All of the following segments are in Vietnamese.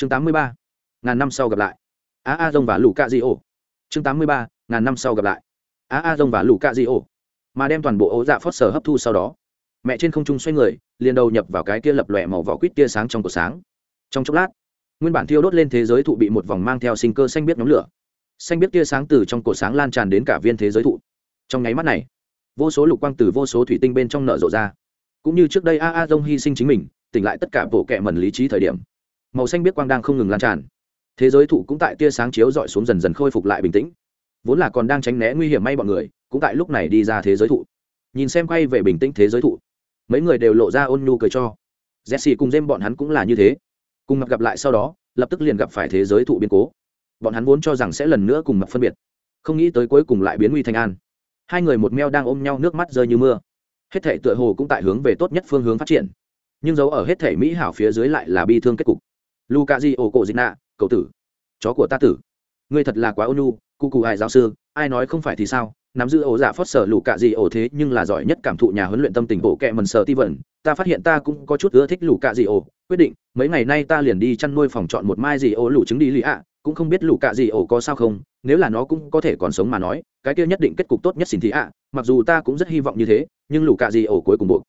chương tám mươi ba, ngàn năm sau gặp lại. A a dông và lũ cạ di ổ. Chương tám mươi ba, ngàn năm sau gặp lại. A a dông và lũ cạ di ổ. Mà đem toàn bộ ố dạ phót sở hấp thu sau đó, mẹ trên không trung xoay người, liền đầu nhập vào cái kia lập lòe màu vỏ quýt tia sáng trong cổ sáng. Trong chốc lát, nguyên bản thiêu đốt lên thế giới thụ bị một vòng mang theo sinh cơ xanh biết nhóm lửa. Xanh biết tia sáng từ trong cổ sáng lan tràn đến cả viên thế giới thụ. Trong nháy mắt này, vô số lục quang từ vô số thủy tinh bên trong nở rộ ra. Cũng như trước đây a a dông hy sinh chính mình, tỉnh lại tất cả bộ kệ mần lý trí thời điểm màu xanh biết quang đang không ngừng lan tràn. Thế giới thụ cũng tại tia sáng chiếu dọi xuống dần dần khôi phục lại bình tĩnh. Vốn là còn đang tránh né nguy hiểm may bọn người, cũng tại lúc này đi ra thế giới thụ. Nhìn xem quay về bình tĩnh thế giới thụ, mấy người đều lộ ra ôn nhu cười cho. Jesse cùng dêm bọn hắn cũng là như thế. Cùng mặt gặp lại sau đó, lập tức liền gặp phải thế giới thụ biến cố. Bọn hắn vốn cho rằng sẽ lần nữa cùng mặt phân biệt, không nghĩ tới cuối cùng lại biến nguy thành an. Hai người một meo đang ôm nhau nước mắt rơi như mưa. Hết thể tựa hồ cũng tại hướng về tốt nhất phương hướng phát triển. Nhưng dấu ở hết thể mỹ hảo phía dưới lại là bi thương kết cục luka di ổ cổ dịch nạ, cậu tử. Chó của ta tử. Ngươi thật là quá ôn nhu cụ cụ ai giáo sư, ai nói không phải thì sao? Nắm giữ ổ dạ phót sở lù cạ gì ổ thế nhưng là giỏi nhất cảm thụ nhà huấn luyện tâm tình bộ kệ mần sở ti vẩn ta phát hiện ta cũng có chút ưa thích lù cạ gì ổ. Quyết định, mấy ngày nay ta liền đi chăn nuôi phòng chọn một mai gì ổ lũ trứng đi lì ạ. Cũng không biết lù cạ gì ổ có sao không, nếu là nó cũng có thể còn sống mà nói, cái kia nhất định kết cục tốt nhất xin thị ạ. Mặc dù ta cũng rất hy vọng như thế, nhưng lù cạ gì ổ cuối cùng buộc.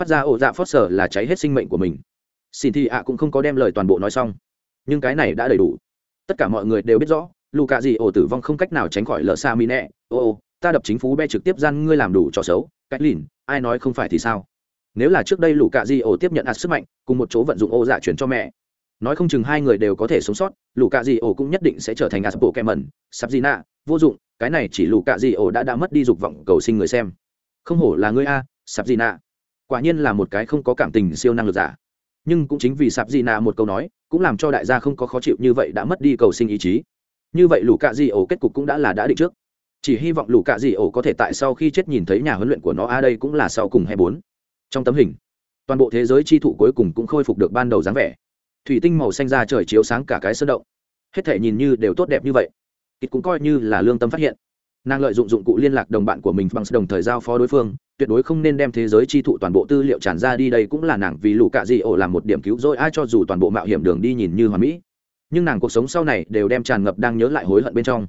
Phát ra ổ dạ phót sở là cháy hết sinh mệnh của mình xin thị ạ cũng không có đem lời toàn bộ nói xong. Nhưng cái này đã đầy đủ. Tất cả mọi người đều biết rõ lù cạ gì ổ tử vong không cách nào tránh khỏi lỡ xa mi nẹ. Ô ô, ta đập chính phú be trực tiếp gian ngươi làm đủ trò xấu. Cách lìn, ai nói không phải thì sao? Nếu là trước đây lũ cạ di ổ tiếp nhận ạt sức mạnh, cùng một chỗ vận dụng ô giả chuyển cho mẹ. Nói không chừng hai người đều có thể sống sót lũ cạ di ổ cũng nhất định sẽ trở thành ạt bộ kẹ mẩn. Sắp gì nạ vô dụng, cái này chỉ lũ cạ di ổ đã đã mất đi dục vọng cầu sinh người xem. Không hổ là ngươi a sắp gì nạ quả nhiên là một cái không có cảm tình siêu năng lực giả nhưng cũng chính vì sạp gì nạ một câu nói, cũng làm cho đại gia không có khó chịu như vậy đã mất đi cầu sinh ý chí. Như vậy lũ cạ di ổ kết cục cũng đã là đã định trước. Chỉ hy vọng lũ cạ di ổ có thể tại sau khi chết nhìn thấy nhà huấn luyện của nó a đây cũng là sau cùng hai bốn. Trong tấm hình, toàn bộ thế giới chi thụ cuối cùng cũng khôi phục được ban đầu dáng vẻ. Thủy tinh màu xanh ra trời chiếu sáng cả cái sơn động. Hết thể nhìn như đều tốt đẹp như vậy. Kịch cũng coi như là lương tâm phát hiện. Nàng lợi dụng dụng cụ liên lạc đồng bạn của mình bằng đồng thời giao phó đối phương tuyệt đối không nên đem thế giới chi thụ toàn bộ tư liệu tràn ra đi, đây cũng là nàng vì lũ cạ dị ổ làm một điểm cứu rỗi, ai cho dù toàn bộ mạo hiểm đường đi nhìn như hoàn mỹ. Nhưng nàng cuộc sống sau này đều đem tràn ngập đang nhớ lại hối hận bên trong.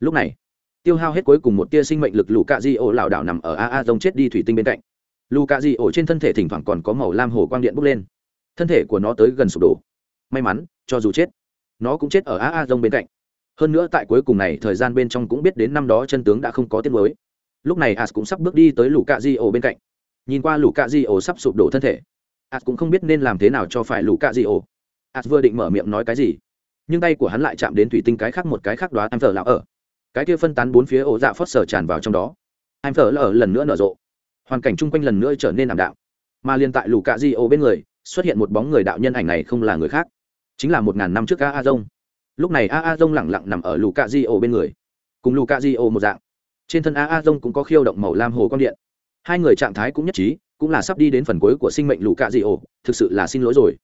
Lúc này, tiêu hao hết cuối cùng một tia sinh mệnh lực lũ cạ di ổ lảo đảo nằm ở a a rông chết đi thủy tinh bên cạnh. Lũ cạ di ổ trên thân thể thỉnh thoảng còn có màu lam hồ quang điện bốc lên. Thân thể của nó tới gần sụp đổ. May mắn, cho dù chết, nó cũng chết ở a a rông bên cạnh. Hơn nữa tại cuối cùng này, thời gian bên trong cũng biết đến năm đó chân tướng đã không có tiết mới lúc này as cũng sắp bước đi tới lũ cạ di ổ bên cạnh. Nhìn qua lũ cạ di ổ sắp sụp đổ thân thể, as cũng không biết nên làm thế nào cho phải lũ cạ di ổ as vừa định mở miệng nói cái gì, nhưng tay của hắn lại chạm đến thủy tinh cái khác một cái khác đoá em thở lão ở. Cái kia phân tán bốn phía ổ dạ phót sở tràn vào trong đó. Anh lão ở lần nữa nở rộ. Hoàn cảnh chung quanh lần nữa trở nên ảm đạm. Mà liên tại lũ cạ di ổ bên người, xuất hiện một bóng người đạo nhân ảnh này không là người khác, chính là một ngàn năm trước a a dông lúc này a a dông lẳng lặng nằm ở lũ cạ di ổ bên người, cùng lũ cạ di ổ một dạng trên thân a a dông cũng có khiêu động màu lam hồ quang điện. Hai người trạng thái cũng nhất trí, cũng là sắp đi đến phần cuối của sinh mệnh lũ cạ dị ổ, thực sự là xin lỗi rồi.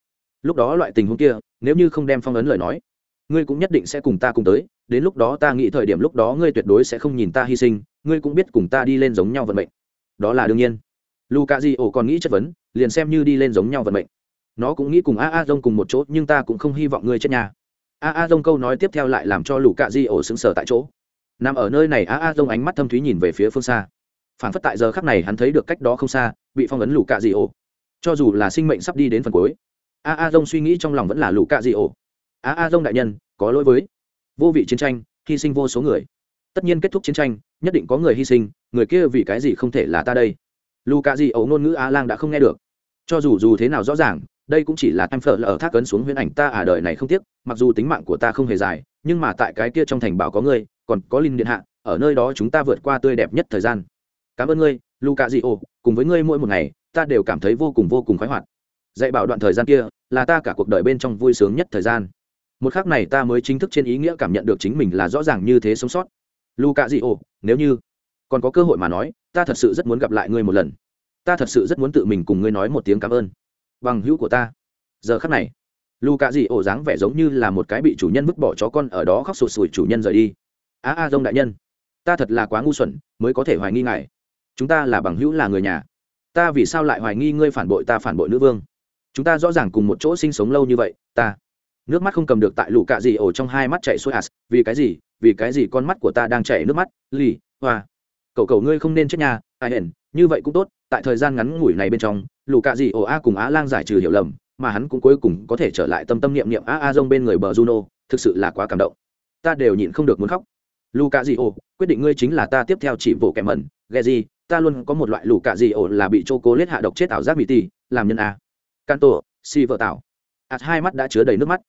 Lúc đó loại tình huống kia, nếu như không đem phong ấn lời nói, ngươi cũng nhất định sẽ cùng ta cùng tới, đến lúc đó ta nghĩ thời điểm lúc đó ngươi tuyệt đối sẽ không nhìn ta hy sinh, ngươi cũng biết cùng ta đi lên giống nhau vận mệnh. Đó là đương nhiên. Luka di ổ còn nghĩ chất vấn, liền xem như đi lên giống nhau vận mệnh. Nó cũng nghĩ cùng a a dông cùng một chỗ, nhưng ta cũng không hy vọng ngươi chết nhà a a dông câu nói tiếp theo lại làm cho luka di ổ sững sờ tại chỗ nằm ở nơi này a a dông ánh mắt thâm thúy nhìn về phía phương xa. Phản phất tại giờ khắc này hắn thấy được cách đó không xa, bị phong ấn lũ cạ dị ổ. Cho dù là sinh mệnh sắp đi đến phần cuối, a a dông suy nghĩ trong lòng vẫn là lũ cạ dị ổ. A a dông đại nhân, có lỗi với. Vô vị chiến tranh, hy sinh vô số người. Tất nhiên kết thúc chiến tranh, nhất định có người hy sinh, người kia vì cái gì không thể là ta đây? Lù cạ Dị Ổ ngôn ngữ a lang đã không nghe được. Cho dù dù thế nào rõ ràng, đây cũng chỉ là em phở là ở thác cấn xuống huyễn ảnh ta à đời này không tiếc, mặc dù tính mạng của ta không hề dài, nhưng mà tại cái kia trong thành bảo có ngươi còn có linh điện hạ, ở nơi đó chúng ta vượt qua tươi đẹp nhất thời gian. Cảm ơn ngươi Luca di ô cùng với ngươi mỗi một ngày, ta đều cảm thấy vô cùng vô cùng khoái hoạt. Dạy bảo đoạn thời gian kia, là ta cả cuộc đời bên trong vui sướng nhất thời gian. Một khác này ta mới chính thức trên ý nghĩa cảm nhận được chính mình là rõ ràng như thế sống sót. Luca di ô nếu như còn có cơ hội mà nói, ta thật sự rất muốn gặp lại ngươi một lần. Ta thật sự rất muốn tự mình cùng ngươi nói một tiếng cảm ơn. Bằng hữu của ta. Giờ khắc này Luca di ô dáng vẻ giống như là một cái bị chủ nhân vứt bỏ chó con ở đó khóc sụt sùi chủ nhân rời đi a a dông đại nhân, ta thật là quá ngu xuẩn, mới có thể hoài nghi ngài. Chúng ta là bằng hữu là người nhà. Ta vì sao lại hoài nghi ngươi phản bội ta phản bội nữ vương? Chúng ta rõ ràng cùng một chỗ sinh sống lâu như vậy, ta. Nước mắt không cầm được tại lũ cạ gì ổ trong hai mắt chạy xuôi as vì cái gì? Vì cái gì con mắt của ta đang chảy nước mắt? Lì, hoa. Cậu cậu ngươi không nên chết nhà, ai hển như vậy cũng tốt, tại thời gian ngắn ngủi này bên trong, lũ cạ gì ổ a cùng á lang giải trừ hiểu lầm, mà hắn cũng cuối cùng có thể trở lại tâm tâm niệm niệm a a dông bên người bờ juno, thực sự là quá cảm động. Ta đều nhịn không được muốn khóc lù cạ dị ổ quyết định ngươi chính là ta tiếp theo chỉ vụ kẻ mẩn. Ghe gì ta luôn có một loại lù cạ dị ổ là bị chô cố lết hạ độc chết ảo giác mỹ tỷ làm nhân a. Can tổ si vợ tạo ạt hai mắt đã chứa đầy nước mắt.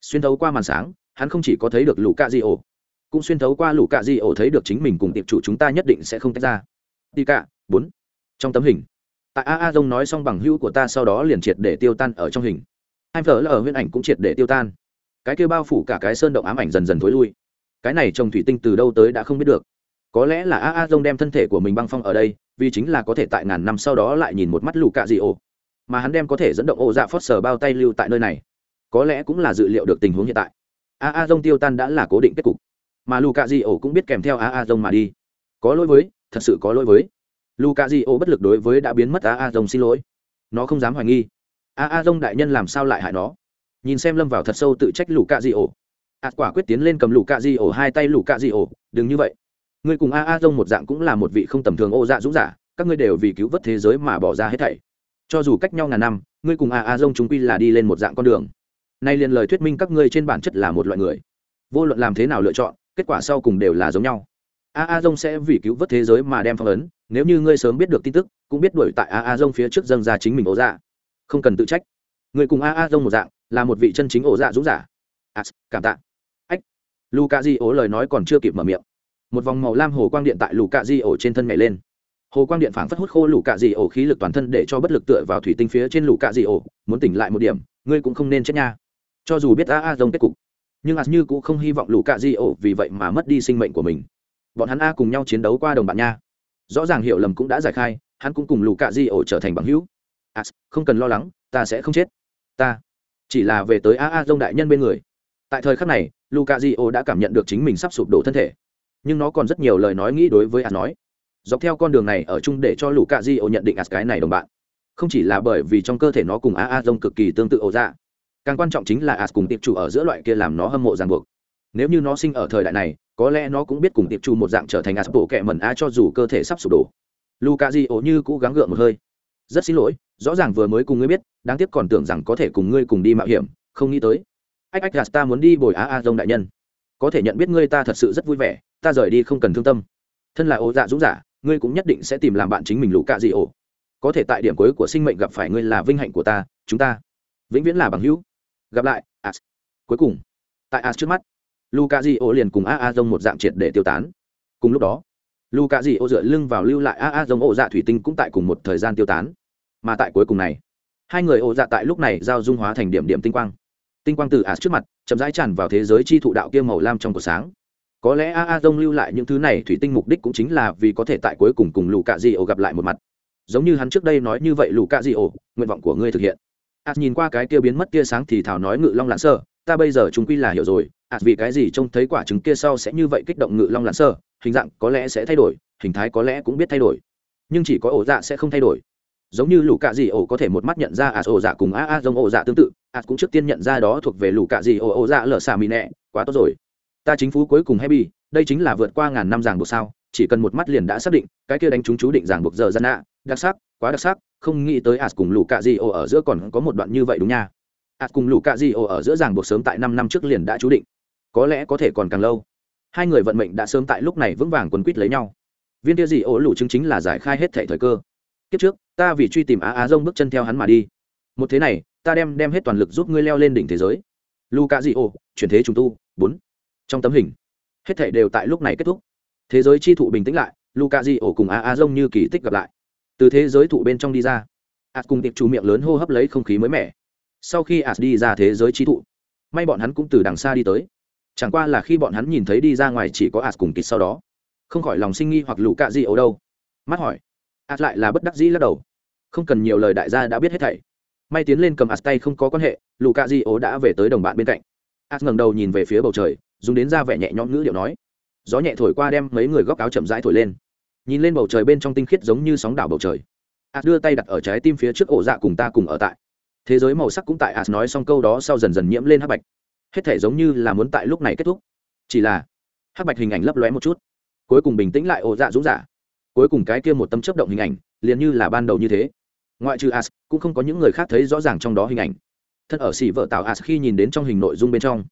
Xuyên thấu qua màn sáng, hắn không chỉ có thấy được lù cạ dị ổ cũng xuyên thấu qua lũ cạ dị ổ thấy được chính mình cùng tiệp chủ chúng ta nhất định sẽ không tách ra. Đi cạ bốn. Trong tấm hình. Tại a a dông nói xong bằng hữu của ta sau đó liền triệt để tiêu tan ở trong hình. Hai vợ là ở huyễn ảnh cũng triệt để tiêu tan. Cái kêu bao phủ cả cái sơn động ám ảnh dần dần thối lui cái này trồng thủy tinh từ đâu tới đã không biết được. Có lẽ là a a dông đem thân thể của mình băng phong ở đây, vì chính là có thể tại ngàn năm sau đó lại nhìn một mắt lù cạ dị ổ. Mà hắn đem có thể dẫn động ô dạ phót sờ bao tay lưu tại nơi này. Có lẽ cũng là dự liệu được tình huống hiện tại. A a dông tiêu tan đã là cố định kết cục. Mà lù cạ dị ổ cũng biết kèm theo a a dông mà đi. Có lỗi với, thật sự có lỗi với. Lù cạ dị ổ bất lực đối với đã biến mất a a dông xin lỗi. Nó không dám hoài nghi. A a dông đại nhân làm sao lại hại nó? Nhìn xem lâm vào thật sâu tự trách lù cạ dị ổ. Hạt quả quyết tiến lên cầm lũ cạ di ổ hai tay lũ cạ di ổ đừng như vậy. Ngươi cùng a a dông một dạng cũng là một vị không tầm thường ô dạ dũng giả các ngươi đều vì cứu vớt thế giới mà bỏ ra hết thảy. Cho dù cách nhau ngàn năm ngươi cùng a a dông chúng quy là đi lên một dạng con đường. Nay liền lời thuyết minh các ngươi trên bản chất là một loại người. Vô luận làm thế nào lựa chọn kết quả sau cùng đều là giống nhau. A a dông sẽ vì cứu vớt thế giới mà đem phong ấn nếu như ngươi sớm biết được tin tức cũng biết đuổi tại a a dông phía trước dâng ra chính mình ổ dạ. Không cần tự trách. Người cùng a a dông một dạng là một vị chân chính ổ dạ dũng giả. À, cảm tạ lù cạ di ổ lời nói còn chưa kịp mở miệng. Một vòng màu lam hồ quang điện tại lù cạ di ổ trên thân nhảy lên. Hồ quang điện phảng phất hút khô lù cạ di ổ khí lực toàn thân để cho bất lực tựa vào thủy tinh phía trên lù cạ di ổ muốn tỉnh lại một điểm, ngươi cũng không nên chết nha. Cho dù biết a a dông kết cục, nhưng as như cũng không hy vọng lù cạ di ổ vì vậy mà mất đi sinh mệnh của mình. Bọn hắn a cùng nhau chiến đấu qua đồng bạn nha. Rõ ràng hiểu lầm cũng đã giải khai, hắn cũng cùng lù cạ di ổ trở thành bằng hữu. As, không cần lo lắng, ta sẽ không chết. Ta, chỉ là về tới a a dông đại nhân bên người. Tại thời khắc này luca di đã cảm nhận được chính mình sắp sụp đổ thân thể. Nhưng nó còn rất nhiều lời nói nghĩ đối với as nói. Dọc theo con đường này ở chung để cho luca di nhận định as cái này đồng bạn. Không chỉ là bởi vì trong cơ thể nó cùng a a dông cực kỳ tương tự ổ ra càng quan trọng chính là as cùng tiệp chủ ở giữa loại kia làm nó hâm mộ ràng buộc. Nếu như nó sinh ở thời đại này, có lẽ nó cũng biết cùng tiệp chủ một dạng trở thành as bộ kẹ mẩn a cho dù cơ thể sắp sụp đổ. Luca di như cũ gắng gượng một hơi. Rất xin lỗi, rõ ràng vừa mới cùng ngươi biết, đáng tiếc còn tưởng rằng có thể cùng ngươi cùng đi mạo hiểm, không nghĩ tới ách ách gạt ta muốn đi bồi a a dông đại nhân. Có thể nhận biết ngươi ta thật sự rất vui vẻ, ta rời đi không cần thương tâm. Thân là ô dạ dũng giả, ngươi cũng nhất định sẽ tìm làm bạn chính mình lũ cạ dị ổ. Có thể tại điểm cuối của sinh mệnh gặp phải ngươi là vinh hạnh của ta, chúng ta vĩnh viễn là bằng hữu. Gặp lại as cuối cùng, tại as trước mắt luka di ô liền cùng a a dông một dạng triệt để tiêu tán. Cùng lúc đó luka di ô dựa lưng vào lưu lại a a dông ô dạ thủy tinh cũng tại cùng một thời gian tiêu tán. Mà tại cuối cùng này, hai người ô dạ tại lúc này giao dung hóa thành điểm điểm tinh quang tinh quang từ ả trước mặt, chậm rãi tràn vào thế giới chi thụ đạo kia màu lam trong cuộc sáng. Có lẽ a a dông lưu lại những thứ này thủy tinh mục đích cũng chính là vì có thể tại cuối cùng cùng lù cạ di ổ gặp lại một mặt. Giống như hắn trước đây nói như vậy lù cạ di ổ, nguyện vọng của ngươi thực hiện. A nhìn qua cái kia biến mất tia sáng thì thảo nói ngự long lãn sơ, ta bây giờ chúng quy là hiểu rồi, A vì cái gì trông thấy quả trứng kia sau sẽ như vậy kích động ngự long lãn sơ, hình dạng có lẽ sẽ thay đổi, hình thái có lẽ cũng biết thay đổi. Nhưng chỉ có ổ dạ sẽ không thay đổi. Giống như lũ cạ dị ổ có thể một mắt nhận ra A ổ dạ cùng a a Dông ổ dạ tương tự as cũng trước tiên nhận ra đó thuộc về lũ cạ gì ô ô dạ lở xà mì nẹ. Quá tốt rồi. Ta chính phú cuối cùng happy đây chính là vượt qua ngàn năm ràng buộc sao? Chỉ cần một mắt liền đã xác định, cái kia đánh chúng chú định ràng buộc giờ gian nạ đặc sắc, quá đặc sắc, không nghĩ tới ạt cùng lũ cạ gì ô ở giữa còn có một đoạn như vậy đúng nha. Ạt cùng lũ cạ gì ô ở giữa ràng buộc sớm tại năm năm trước liền đã chú định. Có lẽ có thể còn càng lâu. Hai người vận mệnh đã sớm tại lúc này vững vàng quấn quýt lấy nhau. Viên kia gì ô lũ chứng chính là giải khai hết thể thời cơ. Kiếp trước, ta vì truy tìm á á rông bước chân theo hắn mà đi một thế này, ta đem đem hết toàn lực giúp ngươi leo lên đỉnh thế giới. Lu cạ di ô chuyển thế trùng tu, bốn. Trong tấm hình, hết thể đều tại lúc này kết thúc. Thế giới chi thụ bình tĩnh lại lu di ô cùng a a rông như kỳ tích gặp lại. Từ thế giới thụ bên trong đi ra as cùng tiệp chủ miệng lớn hô hấp lấy không khí mới mẻ. Sau khi as đi ra thế giới chi thụ, may bọn hắn cũng từ đằng xa đi tới. Chẳng qua là khi bọn hắn nhìn thấy đi ra ngoài chỉ có as cùng kịch sau đó. Không khỏi lòng sinh nghi hoặc lũ cạ di ở đâu. Mắt hỏi as lại là bất đắc dĩ lắc đầu. Không cần nhiều lời đại gia đã biết hết thảy may tiến lên cầm as tay không có quan hệ lũ cạ di ố đã về tới đồng bạn bên cạnh. As ngẩng đầu nhìn về phía bầu trời, dùng đến ra vẻ nhẹ nhõm ngữ điệu nói. Gió nhẹ thổi qua đem mấy người góc áo chậm rãi thổi lên. Nhìn lên bầu trời bên trong tinh khiết giống như sóng đảo bầu trời. As đưa tay đặt ở trái tim phía trước ổ dạ cùng ta cùng ở tại. Thế giới màu sắc cũng tại as nói xong câu đó sau dần dần nhiễm lên hắc bạch. Hết thể giống như là muốn tại lúc này kết thúc. Chỉ là, hắc bạch hình ảnh lấp lóe một chút. Cuối cùng bình tĩnh lại ổ dạ dũng giả. Cuối cùng cái kia một tâm chấp động hình ảnh, liền như là ban đầu như thế ngoại trừ as, cũng không có những người khác thấy rõ ràng trong đó hình ảnh. Thân ở xỉ vợ tạo as khi nhìn đến trong hình nội dung bên trong,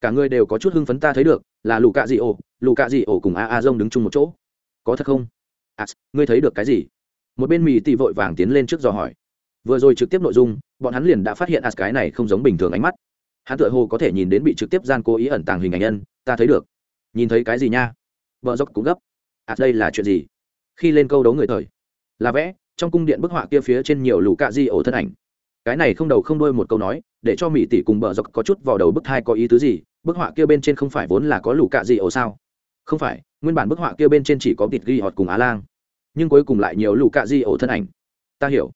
cả người đều có chút hưng phấn ta thấy được, là lù cạ dị ổ lù cạ dị ổ cùng a a dông đứng chung một chỗ. Có thật không? As, ngươi thấy được cái gì? Một bên mì tị vội vàng tiến lên trước dò hỏi. Vừa rồi trực tiếp nội dung, bọn hắn liền đã phát hiện as cái này không giống bình thường ánh mắt. Hắn tựa hồ có thể nhìn đến bị trực tiếp gian cố ý ẩn tàng hình ảnh nhân, ta thấy được. Nhìn thấy cái gì nha? Vợ dốc cũng gấp. As đây là chuyện gì? Khi lên câu đấu người thời, là vẽ trong cung điện bức họa kia phía trên nhiều lũ cạ di ổ thân ảnh. Cái này không đầu không đuôi một câu nói, để cho mỹ tỷ cùng bờ dọc có chút vào đầu bức thai có ý tứ gì, bức họa kia bên trên không phải vốn là có lũ cạ di ổ sao? Không phải, nguyên bản bức họa kia bên trên chỉ có thịt ghi họt cùng á lang. Nhưng cuối cùng lại nhiều lũ cạ di ổ thân ảnh. Ta hiểu.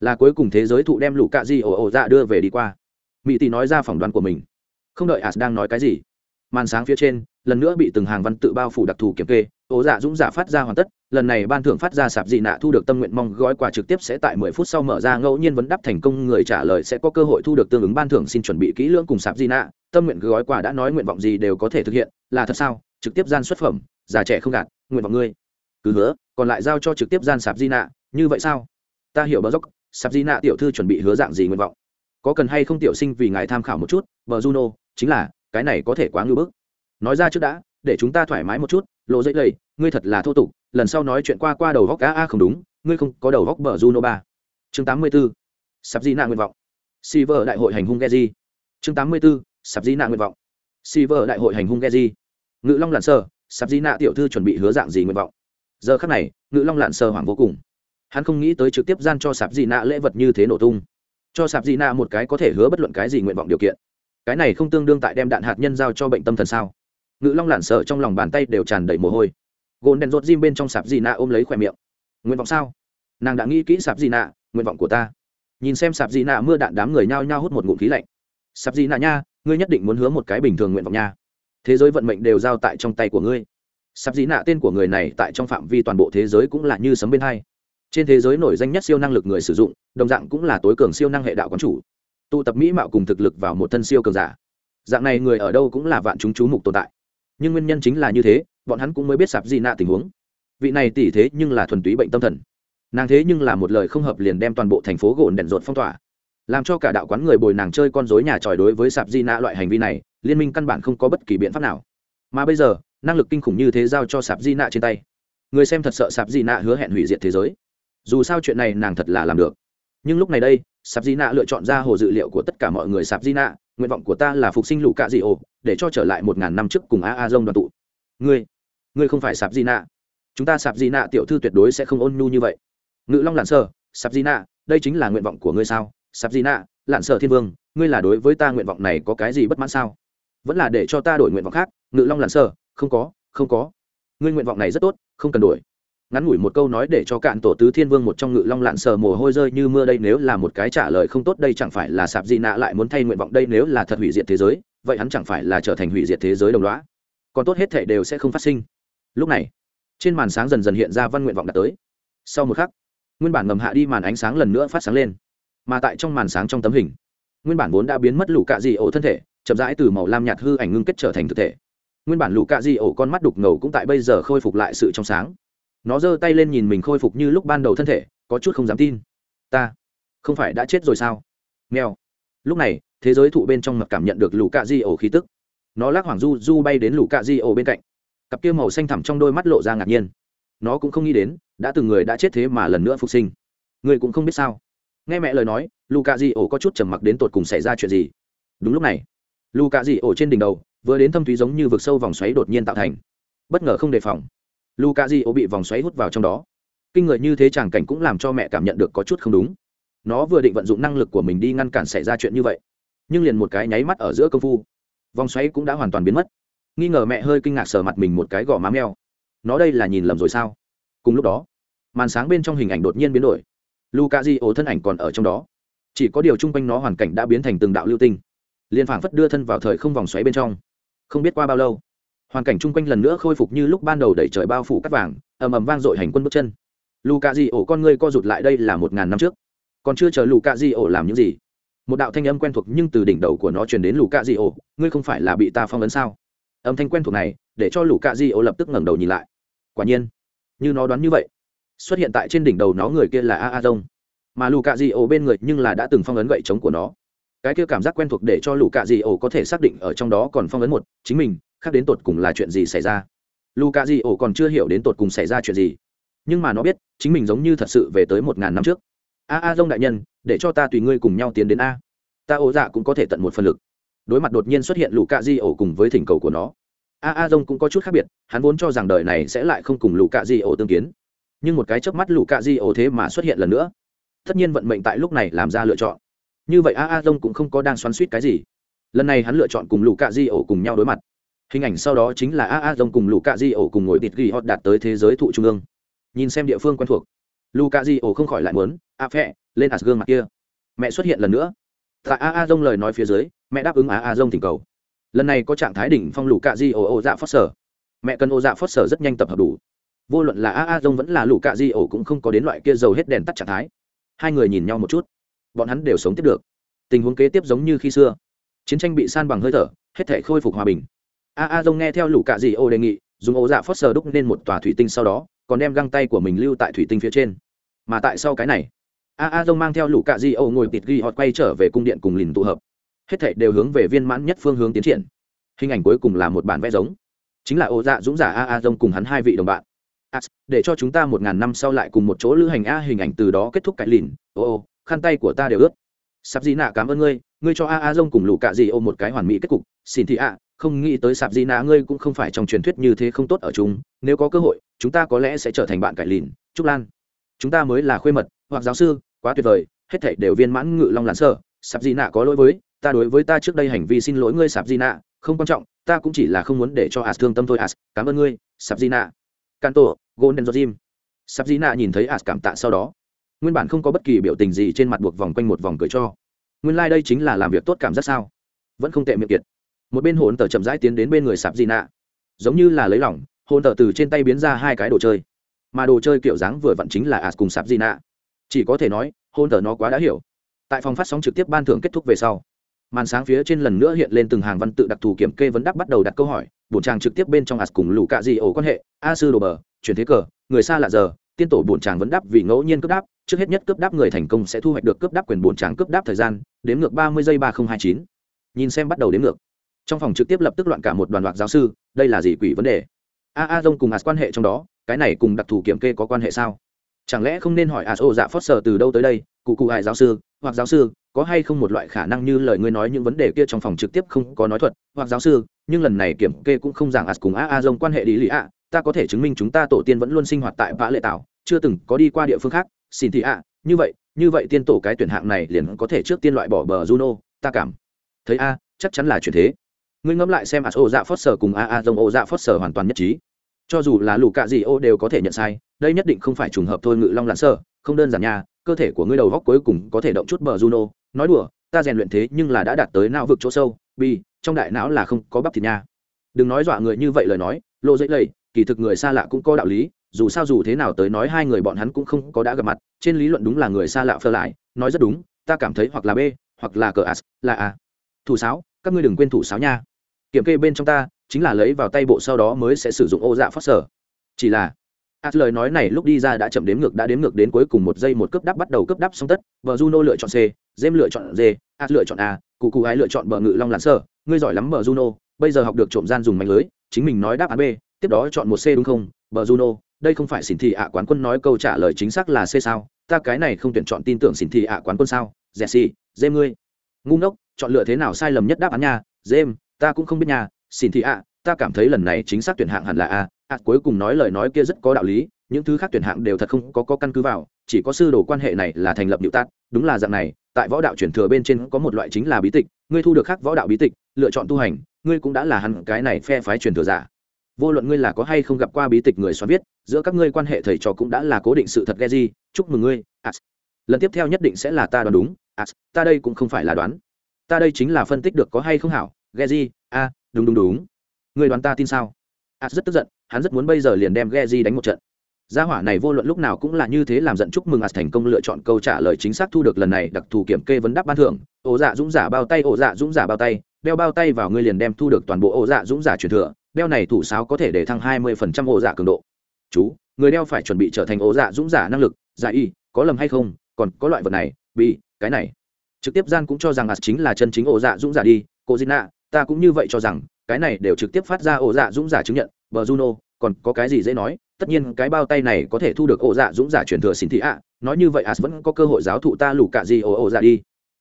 Là cuối cùng thế giới thụ đem lũ cạ di ổ ổ ra đưa về đi qua. Mỹ tỷ nói ra phỏng đoán của mình. Không đợi as đang nói cái gì, màn sáng phía trên lần nữa bị từng hàng văn tự bao phủ đặc thù kiểm kê ố dạ dũng giả phát ra hoàn tất, lần này ban thưởng phát ra sạp dị nạ thu được tâm nguyện mong gói quà trực tiếp sẽ tại mười phút sau mở ra, ngẫu nhiên vấn đáp thành công, người trả lời sẽ có cơ hội thu được tương ứng ban thưởng, xin chuẩn bị kỹ lưỡng cùng sạp dị nạ, tâm nguyện gói quà đã nói nguyện vọng gì đều có thể thực hiện, là thật sao? Trực tiếp gian xuất phẩm, già trẻ không gạt, nguyện vọng ngươi. Cứ hứa, còn lại giao cho trực tiếp gian sạp di nạ, như vậy sao? Ta hiểu bờ dốc, sạp di nạ tiểu thư chuẩn bị hứa dạng gì nguyện vọng? Có cần hay không tiểu sinh vì ngài tham khảo một chút, bờ juno, chính là, cái này có thể quá ngưỡng bức nói ra trước đã để chúng ta thoải mái một chút lộ dậy lầy ngươi thật là thô tục lần sau nói chuyện qua qua đầu góc a a không đúng ngươi không có đầu góc bờ juno ba chương tám mươi 84. sạp di nạn nguyện vọng Silver đại hội hành hung Geji. Chương 84, sạp di nạn nguyện vọng. Silver đại hội hành hung Geji. Ngự Long lạn sơ, sạp di nạ tiểu thư chuẩn bị hứa dạng gì nguyện vọng. Giờ khắc này, Ngự Long lạn sơ hoảng vô cùng. Hắn không nghĩ tới trực tiếp gian cho sạp di nạ lễ vật như thế nổ tung. Cho sạp di nạ một cái có thể hứa bất luận cái gì nguyện vọng điều kiện. Cái này không tương đương tại đem đạn hạt nhân giao cho bệnh tâm thần sao? Ngự Long lản sợ trong lòng bàn tay đều tràn đầy mồ hôi. Gồn đèn rột diêm bên trong sạp dị nạ ôm lấy khỏe miệng. Nguyện vọng sao? Nàng đã nghĩ kỹ sạp dị nạ, nguyện vọng của ta. Nhìn xem sạp dị nạ mưa đạn đám người nhao nhao hút một ngụm khí lạnh. Sạp dị nạ nha, ngươi nhất định muốn hứa một cái bình thường nguyện vọng nha. Thế giới vận mệnh đều giao tại trong tay của ngươi. Sạp dị nạ tên của người này tại trong phạm vi toàn bộ thế giới cũng là như sấm bên hai. Trên thế giới nổi danh nhất siêu năng lực người sử dụng, đồng dạng cũng là tối cường siêu năng hệ đạo quán chủ. Tụ tập mỹ mạo cùng thực lực vào một thân siêu cường giả. Dạng này người ở đâu cũng là vạn chúng chú mục tồn tại nhưng nguyên nhân chính là như thế, bọn hắn cũng mới biết sạp di nạ tình huống. Vị này tỷ thế nhưng là thuần túy bệnh tâm thần. Nàng thế nhưng là một lời không hợp liền đem toàn bộ thành phố gồn đèn rột phong tỏa. Làm cho cả đạo quán người bồi nàng chơi con dối nhà tròi đối với sạp di nạ loại hành vi này, liên minh căn bản không có bất kỳ biện pháp nào. Mà bây giờ, năng lực kinh khủng như thế giao cho sạp di nạ trên tay. Người xem thật sợ sạp di nạ hứa hẹn hủy diệt thế giới. Dù sao chuyện này nàng thật là làm được. Nhưng lúc này đây, sạp di nạ lựa chọn ra hồ dự liệu của tất cả mọi người sạp di nạ nguyện vọng của ta là phục sinh lũ cạ dị ổ, để cho trở lại một ngàn năm trước cùng a a dông đoàn tụ. Ngươi ngươi không phải sạp di nạ. Chúng ta sạp di nạ tiểu thư tuyệt đối sẽ không ôn nhu như vậy. Ngự long lặn sơ sạp di nạ, đây chính là nguyện vọng của ngươi sao? Sạp di nạ lặn sơ thiên vương, ngươi là đối với ta nguyện vọng này có cái gì bất mãn sao? Vẫn là để cho ta đổi nguyện vọng khác, ngự long lặn sơ không có không có. Ngươi nguyện vọng này rất tốt, không cần đổi ngắn ngủi một câu nói để cho cạn tổ tứ thiên vương một trong ngự long lạn sờ mồ hôi rơi như mưa đây nếu là một cái trả lời không tốt đây chẳng phải là sạp gì nạ lại muốn thay nguyện vọng đây nếu là thật hủy diệt thế giới, vậy hắn chẳng phải là trở thành hủy diệt thế giới đồng loá. Còn tốt hết thể đều sẽ không phát sinh. Lúc này, trên màn sáng dần dần hiện ra văn nguyện vọng đã tới. Sau một khắc, nguyên bản ngầm hạ đi màn ánh sáng lần nữa phát sáng lên. Mà tại trong màn sáng trong tấm hình, nguyên bản vốn đã biến mất lũ cạ dị ổ thân thể, chậm rãi từ màu lam nhạt hư ảnh ngưng kết trở thành thực thể. Nguyên bản lũ cạ dị ổ con mắt đục ngầu cũng tại bây giờ khôi phục lại sự trong sáng nó giơ tay lên nhìn mình khôi phục như lúc ban đầu thân thể, có chút không dám tin. Ta không phải đã chết rồi sao? Nghèo lúc này, thế giới thụ bên trong mặt cảm nhận được lũ cạ di ổ khí tức. Nó lắc hoàng du du bay đến lũ cạ di ổ bên cạnh. Cặp kia màu xanh thẳm trong đôi mắt lộ ra ngạc nhiên. Nó cũng không nghĩ đến, đã từng người đã chết thế mà lần nữa phục sinh. Người cũng không biết sao. Nghe mẹ lời nói, lũ cạ di ổ có chút trầm mặc đến tột cùng xảy ra chuyện gì. Đúng lúc này, lũ cạ di ổ trên đỉnh đầu, vừa đến thâm thúy giống như vực sâu vòng xoáy đột nhiên tạo thành. Bất ngờ không đề phòng luka di ô bị vòng xoáy hút vào trong đó. Kinh người như thế chàng cảnh cũng làm cho mẹ cảm nhận được có chút không đúng. Nó vừa định vận dụng năng lực của mình đi ngăn cản xảy ra chuyện như vậy, nhưng liền một cái nháy mắt ở giữa công phu, vòng xoáy cũng đã hoàn toàn biến mất. Nghi ngờ mẹ hơi kinh ngạc sờ mặt mình một cái gò má meo. Nó đây là nhìn lầm rồi sao? Cùng lúc đó, màn sáng bên trong hình ảnh đột nhiên biến đổi. Luka di thân ảnh còn ở trong đó. Chỉ có điều chung quanh nó hoàn cảnh đã biến thành từng đạo lưu tinh. Liền phảng phất đưa thân vào thời không vòng xoáy bên trong. Không biết qua bao lâu hoàn cảnh chung quanh lần nữa khôi phục như lúc ban đầu đẩy trời bao phủ cắt vàng, ầm ầm vang dội hành quân bước chân. Lù cạ di ổ con ngươi co rụt lại đây là một ngàn năm trước. Còn chưa chờ lù cạ di ổ làm những gì? Một đạo thanh âm quen thuộc nhưng từ đỉnh đầu của nó truyền đến lù cạ di ổ, ngươi không phải là bị ta phong ấn sao? Âm thanh quen thuộc này, để cho lù cạ di ổ lập tức ngẩng đầu nhìn lại. Quả nhiên, như nó đoán như vậy. Xuất hiện tại trên đỉnh đầu nó người kia là a a dông mà lù cạ di ổ bên người nhưng là đã từng phong ấn gậy chống của nó. Cái kia cảm giác quen thuộc để cho lũ cạ di ổ có thể xác định ở trong đó còn phong ấn một, chính mình khác đến tột cùng là chuyện gì xảy ra. Lũ di ổ còn chưa hiểu đến tột cùng xảy ra chuyện gì. Nhưng mà nó biết, chính mình giống như thật sự về tới một ngàn năm trước. A a dông đại nhân, để cho ta tùy ngươi cùng nhau tiến đến a. Ta ổ dạ cũng có thể tận một phần lực. Đối mặt đột nhiên xuất hiện lũ di ổ cùng với thỉnh cầu của nó, a a dông cũng có chút khác biệt, hắn vốn cho rằng đời này sẽ lại không cùng lũ di ổ tương kiến. Nhưng một cái chớp mắt lũ di ổ thế mà xuất hiện lần nữa. Tất nhiên vận mệnh tại lúc này làm ra lựa chọn. Như vậy a a dông cũng không có đang xoắn suýt cái gì. Lần này hắn lựa chọn cùng lũ cạ di ổ cùng nhau đối mặt hình ảnh sau đó chính là a a dông cùng lũ cạ di ổ cùng ngồi địt ghi họ đạt tới thế giới thụ trung ương. Nhìn xem địa phương quen thuộc. Lũ cạ di ổ không khỏi lại muốn, a phẹ lên ạt gương mặt kia. Mẹ xuất hiện lần nữa. Tại a a dông lời nói phía dưới, mẹ đáp ứng a a dông thỉnh cầu. Lần này có trạng thái đỉnh phong lũ cạ di ổ ổ dạ phát sở mẹ cần ổ dạ phát sở rất nhanh tập hợp đủ. Vô luận là a a dông vẫn là lũ cạ di ổ cũng không có đến loại kia dầu hết đèn tắt trạng thái. Hai người nhìn nhau một chút. Bọn hắn đều sống tiếp được. Tình huống kế tiếp giống như khi xưa. Chiến tranh bị san bằng hơi thở, hết thể khôi phục hòa bình a a dông nghe theo lũ cạ di ô đề nghị, dùng ổ dạ phớt sờ đúc nên một tòa thủy tinh sau đó, còn đem găng tay của mình lưu tại thủy tinh phía trên. Mà tại sau cái này, a a dông mang theo lũ cạ di ô ngồi tịt ghi họ quay trở về cung điện cùng lìn tụ hợp. Hết thảy đều hướng về viên mãn nhất phương hướng tiến triển. Hình ảnh cuối cùng là một bản vẽ giống. Chính là ô dạ dũng giả a a dông cùng hắn hai vị đồng bạn. A để cho chúng ta một ngàn năm sau lại cùng một chỗ lữ hành a, hình ảnh từ đó kết thúc cái lìn. Ô ô, khăn tay của ta đều ướt. Sắp gì nạ cảm ơn ngươi ngươi cho a a dông cùng lũ cạ di ô một cái hoàn mỹ kết cục. Xin thị a không nghĩ tới sạp di nạ ngươi cũng không phải trong truyền thuyết như thế không tốt ở chúng. nếu có cơ hội, chúng ta có lẽ sẽ trở thành bạn cải lìn, trúc lan. Chúng ta mới là khuê mật, hoặc giáo sư, quá tuyệt vời, hết thảy đều viên mãn ngự long lặn sơ sạp di nạ có lỗi với, ta đối với ta trước đây hành vi xin lỗi ngươi, sạp di nạ, không quan trọng, ta cũng chỉ là không muốn để cho as thương tâm thôi as cảm ơn ngươi, sạp di nạ. Canto golden jim. Sạp di nạ nhìn thấy as cảm tạ sau đó. Nguyên bản không có bất kỳ biểu tình gì trên mặt buộc vòng quanh một vòng cười cho. Nguyên lai đây chính là làm việc tốt cảm giác sao? Vẫn không tệ miệng kiệt một bên hồn tờ chậm rãi tiến đến bên người sạp di nạ. Giống như là lấy lỏng hồn tờ từ trên tay biến ra hai cái đồ chơi. Mà đồ chơi kiểu dáng vừa vặn chính là ạt cùng sạp di nạ. Chỉ có thể nói, hồn tờ nó quá đã hiểu. Tại phòng phát sóng trực tiếp ban thưởng kết thúc về sau, màn sáng phía trên lần nữa hiện lên từng hàng văn tự đặc thù kiểm kê vấn đáp bắt đầu đặt câu hỏi, bổn tràng trực tiếp bên trong ạt cùng lũ cạ di ổ quan hệ, a sư đồ bờ, chuyển thế cờ, người xa lạ giờ, tiên tổ bổn tràng vấn đáp vì ngẫu nhiên cướp đáp, trước hết nhất cướp đáp người thành công sẽ thu hoạch được cướp đáp quyền bổn tràng cướp đáp thời gian, đếm ngược ba mươi giây ba nghìn hai chín. Nhìn xem bắt đầu đếm ngược trong phòng trực tiếp lập tức loạn cả một đoàn loạt giáo sư, đây là gì quỷ vấn đề? A a dông cùng as quan hệ trong đó, cái này cùng đặc thù kiểm kê có quan hệ sao? Chẳng lẽ không nên hỏi as ô dạ phót sờ từ đâu tới đây, cụ cụ hại giáo sư, hoặc giáo sư, có hay không một loại khả năng như lời ngươi nói những vấn đề kia trong phòng trực tiếp không có nói thuật, hoặc giáo sư, nhưng lần này kiểm kê cũng không giảng as cùng a a dông quan hệ đi lý ạ, ta có thể chứng minh chúng ta tổ tiên vẫn luôn sinh hoạt tại vã lệ tảo, chưa từng có đi qua địa phương khác, xin thị ạ, như vậy như vậy tiên tổ cái tuyển hạng này liền có thể trước tiên loại bỏ bờ juno, ta cảm thấy a, chắc chắn là chuyện thế ngươi ngẫm lại xem as ô dạ phớt sờ cùng a a dông ô dạ phớt sờ hoàn toàn nhất trí. Cho dù là lũ cạ gì ô đều có thể nhận sai, đây nhất định không phải trùng hợp thôi ngự long lặn sơ, không đơn giản nha, cơ thể của ngươi đầu góc cuối cùng có thể động chút bờ juno. Nói đùa, ta rèn luyện thế nhưng là đã đạt tới não vực chỗ sâu, bi, trong đại não là không có bắp thịt nha. Đừng nói dọa người như vậy lời nói, lộ dễ lầy, kỳ thực người xa lạ cũng có đạo lý, dù sao dù thế nào tới nói hai người bọn hắn cũng không có đã gặp mặt, trên lý luận đúng là người xa lạ phơ lại, nói rất đúng, ta cảm thấy hoặc là b, hoặc là cờ as là a. Thủ sáo, các ngươi đừng quên thủ sáo nha kiểm kê bên trong ta, chính là lấy vào tay bộ sau đó mới sẽ sử dụng ô dạ phát sở. Chỉ là as lời nói này lúc đi ra đã chậm đếm ngược, đã đếm ngược đến cuối cùng một giây một cấp đắp bắt đầu cấp đắp xong tất. Vợ juno lựa chọn c jem lựa chọn d as lựa chọn a cụ cụ ai lựa chọn bờ ngự long lặn sơ. Ngươi giỏi lắm bờ juno, bây giờ học được trộm gian dùng mạnh lưới, chính mình nói đáp án b, tiếp đó chọn một c đúng không? Bờ juno, đây không phải xỉn thị ạ quán quân nói câu trả lời chính xác là c sao? Ta cái này không tuyển chọn tin tưởng xỉn thị ạ quán quân sao? Jesse jem ngươi. Ngu ngốc, chọn lựa thế nào sai lầm nhất đáp án nha jem ta cũng không biết nha xin thị ạ ta cảm thấy lần này chính xác tuyển hạng hẳn là a a cuối cùng nói lời nói kia rất có đạo lý những thứ khác tuyển hạng đều thật không có, có căn cứ vào chỉ có sư đồ quan hệ này là thành lập điệu tát đúng là dạng này tại võ đạo truyền thừa bên trên có một loại chính là bí tịch ngươi thu được khác võ đạo bí tịch lựa chọn tu hành ngươi cũng đã là hẳn cái này phe phái truyền thừa giả. Vô luận ngươi là có hay không gặp qua bí tịch người xoắn viết giữa các ngươi quan hệ thầy trò cũng đã là cố định sự thật ghe gì chúc mừng ngươi as lần tiếp theo nhất định sẽ là ta đoán đúng as ta đây cũng không phải là đoán. Ta đây chính là phân tích được có hay không hảo Geji, a đúng đúng đúng. Ngươi đoán ta tin sao? As rất tức giận hắn rất muốn bây giờ liền đem Geji đánh một trận. Gia hỏa này vô luận lúc nào cũng là như thế làm giận chúc mừng as thành công lựa chọn câu trả lời chính xác thu được lần này đặc thù kiểm kê vấn đáp ban thưởng. Ổ dạ dũng giả bao tay ổ dạ dũng giả bao tay đeo bao tay vào ngươi liền đem thu được toàn bộ ổ dạ dũng giả truyền thừa. Đeo này thủ sáo có thể để thăng hai mươi phần trăm ổ dạ cường độ. Chú người đeo phải chuẩn bị trở thành ổ dạ dũng giả năng lực dạ y có lầm hay không? Còn có loại vật này bị cái này. Trực tiếp gian cũng cho rằng as chính là chân chính ổ dạ dũng giả đi. Cô dina ta cũng như vậy cho rằng, cái này đều trực tiếp phát ra ổ dạ dũng giả chứng nhận, bờ juno, còn có cái gì dễ nói, tất nhiên cái bao tay này có thể thu được ổ dạ dũng giả truyền thừa xin thị ạ, nói như vậy as vẫn có cơ hội giáo thụ ta lủ cả gì ổ ổ dạ đi.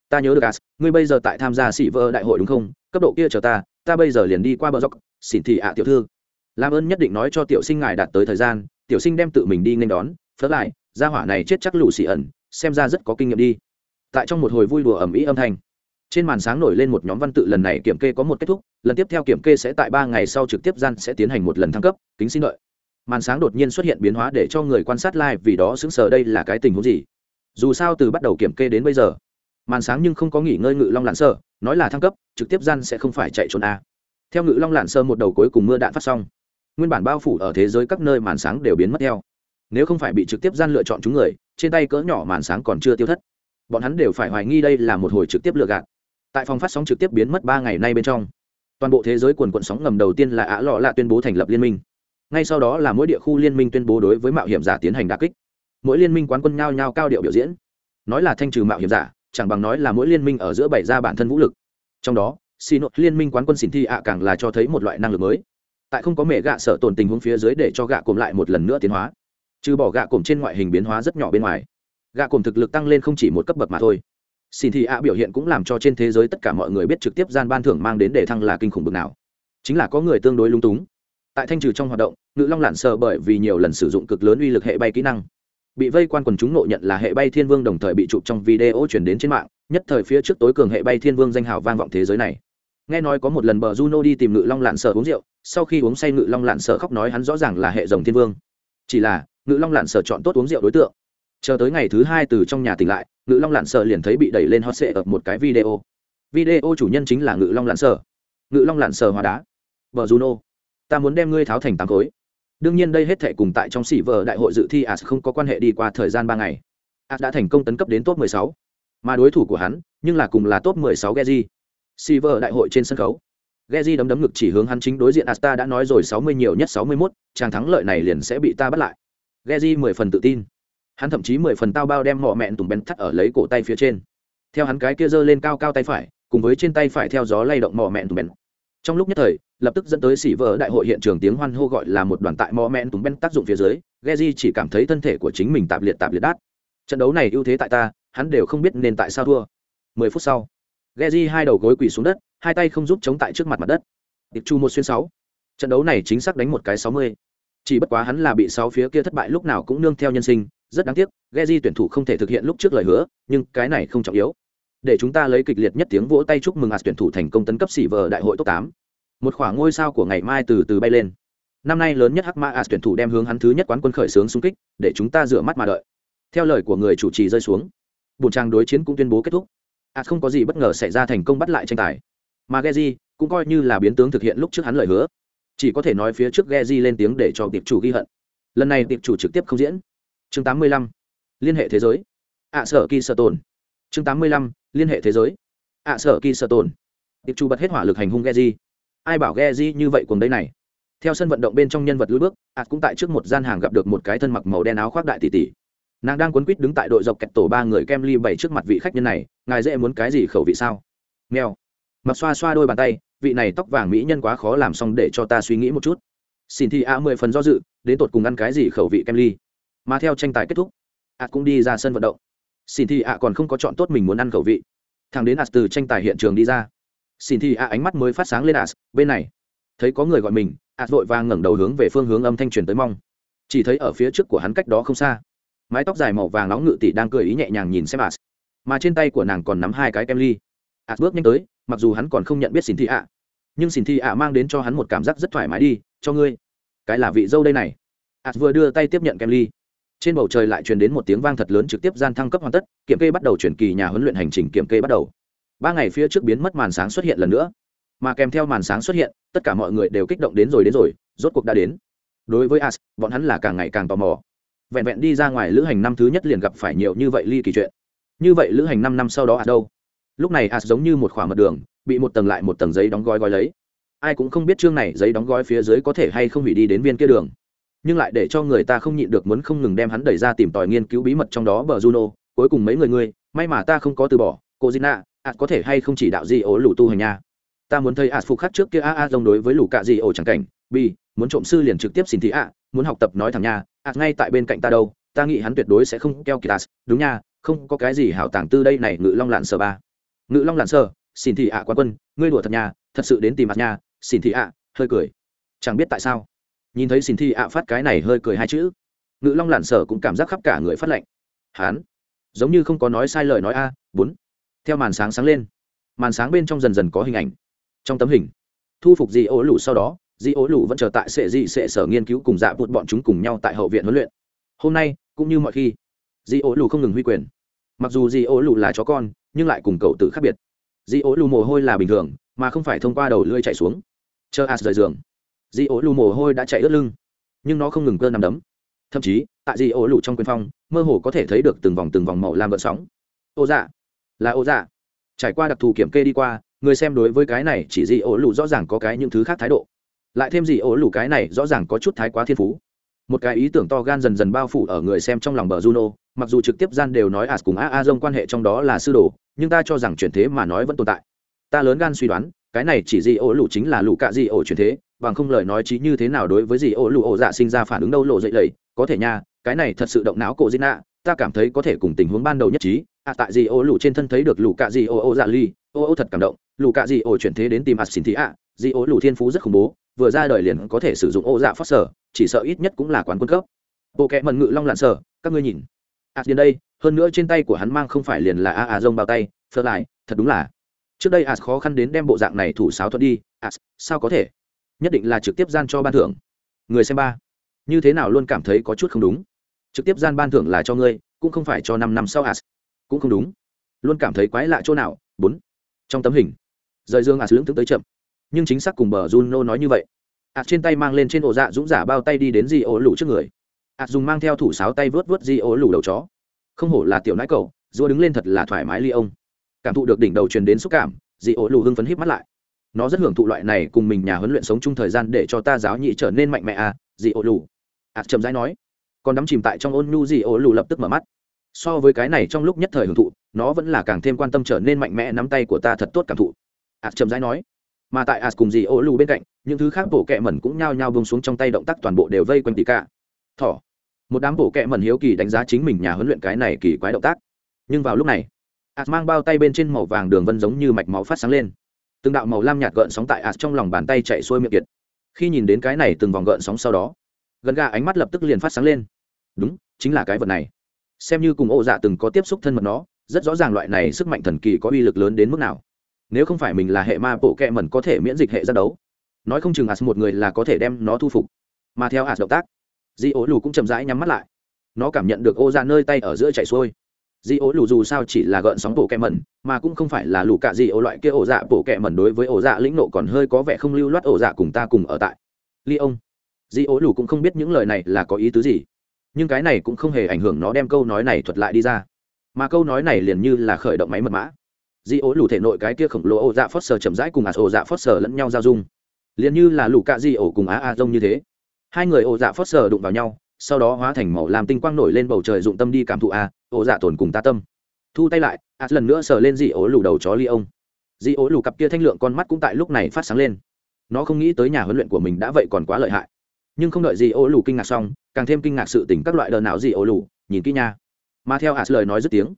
Ta nhớ được as ngươi bây giờ tại tham gia sĩ vơ đại hội đúng không? Cấp độ kia chờ ta ta bây giờ liền đi qua bờ dốc, xin thị ạ tiểu thư. Làm ơn nhất định nói cho tiểu sinh ngài đạt tới thời gian, tiểu sinh đem tự mình đi nên đón phớt lại, gia hỏa này chết chắc lù xì ẩn, xem ra rất có kinh nghiệm đi. Tại trong một hồi vui đùa ẩm ý âm thanh trên màn sáng nổi lên một nhóm văn tự, lần này kiểm kê có một kết thúc, lần tiếp theo kiểm kê sẽ tại ba ngày sau trực tiếp gian sẽ tiến hành một lần thăng cấp, kính xin lợi màn sáng đột nhiên xuất hiện biến hóa để cho người quan sát live vì đó xứng sờ đây là cái tình huống gì? Dù sao từ bắt đầu kiểm kê đến bây giờ, màn sáng nhưng không có nghỉ ngơi ngự long lạn sơ, nói là thăng cấp, trực tiếp gian sẽ không phải chạy trốn a. Theo ngự long lạn sơ một đầu cuối cùng mưa đạn phát xong, nguyên bản bao phủ ở thế giới các nơi màn sáng đều biến mất theo. Nếu không phải bị trực tiếp gian lựa chọn chúng người, trên tay cỡ nhỏ màn sáng còn chưa tiêu thất. Bọn hắn đều phải hoài nghi đây là một hồi trực tiếp lựa gạt tại phòng phát sóng trực tiếp biến mất ba ngày nay bên trong, toàn bộ thế giới quần quận sóng ngầm đầu tiên là ả lọ lạ tuyên bố thành lập liên minh. Ngay sau đó là mỗi địa khu liên minh tuyên bố đối với mạo hiểm giả tiến hành đà kích. Mỗi liên minh quán quân nhao nhao cao điệu biểu diễn. Nói là thanh trừ mạo hiểm giả, chẳng bằng nói là mỗi liên minh ở giữa bày ra bản thân vũ lực. Trong đó xì nội liên minh quán quân xỉn thi ạ càng là cho thấy một loại năng lực mới. Tại không có mẹ gạ sợ tồn tình huống phía dưới để cho gạ cồm lại một lần nữa tiến hóa. Trừ bỏ gạ cồm trên ngoại hình biến hóa rất nhỏ bên ngoài, gạ cồm thực lực tăng lên không chỉ một cấp bậc mà thôi xin thị ạ biểu hiện cũng làm cho trên thế giới tất cả mọi người biết trực tiếp gian ban thưởng mang đến để thăng là kinh khủng bực nào. Chính là có người tương đối lung túng. Tại thanh trừ trong hoạt động ngự long lặn sợ bởi vì nhiều lần sử dụng cực lớn uy lực hệ bay kỹ năng. Bị vây quan quần chúng nộ nhận là hệ bay thiên vương đồng thời bị chụp trong video chuyển đến trên mạng, nhất thời phía trước tối cường hệ bay thiên vương danh hào vang vọng thế giới này. Nghe nói có một lần bờ juno đi tìm ngự long lặn sợ uống rượu, sau khi uống say ngự long lặn sợ khóc nói hắn rõ ràng là hệ rồng thiên vương. Chỉ là, ngự long lặn sợ chọn tốt uống rượu đối tượng chờ tới ngày thứ hai từ trong nhà tỉnh lại ngự long lặn sợ liền thấy bị đẩy lên hot sệ ở một cái video. Video chủ nhân chính là ngự long lặn sợ ngự long lặn sợ hóa đá. Vợ juno ta muốn đem ngươi tháo thành tám khối. Đương nhiên đây hết thể cùng tại trong sỉ vợ đại hội dự thi as không có quan hệ đi qua thời gian ba ngày. As đã thành công tấn cấp đến top 16. mà đối thủ của hắn nhưng là cùng là top 16 Geji. Sỉ vợ đại hội trên sân khấu. Geji đấm đấm ngực chỉ hướng hắn chính đối diện Asta đã nói rồi 60 nhiều nhất 61, chàng thắng lợi này liền sẽ bị ta bắt lại. Geji 10 phần tự tin hắn thậm chí mười phần tao bao đem mỏ mẹn tùng bén thắt ở lấy cổ tay phía trên. Theo hắn cái kia giơ lên cao cao tay phải, cùng với trên tay phải theo gió lay động mỏ mẹn tùng bén trong lúc nhất thời, lập tức dẫn tới xỉ vỡ đại hội hiện trường tiếng hoan hô gọi là một đoàn tại mỏ mẹn tùng bén tác dụng phía dưới, Geji chỉ cảm thấy thân thể của chính mình tạp liệt tạp liệt đát. Trận đấu này ưu thế tại ta, hắn đều không biết nên tại sao thua. Mười phút sau, Geji hai đầu gối quỳ xuống đất, hai tay không giúp chống tại trước mặt mặt đất. Điệp chu một xuyên sáu. Trận đấu này chính xác đánh một cái sáu mươi. Chỉ bất quá hắn là bị sáu phía kia thất bại lúc nào cũng nương theo nhân sinh rất đáng tiếc, Geji tuyển thủ không thể thực hiện lúc trước lời hứa, nhưng cái này không trọng yếu. Để chúng ta lấy kịch liệt nhất tiếng vỗ tay chúc mừng as tuyển thủ thành công tấn cấp xỉ vờ đại hội top tám. Một khoảng ngôi sao của ngày mai từ từ bay lên. Năm nay lớn nhất hắc ma as tuyển thủ đem hướng hắn thứ nhất quán quân khởi sướng xung kích, để chúng ta rửa mắt mà đợi. Theo lời của người chủ trì rơi xuống bùn trang đối chiến cũng tuyên bố kết thúc. As không có gì bất ngờ xảy ra thành công bắt lại tranh tài. Mà Geji cũng coi như là biến tướng thực hiện lúc trước hắn lời hứa. Chỉ có thể nói phía trước Geji lên tiếng để cho tiệp chủ ghi hận. Lần này tiệp chủ trực tiếp không diễn chương 85. liên hệ thế giới. Ạ sở kỳ sở tồn. Chương 85. liên hệ thế giới. Ạ sở kỳ sở tồn. Tiệp chủ bật hết hỏa lực hành hung Geji. Ai bảo Geji như vậy cùng đây này? Theo sân vận động bên trong nhân vật lưỡi bước, ạ cũng tại trước một gian hàng gặp được một cái thân mặc màu đen áo khoác đại tỷ tỷ. Nàng đang quấn quýt đứng tại đội dọc kẹt tổ ba người kem ly bảy trước mặt vị khách nhân này, ngài dễ muốn cái gì khẩu vị sao? Nghèo mặc xoa xoa đôi bàn tay, vị này tóc vàng mỹ nhân quá khó làm xong để cho ta suy nghĩ một chút. Xin thì a mười phần do dự, đến tột cùng ăn cái gì khẩu vị kem ly? Mà theo tranh tài kết thúc ạt cũng đi ra sân vận động. Xin thì a còn không có chọn tốt mình muốn ăn khẩu vị. Thằng đến ạt từ tranh tài hiện trường đi ra. Xin thì ạ ánh mắt mới phát sáng lên ạt bên này. Thấy có người gọi mình ạt vội vàng ngẩng đầu hướng về phương hướng âm thanh truyền tới mong. Chỉ thấy ở phía trước của hắn cách đó không xa, mái tóc dài màu vàng nóng ngự tỷ đang cười ý nhẹ nhàng nhìn xem ạt mà trên tay của nàng còn nắm hai cái kem ly. Ạt bước nhanh tới, mặc dù hắn còn không nhận biết xin thị ạ nhưng xin thị ạ mang đến cho hắn một cảm giác rất thoải mái đi, cho ngươi, cái là vị dâu đây này. Ạt vừa đưa tay tiếp nhận kem ly trên bầu trời lại truyền đến một tiếng vang thật lớn trực tiếp gian thăng cấp hoàn tất, kiểm kê bắt đầu chuyển kỳ nhà huấn luyện hành trình kiểm kê bắt đầu. Ba ngày phía trước biến mất màn sáng xuất hiện lần nữa. Mà kèm theo màn sáng xuất hiện, tất cả mọi người đều kích động đến rồi đến rồi, rốt cuộc đã đến. Đối với as, bọn hắn là càng ngày càng tò mò. Vẹn vẹn đi ra ngoài lữ hành năm thứ nhất liền gặp phải nhiều như vậy ly kỳ chuyện. Như vậy lữ hành năm năm sau đó as đâu? Lúc này as giống như một khoảng mật đường, bị một tầng lại một tầng giấy đóng gói gói lấy. Ai cũng không biết chương này giấy đóng gói phía dưới có thể hay không hủy đi đến viên kia đường nhưng lại để cho người ta không nhịn được muốn không ngừng đem hắn đẩy ra tìm tòi nghiên cứu bí mật trong đó bờ juno cuối cùng mấy người ngươi may mà ta không có từ bỏ cô gina ạt có thể hay không chỉ đạo gì ố lũ tu hành nha? Ta muốn thấy ạt phục khắc trước kia a a giống đối với lũ cạ gì ổ chẳng cảnh bi, muốn trộm sư liền trực tiếp xin thị ạ muốn học tập nói thẳng nha ạt ngay tại bên cạnh ta đâu ta nghĩ hắn tuyệt đối sẽ không keo kiệt đúng nha không có cái gì hảo tàng tư đây này ngự long lạn sở ba. Ngự long lạn sở xin thị ạ quan quân ngươi đùa thật nha thật sự đến tìm mặt nha xin thị ạ hơi cười. Chẳng biết tại sao nhìn thấy xin thi ạ phát cái này hơi cười hai chữ. Ngự long lạn sở cũng cảm giác khắp cả người phát lệnh hán, giống như không có nói sai lời nói a, bốn. Theo màn sáng sáng lên, màn sáng bên trong dần dần có hình ảnh. Trong tấm hình, thu phục di ố lũ sau đó, di ố lũ vẫn chờ tại sệ di sệ sở nghiên cứu cùng dạ vụt bọn chúng cùng nhau tại hậu viện huấn luyện. Hôm nay, cũng như mọi khi, di ố lũ không ngừng huy quyền. Mặc dù di ố lũ là chó con, nhưng lại cùng cậu tự khác biệt. Di ố lù mồ hôi là bình thường, mà không phải thông qua đầu lưỡi chạy xuống. Chờ as rời giường. Dì ố lù mồ hôi đã chạy ướt lưng, nhưng nó không ngừng cơ nằm đấm. Thậm chí, tại Dì ố lù trong quyền phong, mơ hồ có thể thấy được từng vòng từng vòng màu làm vợ sóng. Ô dạ là ô dạ. Trải qua đặc thù kiểm kê đi qua, người xem đối với cái này chỉ Dì ố lù rõ ràng có cái những thứ khác thái độ. Lại thêm Dì ố lù cái này rõ ràng có chút thái quá thiên phú. Một cái ý tưởng to gan dần dần bao phủ ở người xem trong lòng bờ juno, mặc dù trực tiếp gian đều nói as cùng a a dông quan hệ trong đó là sư đồ, nhưng ta cho rằng chuyển thế mà nói vẫn tồn tại. Ta lớn gan suy đoán, cái này chỉ Dì ố lù chính là lũ cạ Dì ổ chuyển thế bằng không lời nói chí như thế nào đối với gì ổ lũ ổ dạ sinh ra phản ứng đâu lộ dậy lầy. Có thể nha, cái này thật sự động não cổ di nạ ta cảm thấy có thể cùng tình huống ban đầu nhất trí. À tại gì ổ lũ trên thân thấy được lũ cạ gì ổ ổ dạ ly, ô ô thật cảm động. Lũ cạ gì ổ chuyển thế đến tìm ạt xin thị ạ di ổ lũ thiên phú rất khủng bố, vừa ra đời liền có thể sử dụng ô dạ phát sở, chỉ sợ ít nhất cũng là quán quân cấp. Bộ kệ mần ngự long lạn sở, các ngươi nhìn. À đến đây, hơn nữa trên tay của hắn mang không phải liền là a a rông bao tay, phớt lại, thật đúng là. Trước đây as khó khăn đến đem bộ dạng này thủ sáo thuận đi. As, sao có thể? Nhất định là trực tiếp gian cho ban thưởng. Người xem ba, như thế nào luôn cảm thấy có chút không đúng? Trực tiếp gian ban thưởng là cho ngươi, cũng không phải cho năm năm sau as. Cũng không đúng. Luôn cảm thấy quái lạ chỗ nào? Bốn, trong tấm hình. Rời dương as lưỡng tướng tới chậm. Nhưng chính xác cùng bờ juno nói như vậy. As trên tay mang lên trên ổ dạ dũng giả bao tay đi đến di ổ lủ trước người. As dùng mang theo thủ sáo tay vớt vớt di ổ lủ đầu chó. Không hổ là tiểu nãi cầu dua đứng lên thật là thoải mái ly ông. Cảm thụ được đỉnh đầu truyền đến xúc cảm di ổ lù hưng phấn hít mắt lại nó rất hưởng thụ loại này cùng mình nhà huấn luyện sống chung thời gian để cho ta giáo nhị trở nên mạnh mẽ à dị ô lù. Ạ à, chậm rãi nói. Còn đắm chìm tại trong ôn nhu dị ô lù lập tức mở mắt. So với cái này trong lúc nhất thời hưởng thụ nó vẫn là càng thêm quan tâm trở nên mạnh mẽ nắm tay của ta thật tốt cảm thụ. Ạ à, chậm rãi nói. Mà tại ạt cùng dị ô lù bên cạnh những thứ khác bổ kẹ mẩn cũng nhao nhao bông xuống trong tay động tác toàn bộ đều vây quanh tỷ cả. Thỏ. Một đám bổ kẹ mẩn hiếu kỳ đánh giá chính mình nhà huấn luyện cái này kỳ quái động tác. Nhưng vào lúc này ạ mang bao tay bên trên màu vàng đường vân giống như mạch máu phát sáng lên từng đạo màu lam nhạt gợn sóng tại ạt trong lòng bàn tay chạy xuôi miệng kiệt. Khi nhìn đến cái này từng vòng gợn sóng sau đó, gần gà ánh mắt lập tức liền phát sáng lên. Đúng, chính là cái vật này. Xem như cùng ô dạ từng có tiếp xúc thân mật nó, rất rõ ràng loại này sức mạnh thần kỳ có uy lực lớn đến mức nào. Nếu không phải mình là hệ ma bộ kẹ mẩn có thể miễn dịch hệ ra đấu. Nói không chừng ạt một người là có thể đem nó thu phục. Mà theo ạt động tác, di ố lù cũng chậm rãi nhắm mắt lại. Nó cảm nhận được ô dạ nơi tay ở giữa chạy xuôi di ố lù dù sao chỉ là gợn sóng bộ kẹ mẩn, mà cũng không phải là lù cạ di ố loại kia ổ dạ bộ kẹ mẩn đối với ổ dạ lĩnh nộ còn hơi có vẻ không lưu loát ổ dạ cùng ta cùng ở tại. Ly ông, di ố lù cũng không biết những lời này là có ý tứ gì, nhưng cái này cũng không hề ảnh hưởng nó đem câu nói này thuật lại đi ra. Mà câu nói này liền như là khởi động máy mật mã. Di ố lù thể nội cái kia khổng lồ ổ dạ phớt sờ chậm rãi cùng ạt ổ dạ phớt sờ lẫn nhau giao dung. Liền như là lù cạ di ổ cùng á a rông như thế. Hai người ổ dạ phớt sờ đụng vào nhau sau đó hóa thành màu làm tinh quang nổi lên bầu trời dụng tâm đi cảm thụ a ổ dạ tổn cùng ta tâm. Thu tay lại, a lần nữa sờ lên dị ố lù đầu chó ly ông. Dị ố lù cặp kia thanh lượng con mắt cũng tại lúc này phát sáng lên. Nó không nghĩ tới nhà huấn luyện của mình đã vậy còn quá lợi hại. Nhưng không đợi dị ố lù kinh ngạc xong, càng thêm kinh ngạc sự tỉnh các loại đờ não dị ố lù, nhìn kỹ nha. Mà theo a lời nói dứt tiếng,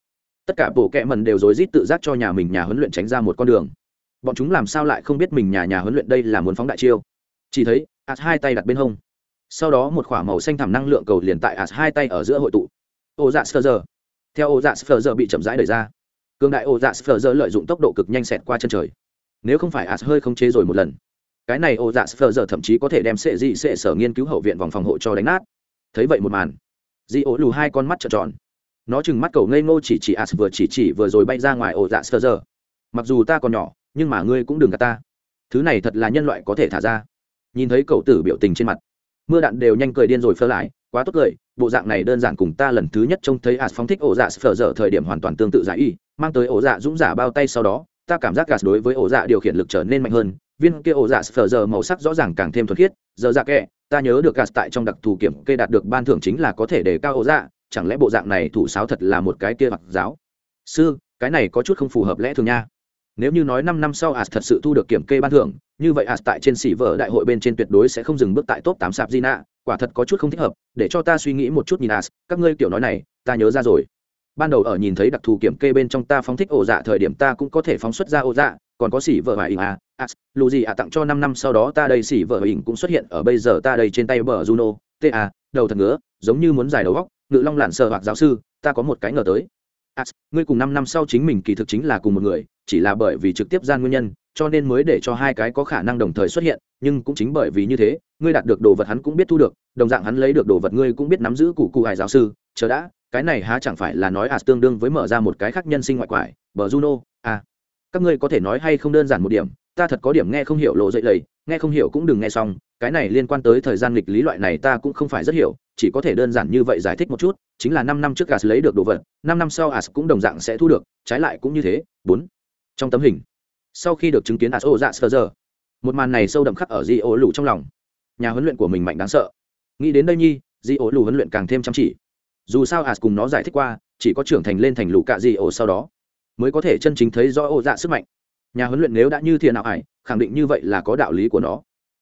tất cả bộ kẹ mần đều rối rít tự giác cho nhà mình nhà huấn luyện tránh ra một con đường. Bọn chúng làm sao lại không biết mình nhà nhà huấn luyện đây là muốn phóng đại chiêu? Chỉ thấy, a hai tay đặt bên hông sau đó một k h ỏ a màu xanh thẳm năng lượng cầu liền tại as hai tay ở giữa hội tụ. Ô dạ sờ giờ theo ô dạ sờ giờ bị chậm rãi đẩy ra, cường đại ô dạ sờ giờ lợi dụng tốc độ cực nhanh xẹt qua chân trời. Nếu không phải as hơi không chế rồi một lần, cái này ô dạ sờ giờ thậm chí có thể đem sệ dị sệ sở nghiên cứu hậu viện vòng phòng hộ cho đánh nát. Thấy vậy một màn dị ố lù hai con mắt trợn tròn. Nó chừng mắt cầu ngây ngô chỉ chỉ as vừa chỉ chỉ vừa rồi bay ra ngoài ô dạ sờ giờ mặc dù ta còn nhỏ, nhưng mà ngươi cũng đừng gạt ta. Thứ này thật là nhân loại có thể thả ra. Nhìn thấy cậu tử biểu tình trên mặt mưa đạn đều nhanh cười điên rồi phơ lại, quá tốt cười, bộ dạng này đơn giản cùng ta lần thứ nhất trông thấy as phóng thích ổ dạ phở dở thời điểm hoàn toàn tương tự giải y, mang tới ổ dạ dũng giả bao tay sau đó, ta cảm giác gạt đối với ổ dạ điều khiển lực trở nên mạnh hơn, viên kia ổ dạ phở dở màu sắc rõ ràng càng thêm thuần khiết, giờ dạ kệ, ta nhớ được gạt tại trong đặc thù kiểm kê đạt được ban thưởng chính là có thể đề cao ổ dạ chẳng lẽ bộ dạng này thủ sáo thật là một cái kia mặc giáo? Sư, cái này có chút không phù hợp lẽ thường nha nếu như nói năm năm sau as thật sự thu được kiểm kê ban thưởng như vậy as tại trên sỉ vở đại hội bên trên tuyệt đối sẽ không dừng bước tại top tám sạp Gina, quả thật có chút không thích hợp để cho ta suy nghĩ một chút nhìn as các ngươi kiểu nói này ta nhớ ra rồi. Ban đầu ở nhìn thấy đặc thù kiểm kê bên trong ta phóng thích ổ dạ thời điểm ta cũng có thể phóng xuất ra ổ dạ còn có sỉ vợ và ỉng à as lù gì à tặng cho năm năm sau đó ta đây sỉ vợ ỉng cũng xuất hiện ở bây giờ ta đây trên tay bờ juno ta đầu thật ngứa giống như muốn giải đầu góc ngự long lạn sợ hoặc giáo sư ta có một cái ngờ tới as ngươi cùng năm năm sau chính mình kỳ thực chính là cùng một người, chỉ là bởi vì trực tiếp gian nguyên nhân, cho nên mới để cho hai cái có khả năng đồng thời xuất hiện, nhưng cũng chính bởi vì như thế, ngươi đạt được đồ vật hắn cũng biết thu được, đồng dạng hắn lấy được đồ vật ngươi cũng biết nắm giữ cụ cụ hải giáo sư, chờ đã, cái này há chẳng phải là nói as tương đương với mở ra một cái khác nhân sinh ngoại quải, bờ juno à. Các ngươi có thể nói hay không đơn giản một điểm, ta thật có điểm nghe không hiểu lộ dậy lầy, nghe không hiểu cũng đừng nghe xong, cái này liên quan tới thời gian nghịch lý loại này ta cũng không phải rất hiểu chỉ có thể đơn giản như vậy giải thích một chút, chính là năm năm trước gas lấy được đồ vật, năm năm sau as cũng đồng dạng sẽ thu được, trái lại cũng như thế. Bốn, trong tấm hình, sau khi được chứng kiến as ô dạ sơ giờ, một màn này sâu đậm khắc ở di ô lù trong lòng. Nhà huấn luyện của mình mạnh đáng sợ. Nghĩ đến đây nhi di ô lù huấn luyện càng thêm chăm chỉ. Dù sao as cùng nó giải thích qua, chỉ có trưởng thành lên thành lù cạ di ô sau đó, mới có thể chân chính thấy rõ ô dạ sức mạnh. Nhà huấn luyện nếu đã như thiền nào ải, khẳng định như vậy là có đạo lý của nó.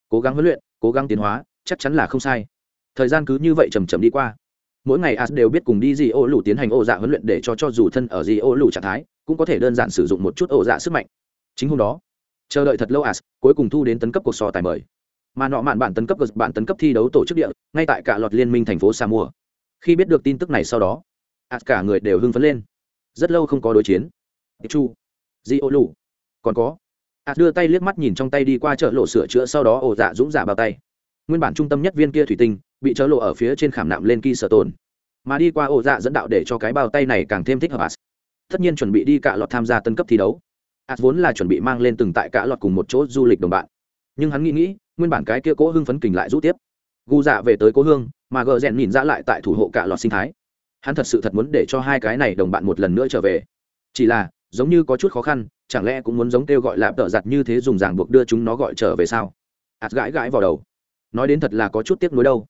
Cố gắng huấn luyện, cố gắng tiến hóa, chắc chắn là không sai thời gian cứ như vậy chầm chầm đi qua. Mỗi ngày as đều biết cùng đi di ô lù tiến hành ô dạ huấn luyện để cho cho dù thân ở di ô lù trạng thái, cũng có thể đơn giản sử dụng một chút ô dạ sức mạnh. Chính hôm đó, chờ đợi thật lâu as cuối cùng thu đến tấn cấp cuộc sò tài mời. Mà nọ mạn bản tấn cấp bản tấn cấp thi đấu tổ chức địa, ngay tại cả loạt liên minh thành phố sa mùa khi biết được tin tức này sau đó, as cả người đều hưng phấn lên. Rất lâu không có đối chiến. Chu di ô lù còn có, as đưa tay liếc mắt nhìn trong tay đi qua chợ lộ sửa chữa sau đó ổ dạ dũng giả bao tay. Nguyên bản trung tâm nhất viên kia thủy tinh bị chớ lộ ở phía trên khảm nạm lên kỳ sở tồn. Mà đi qua ổ dạ dẫn đạo để cho cái bao tay này càng thêm thích hợp as tất nhiên chuẩn bị đi cả lọt tham gia tân cấp thi đấu. As vốn là chuẩn bị mang lên từng tại cả lọt cùng một chỗ du lịch đồng bạn. Nhưng hắn nghĩ nghĩ, nguyên bản cái kia cố hưng phấn kình lại rút tiếp. Gu dạ về tới cố hương, mà gờ rèn nhìn ra lại tại thủ hộ cả lọt sinh thái. Hắn thật sự thật muốn để cho hai cái này đồng bạn một lần nữa trở về. Chỉ là, giống như có chút khó khăn, chẳng lẽ cũng muốn giống kêu gọi lạp tợ giặt như thế dùng ràng buộc đưa chúng nó gọi trở về sao? Ạt gãi gãi vào đầu. Nói đến thật là có chút tiếc nuối đâu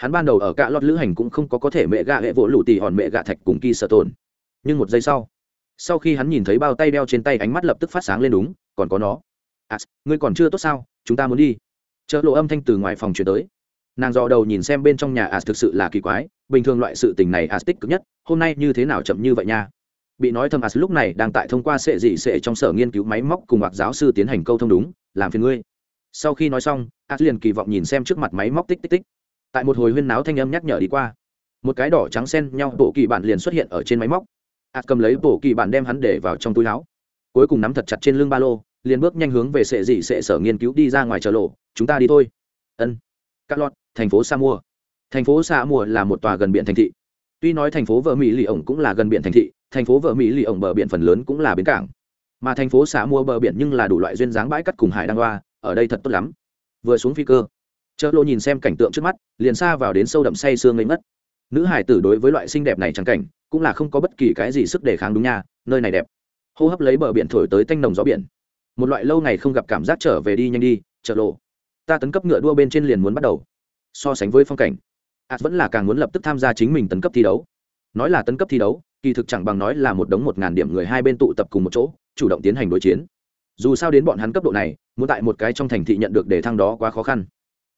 hắn ban đầu ở cả lọt lữ hành cũng không có có thể mẹ gạ hệ vỗ lụ tì hòn mẹ gạ thạch cùng kỳ sợ tồn. Nhưng một giây sau sau khi hắn nhìn thấy bao tay đeo trên tay ánh mắt lập tức phát sáng lên đúng còn có nó. À, ngươi còn chưa tốt sao chúng ta muốn đi. Chợ lộ âm thanh từ ngoài phòng chuyển tới. Nàng dò đầu nhìn xem bên trong nhà as thực sự là kỳ quái bình thường loại sự tình này as tích cực nhất hôm nay như thế nào chậm như vậy nha? Bị nói thầm as lúc này đang tại thông qua sệ dị sệ trong sở nghiên cứu máy móc cùng hoặc giáo sư tiến hành câu thông đúng làm phiền ngươi. Sau khi nói xong as liền kỳ vọng nhìn xem trước mặt máy móc tích tích tích tại một hồi huyên náo thanh âm nhắc nhở đi qua. Một cái đỏ trắng xen nhau bộ kỳ bản liền xuất hiện ở trên máy móc. As cầm lấy bộ kỳ bản đem hắn để vào trong túi áo. Cuối cùng nắm thật chặt trên lưng ba lô, liền bước nhanh hướng về sệ dị sệ sở nghiên cứu đi ra ngoài chợ lộ. Chúng ta đi thôi. Ân. Cát lọt, thành phố sa mua. Thành phố sa mua là một tòa gần biển thành thị. Tuy nói thành phố vợ mỹ lì ổng cũng là gần biển thành thị, thành phố vợ mỹ lì ổng bờ biển phần lớn cũng là bến cảng. Mà thành phố xã mua bờ biển nhưng là đủ loại duyên dáng bãi cắt cùng hải đăng hoa, ở đây thật tốt lắm. Vừa xuống phi cơ chợ lộ nhìn xem cảnh tượng trước mắt, liền xa vào đến sâu đậm say sương ngây ngất. Nữ hải tử đối với loại xinh đẹp này trắng cảnh, cũng là không có bất kỳ cái gì sức đề kháng đúng nha, nơi này đẹp. Hô hấp lấy bờ biển thổi tới tanh nồng gió biển. Một loại lâu ngày không gặp cảm giác trở về đi nhanh đi, chợ lộ. Ta tấn cấp ngựa đua bên trên liền muốn bắt đầu. So sánh với phong cảnh ạt vẫn là càng muốn lập tức tham gia chính mình tấn cấp thi đấu. Nói là tấn cấp thi đấu, kỳ thực chẳng bằng nói là một đống một ngàn điểm người hai bên tụ tập cùng một chỗ, chủ động tiến hành đối chiến. Dù sao đến bọn hắn cấp độ này, muốn tại một cái trong thành thị nhận được đề thăng đó quá khó khăn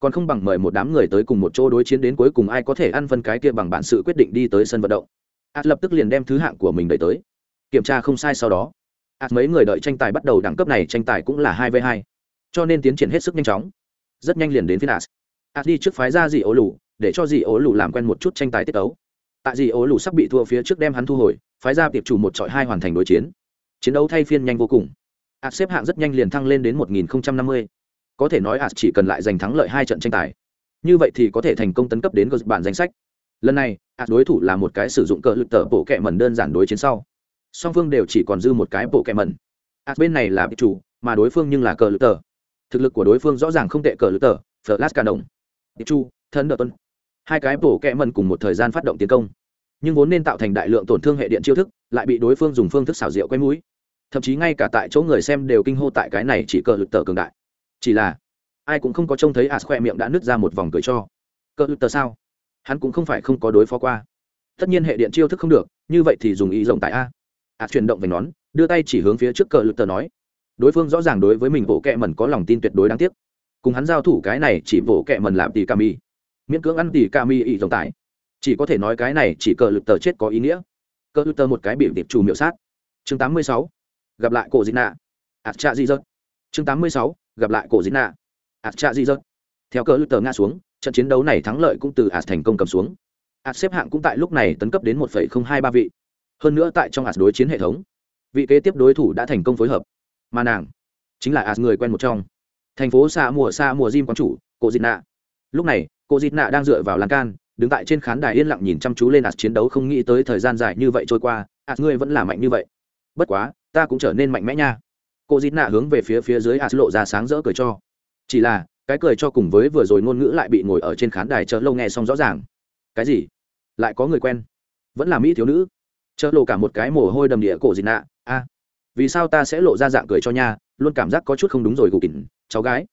còn không bằng mời một đám người tới cùng một chỗ đối chiến đến cuối cùng ai có thể ăn phân cái kia bằng bản sự quyết định đi tới sân vận động. Ạt lập tức liền đem thứ hạng của mình đẩy tới. Kiểm tra không sai sau đó ạt mấy người đợi tranh tài bắt đầu đẳng cấp này tranh tài cũng là hai v hai. Cho nên tiến triển hết sức nhanh chóng. Rất nhanh liền đến phiên ạt ạt đi trước phái ra dị ố lù, để cho dị ố lù làm quen một chút tranh tài tiết ấu. Tại dị ố lù sắp bị thua phía trước đem hắn thu hồi, phái ra tiệp chủ một trọi hai hoàn thành đối chiến. Chiến đấu thay phiên nhanh vô cùng. Ạt xếp hạng rất nhanh liền thăng lên đến một nghìn năm mươi có thể nói ạt chỉ cần lại giành thắng lợi hai trận tranh tài. Như vậy thì có thể thành công tấn cấp đến gờ bản danh sách. Lần này ạt đối thủ là một cái sử dụng cờ lực tờ bộ kẹ mẩn đơn giản đối chiến sau. Song phương đều chỉ còn dư một cái bộ kẹ mẩn. Ạt bên này là chủ, mà đối phương nhưng là cờ lực tờ thực lực của đối phương rõ ràng không tệ cờ lực tờ flash cả đồng chu thân đợt tuân hai cái bộ kẹ mần cùng một thời gian phát động tiến công. Nhưng vốn nên tạo thành đại lượng tổn thương hệ điện chiêu thức, lại bị đối phương dùng phương thức xảo diệu quay mũi. Thậm chí ngay cả tại chỗ người xem đều kinh hô tại cái này chỉ cờ lực tờ cường đại chỉ là, ai cũng không có trông thấy as khoe miệng đã nứt ra một vòng cười cho. Cờ tờ sao? Hắn cũng không phải không có đối phó qua. Tất nhiên hệ điện chiêu thức không được, như vậy thì dùng ý rộng tại a. As chuyển động về nón, đưa tay chỉ hướng phía trước cờ tờ nói. Đối phương rõ ràng đối với mình bộ kẹ mần có lòng tin tuyệt đối đáng tiếc. Cùng hắn giao thủ cái này chỉ bộ kẹ mần làm tỷ ca mi. Miễn cưỡng ăn tỷ ca mi ý rộng tại. Chỉ có thể nói cái này chỉ cờ lực tờ chết có ý nghĩa. Cờ lực tờ một cái bị tiệp trù miệu sát. Chương 86. gặp lại cổ dịch nạ. Ạt trạ di dật chương 86 gặp lại cổ dịt nạ ạt cha di dật. Theo cờ lực tờ nga xuống, trận chiến đấu này thắng lợi cũng từ ạt thành công cầm xuống. Ạt xếp hạng cũng tại lúc này tấn cấp đến một hai ba vị. Hơn nữa tại trong ạt đối chiến hệ thống, vị kế tiếp đối thủ đã thành công phối hợp. Mà nàng chính là ạt người quen một trong. Thành phố xa mùa xa mùa diêm quán chủ, cổ dịt nạ lúc này, cổ dịt nạ đang dựa vào lan can, đứng tại trên khán đài yên lặng nhìn chăm chú lên ạt chiến đấu không nghĩ tới thời gian dài như vậy trôi qua, ạt ngươi vẫn là mạnh như vậy. Bất quá, ta cũng trở nên mạnh mẽ nha cô dít nạ hướng về phía phía dưới a lộ ra sáng rỡ cười cho. Chỉ là, cái cười cho cùng với vừa rồi ngôn ngữ lại bị ngồi ở trên khán đài chờ lâu nghe xong rõ ràng. Cái gì? Lại có người quen? Vẫn là mỹ thiếu nữ? Chợ lộ cả một cái mồ hôi đầm địa cổ dịt nạ. A, vì sao ta sẽ lộ ra dạng cười cho nha? Luôn cảm giác có chút không đúng rồi gù kỉnh cháu gái,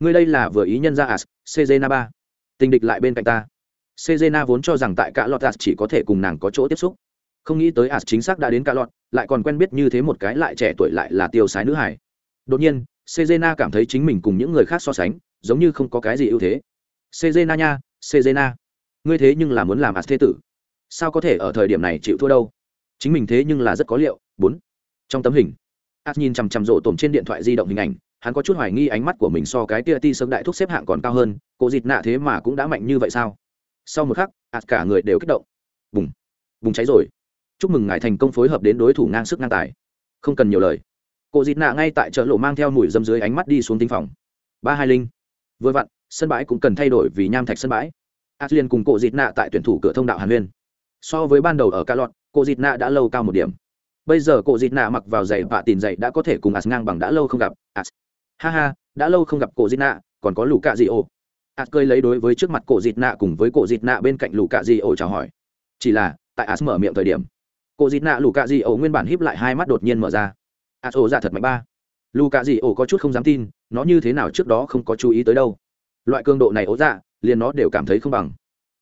ngươi đây là vừa ý nhân ra as sejena ba. Tình địch lại bên cạnh ta. Sejena vốn cho rằng tại cả lọt As chỉ có thể cùng nàng có chỗ tiếp xúc. Không nghĩ tới As chính xác đã đến cả lọt, lại còn quen biết như thế một cái lại trẻ tuổi lại là tiêu sái nữ hải. Đột nhiên, sejena cảm thấy chính mình cùng những người khác so sánh, giống như không có cái gì ưu thế. sejena nha, sejena ngươi thế nhưng là muốn làm As thế tử. Sao có thể ở thời điểm này chịu thua đâu? Chính mình thế nhưng là rất có liệu. Bốn. Trong tấm hình, As nhìn chằm chằm rộ tổm trên điện thoại di động hình ảnh, hắn có chút hoài nghi ánh mắt của mình so cái tia ti sớm đại thúc xếp hạng còn cao hơn, cô dịt nạ thế mà cũng đã mạnh như vậy sao? sau một khắc ạt cả người đều kích động bùng bùng cháy rồi chúc mừng ngài thành công phối hợp đến đối thủ ngang sức ngang tài. Không cần nhiều lời. Cụ dịt nạ ngay tại chợ lộ mang theo mùi dâm dưới ánh mắt đi xuống tinh phòng. Ba hai linh. Vừa vặn, sân bãi cũng cần thay đổi vì nham thạch sân bãi. Ạt liền cùng cụ dịt nạ tại tuyển thủ cửa thông đạo hàn huyên. So với ban đầu ở ca lọt cụ dịt nạ đã lâu cao một điểm. Bây giờ cụ dịt nạ mặc vào giày vạ tìm giày đã có thể cùng ạt ngang bằng đã lâu không gặp. Ạt ha ha, đã lâu không gặp cụ dịt nạ, còn có lũ cạ dị ô ạt cơi lấy đối với trước mặt cổ dịt nạ cùng với cổ dịt nạ bên cạnh lũ cạ dị ô chào hỏi. Chỉ là, tại ạt mở miệng thời điểm cô dịt nạ lù cạ dị ổ nguyên bản híp lại hai mắt đột nhiên mở ra. A ổ ra thật mạnh ba. Lù cạ dị ổ có chút không dám tin, nó như thế nào trước đó không có chú ý tới đâu. Loại cường độ này, ố dạ liền nó đều cảm thấy không bằng.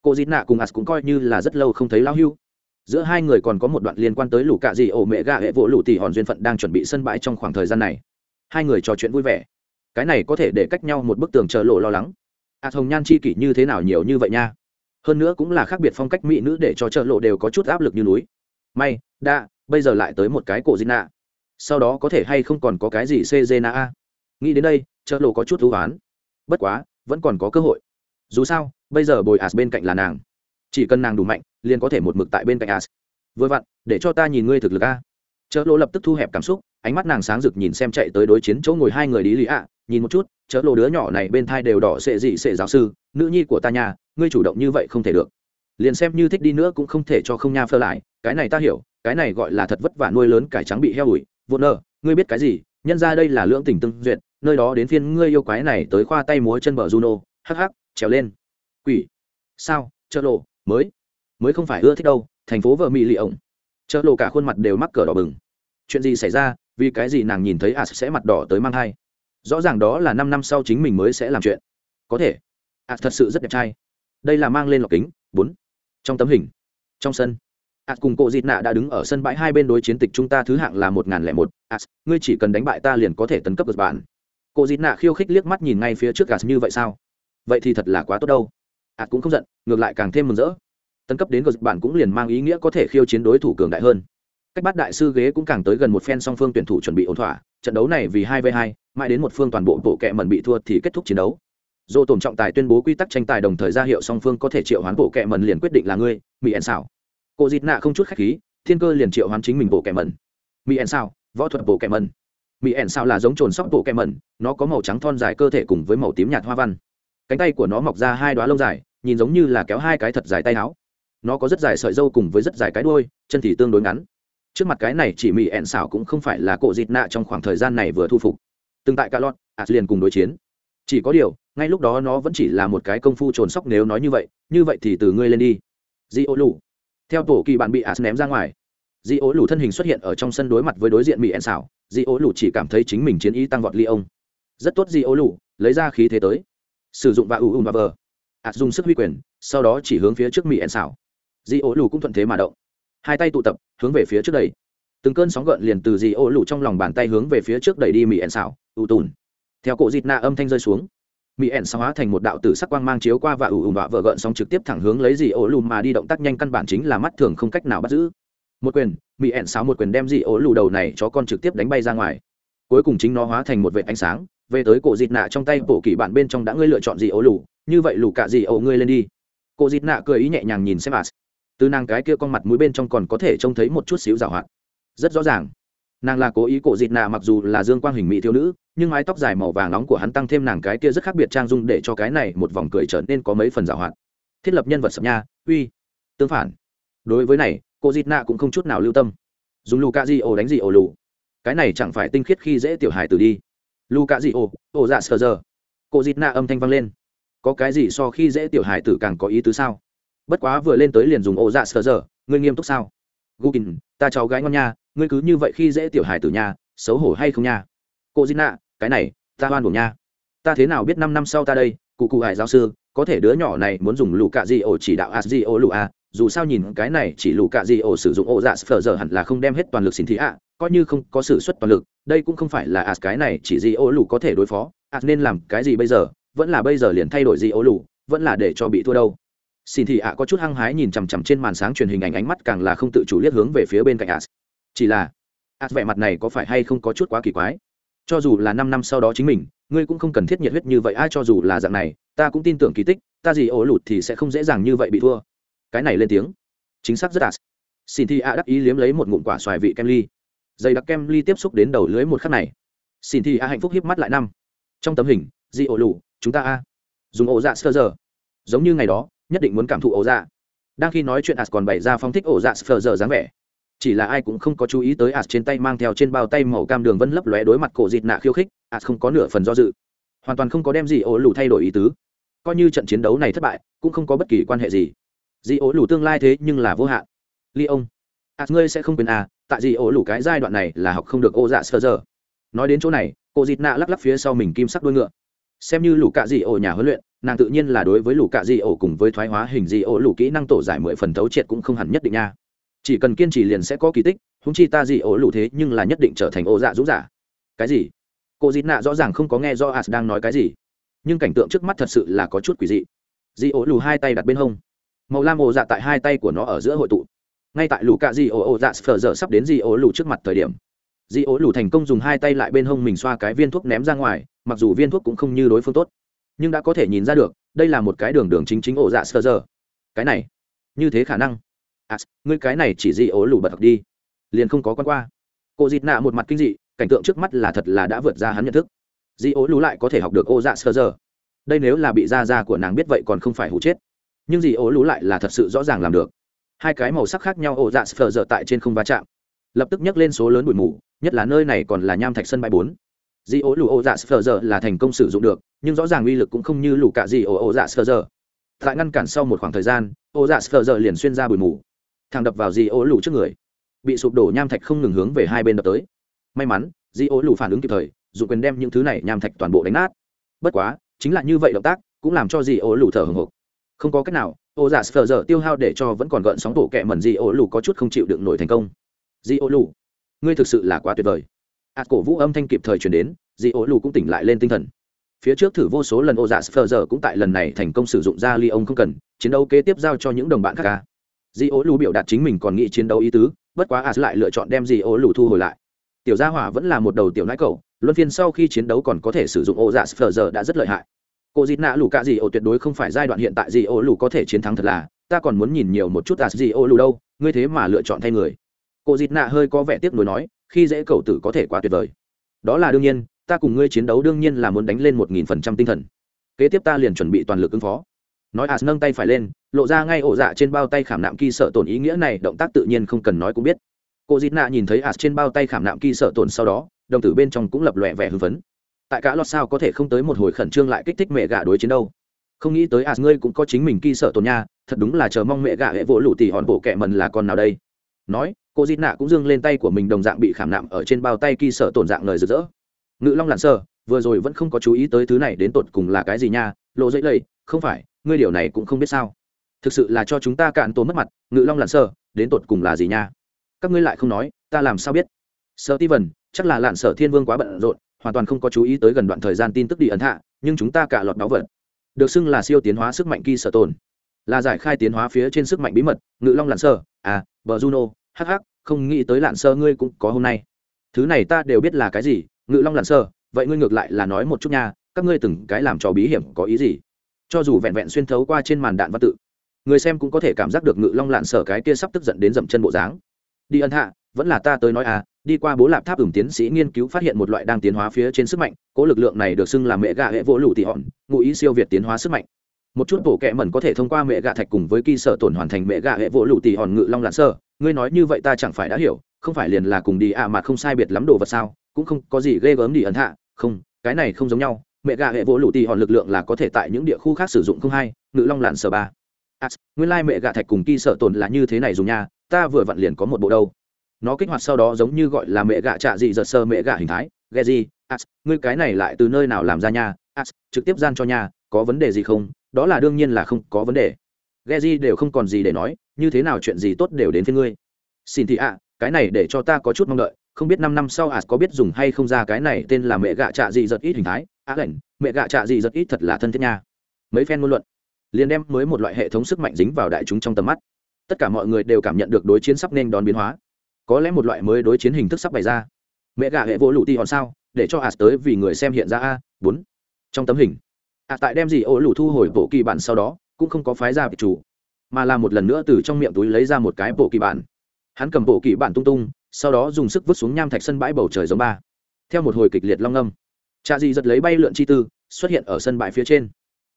Cô dịt nạ cùng ạt cũng coi như là rất lâu không thấy lao hưu. Giữa hai người còn có một đoạn liên quan tới lù cạ dị ổ mẹ gà hệ vỗ lù tỉ hòn duyên phận đang chuẩn bị sân bãi trong khoảng thời gian này. Hai người trò chuyện vui vẻ. Cái này có thể để cách nhau một bức tường chờ lộ lo lắng. Ạt hồng nhan chi kỷ như thế nào nhiều như vậy nha. Hơn nữa cũng là khác biệt phong cách mỹ nữ để cho chợ lộ đều có chút áp lực như núi may đa bây giờ lại tới một cái cổ dinh nạ sau đó có thể hay không còn có cái gì cg na a? Nghĩ đến đây chợ lộ có chút thú oán. Bất quá, vẫn còn có cơ hội. Dù sao, bây giờ bồi as bên cạnh là nàng. Chỉ cần nàng đủ mạnh, liền có thể một mực tại bên cạnh as. Vừa vặn, để cho ta nhìn ngươi thực lực a. Chợ lộ lập tức thu hẹp cảm xúc, ánh mắt nàng sáng rực nhìn xem chạy tới đối chiến chỗ ngồi hai người đi lý ạ nhìn một chút chớ lộ đứa nhỏ này bên thai đều đỏ sệ dị sệ giáo sư, nữ nhi của ta nhà, ngươi chủ động như vậy không thể được liền xem như thích đi nữa cũng không thể cho không nha phơ lại, cái này ta hiểu, cái này gọi là thật vất vả nuôi lớn cải trắng bị heo ủi. Vô nơ ngươi biết cái gì? Nhân ra đây là lưỡng tình tương duyệt, nơi đó đến phiên ngươi yêu quái này tới khoa tay múa chân bờ juno. Hắc hắc, trèo lên. Quỷ. Sao? Chợ lộ, mới. Mới không phải ưa thích đâu, thành phố vợ mỹ lì ổng. Chợ lộ cả khuôn mặt đều mắc cờ đỏ bừng. Chuyện gì xảy ra? Vì cái gì nàng nhìn thấy as sẽ mặt đỏ tới mang thai? Rõ ràng đó là năm năm sau chính mình mới sẽ làm chuyện. Có thể. As thật sự rất đẹp trai. Đây là mang lên lọc kính. Bốn trong tấm hình. Trong sân as cùng cộ dịt nạ đã đứng ở sân bãi hai bên đối chiến tịch chúng ta thứ hạng là một n g h n lẻ một. As ngươi chỉ cần đánh bại ta liền có thể tấn cấp được bạn. Cộ dịt nạ khiêu khích liếc mắt nhìn ngay phía trước as như vậy sao? Vậy thì thật là quá tốt đâu. As cũng không giận, ngược lại càng thêm mừng rỡ. Tấn cấp đến gờ bạn cũng liền mang ý nghĩa có thể khiêu chiến đối thủ cường đại hơn. Cách bắt đại sư ghế cũng càng tới gần một phen song phương tuyển thủ chuẩn bị ổn thỏa. Trận đấu này vì hai v hai, mãi đến một phương toàn bộ bộ kệ mẩn bị thua thì kết thúc chiến đấu dô tổn trọng tài tuyên bố quy tắc tranh tài đồng thời ra hiệu song phương có thể triệu hoán bộ kệ mần liền quyết định là ngươi mỹ ẩn xảo cô dịt nạ không chút khách khí thiên cơ liền triệu hoán chính mình bộ kệ mần. mỹ ẩn xảo võ thuật bộ kệ mần. mỹ ẩn xảo là giống trồn sóc bộ kệ mần, nó có màu trắng thon dài cơ thể cùng với màu tím nhạt hoa văn. Cánh tay của nó mọc ra hai đoá lông dài nhìn giống như là kéo hai cái thật dài tay áo. Nó có rất dài sợi dâu cùng với rất dài cái đuôi chân thì tương đối ngắn. Trước mặt cái này chỉ mỹ ẹn xảo cũng không phải là cổ dịt nạ trong khoảng thời gian này vừa thu phục. Từng tại cả lọt ạt liền cùng đối chiến. Chỉ có điều ngay lúc đó nó vẫn chỉ là một cái công phu trồn sóc nếu nói như vậy như vậy thì từ ngươi lên đi. Di ô lù. Theo tổ kỳ bạn bị as ném ra ngoài. Di ô lù thân hình xuất hiện ở trong sân đối mặt với đối diện mỹ ẹn xảo di ô lù chỉ cảm thấy chính mình chiến ý tăng vọt ly ông. Rất tốt, di ô lù, lấy ra khí thế tới. Sử dụng và ù ù và vờ. As dùng sức huy quyền, sau đó chỉ hướng phía trước mỹ ẹn xảo di ô lù cũng thuận thế mà động. Hai tay tụ tập, hướng về phía trước đầy từng cơn sóng gợn liền từ di ô lù trong lòng bàn tay hướng về phía trước đẩy đi mỹ ẹn xảo ù tùn. Theo cổ dịt Na âm thanh rơi xuống mỹ ẹn sao hóa thành một đạo tử sắc quang mang chiếu qua và ủ ủ vạ vợ gợn sóng trực tiếp thẳng hướng lấy di ổ lù mà đi động tác nhanh căn bản chính là mắt thường không cách nào bắt giữ. Một quyền mỹ ẹn sao một quyền đem di ổ lù đầu này cho con trực tiếp đánh bay ra ngoài. Cuối cùng chính nó hóa thành một vệ ánh sáng, về tới cổ dịt nạ trong tay bộ kỳ bạn bên trong đã ngươi lựa chọn gì ố lù, như vậy lù cả gì ổ ngươi lên đi. Cổ dịt nạ cười ý nhẹ nhàng nhìn xem as từ nàng cái kia con mặt mũi bên trong còn có thể trông thấy một chút xíu rào hoạt. Rất rõ ràng nàng là cố ý cổ dịt nạ mặc dù là dương quang hình mỹ thiếu nữ, nhưng mái tóc dài màu vàng nóng của hắn tăng thêm nàng cái kia rất khác biệt trang dung để cho cái này một vòng cười trở nên có mấy phần giảo hoạt. Thiết lập nhân vật sập nha, uy, tương phản. Đối với này, cô dịt nạ cũng không chút nào lưu tâm. Dùng lù ca di ổ đánh gì ổ lù. Cái này chẳng phải tinh khiết khi dễ tiểu hài từ đi. Lù ca di ổ ổ dạ sờ giờ. Cô dịt nạ âm thanh vang lên. Có cái gì so khi dễ tiểu hài tử càng có ý tứ sao? Bất quá vừa lên tới liền dùng ổ dạ sờ giờ. Ngươi nghiêm túc sao? Gukin ta cháu gái ngon nha ngươi cứ như vậy khi dễ tiểu hài tử nha, xấu hổ hay không nha? Cô dịt nạ cái này, ta oan buồn nha. Ta thế nào biết năm năm sau ta đây, cụ cụ hải giáo sư, có thể đứa nhỏ này muốn dùng lù cạ di ổ chỉ đạo as di ổ lù a dù sao nhìn cái này chỉ lù cạ di ổ sử dụng ổ dạ sờ giờ hẳn là không đem hết toàn lực xin thị ạ, coi như không có sự xuất toàn lực, đây cũng không phải là a cái này chỉ di ổ lù có thể đối phó. A nên làm cái gì bây giờ? Vẫn là bây giờ liền thay đổi di ổ lù vẫn là để cho bị thua đâu. Xin thị ạ có chút hăng hái nhìn chằm chằm trên màn sáng truyền hình ảnh, ánh mắt càng là không tự chủ liếc hướng về phía bên cạnh as chỉ là as vẻ mặt này có phải hay không có chút quá kỳ quái? Cho dù là năm năm sau đó chính mình, ngươi cũng không cần thiết nhiệt huyết như vậy. Ai cho dù là dạng này, ta cũng tin tưởng kỳ tích, ta gì ổ lụt thì sẽ không dễ dàng như vậy bị thua. Cái này lên tiếng. Chính xác rất ạt xin thi a đắc ý liếm lấy một ngụm quả xoài vị kem ly. Dày đặc kem ly tiếp xúc đến đầu lưới một khắc này. Xin thi a hạnh phúc hiếp mắt lại năm. Trong tấm hình di ổ lụ chúng ta a. Dùng ổ dạ sơ giờ. Giống như ngày đó, nhất định muốn cảm thụ ổ dạ. Đang khi nói chuyện as còn bày ra phong thích ổ dạ sơ giờ dáng vẻ chỉ là ai cũng không có chú ý tới ạt trên tay mang theo trên bao tay màu cam đường vân lấp lóe đối mặt cổ dịt nạ khiêu khích ạt không có nửa phần do dự. Hoàn toàn không có đem gì ổ lù thay đổi ý tứ. Coi như trận chiến đấu này thất bại, cũng không có bất kỳ quan hệ gì. Dị ổ lù tương lai thế nhưng là vô hạn. Ly ông ạt ngươi sẽ không quyền à tại dị ổ lù cái giai đoạn này là học không được ô dạ sơ giờ. Nói đến chỗ này, cổ dịt nạ lắc lắc phía sau mình kim sắc đuôi ngựa. Xem như lù cạ dị ổ nhà huấn luyện, nàng tự nhiên là đối với lù cạ dị ổ cùng với thoái hóa hình dị ổ lù kỹ năng tổ giải mười phần thấu triệt cũng không hẳn nhất định nha chỉ cần kiên trì liền sẽ có kỳ tích húng chi ta dị ổ lù thế nhưng là nhất định trở thành ô dạ dũng giả. Cái gì? Cô dịt nạ rõ ràng không có nghe do as đang nói cái gì, nhưng cảnh tượng trước mắt thật sự là có chút quỷ dị. Dị ổ lù hai tay đặt bên hông. Màu lam ổ dạ tại hai tay của nó ở giữa hội tụ. Ngay tại lù cạ dị ổ ổ dạ sờ giờ sắp đến dị ổ lù trước mặt thời điểm dị ổ lù thành công dùng hai tay lại bên hông mình xoa cái viên thuốc ném ra ngoài, mặc dù viên thuốc cũng không như đối phương tốt, nhưng đã có thể nhìn ra được, đây là một cái đường đường chính chính ổ dạ sờ giờ. Cái này, như thế khả năng à, ngươi cái này chỉ dị ố lù bật đi. Liền không có quan qua. Cô dịt nạ một mặt kinh dị cảnh tượng trước mắt là thật là đã vượt ra hắn nhận thức. Dị ố lù lại có thể học được ô dạ sơ giờ. Đây nếu là bị da da của nàng biết vậy còn không phải hụ chết. Nhưng dị ố lù lại là thật sự rõ ràng làm được. Hai cái màu sắc khác nhau ô dạ sơ giờ tại trên không va chạm. Lập tức nhắc lên số lớn bụi mù nhất là nơi này còn là nham thạch sân bãi bốn. Dị ố lù ô dạ sơ giờ là thành công sử dụng được nhưng rõ ràng uy lực cũng không như lù cả dị ố ô dạ sơ giờ. Tại ngăn cản sau một khoảng thời gian ô dạ sơ giờ liền xuyên ra bụi mù thằng đập vào di ô lù trước người. Bị sụp đổ nham thạch không ngừng hướng về hai bên đập tới. May mắn di ô lù phản ứng kịp thời dù quyền đem những thứ này nham thạch toàn bộ đánh nát. Bất quá chính là như vậy động tác cũng làm cho di ô lù thở hồng hộc. Không có cách nào ô giả sờ giờ tiêu hao để cho vẫn còn gợn sóng tổ kẹ mẩn di ô lù có chút không chịu đựng nổi thành công. Di ô lù ngươi thực sự là quá tuyệt vời. Ạt à, cổ vũ âm thanh kịp thời chuyển đến di ô lù cũng tỉnh lại lên tinh thần. Phía trước thử vô số lần ô giả sờ giờ cũng tại lần này thành công sử dụng ra ly ông không cần chiến đấu kế tiếp giao cho những đồng bạn khác ca Di ố lù biểu đạt chính mình còn nghĩ chiến đấu ý tứ, bất quá as lại lựa chọn đem Di ố lù thu hồi lại. Tiểu gia hỏa vẫn là một đầu tiểu nãi cầu luân phiên sau khi chiến đấu còn có thể sử dụng ô dạ sờ giờ đã rất lợi hại. Cô dịt nạ lù cạ Di ô tuyệt đối không phải giai đoạn hiện tại Di ô lù có thể chiến thắng thật là, ta còn muốn nhìn nhiều một chút as di ô lù đâu, ngươi thế mà lựa chọn thay người. Cô dịt nạ hơi có vẻ tiếc nuối nói, khi dễ cầu tử có thể quá tuyệt vời. Đó là đương nhiên, ta cùng ngươi chiến đấu đương nhiên là muốn đánh lên một nghìn phần trăm tinh thần. Kế tiếp ta liền chuẩn bị toàn lực ứng phó nói as nâng tay phải lên, lộ ra ngay ổ dạ trên bao tay khảm nạm kỳ sợ tổn ý nghĩa này, động tác tự nhiên không cần nói cũng biết. Cô dít nạ nhìn thấy as trên bao tay khảm nạm kỳ sợ tổn sau đó, đồng tử bên trong cũng lập lòe vẻ hưng phấn. Tại cả lọt sao có thể không tới một hồi khẩn trương lại kích thích mẹ gà đối chiến đâu. Không nghĩ tới as ngươi cũng có chính mình kỳ sợ tổn nha, thật đúng là chờ mong mẹ gạ hệ vỗ lụ tỉ hòn bộ kẻ mần là con nào đây. Nói, cô dít nạ cũng dương lên tay của mình đồng dạng bị khảm nạm ở trên bao tay kỳ sợ tổn dạng lời rực rỡ. Ngự long lặn sơ vừa rồi vẫn không có chú ý tới thứ này đến tột cùng là cái gì nha, lộ dậy lầy, không phải ngươi điều này cũng không biết sao. Thực sự là cho chúng ta cạn tố mất mặt, ngự long lặn sơ, đến tột cùng là gì nha? Các ngươi lại không nói, ta làm sao biết? Sơ ti vần chắc là lạn sở thiên vương quá bận rộn, hoàn toàn không có chú ý tới gần đoạn thời gian tin tức đi ấn hạ, nhưng chúng ta cả lọt báo vật. Được xưng là siêu tiến hóa sức mạnh kỳ sở tồn. Là giải khai tiến hóa phía trên sức mạnh bí mật, ngự long lạn sơ. À vợ juno hh không nghĩ tới lạn sơ ngươi cũng có hôm nay. Thứ này ta đều biết là cái gì, ngự long lạn sơ, vậy ngươi ngược lại là nói một chút nha, các ngươi từng cái làm trò bí hiểm có ý gì? Cho dù vẹn vẹn xuyên thấu qua trên màn đạn văn tự, người xem cũng có thể cảm giác được ngự long lạn sở cái kia sắp tức giận đến dậm chân bộ dáng. Đi ân hạ, vẫn là ta tới nói à đi qua bố lạp tháp ửng tiến sĩ nghiên cứu phát hiện một loại đang tiến hóa phía trên sức mạnh, cố lực lượng này được xưng là mẹ gà hệ vỗ lụ tị hòn, ngụ ý siêu việt tiến hóa sức mạnh. Một chút bổ kẹ mẩn có thể thông qua mẹ gà thạch cùng với kỳ sở tổn hoàn thành mẹ gà hệ vỗ lụ tị hòn ngự long lạn sơ ngươi nói như vậy ta chẳng phải đã hiểu, không phải liền là cùng đi à mà không sai biệt lắm đồ vật sao, cũng không có gì ghê gớm đi ẩn hạ. Không, cái này không giống nhau mẹ gà hệ vỗ lụ tì hòn lực lượng là có thể tại những địa khu khác sử dụng không hay ngự long lạn sở ba. À, nguyên lai mẹ gà thạch cùng kỳ sở tồn là như thế này dùng nha ta vừa vặn liền có một bộ đâu. Nó kích hoạt sau đó giống như gọi là mẹ gạ trạ dị giật sơ mẹ gạ hình thái ghe gì? As ngươi cái này lại từ nơi nào làm ra nha? As trực tiếp gian cho nha có vấn đề gì không? Đó là đương nhiên là không có vấn đề. Ghe gì đều không còn gì để nói như thế nào chuyện gì tốt đều đến với ngươi. Xin thị ạ cái này để cho ta có chút mong đợi không biết năm năm sau as có biết dùng hay không ra cái này tên là mẹ gạ trạ dị giật ít hình thái á à, lệnh mẹ gạ trạ gì rất ít thật là thân thiết nha. Mấy phen ngôn luận liền đem mới một loại hệ thống sức mạnh dính vào đại chúng trong tầm mắt. Tất cả mọi người đều cảm nhận được đối chiến sắp nên đón biến hóa. Có lẽ một loại mới đối chiến hình thức sắp bày ra. Mẹ gạ hệ vỗ lụ ti hòn sao? Để cho hạt tới vì người xem hiện ra a bốn. Trong tấm hình ạ tại đem gì ô lụ thu hồi bộ kỳ bản sau đó cũng không có phái ra vị chủ mà là một lần nữa từ trong miệng túi lấy ra một cái bộ kỳ bản. Hắn cầm bộ kỳ bản tung tung sau đó dùng sức vứt xuống nham thạch sân bãi bầu trời giống ba. Theo một hồi kịch liệt long âm cha dị giật lấy bay lượn chi tư, xuất hiện ở sân bãi phía trên.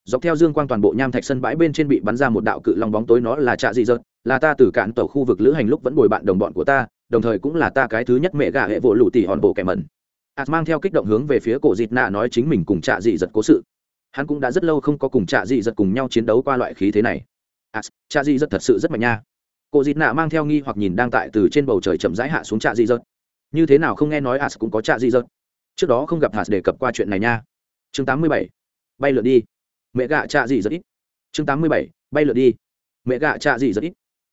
Dọc theo dương quang toàn bộ nham thạch sân bãi bên trên bị bắn ra một đạo cự long bóng tối, nó là trạ dị dợt là ta từ cạn tàu khu vực lữ hành lúc vẫn bồi bạn đồng bọn của ta, đồng thời cũng là ta cái thứ nhất mẹ gà hệ vỗ lụ tỉ hòn bộ kẻ mẩn. Ạt mang theo kích động hướng về phía cổ dịt nạ nói chính mình cùng trạ dị giật cố sự. Hắn cũng đã rất lâu không có cùng trạ dị giật cùng nhau chiến đấu qua loại khí thế này. Ạt trạ dị giật thật sự rất mạnh nha. Cổ dịt nạ mang theo nghi hoặc nhìn đang tại từ trên bầu trời chậm rãi hạ xuống trạ dị giật. Như thế nào không nghe nói ạt cũng có trạ dị giật trước đó không gặp hạt đề cập qua chuyện này nha. Chương tám mươi bảy, bay lượn đi. Mẹ gạ trạ gì rất ít. Chương tám mươi bảy, bay lượn đi. Mẹ gạ trạ gì rất ít.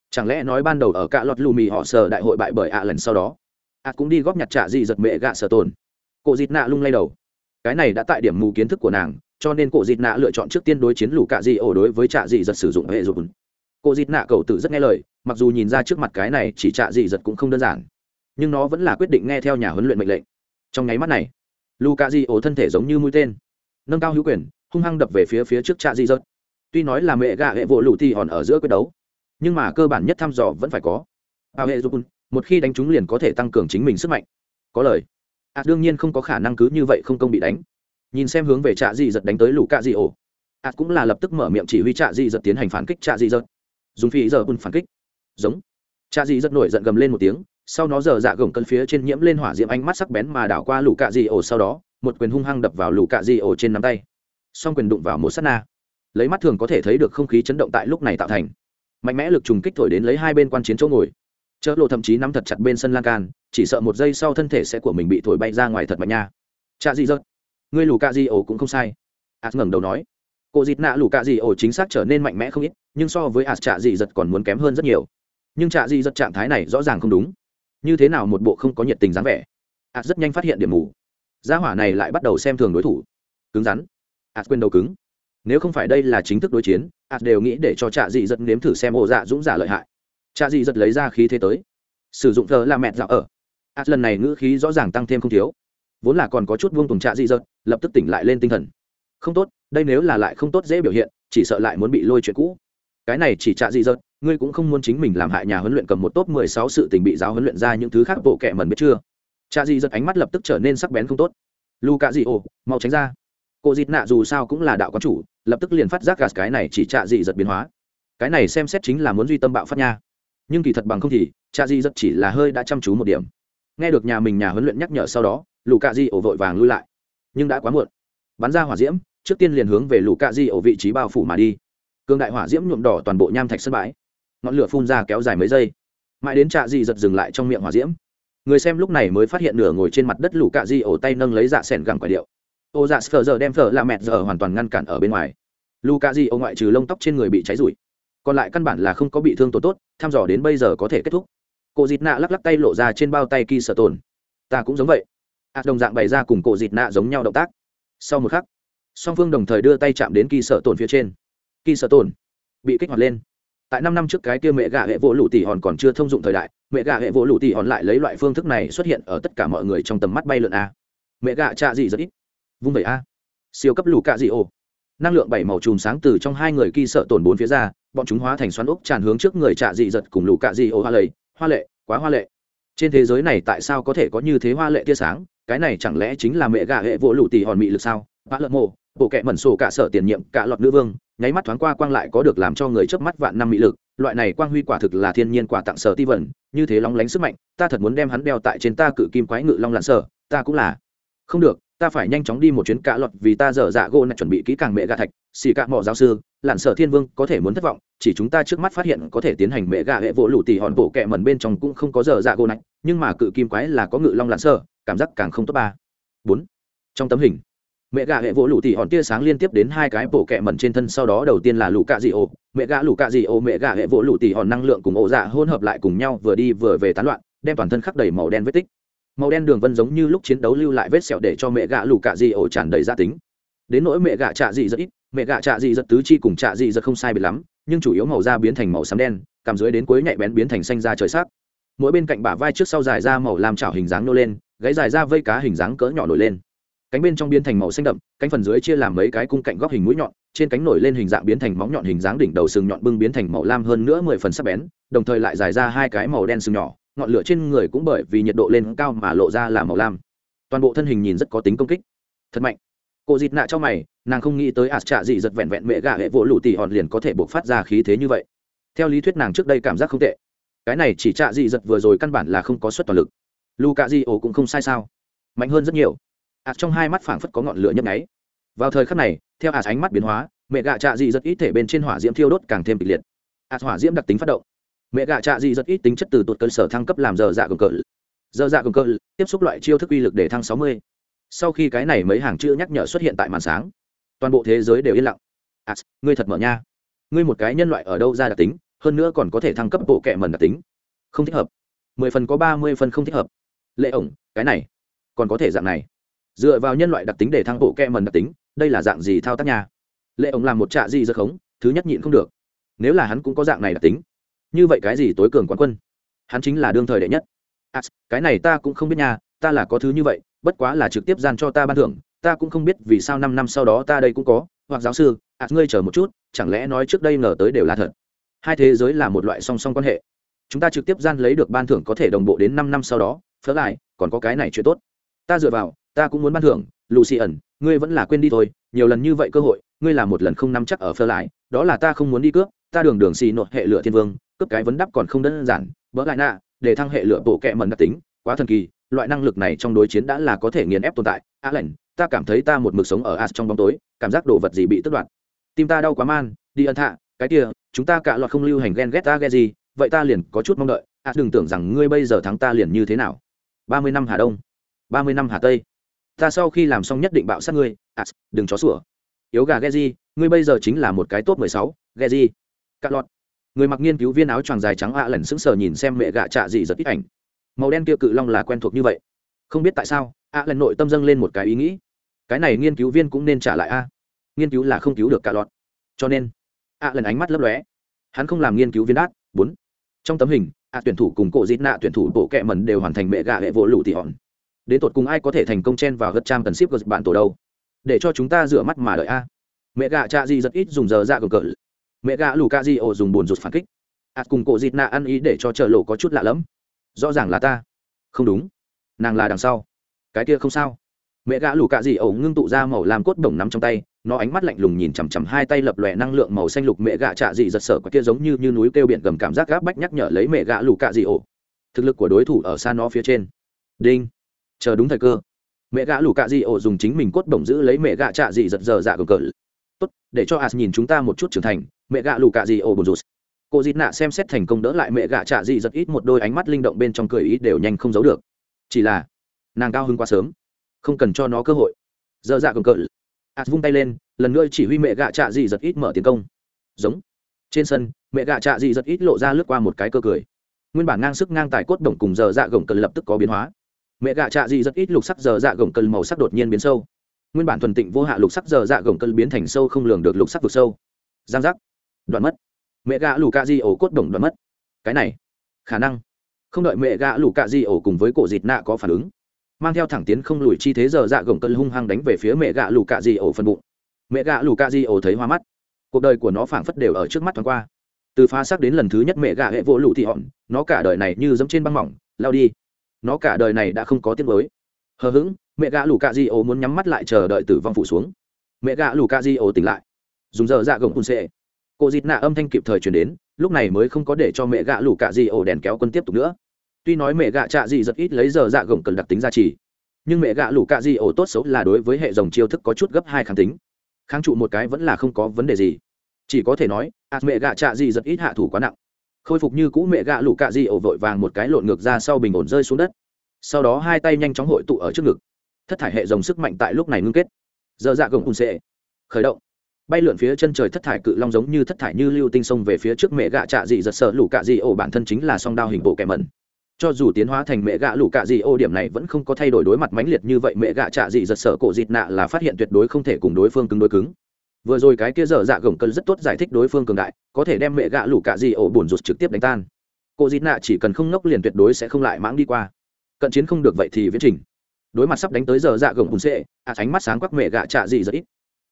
Chẳng lẽ nói ban đầu ở cạ lọt lù mì họ sờ đại hội bại bởi ạ lần sau đó, ạ cũng đi góp nhặt trạ gì giật mẹ gạ sở tồn. Cổ dịt nạ lung lay đầu. Cái này đã tại điểm mù kiến thức của nàng, cho nên cổ dịt nạ lựa chọn trước tiên đối chiến lù cạ dị ổ đối với trạ dị giật sử dụng hệ dụng cổ dịt nạ cầu tự rất nghe lời, mặc dù nhìn ra trước mặt cái này chỉ trạ dị giật cũng không đơn giản. Nhưng nó vẫn là quyết định nghe theo nhà huấn luyện mệnh lệnh trong nháy mắt này luka di ổ thân thể giống như mũi tên nâng cao hữu quyền hung hăng đập về phía phía trước trạ di rớt tuy nói là mẹ gà hệ vỗ lụ thì hòn ở giữa quyết đấu nhưng mà cơ bản nhất thăm dò vẫn phải có. Bao hệ dục một khi đánh trúng liền có thể tăng cường chính mình sức mạnh. Có lời. À, đương nhiên không có khả năng cứ như vậy không công bị đánh. Nhìn xem hướng về trạ Di giật đánh tới lũ cạ dị ổ. À, cũng là lập tức mở miệng chỉ huy trạ Di giật tiến hành phản kích trạ Di giật dùng phi giờ bùn phản kích. Giống. Trạ Di giật nổi giận gầm lên một tiếng sau nó giờ dạ gồng cân phía trên nhiễm lên hỏa diễm ánh mắt sắc bén mà đảo qua lũ cạ dị ổ sau đó, một quyền hung hăng đập vào lũ cạ dị ổ trên nắm tay. Song quyền đụng vào một s á t na. Lấy mắt thường có thể thấy được không khí chấn động tại lúc này tạo thành. Mạnh mẽ lực trùng kích thổi đến lấy hai bên quan chiến chỗ ngồi. Chớ lộ thậm chí nắm thật chặt bên sân lan can, chỉ sợ một giây sau thân thể sẽ của mình bị thổi bay ra ngoài thật mạnh nha. Cha di dợt ngươi lù cạ di ổ cũng không sai. Át ngẩng đầu nói. Cô dịt nạ lù cạ di ổ chính xác trở nên mạnh mẽ không ít, nhưng so với át trạ di giật còn muốn kém hơn rất nhiều. Nhưng trạ di giật trạng thái này rõ ràng không đúng như thế nào một bộ không có nhiệt tình dáng vẻ? As rất nhanh phát hiện điểm mù. Gia hỏa này lại bắt đầu xem thường đối thủ. Cứng rắn. Ạt quên đầu cứng. Nếu không phải đây là chính thức đối chiến ạt đều nghĩ để cho trạ dị giật nếm thử xem ổ dạ dũng giả lợi hại. Trạ dị giật lấy ra khí thế tới. Sử dụng thờ là mẹ dạo ở. Ạt lần này ngữ khí rõ ràng tăng thêm không thiếu. Vốn là còn có chút vuông tùng trạ dị giật lập tức tỉnh lại lên tinh thần. Không tốt, đây nếu là lại không tốt dễ biểu hiện, chỉ sợ lại muốn bị lôi chuyện cũ cái này chỉ trạ dị giật ngươi cũng không muốn chính mình làm hại nhà huấn luyện cầm một top mười sáu sự tình bị giáo huấn luyện ra những thứ khác bộ kệ mần biết chưa? Trạ dị giật ánh mắt lập tức trở nên sắc bén không tốt. Lu cạ dị ồ mau tránh ra. Cô dịt nạ dù sao cũng là đạo quán chủ, lập tức liền phát giác gạt cái này chỉ trạ dị giật biến hóa. Cái này xem xét chính là muốn duy tâm bạo phát nha. Nhưng kỳ thật bằng không thì, trạ dị giật chỉ là hơi đã chăm chú một điểm. Nghe được nhà mình nhà huấn luyện nhắc nhở sau đó lù cạ dị ổ vội vàng lui lại. Nhưng đã quá muộn. Bắn ra hỏa diễm, trước tiên liền hướng về lũ cạ di ổ vị trí bao phủ mà đi cương đại hỏa diễm nhuộm đỏ toàn bộ nham thạch sân bãi. Ngọn lửa phun ra kéo dài mấy giây. Mãi đến trạ dị giật dừng lại trong miệng hỏa diễm. Người xem lúc này mới phát hiện nửa ngồi trên mặt đất lũ cạ di ổ tay nâng lấy dạ sẻn gẳng quả điệu. Ô dạ sờ giờ đem phở là mẹt giờ hoàn toàn ngăn cản ở bên ngoài. Lũ cạ di ổ ngoại trừ lông tóc trên người bị cháy rụi. Còn lại căn bản là không có bị thương tổn tốt, thăm dò đến bây giờ có thể kết thúc. Cô dịt nạ lắc lắc tay lộ ra trên bao tay kỳ sợ tồn. Ta cũng giống vậy. Ạt đồng dạng bày ra cùng cổ dịt nạ giống nhau động tác. Sau một khắc, song phương đồng thời đưa tay chạm đến kỳ sợ tồn phía trên kỳ sợ tồn. Bị kích hoạt lên. Tại năm năm trước cái kia mẹ gà hệ vỗ lũ tỉ hòn còn chưa thông dụng thời đại, mẹ gà hệ vỗ lũ tỉ hòn lại lấy loại phương thức này xuất hiện ở tất cả mọi người trong tầm mắt bay lượn a. Mẹ gà trạ gì rất ít. Vung vẩy a. Siêu cấp lù cạ dị ô. Năng lượng bảy màu chùm sáng từ trong hai người kỳ sợ tổn bốn phía ra, bọn chúng hóa thành xoắn ốc tràn hướng trước người trạ dị giật cùng lù cạ dị ô hoa lầy hoa lệ, quá hoa lệ. Trên thế giới này tại sao có thể có như thế hoa lệ tia sáng? Cái này chẳng lẽ chính là mẹ gà hệ vỗ lũ tỉ hòn mị lực sao? Bã lợn mộ bộ kệ mẩn sổ cả sở tiền nhiệm, cả lọt nữ vương, nháy mắt thoáng qua quang lại có được làm cho người chớp mắt vạn năm mỹ lực. Loại này quang huy quả thực là thiên nhiên quả tặng sở ti vẩn như thế long lánh sức mạnh, ta thật muốn đem hắn đeo tại trên ta cự kim quái ngự long lặn sở, ta cũng là. Không được, ta phải nhanh chóng đi một chuyến cả lọt vì ta dở dạ gỗ này chuẩn bị kỹ càng mẹ gà thạch, xì cạ mỏ giáo sư, lặn sở thiên vương có thể muốn thất vọng, chỉ chúng ta trước mắt phát hiện có thể tiến hành mẹ gà hệ vỗ lụ tỉ hòn bộ kẹ mẩn bên trong cũng không có dở dạ gỗ này nhưng mà cự kim quái là có ngự long lặn sở, cảm giác càng không tốt ba. Bốn. Trong tấm hình mẹ gà hệ vỗ lụ tỉ hòn tia sáng liên tiếp đến hai cái bổ kẹ mẩn trên thân, sau đó đầu tiên là lũ cạ dị ô mẹ gà lũ cạ dị ô mẹ gà hệ vỗ lụ tỉ hòn năng lượng cùng ổ dạ hôn hợp lại cùng nhau, vừa đi vừa về tán loạn, đem toàn thân khắc đầy màu đen vết tích. Màu đen đường vân giống như lúc chiến đấu lưu lại vết sẹo để cho mẹ gà lũ cạ dị ô tràn đầy gia tính. Đến nỗi mẹ gà trạ dị rất ít, mẹ gà trạ dị rất tứ chi cùng trạ dị rất không sai biệt lắm, nhưng chủ yếu màu da biến thành màu xám đen cằm dưới đến cuối nhạy bén biến thành xanh da trời sắc. Mỗi bên cạnh bả vai trước sau dài ra màu làm chảo hình dáng nô lên, gáy dài ra vây cá hình dáng cỡ nhỏ nổi lên cánh bên trong biến thành màu xanh đậm, cánh phần dưới chia làm mấy cái cung cạnh góc hình mũi nhọn, trên cánh nổi lên hình dạng biến thành móng nhọn hình dáng đỉnh đầu sừng nhọn bưng biến thành màu lam hơn nữa mười phần sắc bén, đồng thời lại dài ra hai cái màu đen sừng nhỏ, ngọn lửa trên người cũng bởi vì nhiệt độ lên cao mà lộ ra là màu lam. Toàn bộ thân hình nhìn rất có tính công kích. Thật mạnh. Cô dịt nạ cho mày, nàng không nghĩ tới ạt trạ dị giật vẹn vẹn mẹ gà hệ vỗ lụ tỉ hòn liền có thể buộc phát ra khí thế như vậy. Theo lý thuyết nàng trước đây cảm giác không tệ. Cái này chỉ trạ dị giật vừa rồi căn bản là không có suất toàn lực. Lu cạ dị ổ cũng không sai sao? Mạnh hơn rất nhiều ạt trong hai mắt phảng phất có ngọn lửa nhấp nháy. Vào thời khắc này, theo ạt ánh mắt biến hóa, mẹ gạ trạ dị rất ít thể bên trên hỏa diễm thiêu đốt càng thêm kịch liệt. Ạt hỏa diễm đặc tính phát động. Mẹ gạ trạ dị rất ít tính chất từ tột cơ sở thăng cấp làm giờ dạ cường cỡ. Giờ dạ cường cỡ, tiếp xúc loại chiêu thức uy lực để thăng sáu mươi. Sau khi cái này mấy hàng chữ nhắc nhở xuất hiện tại màn sáng, toàn bộ thế giới đều yên lặng. Ạt ngươi thật mở nha. Ngươi một cái nhân loại ở đâu ra đặc tính, hơn nữa còn có thể thăng cấp bộ kệ mần đặc tính. Không thích hợp. Mười phần có ba mươi phần không thích hợp. Lệ ổng, cái này, còn có thể dạng này dựa vào nhân loại đặc tính để thăng bộ kẹ mần đặc tính đây là dạng gì thao tác nha? Lệ ổng làm một trạ gì giật khống thứ nhất nhịn không được. Nếu là hắn cũng có dạng này đặc tính như vậy cái gì tối cường quán quân? Hắn chính là đương thời đệ nhất. À, cái này ta cũng không biết nha ta là có thứ như vậy bất quá là trực tiếp gian cho ta ban thưởng ta cũng không biết vì sao năm năm sau đó ta đây cũng có hoặc giáo sư à, ngươi chờ một chút chẳng lẽ nói trước đây ngờ tới đều là thật? Hai thế giới là một loại song song quan hệ. Chúng ta trực tiếp gian lấy được ban thưởng có thể đồng bộ đến năm năm sau đó phớ lại còn có cái này chuyện tốt. Ta dựa vào ta cũng muốn ban thưởng, lucy ẩn, ngươi vẫn là quên đi thôi, nhiều lần như vậy cơ hội, ngươi là một lần không nắm chắc ở phơ lại, đó là ta không muốn đi cướp, ta đường đường xì nội hệ lửa thiên vương, cướp cái vấn đáp còn không đơn giản vỡ lại nạ, để thăng hệ lửa bộ kẹ mần đặc tính, quá thần kỳ, loại năng lực này trong đối chiến đã là có thể nghiền ép tồn tại. Á lệnh ta cảm thấy ta một mực sống ở as trong bóng tối, cảm giác đồ vật gì bị tước đoạt. Tim ta đau quá man, đi ân thạ, cái kia, chúng ta cả loạt không lưu hành ghen ghét ta ghét gì, vậy ta liền có chút mong đợi. As đừng tưởng rằng ngươi bây giờ thắng ta liền như thế nào. Ba mươi năm hà đông, ba mươi năm hà tây ta sau khi làm xong nhất định bạo sát ngươi à, đừng chó sủa yếu gà Geji, ngươi bây giờ chính là một cái top mười sáu Geji. Cạn lọt. Người mặc nghiên cứu viên áo choàng dài trắng ạ à lần sững sờ nhìn xem mẹ gạ trạ gì giật ít ảnh. Màu đen kia cự long là quen thuộc như vậy. Không biết tại sao, ạ à lần nội tâm dâng lên một cái ý nghĩ. Cái này nghiên cứu viên cũng nên trả lại a. Nghiên cứu là không cứu được cả lọt. Cho nên, ạ lần ánh mắt lấp lóe. Hắn không làm nghiên cứu viên đát, bốn. Trong tấm hình, ạ tuyển thủ cùng cổ dít nạ tuyển thủ bộ kẹ mần đều hoàn thành mẹ gạ hệ vỗ lũ tỷ hòn đến tột cùng ai có thể thành công chen vào gật trang tần ship của bạn tổ đâu? Để cho chúng ta rửa mắt mà đợi a. Mẹ gạ cha gì rất ít dùng giờ ra cờ cờ mẹ gạ lù ca di ổ dùng bồn rụt phản kích. Ạt à, cùng cổ dịt nạ ăn ý để cho chợ lộ có chút lạ lẫm. Rõ ràng là ta. Không đúng. Nàng là đằng sau. Cái kia không sao. Mẹ gã lù cạ dị ổ ngưng tụ ra màu làm cốt đồng nắm trong tay nó ánh mắt lạnh lùng nhìn chằm chằm hai tay lập lòe năng lượng màu xanh lục mẹ gạ trạ dị giật sở cái kia giống như, như núi kêu biển gầm cảm giác gáp bách nhắc nhở lấy mẹ gạ lù cạ dị ổ. Thực lực của đối thủ ở xa nó phía trên. Đinh chờ đúng thời cơ. Mẹ gã lù cạ dị ổ dùng chính mình cốt bổng giữ lấy mẹ gã trạ dị giật giờ dạ gồng cờ. Tốt, để cho as nhìn chúng ta một chút trưởng thành, mẹ gã lù cạ dị ổ bồn rụt. Cô dịt nạ xem xét thành công đỡ lại mẹ gã trạ dị giật ít một đôi ánh mắt linh động bên trong cười ý đều nhanh không giấu được. Chỉ là, nàng cao hứng quá sớm, không cần cho nó cơ hội. Giờ dạ gồng cờ. As vung tay lên, lần nữa chỉ huy mẹ gã trạ dị giật ít mở tiến công. Giống. Trên sân, mẹ gã trạ dị giật ít lộ ra lướt qua một cái cơ cười. Nguyên bản ngang sức ngang tài cốt đồng cùng giờ dạ gồng cần lập tức có biến hóa mẹ gạ trạ dị rất ít lục sắc giờ dạ gồng cân màu sắc đột nhiên biến sâu. Nguyên bản thuần tịnh vô hạ lục sắc giờ dạ gồng cân biến thành sâu không lường được lục sắc vực sâu. Giang giác. Đoạn mất. Mẹ gạ lù cạ di ổ cốt đồng đoạn mất. Cái này. Khả năng. Không đợi mẹ gạ lù cạ di ổ cùng với cổ dịt nạ có phản ứng, mang theo thẳng tiến không lùi chi thế giờ dạ gồng cân hung hăng đánh về phía mẹ gạ lù cạ di ổ phần bụng. Mẹ gạ lù cạ di ổ thấy hoa mắt. Cuộc đời của nó phảng phất đều ở trước mắt thoáng qua. Từ phá xác đến lần thứ nhất mẹ gạ hệ vỗ lù thị hòn nó cả đời này như dẫm trên băng mỏng, lao đi nó cả đời này đã không có tiếng mới hờ hững, mẹ gạ lù cạ di ổ muốn nhắm mắt lại chờ đợi tử vong phủ xuống. Mẹ gạ lù cạ di ổ tỉnh lại. Dùng giờ dạ gồng hun xệ. Cô dịt nạ âm thanh kịp thời chuyển đến, lúc này mới không có để cho mẹ gạ lù cạ di ổ đèn kéo quân tiếp tục nữa. Tuy nói mẹ gạ trạ di rất ít lấy giờ dạ gồng cần đặc tính ra trì, nhưng mẹ gạ lù cạ di ổ tốt xấu là đối với hệ dòng chiêu thức có chút gấp hai kháng tính. Kháng trụ một cái vẫn là không có vấn đề gì. Chỉ có thể nói ạt mẹ gạ trạ di rất ít hạ thủ quá nặng khôi phục như cũ mẹ gạ lũ cạ di ổ vội vàng một cái lộn ngược ra sau bình ổn rơi xuống đất. Sau đó hai tay nhanh chóng hội tụ ở trước ngực. Thất thải hệ dòng sức mạnh tại lúc này ngưng kết. Dơ dạ gồng ùn xệ. Khởi động. Bay lượn phía chân trời thất thải cự long giống như thất thải như lưu tinh sông về phía trước mẹ gạ trạ dị giật sợ lũ cạ dị ổ bản thân chính là song đao hình bộ kẻ mẩn. Cho dù tiến hóa thành mẹ gạ lũ cạ dị ô điểm này vẫn không có thay đổi đối mặt mãnh liệt như vậy, mẹ gạ trạ dị giật sợ cổ dịt nạ là phát hiện tuyệt đối không thể cùng đối phương cứng đối cứng vừa rồi cái kia dở dạ gồng cân rất tốt giải thích đối phương cường đại, có thể đem mẹ gạ lũ cạ gì ổ bùn rụt trực tiếp đánh tan. Cô dít nạ chỉ cần không ngốc liền tuyệt đối sẽ không lại mãng đi qua. Cận chiến không được vậy thì viễn trình. Đối mặt sắp đánh tới giờ dạ gồng bùn xệ à ánh mắt sáng quắc mẹ gạ trạ gì rất ít.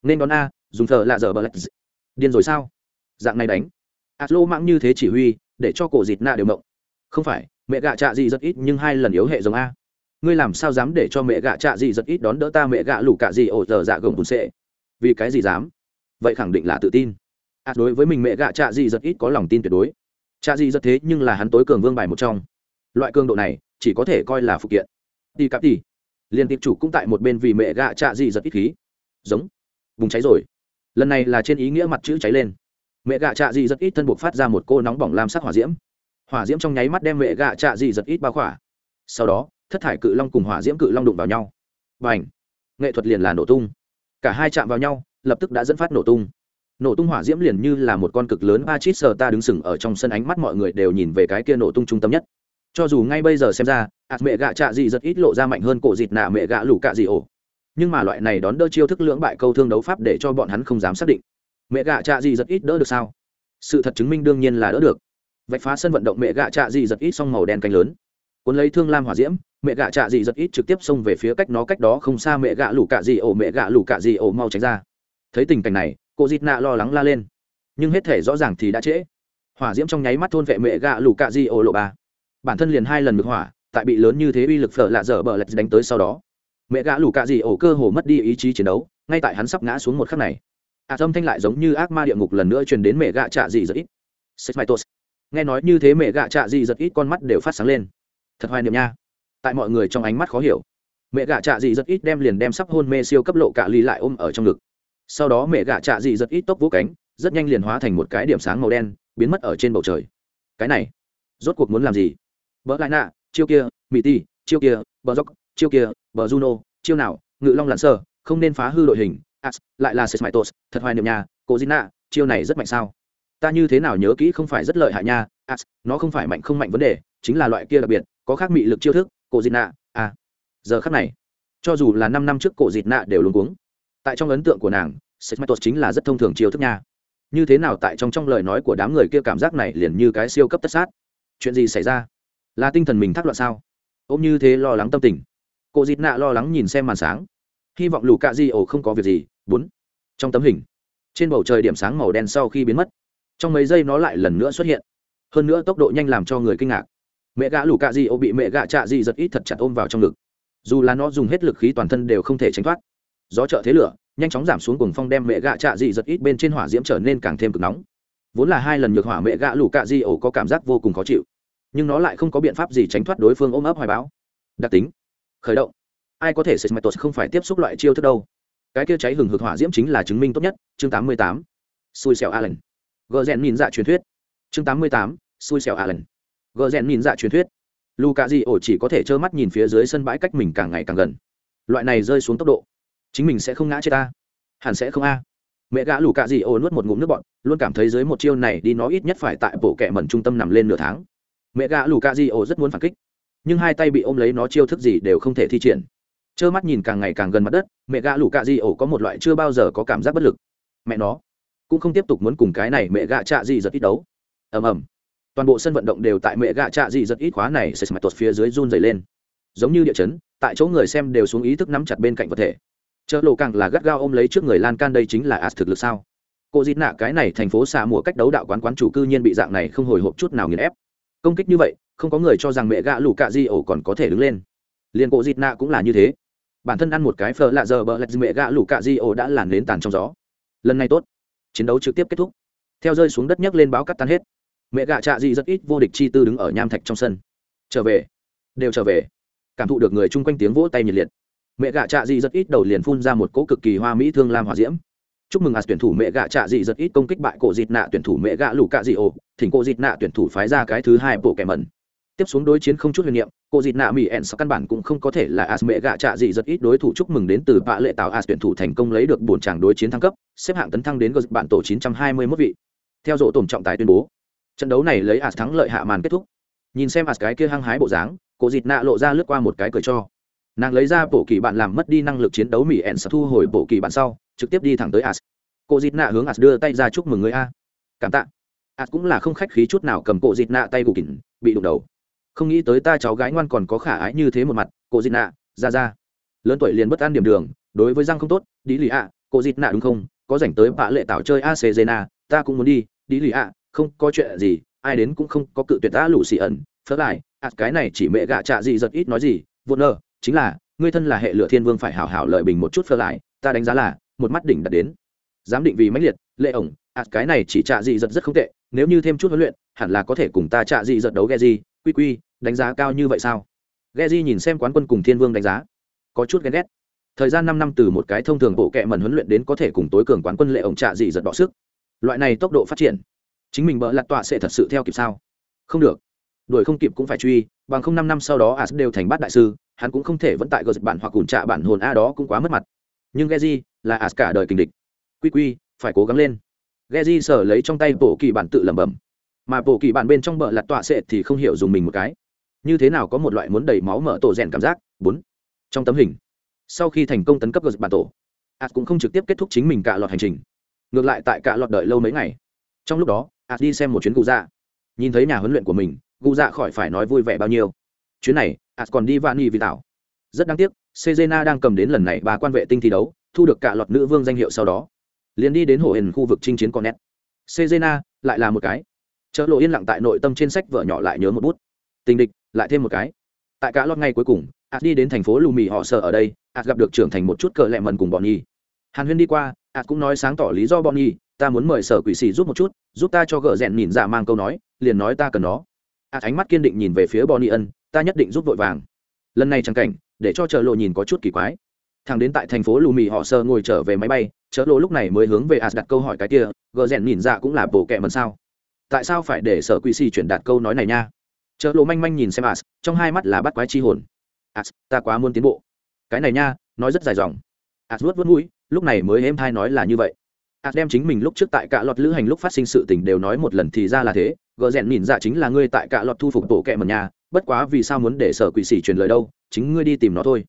Nên đón a, dùng thờ là giờ bờ lạch điên rồi sao? Dạng này đánh. A lô mãng như thế chỉ huy, để cho cổ dịt nạ đều mộng. Không phải, mẹ gạ trạ gì rất ít nhưng hai lần yếu hệ giống a. Ngươi làm sao dám để cho mẹ gạ trạ gì rất ít đón đỡ ta mẹ gạ lủ cạ gì ổ giờ dạ gồng bùn xệ? Vì cái gì dám? Vậy khẳng định là tự tin. À, đối với mình mẹ gạ trạ dị rất ít có lòng tin tuyệt đối. Trạ dị rất thế nhưng là hắn tối cường vương bài một trong. Loại cường độ này chỉ có thể coi là phụ kiện. Đi cặp đi liên tiệp chủ cũng tại một bên vì mẹ gạ trạ dị rất ít khí. Giống. Bùng cháy rồi. Lần này là trên ý nghĩa mặt chữ cháy lên. Mẹ gạ trạ dị rất ít thân buộc phát ra một cô nóng bỏng lam sắc hỏa diễm. Hỏa diễm trong nháy mắt đem mẹ gạ trạ dị rất ít bao khỏa. Sau đó thất thải cự long cùng hỏa diễm cự long đụng vào nhau. Và ảnh nghệ thuật liền là nổ tung. Cả hai chạm vào nhau lập tức đã dẫn phát nổ tung. Nổ tung hỏa diễm liền như là một con cực lớn a chít sờ ta đứng sừng ở trong sân ánh mắt mọi người đều nhìn về cái kia nổ tung trung tâm nhất. Cho dù ngay bây giờ xem ra ạt mẹ gạ trạ dị rất ít lộ ra mạnh hơn cổ dịt nạ mẹ gạ lủ cạ dị ổ. Nhưng mà loại này đón đỡ chiêu thức lưỡng bại câu thương đấu pháp để cho bọn hắn không dám xác định. Mẹ gạ trạ dị rất ít đỡ được sao? Sự thật chứng minh đương nhiên là đỡ được. Vạch phá sân vận động mẹ gạ trạ dị rất ít xong màu đen cánh lớn. Cuốn lấy thương lam hỏa diễm, mẹ gạ trạ dị rất ít trực tiếp xông về phía cách nó cách đó không xa mẹ gạ lủ cạ dị ổ, mẹ gạ lủ cạ dị ổ mau tránh ra thấy tình cảnh này cô dịt nạ lo lắng la lên. Nhưng hết thể rõ ràng thì đã trễ. Hỏa diễm trong nháy mắt thôn vệ mẹ gạ lù cạ di ổ lộ ba. Bản thân liền hai lần ngược hỏa tại bị lớn như thế uy lực phở lạ dở bờ lạch đánh tới sau đó. Mẹ gã lù cạ dị ổ cơ hồ mất đi ý chí chiến đấu ngay tại hắn sắp ngã xuống một khắc này. Ạ à, thanh lại giống như ác ma địa ngục lần nữa truyền đến mẹ gạ trạ dị rất ít. Sexmitos. nghe nói như thế mẹ gạ trạ dị rất ít con mắt đều phát sáng lên. Thật hoài niệm nha. Tại mọi người trong ánh mắt khó hiểu. Mẹ gạ trạ dị rất ít đem liền đem sắp hôn mê siêu cấp lộ cạ ly lại ôm ở trong ngực sau đó mẹ gạ trạ dị rất ít tốc vỗ cánh, rất nhanh liền hóa thành một cái điểm sáng màu đen, biến mất ở trên bầu trời. Cái này, rốt cuộc muốn làm gì? Vỡ lại nạ, chiêu kia mỹ ti chiêu kia, bờ dốc, chiêu kia, bờ juno, chiêu nào, ngự long lặn sơ, không nên phá hư đội hình. As lại là sesmaitos thật hoài niệm nhà, cô nạ, chiêu này rất mạnh sao? Ta như thế nào nhớ kỹ không phải rất lợi hại nha. As nó không phải mạnh không mạnh vấn đề, chính là loại kia đặc biệt, có khác mị lực chiêu thức, cô nạ. À giờ khắc này, cho dù là năm năm trước cổ dịt nạ đều luống cuống tại trong ấn tượng của nàng sesmaitos chính là rất thông thường chiêu thức nha. Như thế nào tại trong trong lời nói của đám người kia cảm giác này liền như cái siêu cấp tất sát? Chuyện gì xảy ra? Là tinh thần mình thác loạn sao? Ôm như thế lo lắng tâm tình. Cô dịt nạ lo lắng nhìn xem màn sáng. Hy vọng lù cạ di ổ không có việc gì. Bốn. Trong tấm hình. Trên bầu trời điểm sáng màu đen sau khi biến mất. Trong mấy giây nó lại lần nữa xuất hiện. Hơn nữa tốc độ nhanh làm cho người kinh ngạc. Mẹ gã lù cạ di ổ bị mẹ gã trạ di giật ít thật chặt ôm vào trong ngực. Dù là nó dùng hết lực khí toàn thân đều không thể tránh thoát gió trợ thế lửa, nhanh chóng giảm xuống cùng phong đem mẹ gạ trạ dị giật ít bên trên hỏa diễm trở nên càng thêm cực nóng. Vốn là hai lần nhược hỏa mẹ gạ lù cạ di ổ có cảm giác vô cùng khó chịu, nhưng nó lại không có biện pháp gì tránh thoát đối phương ôm ấp hoài báo đặc tính, khởi động. Ai có thể sệt không phải tiếp xúc loại chiêu thức đâu. Cái kia cháy hừng hực hỏa diễm chính là chứng minh tốt nhất. Chương 88. xui xẻo allen. Gờ rèn nhìn dạ truyền thuyết. Chương 88. xui xẻo allen. Gờ rèn nhìn dạ truyền thuyết. Luka di ổ chỉ có thể trơ mắt nhìn phía dưới sân bãi cách mình càng ngày càng gần. Loại này rơi xuống tốc độ chính mình sẽ không ngã chết ta. Hẳn sẽ không a. Mẹ gã lù cạ dị ô nuốt một ngụm nước bọn luôn cảm thấy dưới một chiêu này đi nó ít nhất phải tại bộ kẹ mẩn trung tâm nằm lên nửa tháng. Mẹ gã lù cạ dị ô rất muốn phản kích, nhưng hai tay bị ôm lấy nó chiêu thức gì đều không thể thi triển. Trơ mắt nhìn càng ngày càng gần mặt đất, mẹ gã lù cạ dị ô có một loại chưa bao giờ có cảm giác bất lực. Mẹ nó, cũng không tiếp tục muốn cùng cái này mẹ gã trạ dị giật ít đấu. Ầm ầm. Toàn bộ sân vận động đều tại mẹ gã trạ dị giật ít khóa này sẽ mặt tuột phía dưới run dày lên. Giống như địa chấn, tại chỗ người xem đều xuống ý thức nắm chặt bên cạnh vật thể chợ lộ càng là gắt gao ôm lấy trước người lan can, đây chính là as thực lực sao? Cô dít nạ, cái này thành phố xa mùa cách đấu đạo quán quán chủ cư nhiên bị dạng này không hồi hộp chút nào nghiền ép. Công kích như vậy, không có người cho rằng mẹ gạ lù cạ di ổ còn có thể đứng lên. Liền cô dít nạ cũng là như thế. Bản thân ăn một cái phở lạ giờ bờ lạch, mẹ gạ lù cạ di ổ đã làn đến tàn trong gió. Lần này tốt. Chiến đấu trực tiếp kết thúc. Theo rơi xuống đất nhấc lên báo cắt tan hết. Mẹ gạ trạ di rất ít vô địch chi tư đứng ở nham thạch trong sân. Trở về. Đều trở về. Cảm thụ được người chung quanh tiếng vỗ tay nhiệt liệt mẹ gạ trạ dị rất ít đầu liền phun ra một cỗ cực kỳ hoa mỹ thương lam hòa diễm. Chúc mừng as tuyển thủ mẹ gạ trạ dị rất ít công kích bại cổ dịt nạ tuyển thủ mẹ gạ lù cạ dị ồ. thỉnh cổ dịt nạ tuyển thủ phái ra cái thứ hai bộ kẻ mẩn. Tiếp xuống đối chiến không chút huyền niệm, cổ dịt nạ mỹ ẹn sau căn bản cũng không có thể là as mẹ gạ trạ dị rất ít đối thủ chúc mừng đến từ bạ lệ tạo as tuyển thủ thành công lấy được bổn tràng đối chiến thăng cấp, xếp hạng tấn thăng đến gờ bản tổ 921 vị. Theo dỗ tổn trọng tài tuyên bố, trận đấu này lấy as thắng lợi hạ màn kết thúc. Nhìn xem as cái kia hăng hái bộ dáng, cổ dịt nạ lộ ra lướt qua một cái cười cho nàng lấy ra bộ kỳ bạn làm mất đi năng lực chiến đấu mỹ ẻn thu hồi bộ kỳ bạn sau, trực tiếp đi thẳng tới as cô dịt nạ hướng as đưa tay ra chúc mừng người a. Cảm tạ. As cũng là không khách khí chút nào cầm cổ dịt nạ tay gù kỉnh bị đụng đầu. Không nghĩ tới ta cháu gái ngoan còn có khả ái như thế một mặt, cô dịt nạ, ra ra. Lớn tuổi liền bất an điểm đường, đối với răng không tốt đi lì ạ cô dịt nạ đúng không? Có dành tới bạ lệ tạo chơi a c na ta cũng muốn đi đi lì ạ không có chuyện gì, ai đến cũng không có cự tuyệt ta lũ xì ẩn. Phớt lại ạt cái này chỉ mẹ gạ trạ gì giật ít nói gì, vô nơ chính là, ngươi thân là hệ lựa thiên vương phải hảo hảo lợi bình một chút phơ lại, ta đánh giá là, một mắt đỉnh đặt đến. Giám định vì mãnh liệt, lệ ổng à cái này chỉ trạ dị giật rất không tệ, nếu như thêm chút huấn luyện, hẳn là có thể cùng ta trạ dị giật đấu ghe di quy quy, đánh giá cao như vậy sao? Ghe di nhìn xem quán quân cùng thiên vương đánh giá, có chút ghen ghét. Thời gian năm năm từ một cái thông thường bộ kệ mần huấn luyện đến có thể cùng tối cường quán quân lệ ổng trạ dị giật đọ sức. Loại này tốc độ phát triển, chính mình bỡ lặt tọa sẽ thật sự theo kịp sao? Không được. Đuổi không kịp cũng phải truy bằng không năm năm sau đó as đều thành bát đại sư, hắn cũng không thể vẫn tại gờ dịch bản hoặc cùn trạ bản hồn a đó cũng quá mất mặt. Nhưng Geji là as cả đời kình địch. Quy quy, phải cố gắng lên. Geji sở lấy trong tay bộ kỳ bản tự lẩm bẩm. Mà bộ kỳ bản bên trong bờ lặt tọa sệ thì không hiểu dùng mình một cái. Như thế nào có một loại muốn đầy máu mở tổ rèn cảm giác? Bốn. Trong tấm hình. Sau khi thành công tấn cấp gờ dịch bản tổ as cũng không trực tiếp kết thúc chính mình cả loạt hành trình. Ngược lại tại cả loạt đợi lâu mấy ngày. Trong lúc đó as đi xem một chuyến cụ dạ. Nhìn thấy nhà huấn luyện của mình gù dạ khỏi phải nói vui vẻ bao nhiêu. Chuyến này as còn đi vạn nghi vì tảo rất đáng tiếc, sejena đang cầm đến lần này bà quan vệ tinh thi đấu, thu được cả loạt nữ vương danh hiệu sau đó. Liền đi đến hồ hình khu vực chinh chiến con nét. Sejena, lại là một cái. Chợ lộ yên lặng tại nội tâm trên sách vợ nhỏ lại nhớ một bút. Tình địch, lại thêm một cái. Tại cả loạt ngày cuối cùng ạt đi đến thành phố lù mì họ sợ ở đây ạt gặp được trưởng thành một chút cờ lẹ mần cùng bọn nhi. Hàn huyên đi qua ạt cũng nói sáng tỏ lý do bọn nhi, ta muốn mời sở quỷ sĩ giúp một chút, giúp ta cho gỡ rèn nhìn dạ mang câu nói, liền nói ta cần nó as ánh mắt kiên định nhìn về phía bonnie ân, ta nhất định giúp vội vàng. Lần này chẳng cảnh, để cho chợ lộ nhìn có chút kỳ quái. Thằng đến tại thành phố lù mì họ sơ ngồi trở về máy bay chợ lộ lúc này mới hướng về as đặt câu hỏi cái kia, gờ rèn nhìn ra cũng là bổ kẹ mần sao? Tại sao phải để sở quy si chuyển đạt câu nói này nha? Chợ lộ manh manh nhìn xem as, trong hai mắt là bắt quái chi hồn. As, ta quá muốn tiến bộ. Cái này nha, nói rất dài dòng. As vuốt vuốt mũi, lúc này mới êm thai nói là như vậy. Hạt đem chính mình lúc trước tại cả lọt lữ hành lúc phát sinh sự tình đều nói một lần thì ra là thế. Gợ rèn nhìn ra chính là ngươi tại cả lọt thu phục tổ kẹ mần nhà, bất quá vì sao muốn để sở quỷ sĩ truyền lời đâu, chính ngươi đi tìm nó thôi.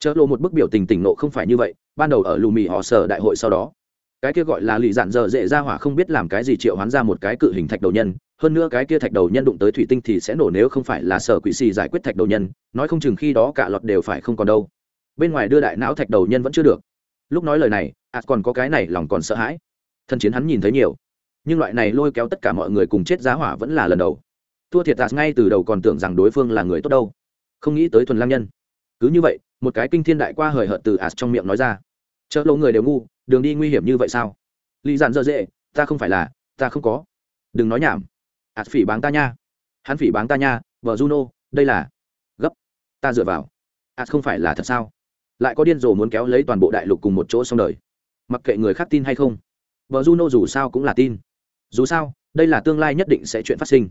Chợ lộ một bức biểu tình tỉnh nộ không phải như vậy, ban đầu ở lù mì họ sở đại hội sau đó, cái kia gọi là lì dạn dở dễ ra hỏa không biết làm cái gì triệu hoán ra một cái cự hình thạch đầu nhân, hơn nữa cái kia thạch đầu nhân đụng tới thủy tinh thì sẽ nổ nếu không phải là sở quỷ xì giải quyết thạch đầu nhân, nói không chừng khi đó cả lọt đều phải không còn đâu. Bên ngoài đưa đại não thạch đầu nhân vẫn chưa được lúc nói lời này, ạt còn có cái này lòng còn sợ hãi. Thân chiến hắn nhìn thấy nhiều, nhưng loại này lôi kéo tất cả mọi người cùng chết giá hỏa vẫn là lần đầu. Thua thiệt tạt ngay từ đầu còn tưởng rằng đối phương là người tốt đâu. Không nghĩ tới thuần lang nhân. Cứ như vậy, một cái kinh thiên đại qua hời hợt từ ạt trong miệng nói ra. Chợ lỗ người đều ngu, đường đi nguy hiểm như vậy sao? Lý giản dơ dễ, ta không phải là, ta không có. Đừng nói nhảm. Ạt phỉ báng ta nha. Hắn phỉ báng ta nha, vợ juno, đây là. Gấp, ta dựa vào. Ạt không phải là thật sao? Lại có điên rồ muốn kéo lấy toàn bộ đại lục cùng một chỗ xong đời. Mặc kệ người khác tin hay không, vợ juno dù sao cũng là tin. Dù sao, đây là tương lai nhất định sẽ chuyện phát sinh.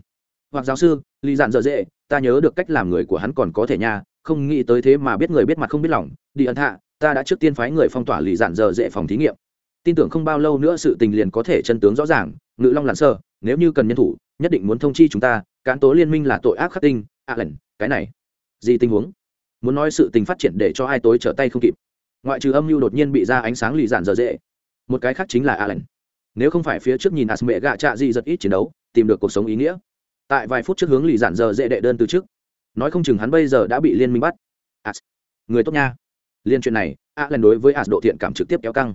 Hoặc giáo sư, lý dạn dở dễ, ta nhớ được cách làm người của hắn còn có thể nha, không nghĩ tới thế mà biết người biết mặt không biết lòng. Đi ẩn hạ, ta đã trước tiên phái người phong tỏa lý dạn dở dễ phòng thí nghiệm. Tin tưởng không bao lâu nữa sự tình liền có thể chân tướng rõ ràng, ngự long lặn sơ, nếu như cần nhân thủ, nhất định muốn thông chi chúng ta, cán tố liên minh là tội ác khắc tinh a à lần cái này. Gì tình huống? Muốn nói sự tình phát triển để cho ai tối trở tay không kịp. Ngoại trừ âm mưu đột nhiên bị ra ánh sáng lì giản dở dễ. Một cái khác chính là a nếu không phải phía trước nhìn as mẹ gạ trạ gì rất ít chiến đấu, tìm được cuộc sống ý nghĩa. Tại vài phút trước hướng lì giản dở dễ đệ đơn từ trước. Nói không chừng hắn bây giờ đã bị liên minh bắt. As, người tốt nha. Liên chuyện này a đối với as độ thiện cảm trực tiếp kéo căng.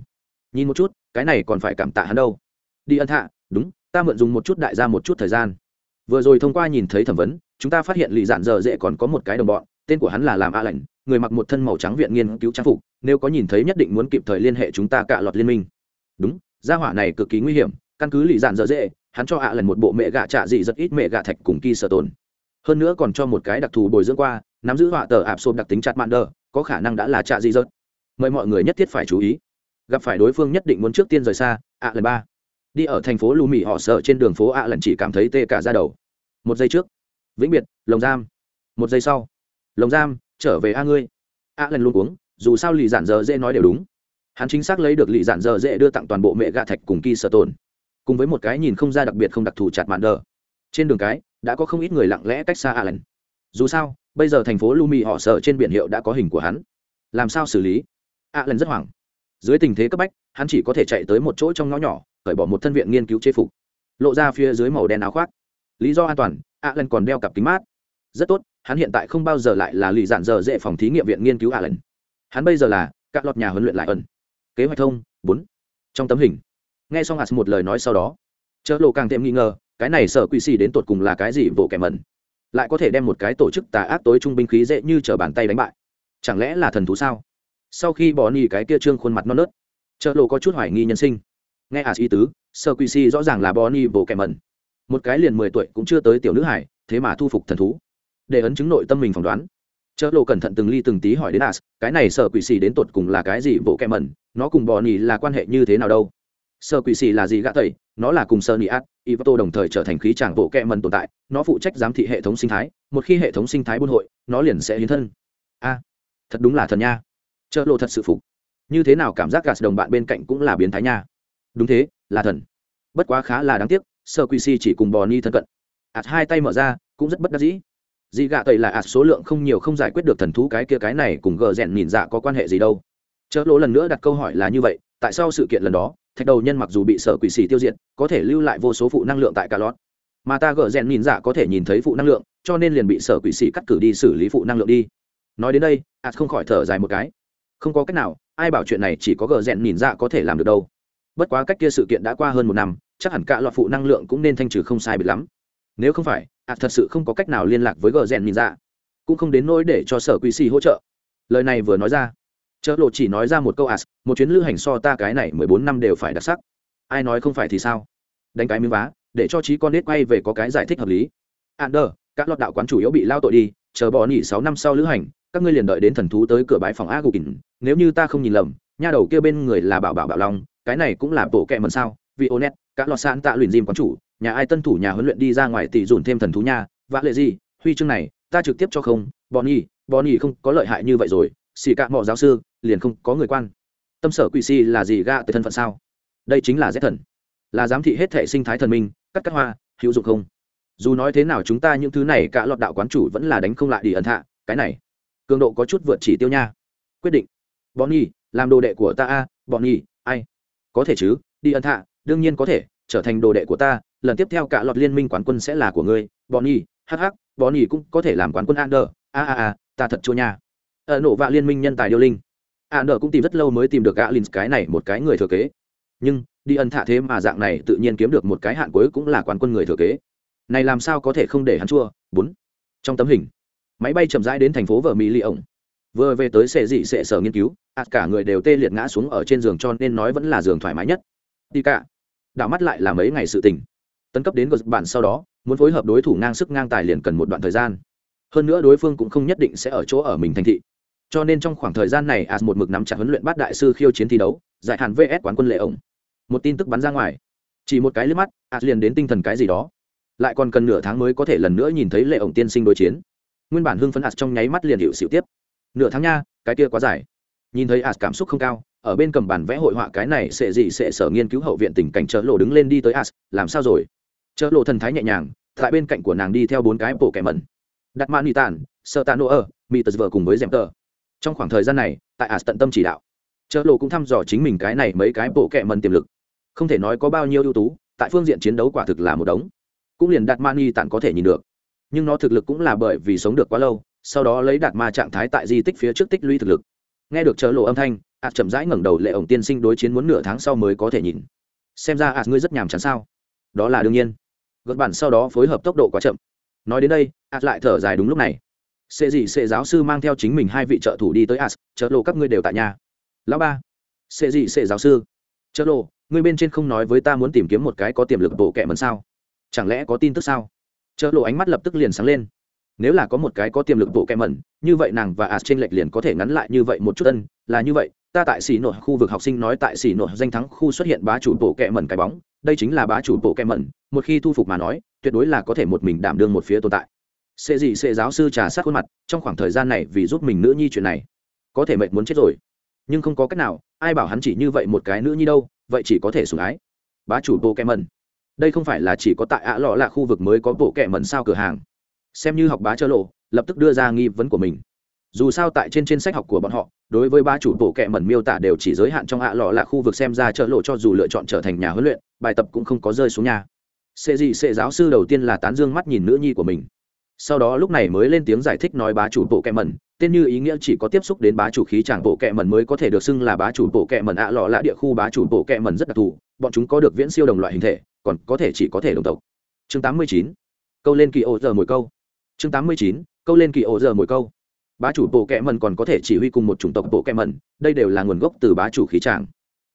Nhìn một chút, cái này còn phải cảm tạ hắn đâu. Đi ân hạ đúng, ta mượn dùng một chút đại gia một chút thời gian. Vừa rồi thông qua nhìn thấy thẩm vấn, chúng ta phát hiện lì giản dở dễ còn có một cái đồng bọn tên của hắn là làm a lạnh, người mặc một thân màu trắng viện nghiên cứu trang phục, nếu có nhìn thấy nhất định muốn kịp thời liên hệ chúng ta cạ lọt liên minh. Đúng, gia hỏa này cực kỳ nguy hiểm, căn cứ lì dạn dở dễ, hắn cho ạ lần một bộ mẹ gạ trạ dị rất ít mẹ gạ thạch cùng kỳ sở tồn. Hơn nữa còn cho một cái đặc thù bồi dưỡng qua, nắm giữ họa tờ ạp xôm đặc tính chặt mạn đờ, có khả năng đã là trạ dị rớt mời mọi người nhất thiết phải chú ý. Gặp phải đối phương nhất định muốn trước tiên rời xa ạ lần ba. Đi ở thành phố lù mì họ sợ trên đường phố ạ lần chỉ cảm thấy tê cả ra đầu. Một giây trước. Vĩnh biệt, lồng giam. Một giây sau lồng giam, trở về a ngươi. A lần luôn uống dù sao lì giản dở dễ nói đều đúng. Hắn chính xác lấy được lì giản dở dễ đưa tặng toàn bộ mẹ gạ thạch cùng kỳ sở tồn cùng với một cái nhìn không ra đặc biệt không đặc thù chặt mạn đờ. Trên đường cái, đã có không ít người lặng lẽ cách xa a lần dù sao, bây giờ thành phố lumi họ sợ trên biển hiệu đã có hình của hắn. Làm sao xử lý? A lần rất hoảng. Dưới tình thế cấp bách, hắn chỉ có thể chạy tới một chỗ trong ngõ nhỏ, cởi bỏ một thân viện nghiên cứu chế phục, lộ ra phía dưới màu đen áo khoác. Lý do an toàn, a lần còn đeo cặp kính mát. Rất tốt hắn hiện tại không bao giờ lại là lì dạn giờ dễ phòng thí nghiệm viện nghiên cứu a lần hắn bây giờ là các lọt nhà huấn luyện lại ẩn kế hoạch thông, bốn. Trong tấm hình. Nghe xong hạt một lời nói sau đó chợ lộ càng thêm nghi ngờ, cái này sợ quỷ xì đến tột cùng là cái gì vỗ kẻ mẩn. Lại có thể đem một cái tổ chức tà ác tối trung binh khí dễ như trở bàn tay đánh bại. Chẳng lẽ là thần thú sao? Sau khi bỏ nỉ cái kia trương khuôn mặt non nớt chợ lộ có chút hoài nghi nhân sinh. Nghe hạt ý tứ sợ quỷ xì rõ ràng là bỏ nỉ vỗ kẻ mẩn. Một cái liền mười tuổi cũng chưa tới tiểu nữ hải, thế mà thu phục thần thú để ấn chứng nội tâm mình phỏng đoán. Chợ lộ cẩn thận từng ly từng tí hỏi đến as cái này sợ quỷ xì đến tột cùng là cái gì, bộ kẹ mẩn, nó cùng bò nỉ là quan hệ như thế nào đâu? Sợ quỷ xì là gì gã tẩy, nó là cùng sơ nỉ át ivato đồng thời trở thành khí tràng bộ kẹ mẩn tồn tại, nó phụ trách giám thị hệ thống sinh thái, một khi hệ thống sinh thái buôn hội, nó liền sẽ hiến thân. A, thật đúng là thần nha. Chợ lộ thật sự phục. Như thế nào cảm giác gạt đồng bạn bên cạnh cũng là biến thái nha. Đúng thế, là thần. Bất quá khá là đáng tiếc sơ quỷ xì chỉ cùng bò ni thân cận. Ạt hai tay mở ra, cũng rất bất đắc dĩ dị gạ tẩy là ạt số lượng không nhiều, không giải quyết được thần thú cái kia cái này cùng gờ rèn nhìn dạ có quan hệ gì đâu. Chớ lỗ lần nữa đặt câu hỏi là như vậy, tại sao sự kiện lần đó, thạch đầu nhân mặc dù bị sở quỷ xì tiêu diệt, có thể lưu lại vô số phụ năng lượng tại cả lót. Mà ta gờ rèn nhìn dạ có thể nhìn thấy phụ năng lượng, cho nên liền bị sở quỷ xì cắt cử đi xử lý phụ năng lượng đi. Nói đến đây ạt không khỏi thở dài một cái. Không có cách nào, ai bảo chuyện này chỉ có gờ rèn nhìn dạ có thể làm được đâu. Bất quá cách kia sự kiện đã qua hơn một năm, chắc hẳn cả loạt phụ năng lượng cũng nên thanh trừ không sai biệt lắm. Nếu không phải ạt thật sự không có cách nào liên lạc với gờ rèn nhìn ra. Cũng không đến nỗi để cho sở quỷ xì hỗ trợ. Lời này vừa nói ra chợ lộ chỉ nói ra một câu ạt một chuyến lữ hành so ta cái này mười bốn năm đều phải đặc sắc. Ai nói không phải thì sao? Đánh cái miếng vá, để cho trí con nết quay về có cái giải thích hợp lý. An đờ các lọt đạo quán chủ yếu bị lao tội đi, chờ bỏ nghỉ sáu năm sau lữ hành, các ngươi liền đợi đến thần thú tới cửa bãi phòng a gù kỳnh nếu như ta không nhìn lầm, nha đầu kia bên người là bảo bảo bảo long, cái này cũng là bộ kẹ mần sao? Vì ô nét các lọt sạn tạ luyện dìm quán chủ nhà ai tân thủ nhà huấn luyện đi ra ngoài tỷ dùn thêm thần thú nha vã lệ gì, huy chương này, ta trực tiếp cho không, bọn nhi bọn nhi không có lợi hại như vậy rồi, xì cạ mọ giáo sư, liền không có người quan. Tâm sở quỷ si là gì ga từ thân phận sao? Đây chính là rét thần. Là giám thị hết thể sinh thái thần minh, cắt cắt hoa, hữu dụng không? Dù nói thế nào chúng ta những thứ này cả lọt đạo quán chủ vẫn là đánh không lại đi ẩn hạ cái này, cường độ có chút vượt chỉ tiêu nha. Quyết định. Bọn nhi làm đồ đệ của ta a, bọn nhi ai? Có thể chứ, đi ẩn hạ đương nhiên có thể, trở thành đồ đệ của ta lần tiếp theo cả lọt liên minh quán quân sẽ là của ngươi, bonnie hh bonnie cũng có thể làm quán quân Ander. a a a, ta thật chua nha. Ở nổ vạ liên minh nhân tài điêu linh. Ander cũng tìm rất lâu mới tìm được gã lynx cái này một cái người thừa kế. Nhưng, đi ân thạ thế mà dạng này tự nhiên kiếm được một cái hạn cuối cũng là quán quân người thừa kế. Này làm sao có thể không để hắn chua? Bốn. Trong tấm hình, máy bay chậm rãi đến thành phố vợ mỹ li ổng vừa về tới sệ dị sệ sở nghiên cứu ạt cả người đều tê liệt ngã xuống ở trên giường cho nên nói vẫn là giường thoải mái nhất. Đi cả. Đảo mắt lại là mấy ngày sự tình tấn cấp đến gật bản sau đó, muốn phối hợp đối thủ ngang sức ngang tài liền cần một đoạn thời gian. Hơn nữa đối phương cũng không nhất định sẽ ở chỗ ở mình thành thị. Cho nên trong khoảng thời gian này, as một mực nắm chặt huấn luyện bát đại sư khiêu chiến thi đấu, giải hạn vs quán quân lệ ổng. Một tin tức bắn ra ngoài. Chỉ một cái liếc mắt, as liền đến tinh thần cái gì đó. Lại còn cần nửa tháng mới có thể lần nữa nhìn thấy lệ ổng tiên sinh đối chiến. Nguyên bản hưng phấn as trong nháy mắt liền hiệu xịu tiếp. Nửa tháng nha, cái kia quá dài. Nhìn thấy as cảm xúc không cao, ở bên cầm bản vẽ hội họa cái này sẽ gì sẽ sở nghiên cứu hậu viện tình cảnh chớ lộ đứng lên đi tới as, làm sao rồi? Chợ lộ thần thái nhẹ nhàng, tại bên cạnh của nàng đi theo bốn cái bộ kẻ mẩn. Đặt mã ni tàn sơ tạ nô ở mỹ tật vợ cùng với dèm tờ. Trong khoảng thời gian này, tại ả tận tâm chỉ đạo. Chợ lộ cũng thăm dò chính mình cái này mấy cái bộ kẻ mẩn tiềm lực. Không thể nói có bao nhiêu ưu tú, tại phương diện chiến đấu quả thực là một đống. Cũng liền đạt mani tàn có thể nhìn được. Nhưng nó thực lực cũng là bởi vì sống được quá lâu, sau đó lấy đạt ma trạng thái tại di tích phía trước tích lũy thực lực. Nghe được chớ lộ âm thanh, ạt chậm rãi ngẩng đầu lệ ổng tiên sinh đối chiến muốn nửa tháng sau mới có thể nhìn. Xem ra ạt ngươi rất nhàm chán sao? Đó là đương nhiên gật bản sau đó phối hợp tốc độ quá chậm. Nói đến đây ạt lại thở dài đúng lúc này. Sệ gì sệ giáo sư mang theo chính mình hai vị trợ thủ đi tới ạt chợ lộ các ngươi đều tại nhà. Lão ba. Sệ gì sệ giáo sư. Chợ lộ, ngươi bên trên không nói với ta muốn tìm kiếm một cái có tiềm lực bộ kẻ mần sao? Chẳng lẽ có tin tức sao? Chợ lộ ánh mắt lập tức liền sáng lên. Nếu là có một cái có tiềm lực bộ kẻ mẩn, như vậy nàng và ạt trên lệch liền có thể ngắn lại như vậy một chút ân, là như vậy. Ta tại xỉ nội khu vực học sinh nói tại xỉ nội danh thắng khu xuất hiện bá chủ bộ kẻ mẩn cái bóng đây chính là bá chủ bộ kem mẩn một khi thu phục mà nói, tuyệt đối là có thể một mình đảm đương một phía tồn tại. Sẽ gì sẽ giáo sư trà sát khuôn mặt, trong khoảng thời gian này vì giúp mình nữ nhi chuyện này, có thể mệt muốn chết rồi. Nhưng không có cách nào, ai bảo hắn chỉ như vậy một cái nữ nhi đâu, vậy chỉ có thể sủng ái. Bá chủ bộ kem mẩn đây không phải là chỉ có tại ạ lọ là khu vực mới có bộ kệ mẩn sao cửa hàng. Xem như học bá chơ lộ, lập tức đưa ra nghi vấn của mình dù sao tại trên trên sách học của bọn họ, đối với ba chủ bộ kệ mẩn miêu tả đều chỉ giới hạn trong ạ lọ là khu vực xem ra chợ lộ cho dù lựa chọn trở thành nhà huấn luyện, bài tập cũng không có rơi xuống nhà sệ dị sệ giáo sư đầu tiên là tán dương mắt nhìn nữ nhi của mình sau đó lúc này mới lên tiếng giải thích nói bá chủ bộ kệ mẩn, tên như ý nghĩa chỉ có tiếp xúc đến bá chủ khí tràng bộ kệ mẩn mới có thể được xưng là bá chủ bộ kệ mẩn ạ lọ là địa khu bá chủ bộ kệ mẩn rất đặc thù, bọn chúng có được viễn siêu đồng loại hình thể, còn có thể chỉ có thể đồng tộc chương 89. câu lên kỳ ô giờ mỗi câu chương 89. câu lên kỳ ô giờ mỗi câu bá chủ bộ kẹ mần còn có thể chỉ huy cùng một chủng tộc bộ kẹ mần, đây đều là nguồn gốc từ bá chủ khí tràng.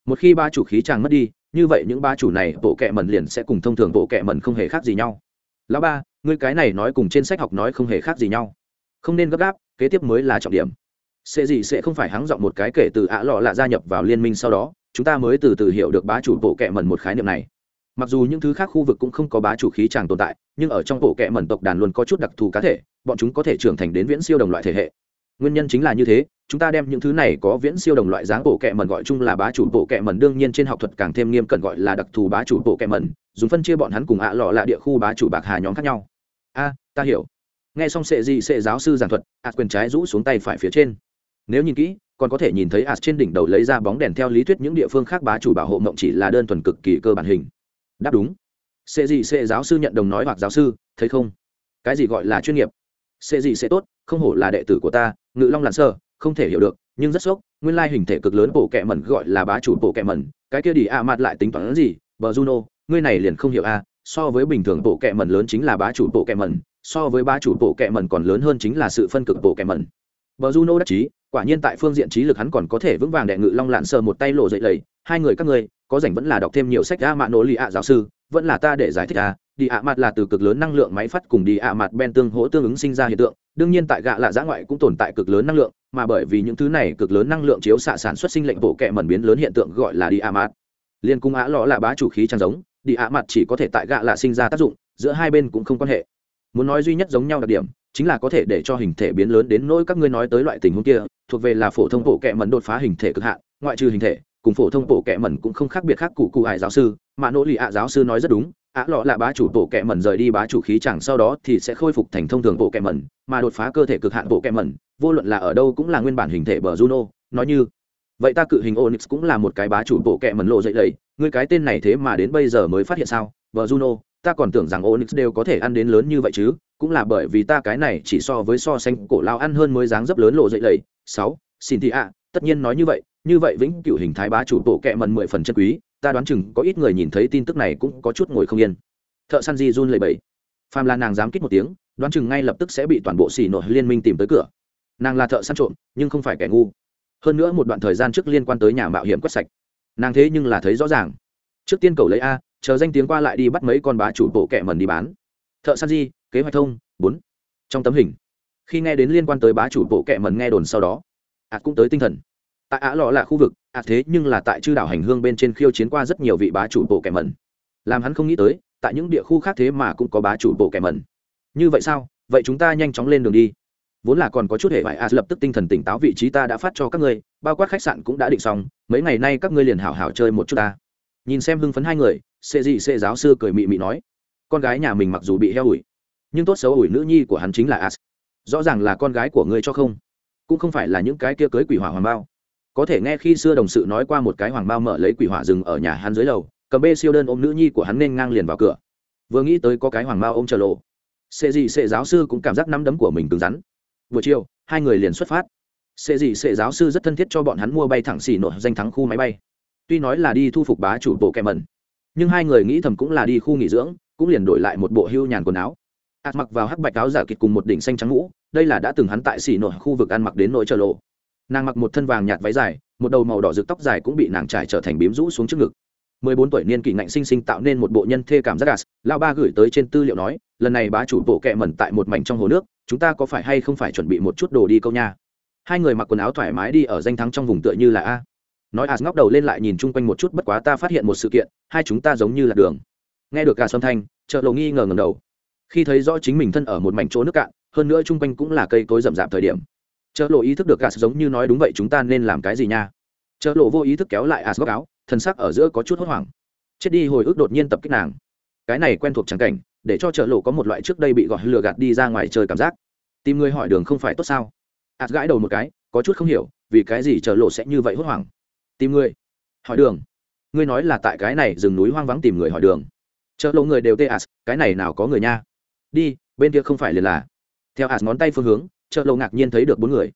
Một khi bá chủ khí tràng mất đi, như vậy những bá chủ này, bộ kẹ mần liền sẽ cùng thông thường bộ kẹ mần không hề khác gì nhau. Lão ba, ngươi cái này nói cùng trên sách học nói không hề khác gì nhau. Không nên gấp gáp, kế tiếp mới là trọng điểm. Sẽ gì sẽ không phải hắng giọng một cái kể từ ạ lọ lạ gia nhập vào liên minh sau đó, chúng ta mới từ từ hiểu được bá chủ bộ kẹ mần một khái niệm này mặc dù những thứ khác khu vực cũng không có bá chủ khí tràng tồn tại, nhưng ở trong bộ kệ mẩn tộc đàn luôn có chút đặc thù cá thể, bọn chúng có thể trưởng thành đến viễn siêu đồng loại thể hệ. Nguyên nhân chính là như thế, chúng ta đem những thứ này có viễn siêu đồng loại dáng bộ kệ mẩn gọi chung là bá chủ bộ kệ mẩn, đương nhiên trên học thuật càng thêm nghiêm cẩn gọi là đặc thù bá chủ bộ kệ mẩn, dùng phân chia bọn hắn cùng ạ lọ là địa khu bá chủ bạc hà nhóm khác nhau. A, ta hiểu. Nghe xong sệ gì sệ giáo sư giảng thuật ạt quyền trái rũ xuống tay phải phía trên. Nếu nhìn kỹ, còn có thể nhìn thấy ạt trên đỉnh đầu lấy ra bóng đèn theo lý thuyết những địa phương khác bá chủ bảo hộ mộng chỉ là đơn thuần cực kỳ cơ bản hình đáp đúng. Sệ gì sệ giáo sư nhận đồng nói hoặc giáo sư, thấy không? Cái gì gọi là chuyên nghiệp? Sệ gì sẽ tốt, không hổ là đệ tử của ta, ngự long lặn sơ, không thể hiểu được, nhưng rất sốc, nguyên lai hình thể cực lớn bộ kẹ mẩn gọi là bá chủ bộ kẹ mẩn, cái kia đi a mặt lại tính toán gì? Bờ juno, ngươi này liền không hiểu a, so với bình thường bộ kẹ mẩn lớn chính là bá chủ bộ kẹ mẩn, so với bá chủ bộ kẹ mẩn còn lớn hơn chính là sự phân cực bộ kẹ mẩn. Bờ juno đắc chí, quả nhiên tại phương diện trí lực hắn còn có thể vững vàng đệ ngự long lạn sờ một tay lộ dậy lầy, hai người các ngươi có rảnh vẫn là đọc thêm nhiều sách a mạ nổ lì ạ giáo sư, vẫn là ta để giải thích a. Đi ạ mặt là từ cực lớn năng lượng máy phát cùng đi ạ mặt ben tương hỗ tương ứng sinh ra hiện tượng. Đương nhiên tại gạ lạ giã ngoại cũng tồn tại cực lớn năng lượng, mà bởi vì những thứ này cực lớn năng lượng chiếu xạ sản xuất sinh lệnh bộ kệ mẩn biến lớn hiện tượng gọi là đi ạ mặt liên cung ạ lọ là bá chủ khí trang giống, đi ạ mặt chỉ có thể tại gạ lạ sinh ra tác dụng, giữa hai bên cũng không quan hệ. Muốn nói duy nhất giống nhau đặc điểm, chính là có thể để cho hình thể biến lớn đến nỗi các ngươi nói tới loại tình huống kia, thuộc về là phổ thông bộ kệ mẩn đột phá hình thể cực hạn, ngoại trừ hình thể cùng phổ thông bộ kệ mẩn cũng không khác biệt khác cụ cụ ải giáo sư, mà nỗ lì ạ giáo sư nói rất đúng, ạ lọ là bá chủ bộ kệ mẩn rời đi bá chủ khí chẳng sau đó thì sẽ khôi phục thành thông thường bộ kệ mẩn, mà đột phá cơ thể cực hạn bộ kệ mẩn, vô luận là ở đâu cũng là nguyên bản hình thể bờ juno, nói như, vậy ta cự hình onyx cũng là một cái bá chủ bộ kệ mẩn lộ dậy lầy ngươi cái tên này thế mà đến bây giờ mới phát hiện sao? Bờ juno, ta còn tưởng rằng onyx đều có thể ăn đến lớn như vậy chứ, cũng là bởi vì ta cái này chỉ so với so sánh cổ lao ăn hơn mới dáng dấp lớn lộ dậy lầy sáu, xin thị ạ, tất nhiên nói như vậy như vậy vĩnh cửu hình thái bá chủ bộ kẹ mần mười phần chân quý, ta đoán chừng có ít người nhìn thấy tin tức này cũng có chút ngồi không yên. Thợ săn di run lệ bẫy phàm là nàng dám kích một tiếng, đoán chừng ngay lập tức sẽ bị toàn bộ xì nội liên minh tìm tới cửa. Nàng là thợ săn trộm, nhưng không phải kẻ ngu. Hơn nữa một đoạn thời gian trước liên quan tới nhà mạo hiểm quét sạch. Nàng thế nhưng là thấy rõ ràng. Trước tiên cầu lấy a, chờ danh tiếng qua lại đi bắt mấy con bá chủ bộ kẻ mần đi bán. Thợ săn di kế hoạch thông, bốn. Trong tấm hình, khi nghe đến liên quan tới bá chủ bộ kẻ mần nghe đồn sau đó ạt cũng tới tinh thần tại ạ lọ là khu vực ạt thế nhưng là tại chư đảo hành hương bên trên khiêu chiến qua rất nhiều vị bá chủ bộ kẻ mẩn. Làm hắn không nghĩ tới, tại những địa khu khác thế mà cũng có bá chủ bộ kẻ mẩn. Như vậy sao? Vậy chúng ta nhanh chóng lên đường đi. Vốn là còn có chút hệ vải ạt lập tức tinh thần tỉnh táo vị trí ta đã phát cho các ngươi, bao quát khách sạn cũng đã định xong, mấy ngày nay các ngươi liền hảo hảo chơi một chút ta. Nhìn xem hưng phấn hai người sệ dị sệ giáo sư cười mị mị nói, con gái nhà mình mặc dù bị heo ủi, nhưng tốt xấu ủi nữ nhi của hắn chính là as. Rõ ràng là con gái của ngươi cho không? Cũng không phải là những cái kia cưới quỷ hỏa hoàng bao có thể nghe khi xưa đồng sự nói qua một cái hoàng bao mở lấy quỷ hỏa rừng ở nhà hắn dưới lầu, cầm bê siêu đơn ôm nữ nhi của hắn nên ngang liền vào cửa. Vừa nghĩ tới có cái hoàng bao ôm chờ lộ, sệ gì sệ giáo sư cũng cảm giác nắm đấm của mình cứng rắn. Buổi chiều, hai người liền xuất phát. Sệ gì sệ giáo sư rất thân thiết cho bọn hắn mua bay thẳng xỉ nội danh thắng khu máy bay. Tuy nói là đi thu phục bá chủ bộ kèm mẩn, nhưng hai người nghĩ thầm cũng là đi khu nghỉ dưỡng, cũng liền đổi lại một bộ hưu nhàn quần áo. Ạt mặc vào hắc bạch áo giả kịch cùng một đỉnh xanh trắng ngũ, đây là đã từng hắn tại xỉ nội khu vực ăn mặc đến nỗi trở lộ nàng mặc một thân vàng nhạt váy dài, một đầu màu đỏ rực tóc dài cũng bị nàng trải trở thành bím rũ xuống trước ngực. Mười bốn tuổi niên kỷ ngạnh sinh sinh tạo nên một bộ nhân thê cảm giác gas lao ba gửi tới trên tư liệu nói, lần này bá chủ bộ kẹ mẩn tại một mảnh trong hồ nước, chúng ta có phải hay không phải chuẩn bị một chút đồ đi câu nha? Hai người mặc quần áo thoải mái đi ở danh thắng trong vùng tựa như là a. Nói as ngóc đầu lên lại nhìn chung quanh một chút bất quá ta phát hiện một sự kiện, hai chúng ta giống như là đường. Nghe được cả xuân thanh, chợ lầu nghi ngờ ngầm đầu. Khi thấy rõ chính mình thân ở một mảnh chỗ nước cạn, hơn nữa chung quanh cũng là cây cối rậm rạp thời điểm chợ lộ ý thức được gas giống như nói đúng vậy, chúng ta nên làm cái gì nha? Chợ lộ vô ý thức kéo lại as góc áo thân xác ở giữa có chút hốt hoảng. Chết đi hồi ức đột nhiên tập kích nàng. Cái này quen thuộc trắng cảnh, để cho chợ lộ có một loại trước đây bị gọi lừa gạt đi ra ngoài chơi cảm giác. Tìm người hỏi đường không phải tốt sao? As gãi đầu một cái, có chút không hiểu, vì cái gì chợ lộ sẽ như vậy hốt hoảng? Tìm người. Hỏi đường. Ngươi nói là tại cái này rừng núi hoang vắng tìm người hỏi đường. Chợ lộ người đều tê as cái này nào có người nha? Đi, bên kia không phải liền là. Theo as ngón tay phương hướng chợ lộ ngạc nhiên thấy được bốn người.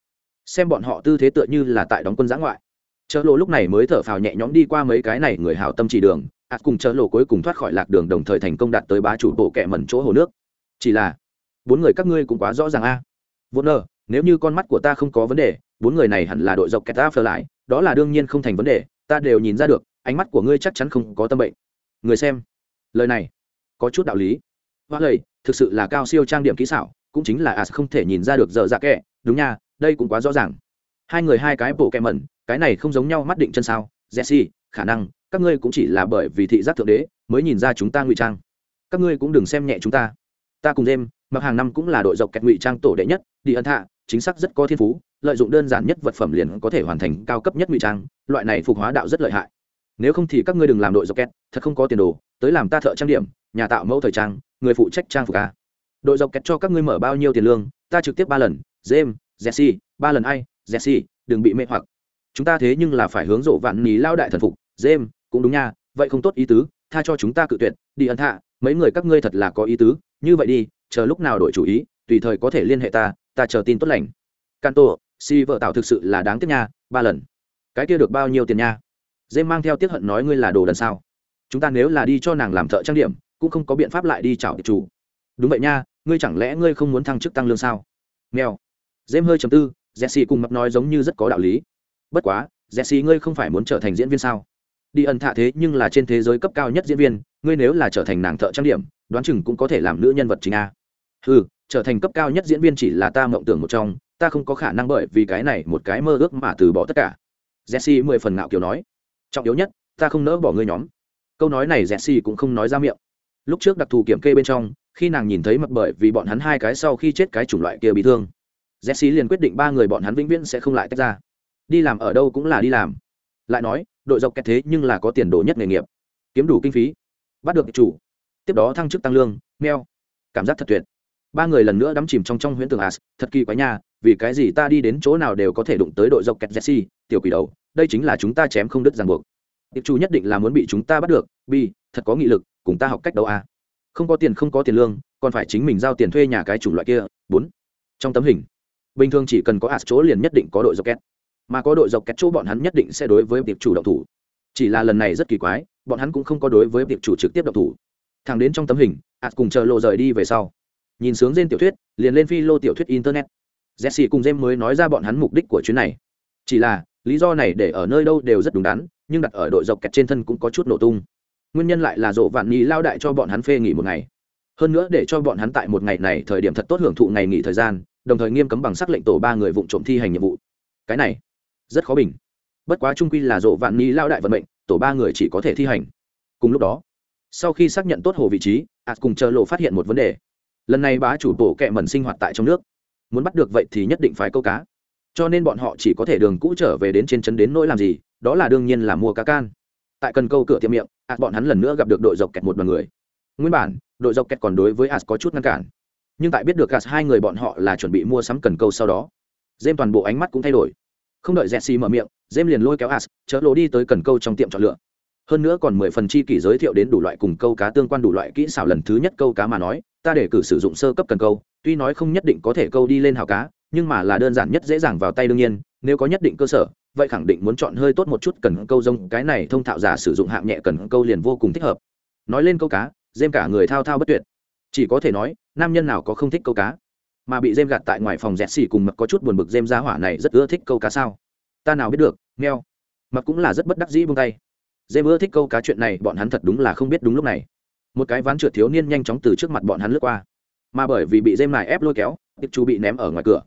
Xem bọn họ tư thế tựa như là tại đóng quân giã ngoại. Chợ lộ lúc này mới thở phào nhẹ nhõm đi qua mấy cái này người hảo tâm chỉ đường as cùng chợ lộ cuối cùng thoát khỏi lạc đường đồng thời thành công đạt tới bá chủ bộ kẹ mẩn chỗ hồ nước. Chỉ là, bốn người các ngươi cũng quá rõ ràng a. À. vô nơ nếu như con mắt của ta không có vấn đề, bốn người này hẳn là đội dọc kẹt ta phờ lại, đó là đương nhiên không thành vấn đề, ta đều nhìn ra được, ánh mắt của ngươi chắc chắn không có tâm bệnh. Người xem, lời này có chút đạo lý. Hoa lầy thực sự là cao siêu trang điểm kỹ xảo cũng chính là as không thể nhìn ra được giờ dạ kệ đúng nha, đây cũng quá rõ ràng. Hai người hai cái bộ kẹ mẩn, cái này không giống nhau mắt định chân sao. Jesse, khả năng, các ngươi cũng chỉ là bởi vì thị giác thượng đế mới nhìn ra chúng ta ngụy trang. Các ngươi cũng đừng xem nhẹ chúng ta. Ta cùng đêm, mặc hàng năm cũng là đội dọc kẹt ngụy trang tổ đệ nhất, đi ân thạ, chính xác rất có thiên phú, lợi dụng đơn giản nhất vật phẩm liền có thể hoàn thành cao cấp nhất ngụy trang, loại này phục hóa đạo rất lợi hại. Nếu không thì các ngươi đừng làm đội dọc kẹt, thật không có tiền đồ, tới làm ta thợ trang điểm, nhà tạo mẫu thời trang, người phụ trách trang phục a đội dọc kẹt cho các ngươi mở bao nhiêu tiền lương, ta trực tiếp ba lần, james, jesse, ba lần ai, jesse, đừng bị mê hoặc. Chúng ta thế nhưng là phải hướng rộ vạn ní lao đại thần phục, james, cũng đúng nha, vậy không tốt ý tứ, tha cho chúng ta cự tuyệt, đi ẩn thạ mấy người các ngươi thật là có ý tứ, như vậy đi, chờ lúc nào đổi chủ ý, tùy thời có thể liên hệ ta ta chờ tin tốt lành. Canto, si vợ tạo thực sự là đáng tiếc nha, ba lần. Cái kia được bao nhiêu tiền nha? Dê mang theo tiếc hận nói ngươi là đồ đần sao? Chúng ta nếu là đi cho nàng làm thợ trang điểm, cũng không có biện pháp lại đi chào tiệp chủ đúng vậy nha, ngươi chẳng lẽ ngươi không muốn thăng chức tăng lương sao? Nghèo dêm hơi chầm tư, jesse cùng mập nói giống như rất có đạo lý. Bất quá, jesse ngươi không phải muốn trở thành diễn viên sao? Đi ẩn thạ thế nhưng là trên thế giới cấp cao nhất diễn viên, ngươi nếu là trở thành nàng thợ trang điểm, đoán chừng cũng có thể làm nữ nhân vật chính a. Ừ trở thành cấp cao nhất diễn viên chỉ là ta mộng tưởng một trong, ta không có khả năng bởi vì cái này một cái mơ ước mà từ bỏ tất cả. Jesse mười phần ngạo kiểu nói. Trọng yếu nhất, ta không nỡ bỏ ngươi nhóm. Câu nói này jesse cũng không nói ra miệng lúc trước đặc thù kiểm kê bên trong, khi nàng nhìn thấy mặt bởi vì bọn hắn hai cái sau khi chết cái chủng loại kia bị thương, jesse liền quyết định ba người bọn hắn vĩnh viễn sẽ không lại tách ra. Đi làm ở đâu cũng là đi làm. Lại nói, đội dọc kẹt thế nhưng là có tiền đồ nhất nghề nghiệp. Kiếm đủ kinh phí, bắt được chủ. Tiếp đó thăng chức tăng lương meo cảm giác thật tuyệt. Ba người lần nữa đắm chìm trong trong huyễn tường as, thật kỳ quái nha, vì cái gì ta đi đến chỗ nào đều có thể đụng tới đội dọc kẹt jesse, tiểu quỷ đầu, đây chính là chúng ta chém không đứt ràng buộc. Tiệp chủ nhất định là muốn bị chúng ta bắt được bi thật có nghị lực cùng ta học cách đấu a à? không có tiền không có tiền lương, còn phải chính mình giao tiền thuê nhà cái chủng loại kia. Bốn. Trong tấm hình, bình thường chỉ cần có ạt chỗ liền nhất định có đội dọc kẹt. Mà có đội dọc kẹt chỗ bọn hắn nhất định sẽ đối với tiệp chủ động thủ. Chỉ là lần này rất kỳ quái, bọn hắn cũng không có đối với tiệp chủ trực tiếp động thủ. Thẳng đến trong tấm hình, ạt cùng chờ lộ rời đi về sau. Nhìn sướng trên tiểu thuyết, liền lên phi lô tiểu thuyết internet. Jesse cùng jem mới nói ra bọn hắn mục đích của chuyến này. Chỉ là, lý do này để ở nơi đâu đều rất đúng đắn, nhưng đặt ở đội dọc kẹt trên thân cũng có chút nổ tung nguyên nhân lại là dỗ vạn nhì lao đại cho bọn hắn phê nghỉ một ngày. Hơn nữa để cho bọn hắn tại một ngày này thời điểm thật tốt hưởng thụ ngày nghỉ thời gian, đồng thời nghiêm cấm bằng sắc lệnh tổ ba người vụ trộm thi hành nhiệm vụ. Cái này, rất khó bình. Bất quá trung quy là dỗ vạn Nhi lao đại vận mệnh, tổ ba người chỉ có thể thi hành. Cùng lúc đó, sau khi xác nhận tốt hồ vị trí ạt cùng chờ lộ phát hiện một vấn đề. Lần này bá chủ tổ kẹ mẩn sinh hoạt tại trong nước. Muốn bắt được vậy thì nhất định phải câu cá. Cho nên bọn họ chỉ có thể đường cũ trở về đến trên trấn đến nỗi làm gì, đó là đương nhiên là mua cá can. Tại cần câu cửa tiệm miệng ạt bọn hắn lần nữa gặp được đội dọc kẹt một đoàn người. Nguyên bản, đội dọc kẹt còn đối với ạt có chút ngăn cản. Nhưng tại biết được ạt hai người bọn họ là chuẩn bị mua sắm cần câu sau đó dêm toàn bộ ánh mắt cũng thay đổi. Không đợi jesse mở miệng dêm liền lôi kéo ạt chớ lộ đi tới cần câu trong tiệm chọn lựa. Hơn nữa còn mười phần chi kỷ giới thiệu đến đủ loại cùng câu cá tương quan đủ loại kỹ xảo lần thứ nhất câu cá mà nói, ta để cử sử dụng sơ cấp cần câu, tuy nói không nhất định có thể câu đi lên hào cá, nhưng mà là đơn giản nhất dễ dàng vào tay đương nhiên, nếu có nhất định cơ sở vậy khẳng định muốn chọn hơi tốt một chút cần câu rông, cái này thông thạo giả sử dụng hạng nhẹ cần câu liền vô cùng thích hợp. Nói lên câu cá, dêm cả người thao thao bất tuyệt. Chỉ có thể nói, nam nhân nào có không thích câu cá? Mà bị dêm gạt tại ngoài phòng dẹt xì cùng mặc có chút buồn bực dêm ra hỏa này rất ưa thích câu cá sao? Ta nào biết được meo mặc cũng là rất bất đắc dĩ buông tay. Dêm ưa thích câu cá chuyện này, bọn hắn thật đúng là không biết đúng lúc này. Một cái ván trượt thiếu niên nhanh chóng từ trước mặt bọn hắn lướt qua. Mà bởi vì bị dêm này ép lôi kéo, tiệp chủ bị ném ở ngoài cửa.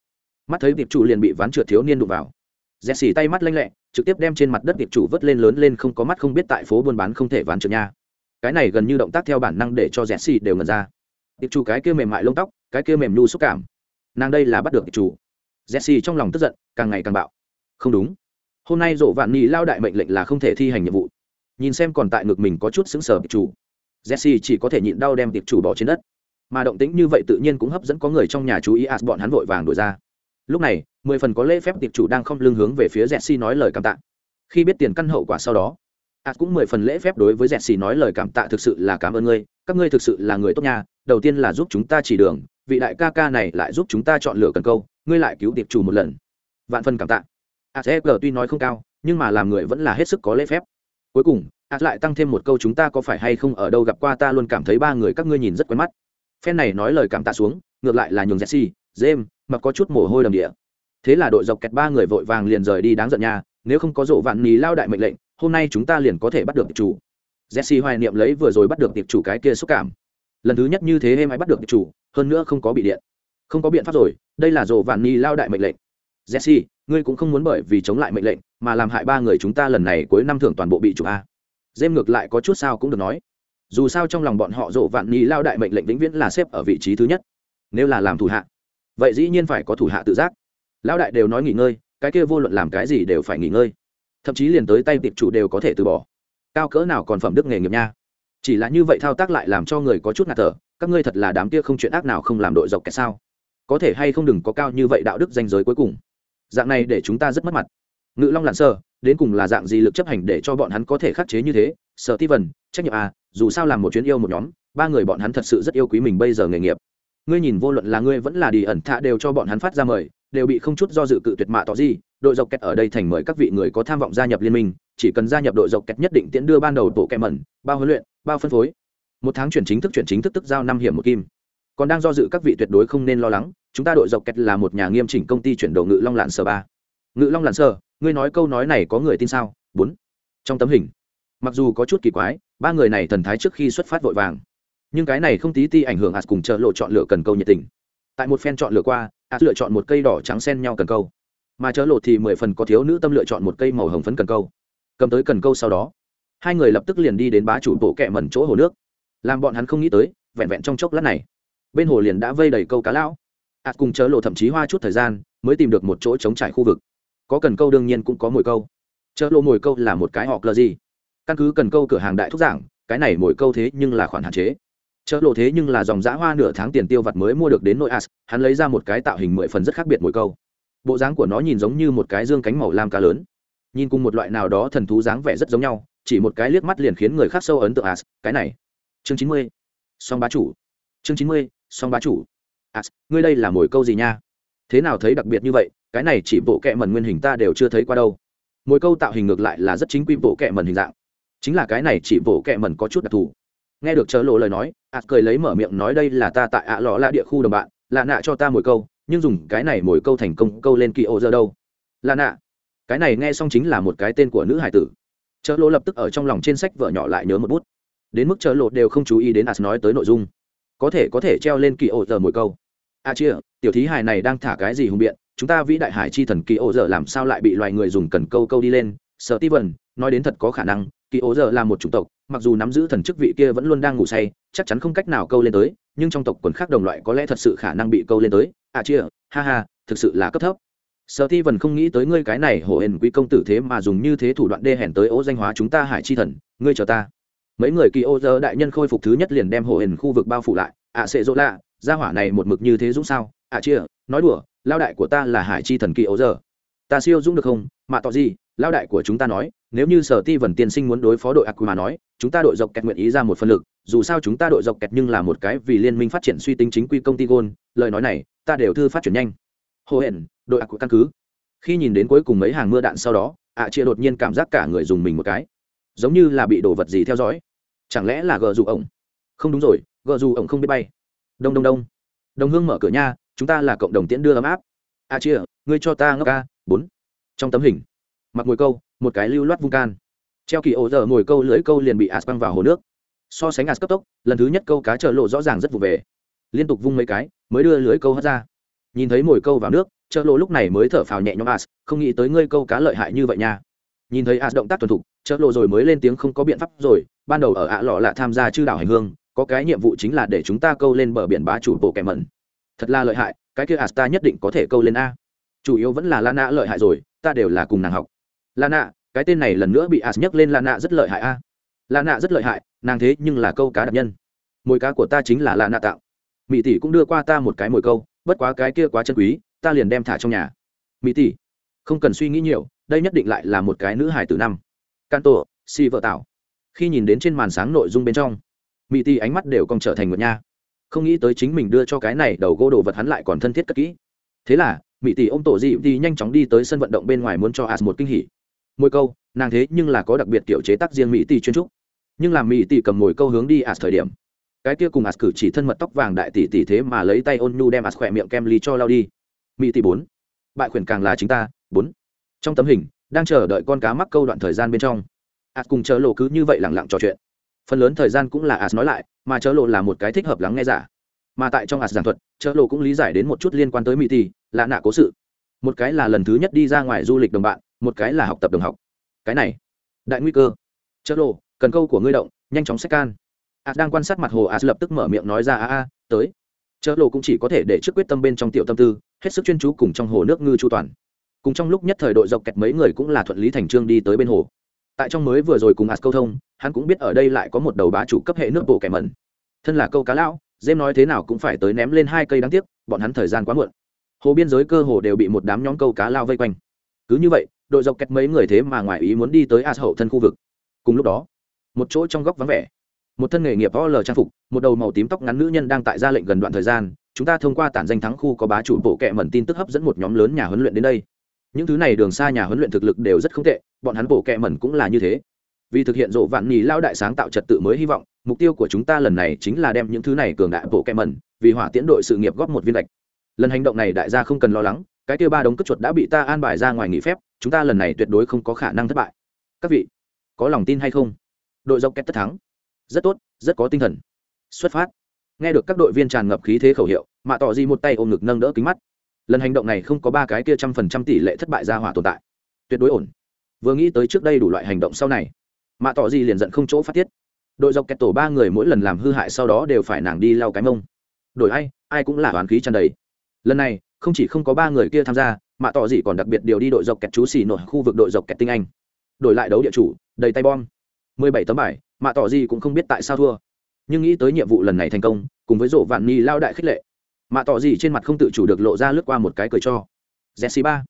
Mắt thấy tiệp chủ liền bị ván trượt thiếu niên đụng vào dẹt xì tay mắt lanh lẹ, trực tiếp đem trên mặt đất tiệp chủ vớt lên lớn lên không có mắt không biết tại phố buôn bán không thể ván trượt nha. Cái này gần như động tác theo bản năng để cho dẹt xì đều ngần ra. Tiệp chủ cái kia mềm mại lông tóc, cái kia mềm nhu xúc cảm. Nàng đây là bắt được tiệp chủ. Jesse xì trong lòng tức giận, càng ngày càng bạo. Không đúng. Hôm nay rộ vạn nhị lao đại mệnh lệnh là không thể thi hành nhiệm vụ. Nhìn xem còn tại ngực mình có chút xứng sở tiệp chủ jesse chỉ có thể nhịn đau đem tiệp chủ bỏ trên đất. Mà động tĩnh như vậy tự nhiên cũng hấp dẫn có người trong nhà chú ý à bọn hắn vội vàng đổi ra lúc này, mười phần có lễ phép tiệp chủ đang không lưng hướng về phía dẹt xi nói lời cảm tạ. Khi biết tiền căn hậu quả sau đó as cũng mười phần lễ phép đối với dẹt xi nói lời cảm tạ thực sự là cảm ơn ngươi, các ngươi thực sự là người tốt nha, đầu tiên là giúp chúng ta chỉ đường, vị đại ca ca này lại giúp chúng ta chọn lựa cần câu, ngươi lại cứu tiệp chủ một lần. Vạn phần cảm tạ. As tuy nói không cao, nhưng mà làm người vẫn là hết sức có lễ phép. Cuối cùng ạt lại tăng thêm một câu chúng ta có phải hay không ở đâu gặp qua ta luôn cảm thấy ba người các ngươi nhìn rất quen mắt. Phen này nói lời cảm tạ xuống, ngược lại là nhường jesse, james mặc có chút mồ hôi đầm địa. Thế là đội dọc kẹt ba người vội vàng liền rời đi đáng giận nha, nếu không có rộ vạn ní lao đại mệnh lệnh, hôm nay chúng ta liền có thể bắt được tiệp chủ. Jesse hoài niệm lấy vừa rồi bắt được tiệp chủ cái kia xúc cảm. Lần thứ nhất như thế em ai bắt được tiệp chủ, hơn nữa không có bị điện. Không có biện pháp rồi, đây là rộ vạn ní lao đại mệnh lệnh. Jesse, ngươi cũng không muốn bởi vì chống lại mệnh lệnh mà làm hại ba người chúng ta lần này cuối năm thưởng toàn bộ bị chủ a. Dêm ngược lại có chút sao cũng được nói. Dù sao trong lòng bọn họ rộ vạn ni lao đại mệnh lệnh vĩnh viễn là xếp ở vị trí thứ nhất, nếu là làm thủ hạ vậy dĩ nhiên phải có thủ hạ tự giác. Lão đại đều nói nghỉ ngơi, cái kia vô luận làm cái gì đều phải nghỉ ngơi. Thậm chí liền tới tay tiệp chủ đều có thể từ bỏ. Cao cỡ nào còn phẩm đức nghề nghiệp nha. Chỉ là như vậy thao tác lại làm cho người có chút ngạt thở, các ngươi thật là đám kia không chuyện ác nào không làm đội dọc kẻ sao? Có thể hay không đừng có cao như vậy đạo đức danh giới cuối cùng. Dạng này để chúng ta rất mất mặt. Ngự long lặn sơ đến cùng là dạng gì lực chấp hành để cho bọn hắn có thể khắc chế như thế? Sở ti vần trách nhiệm à dù sao làm một chuyến yêu một nhóm, ba người bọn hắn thật sự rất yêu quý mình bây giờ nghề nghiệp ngươi nhìn vô luận là ngươi vẫn là đi ẩn thạ đều cho bọn hắn phát ra mời đều bị không chút do dự cự tuyệt mạ tỏ gì đội dọc kẹt ở đây thành mời các vị người có tham vọng gia nhập liên minh chỉ cần gia nhập đội dọc kẹt nhất định tiễn đưa ban đầu tổ kẹ mẩn bao huấn luyện bao phân phối. Một tháng chuyển chính thức chuyển chính thức tức giao năm hiểm một kim. Còn đang do dự các vị tuyệt đối không nên lo lắng chúng ta đội dọc kẹt là một nhà nghiêm chỉnh công ty chuyển đồ ngự long lạn sở ba. Ngự long lạn sở, ngươi nói câu nói này có người tin sao? Bốn. Trong tấm hình mặc dù có chút kỳ quái ba người này thần thái trước khi xuất phát vội vàng nhưng cái này không tí ti ảnh hưởng ạt cùng chợ lộ chọn lựa cần câu nhiệt tình. Tại một phen chọn lựa qua ạt lựa chọn một cây đỏ trắng xen nhau cần câu. Mà chợ lộ thì mười phần có thiếu nữ tâm lựa chọn một cây màu hồng phấn cần câu. Cầm tới cần câu sau đó, hai người lập tức liền đi đến bá chủ bộ kẹ mẩn chỗ hồ nước. Làm bọn hắn không nghĩ tới, vẹn vẹn trong chốc lát này, bên hồ liền đã vây đầy câu cá lão. Ạt cùng chớ lộ thậm chí hoa chút thời gian, mới tìm được một chỗ chống trải khu vực. Có cần câu đương nhiên cũng có mồi câu. Chợ lộ mồi câu là một cái họ là gì? Căn cứ cần câu cửa hàng đại thúc giảng, cái này mồi câu thế nhưng là khoản hạn chế chợ lộ thế nhưng là dòng giã hoa nửa tháng tiền tiêu vặt mới mua được đến nội as, hắn lấy ra một cái tạo hình mười phần rất khác biệt mồi câu. Bộ dáng của nó nhìn giống như một cái dương cánh màu lam cá lớn. Nhìn cùng một loại nào đó thần thú dáng vẻ rất giống nhau, chỉ một cái liếc mắt liền khiến người khác sâu ấn tượng as, cái này. Chương chín mươi. Song bá chủ. Chương chín mươi, song bá chủ. As, ngươi đây là mồi câu gì nha? Thế nào thấy đặc biệt như vậy, cái này chỉ bộ kẹ mần nguyên hình ta đều chưa thấy qua đâu. Mỗi câu tạo hình ngược lại là rất chính quy bộ kẹ mần hình dạng. Chính là cái này chỉ bộ kẹ mần có chút đặc thù nghe được chớ lộ lời nói ạt cười lấy mở miệng nói đây là ta tại ạ lọ lạ địa khu đồng bạn, lạ nạ cho ta mồi câu, nhưng dùng cái này mồi câu thành công, câu lên kỳ ô giờ đâu? Lạ nạ, cái này nghe xong chính là một cái tên của nữ hải tử. Chớ lộ lập tức ở trong lòng trên sách vợ nhỏ lại nhớ một bút. Đến mức chớ lộ đều không chú ý đến ạt nói tới nội dung. Có thể có thể treo lên kỳ ô giờ mồi câu. À A chia tiểu thí hài này đang thả cái gì hùng biện? Chúng ta vĩ đại hải chi thần kỳ ô giờ làm sao lại bị loài người dùng cần câu câu đi lên? Sợ ti vần nói đến thật có khả năng kỳ ố giờ là một chủng tộc mặc dù nắm giữ thần chức vị kia vẫn luôn đang ngủ say chắc chắn không cách nào câu lên tới nhưng trong tộc quần khác đồng loại có lẽ thật sự khả năng bị câu lên tới. À chia ha ha thực sự là cấp thấp. Sở ti vần không nghĩ tới ngươi cái này hổ hển quý công tử thế mà dùng như thế thủ đoạn đê hèn tới ố danh hóa chúng ta hải chi thần ngươi chờ ta. Mấy người kỳ ô giờ đại nhân khôi phục thứ nhất liền đem hổ hển khu vực bao phủ lại. Ạ à, sẽ dỗ lạ gia hỏa này một mực như thế dũng sao? Ạ à, chia nói đùa lao đại của ta là hải chi thần kỳ ô giờ ta siêu dũng được không? Mạ tỏ gì? Lao đại của chúng ta nói, nếu như sở ti vần tiên sinh muốn đối phó đội ác mà nói, chúng ta đội dọc kẹt nguyện ý ra một phân lực. Dù sao chúng ta đội dọc kẹt nhưng là một cái vì liên minh phát triển suy tính chính quy công ty gôn. Lời nói này, ta đều thư phát triển nhanh. Hồ hển, đội ác căn cứ. Khi nhìn đến cuối cùng mấy hàng mưa đạn sau đó, ạ chia đột nhiên cảm giác cả người dùng mình một cái. Giống như là bị đồ vật gì theo dõi. Chẳng lẽ là gờ dù ổng? Không đúng rồi, gờ dù ổng không biết bay. Đông đông đông. Đồng hương mở cửa nha, chúng ta là cộng đồng tiễn đưa ấm áp. A chia, ngươi cho ta ngốc ca bốn. Trong tấm hình, mặc ngồi câu, một cái lưu loát vung can. Treo kỳ ổ giờ ngồi câu lưới câu liền bị ạt băng vào hồ nước. So sánh ạt cấp tốc, lần thứ nhất câu cá chợ lộ rõ ràng rất vụ về. Liên tục vung mấy cái, mới đưa lưới câu hất ra. Nhìn thấy mồi câu vào nước chợ lộ lúc này mới thở phào nhẹ nhõm as không nghĩ tới ngươi câu cá lợi hại như vậy nha. Nhìn thấy as động tác tuần thục chợ lộ rồi mới lên tiếng không có biện pháp rồi, ban đầu ở ạ lọ là tham gia chư đảo hành hương, có cái nhiệm vụ chính là để chúng ta câu lên bờ biển bá chủ bộ kẻ mẩn thật là lợi hại, cái kia as ta nhất định có thể câu lên a chủ yếu vẫn là lana lợi hại rồi, ta đều là cùng nàng học. Lana, cái tên này lần nữa bị as nhắc lên lana rất lợi hại a. Lana rất lợi hại, nàng thế nhưng là câu cá đặc nhân. Mồi cá của ta chính là lana tạo. Mỹ tỷ cũng đưa qua ta một cái mồi câu, bất quá cái kia quá chân quý, ta liền đem thả trong nhà. Mỹ tỷ, không cần suy nghĩ nhiều, đây nhất định lại là một cái nữ hải tử năm. Can tổ si vợ tạo. Khi nhìn đến trên màn sáng nội dung bên trong mỹ tỷ ánh mắt đều còn trở thành một nha. Không nghĩ tới chính mình đưa cho cái này đầu gỗ đồ vật hắn lại còn thân thiết cất kỹ. Thế là mỹ tỷ ô m tổ dị đi nhanh chóng đi tới sân vận động bên ngoài muốn cho as một kinh hỉ. Mỗi câu, nàng thế nhưng là có đặc biệt kiểu chế tác riêng mỹ tỷ chuyên trúc. Nhưng làm mỹ tỷ cầm mồi câu hướng đi as thời điểm. Cái kia cùng as cử chỉ thân mật tóc vàng đại tỷ tỷ thế mà lấy tay ôn nhu đem as khỏe miệng kem ly cho lao đi. Mỹ tỷ bốn, bại khuyển càng là chính ta, bốn. Trong tấm hình, đang chờ đợi con cá mắc câu đoạn thời gian bên trong. As cùng chớ lộ cứ như vậy lẳng lặng trò chuyện. Phần lớn thời gian cũng là as nói lại, mà chớ lộ là một cái thích hợp lắng nghe giả mà tại trong as giảng thuật, chợ lộ cũng lý giải đến một chút liên quan tới mỹ tỷ lạ nạ cố sự. Một cái là lần thứ nhất đi ra ngoài du lịch đồng bạn, một cái là học tập đồng học. Cái này, đại nguy cơ. Chợ lộ, cần câu của ngươi động, nhanh chóng xét can. As đang quan sát mặt hồ as lập tức mở miệng nói ra, a a, tới. Chợ lộ cũng chỉ có thể để trước quyết tâm bên trong tiểu tâm tư, hết sức chuyên chú cùng trong hồ nước ngư chu toàn. Cùng trong lúc nhất thời đội dọc kẹt mấy người cũng là thuận lý thành trương đi tới bên hồ. Tại trong mới vừa rồi cùng ạt câu thông, hắn cũng biết ở đây lại có một đầu bá chủ cấp hệ nước bộ kẻ mẩn. Thân là câu cá lão dêm nói thế nào cũng phải tới ném lên hai cây đáng tiếc, bọn hắn thời gian quá muộn. Hồ biên giới cơ hồ đều bị một đám nhóm câu cá lao vây quanh. Cứ như vậy, đội dọc kẹt mấy người thế mà ngoài ý muốn đi tới as hậu thân khu vực. Cùng lúc đó, một chỗ trong góc vắng vẻ, một thân nghề nghiệp o l trang phục, một đầu màu tím tóc ngắn nữ nhân đang tại ra lệnh gần đoạn thời gian, chúng ta thông qua tản danh thắng khu có bá chủ bộ kệ mẩn tin tức hấp dẫn một nhóm lớn nhà huấn luyện đến đây. Những thứ này đường xa nhà huấn luyện thực lực đều rất không tệ, bọn hắn bộ kệ mẩn cũng là như thế vì thực hiện rộ vạn nhì lao đại sáng tạo trật tự mới hy vọng, mục tiêu của chúng ta lần này chính là đem những thứ này cường đại bộ kẹ mẩn, vì hỏa tiễn đội sự nghiệp góp một viên lệch lần hành động này đại gia không cần lo lắng, cái kia ba đống cất chuột đã bị ta an bài ra ngoài nghỉ phép, chúng ta lần này tuyệt đối không có khả năng thất bại. Các vị, có lòng tin hay không? Đội dọc kết tất thắng. Rất tốt, rất có tinh thần. Xuất phát. Nghe được các đội viên tràn ngập khí thế khẩu hiệu, mạ tỏ di một tay ôm ngực nâng đỡ kính mắt. Lần hành động này không có ba cái kia trăm phần trăm tỷ lệ thất bại ra hỏa tồn tại. Tuyệt đối ổn. Vừa nghĩ tới trước đây đủ loại hành động sau này mạ tỏ gì liền giận không chỗ phát tiết. Đội dọc kẹt tổ ba người mỗi lần làm hư hại sau đó đều phải nàng đi lau cái mông. Đổi ai ai cũng là hoàn khí tràn đầy. Lần này, không chỉ không có ba người kia tham gia, mạ tỏ gì còn đặc biệt điều đi đội dọc kẹt chú xì nội khu vực đội dọc kẹt tinh anh. Đổi lại đấu địa chủ, đầy tay bom. Mười bảy tấm bài, mạ tỏ gì cũng không biết tại sao thua. Nhưng nghĩ tới nhiệm vụ lần này thành công, cùng với rổ vạn ni lao đại khích lệ, mạ tỏ gì trên mặt không tự chủ được lộ ra lướt qua một cái cười cho. Jesse ba.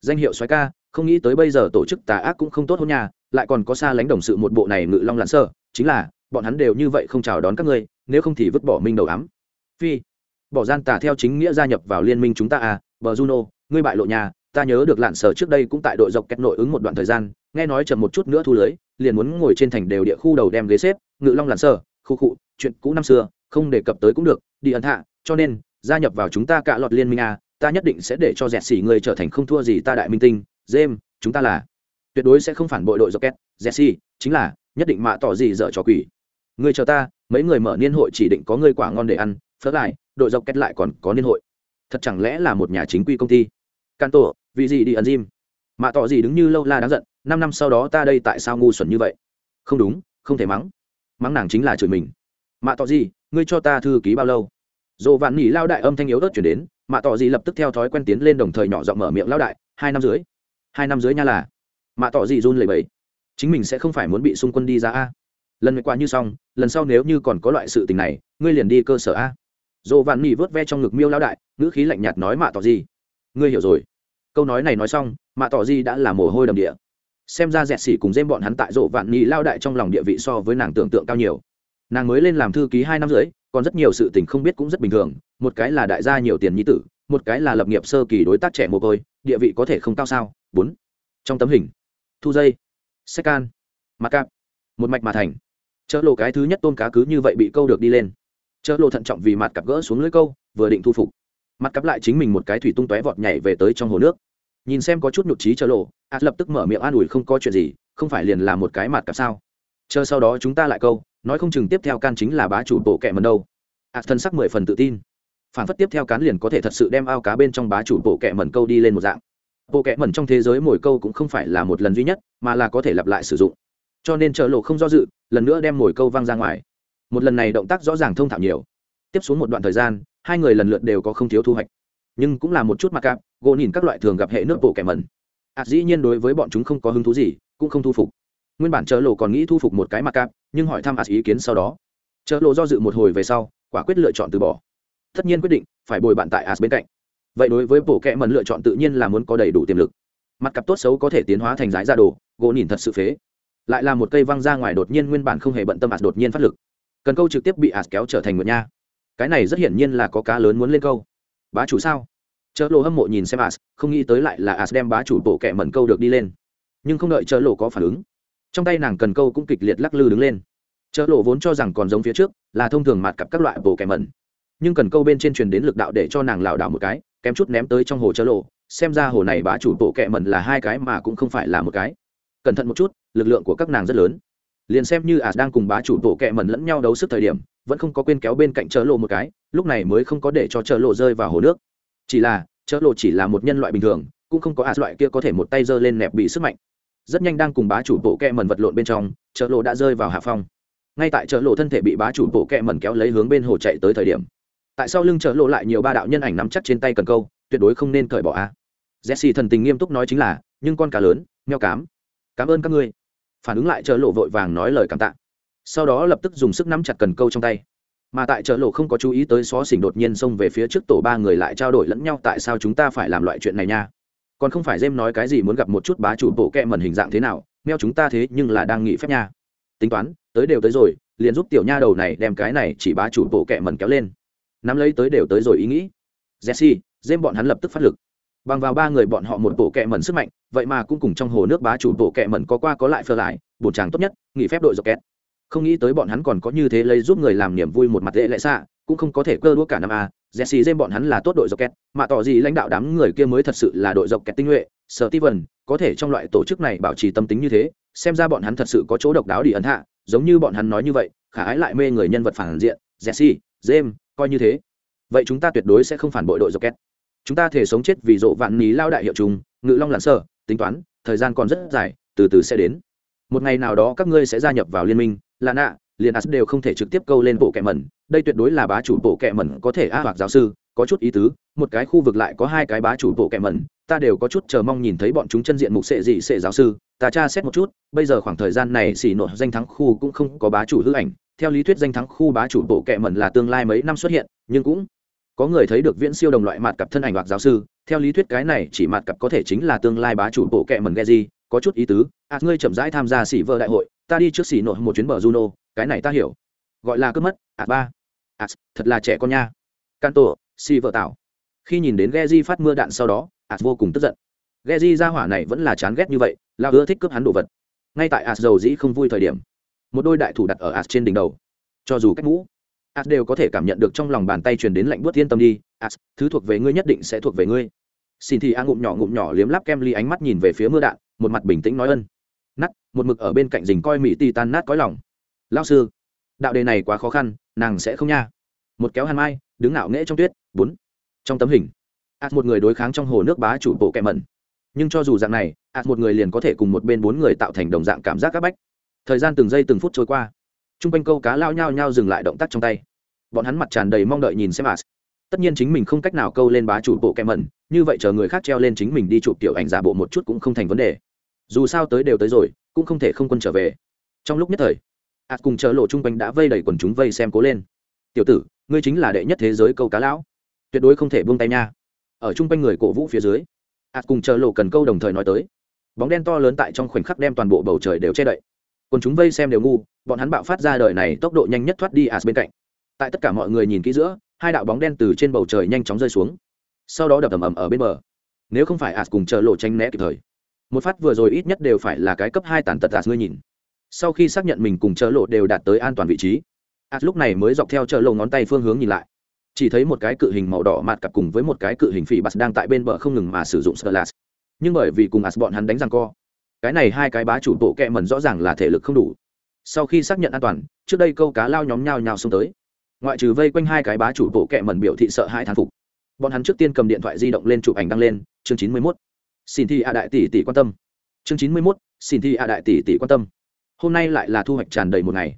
Danh hiệu xoáy ca không nghĩ tới bây giờ tổ chức tà ác cũng không tốt hơn nhà lại còn có xa lánh đồng sự một bộ này ngự long lặn sơ, chính là, bọn hắn đều như vậy không chào đón các ngươi, nếu không thì vứt bỏ minh đầu ám. Phi, bỏ gian tà theo chính nghĩa gia nhập vào liên minh chúng ta à bờ juno, ngươi bại lộ nhà, ta nhớ được lạn sở trước đây cũng tại đội dọc kẹt nội ứng một đoạn thời gian, nghe nói chậm một chút nữa thu lưới, liền muốn ngồi trên thành đều địa khu đầu đem ghế xếp, ngự long lặn sở khu cụ chuyện cũ năm xưa, không đề cập tới cũng được, đi ẩn hạ, cho nên, gia nhập vào chúng ta cả lọt liên minh à ta nhất định sẽ để cho dẹt xỉ người trở thành không thua gì ta đại minh tinh james, chúng ta là. Tuyệt đối sẽ không phản bội đội Rocket. jesse, chính là, nhất định mạ tỏ gì dở trò quỷ. Người chờ ta, mấy người mở niên hội chỉ định có người quả ngon để ăn. Phớt lại, đội Rocket lại còn có niên hội. Thật chẳng lẽ là một nhà chính quy công ty? Can tổ vì gì đi ẩn Jim? mạ tỏ gì đứng như lâu la đáng giận, năm năm sau đó ta đây tại sao ngu xuẩn như vậy? Không đúng, không thể mắng. Mắng nàng chính là chửi mình. Mạ tỏ gì, ngươi cho ta thư ký bao lâu? Dồ vạn nỉ lao đại âm thanh yếu ớt chuyển đến, mạ tỏ gì lập tức theo thói quen tiến lên đồng thời nhỏ giọng mở miệng lao đại, hai năm dưới hai năm dưới nha là. Mạ tỏ gì run lẩy bẩy. Chính mình sẽ không phải muốn bị xung quân đi ra a. Lần này qua như xong, lần sau nếu như còn có loại sự tình này, ngươi liền đi cơ sở a. Dồ vạn nỉ vớt ve trong ngực miêu lao đại, ngữ khí lạnh nhạt nói mạ tỏ gì ngươi hiểu rồi. Câu nói này nói xong, mạ tỏ gì đã là mồ hôi đầm địa. Xem ra dẹt xỉ cùng dêm bọn hắn tại rộ vạn nỉ lao đại trong lòng địa vị so với nàng tưởng tượng cao nhiều. Nàng mới lên làm thư ký hai năm rưỡi, còn rất nhiều sự tình không biết cũng rất bình thường, một cái là đại gia nhiều tiền nhi tử, một cái là lập nghiệp sơ kỳ đối tác trẻ mồ côi, địa vị có thể không cao sao? Bốn. Trong tấm hình, thu dây xe can mặt cạp, một mạch mà thành. Chợ lộ cái thứ nhất tôm cá cứ như vậy bị câu được đi lên. Chợ lộ thận trọng vì mặt cặp gỡ xuống lưới câu, vừa định thu phục. Mặt cặp lại chính mình một cái thủy tung tóe vọt nhảy về tới trong hồ nước. Nhìn xem có chút nhục trí chợ lộ ạt lập tức mở miệng an ủi không có chuyện gì, không phải liền là một cái mặt cặp sao? Chờ sau đó chúng ta lại câu, nói không chừng tiếp theo can chính là bá chủ bộ kẹ mần đâu. Ạt thân sắc mười phần tự tin. Phản phất tiếp theo cán liền có thể thật sự đem ao cá bên trong bá chủ bộ kẹ mần câu đi lên một dạng bộ kẽ mẩn trong thế giới mồi câu cũng không phải là một lần duy nhất mà là có thể lặp lại sử dụng. Cho nên chợ lộ không do dự lần nữa đem mồi câu văng ra ngoài. Một lần này động tác rõ ràng thông thạo nhiều. Tiếp xuống một đoạn thời gian hai người lần lượt đều có không thiếu thu hoạch. Nhưng cũng là một chút mặc cạp gỗ nhìn các loại thường gặp hệ nước bộ kẻ mẩn. À, dĩ nhiên đối với bọn chúng không có hứng thú gì cũng không thu phục. Nguyên bản chợ lộ còn nghĩ thu phục một cái mặc cạp nhưng hỏi thăm ạt ý kiến sau đó. Chợ lộ do dự một hồi về sau quả quyết lựa chọn từ bỏ. Tất nhiên quyết định phải bồi bạn tại as bên cạnh vậy đối với bộ kệ mần lựa chọn tự nhiên là muốn có đầy đủ tiềm lực. Mặt cặp tốt xấu có thể tiến hóa thành giải ra đồ, gỗ nhìn thật sự phế. Lại là một cây văng ra ngoài đột nhiên nguyên bản không hề bận tâm ạt đột nhiên phát lực. Cần câu trực tiếp bị ạt kéo trở thành một nha. Cái này rất hiển nhiên là có cá lớn muốn lên câu. Bá chủ sao? Chợ lộ hâm mộ nhìn xem ạt, không nghĩ tới lại là ạt đem bá chủ bộ kệ mẩn câu được đi lên. Nhưng không đợi chợ lộ có phản ứng, trong tay nàng cần câu cũng kịch liệt lắc lư đứng lên. Chợ lộ vốn cho rằng còn giống phía trước, là thông thường mặt cặp các loại bộ kệ mẩn nhưng cần câu bên trên truyền đến lực đạo để cho nàng lảo đảo một cái kém chút ném tới trong hồ chớ lộ, xem ra hồ này bá chủ bộ kẹ mẩn là hai cái mà cũng không phải là một cái. Cẩn thận một chút, lực lượng của các nàng rất lớn. Liền xem như à đang cùng bá chủ bộ kẹ mẩn lẫn nhau đấu sức thời điểm, vẫn không có quên kéo bên cạnh chớ lộ một cái, lúc này mới không có để cho chớ lộ rơi vào hồ nước. Chỉ là, chớ lộ chỉ là một nhân loại bình thường, cũng không có as loại kia có thể một tay giơ lên nẹp bị sức mạnh. Rất nhanh đang cùng bá chủ bộ kẹ mẩn vật lộn bên trong, chớ lộ đã rơi vào hạ phong. Ngay tại chợ lộ thân thể bị bá chủ bộ kẹ mẩn kéo lấy hướng bên hồ chạy tới thời điểm tại sao lưng chở lộ lại nhiều ba đạo nhân ảnh nắm chắc trên tay cần câu, tuyệt đối không nên cởi bỏ a. Jesse thần tình nghiêm túc nói chính là, nhưng con cá lớn, meo cám. Cảm ơn các ngươi. Phản ứng lại chở lộ vội vàng nói lời cảm tạ. Sau đó lập tức dùng sức nắm chặt cần câu trong tay. Mà tại chợ lộ không có chú ý tới xó xỉnh đột nhiên xông về phía trước tổ ba người lại trao đổi lẫn nhau tại sao chúng ta phải làm loại chuyện này nha. Còn không phải dêm nói cái gì muốn gặp một chút bá chủ bộ kẹ mẩn hình dạng thế nào, meo chúng ta thế nhưng là đang nghĩ phép nha. Tính toán, tới đều tới rồi, liền giúp tiểu nha đầu này đem cái này chỉ bá chủ bộ kẹ mẩn kéo lên nắm lấy tới đều tới rồi ý nghĩ. Jesse jem bọn hắn lập tức phát lực. Bằng vào ba người bọn họ một bộ kẹ mẩn sức mạnh, vậy mà cũng cùng trong hồ nước bá chủ bộ kẹ mẩn có qua có lại phơ lại bột tràng tốt nhất, nghỉ phép đội dọc kẹt. Không nghĩ tới bọn hắn còn có như thế lấy giúp người làm niềm vui một mặt lệ lệ xạ cũng không có thể cơ đua cả năm a. Jesse jem bọn hắn là tốt đội dọc kẹt, mà tỏ gì lãnh đạo đám người kia mới thật sự là đội dọc kẹt tinh nhuệ. Sở steven, có thể trong loại tổ chức này bảo trì tâm tính như thế, xem ra bọn hắn thật sự có chỗ độc đáo đi ấn hạ, giống như bọn hắn nói như vậy, khả ái lại mê người nhân vật phản diện. Jesse, James coi như thế. Vậy chúng ta tuyệt đối sẽ không phản bội đội dọc chúng ta thể sống chết vì rộ vạn ní lao đại hiệu trùng, ngự long lặn sơ, tính toán, thời gian còn rất dài, từ từ sẽ đến. Một ngày nào đó các ngươi sẽ gia nhập vào liên minh là nạ liền as đều không thể trực tiếp câu lên bộ kẹ mẩn. Đây tuyệt đối là bá chủ bộ kẹ mẩn có thể a hoặc giáo sư, có chút ý tứ, một cái khu vực lại có hai cái bá chủ bộ kẹ mẩn, ta đều có chút chờ mong nhìn thấy bọn chúng chân diện mục sệ dị sệ giáo sư. Ta tra xét một chút, bây giờ khoảng thời gian này xỉ nổi danh thắng khu cũng không có bá chủ hư ảnh theo lý thuyết danh thắng khu bá chủ bộ kệ mẩn là tương lai mấy năm xuất hiện, nhưng cũng có người thấy được viễn siêu đồng loại mặt cặp thân ảnh hoặc giáo sư. Theo lý thuyết cái này chỉ mặt cặp có thể chính là tương lai bá chủ bộ kệ mẩn Gezi. có chút ý tứ. À ngươi chậm rãi tham gia xỉ vợ đại hội, ta đi trước xỉ nội một chuyến bờ juno, cái này ta hiểu. Gọi là cướp mất. À ba. À thật là trẻ con nha. Can tổ xỉ vợ tạo khi nhìn đến Gezi phát mưa đạn sau đó à vô cùng tức giận. Gezi ra hỏa này vẫn là chán ghét như vậy là ưa thích cướp hắn đồ vật. Ngay tại à dầu dĩ không vui thời điểm một đôi đại thủ đặt ở as trên đỉnh đầu. Cho dù cách mũ as đều có thể cảm nhận được trong lòng bàn tay truyền đến lạnh buốt yên tâm đi. As thứ thuộc về ngươi nhất định sẽ thuộc về ngươi. Xin thì a ngụm nhỏ ngụm nhỏ liếm lắp kem ly ánh mắt nhìn về phía mưa đạn, một mặt bình tĩnh nói ân. Nắt một mực ở bên cạnh rình coi mỹ ti tan nát cõi lòng. Lao sư, đạo đề này quá khó khăn, nàng sẽ không nha. Một kéo hàn mai, đứng ngạo nghễ trong tuyết, bốn. Trong tấm hình as một người đối kháng trong hồ nước bá chủ bộ kẹ mẩn. Nhưng cho dù dạng này as một người liền có thể cùng một bên bốn người tạo thành đồng dạng cảm giác các bách thời gian từng giây từng phút trôi qua. T r u n g quanh câu cá lao nhao nhao dừng lại động tác trong tay. Bọn hắn mặt tràn đầy mong đợi nhìn xem ạt tất nhiên chính mình không cách nào câu lên bá chủ bộ kem mẩn, như vậy chờ người khác treo lên chính mình đi chụp tiểu ảnh giả bộ một chút cũng không thành vấn đề. Dù sao tới đều tới rồi, cũng không thể không quân trở về. Trong lúc nhất thời ạt cùng chờ lộ chung quanh đã vây đầy quần chúng vây xem cố lên. Tiểu tử, ngươi chính là đệ nhất thế giới câu cá lão. Tuyệt đối không thể buông tay nha. Ở chung quanh người cổ vũ phía dưới ạt cùng chờ lộ cần câu đồng thời nói tới. Bóng đen to lớn tại trong khoảnh khắc đem toàn bộ bầu trời đều che đậy còn chúng vây xem đều ngu, bọn hắn bạo phát ra đời này tốc độ nhanh nhất thoát đi as bên cạnh. Tại tất cả mọi người nhìn kỹ giữa, hai đạo bóng đen từ trên bầu trời nhanh chóng rơi xuống. Sau đó đập ầm ầm ở bên bờ. Nếu không phải as cùng chờ lộ tranh né kịp thời, một phát vừa rồi ít nhất đều phải là cái cấp hai tàn tật as ngươi nhìn. Sau khi xác nhận mình cùng chờ lộ đều đạt tới an toàn vị trí, as lúc này mới dọc theo chờ lộ ngón tay phương hướng nhìn lại. Chỉ thấy một cái cự hình màu đỏ mạt cặp cùng với một cái cự hình phỉ bắt đang tại bên bờ không ngừng mà sử dụng sơ nhưng bởi vì cùng as bọn hắn đánh răng co cái này hai cái bá chủ bộ kẹ mần rõ ràng là thể lực không đủ. Sau khi xác nhận an toàn, trước đây câu cá lao nhóm nhào nhào xông tới. Ngoại trừ vây quanh hai cái bá chủ bộ kẹ mần biểu thị sợ hãi thán phục, bọn hắn trước tiên cầm điện thoại di động lên chụp ảnh đăng lên, chương chín mươi mốt. Xin thi a đại tỷ tỷ quan tâm. Chương chín mươi mốt, xin thi a đại tỷ tỷ quan tâm. Hôm nay lại là thu hoạch tràn đầy một ngày.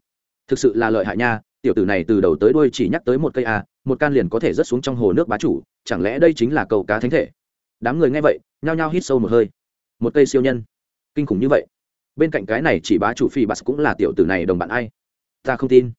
Thực sự là lợi hại nha, tiểu tử này từ đầu tới đuôi chỉ nhắc tới một cây a, một can liền có thể rớt xuống trong hồ nước bá chủ, chẳng lẽ đây chính là cầu cá thánh thể? Đám người nghe vậy, nhao nhao hít sâu một hơi. Một cây siêu nhân kinh khủng như vậy. Bên cạnh cái này chỉ bá chủ phi bạt cũng là tiểu tử này đồng bạn ai? Ta không tin.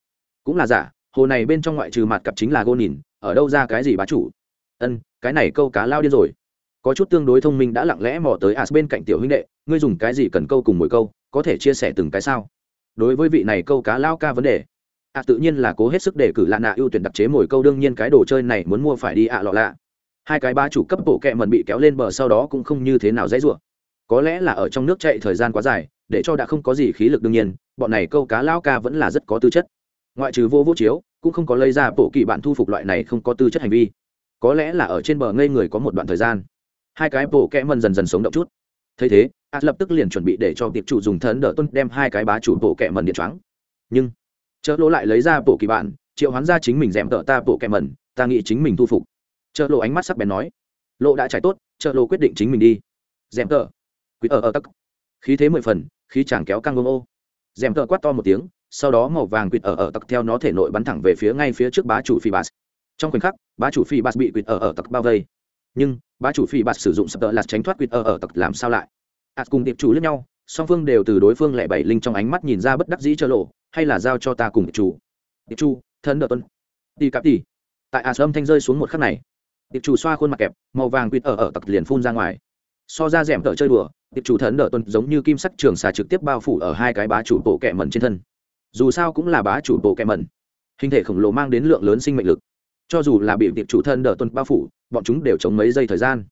Cũng là giả, hồ này bên trong ngoại trừ mặt cặp chính là gô nhìn ở đâu ra cái gì bá chủ? Ân, cái này câu cá lao điên rồi. Có chút tương đối thông minh đã lặng lẽ mò tới as bên cạnh tiểu huynh đệ, ngươi dùng cái gì cần câu cùng mỗi câu, có thể chia sẻ từng cái sao? Đối với vị này câu cá lao ca vấn đề ạ tự nhiên là cố hết sức để cử lạ nạ ưu tuyển đặc chế mồi câu, đương nhiên cái đồ chơi này muốn mua phải đi ạ lọ lạ. Hai cái ba chủ cấp bộ kẹ mần bị kéo lên bờ sau đó cũng không như thế nào dễ dụa có lẽ là ở trong nước chạy thời gian quá dài, để cho đã không có gì khí lực đương nhiên, bọn này câu cá lao ca vẫn là rất có tư chất. Ngoại trừ vô vô chiếu, cũng không có lấy ra bộ kỳ bạn thu phục loại này không có tư chất hành vi. Có lẽ là ở trên bờ ngây người có một đoạn thời gian. Hai cái bộ kẽ mần dần dần sống động chút. Thấy thế a lập tức liền chuẩn bị để cho tiệp chủ dùng thần đỡ tuân đem hai cái bá chủ bộ kẹ mần điện choáng. Nhưng chợ lỗ lại lấy ra bộ kỳ bạn, triệu hoán ra chính mình dèm tợ ta bộ kẹ mần, ta nghĩ chính mình thu phục. Chợ lỗ ánh mắt sắc bén nói lộ đã trải tốt chợ lỗ quyết định chính mình đi. Dèm tợ quý ở ở tắc. Khí thế mười phần, khí chàng kéo căng ngông ô. Dèm thợ quát to một tiếng, sau đó màu vàng quýt ở ở tặc theo nó thể nội bắn thẳng về phía ngay phía trước bá chủ phi bas trong khoảnh khắc, bá chủ phi bas bị quýt ở ở tặc bao vây. Nhưng, bá chủ phi bas sử dụng sập tợ lạt tránh thoát quýt ở ở tặc làm sao lại? Ạt cùng tiệp chủ lẫn nhau, song phương đều từ đối phương lẻ bảy linh trong ánh mắt nhìn ra bất đắc dĩ chợ lộ, hay là giao cho ta cùng tiệp chủ? Tiệp chủ, thân đỡ tuân. Đi cặp đi tại a âm thanh rơi xuống một khắc này tiệp chủ xoa khuôn mặt kẹp, màu vàng quýt ở ở tặc liền phun ra ngoài. So ra rẻm tợ chơi đùa tiệp chủ thần đỡ tuần giống như kim sắc trường xà trực tiếp bao phủ ở hai cái bá chủ bộ kẹ mẩn trên thân. Dù sao cũng là bá chủ bộ kẹ mẩn. Hình thể khổng lồ mang đến lượng lớn sinh mệnh lực. Cho dù là bị tiệp chủ thân đỡ tuần bao phủ, bọn chúng đều chống mấy giây thời gian.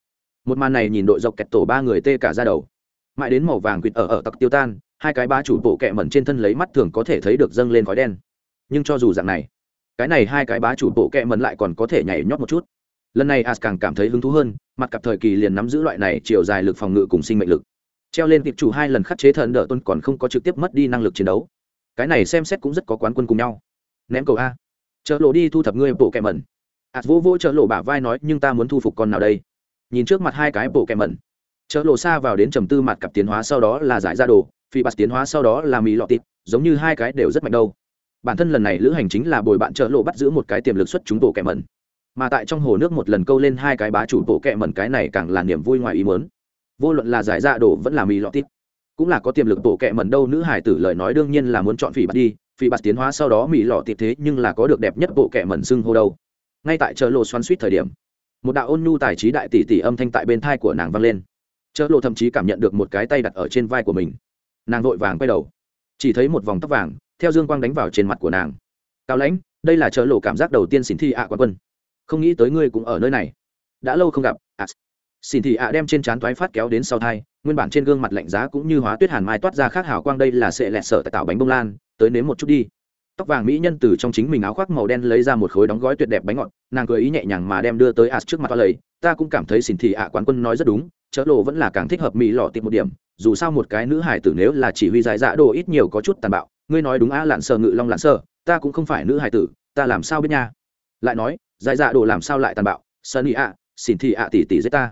Một màn này nhìn đội dọc kẹt tổ ba người tê cả ra đầu. Mãi đến màu vàng quỵt ở ở tặc tiêu tan, hai cái bá chủ bộ kẹ mẩn trên thân lấy mắt thường có thể thấy được dâng lên khói đen. Nhưng cho dù dạng này, cái này hai cái bá chủ bộ kẹ mẩn lại còn có thể nhảy nhót một chút lần này as càng cảm thấy hứng thú hơn, mặt cặp thời kỳ liền nắm giữ loại này chiều dài lực phòng ngự cùng sinh mệnh lực. Treo lên tiệp chủ hai lần khắc chế thần đỡ tuân còn không có trực tiếp mất đi năng lực chiến đấu. Cái này xem xét cũng rất có quán quân cùng nhau. Ném cầu a. Chợ lộ đi thu thập ngươi bộ kẹ mẩn. As vô vô chợ lộ bả vai nói, nhưng ta muốn thu phục con nào đây? Nhìn trước mặt hai cái bộ kẹ mẩn. Chợ lộ xa vào đến trầm tư mặt cặp tiến hóa sau đó là giải ra đồ, phi bạt tiến hóa sau đó là mỹ lọ tịt, giống như hai cái đều rất mạnh đâu. Bản thân lần này lữ hành chính là bồi bạn trợ lộ bắt giữ một cái tiềm lực xuất chúng bộ kẹ mẩn mà tại trong hồ nước một lần câu lên hai cái bá chủ bộ kẹ mẩn cái này càng là niềm vui ngoài ý muốn. Vô luận là giải dạ đồ vẫn là mì lọ tít, cũng là có tiềm lực bộ kẹ mẩn đâu nữ hải tử lời nói đương nhiên là muốn chọn phỉ bạt đi, phỉ bạt tiến hóa sau đó mì lọ tít thế nhưng là có được đẹp nhất bộ kẹ mẩn xưng hô đâu. Ngay tại chợ lộ xoắn suýt thời điểm, một đạo ôn nhu tài trí đại tỷ tỷ âm thanh tại bên thai của nàng vang lên. Chợ lộ thậm chí cảm nhận được một cái tay đặt ở trên vai của mình. Nàng vội vàng quay đầu, chỉ thấy một vòng tóc vàng theo dương quang đánh vào trên mặt của nàng. Cao lãnh, đây là chợ lộ cảm giác đầu tiên xin thi ạ à quán quân không nghĩ tới ngươi cũng ở nơi này. Đã lâu không gặp à, xin thị ạ đem trên trán toái phát kéo đến sau thai nguyên bản trên gương mặt lạnh giá cũng như hóa tuyết hàn mai toát ra khác hào quang đây là sệ lẹt sở tại tạo bánh bông lan tới nếm một chút đi. Tóc vàng mỹ nhân từ trong chính mình áo khoác màu đen lấy ra một khối đóng gói tuyệt đẹp bánh ngọt nàng cười ý nhẹ nhàng mà đem đưa tới as trước mặt lầy ta cũng cảm thấy xin thị ạ quán quân nói rất đúng chớ lộ vẫn là càng thích hợp mỹ lọ tịp một điểm dù sao một cái nữ hải tử nếu là chỉ huy giải dạ đồ ít nhiều có chút tàn bạo ngươi nói đúng á lạn sờ ngự long lạn sờ ta cũng không phải nữ hải tử ta làm sao biết nha. Lại nói giải dạ đồ làm sao lại tàn bạo? Sơn ý ạ xin thị ạ tỷ tỷ giết ta.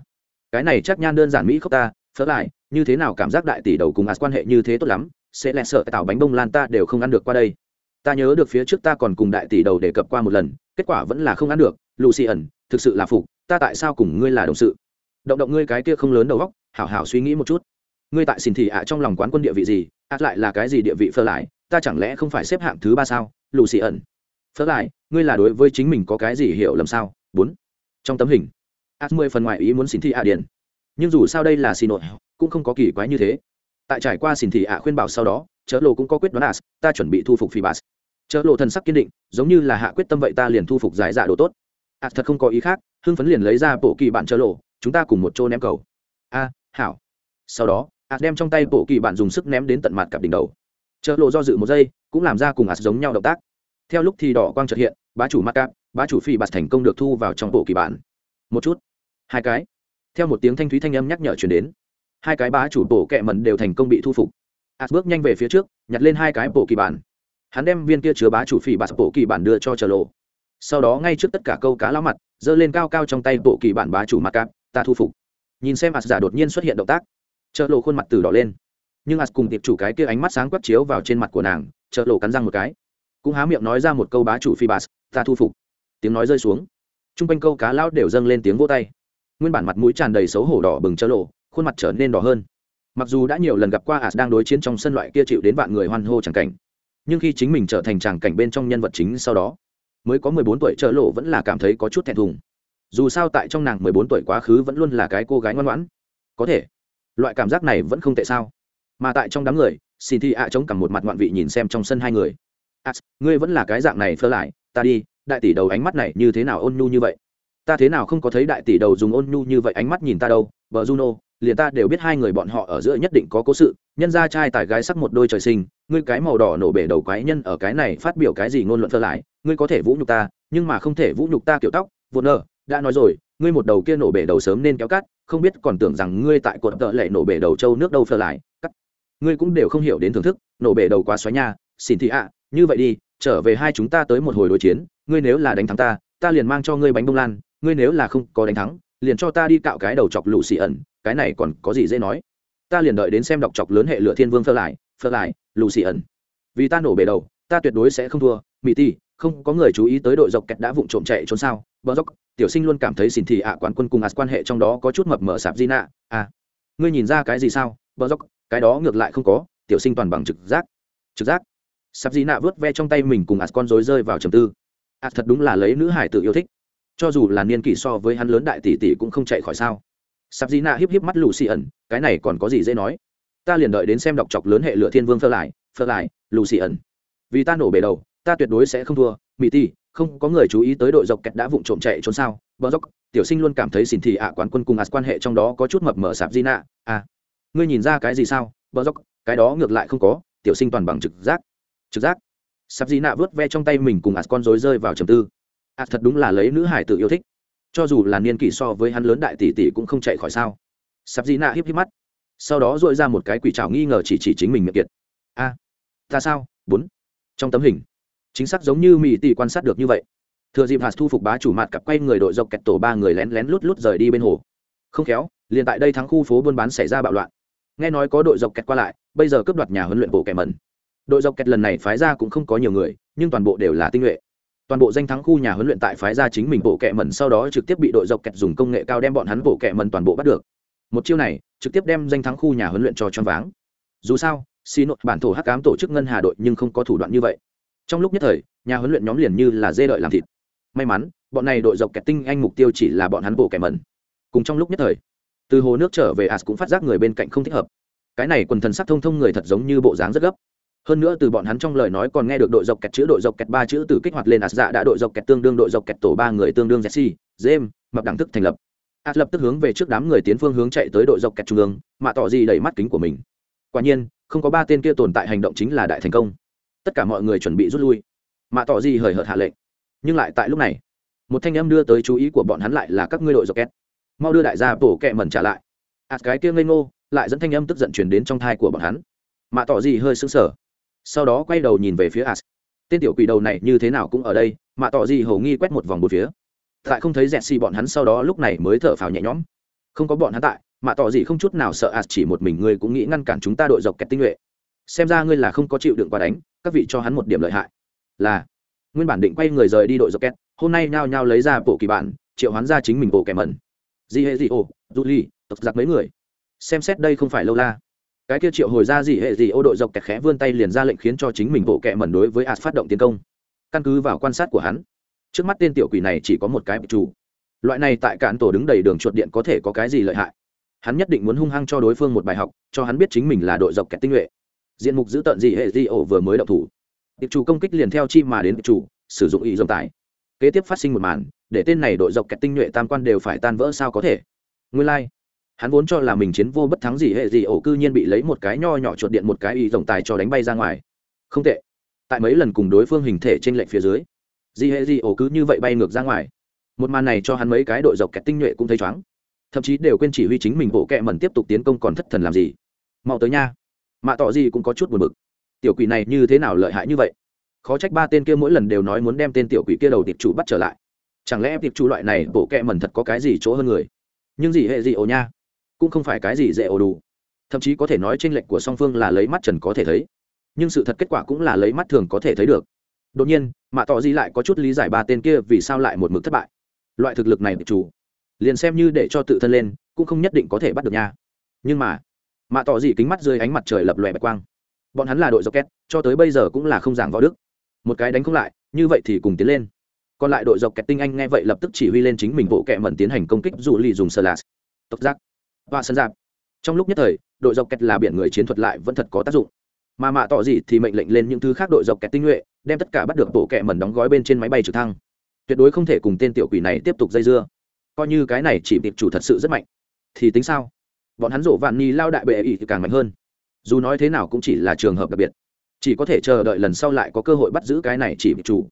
Cái này chắc nhan đơn giản mỹ khóc ta, phớ lại, như thế nào cảm giác đại tỷ đầu cùng ạt quan hệ như thế tốt lắm, sẽ lẹ sợ tạo bánh bông lan ta đều không ăn được qua đây. Ta nhớ được phía trước ta còn cùng đại tỷ đầu đề cập qua một lần, kết quả vẫn là không ăn được. Lucy ẩn, thực sự là phục, ta tại sao cùng ngươi là đồng sự? Động động ngươi cái kia không lớn đầu góc hảo hảo suy nghĩ một chút. Ngươi tại xin thị ạ trong lòng quán quân địa vị gì ạt lại là cái gì địa vị phơ lại, ta chẳng lẽ không phải xếp hạng thứ ba sao? Lucy ẩn phơ lại ngươi là đối với chính mình có cái gì hiểu lầm sao? Bốn. Trong tấm hình ạt mười phần ngoại ý muốn xin thị ạ điền. Nhưng dù sao đây là xin nội cũng không có kỳ quái như thế. Tại trải qua xin thị ạ khuyên bảo sau đó, chớ lộ cũng có quyết đoán as ta chuẩn bị thu phục phi bas. Chớ lộ thần sắc kiên định, giống như là hạ quyết tâm vậy ta liền thu phục giải dạ đồ tốt. As thật không có ý khác, hưng phấn liền lấy ra bộ kỳ bản chớ lộ, chúng ta cùng một chỗ ném cầu. A, hảo. Sau đó as đem trong tay bộ kỳ bản dùng sức ném đến tận mặt cặp đỉnh đầu. Chớ lộ do dự một giây, cũng làm ra cùng as giống nhau động tác theo lúc thì đỏ quang trợt hiện, bá chủ mắc cáp bá chủ phi bạt thành công được thu vào trong bộ kỳ bản. Một chút. Hai cái. Theo một tiếng thanh thúy thanh âm nhắc nhở chuyển đến, hai cái bá chủ bộ kẹ mần đều thành công bị thu phục. As bước nhanh về phía trước, nhặt lên hai cái bộ kỳ bản. Hắn đem viên kia chứa bá chủ phi bạt bộ kỳ bản đưa cho chờ lộ. Sau đó ngay trước tất cả câu cá lão mặt, giơ lên cao cao trong tay bộ kỳ bản bá chủ mặt cạp ta thu phục. Nhìn xem as giả đột nhiên xuất hiện động tác chờ lộ khuôn mặt từ đỏ lên. Nhưng as cùng tiệp chủ cái kia ánh mắt sáng quắc chiếu vào trên mặt của nàng chờ lộ cắn răng một cái cũng há miệng nói ra một câu bá chủ phi bà ta thu phục. Tiếng nói rơi xuống. T r u n g quanh câu cá lão đều dâng lên tiếng vô tay. Nguyên bản mặt mũi tràn đầy xấu hổ đỏ bừng chớ lộ, khuôn mặt trở nên đỏ hơn. Mặc dù đã nhiều lần gặp qua ả đang đối chiến trong sân loại kia chịu đến vạn người hoan hô chẳng cảnh, nhưng khi chính mình trở thành tràng cảnh bên trong nhân vật chính sau đó, mới có mười bốn tuổi chợ lộ vẫn là cảm thấy có chút thẹn thùng. Dù sao tại trong nàng mười bốn tuổi quá khứ vẫn luôn là cái cô gái ngoan ngoãn. Có thể, loại cảm giác này vẫn không tệ sao? Mà tại trong đám người xin thi ạ chống cằm một mặt ngoạn vị nhìn xem trong sân hai người as ngươi vẫn là cái dạng này phơ lại, ta đi, đại tỷ đầu ánh mắt này như thế nào ôn nhu như vậy? Ta thế nào không có thấy đại tỷ đầu dùng ôn nhu như vậy ánh mắt nhìn ta đâu vợ juno, liền ta đều biết hai người bọn họ ở giữa nhất định có cố sự, nhân ra trai tài gái sắc một đôi trời sinh, ngươi cái màu đỏ nổ bể đầu quái nhân ở cái này phát biểu cái gì ngôn luận phơ lại, ngươi có thể vũ nhục ta, nhưng mà không thể vũ nhục ta kiểu tóc vụn nơ đã nói rồi, ngươi một đầu kia nổ bể đầu sớm nên kéo cắt, không biết còn tưởng rằng ngươi tại cột tợ lệ nổ bể đầu châu nước đâu phơ lại, cắt. Ngươi cũng đều không hiểu đến thưởng thức, nổ bể đầu quá xóa nha xin thị ạ, như vậy đi, trở về hai chúng ta tới một hồi đối chiến, ngươi nếu là đánh thắng ta ta liền mang cho ngươi bánh bông lan, ngươi nếu là không có đánh thắng, liền cho ta đi cạo cái đầu chọc lũ xì ẩn, cái này còn có gì dễ nói. Ta liền đợi đến xem đọc chọc lớn hệ lửa thiên vương phơ lại phơ lại, lũ xì ẩn. Vì ta nổ bể đầu, ta tuyệt đối sẽ không thua mỹ ti không có người chú ý tới đội dọc kẹt đã vụng trộm chạy trốn sao, bờ dốc tiểu sinh luôn cảm thấy xin thị ạ quán quân cùng ạt quan hệ trong đó có chút mập mờ sạp di nạ à. Ngươi nhìn ra cái gì sao, bờ dốc cái đó ngược lại không có, tiểu sinh toàn bằng trực giác trực giác sắp di nạ vớt ve trong tay mình cùng ạt con rối rơi vào trầm tư. Ạt thật đúng là lấy nữ hải tự yêu thích. Cho dù là niên kỷ so với hắn lớn đại tỷ tỷ cũng không chạy khỏi sao. Sắp dĩ nạ híp híp mắt lù xì ẩn, cái này còn có gì dễ nói? Ta liền đợi đến xem đọc chọc lớn hệ lựa thiên vương phơ lại phơ lại, lù xì ẩn. Vì ta nổ bể đầu, ta tuyệt đối sẽ không thua. Mỹ ti không có người chú ý tới đội dọc kẹt đã vụng trộm chạy trốn sao? Bờ dốc tiểu sinh luôn cảm thấy xỉn thị ạ quán quân cùng ạt quan hệ trong đó có chút mập mờ sạp di nạ. À ngươi nhìn ra cái gì sao? Bờ dốc cái đó ngược lại không có, tiểu sinh toàn bằng trực giác trực giác. Sắp di nạ vớt ve trong tay mình cùng ạt con rối rơi vào trầm tư. Ạt thật đúng là lấy nữ hải tự yêu thích. Cho dù là niên kỷ so với hắn lớn đại tỷ tỷ cũng không chạy khỏi sao. Sắp dị nạ híp híp mắt. Sau đó dội ra một cái quỷ trào nghi ngờ chỉ chỉ chính mình miệng kiệt. A, ta sao? Bốn. Trong tấm hình, chính xác giống như mỹ tỷ quan sát được như vậy. Thừa dịp hạt thu phục bá chủ mặt cặp quay người đội dọc kẹt tổ ba người lén lén lút lút rời đi bên hồ. Không khéo, liền tại đây thắng khu phố buôn bán xảy ra bạo loạn. Nghe nói có đội dọc kẹt qua lại, bây giờ cướp đoạt nhà huấn luyện bộ kẻ mẩn đội dọc kẹt lần này phái ra cũng không có nhiều người, nhưng toàn bộ đều là tinh nhuệ. Toàn bộ danh thắng khu nhà huấn luyện tại phái ra chính mình bộ kẹ mẩn sau đó trực tiếp bị đội dọc kẹt dùng công nghệ cao đem bọn hắn bộ kẹ mẩn toàn bộ bắt được. Một chiêu này, trực tiếp đem danh thắng khu nhà huấn luyện cho choáng váng. Dù sao xì nội bản thổ hắc cám tổ chức ngân hà đội nhưng không có thủ đoạn như vậy. Trong lúc nhất thời, nhà huấn luyện nhóm liền như là dê đợi làm thịt. May mắn, bọn này đội dọc kẹt tinh anh mục tiêu chỉ là bọn hắn bộ kẻ mẩn. Cùng trong lúc nhất thời, từ hồ nước trở về as cũng phát giác người bên cạnh không thích hợp. Cái này quần thần sắc thông thông người thật giống như bộ dáng rất gấp hơn nữa từ bọn hắn trong lời nói còn nghe được đội dọc kẹt chữ, đội dọc kẹt ba chữ từ kích hoạt lên ạt dạ đã đội dọc kẹt tương đương, đội dọc kẹt tổ ba người tương đương jesse, james mập đẳng thức thành lập. Ạt lập tức hướng về trước đám người tiến phương hướng chạy tới đội dọc kẹt trung ương, mà tỏ gì đẩy mắt kính của mình. Quả nhiên, không có ba tên kia tồn tại hành động chính là đại thành công. Tất cả mọi người chuẩn bị rút lui. Mà tỏ gì hời hợt hạ lệnh. Nhưng lại tại lúc này, một thanh âm đưa tới chú ý của bọn hắn lại là các ngươi đội dọc kẹt. Mau đưa đại gia bổ kẹ mẩn trả lại. Ạt cái kia ngây ngô, lại dẫn thanh âm tức giận truyền đến trong thai của bọn hắn. Mà tỏ gì hơi sững sờ sau đó quay đầu nhìn về phía as. Tên tiểu quỷ đầu này như thế nào cũng ở đây, mà tỏ gì hầu nghi quét một vòng một phía. Tại không thấy dẹt xì bọn hắn sau đó lúc này mới thở phào nhẹ nhõm. Không có bọn hắn tại, mà tỏ gì không chút nào sợ as chỉ một mình ngươi cũng nghĩ ngăn cản chúng ta đội dọc kẹt tinh nhuệ. Xem ra ngươi là không có chịu đựng quá đánh, các vị cho hắn một điểm lợi hại. Là, nguyên bản định quay người rời đi đội dọc kẹt, hôm nay nhao nhao lấy ra bộ kỳ bản, triệu hoán ra chính mình bộ kẻ mẩn. Gì hệ gì ô du ly tập giặc mấy người. Xem xét đây không phải lâu la cái kia triệu hồi ra gì hệ gì, ô đội dọc kẹt khẽ vươn tay liền ra lệnh khiến cho chính mình bộ kẹ mẩn đối với ạt phát động tiến công. Căn cứ vào quan sát của hắn, trước mắt tên tiểu quỷ này chỉ có một cái chủ. Loại này tại cạn tổ đứng đầy đường chuột điện có thể có cái gì lợi hại? Hắn nhất định muốn hung hăng cho đối phương một bài học, cho hắn biết chính mình là đội dọc kẹt tinh nhuệ. Diện mục giữ tận gì hệ gì ổ vừa mới động thủ. Tiệp chủ công kích liền theo chi mà đến tiệp chủ, sử dụng ý dòng tải. Kế tiếp phát sinh một màn, để tên này đội dọc kẹt tinh nhuệ tam quan đều phải tan vỡ sao có thể? Nguyên lai、like hắn vốn cho là mình chiến vô bất thắng gì hệ gì, ổ cư nhiên bị lấy một cái nho nhỏ chuột điện một cái y tổng tài cho đánh bay ra ngoài. Không tệ. Tại mấy lần cùng đối phương hình thể trên lệnh phía dưới, gì hệ gì, ổ cứ như vậy bay ngược ra ngoài. Một màn này cho hắn mấy cái đội dọc kẹt tinh nhuệ cũng thấy chóng. Thậm chí đều quên chỉ huy chính mình bộ kẹ mẩn tiếp tục tiến công còn thất thần làm gì. Mau tới nha. Mạ tỏ gì cũng có chút buồn bực. Tiểu quỷ này như thế nào lợi hại như vậy? Khó trách ba tên kia mỗi lần đều nói muốn đem tên tiểu quỷ kia đầu tiệp chủ bắt trở lại. Chẳng lẽ tiệp chủ loại này bộ kẹ mẩn thật có cái gì chỗ hơn người? Nhưng gì hệ gì, ổ nha? Cũng không phải cái gì dễ ồ đủ. Thậm chí có thể nói tranh lệch của song phương là lấy mắt trần có thể thấy. Nhưng sự thật kết quả cũng là lấy mắt thường có thể thấy được. Đột nhiên, mạ tỏ gì lại có chút lý giải ba tên kia vì sao lại một mực thất bại. Loại thực lực này tiệp chủ. Liền xem như để cho tự thân lên, cũng không nhất định có thể bắt được nha. Nhưng mà, mạ tỏ gì kính mắt dưới ánh mặt trời lập lòe bạch quang. Bọn hắn là đội rocket, cho tới bây giờ cũng là không giảng võ đức. Một cái đánh không lại, như vậy thì cùng tiến lên. Còn lại đội dọc kẹt tinh anh nghe vậy lập tức chỉ huy lên chính mình bộ kẹ mẩn tiến hành công kích dù lì dùng sơ lạt tộc giác và sân giáp trong lúc nhất thời, đội dọc kẹt là biển người chiến thuật lại vẫn thật có tác dụng. Mà mạ tỏ gì thì mệnh lệnh lên những thứ khác đội dọc kẹt tinh nhuệ, đem tất cả bắt được bộ kẹ mẩn đóng gói bên trên máy bay trực thăng. Tuyệt đối không thể cùng tên tiểu quỷ này tiếp tục dây dưa. Coi như cái này chỉ tiệp chủ thật sự rất mạnh. Thì tính sao? Bọn hắn rổ vạn ni lao đại bệ ỷ thì càng mạnh hơn. Dù nói thế nào cũng chỉ là trường hợp đặc biệt. Chỉ có thể chờ đợi lần sau lại có cơ hội bắt giữ cái này chỉ bị chủ.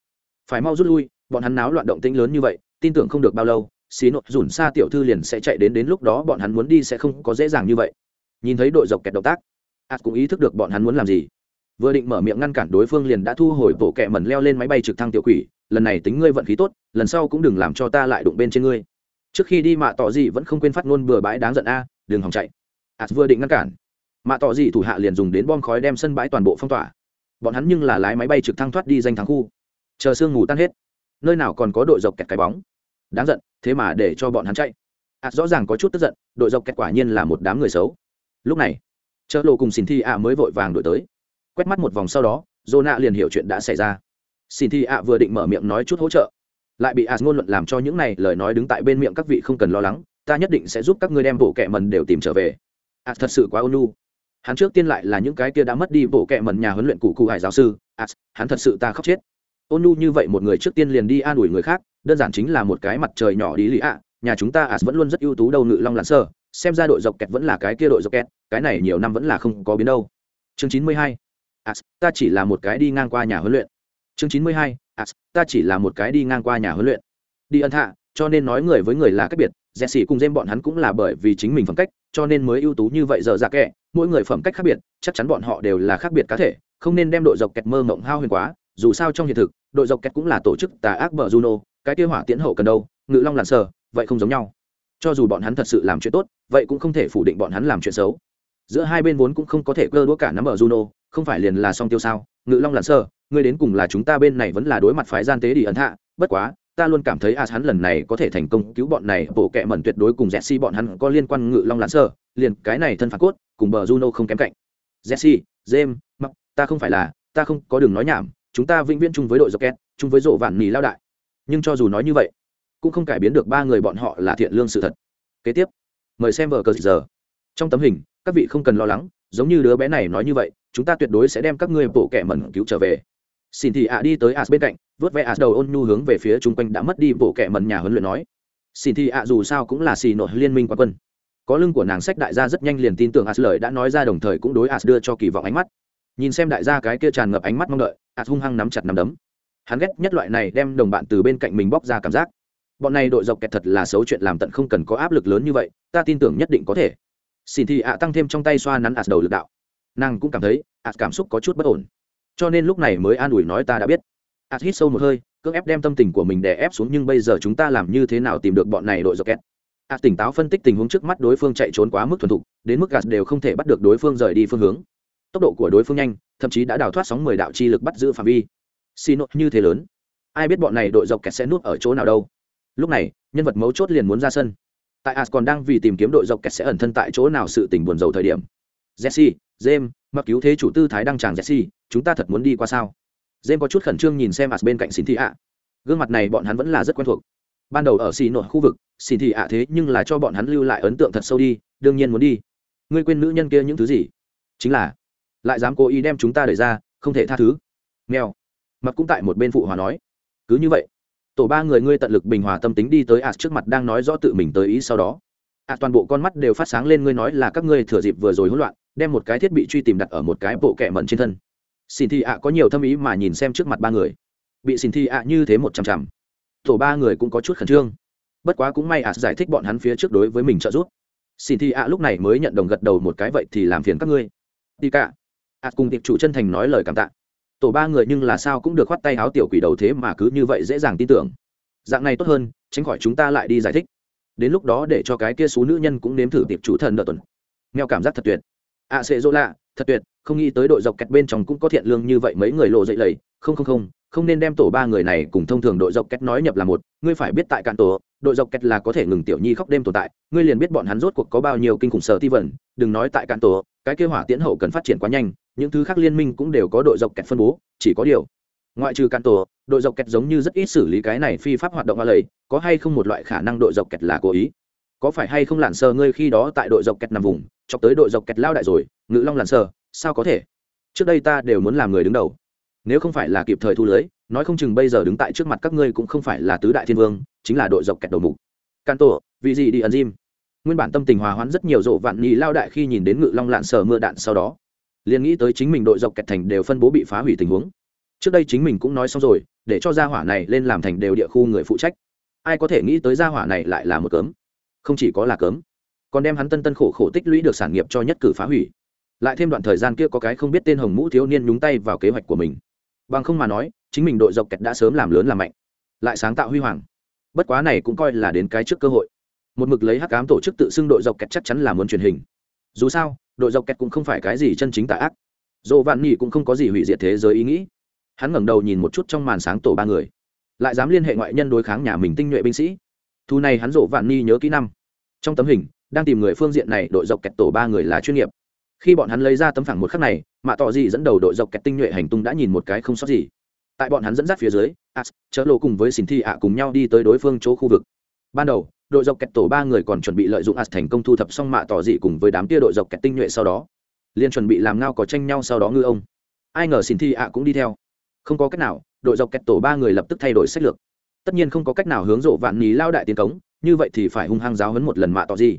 Phải mau rút lui, bọn hắn náo loạn động tĩnh lớn như vậy, tin tưởng không được bao lâu xí nộp dùn xa tiểu thư liền sẽ chạy đến đến lúc đó bọn hắn muốn đi sẽ không có dễ dàng như vậy. Nhìn thấy đội dọc kẹt động tác ạt cũng ý thức được bọn hắn muốn làm gì. Vừa định mở miệng ngăn cản đối phương liền đã thu hồi bộ kẹ mẩn leo lên máy bay trực thăng tiểu quỷ, lần này tính ngươi vận khí tốt, lần sau cũng đừng làm cho ta lại đụng bên trên ngươi. Trước khi đi mạ tỏ gì vẫn không quên phát ngôn bừa bãi đáng giận a, đừng hòng chạy. Ạt vừa định ngăn cản, mạ tỏ gì thủ hạ liền dùng đến bom khói đem sân bãi toàn bộ phong tỏa. Bọn hắn nhưng là lái máy bay trực thăng thoát đi danh thắng khu. Chờ sương ngủ tan hết, nơi nào còn có đội dọc kẹt cái bóng. Đáng giận thế mà để cho bọn hắn chạy. Ạt rõ ràng có chút tức giận, đội dọc kẹt quả nhiên là một đám người xấu. Lúc này, chợ lộ cùng xin thi ạ mới vội vàng đổi tới. Quét mắt một vòng sau đó dô nạ liền hiểu chuyện đã xảy ra. Xin thi ạ vừa định mở miệng nói chút hỗ trợ, lại bị ạ ngôn luận làm cho những này lời nói đứng tại bên miệng các vị không cần lo lắng, ta nhất định sẽ giúp các ngươi đem bộ kẹ mần đều tìm trở về. Ạ thật sự quá ônu hắn trước tiên lại là những cái kia đã mất đi bộ kẹ mần nhà huấn luyện cụ cụ hải giáo sư. Ạ hắn thật sự ta khóc chết. Ônu như vậy một người trước tiên liền đi an ủi người khác đơn giản chính là một cái mặt trời nhỏ đi lý ạ. Nhà chúng ta à vẫn luôn rất ưu tú đầu ngự long lặn sơ, xem ra đội dọc kẹt vẫn là cái kia đội dọc kẹt, cái này nhiều năm vẫn là không có biến đâu. Chương chín mươi hai, as, ta chỉ là một cái đi ngang qua nhà huấn luyện. Chương chín mươi hai, as, ta chỉ là một cái đi ngang qua nhà huấn luyện. Đi ân hạ, cho nên nói người với người là cách biệt rẻ xỉ cùng dêm bọn hắn cũng là bởi vì chính mình phẩm cách, cho nên mới ưu tú như vậy giờ ra dạ kệ mỗi người phẩm cách khác biệt, chắc chắn bọn họ đều là khác biệt cá thể, không nên đem đội dọc kẹt mơ mộng hao huyền quá, dù sao trong hiện thực, đội dọc kẹt cũng là tổ chức tà ác bờ juno cái kia hỏa tiễn hậu cần đâu, ngự long làn sờ, vậy không giống nhau. Cho dù bọn hắn thật sự làm chuyện tốt, vậy cũng không thể phủ định bọn hắn làm chuyện xấu. Giữa hai bên vốn cũng không có thể cơ đũa cả nắm ở juno, không phải liền là song tiêu sao? Ngự long làn sờ, ngươi đến cùng là chúng ta bên này vẫn là đối mặt phái gian tế đi ấn hạ, bất quá, ta luôn cảm thấy as hắn lần này có thể thành công cứu bọn này, bộ kệ mẩn tuyệt đối cùng jesse bọn hắn có liên quan ngự long làn sờ, liền cái này thân phản cốt, cùng bờ juno không kém cạnh. Jesse, james mặc ta không phải là, ta không có đường nói nhảm, chúng ta vĩnh viễn chung với đội rocket, chung với rộ vạn nỉ lao đại nhưng cho dù nói như vậy, cũng không cải biến được ba người bọn họ là thiện lương sự thật. Kế tiếp, mời xem vở cờ giờ. Trong tấm hình, các vị không cần lo lắng, giống như đứa bé này nói như vậy, chúng ta tuyệt đối sẽ đem các ngươi bộ kẻ mẩn cứu trở về. Xin thì ạ đi tới as bên cạnh, vớt vẽ as đầu ôn nhu hướng về phía chung quanh đã mất đi bộ kẻ mẩn nhà huấn luyện nói. Xin thì ạ dù sao cũng là xì nội liên minh quan quân. Có lưng của nàng sách đại gia rất nhanh liền tin tưởng as lời đã nói ra đồng thời cũng đối as đưa cho kỳ vọng ánh mắt. Nhìn xem đại gia cái kia tràn ngập ánh mắt mong đợi, as hung hăng nắm chặt nắm đấm hắn ghét nhất loại này đem đồng bạn từ bên cạnh mình bóc ra cảm giác. Bọn này đội dọc kẹt thật là xấu chuyện làm tận không cần có áp lực lớn như vậy, ta tin tưởng nhất định có thể. Xin thì ạ tăng thêm trong tay xoa nắn as đầu lực đạo. Nàng cũng cảm thấy as cảm xúc có chút bất ổn. Cho nên lúc này mới an ủi nói ta đã biết. Ạt hít sâu một hơi, cưỡng ép đem tâm tình của mình đè ép xuống nhưng bây giờ chúng ta làm như thế nào tìm được bọn này đội dọc kẹt? Ạt tỉnh táo phân tích tình huống trước mắt đối phương chạy trốn quá mức thuần thục, đến mức gạt đều không thể bắt được đối phương rời đi phương hướng. Tốc độ của đối phương nhanh, thậm chí đã đào thoát sóng mười đạo chi lực bắt giữ phạm vi xì nội như thế lớn. Ai biết bọn này đội dọc kẹt sẽ nuốt ở chỗ nào đâu. Lúc này, nhân vật mấu chốt liền muốn ra sân. Tại as còn đang vì tìm kiếm đội dọc kẹt sẽ ẩn thân tại chỗ nào sự tình buồn rầu thời điểm. Jesse, james, mặc cứu thế chủ tư thái đăng tràng jesse, chúng ta thật muốn đi qua sao? James có chút khẩn trương nhìn xem as bên cạnh xin thị ạ gương mặt này bọn hắn vẫn là rất quen thuộc. Ban đầu ở xì nội khu vực xin thị ạ thế nhưng là cho bọn hắn lưu lại ấn tượng thật sâu đi, đương nhiên muốn đi. Ngươi quên nữ nhân kia những thứ gì? Chính là, lại dám cố ý đem chúng ta đẩy ra, không thể tha thứ. Nghèo mặc cũng tại một bên phụ hòa nói, cứ như vậy, tổ ba người ngươi tận lực bình hòa tâm tính đi tới ạt trước mặt đang nói rõ tự mình tới ý sau đó. Ạt toàn bộ con mắt đều phát sáng lên ngươi nói là các ngươi thừa dịp vừa rồi hỗn loạn, đem một cái thiết bị truy tìm đặt ở một cái bộ kẹ mận trên thân. Xin thi ạ có nhiều thâm ý mà nhìn xem trước mặt ba người. Bị xin thi ạ như thế một chằm chằm, tổ ba người cũng có chút khẩn trương. Bất quá cũng may ạt giải thích bọn hắn phía trước đối với mình trợ giúp. Xin thi ạ lúc này mới nhận đồng gật đầu một cái, vậy thì làm phiền các ngươi. Đi cả. Ạt cùng tiệp chủ chân thành nói lời cảm tạ tổ ba người nhưng là sao cũng được khoát tay áo tiểu quỷ đầu thế mà cứ như vậy dễ dàng tin tưởng. Dạng này tốt hơn tránh khỏi chúng ta lại đi giải thích. Đến lúc đó để cho cái kia số nữ nhân cũng nếm thử tiệp chủ thần đợt tuần. Nghèo cảm giác thật tuyệt. Ạ à, sẽ dỗ lạ thật tuyệt không nghĩ tới đội dọc kẹt bên trong cũng có thiện lương như vậy mấy người lộ dậy lầy. Không không không không nên đem tổ ba người này cùng thông thường đội dọc kẹt nói nhập là một, ngươi phải biết tại cạn tổ, đội dọc kẹt là có thể ngừng tiểu nhi khóc đêm tồn tại, ngươi liền biết bọn hắn rốt cuộc có bao nhiêu kinh khủng sở ti vẩn đừng nói tại cạn tổ, cái kế hỏa tiễn hậu cần phát triển quá nhanh, những thứ khác liên minh cũng đều có đội dọc kẹt phân bố, chỉ có điều, ngoại trừ cạn tổ, đội dọc kẹt giống như rất ít xử lý cái này phi pháp hoạt động hoa lầy, có hay không một loại khả năng đội dọc kẹt là cố ý? Có phải hay không lặn sơ ngươi khi đó tại đội dọc kẹt nằm vùng, chọc tới đội dọc kẹt lao đại rồi, ngự long lặn sơ, sao có thể? Trước đây ta đều muốn làm người đứng đầu nếu không phải là kịp thời thu lưới, nói không chừng bây giờ đứng tại trước mặt các ngươi cũng không phải là tứ đại thiên vương, chính là đội dọc kẹt đầu mục. Can tổ vì gì đi ẩn diêm nguyên bản tâm tình hòa hoãn rất nhiều rộ vạn nhì lao đại khi nhìn đến ngự long lạn sờ mưa đạn sau đó, liền nghĩ tới chính mình đội dọc kẹt thành đều phân bố bị phá hủy tình huống. Trước đây chính mình cũng nói xong rồi, để cho gia hỏa này lên làm thành đều địa khu người phụ trách. Ai có thể nghĩ tới gia hỏa này lại là một cấm? Không chỉ có là cấm, còn đem hắn tân tân khổ khổ tích lũy được sản nghiệp cho nhất cử phá hủy. Lại thêm đoạn thời gian kia có cái không biết tên hồng mũ thiếu niên nhúng tay vào kế hoạch của mình bằng không mà nói, chính mình đội dọc kẹt đã sớm làm lớn làm mạnh. Lại sáng tạo huy hoàng. Bất quá này cũng coi là đến cái trước cơ hội. Một mực lấy hắc cám tổ chức tự xưng đội dọc kẹt chắc chắn là muốn truyền hình. Dù sao, đội dọc kẹt cũng không phải cái gì chân chính tà ác. Dồ vạn nhị cũng không có gì hủy diệt thế giới ý nghĩ. Hắn ngẩng đầu nhìn một chút trong màn sáng tổ ba người. Lại dám liên hệ ngoại nhân đối kháng nhà mình tinh nhuệ binh sĩ. Thu này hắn dỗ vạn ni nhớ kỹ năm. Trong tấm hình, đang tìm người phương diện này, đội dọc kẹt tổ ba người là chuyên nghiệp khi bọn hắn lấy ra tấm phẳng một khắc này, mạ tỏ gì dẫn đầu đội dọc kẹt tinh nhuệ hành tung đã nhìn một cái không sót gì. Tại bọn hắn dẫn dắt phía dưới as chớ lộ cùng với xin thi ạ cùng nhau đi tới đối phương chỗ khu vực. Ban đầu, đội dọc kẹt tổ ba người còn chuẩn bị lợi dụng as thành công thu thập xong mạ tỏ dị cùng với đám tia đội dọc kẹt tinh nhuệ sau đó. Liền chuẩn bị làm ngao có tranh nhau sau đó ngư ông. Ai ngờ xin thi ạ cũng đi theo. Không có cách nào, đội dọc kẹt tổ ba người lập tức thay đổi sách lược. Tất nhiên không có cách nào hướng rộ vạn ní lao đại tiến cống, như vậy thì phải hung hăng giáo hấn một lần mạ tỏ Dị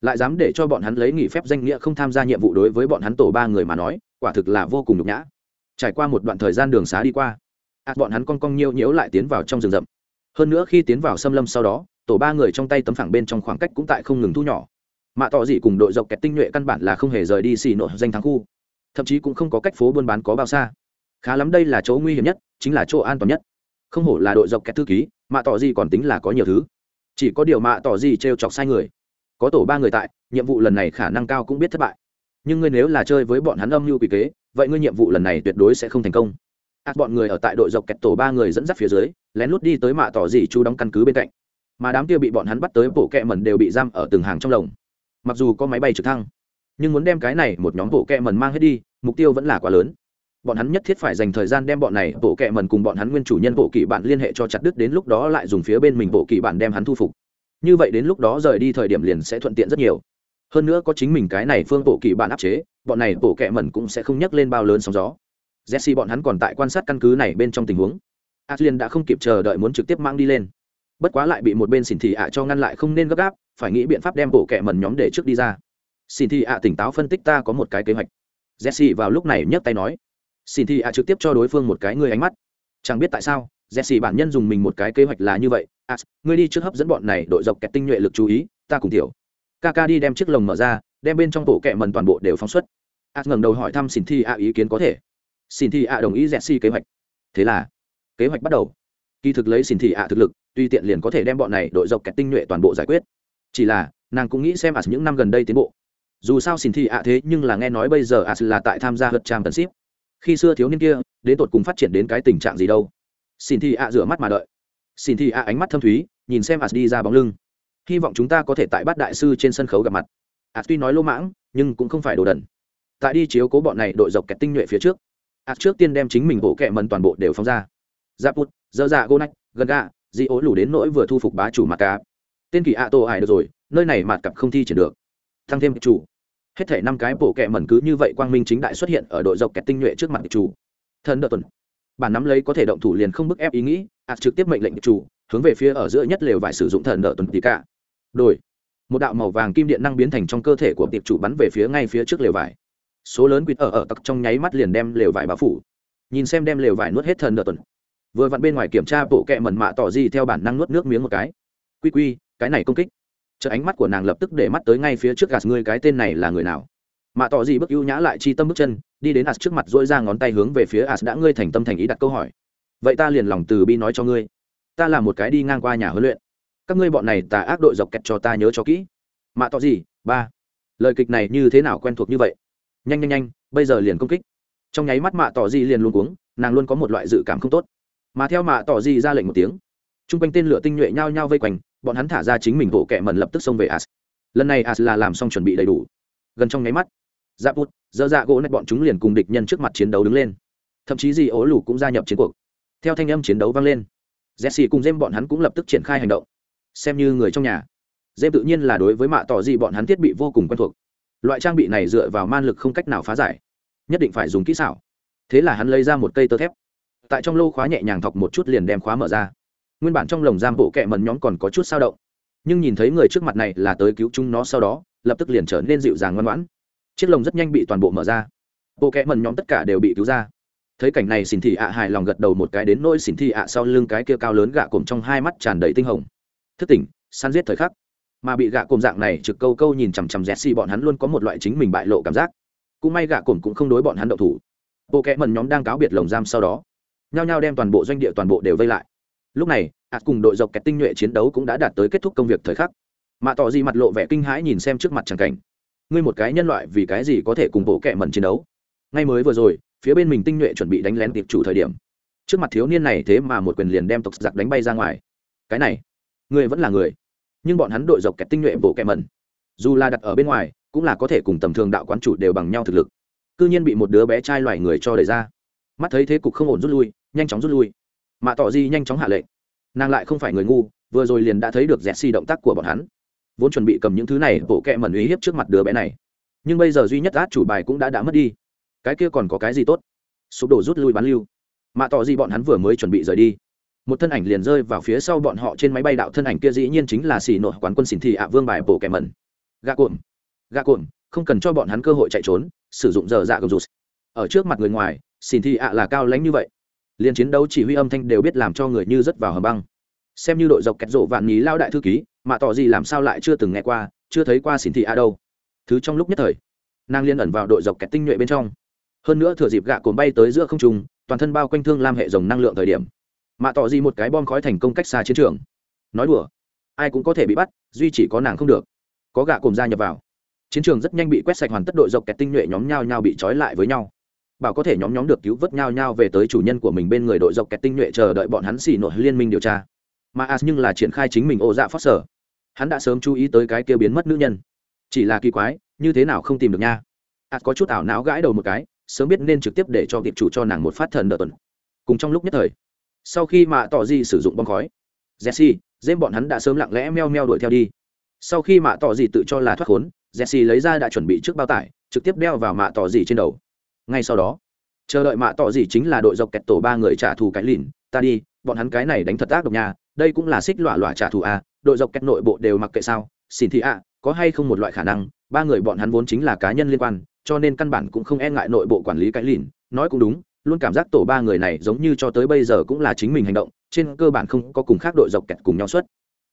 lại dám để cho bọn hắn lấy nghỉ phép danh nghĩa không tham gia nhiệm vụ đối với bọn hắn tổ ba người mà nói, quả thực là vô cùng nhục nhã. Trải qua một đoạn thời gian đường xá đi qua ạt bọn hắn con cong nhiêu nhiễu lại tiến vào trong rừng rậm. Hơn nữa khi tiến vào xâm lâm sau đó, tổ ba người trong tay tấm phẳng bên trong khoảng cách cũng tại không ngừng thu nhỏ. Mạ tỏ dị cùng đội dọc kẹt tinh nhuệ căn bản là không hề rời đi xì nội danh thắng khu, thậm chí cũng không có cách phố buôn bán có bao xa. Khá lắm đây là chỗ nguy hiểm nhất, chính là chỗ an toàn nhất. Không hổ là đội dọc kẹt thư ký, mạ tỏ gì còn tính là có nhiều thứ. Chỉ có điều mạ tỏ gì t chọc sai người có tổ ba người tại, nhiệm vụ lần này khả năng cao cũng biết thất bại. Nhưng ngươi nếu là chơi với bọn hắn âm mưu quy kế, vậy ngươi nhiệm vụ lần này tuyệt đối sẽ không thành công. Ạt bọn người ở tại đội dọc kẹt tổ ba người dẫn dắt phía dưới, lén lút đi tới mạ tỏ dì chú đóng căn cứ bên cạnh. Mà đám kia bị bọn hắn bắt tới bộ kẹ mần đều bị giam ở từng hàng trong lồng. Mặc dù có máy bay trực thăng, nhưng muốn đem cái này một nhóm bộ kẹ mần mang hết đi, mục tiêu vẫn là quá lớn. Bọn hắn nhất thiết phải dành thời gian đem bọn này bộ kẹ mần cùng bọn hắn nguyên chủ nhân bộ kỷ bạn liên hệ cho chặt đứt đến lúc đó lại dùng phía bên mình bộ kỷ bạn đem hắn thu phục như vậy đến lúc đó rời đi thời điểm liền sẽ thuận tiện rất nhiều. Hơn nữa có chính mình cái này phương bộ kỳ bạn áp chế, bọn này bộ kệ mẩn cũng sẽ không nhắc lên bao lớn sóng gió. Jesse bọn hắn còn tại quan sát căn cứ này bên trong tình huống. Adrian đã không kịp chờ đợi muốn trực tiếp mang đi lên. Bất quá lại bị một bên xỉn thị ạ cho ngăn lại không nên gấp gáp, phải nghĩ biện pháp đem bộ kệ mẩn nhóm để trước đi ra. Xỉn thị ạ tỉnh táo phân tích ta có một cái kế hoạch. Jesse vào lúc này nhấc tay nói. Xin thị ạ trực tiếp cho đối phương một cái người ánh mắt. Chẳng biết tại sao jesse bản nhân dùng mình một cái kế hoạch là như vậy. "As, ngươi đi trước hấp dẫn bọn này đội dọc kẹt tinh nhuệ lực chú ý ta cùng tiểu. Kaka đi đem chiếc lồng mở ra đem bên trong bộ kẹ mần toàn bộ đều phóng xuất. As ngẩng đầu hỏi thăm xin thi ạ ý kiến có thể. Xin thi ạ đồng ý jesse kế hoạch. Thế là kế hoạch bắt đầu. Kỳ thực lấy xin thi ạ thực lực tuy tiện liền có thể đem bọn này đội dọc kẹt tinh nhuệ toàn bộ giải quyết. Chỉ là nàng cũng nghĩ xem as những năm gần đây tiến bộ. Dù sao xin thi ạ thế nhưng là nghe nói bây giờ as là tại tham gia hật trang tần ship khi xưa thiếu niên kia đến tột cùng phát triển đến cái tình trạng gì đâu? Xin thi ạ rửa mắt mà đợi. Xin thi ạ ánh mắt thâm thúy, nhìn xem ạt đi ra bóng lưng. Hy vọng chúng ta có thể tại bát đại sư trên sân khấu gặp mặt. Ạt tuy nói lỗ mãng, nhưng cũng không phải đồ đần. Tại đi chiếu cố bọn này đội dọc kẹt tinh nhuệ phía trước ạt trước tiên đem chính mình bộ kẹ mần toàn bộ đều phóng ra. Giáp put dơ dạ gô nách gần gà di ố lủ đến nỗi vừa thu phục bá chủ mặt cá tên kỳ ạ tổ ải được rồi, nơi này mặt cặp không thi triển được. Thăng thêm chủ. Hết thể năm cái bộ kẹ mẩn cứ như vậy quang minh chính đại xuất hiện ở đội dọc kẹt tinh nhuệ trước mặt chủ. Thần đợt tuần bản nắm lấy có thể động thủ liền không bức ép ý nghĩ ạt trực tiếp mệnh lệnh chủ, hướng về phía ở giữa nhất lều vải sử dụng thần nợ tuần tí cả. Đổi. Một đạo màu vàng kim điện năng biến thành trong cơ thể của tiệp chủ bắn về phía ngay phía trước lều vải. Số lớn quýt ở ở tặc trong nháy mắt liền đem lều vải bao phủ. Nhìn xem đem lều vải nuốt hết thần nợ tuần. Vừa vặn bên ngoài kiểm tra bộ kẹ mẩn mạ tỏ gì theo bản năng nuốt nước miếng một cái. Quy quy, cái này công kích. Chợ ánh mắt của nàng lập tức để mắt tới ngay phía trước gạt ngươi cái tên này là người nào? Mạ tỏ gì bước ưu nhã lại chi tâm bước chân, đi đến as trước mặt dỗi ra ngón tay hướng về phía as đã ngươi thành tâm thành ý đặt câu hỏi. Vậy ta liền lòng từ bi nói cho ngươi. Ta là một cái đi ngang qua nhà huấn luyện. Các ngươi bọn này tà ác đội dọc kẹt cho ta nhớ cho kỹ. Mạ tỏ gì? Ba. Lời kịch này như thế nào quen thuộc như vậy? Nhanh nhanh nhanh, bây giờ liền công kích. Trong nháy mắt mạ tỏ gì liền luôn cuống, nàng luôn có một loại dự cảm không tốt. Mà theo mạ tỏ gì ra lệnh một tiếng t r u n g quanh tên lửa tinh nhuệ nhao nhao vây quanh, bọn hắn thả ra chính mình bộ kẹ mần lập tức xông về as. Lần này as là làm xong chuẩn bị đầy đủ. Gần trong nháy mắt dạ bút dơ dạ gỗ nạch bọn chúng liền cùng địch nhân trước mặt chiến đấu đứng lên. Thậm chí gì ố lù cũng gia nhập chiến cuộc. Theo thanh âm chiến đấu vang lên, jesse cùng jem bọn hắn cũng lập tức triển khai hành động. Xem như người trong nhà jem tự nhiên là đối với mạ tỏ gì bọn hắn thiết bị vô cùng quen thuộc. Loại trang bị này dựa vào man lực không cách nào phá giải, nhất định phải dùng kỹ xảo. Thế là hắn lấy ra một cây tơ thép. Tại trong lô khóa nhẹ nhàng thọc một chút liền đem khóa mở ra. Nguyên bản trong lồng giam bộ kẹ mần nhóm còn có chút sao động, nhưng nhìn thấy người trước mặt này là tới cứu chúng nó sau đó, lập tức liền trở nên dịu dàng ngoan ngoãn chiếc lồng rất nhanh bị toàn bộ mở ra. Bộ kẽ mần nhóm tất cả đều bị cứu ra. Thấy cảnh này xỉn thị ạ hài lòng gật đầu một cái đến nỗi xỉn thị ạ sau lưng cái kia cao lớn gạ cồm trong hai mắt tràn đầy tinh hồng. Thức tỉnh săn giết thời khắc. Mà bị gạ cồm dạng này trực câu câu nhìn chằm chằm rét xì bọn hắn luôn có một loại chính mình bại lộ cảm giác. Cũng may gạ cồm cũng không đối bọn hắn đậu thủ. Bộ kẽ mần nhóm đang cáo biệt lồng giam sau đó, nhao nhao đem toàn bộ doanh địa toàn bộ đều vây lại. Lúc này ạt cùng đội dọc kẹt tinh nhuệ chiến đấu cũng đã đạt tới kết thúc công việc thời khắc. Mạ tỏ gì mặt lộ vẻ kinh hãi nhìn xem trước mặt tràng cảnh ngươi một cái nhân loại vì cái gì có thể cùng bộ kệ mẩn chiến đấu? Ngay mới vừa rồi, phía bên mình tinh nhuệ chuẩn bị đánh lén tiệp chủ thời điểm. Trước mặt thiếu niên này thế mà một quyền liền đem tộc giặc đánh bay ra ngoài. Cái này, ngươi vẫn là người. Nhưng bọn hắn đội dọc kẹt tinh nhuệ bộ kẹ mẩn. dù là đặt ở bên ngoài, cũng là có thể cùng tầm thường đạo quán chủ đều bằng nhau thực lực. C nhiên bị một đứa bé trai loài người cho đẩy ra. Mắt thấy thế cục không ổn rút lui, nhanh chóng rút lui. Mạ tỏ di nhanh chóng hạ lệnh. Nàng lại không phải người ngu, vừa rồi liền đã thấy được dẹt xi động tác của bọn hắn vốn chuẩn bị cầm những thứ này, bộ kẹ mẩn uy hiếp trước mặt đứa bé này. Nhưng bây giờ duy nhất át chủ bài cũng đã đã mất đi. Cái kia còn có cái gì tốt? Sụp đổ rút lui bán lưu. Mạ tỏ gì bọn hắn vừa mới chuẩn bị rời đi. Một thân ảnh liền rơi vào phía sau bọn họ trên máy bay đạo thân ảnh kia dĩ nhiên chính là xì nội quán quân xỉn thị ạ vương bài bộ kẹ mẩn. Gà cuộn gà cuộn, không cần cho bọn hắn cơ hội chạy trốn, sử dụng giờ dạ gầm rụt. Ở trước mặt người ngoài, xỉn thị ạ là cao lãnh như vậy. Liền chiến đấu chỉ huy âm thanh đều biết làm cho người như rất vào hầm băng xem như đội dọc kẹt rộ vạn nhí lao đại thư ký, mà tỏ gì làm sao lại chưa từng nghe qua, chưa thấy qua xin thị a đâu. Thứ trong lúc nhất thời, nàng liên ẩn vào đội dọc kẹt tinh nhuệ bên trong. Hơn nữa thừa dịp gạ cồn bay tới giữa không trung, toàn thân bao quanh thương lam hệ dòng năng lượng thời điểm mạ tỏ gì một cái bom khói thành công cách xa chiến trường. Nói đùa, ai cũng có thể bị bắt, duy chỉ có nàng không được. Có gạ cồn gia nhập vào, chiến trường rất nhanh bị quét sạch hoàn tất đội dọc kẹt tinh nhuệ nhóm nhau nhau bị trói lại với nhau. Bảo có thể nhóm nhóm được cứu vớt nhau nhau về tới chủ nhân của mình bên người đội dọc kẹt tinh nhuệ chờ đợi bọn hắn xì nội liên minh điều tra mà as nhưng là triển khai chính mình ô dạ phát sở. Hắn đã sớm chú ý tới cái kia biến mất nữ nhân. Chỉ là kỳ quái, như thế nào không tìm được nha? As có chút ảo não gãi đầu một cái, sớm biết nên trực tiếp để cho tiệp chủ cho nàng một phát thần đợt tuần. Cùng trong lúc nhất thời, sau khi mạ tỏ gì sử dụng bom khói, jesse dêm bọn hắn đã sớm lặng lẽ meo meo đuổi theo đi. Sau khi mạ tỏ gì tự cho là thoát khốn, jesse lấy ra đã chuẩn bị trước bao tải, trực tiếp đeo vào mạ tỏ gì trên đầu. Ngay sau đó, chờ đợi mạ tỏ gì chính là đội dọc kẹt tổ ba người trả thù cái lìn, ta đi, bọn hắn cái này đánh thật ác độc nha đây cũng là xích lọa lọa trả thù à đội dọc kẹt nội bộ đều mặc kệ sao, xin thị à có hay không một loại khả năng, ba người bọn hắn vốn chính là cá nhân liên quan, cho nên căn bản cũng không e ngại nội bộ quản lý cái lìn, nói cũng đúng, luôn cảm giác tổ ba người này giống như cho tới bây giờ cũng là chính mình hành động, trên cơ bản không có cùng khác đội dọc kẹt cùng nhau xuất.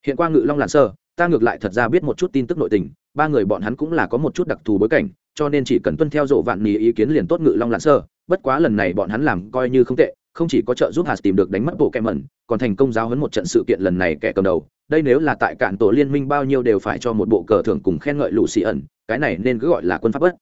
Hiện qua ngự long làn sơ, ta ngược lại thật ra biết một chút tin tức nội tình, ba người bọn hắn cũng là có một chút đặc thù bối cảnh, cho nên chỉ cần tuân theo dỗ vạn nhì ý kiến liền tốt ngự long lạn sơ, bất quá lần này bọn hắn làm coi như không tệ không chỉ có trợ giúp hạt tìm được đánh mất bộ kẹm mẩn, còn thành công giáo hấn một trận sự kiện lần này kẻ cầm đầu. Đây nếu là tại cạn tổ liên minh bao nhiêu đều phải cho một bộ cờ thưởng cùng khen ngợi lũ xì ẩn, cái này nên cứ gọi là quân pháp bất.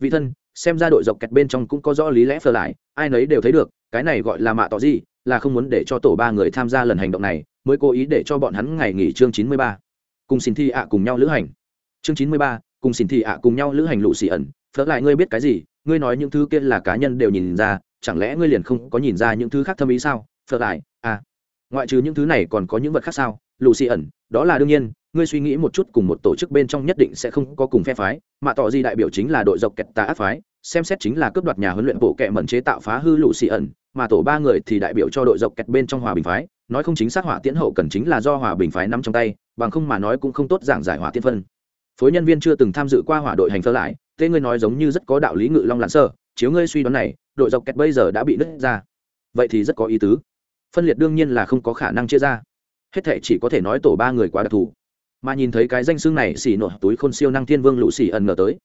Vị thân, xem ra đội dọc kẹt bên trong cũng có rõ lý lẽ phờ lại, ai nấy đều thấy được, cái này gọi là mạ tỏ gì, là không muốn để cho tổ ba người tham gia lần hành động này, mới cố ý để cho bọn hắn ngày nghỉ chương chín mươi ba. Cùng xin thi ạ cùng nhau lữ hành. Chương chín mươi ba, cùng xin thi ạ cùng nhau lữ hành lũ xì ẩn. Phở lại, ngươi biết cái gì? Ngươi nói những thứ kia là cá nhân đều nhìn ra chẳng lẽ ngươi liền không có nhìn ra những thứ khác thâm ý sao? Phật lại à ngoại trừ những thứ này còn có những vật khác sao? Lù xì ẩn, đó là đương nhiên, ngươi suy nghĩ một chút cùng một tổ chức bên trong nhất định sẽ không có cùng phe phái. Mà tỏ gì đại biểu chính là đội dọc kẹt tà ác phái, xem xét chính là cướp đoạt nhà huấn luyện bộ kệ mẩn chế tạo phá hư lũ xì ẩn, mà tổ ba người thì đại biểu cho đội dọc kẹt bên trong hòa bình phái. Nói không chính xác hỏa tiễn hậu cần chính là do hòa bình phái nắm trong tay, bằng không mà nói cũng không tốt giảng giải hỏa tiên phân. Phối nhân viên chưa từng tham dự qua hỏa đội hành phơ lại tên ngươi nói giống như rất có đạo lý ngự long lãn sơ chiếu ngươi suy đoán này, đội dọc kẹt bây giờ đã bị nứt ra. Vậy thì rất có ý tứ. Phân liệt đương nhiên là không có khả năng chia ra. Hết thệ chỉ có thể nói tổ ba người quá đặc thù. Mà nhìn thấy cái danh xưng này xỉ nổ túi khôn siêu năng thiên vương lũ xỉ ẩn ngờ tới.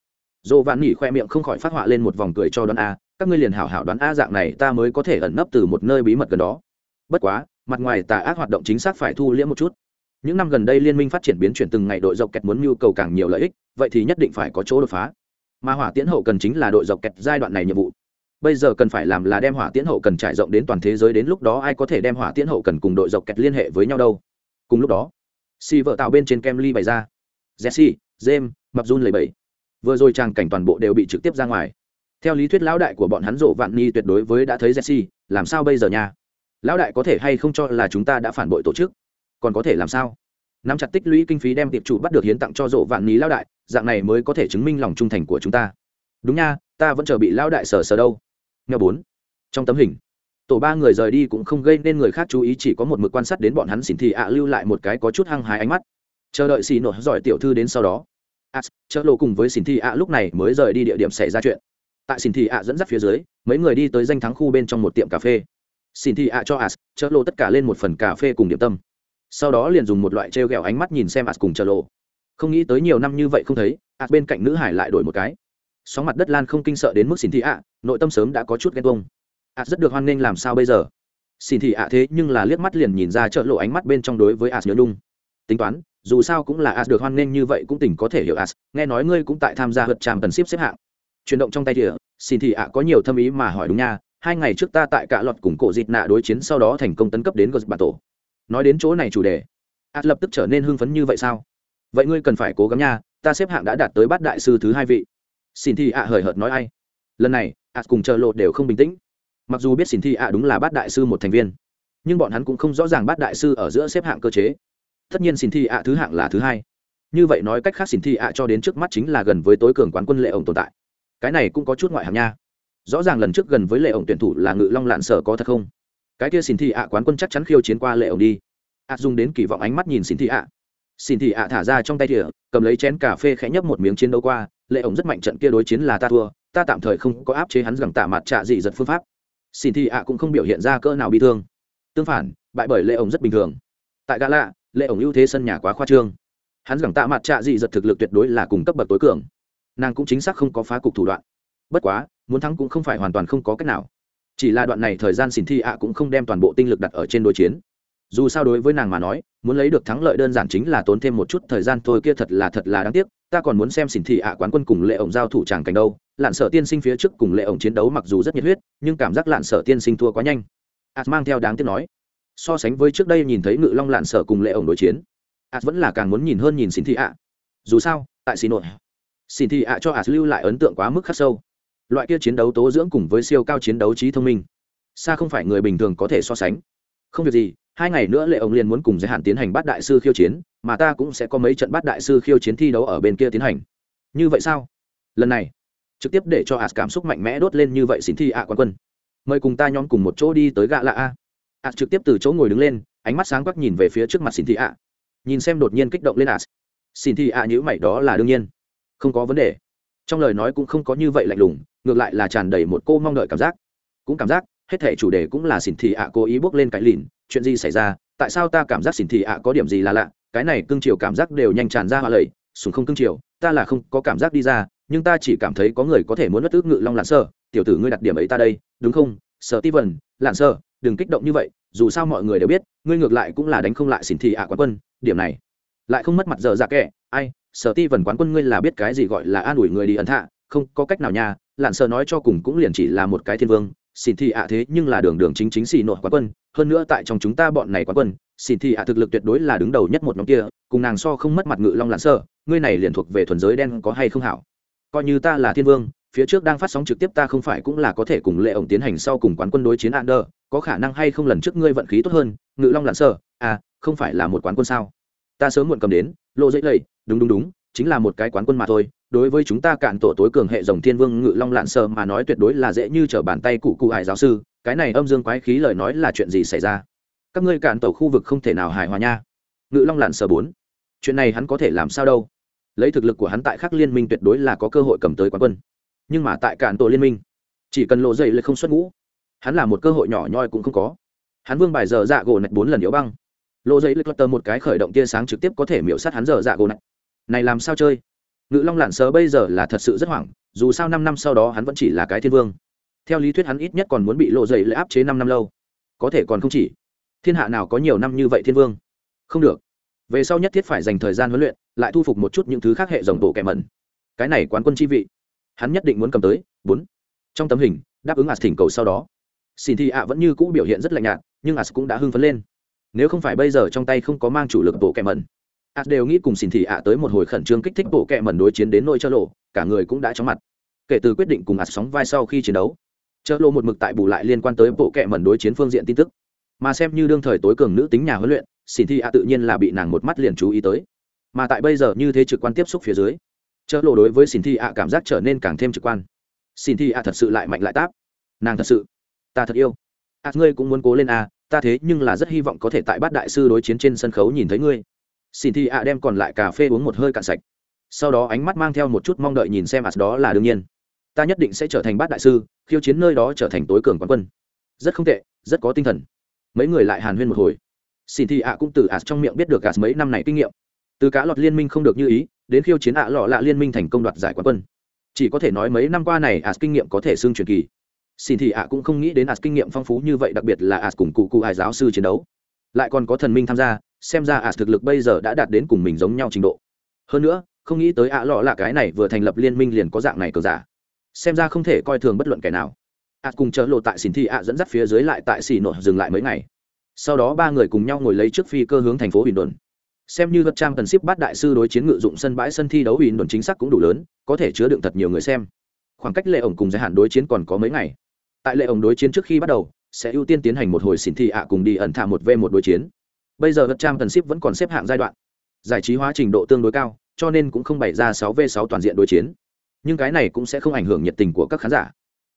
Dồ vạn nỉ khoe miệng không khỏi phát họa lên một vòng cười cho đoán a, các ngươi liền hảo hảo đoán a dạng này ta mới có thể ẩn nấp từ một nơi bí mật gần đó. Bất quá, mặt ngoài tà ác hoạt động chính xác phải thu liễm một chút. Những năm gần đây liên minh phát triển biến chuyển từng ngày đội dọc kẹt muốn nhu cầu càng nhiều lợi ích, vậy thì nhất định phải có chỗ đột phá mà hỏa tiễn hậu cần chính là đội dọc kẹt giai đoạn này nhiệm vụ. Bây giờ cần phải làm là đem hỏa tiễn hậu cần trải rộng đến toàn thế giới đến lúc đó ai có thể đem hỏa tiễn hậu cần cùng đội dọc kẹt liên hệ với nhau đâu. Cùng lúc đó si vợ tạo bên trên kem ly bày ra. Jesse, james mập run lầy bẫy, vừa rồi tràng cảnh toàn bộ đều bị trực tiếp ra ngoài. Theo lý thuyết lão đại của bọn hắn rộ vạn ni tuyệt đối với đã thấy jesse, làm sao bây giờ nha? Lão đại có thể hay không cho là chúng ta đã phản bội tổ chức? Còn có thể làm sao? Nắm chặt tích lũy kinh phí đem tiệp chủ bắt được hiến tặng cho rộ vạn ní lao đại, dạng này mới có thể chứng minh lòng trung thành của chúng ta. Đúng nha, ta vẫn chờ bị lao đại sờ sờ đâu. Nghe bốn. Trong tấm hình, tổ ba người rời đi cũng không gây nên người khác chú ý, chỉ có một mực quan sát đến bọn hắn xỉn thì ạ lưu lại một cái có chút hăng hái ánh mắt. Chờ đợi xì nổ giỏi tiểu thư đến sau đó. À, as chợ lộ cùng với xỉn thì ạ lúc này mới rời đi địa điểm xảy ra chuyện. Tại xỉn thì ạ dẫn dắt phía dưới, mấy người đi tới danh thắng khu bên trong một tiệm cà phê. Xỉn thì ạ cho as chợ lộ tất cả lên một phần cà phê cùng điểm tâm sau đó liền dùng một loại t r e o g ẹ o ánh mắt nhìn xem ạt cùng chợ lộ. Không nghĩ tới nhiều năm như vậy không thấy ạt bên cạnh nữ hải lại đổi một cái. Sóng mặt đất lan không kinh sợ đến mức xin thị ạ, nội tâm sớm đã có chút ghen tuông. Ạt rất được hoan nghênh làm sao bây giờ? Xin thị ạ thế nhưng là liếc mắt liền nhìn ra chợ lộ ánh mắt bên trong đối với ạt nhớ nhung. Tính toán, dù sao cũng là ạt được hoan nghênh như vậy cũng tỉnh có thể hiểu ạt nghe nói ngươi cũng tại tham gia hượt tràm tần ship xếp hạng. Chuyển động trong tay thìa xin thị ạ có nhiều thâm ý mà hỏi đúng nha, hai ngày trước ta tại cả lọt cùng cổ dịt nạ đối chiến sau đó thành công tấn cấp đến gật bản tổ nói đến chỗ này chủ đề. As lập tức trở nên hưng phấn như vậy sao? Vậy ngươi cần phải cố gắng nha, ta xếp hạng đã đạt tới bát đại sư thứ hai vị. Xin thi ạ hời hợt nói ai? Lần này as cùng chờ lộ đều không bình tĩnh. Mặc dù biết xin thi ạ đúng là bát đại sư một thành viên, nhưng bọn hắn cũng không rõ ràng bát đại sư ở giữa xếp hạng cơ chế. Tất nhiên xin thi ạ thứ hạng là thứ hai. Như vậy nói cách khác xin thi ạ cho đến trước mắt chính là gần với tối cường quán quân lệ ổng tồn tại. Cái này cũng có chút ngoại hạng nha. Rõ ràng lần trước gần với lệ ổng tuyển thủ là ngự long lạn sở có thật không? Cái kia xin thị ạ quán quân chắc chắn khiêu chiến qua lệ ổng đi. Ạ dùng đến kỳ vọng ánh mắt nhìn xin thị ạ. Xin thị ạ thả ra trong tay thìa, cầm lấy chén cà phê khẽ nhấp một miếng chiến đấu qua, lệ ổng rất mạnh trận kia đối chiến là ta thua, ta tạm thời không có áp chế hắn rằng tạ mặt trạ dị giật phương pháp. Xin thị ạ cũng không biểu hiện ra cỡ nào bị thương. Tương phản, bại bởi lệ ổng rất bình thường. Tại gã lạ, lệ ổng ưu thế sân nhà quá khoa trương. Hắn rằng tạ mặt trạ dị giật thực lực tuyệt đối là cùng cấp bậc tối cường. Nàng cũng chính xác không có phá cục thủ đoạn. Bất quá, muốn thắng cũng không phải hoàn toàn không có cách nào chỉ là đoạn này thời gian xin thi ạ cũng không đem toàn bộ tinh lực đặt ở trên đối chiến. Dù sao đối với nàng mà nói, muốn lấy được thắng lợi đơn giản chính là tốn thêm một chút thời gian thôi, kia thật là thật là đáng tiếc, ta còn muốn xem xỉn thị ạ quán quân cùng lệ ổng giao thủ tràng cảnh đâu. Lạn sở tiên sinh phía trước cùng lệ ổng chiến đấu mặc dù rất nhiệt huyết, nhưng cảm giác lạn sở tiên sinh thua quá nhanh. Ạt mang theo đáng tiếc nói, so sánh với trước đây nhìn thấy ngự long lạn sở cùng lệ ổng đối chiến ạt vẫn là càng muốn nhìn hơn nhìn xỉn thị ạ. Dù sao, tại xì nội, xỉn thị ạ cho ạt lưu lại ấn tượng quá mức khắc sâu loại kia chiến đấu tố dưỡng cùng với siêu cao chiến đấu trí thông minh. Xa không phải người bình thường có thể so sánh. Không việc gì, hai ngày nữa lệ ông liền muốn cùng giới hạn tiến hành bát đại sư khiêu chiến, mà ta cũng sẽ có mấy trận bát đại sư khiêu chiến thi đấu ở bên kia tiến hành. Như vậy sao? Lần này, trực tiếp để cho ạt cảm xúc mạnh mẽ đốt lên như vậy xin thi ạ à quán quân. Mời cùng ta nhóm cùng một chỗ đi tới gạ lạ a. Ạt trực tiếp từ chỗ ngồi đứng lên, ánh mắt sáng quắc nhìn về phía trước mặt xin thi ạ. Nhìn xem đột nhiên kích động lên ạt xin thi ạ nhữ mày, đó là đương nhiên. Không có vấn đề trong lời nói cũng không có như vậy lạnh lùng, ngược lại là tràn đầy một cô mong đợi cảm giác. Cũng cảm giác, hết thể chủ đề cũng là xỉn thị ạ cố ý bước lên cái lìn, chuyện gì xảy ra, tại sao ta cảm giác xỉn thị ạ có điểm gì là lạ, cái này cưng chiều cảm giác đều nhanh tràn ra hoa lầy, sùng không cưng chiều, ta là không có cảm giác đi ra, nhưng ta chỉ cảm thấy có người có thể muốn bất ước ngự long lạn sơ, tiểu tử ngươi đặt điểm ấy ta đây, đúng không sợ ti vần lạn sơ, đừng kích động như vậy, dù sao mọi người đều biết, ngươi ngược lại cũng là đánh không lại xỉn thị ạ quán quân, điểm này. Lại không mất mặt giờ dạ ra kẻ ai sở ti vần quán quân ngươi là biết cái gì gọi là an ủi người đi ẩn thạ? Không có cách nào nha. Lặn sợ nói cho cùng cũng liền chỉ là một cái thiên vương. Xin thị ạ thế nhưng là đường đường chính chính xì nội quán quân. Hơn nữa tại trong chúng ta bọn này quán quân xin thị ạ thực lực tuyệt đối là đứng đầu nhất một nhóm kia. Cùng nàng so không mất mặt ngự long lặn sợ ngươi này liền thuộc về thuần giới đen có hay không hảo? Coi như ta là thiên vương phía trước đang phát sóng trực tiếp ta không phải cũng là có thể cùng lệ ổng tiến hành sau cùng quán quân đối chiến Ander, có khả năng hay không lần trước ngươi vận khí tốt hơn, Ngự Long lặn sợ, à, không phải là một quán quân sao? Ta sớm muộn cầm đến, lộ dễ lầy, đúng đúng đúng, chính là một cái quán quân mà thôi. Đối với chúng ta cạn tổ tối cường hệ dòng Thiên Vương Ngự Long lạn sơ mà nói tuyệt đối là dễ như trở bàn tay cụ cụ hải giáo sư, cái này âm dương quái khí lời nói là chuyện gì xảy ra? Các ngươi cạn tổ khu vực không thể nào hài hòa nha. Ngự Long lạn sơ bốn, chuyện này hắn có thể làm sao đâu? Lấy thực lực của hắn tại khắc liên minh tuyệt đối là có cơ hội cầm tới quán quân nhưng mà tại cản tổ liên minh chỉ cần lộ dậy lại không xuất ngũ hắn là một cơ hội nhỏ nhoi cũng không có hắn vương bài giờ dạ gỗ nạch bốn lần yếu băng lộ dậy lịch tờ một cái khởi động tia sáng trực tiếp có thể miễu sát hắn giờ dạ gỗ nạch này làm sao chơi? Ngự long lạn sớ bây giờ là thật sự rất hoảng, dù sao năm năm sau đó hắn vẫn chỉ là cái thiên vương. Theo lý thuyết hắn ít nhất còn muốn bị lộ dậy lại áp chế năm năm lâu. Có thể còn không chỉ. Thiên hạ nào có nhiều năm như vậy thiên vương? Không được. Về sau nhất thiết phải dành thời gian huấn luyện, lại thu phục một chút những thứ khác hệ dòng bộ kẻ mẩn. Cái này quán quân chi vị, hắn nhất định muốn cầm tới. Bốn. Trong tấm hình, đáp ứng as thỉnh cầu sau đó. Xin thị ạ vẫn như cũ biểu hiện rất lạnh nhạt, nhưng as cũng đã hưng phấn lên. Nếu không phải bây giờ trong tay không có mang chủ lực bộ kẻ mẩn as đều nghĩ cùng xin thị ạ tới một hồi khẩn trương kích thích bộ kẹ mẩn đối chiến đến nôi chơ lộ cả người cũng đã chóng mặt. Kể từ quyết định cùng as sóng vai sau khi chiến đấu chơ lộ một mực tại bù lại liên quan tới bộ kẹ mẩn đối chiến phương diện tin tức. Mà xem như đương thời tối cường nữ tính nhà huấn luyện xin thị ạ tự nhiên là bị nàng một mắt liền chú ý tới. Mà tại bây giờ như thế trực quan tiếp xúc phía dưới chợ lộ đối với xin Thị ạ cảm giác trở nên càng thêm trực quan. Xin Thị ạ thật sự lại mạnh lại táp. Nàng thật sự, ta thật yêu. Ạt ngươi cũng muốn cố lên à ta thế nhưng là rất hy vọng có thể tại bát đại sư đối chiến trên sân khấu nhìn thấy ngươi xin thi ạ đem còn lại cà phê uống một hơi cạn sạch. Sau đó ánh mắt mang theo một chút mong đợi nhìn xem ạt đó là đương nhiên. Ta nhất định sẽ trở thành bát đại sư, khiêu chiến nơi đó trở thành tối cường quán quân. Rất không tệ, rất có tinh thần. Mấy người lại hàn huyên một hồi. Xin thi ạ cũng từ ạt trong miệng biết được ạ mấy năm này kinh nghiệm. Từ cá lọt liên minh không được như ý, đến khiêu chiến ạ lọ lạ liên minh thành công đoạt giải quán quân. Chỉ có thể nói mấy năm qua này as kinh nghiệm có thể xương truyền kỳ. Xin thì ạ cũng không nghĩ đến as kinh nghiệm phong phú như vậy, đặc biệt là as cùng cụ cụ ai giáo sư chiến đấu. Lại còn có thần minh tham gia xem ra ả thực lực bây giờ đã đạt đến cùng mình giống nhau trình độ. Hơn nữa, không nghĩ tới ạ lọ là cái này vừa thành lập liên minh liền có dạng này cờ giả. Xem ra không thể coi thường bất luận kẻ nào. Ả cùng chớ lộ tại xin thi ạ dẫn dắt phía dưới lại tại xì nội dừng lại mấy ngày. Sau đó ba người cùng nhau ngồi lấy trước phi cơ hướng thành phố bình đồn. Xem như vật trang cần ship bát đại sư đối chiến ngự dụng sân bãi sân thi đấu bình đồn chính xác cũng đủ lớn, có thể chứa đựng thật nhiều người xem. Khoảng cách lệ ổng cùng giới hạn đối chiến còn có mấy ngày. Tại lệ ổng đối chiến trước khi bắt đầu, sẽ ưu tiên tiến hành một hồi xỉn thi ạ cùng đi ẩn thả một v một đối chiến bây giờ vật trang cần ship vẫn còn xếp hạng giai đoạn. Giải trí hóa trình độ tương đối cao, cho nên cũng không bày ra sáu v sáu toàn diện đối chiến. Nhưng cái này cũng sẽ không ảnh hưởng nhiệt tình của các khán giả.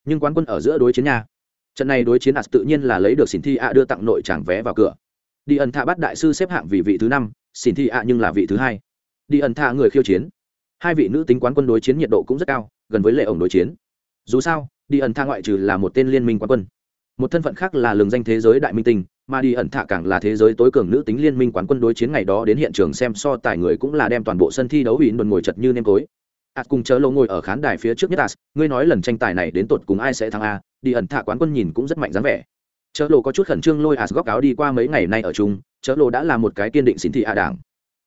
Nhưng quán quân ở giữa đối chiến nha. Trận này đối chiến ạt tự nhiên là lấy được xỉn thi ạ đưa tặng nội tràng vé vào cửa. Đi ẩn thạ bắt đại sư xếp hạng vì vị thứ năm xin thi ạ nhưng là vị thứ hai. Đi ẩn thạ người khiêu chiến. Hai vị nữ tính quán quân đối chiến nhiệt độ cũng rất cao, gần với lệ ổng đối chiến. Dù sao, đi ẩn thạ ngoại trừ là một tên liên minh quán quân một thân phận khác là lường danh thế giới đại minh tinh, mà đi ẩn thạ càng là thế giới tối cường nữ tính liên minh quán quân đối chiến ngày đó đến hiện trường xem so tài người cũng là đem toàn bộ sân thi đấu ủy đồn ngồi chật như nêm tối ạt à, cùng chớ lâu ngồi ở khán đài phía trước nhất ạt ngươi nói lần tranh tài này đến tột cùng ai sẽ thắng a, đi ẩn thạ quán quân nhìn cũng rất mạnh dáng vẻ. Chớ lộ có chút khẩn trương lôi ạt góc áo đi qua mấy ngày nay ở chung, chớ lộ đã là một cái kiên định xin thị ạ đảng.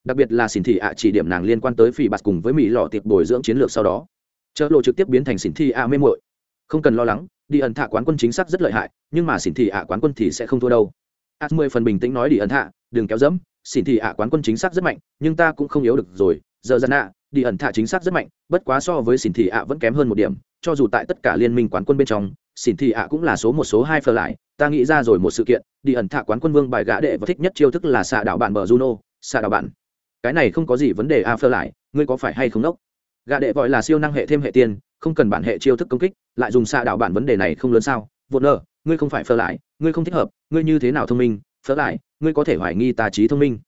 Đặc biệt là xin thị ạ chỉ điểm nàng liên quan tới phỉ bạt cùng với mỹ lọ tiệp bồi dưỡng chiến lược sau đó. Chớ lộ trực tiếp biến thành xin thị ạ mê mội không cần lo lắng đi ẩn thạ quán quân chính xác rất lợi hại, nhưng mà xỉn thị ạ quán quân thì sẽ không thua đâu. Ạt mười phần bình tĩnh nói đi ẩn thạ, đừng kéo dẫm. Xỉn thị ạ quán quân chính xác rất mạnh, nhưng ta cũng không yếu được rồi. Giờ dân ạ, đi ẩn thạ chính xác rất mạnh, bất quá so với xỉn thị ạ vẫn kém hơn một điểm. Cho dù tại tất cả liên minh quán quân bên trong, xỉn thị ạ cũng là số một, số hai phờ lại. Ta nghĩ ra rồi một sự kiện, đi ẩn thạ quán quân vương bài gã đệ và thích nhất chiêu thức là xạ đạo bạn bờ juno, xạ đạo bạn. Cái này không có gì vấn đề a phơ lại, ngươi có phải hay không đốc gã đệ gọi là siêu năng hệ thêm hệ tiên không cần bản hệ chiêu thức công kích lại dùng xạ đạo bản vấn đề này không lớn sao? Vốn nợ ngươi không phải phơ lại ngươi không thích hợp ngươi như thế nào thông minh? Phơ lại ngươi có thể hoài nghi ta trí thông minh.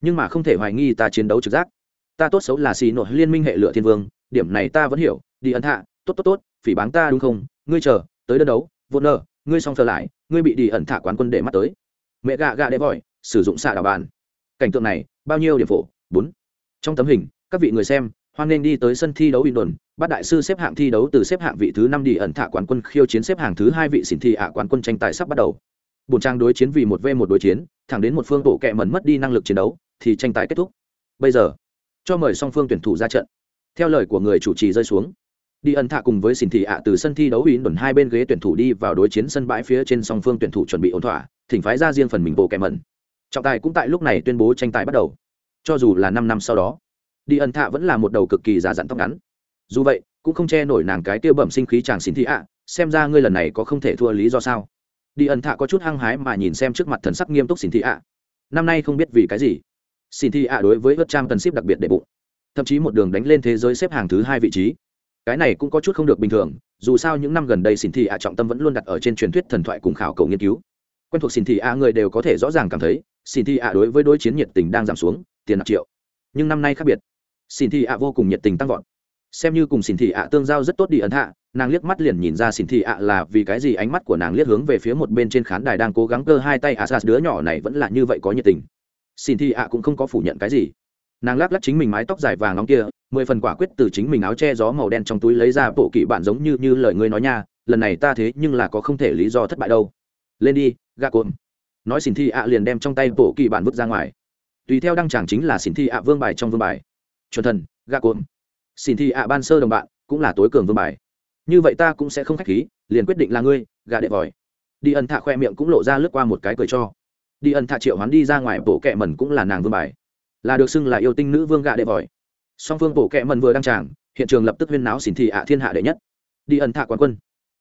Nhưng mà không thể hoài nghi ta chiến đấu trực giác. Ta tốt xấu là xì nội liên minh hệ lựa thiên vương điểm này ta vẫn hiểu đi ẩn hạ, tốt tốt tốt phỉ báng ta đúng không? Ngươi chờ tới đơn đấu vốn nợ ngươi xong phơ lại ngươi bị đi ẩn thả quán quân để mắt tới. Mẹ gạ gạ đệ vội sử dụng xạ đạo bàn cảnh tượng này bao nhiêu điểm phổ? Bốn. Trong tấm hình các vị người xem hoan nên đi tới sân thi đấu Windon, bát đại sư xếp hạng thi đấu từ xếp hạng vị thứ năm đi ẩn thả quán quân khiêu chiến xếp hạng thứ hai vị xỉn thi ạ quán quân tranh tài sắp bắt đầu. bổn trang đối chiến vì một v một đối chiến thẳng đến một phương bộ kẹ mẩn mất đi năng lực chiến đấu thì tranh tài kết thúc. Bây giờ cho mời song phương tuyển thủ ra trận. Theo lời của người chủ trì rơi xuống đi ẩn thạ cùng với xin thị ạ từ sân thi đấu ủy đồn hai bên ghế tuyển thủ đi vào đối chiến sân bãi phía trên song phương tuyển thủ chuẩn bị ổn thỏa thỉnh phái ra riêng phần mình bộ kẹ mẩn. Trọng tài cũng tại lúc này tuyên bố tranh tài bắt đầu. Cho dù là năm năm sau đó đi ẩn thạ vẫn là một đầu cực kỳ già dặn tóc ngắn. Dù vậy, cũng không che nổi nàng cái tiêu bẩm sinh khí chàng xin thị ạ, xem ra ngươi lần này có không thể thua lý do sao. Đi ẩn thạ có chút hăng hái mà nhìn xem trước mặt thần sắc nghiêm túc xin thị ạ. Năm nay không biết vì cái gì. Xin thị ạ đối với vớt trang tần ship đặc biệt đệ bụng. Thậm chí một đường đánh lên thế giới xếp hàng thứ hai vị trí. Cái này cũng có chút không được bình thường, dù sao những năm gần đây xin thị ạ trọng tâm vẫn luôn đặt ở trên truyền thuyết thần thoại cùng khảo cầu nghiên cứu. Quen thuộc xin thị ạ người đều có thể rõ ràng cảm thấy, xin thị ạ đối với đối chiến nhiệt tình đang giảm xuống, tiền nạp triệu. Nhưng năm nay khác biệt xin thị ạ vô cùng nhiệt tình tăng vọt. Xem như cùng xin thị ạ tương giao rất tốt đi ấn hạ, nàng liếc mắt liền nhìn ra xin thị ạ là vì cái gì ánh mắt của nàng liếc hướng về phía một bên trên khán đài đang cố gắng cơ hai tay ạ asas đứa nhỏ này vẫn là như vậy có nhiệt tình. Xin thị ạ cũng không có phủ nhận cái gì. Nàng lắc lắc chính mình mái tóc dài vàng nóng kia, mười phần quả quyết từ chính mình áo che gió màu đen trong túi lấy ra bộ kỷ bạn giống như như lời ngươi nói nha, lần này ta thế nhưng là có không thể lý do thất bại đâu. Lên đi, gạ cuộn. nói xin thị ạ liền đem trong tay bộ kỷ bạn vứt ra ngoài. Tùy theo đăng chàng chính là xin thị ạ vương bài trong vương bài chuẩn thần, gạ cuộn xin thị ạ ban sơ đồng bạn, cũng là tối cường vương bài. Như vậy ta cũng sẽ không khách khí, liền quyết định là ngươi, gạ đệ vòi. Đi ẩn thạ khoe miệng cũng lộ ra lướt qua một cái cười cho. Đi ẩn thạ triệu hoán đi ra ngoài bộ kẹ mẩn cũng là nàng vương bài. Là được xưng là yêu tinh nữ vương gạ đệ vòi. Song phương bộ kẹ mẩn vừa đăng tràng, hiện trường lập tức huyên náo xỉn thị ạ thiên hạ đệ nhất. Đi ẩn thạ quán quân.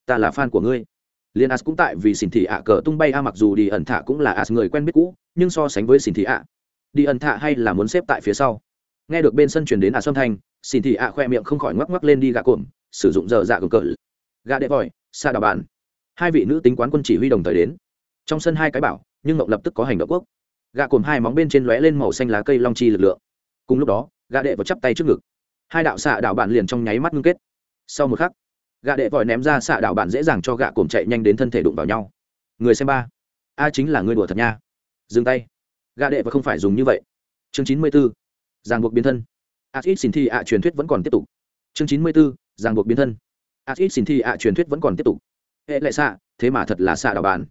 Ta là fan của ngươi. Liên as cũng tại vì xỉn thị ạ cờ tung bay a, mặc dù đi ẩn thạ cũng là as người quen biết cũ, nhưng so sánh với xỉn thị ạ. Đi ẩn thạ hay là muốn xếp tại phía sau? Nghe được bên sân chuyển đến à âm thanh, xin thị ạ khoe miệng không khỏi ngoắc ngoắc lên đi gạ cộm, sử dụng giờ dạ cờ cờ gạ đệ vòi, xa đào bàn. Hai vị nữ tính quán quân chỉ huy đồng thời đến. Trong sân hai cái bảo, nhưng ngọc lập tức có hành động quốc. Gạ cồn hai móng bên trên lóe lên màu xanh lá cây long chi lực lượng. Cùng lúc đó, gạ đệ vào chắp tay trước ngực. Hai đạo xạ đạo bản liền trong nháy mắt ngưng kết. Sau một khắc, gạ đệ vòi ném ra xạ đạo bản dễ dàng cho gạ cồn chạy nhanh đến thân thể đụng vào nhau. Người xem ba. A chính là người đùa thật nha. Dừng tay. Gạ đệ và không phải dùng như vậy. Chương chín mươi b ố giang buộc biến thân. A ít xin thi ạ truyền thuyết vẫn còn tiếp tục. Chương chín mươi bốn, ố giang buộc biến thân. A ít xin thi ạ truyền thuyết vẫn còn tiếp tục. Hệ lệ xạ thế mà thật là xạ đạo bản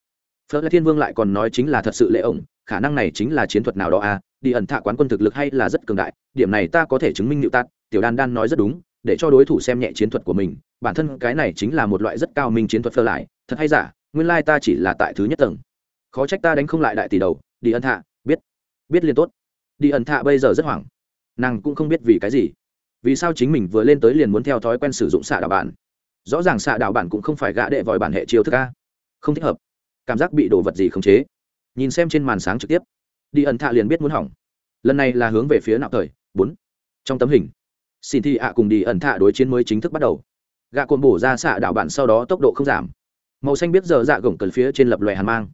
phớt lại thiên vương lại còn nói chính là thật sự lệ ổng khả năng này chính là chiến thuật nào đó à? Đi ẩn thạ quán quân thực lực hay là rất cường đại điểm này ta có thể chứng minh nịu tát tiểu đan đan nói rất đúng để cho đối thủ xem nhẹ chiến thuật của mình bản thân cái này chính là một loại rất cao minh chiến thuật phơ lại thật hay giả nguyên lai ta chỉ là tại thứ nhất tầng. Khó trách ta đánh không lại đại tỷ đầu đi ẩn thạ biết biết liên tốt. Đi ẩn thạ bây giờ rất hoảng nàng cũng không biết vì cái gì. Vì sao chính mình vừa lên tới liền muốn theo thói quen sử dụng xạ đạo bản? Rõ ràng xạ đạo bản cũng không phải gã đệ vòi bản hệ chiêu thức a. Không thích hợp. Cảm giác bị đồ vật gì khống chế? Nhìn xem trên màn sáng trực tiếp, đi ẩn thạ liền biết muốn hỏng. Lần này là hướng về phía nạo thời, bốn. Trong tấm hình, xin thi ạ cùng đi ẩn thạ đối chiến mới chính thức bắt đầu. Gạ cồn bổ ra xạ đạo bản sau đó tốc độ không giảm. Màu xanh biết giờ dạ gồng cần phía trên lập loè hàn mang.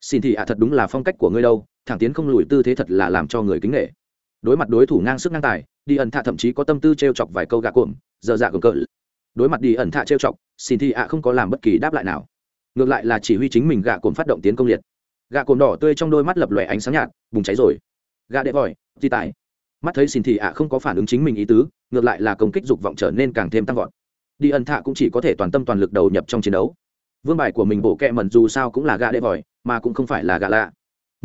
Xin thị ạ thật đúng là phong cách của ngươi đâu, thẳng tiến không lùi tư thế thật là làm cho người kính nghệ đối mặt đối thủ ngang sức ngang tài, đi ẩn thạ thậm chí có tâm tư t r e o chọc vài câu gạ cồn giờ dạ gồng cỡ đối mặt đi ẩn thạ t r e o chọc, xin thị ạ không có làm bất kỳ đáp lại nào. Ngược lại là chỉ huy chính mình gạ cồn phát động tiến công liệt. Gà cồn đỏ tươi trong đôi mắt lập lòe ánh sáng nhạt, bùng cháy rồi. Gà đệ vòi, di tài. mắt thấy xin thị ạ không có phản ứng chính mình ý tứ, ngược lại là công kích dục vọng trở nên càng thêm tăng vọt. Đi ẩn thạ cũng chỉ có thể toàn tâm toàn lực đầu nhập trong chiến đấu. Vương bài của mình bộ kẹ mần dù sao cũng là gà đệ vòi, mà cũng không phải là gà lạ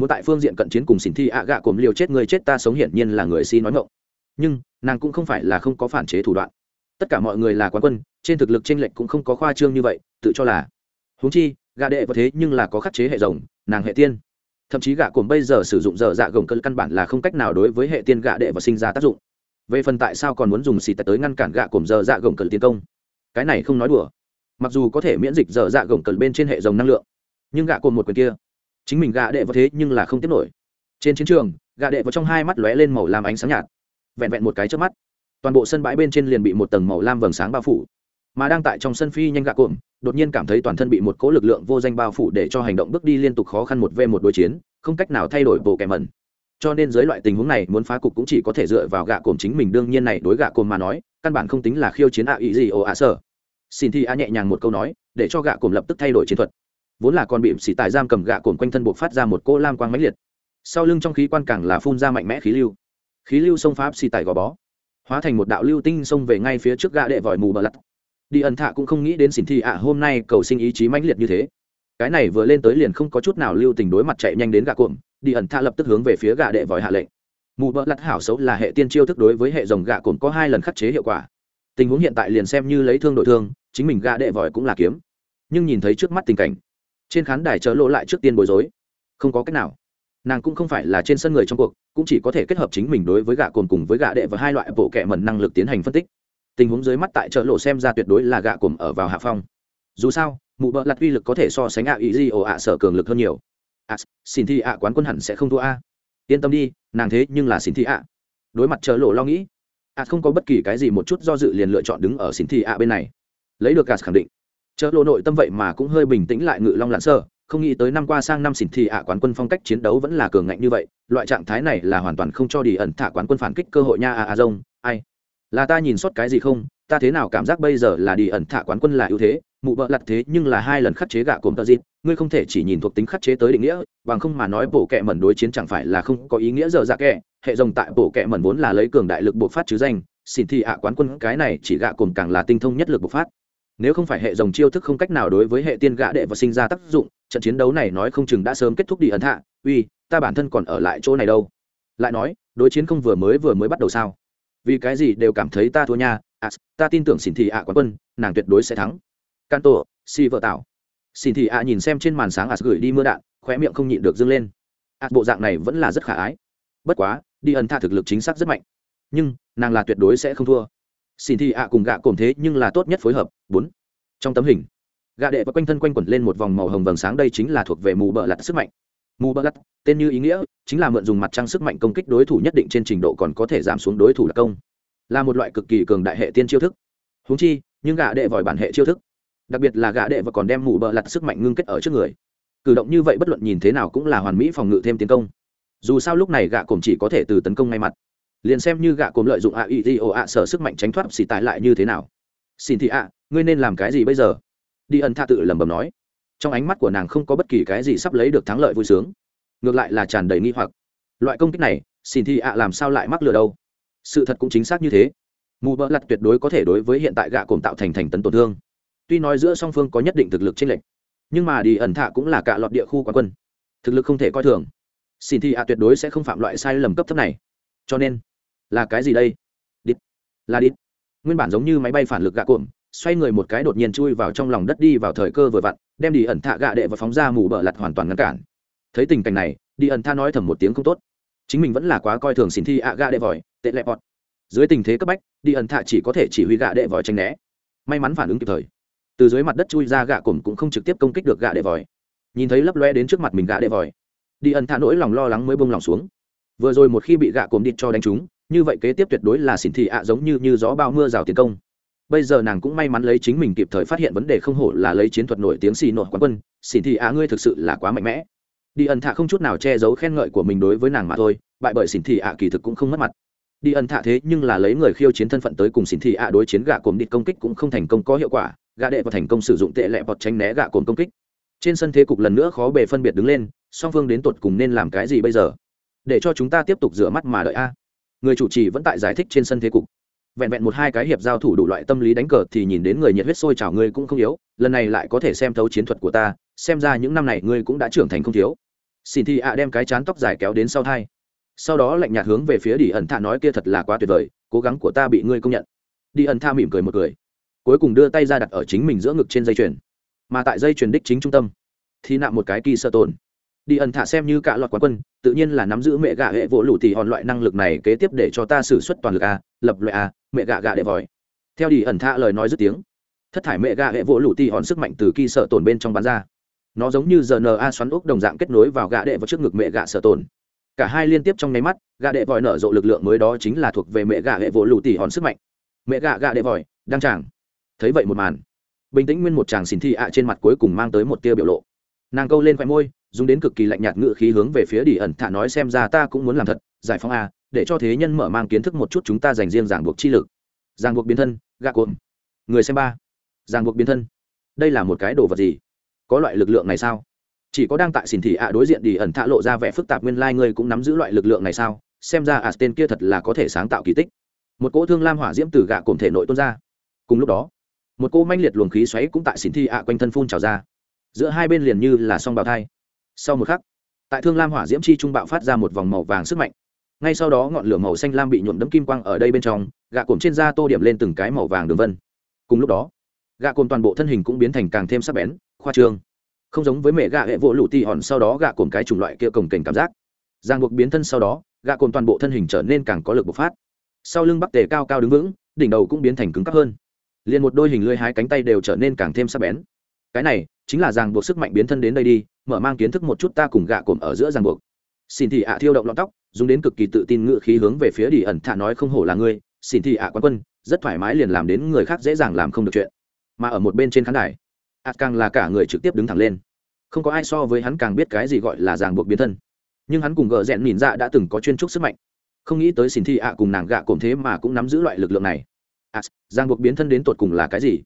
muốn tại phương diện cận chiến cùng xin thi ạ gạ cồm liều chết người chết ta sống hiển nhiên là người si nói ngộng. Nhưng, nàng cũng không phải là không có phản chế thủ đoạn. Tất cả mọi người là quán quân, trên thực lực t r ê n lệch cũng không có khoa trương như vậy, tự cho là. Huống chi gạ đệ và thế nhưng là có khắc chế hệ rồng, nàng hệ tiên. Thậm chí gạ cồn bây giờ sử dụng dở dạ gồng cơn căn bản là không cách nào đối với hệ tiên gạ đệ và sinh ra tác dụng. Về phần tại sao còn muốn dùng xì tật tới ngăn cản gạ cồn dở dạ gồng cơn tiến công? Cái này không nói đùa. Mặc dù có thể miễn dịch dở dạ gồng cơn bên trên hệ dòng năng lượng, nhưng gạ cồn một quyền kia chính mình gạ đệ vào thế nhưng là không tiếp nổi. Trên chiến trường, gạ đệ vào trong hai mắt lóe lên màu lam ánh sáng nhạt. Vẹn vẹn một cái trước mắt, toàn bộ sân bãi bên trên liền bị một tầng màu lam vầng sáng bao phủ. Mà đang tại trong sân phi nhanh gạ cồn đột nhiên cảm thấy toàn thân bị một cỗ lực lượng vô danh bao phủ để cho hành động bước đi liên tục khó khăn một v một đối chiến, không cách nào thay đổi bộ kẻ mẩn. Cho nên dưới loại tình huống này, muốn phá cục cũng chỉ có thể dựa vào gạ cồn chính mình. Đương nhiên này, đối gạ cồn mà nói, căn bản không tính là khiêu chiến ạ ý gì ồ ạ sở xin thi a nhẹ nhàng một câu nói, để cho gạ cồn lập tức thay đổi chiến thuật vốn là còn bị xỉ tài giam cầm gạ cồn quanh thân buộc phát ra một cỗ lam quang mãnh liệt. Sau lưng trong khí quan càng là phun ra mạnh mẽ khí lưu. Khí lưu sông pháp xỉ tài gò bó, hóa thành một đạo lưu tinh xông về ngay phía trước gạ đệ vòi mù bờ lặt đi ẩn thạ cũng không nghĩ đến xỉn thị ạ, hôm nay cầu sinh ý chí mãnh liệt như thế. Cái này vừa lên tới liền không có chút nào lưu tình đối mặt chạy nhanh đến gạ cuộn đi ẩn thạ lập tức hướng về phía gạ đệ vòi hạ lệnh. Mù bỡ lặt hảo xấu là hệ tiên chiêu thức đối với hệ dòng gạ cuộn có hai lần khắc chế hiệu quả. Tình huống hiện tại liền xem như lấy thương đội thương, chính mình gạ đệ vòi cũng là kiếm. Nhưng nhìn thấy trước mắt tình cảnh trên khán đài chớ lộ lại trước tiên bối rối. Không có cách nào. Nàng cũng không phải là trên sân người trong cuộc, cũng chỉ có thể kết hợp chính mình đối với gạ cồn cùng với gạ đệ và hai loại bộ kệ mẩn năng lực tiến hành phân tích. Tình huống dưới mắt tại chợ lộ xem ra tuyệt đối là gạ cồn ở vào hạ phong. Dù sao, mụ bợ lặt uy lực có thể so sánh ạ ý di ồ ạ sở cường lực hơn nhiều. Ạ xin thi ạ, quán quân hẳn sẽ không thua a. Yên tâm đi, nàng thế nhưng là xin thi ạ. Đối mặt chợ lộ lo nghĩ, ạ không có bất kỳ cái gì một chút do dự liền lựa chọn đứng ở xin thi ạ bên này. Lấy được cả khẳng định chợ lộ nội tâm vậy mà cũng hơi bình tĩnh lại ngự long lặn sơ, không nghĩ tới năm qua sang năm xỉn thì ạ quán quân phong cách chiến đấu vẫn là cường ngạnh như vậy, loại trạng thái này là hoàn toàn không cho đi ẩn thả quán quân phản kích cơ hội nha a a dông ai? Là ta nhìn sót cái gì không? Ta thế nào cảm giác bây giờ là đi ẩn thả quán quân là ưu thế, mụ vợ lặt thế nhưng là hai lần khắc chế gạ cồm tờ dịp, ngươi không thể chỉ nhìn thuộc tính khắc chế tới định nghĩa, bằng không mà nói bộ kệ mẩn đối chiến chẳng phải là không có ý nghĩa giờ dạ kệ hệ dòng tại bộ kệ mẩn vốn là lấy cường đại lực bộc phát chứ danh xin thì ạ quán quân cái này chỉ gạ cồm càng là tinh thông nhất lực bộc phát nếu không phải hệ dòng chiêu thức không cách nào đối với hệ tiên gã đệ và sinh ra tác dụng trận chiến đấu này nói không chừng đã sớm kết thúc đi ẩn hạ. Uy ta bản thân còn ở lại chỗ này đâu? Lại nói đối chiến không vừa mới vừa mới bắt đầu sao? Vì cái gì đều cảm thấy ta thua nha? À, ta tin tưởng xin thị ạ quán quân nàng tuyệt đối sẽ thắng. Can tổ si vợ tạo xin thị ạ nhìn xem trên màn sáng ạ gửi đi mưa đạn khóe miệng không nhịn được dâng lên. Ạ bộ dạng này vẫn là rất khả ái. Bất quá đi ẩn tha thực lực chính xác rất mạnh. Nhưng nàng là tuyệt đối sẽ không thua xin thị ạ cùng gạ cồn thế nhưng là tốt nhất phối hợp. Bốn. Trong tấm hình, gạ đệ và quanh thân quanh quẩn lên một vòng màu hồng vầng sáng đây chính là thuộc về mù bợ lặt sức mạnh. Mù bợ lặt, tên như ý nghĩa, chính là mượn dùng mặt trăng sức mạnh công kích đối thủ nhất định trên trình độ còn có thể giảm xuống đối thủ đặc công. Là một loại cực kỳ cường đại hệ tiên chiêu thức. Húng chi, nhưng gạ đệ vòi bản hệ chiêu thức. Đặc biệt là gạ đệ và còn đem mù bợ lặt sức mạnh ngưng kết ở trước người. Cử động như vậy bất luận nhìn thế nào cũng là hoàn mỹ phòng ngự thêm tiến công. Dù sao lúc này gạ cồm chỉ có thể từ tấn công ngay mặt liền xem như gạ cồm lợi dụng ạ ý t ồ ạ sở sức mạnh tránh thoát xì tái lại như thế nào. Xin thị ạ, ngươi nên làm cái gì bây giờ? Đi ẩn tha tự lẩm bẩm nói. Trong ánh mắt của nàng không có bất kỳ cái gì sắp lấy được thắng lợi vui sướng. Ngược lại là tràn đầy nghi hoặc. Loại công kích này, xin thị ạ làm sao lại mắc lừa đâu? Sự thật cũng chính xác như thế. Mù bỡ lặt tuyệt đối có thể đối với hiện tại gạ cồm tạo thành thành tấn tổn thương. Tuy nói giữa song phương có nhất định thực lực chênh lệch, nhưng mà đi ẩn thạ cũng là cả lọt địa khu quán quân. Thực lực không thể coi thường. Xin thị ạ tuyệt đối sẽ không phạm loại sai lầm cấp thấp này. Cho nên là cái gì đây? Đít. Là đít. Nguyên bản giống như máy bay phản lực gạ cuộn xoay người một cái đột nhiên chui vào trong lòng đất đi vào thời cơ vừa vặn, đem đi ẩn thạ gạ đệ và phóng ra mù bờ lặt hoàn toàn ngăn cản. Thấy tình cảnh này, đi ẩn tha nói thầm một tiếng không tốt. Chính mình vẫn là quá coi thường xin thi ạ gạ đệ vòi, tệ lẹp bọt. Dưới tình thế cấp bách, đi ẩn thạ chỉ có thể chỉ huy gạ đệ vòi tranh né. May mắn phản ứng kịp thời. Từ dưới mặt đất chui ra gạ cổm cũng không trực tiếp công kích được gạ đệ vòi. Nhìn thấy lấp loe đến trước mặt mình gạ đệ vòi, đi ẩn thạ nỗi lòng lo lắng mới bông lòng xuống. Vừa rồi một khi bị gạ cổm đi cho đánh trúng như vậy kế tiếp tuyệt đối là xỉn thị ạ giống như như gió bao mưa rào tiến công. Bây giờ nàng cũng may mắn lấy chính mình kịp thời phát hiện vấn đề không hổ là lấy chiến thuật nổi tiếng xì nổi quán quân, xỉn thị ạ ngươi thực sự là quá mạnh mẽ. Đi ẩn thạ không chút nào che giấu khen ngợi của mình đối với nàng mà thôi, bại bởi xỉn thị ạ kỳ thực cũng không mất mặt. Đi ẩn thạ thế nhưng là lấy người khiêu chiến thân phận tới cùng xỉn thị ạ đối chiến gạ cồn đi công kích cũng không thành công có hiệu quả, gạ đệ và thành công sử dụng tệ lẹ bọt tránh né gạ cồn công kích. Trên sân thế cục lần nữa khó bề phân biệt đứng lên, song phương đến tột cùng nên làm cái gì bây giờ? Để cho chúng ta tiếp tục rửa mắt mà đợi a người chủ trì vẫn tại giải thích trên sân thế cục. Vẹn vẹn một hai cái hiệp giao thủ đủ loại tâm lý đánh cờ thì nhìn đến người nhiệt huyết sôi trào ngươi cũng không yếu, lần này lại có thể xem thấu chiến thuật của ta, xem ra những năm này ngươi cũng đã trưởng thành không thiếu. Xin thi ạ đem cái chán tóc dài kéo đến sau thai. Sau đó lạnh nhạt hướng về phía đi ẩn thạ nói kia thật là quá tuyệt vời, cố gắng của ta bị ngươi công nhận. Đi ẩn Tha mỉm cười một cười. Cuối cùng đưa tay ra đặt ở chính mình giữa ngực trên dây chuyền. Mà tại dây chuyền đích chính trung tâm, thì nạm một cái kỳ sơ tồn đi ẩn thả xem như cả loạt quán quân, tự nhiên là nắm giữ mẹ gạ hệ vỗ lụ thì hòn loại năng lực này kế tiếp để cho ta xử suất toàn lực a lập loại a mẹ gạ gạ đệ vòi. Theo đi ẩn thả lời nói dứt tiếng, thất thải mẹ gạ hệ vỗ lụ thì hòn sức mạnh từ kỳ sợ tồn bên trong bán ra. Nó giống như rna xoắn ốc đồng dạng kết nối vào gạ đệ vào trước ngực mẹ gạ sợ tồn cả hai liên tiếp trong nháy mắt, gạ đệ vòi nở rộ lực lượng mới đó chính là thuộc về mẹ gạ hệ vỗ lụ tỉ hòn sức mạnh. Mẹ gạ gạ đệ vòi đang chàng thấy vậy một màn, bình tĩnh nguyên một chàng xin thị ạ trên mặt cuối cùng mang tới một tia biểu lộ. Nàng câu lên khoe môi dùng đến cực kỳ lạnh nhạt ngự khí hướng về phía đi ẩn thả nói xem ra ta cũng muốn làm thật, giải phóng a, để cho thế nhân mở mang kiến thức một chút chúng ta dành riêng giảng buộc chi lực. Giảng buộc biến thân, gạ cuộn người xem ba. Giảng buộc biến thân. Đây là một cái đồ vật gì? Có loại lực lượng này sao? Chỉ có đang tại xỉn thị ạ đối diện đi ẩn thả lộ ra vẻ phức tạp nguyên lai、like、ngươi cũng nắm giữ loại lực lượng này sao? Xem ra ạ tên kia thật là có thể sáng tạo kỳ tích. Một cỗ thương lam hỏa diễm từ gạ cồn thể nội tuôn ra. Cùng lúc đó, một cỗ manh liệt luồng khí xoáy cũng tại xỉn thị ạ quanh thân phun trào ra. Giữa hai bên liền như là song bào thai sau một khắc, tại thương lam hỏa diễm chi trung bạo phát ra một vòng màu vàng sức mạnh. Ngay sau đó ngọn lửa màu xanh lam bị nhuộm đấm kim quang ở đây bên trong, gạ cồn trên da tô điểm lên từng cái màu vàng đường vân. Cùng lúc đó, gạ cồn toàn bộ thân hình cũng biến thành càng thêm sắc bén, khoa trương. Không giống với mẹ gạ hệ vỗ lụ tì hòn sau đó gạ cồn cái chủng loại kia cồng kềnh cảm giác. Giang buộc biến thân sau đó, gạ cồn toàn bộ thân hình trở nên càng có lực bộc phát. Sau lưng bắc tề cao cao đứng vững, đỉnh đầu cũng biến thành cứng cắp hơn. Liền một đôi hình lưới hái cánh tay đều trở nên càng thêm sắc bén cái này chính là ràng buộc sức mạnh biến thân đến đây đi, mở mang kiến thức một chút ta cùng gạ cồm ở giữa ràng buộc. Xin thị ạ thiêu động lọn tóc, dùng đến cực kỳ tự tin ngự khí hướng về phía đi ẩn thả nói không hổ là ngươi, xin thị ạ à quán quân, rất thoải mái liền làm đến người khác dễ dàng làm không được chuyện. Mà ở một bên trên khán đài ạt càng là cả người trực tiếp đứng thẳng lên. Không có ai so với hắn càng biết cái gì gọi là ràng buộc biến thân. Nhưng hắn cùng gợ rẽn nhìn ra dạ đã từng có chuyên trúc sức mạnh. Không nghĩ tới xin thị ạ cùng nàng gạ cồm thế mà cũng nắm giữ loại lực lượng này. Ạt ràng buộc biến thân đến tột cùng là cái gì?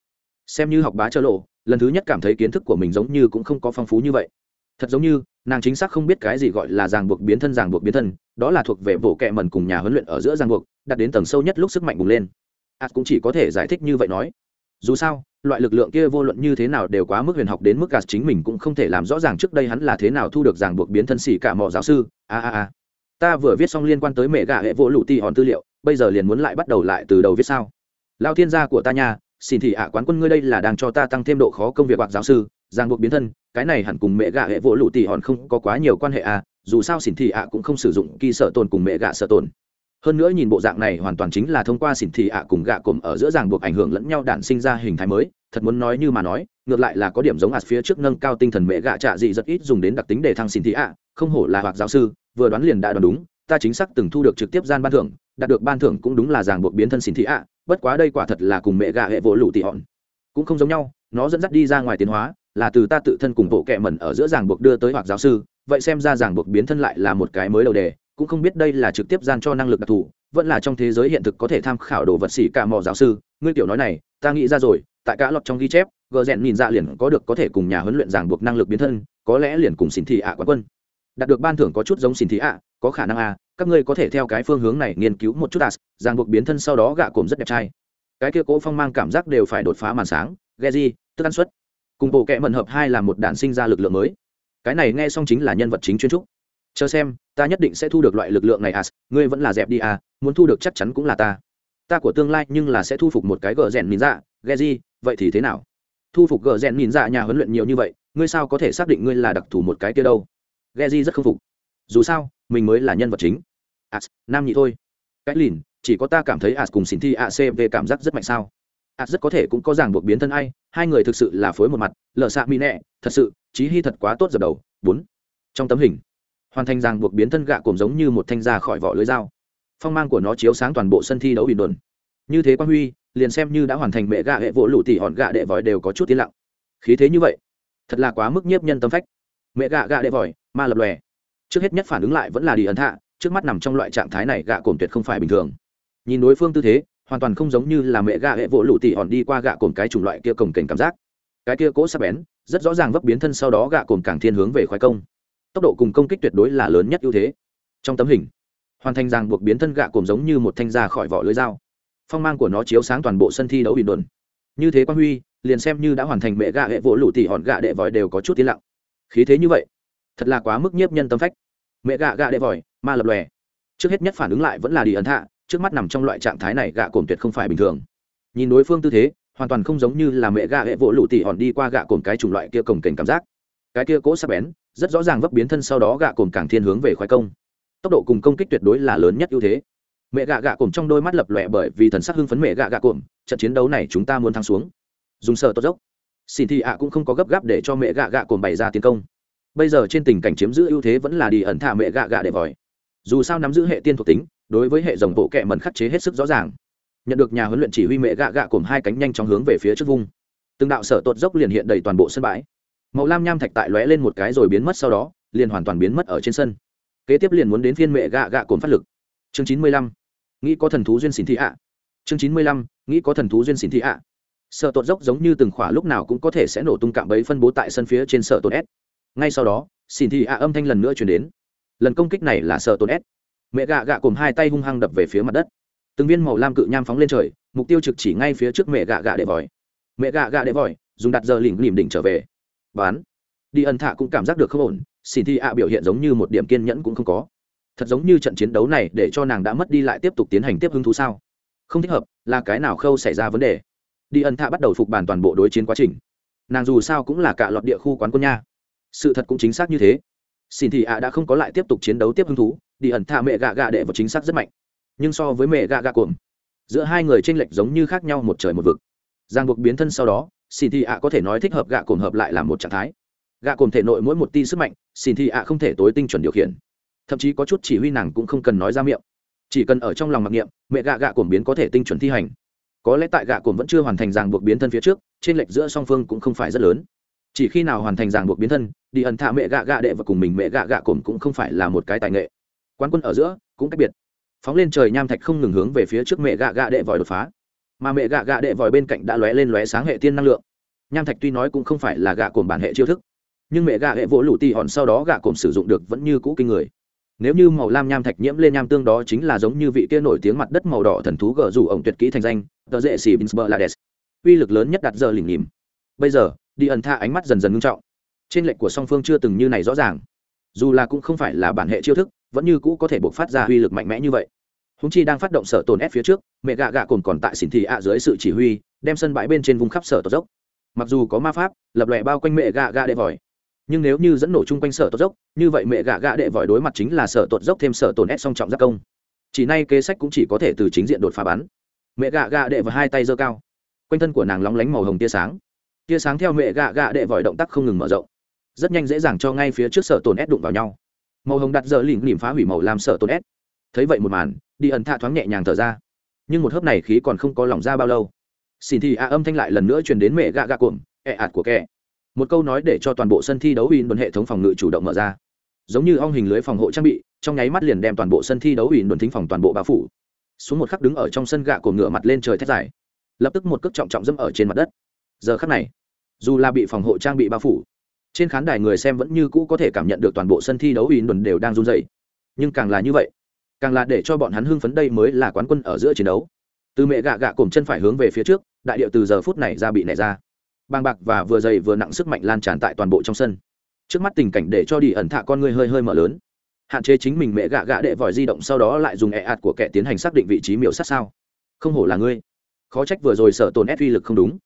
Xem như học bá chơ lộ lần thứ nhất cảm thấy kiến thức của mình giống như cũng không có phong phú như vậy. Thật giống như, nàng chính xác không biết cái gì gọi là ràng buộc biến thân, ràng buộc biến thân, đó là thuộc về bộ kệ mần cùng nhà huấn luyện ở giữa ràng buộc, đặt đến tầng sâu nhất lúc sức mạnh bùng lên. Ạt cũng chỉ có thể giải thích như vậy nói. Dù sao, loại lực lượng kia vô luận như thế nào đều quá mức huyền học đến mức gạt chính mình cũng không thể làm rõ ràng trước đây hắn là thế nào thu được ràng buộc biến thân xỉ cả mọi giáo sư. A a a. Ta vừa viết xong liên quan tới mẹ gà hệ vỗ lụ ti hòn tư liệu, bây giờ liền muốn lại bắt đầu lại từ đầu viết sao? Lao thiên gia của ta nha xin thì ạ, quán quân ngươi đây là đang cho ta tăng thêm độ khó công việc hoặc giáo sư giang buộc biến thân, cái này hẳn cùng mẹ gạ hệ vỗ lụ tỉ hòn không có quá nhiều quan hệ à dù sao xỉn thị ạ cũng không sử dụng kỳ sợ tồn cùng mẹ gạ sợ tồn. Hơn nữa nhìn bộ dạng này hoàn toàn chính là thông qua xỉn thị ạ cùng gạ cồm ở giữa ràng buộc ảnh hưởng lẫn nhau đản sinh ra hình thái mới, thật muốn nói như mà nói, ngược lại là có điểm giống ạt phía trước nâng cao tinh thần mẹ gạ trạ dị rất ít dùng đến đặc tính để thăng xỉn thị ạ, không hổ là hoặc giáo sư, vừa đoán liền đã đoán đúng, ta chính xác từng thu được trực tiếp gian ban thưởng, đạt được ban thưởng cũng đúng là ràng buộc biến thân xỉn thị ạ bất quá đây quả thật là cùng mẹ gạ hệ vỗ lụ tỉ hòn. Cũng không giống nhau, nó dẫn dắt đi ra ngoài tiến hóa, là từ ta tự thân cùng bộ kệ mẩn ở giữa ràng buộc đưa tới hoặc giáo sư, vậy xem ra ràng buộc biến thân lại là một cái mới đầu đề, cũng không biết đây là trực tiếp gian cho năng lực đặc thù, vẫn là trong thế giới hiện thực có thể tham khảo đồ vật xỉ cả mò giáo sư. Ngươi tiểu nói này, ta nghĩ ra rồi, tại cả lọt trong ghi chép, gờ rèn nhìn ra liền có được có thể cùng nhà huấn luyện ràng buộc năng lực biến thân, có lẽ liền cùng xin thị ạ quán quân. Đạt được ban thưởng có chút giống xin thị ạ, có khả năng à các ngươi có thể theo cái phương hướng này nghiên cứu một chút as, ràng buộc biến thân sau đó gạ cồm rất đẹp trai. Cái kia cố phong mang cảm giác đều phải đột phá màn sáng, ghe di, tức ăn suất. Cùng bộ kệ mận hợp hai là một đạn sinh ra lực lượng mới. Cái này nghe xong chính là nhân vật chính chuyên trúc. Chờ xem, ta nhất định sẽ thu được loại lực lượng này as, ngươi vẫn là dẹp đi à muốn thu được chắc chắn cũng là ta. Ta của tương lai nhưng là sẽ thu phục một cái gờ rèn nhìn dạ ghe di, vậy thì thế nào? Thu phục gờ rèn nhìn dạ nhà huấn luyện nhiều như vậy, ngươi sao có thể xác định ngươi là đặc thù một cái kia đâu? Ghe di rất k phục dù sao, mình mới là nhân vật chính. As nam nhị thôi. Cái lìn, chỉ có ta cảm thấy as cùng xin thi ac về cảm giác rất mạnh sao. As rất có thể cũng có ràng buộc biến thân ai, hai người thực sự là phối một mặt, lờ xạ mỹ nẹ, thật sự trí hy thật quá tốt dập đầu. Bốn, trong tấm hình, hoàn thành ràng buộc biến thân gạ cồm giống như một thanh ra khỏi vỏ lưới dao. Phong mang của nó chiếu sáng toàn bộ sân thi đấu bình đồn. Như thế Quang huy, liền xem như đã hoàn thành mẹ gạ hệ vỗ lụ tỉ hòn gạ đệ vòi đều có chút tiến lặng. Khí thế như vậy, thật là quá mức nhiếp nhân tâm phách. Mẹ gạ gạ đệ vòi, ma lập lòe trước hết nhất phản ứng lại vẫn là đi ấn thạ, trước mắt nằm trong loại trạng thái này gạ cồn tuyệt không phải bình thường. Nhìn đối phương tư thế, hoàn toàn không giống như là mẹ gạ hệ vỗ lụ tỉ hòn đi qua gạ cồn cái chủng loại kia cồng kềnh cảm giác. Cái kia cỗ sắp bén, rất rõ ràng vấp biến thân sau đó gạ cồn càng thiên hướng về khoái công. Tốc độ cùng công kích tuyệt đối là lớn nhất ưu thế. Trong tấm hình, hoàn thành ràng buộc biến thân gạ cồn giống như một thanh ra khỏi vỏ lưới dao. Phong mang của nó chiếu sáng toàn bộ sân thi đấu bình luận như thế quan huy, liền xem như đã hoàn thành mẹ gạ hệ vỗ lụ tỉ hòn gạ đệ vòi đều có chút tiến lặng. Khí thế như vậy thật là quá mức nhiếp nhân tâm phách. Mẹ gạ gạ đệ vòi, ma lập lòe. Trước hết nhất phản ứng lại vẫn là đi ấn hạ trước mắt nằm trong loại trạng thái này gạ cồn tuyệt không phải bình thường. Nhìn đối phương tư thế, hoàn toàn không giống như là mẹ gạ hệ vỗ lụ tỉ hòn đi qua gạ cồn cái chủng loại kia cồng kềnh cảm giác. Cái kia cỗ sắp bén, rất rõ ràng vấp biến thân sau đó gạ cồn càng thiên hướng về khoái công. Tốc độ cùng công kích tuyệt đối là lớn nhất ưu thế. Mẹ gạ gạ cồn trong đôi mắt lập lòe bởi vì thần sắc hưng phấn mẹ gạ gạ cồn, trận chiến đấu này chúng ta muốn thắng xuống. Dùng sợ tốt dốc. Xin thì ạ cũng không có gấp gáp để cho mẹ gạ gạ cồn bày ra tiến công bây giờ trên tình cảnh chiếm giữ ưu thế vẫn là đi ẩn thả mẹ gạ gạ để vòi. Dù sao nắm giữ hệ tiên thuộc tính, đối với hệ dòng bộ kệ mẩn khắc chế hết sức rõ ràng. Nhận được nhà huấn luyện chỉ huy mẹ gạ gạ cùng hai cánh nhanh chóng hướng về phía trước vung. Từng đạo sở tột dốc liền hiện đầy toàn bộ sân bãi. Màu lam nham thạch tại lóe lên một cái rồi biến mất sau đó, liền hoàn toàn biến mất ở trên sân. Kế tiếp liền muốn đến phiên mẹ gạ gạ cồn phát lực. Chương chín mươi lăm. Nghĩ có thần thú duyên xỉn thị ạ. Chương chín mươi lăm. Nghĩ có thần thú duyên xỉn thị ạ. Sợ tột dốc giống như từng khỏa lúc nào cũng có thể sẽ nổ tung cạm bẫy phân bố tại sân phía trên sợ tột s ngay sau đó xỉn thị ạ âm thanh lần nữa chuyển đến. Lần công kích này là sợ tột ép mẹ gạ gạ cùng hai tay hung hăng đập về phía mặt đất. Từng viên màu lam cự nham phóng lên trời, mục tiêu trực chỉ ngay phía trước mẹ gạ gạ để vòi. Mẹ gạ gạ để vòi, dùng đặt giờ lỉnh lìm đỉnh trở về. Bán. Đi ẩn thạ cũng cảm giác được không ổn, xin thi ạ biểu hiện giống như một điểm kiên nhẫn cũng không có. Thật giống như trận chiến đấu này để cho nàng đã mất đi lại tiếp tục tiến hành tiếp hứng thú sao? Không thích hợp, là cái nào khâu xảy ra vấn đề? Đi ẩn thạ bắt đầu phục bàn toàn bộ đối chiến quá trình. Nàng dù sao cũng là cả lọt địa khu quán quân nha sự thật cũng chính xác như thế. Xin thì ạ đã không có lại tiếp tục chiến đấu tiếp hứng thú, đi ẩn thả mẹ gạ gạ đệ vào chính xác rất mạnh. Nhưng so với mẹ gạ gạ cuồng, giữa hai người tranh lệch giống như khác nhau một trời một vực. Giang buộc biến thân sau đó, xin thì ạ có thể nói thích hợp gạ cuồng hợp lại là một trạng thái. Gạ cuồng thể nội mỗi một ti sức mạnh, xin thì ạ không thể tối tinh chuẩn điều khiển. Thậm chí có chút chỉ huy nàng cũng không cần nói ra miệng. Chỉ cần ở trong lòng mặc niệm, mẹ gạ gạ cuồng biến có thể tinh chuẩn thi hành. Có lẽ tại gạ cuồng vẫn chưa hoàn thành ràng buộc biến thân phía trước trên lệch giữa song phương cũng không phải rất lớn chỉ khi nào hoàn thành ràng buộc biến thân, đi ẩn thả mẹ gạ gạ đệ và cùng mình mẹ gạ gạ cồn cũng không phải là một cái tài nghệ. Quan quân ở giữa, cũng cách biệt. Phóng lên trời nham thạch không ngừng hướng về phía trước mẹ gạ gạ đệ vòi đột phá. Mà mẹ gạ gạ đệ vòi bên cạnh đã lóe lên lóe sáng hệ tiên năng lượng. Nham thạch tuy nói cũng không phải là gạ cồn bản hệ chiêu thức, nhưng mẹ gạ hệ vỗ lũ tì hòn sau đó gạ cồn sử dụng được vẫn như cũ kinh người. Nếu như màu lam nham thạch nhiễm lên nham tương đó chính là giống như vị kia nổi tiếng mặt đất màu đỏ thần thú gờ rủ ổng tuyệt kỹ thành danh, tờ dễ xì binsber lades. Uy lực lớn nhất đặt giờ lỉnh nhìm. Bây giờ đi ẩn tha ánh mắt dần dần ngưng trọng. Trên lệnh của song phương chưa từng như này rõ ràng. Dù là cũng không phải là bản hệ chiêu thức, vẫn như cũ có thể buộc phát ra uy lực mạnh mẽ như vậy. Húng chi đang phát động sở tồn ép phía trước, mẹ gạ gạ cồn còn tại xỉn thị ạ dưới sự chỉ huy, đem sân bãi bên trên vùng khắp sở tột dốc. Mặc dù có ma pháp, lập lòe bao quanh mẹ gạ gạ đệ vòi. Nhưng nếu như dẫn nổ chung quanh sở tột dốc, như vậy mẹ gạ gạ đệ vòi đối mặt chính là sở tột dốc thêm sở tồn ép song trọng giác công. Chỉ nay kế sách cũng chỉ có thể từ chính diện đột phá bắn. Mẹ gạ gạ đệ và hai tay giơ cao. Quanh thân của nàng lóng lánh màu hồng tia sáng tia sáng theo mẹ gạ gạ đệ vòi động tác không ngừng mở rộng. Rất nhanh dễ dàng cho ngay phía trước sở tồn ép đụng vào nhau. Màu hồng đặt giờ lỉnh lìm phá hủy màu làm sở tồn ép thấy vậy một màn đi ẩn thạ thoáng nhẹ nhàng thở ra. Nhưng một hớp này khí còn không có lỏng ra bao lâu. Xin thì a âm thanh lại lần nữa truyền đến mẹ gạ gạ cuồng, ẹ ạt của kẻ. Một câu nói để cho toàn bộ sân thi đấu ủy đồn hệ thống phòng ngự chủ động mở ra. Giống như ong hình lưới phòng hộ trang bị trong nháy mắt liền đem toàn bộ sân thi đấu ủy đồn thính phòng toàn bộ bao phủ. Xuống một khắc đứng ở trong sân gạ của ngựa mặt lên trời thét dài. Lập tức một cước trọng trọng dẫm ở trên mặt đất giờ khắc này, dù là bị phòng hộ trang bị bao phủ, trên khán đài người xem vẫn như cũ có thể cảm nhận được toàn bộ sân thi đấu ý đồn đều đang run dày nhưng càng là như vậy, càng là để cho bọn hắn hưng phấn đây mới là quán quân ở giữa chiến đấu. Từ mẹ gạ gạ cổm chân phải hướng về phía trước, đại điệu từ giờ phút này ra bị nảy ra. Bàng bạc và vừa dày vừa nặng sức mạnh lan tràn tại toàn bộ trong sân. Trước mắt tình cảnh để cho đi ẩn thạ con người hơi hơi mở lớn. Hạn chế chính mình mẹ gạ gạ đệ vòi di động sau đó lại dùng ẹ ạt của kẻ tiến hành xác định vị trí miểu sát sao. Không hổ là ngươi. Khó trách vừa rồi sợ tồn ép uy lực không đúng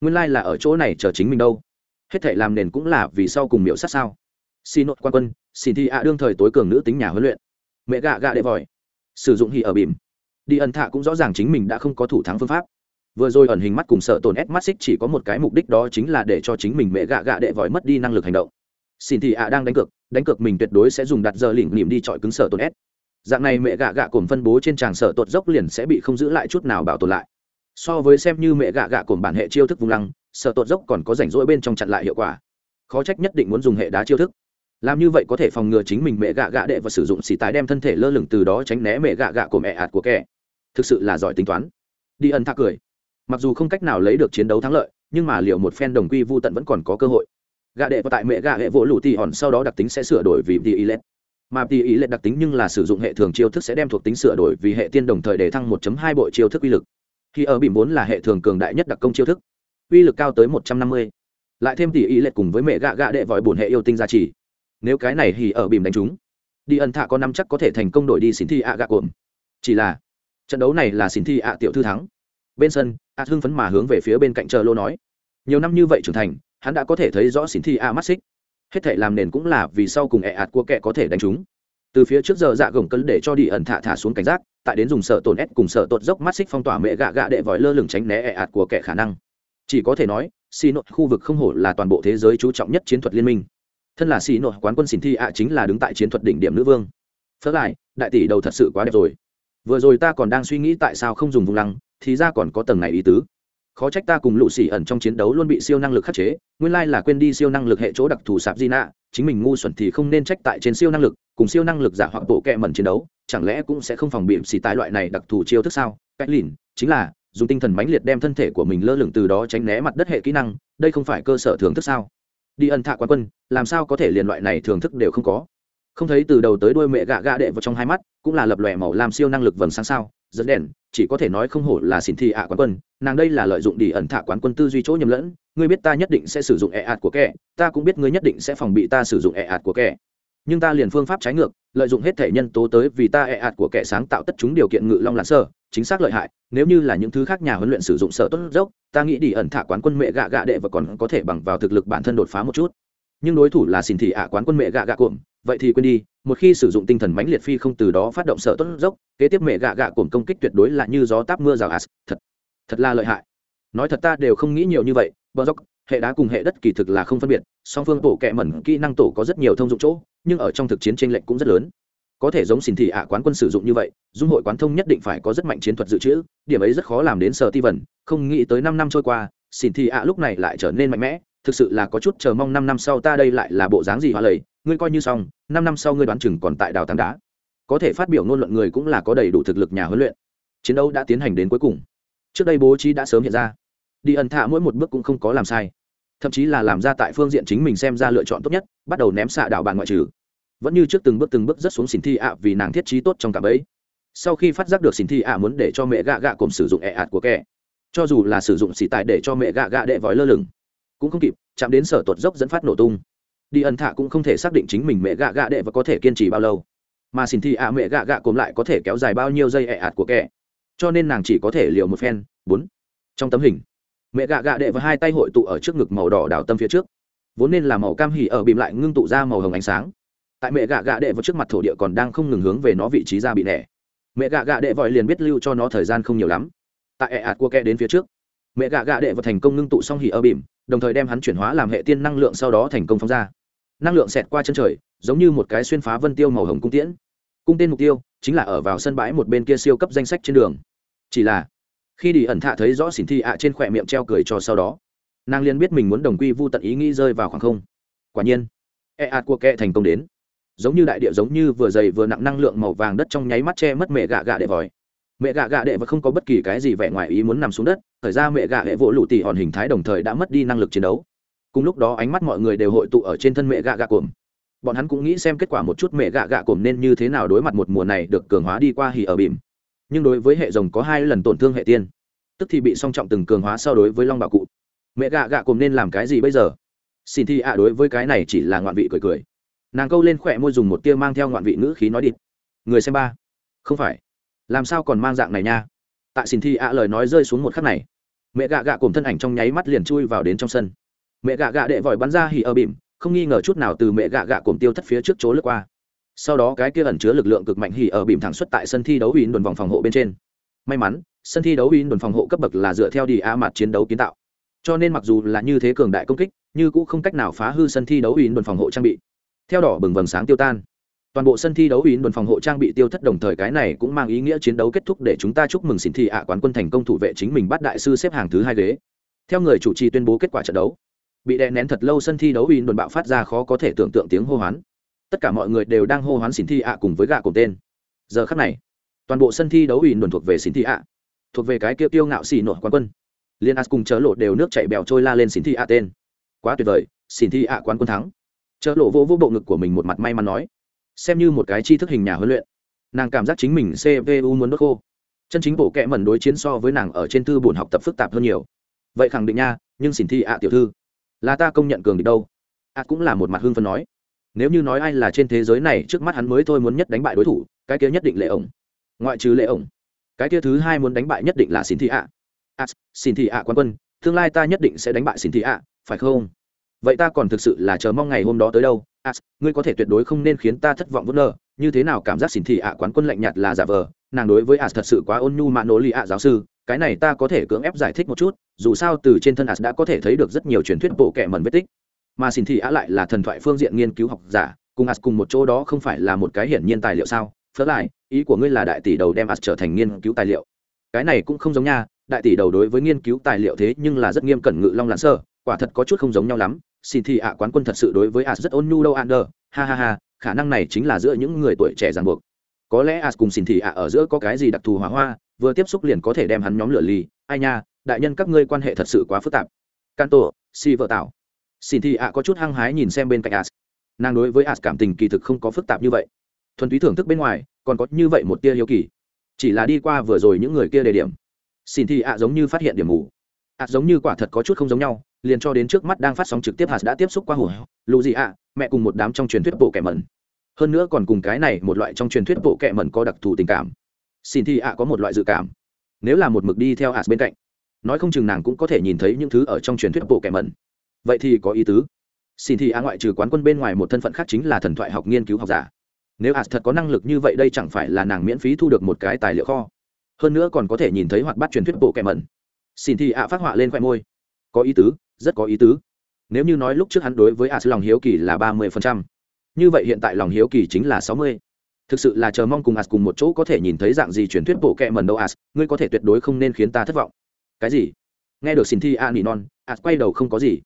nguyên lai là ở chỗ này chờ chính mình đâu. Hết thể làm nền cũng là vì sau cùng miểu sát sao. Xin nội quan quân, xin thi ạ đương thời tối cường nữ tính nhà huấn luyện. Mẹ gạ gạ đệ vòi. Sử dụng hì ở bìm. Đi ẩn thạ cũng rõ ràng chính mình đã không có thủ thắng phương pháp. Vừa rồi ẩn hình mắt cùng sợ tổn ép mắt xích chỉ có một cái mục đích đó chính là để cho chính mình mẹ gạ gạ đệ vòi mất đi năng lực hành động. Xin thi ạ đang đánh cược đánh cược mình tuyệt đối sẽ dùng đặt giờ lỉnh nỉm đi chọi cứng sợ tổn ép. Dạng này mẹ gạ gạ cồn phân bố trên tràng sợ tột dốc liền sẽ bị không giữ lại chút nào bảo tồn lại so với xem như mẹ gạ gạ cồn bản hệ chiêu thức vùng lăng, sợ tột dốc còn có rảnh rỗi bên trong chặn lại hiệu quả. Khó trách nhất định muốn dùng hệ đá chiêu thức. Làm như vậy có thể phòng ngừa chính mình mẹ gạ gạ đệ và sử dụng xì tái đem thân thể lơ lửng từ đó tránh né mẹ gạ gạ của mẹ ạt của kẻ. Thực sự là giỏi tính toán. Đi ẩn thạc cười. Mặc dù không cách nào lấy được chiến đấu thắng lợi, nhưng mà liệu một phen đồng quy vô tận vẫn còn có cơ hội. Gạ đệ và tại mẹ gạ hệ vỗ lụ tì hòn sau đó đặc tính sẽ sửa đổi vì tì ý led mà tì ý led đặc tính nhưng là sử dụng hệ thường chiêu thức sẽ đem thuộc tính sửa đổi vì hệ tiên đồng thời để thăng 1.2 bộ chiêu thức uy lực khi ở bìm vốn là hệ thường cường đại nhất đặc công chiêu thức, uy lực cao tới 150. lại thêm tỷ ý lệ cùng với mẹ gạ gạ đệ vòi bổn hệ yêu tinh gia trì. Nếu cái này hì ở bìm đánh chúng đi ẩn thạ có năm chắc có thể thành công đổi đi xin thi ạ gạ cuộn chỉ là, trận đấu này là xin thi ạ tiểu thư thắng. Bên sân, ạ hưng phấn mà hướng về phía bên cạnh chờ lô nói, nhiều năm như vậy trưởng thành, hắn đã có thể thấy rõ xin thi ạ mắt xích. Hết thể làm nền cũng là vì sau cùng ẹ ạt của kẻ có thể đánh chúng từ phía trước giờ dạ gồng cân để cho đi ẩn thả thả xuống cảnh giác, tại đến dùng sợ tổn ép cùng sợ tột dốc mắt xích phong tỏa mẹ gạ gạ đệ vòi lơ lửng tránh né ẹ ạt của kẻ khả năng. Chỉ có thể nói xì nội khu vực không hổ là toàn bộ thế giới chú trọng nhất chiến thuật liên minh. Thân là xì nội quán quân xỉn thi ạ chính là đứng tại chiến thuật đỉnh điểm nữ vương. Phớt lại, đại tỷ đầu thật sự quá đẹp rồi. Vừa rồi ta còn đang suy nghĩ tại sao không dùng vùng lăng, thì ra còn có tầng này ý tứ. Khó trách ta cùng lũ xỉ ẩn trong chiến đấu luôn bị siêu năng lực khắc chế, nguyên lai là quên đi siêu năng lực hệ chỗ đặc thù sạp di nạ, chính mình ngu xuẩn thì không nên trách tại trên siêu năng lực cùng siêu năng lực giả hoặc bộ kẹ mẩn chiến đấu, chẳng lẽ cũng sẽ không phòng bị xì tái loại này đặc thù chiêu thức sao? Cách lìn, chính là, dùng tinh thần mãnh liệt đem thân thể của mình lơ lửng từ đó tránh né mặt đất hệ kỹ năng, đây không phải cơ sở thưởng thức sao? Đi ẩn thạ quán quân, làm sao có thể liền loại này thưởng thức đều không có? Không thấy từ đầu tới đuôi mẹ gạ gạ đệ vào trong hai mắt, cũng là lập lòe màu làm siêu năng lực vầng sáng sao? Dẫn đèn, chỉ có thể nói không hổ là xin thi ạ quán quân, nàng đây là lợi dụng đi ẩn thả quán quân tư duy chỗ nhầm lẫn, ngươi biết ta nhất định sẽ sử dụng e ạt của kẻ, ta cũng biết ngươi nhất định sẽ phòng bị ta sử dụng e ạt của kẻ nhưng ta liền phương pháp trái ngược, lợi dụng hết thể nhân tố tới vì ta e ạt của kẻ sáng tạo tất chúng điều kiện ngự long lạn sơ chính xác lợi hại, nếu như là những thứ khác nhà huấn luyện sử dụng sở tốt dốc, ta nghĩ đi ẩn thả quán quân mẹ gạ gạ đệ và còn có thể bằng vào thực lực bản thân đột phá một chút. Nhưng đối thủ là xin thị ạ, quán quân mẹ gạ gạ cuộm vậy thì quên đi, một khi sử dụng tinh thần mãnh liệt phi không từ đó phát động sở tốt dốc, kế tiếp mẹ gạ gạ cuộm công kích tuyệt đối là như gió táp mưa rào as thật thật là lợi hại. Nói thật ta đều không nghĩ nhiều như vậy, bờ dốc hệ đá cùng hệ đất kỳ thực là không phân biệt, song phương tổ kẹ mẩn kỹ năng tổ có rất nhiều thông dụng chỗ, nhưng ở trong thực chiến tranh lệnh cũng rất lớn. Có thể giống xin thị ạ quán quân sử dụng như vậy, dung hội quán thông nhất định phải có rất mạnh chiến thuật dự trữ, điểm ấy rất khó làm đến sở ti vần không nghĩ tới năm năm trôi qua xin thị ạ lúc này lại trở nên mạnh mẽ, thực sự là có chút chờ mong năm năm sau ta đây lại là bộ dáng gì hoa lầy, ngươi coi như xong, năm năm sau ngươi đoán chừng còn tại đào tảng đá. Có thể phát biểu ngôn luận người cũng là có đầy đủ thực lực nhà huấn luyện. Chiến đấu đã tiến hành đến cuối cùng. Trước đây bố trí đã sớm hiện ra. Đi ẩn thạ mỗi một bước cũng không có làm sai thậm chí là làm ra tại phương diện chính mình xem ra lựa chọn tốt nhất, bắt đầu ném xạ đạo bàn ngoại trừ. Vẫn như trước từng bước từng bước rất xuống xỉn thi ạ vì nàng thiết trí tốt trong cả bấy sau khi phát giác được xỉn thi ạ muốn để cho mẹ gạ gạ cùng sử dụng ẹ ạt của kẻ, cho dù là sử dụng xỉ tài để cho mẹ gạ gạ đệ vòi lơ lửng, cũng không kịp, chạm đến sở tuột dốc dẫn phát nổ tung. Đi ẩn thạ cũng không thể xác định chính mình mẹ gạ gạ đệ và có thể kiên trì bao lâu, mà xỉn thi ạ mẹ gạ gạ cồm lại có thể kéo dài bao nhiêu giây ẹ ạt của kẻ. Cho nên nàng chỉ có thể liều một phen, bốn. Trong tấm hình mẹ gạ gạ đệ và hai tay hội tụ ở trước ngực màu đỏ đảo tâm phía trước. Vốn nên là màu cam hỉ ở bìm lại ngưng tụ ra màu hồng ánh sáng. Tại mẹ gạ gạ đệ vào trước mặt thổ địa còn đang không ngừng hướng về nó vị trí ra bị nẻ. Mẹ gạ gạ đệ vội liền biết lưu cho nó thời gian không nhiều lắm. Tại ẹ ạt cua kẹ đến phía trước, mẹ gạ gạ đệ và thành công ngưng tụ xong hỉ ở bìm, đồng thời đem hắn chuyển hóa làm hệ tiên năng lượng sau đó thành công phóng ra. Năng lượng xẹt qua chân trời, giống như một cái xuyên phá vân tiêu màu hồng cung tiễn. Cung tên mục tiêu chính là ở vào sân bãi một bên kia siêu cấp danh sách trên đường. Chỉ là khi đi ẩn thạ thấy rõ xỉn thi ạ trên khỏe miệng treo cười cho sau đó. Nàng liền biết mình muốn đồng quy vô tận ý nghĩ rơi vào khoảng không. Quả nhiên e ạt của kẹ thành công đến. Giống như đại địa giống như vừa dày vừa nặng năng lượng màu vàng đất trong nháy mắt che mất mẹ gạ gạ đệ vòi. Mẹ gạ gạ đệ và không có bất kỳ cái gì vẻ ngoài ý muốn nằm xuống đất, thời ra mẹ gạ hệ vỗ lụ tỉ hòn hình thái đồng thời đã mất đi năng lực chiến đấu. Cùng lúc đó ánh mắt mọi người đều hội tụ ở trên thân mẹ gạ gạ cuồng. Bọn hắn cũng nghĩ xem kết quả một chút mẹ gạ gạ cuồng nên như thế nào đối mặt một mùa này được cường hóa đi qua hì ở bìm nhưng đối với hệ rồng có hai lần tổn thương hệ tiên, tức thì bị song trọng từng cường hóa so đối với long bảo cụ. Mẹ gạ gạ cùng nên làm cái gì bây giờ? Xin thi ạ, đối với cái này chỉ là ngoạn vị cười cười. Nàng câu lên khỏe môi dùng một tia mang theo ngoạn vị ngữ khí nói đi. Người xem ba. Không phải. Làm sao còn mang dạng này nha? Tại xin thi ạ, lời nói rơi xuống một khắc này. Mẹ gạ gạ cùng thân ảnh trong nháy mắt liền chui vào đến trong sân. Mẹ gạ gạ đệ vòi bắn ra hì ở bìm không nghi ngờ chút nào từ mẹ gạ gạ cùng tiêu thất phía trước chỗ lướt qua sau đó cái kia ẩn chứa lực lượng cực mạnh hì ở bìm thẳng xuất tại sân thi đấu ủy đồn vòng phòng hộ bên trên. May mắn, sân thi đấu ủy đồn phòng hộ cấp bậc là dựa theo đi a mặt chiến đấu kiến tạo. Cho nên mặc dù là như thế cường đại công kích, như cũng không cách nào phá hư sân thi đấu ủy đồn phòng hộ trang bị. Theo đỏ bừng vầng sáng tiêu tan, toàn bộ sân thi đấu ủy đồn phòng hộ trang bị tiêu thất đồng thời cái này cũng mang ý nghĩa chiến đấu kết thúc để chúng ta chúc mừng xin thị ạ quán quân thành công thủ vệ chính mình bắt đại sư xếp hàng thứ hai ghế. Theo người chủ trì tuyên bố kết quả trận đấu, bị đè nén thật lâu sân thi đấu ủy đồn bạo phát ra khó có thể tưởng tượng tiếng hô hoán tất cả mọi người đều đang hô hoán xin thi ạ cùng với gạ cùng tên. Giờ khắc này, toàn bộ sân thi đấu ủy đồn thuộc về xin thi ạ. Thuộc về cái kia tiêu ngạo xì nổi quán quân. Liên as cùng chớ lộ đều nước chạy bèo trôi la lên xin thi ạ tên. Quá tuyệt vời, xin thi ạ quán quân thắng. Chớ lộ vô vô bộ ngực của mình một mặt may mắn nói. Xem như một cái chi thức hình nhà huấn luyện. Nàng cảm giác chính mình cpu muốn đốt khô. Chân chính bộ kẽ mẩn đối chiến so với nàng ở trên thư buồn học tập phức tạp hơn nhiều. Vậy khẳng định nha, nhưng xin thi ạ tiểu thư, là ta công nhận cường địch đâu? Ạ cũng là một mặt hương phân nói nếu như nói ai là trên thế giới này trước mắt hắn mới thôi muốn nhất đánh bại đối thủ cái kia nhất định lệ ổng. Ngoại trừ lệ ổng cái kia thứ hai muốn đánh bại nhất định là xin thị ạ. À, xin thị ạ quan quân tương lai ta nhất định sẽ đánh bại xin thị ạ phải không? Vậy ta còn thực sự là chờ mong ngày hôm đó tới đâu? À, ngươi có thể tuyệt đối không nên khiến ta thất vọng vớt nơ. Như thế nào cảm giác xin thị ạ quán quân lạnh nhạt là giả vờ? Nàng đối với as thật sự quá ôn nhu mạ nỗ lì ạ giáo sư cái này ta có thể cưỡng ép giải thích một chút dù sao từ trên thân as đã có thể thấy được rất nhiều truyền thuyết bộ kẻ mẩn vết tích mà xin thị Á lại là thần thoại phương diện nghiên cứu học giả, cùng as cùng một chỗ đó không phải là một cái hiển nhiên tài liệu sao? Phớt lại, ý của ngươi là đại tỷ đầu đem as trở thành nghiên cứu tài liệu. Cái này cũng không giống nha, đại tỷ đầu đối với nghiên cứu tài liệu thế nhưng là rất nghiêm cẩn ngự long lãn sơ, quả thật có chút không giống nhau lắm. Xin thị ạ quán quân thật sự đối với as rất ôn nhu đâu an ha ha ha, khả năng này chính là giữa những người tuổi trẻ ràng buộc. Có lẽ as cùng xin thị ạ ở giữa có cái gì đặc thù hóa hoa, vừa tiếp xúc liền có thể đem hắn nhóm lửa lì. Ai nha, đại nhân các ngươi quan hệ thật sự quá phức tạp. Can tổ si vợ tạo xin thị ạ có chút hăng hái nhìn xem bên cạnh as nàng đối với as cảm tình kỳ thực không có phức tạp như vậy. Thuần túy thưởng thức bên ngoài, còn có như vậy một tia hiếu kỳ. Chỉ là đi qua vừa rồi những người kia đề điểm. Xin thì ạ giống như phát hiện điểm mù. Ạ giống như quả thật có chút không giống nhau, liền cho đến trước mắt đang phát sóng trực tiếp as đã tiếp xúc qua hồi lũ gì ạ, mẹ cùng một đám trong truyền thuyết bộ kẻ mẩn. Hơn nữa còn cùng cái này một loại trong truyền thuyết bộ kẻ mẩn có đặc thù tình cảm. Xin thì ạ có một loại dự cảm. Nếu là một mực đi theo as bên cạnh, nói không chừng nàng cũng có thể nhìn thấy những thứ ở trong truyền thuyết bộ kẻ mẩn vậy thì có ý tứ. Xin thì a ngoại trừ quán quân bên ngoài một thân phận khác chính là thần thoại học nghiên cứu học giả. Nếu a thật có năng lực như vậy đây chẳng phải là nàng miễn phí thu được một cái tài liệu kho. Hơn nữa còn có thể nhìn thấy hoạt bát truyền thuyết bộ kẻ mẩn. Xin thì a phát họa lên khoe môi. Có ý tứ, rất có ý tứ. Nếu như nói lúc trước hắn đối với a lòng hiếu kỳ là ba mươi phần trăm, như vậy hiện tại lòng hiếu kỳ chính là sáu mươi. Thực sự là chờ mong cùng as cùng một chỗ có thể nhìn thấy dạng gì truyền thuyết bộ kệ mần đâu as ngươi có thể tuyệt đối không nên khiến ta thất vọng. Cái gì? Nghe được xin thi a nỉ non as quay đầu không có gì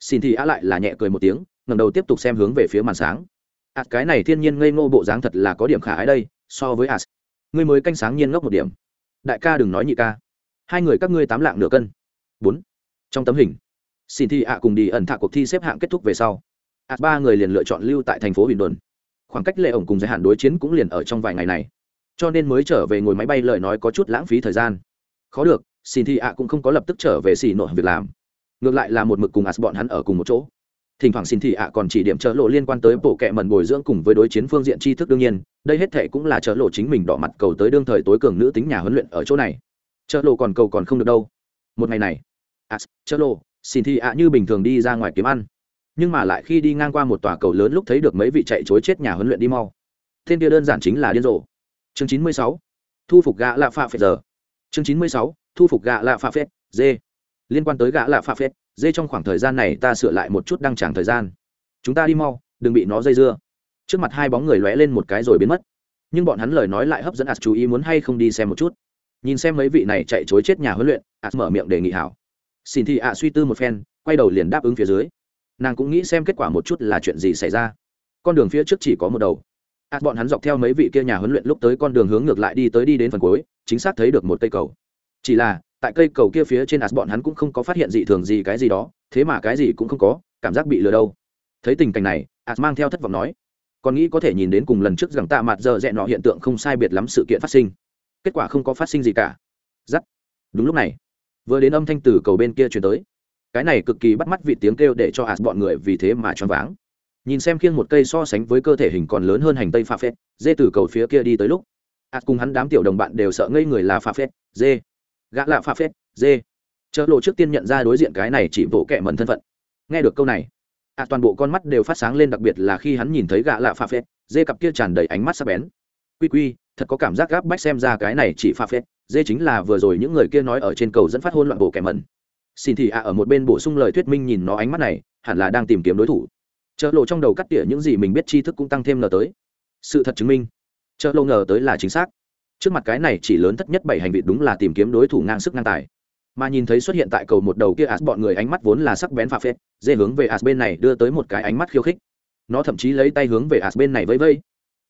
xin thi á lại là nhẹ cười một tiếng ngầm đầu tiếp tục xem hướng về phía màn sáng. As cái này thiên nhiên ngây ngô bộ dáng thật là có điểm khả ái đây, so với as. Ngươi mới canh sáng nhiên ngốc một điểm. Đại ca đừng nói nhị ca. Hai người các ngươi tám lạng nửa cân. Bốn. Trong tấm hình, xin thi ạ cùng đi ẩn thạ cuộc thi xếp hạng kết thúc về sau. Ạ ba người liền lựa chọn lưu tại thành phố bình đồn. Khoảng cách lệ ổng cùng giới hạn đối chiến cũng liền ở trong vài ngày này. Cho nên mới trở về ngồi máy bay lời nói có chút lãng phí thời gian. Khó được, xin thi ạ cũng không có lập tức trở về xì nội việc làm ngược lại là một mực cùng as bọn hắn ở cùng một chỗ. Thỉnh thoảng xin thị ạ còn chỉ điểm chợ lộ liên quan tới bộ kệ mần bồi dưỡng cùng với đối chiến phương diện tri thức đương nhiên, đây hết thệ cũng là chợ lộ chính mình đỏ mặt cầu tới đương thời tối cường nữ tính nhà huấn luyện ở chỗ này. Chợ lộ còn cầu còn không được đâu. Một ngày này, as chợ lộ, xin thị ạ như bình thường đi ra ngoài kiếm ăn. Nhưng mà lại khi đi ngang qua một tòa cầu lớn lúc thấy được mấy vị chạy chối chết nhà huấn luyện đi mau. Thiên kia đơn giản chính là điên rồ. Chương chín mươi sáu, thu phục gã lạ phạ phệt giờ. Chương chín mươi sáu, thu phục gã lạ phạ phệt dê liên quan tới gã lạ pha phết, dê trong khoảng thời gian này ta sửa lại một chút đăng tràng thời gian. Chúng ta đi mau, đừng bị nó dây dưa. Trước mặt hai bóng người lóe lên một cái rồi biến mất. Nhưng bọn hắn lời nói lại hấp dẫn ạt chú ý muốn hay không đi xem một chút. Nhìn xem mấy vị này chạy chối chết nhà huấn luyện ạt mở miệng đề nghị hảo. Xin thì ạ, suy tư một phen, quay đầu liền đáp ứng phía dưới. Nàng cũng nghĩ xem kết quả một chút là chuyện gì xảy ra. Con đường phía trước chỉ có một đầu. Ạt bọn hắn dọc theo mấy vị kia nhà huấn luyện lúc tới con đường hướng ngược lại đi tới đi đến phần cuối, chính xác thấy được một cây cầu. Chỉ là tại cây cầu kia phía trên ạt bọn hắn cũng không có phát hiện gì thường gì cái gì đó, thế mà cái gì cũng không có, cảm giác bị lừa đâu. Thấy tình cảnh này, ạt mang theo thất vọng nói, còn nghĩ có thể nhìn đến cùng lần trước rằng tạ mặt giờ rẽ nọ hiện tượng không sai biệt lắm sự kiện phát sinh. Kết quả không có phát sinh gì cả. Giắt. Đúng lúc này, vừa đến âm thanh từ cầu bên kia chuyển tới. Cái này cực kỳ bắt mắt vị tiếng kêu để cho ạt bọn người vì thế mà choáng váng. Nhìn xem khiêng một cây so sánh với cơ thể hình còn lớn hơn hành tây pha phết, dê từ cầu phía kia đi tới lúc, ạt cùng hắn đám tiểu đồng bạn đều sợ ngây người là pha phết, dê gã lạ pha phết dê chợ lộ trước tiên nhận ra đối diện cái này chỉ vỗ kẹ mẩn thân phận. Nghe được câu này ạt toàn bộ con mắt đều phát sáng lên, đặc biệt là khi hắn nhìn thấy gã lạ pha phết dê cặp kia tràn đầy ánh mắt sắc bén. Quy quy, thật có cảm giác gáp bách xem ra cái này chỉ pha phết dê chính là vừa rồi những người kia nói ở trên cầu dẫn phát hôn loạn bộ kẻ mẩn. Xin thì ạ, ở một bên bổ sung lời thuyết minh nhìn nó ánh mắt này, hẳn là đang tìm kiếm đối thủ. Chợ lộ trong đầu cắt tỉa những gì mình biết tri thức cũng tăng thêm ngờ tới. Sự thật chứng minh chợ lộ ngờ tới là chính xác trước mặt cái này chỉ lớn thất nhất bảy hành vị đúng là tìm kiếm đối thủ ngang sức ngang tài. Mà nhìn thấy xuất hiện tại cầu một đầu kia as, bọn người ánh mắt vốn là sắc bén pha phết dê hướng về as bên này đưa tới một cái ánh mắt khiêu khích. Nó thậm chí lấy tay hướng về as bên này vẫy vây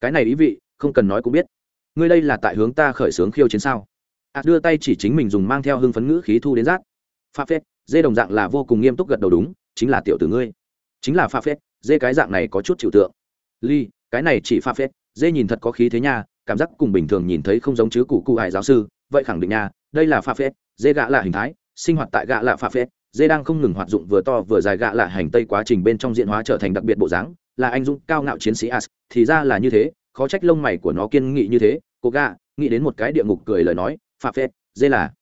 cái này ý vị, không cần nói cũng biết. Ngươi đây là tại hướng ta khởi xướng khiêu chiến sao? As đưa tay chỉ chính mình dùng mang theo hưng phấn ngữ khí thu đến rác pha phết dê đồng dạng là vô cùng nghiêm túc gật đầu đúng, chính là tiểu tử ngươi. Chính là pha phết dê cái dạng này có chút chịu tượng. Ly, cái này chỉ pha phết dê nhìn thật có khí thế nha cảm giác cùng bình thường nhìn thấy không giống chứ cụ cụ hải giáo sư, vậy khẳng định nha, đây là pha phết, dê gạ là hình thái, sinh hoạt tại gạ là pha phết, dê đang không ngừng hoạt dụng vừa to vừa dài gạ là hành tây quá trình bên trong diện hóa trở thành đặc biệt bộ dáng, là anh dũng cao ngạo chiến sĩ as, thì ra là như thế, khó trách lông mày của nó kiên nghị như thế, cô gạ nghĩ đến một cái địa ngục cười lời nói, pha phết, dê là.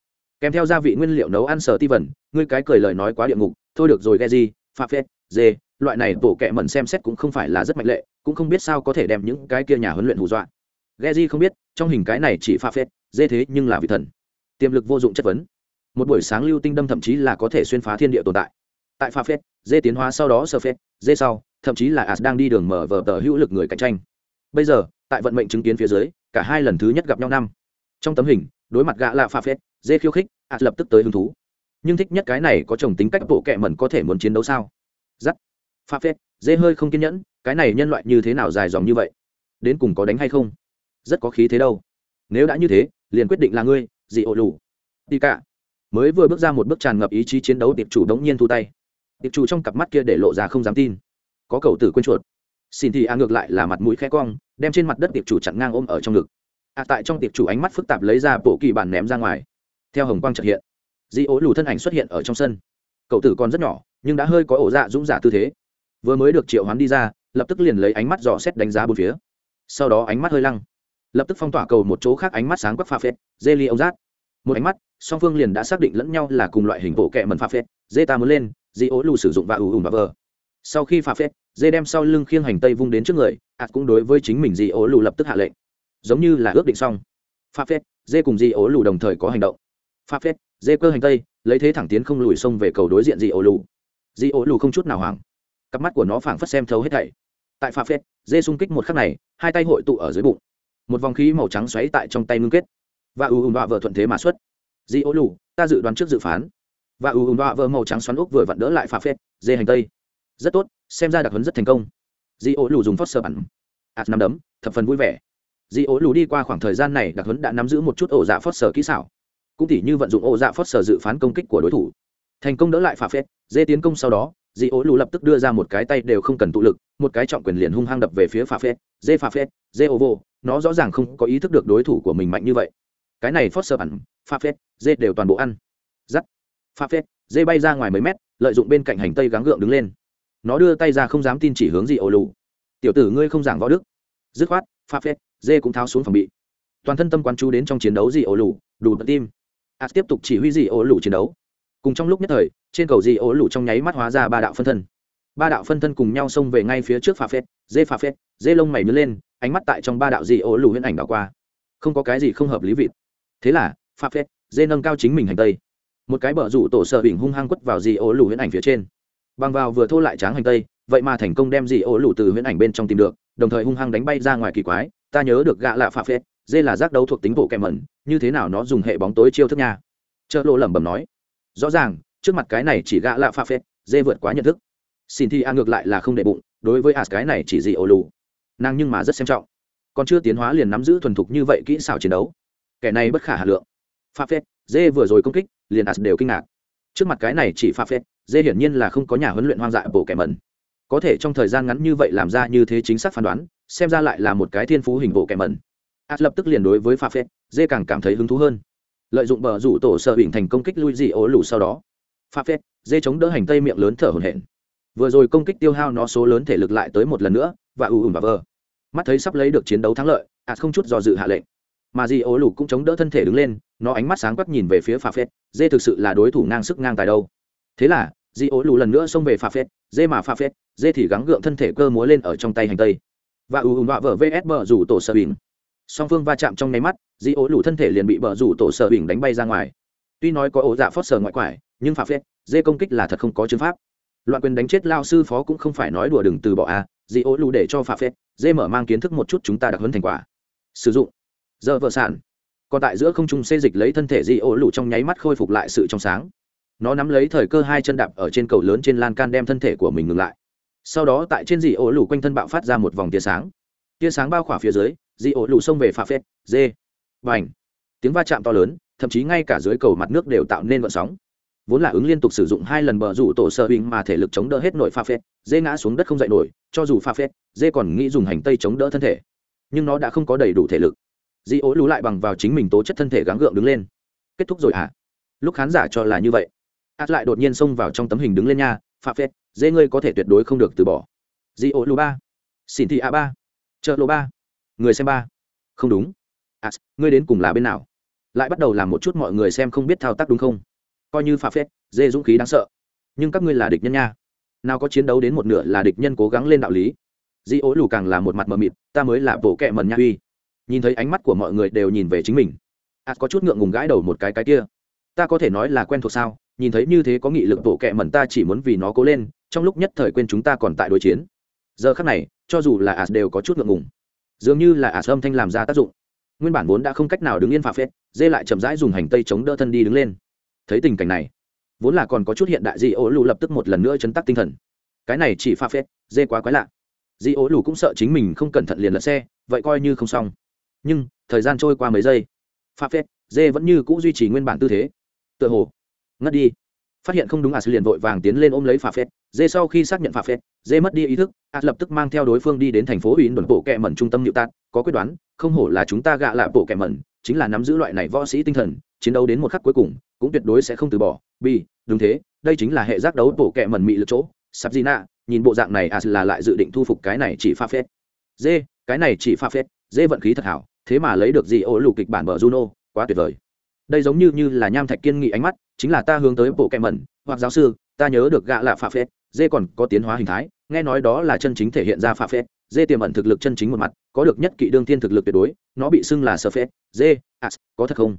Kèm theo gia vị nguyên liệu nấu ăn sở ti vẩn ngươi cái cười lời nói quá địa ngục, thôi được rồi ghe gì pha phết, dê, loại này tổ kẹ mẩn xem xét cũng không phải là rất mạnh lệ, cũng không biết sao có thể đem những cái kia nhà huấn luyện hù dọa. Geji gì không biết, trong hình cái này chỉ pha phết, dê thế nhưng là vị thần. Tiềm lực vô dụng chất vấn. Một buổi sáng lưu tinh đâm thậm chí là có thể xuyên phá thiên địa tồn tại. Tại pha phết, dê tiến hóa sau đó sơ phết, dê sau, thậm chí là as đang đi đường mở vở tờ hữu lực người cạnh tranh. Bây giờ, tại vận mệnh chứng kiến phía dưới, cả hai lần thứ nhất gặp nhau năm. Trong tấm hình, đối mặt gã lạ pha phết, dê khiêu khích, As lập tức tới hứng thú. Nhưng thích nhất cái này có chồng tính cách bộ kệ mẩn có thể muốn chiến đấu sao? Giắt. Pha phết, dê hơi không kiên nhẫn, cái này nhân loại như thế nào dài dòng như vậy? Đến cùng có đánh hay không? Rất có khí thế đâu. Nếu đã như thế, liền quyết định là ngươi, dị ổ lù. Đi cả. Mới vừa bước ra một bước tràn ngập ý chí chiến đấu, tiệp chủ đống nhiên thu tay. Tiệp chủ trong cặp mắt kia để lộ ra không dám tin. Có cầu tử quên chuột. Xin thì a ngược lại là mặt mũi khẽ cong, đem trên mặt đất tiệp chủ chặn ngang ôm ở trong ngực. À tại trong tiệp chủ ánh mắt phức tạp lấy ra bộ kỳ bản ném ra ngoài. Theo hồng quang trật hiện di ổ lù thân ảnh xuất hiện ở trong sân. Cậu tử còn rất nhỏ, nhưng đã hơi có ổ dạ dũng giả tư thế. Vừa mới được triệu hoán đi ra, lập tức liền lấy ánh mắt dò xét đánh giá bốn phía. Sau đó ánh mắt hơi lăng lập tức phong tỏa cầu một chỗ khác ánh mắt sáng quắc pha phết dê ly ông giác, một ánh mắt song phương liền đã xác định lẫn nhau là cùng loại hình bộ kẹ mần pha phết dê ta muốn lên di ố lù sử dụng và ủ ủ và vờ. Sau khi pha phết dê đem sau lưng khiêng hành tây vung đến trước người ạt cũng đối với chính mình di ố lù lập tức hạ lệnh. Giống như là ước định xong. Pha phết dê cùng di ố lù đồng thời có hành động. Pha phết dê cơ hành tây lấy thế thẳng tiến không lùi xông về cầu đối diện di ố lù. Di ố lù không chút nào hoảng. Cặp mắt của nó phảng phất xem thấu hết thảy. Tại pha phết dê xung kích một khắc này hai tay hội tụ ở dưới bụng một vòng khí màu trắng xoáy tại trong tay ngưng kết. Và u ùn vạ vợ thuận thế mà xuất. Di ố lù, ta dự đoán trước dự phán. Và u ùn vạ vợ màu trắng xoắn úc vừa vặn đỡ lại pha phết, dê hành tây. Rất tốt, xem ra đặc huấn rất thành công. Di ố lù dùng phót sơ bắn. Ạt nắm đấm, thập phần vui vẻ. Di ố lù đi qua khoảng thời gian này, đặc huấn đã nắm giữ một chút ổ dạ phót sơ kỹ xảo. Cũng tỉ như vận dụng ổ dạ phót sơ dự phán công kích của đối thủ. Thành công đỡ lại pha phết, dê tiến công sau đó, di ố lù lập tức đưa ra một cái tay đều không cần tụ lực một cái trọng quyền liền hung hăng đập về phía pha phết dê pha phết dê ô vô. Nó rõ ràng không có ý thức được đối thủ của mình mạnh như vậy. Cái này phót sơ ẩn pha phết dê đều toàn bộ ăn. Giắt. Pha phết dê bay ra ngoài mấy mét, lợi dụng bên cạnh hành tây gắng gượng đứng lên. Nó đưa tay ra không dám tin chỉ hướng gì ô lù. Tiểu tử ngươi không giảng võ đức. Dứt khoát, pha phết dê cũng tháo xuống phòng bị. Toàn thân tâm quan chú đến trong chiến đấu gì ô lù, đủ bật tim a tiếp tục chỉ huy gì ô lù chiến đấu. Cùng trong lúc nhất thời, trên cầu gì ổ lù trong nháy mắt hóa ra ba đạo phân thân ba đạo phân thân cùng nhau xông về ngay phía trước pha phết, dê pha phết, dê lông mày nhớ lên, ánh mắt tại trong ba đạo dị ổ lù huyễn ảnh đảo qua. Không có cái gì không hợp lý vịt thế là pha phết, dê nâng cao chính mình hành tây. Một cái bờ rủ tổ sợ bình hung hăng quất vào dị ổ lù huyễn ảnh phía trên. Bằng vào vừa thô lại tráng hành tây, vậy mà thành công đem dị ổ lù từ huyễn ảnh bên trong tìm được, đồng thời hung hăng đánh bay ra ngoài kỳ quái, ta nhớ được gạ lạ pha phết, dê là giác đấu thuộc tính bộ kẹm mẩn, như thế nào nó dùng hệ bóng tối chiêu thức nha? Chợ lộ lẩm bẩm nói. Rõ ràng, trước mặt cái này chỉ gạ lạ pha phết, dê vượt quá nhận thức xin thi a ngược lại là không để bụng, đối với as cái này chỉ gì ổ lù. Nàng nhưng mà rất xem trọng. Còn chưa tiến hóa liền nắm giữ thuần thục như vậy kỹ xảo chiến đấu. Kẻ này bất khả hà lượng. Pha phết, dê vừa rồi công kích, liền as đều kinh ngạc. Trước mặt cái này chỉ pha phết, dê hiển nhiên là không có nhà huấn luyện hoang dại bổ kẻ mẩn. Có thể trong thời gian ngắn như vậy làm ra như thế chính xác phán đoán, xem ra lại là một cái thiên phú hình bộ kẻ mẩn. As lập tức liền đối với pha phết, dê càng cảm thấy hứng thú hơn. Lợi dụng bờ rủ tổ sợ hình thành công kích lui dị ố lù sau đó. Pha phết, dê chống đỡ hành tây miệng lớn thở hổn hển vừa rồi công kích tiêu hao nó số lớn thể lực lại tới một lần nữa, và ù ùm và vờ. Mắt thấy sắp lấy được chiến đấu thắng lợi, ạt không chút do dự hạ lệnh. Mà di ố lù cũng chống đỡ thân thể đứng lên, nó ánh mắt sáng quắc nhìn về phía pha phết, dê thực sự là đối thủ ngang sức ngang tài đâu. Thế là, di ố lù lần nữa xông về pha phết, dê mà pha phết, dê thì gắng gượng thân thể cơ múa lên ở trong tay hành tây. Và ù ùm và vờ vs bờ rủ tổ sợ bình. Song phương va chạm trong nháy mắt, di ố lù thân thể liền bị bờ rủ tổ sợ bình đánh bay ra ngoài. Tuy nói có ổ dạ phót sờ ngoại quải, nhưng pha phết, dê công kích là thật không có chứng pháp loạn quyền đánh chết lao sư phó cũng không phải nói đùa đừng từ bỏ a à, ô lù để cho phạm phết dê mở mang kiến thức một chút chúng ta đặc hơn thành quả. Sử dụng. Giờ vợ sản. Còn tại giữa không trung xê dịch lấy thân thể di ô lù trong nháy mắt khôi phục lại sự trong sáng. Nó nắm lấy thời cơ hai chân đạp ở trên cầu lớn trên lan can đem thân thể của mình ngừng lại. Sau đó tại trên di ô lù quanh thân bạo phát ra một vòng tia sáng. Tia sáng bao khỏa phía dưới di ô lù xông về phạm phết dê. Và ảnh tiếng va chạm to lớn thậm chí ngay cả dưới cầu mặt nước đều tạo nên vận sóng vốn là ứng liên tục sử dụng hai lần bờ rủ tổ sơ hình mà thể lực chống đỡ hết nội pha phết dê ngã xuống đất không dậy nổi cho dù pha phết dê còn nghĩ dùng hành tây chống đỡ thân thể. Nhưng nó đã không có đầy đủ thể lực. Di ố lú lại bằng vào chính mình tố chất thân thể gắng gượng đứng lên. Kết thúc rồi hả? À? lúc khán giả cho là như vậy. Át lại đột nhiên xông vào trong tấm hình đứng lên nha pha phết dê ngươi có thể tuyệt đối không được từ bỏ. Di ố lú ba. Xin thị a ba. Chợ lô ba. Người xem ba. Không đúng. À, ngươi đến cùng là bên nào? Lại bắt đầu làm một chút mọi người xem không biết thao tác đúng không? Coi như pha phết, dê dũng khí đáng sợ. Nhưng các ngươi là địch nhân nha. Nào có chiến đấu đến một nửa là địch nhân cố gắng lên đạo lý. Di ố lù càng là một mặt mờ mịt, ta mới là bộ kẹ mần nha uy. Nhìn thấy ánh mắt của mọi người đều nhìn về chính mình. Ạt có chút ngượng ngùng gãi đầu một cái cái kia. Ta có thể nói là quen thuộc sao? Nhìn thấy như thế có nghị lực bộ kẹ mần ta chỉ muốn vì nó cố lên, trong lúc nhất thời quên chúng ta còn tại đối chiến. Giờ khắc này, cho dù là ạt đều có chút ngượng ngùng. Dường như là ạt âm thanh làm ra tác dụng. Nguyên bản vốn đã không cách nào đứng yên phà phết, dê lại chậm rãi dùng hành tây chống đỡ thân đi đứng lên thấy tình cảnh này, vốn là còn có chút hiện đại, di ô lù lập tức một lần nữa chấn tắc tinh thần. Cái này chỉ pha phết, dê quá quái lạ. Di ô lù cũng sợ chính mình không cẩn thận liền lật xe, vậy coi như không xong. Nhưng, thời gian trôi qua mấy giây. Pha phết, dê vẫn như c ũ duy trì nguyên bản tư thế. Tựa hồ, ngất đi. Phát hiện không đúng à sư liền vội vàng tiến lên ôm lấy pha phết. Dê sau khi xác nhận pha phết, dê mất đi ý thức ạt lập tức mang theo đối phương đi đến thành phố ủy đồn bộ kẹ mẩn trung tâm nhự tạt có quyết đoán, không hổ là chúng ta gạ lạ bộ kẹ mẩn, chính là nắm giữ loại này võ sĩ tinh thần, chiến đấu đến một khắc cuối cùng cũng tuyệt đối sẽ không từ bỏ. Bi, đúng thế, đây chính là hệ giác đấu bổ kẹ mẩn mị lực chỗ. Sắp gì nạ nhìn bộ dạng này à là lại dự định thu phục cái này chỉ pha phết. Dê, cái này chỉ pha phết. Dê vận khí thật hảo, thế mà lấy được gì ổ lù kịch bản bờ juno, quá tuyệt vời. Đây giống như như là nham thạch kiên nghị ánh mắt, chính là ta hướng tới bộ kẹ mẩn, hoặc giáo sư, ta nhớ được gạ lạ pha phết. Dê còn có tiến hóa hình thái, nghe nói đó là chân chính thể hiện ra pha phết. Dê tiềm ẩn thực lực chân chính một mặt, có được nhất kỵ đương thiên thực lực tuyệt đối, nó bị xưng là sơ phết. Dê as có thật không?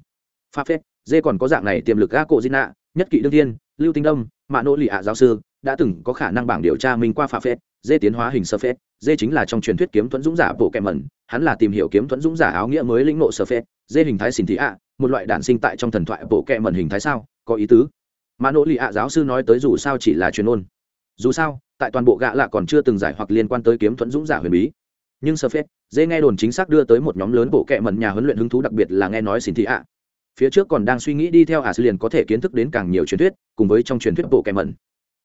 Pha phết, dê còn có dạng này tiềm lực ga cộ di nạ nhất kỵ đương thiên, lưu tinh đông, mạ nỗ lì ạ giáo sư, đã từng có khả năng bảng điều tra mình qua pha phết, dê tiến hóa hình sơ phết, dê chính là trong truyền thuyết kiếm thuẫn dũng giả bộ kẹm mẩn, hắn là tìm hiểu kiếm thuẫn dũng giả áo nghĩa mới lĩnh nộ sơ phết, dê hình thái xin thị ạ, một loại đản sinh tại trong thần thoại bộ kẹm mẩn hình thái sao, có ý tứ. Mạ nỗ lì ạ giáo sư nói tới dù sao chỉ là truyền ôn dù sao, tại toàn bộ gạ lạ còn chưa từng giải hoặc liên quan tới kiếm thuẫn dũng giả huyền bí. Nhưng sơ phết, dê nghe đồn chính xác đưa tới một nhóm lớn bộ kệ mẩn nhà huấn luyện hứng thú đặc biệt là nghe nói xin thị ạ phía trước còn đang suy nghĩ đi theo ả sư liền có thể kiến thức đến càng nhiều truyền thuyết cùng với trong truyền thuyết bộ kệ mẩn.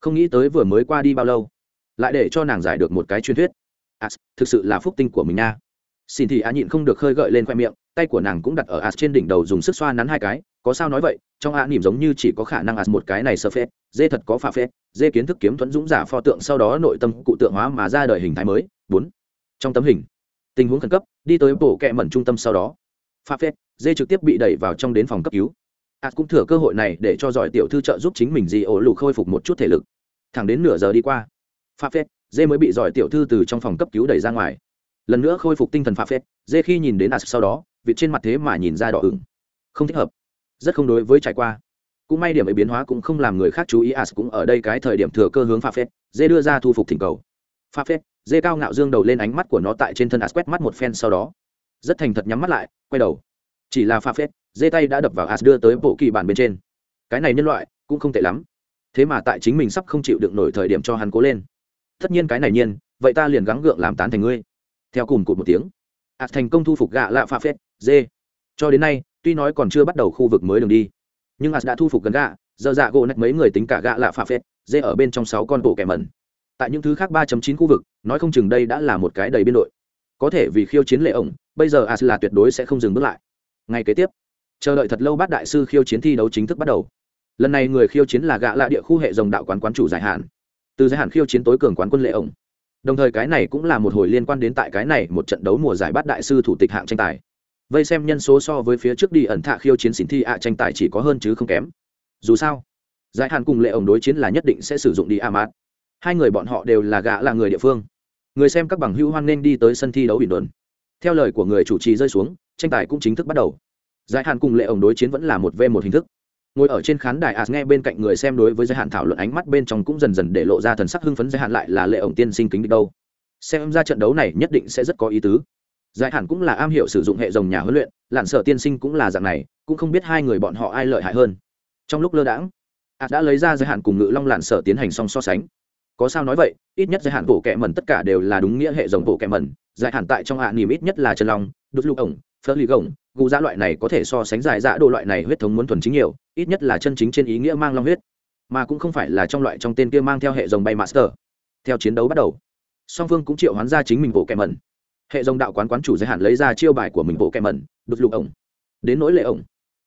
Không nghĩ tới vừa mới qua đi bao lâu lại để cho nàng giải được một cái truyền thuyết. À, thực sự là phúc tinh của mình nha. Xin thì á nhịn không được khơi gợi lên khoe miệng tay của nàng cũng đặt ở as trên đỉnh đầu dùng sức xoa nắn hai cái. Có sao nói vậy trong ạ nỉm giống như chỉ có khả năng as một cái này sơ phết dê thật có pha phết dê kiến thức kiếm thuẫn dũng giả pho tượng sau đó nội tâm cụ tượng hóa mà ra đời hình thái mới. Bốn trong tấm hình tình huống khẩn cấp đi tới bộ kẹ mẩn trung tâm sau đó pha phết dê trực tiếp bị đẩy vào trong đến phòng cấp cứu. As cũng thừa cơ hội này để cho giỏi tiểu thư trợ giúp chính mình gì ổ lù khôi phục một chút thể lực. Thẳng đến nửa giờ đi qua pha phết dê mới bị giỏi tiểu thư từ trong phòng cấp cứu đẩy ra ngoài. Lần nữa khôi phục tinh thần pha phết dê khi nhìn đến as sau đó, vịt trên mặt thế mà nhìn ra đỏ ửng. Không thích hợp. Rất không đối với trải qua. Cũng may điểm ấy biến hóa cũng không làm người khác chú ý as cũng ở đây cái thời điểm thừa cơ hướng pha phết dê đưa ra thu phục thỉnh cầu. Pha phết dê cao ngạo dương đầu lên ánh mắt của nó tại trên thân Ars quét mắt một phen sau đó rất thành thật nhắm mắt lại, quay đầu. Chỉ là pha phết, dê tay đã đập vào as đưa tới bộ kỳ bản bên trên. Cái này nhân loại, cũng không tệ lắm. Thế mà tại chính mình sắp không chịu được nổi thời điểm cho hắn cố lên. Tất nhiên cái này nhiên, vậy ta liền gắng gượng làm tán thành ngươi. Theo cùng cụt một tiếng, as thành công thu phục gạ lạ pha phết, dê. Cho đến nay, tuy nói còn chưa bắt đầu khu vực mới đường đi, nhưng as đã thu phục gần gạ, giờ dạ gỗ nách mấy người tính cả gạ lạ pha phết, dê ở bên trong sáu con bộ kẻ mẩn. Tại những thứ khác ba chín khu vực, nói không chừng đây đã là một cái đầy biên đội. Có thể vì khiêu chiến lệ ổng bây giờ as là tuyệt đối sẽ không dừng bước lại. Ngay kế tiếp, chờ đợi thật lâu bát đại sư khiêu chiến thi đấu chính thức bắt đầu. Lần này người khiêu chiến là gạ lạ địa khu hệ dòng đạo quán quán chủ giải hạn. Từ giải hạn khiêu chiến tối cường quán quân lệ ổng đồng thời cái này cũng là một hồi liên quan đến tại cái này một trận đấu mùa giải bát đại sư thủ tịch hạng tranh tài. Vây xem nhân số so với phía trước đi ẩn thạ khiêu chiến xỉn thi ạ tranh tài chỉ có hơn chứ không kém. Dù sao, giải hạn cùng lệ ổng đối chiến là nhất định sẽ sử dụng đi a mát hai người bọn họ đều là gã là người địa phương. Người xem các bằng hữu hoan nên đi tới sân thi đấu bình luận theo lời của người chủ trì rơi xuống, tranh tài cũng chính thức bắt đầu. Giải hạn cùng lệ ổng đối chiến vẫn là một v một hình thức. Ngồi ở trên khán đài as nghe bên cạnh người xem đối với giới hạn thảo luận ánh mắt bên trong cũng dần dần để lộ ra thần sắc hưng phấn giới hạn lại là lệ ổng tiên sinh kính địch đâu. Xem ra trận đấu này nhất định sẽ rất có ý tứ. Giải hạn cũng là am hiểu sử dụng hệ dòng nhà huấn luyện lặn sợ tiên sinh cũng là dạng này, cũng không biết hai người bọn họ ai lợi hại hơn. Trong lúc lơ đãng as đã lấy ra giới hạn cùng ngự long lặn sợ tiến hành song so sánh có sao nói vậy, ít nhất giới hạn bộ kẹ mẩn tất cả đều là đúng nghĩa hệ dòng bộ kẹ mẩn, giải hạn tại trong hạ niềm ít nhất là chân long đốt lục ổng, phớt lì gồng gù dã loại này có thể so sánh dài dã đồ loại này huyết thống muốn thuần chính nhiều, ít nhất là chân chính trên ý nghĩa mang long huyết. Mà cũng không phải là trong loại trong tên kia mang theo hệ dòng bay master. Theo chiến đấu bắt đầu, song phương cũng triệu hoán ra chính mình bộ kẹ mẩn. Hệ dòng đạo quán quán chủ giới hạn lấy ra chiêu bài của mình bộ kẹ mẩn đốt lục ổng. Đến nỗi lệ ổng,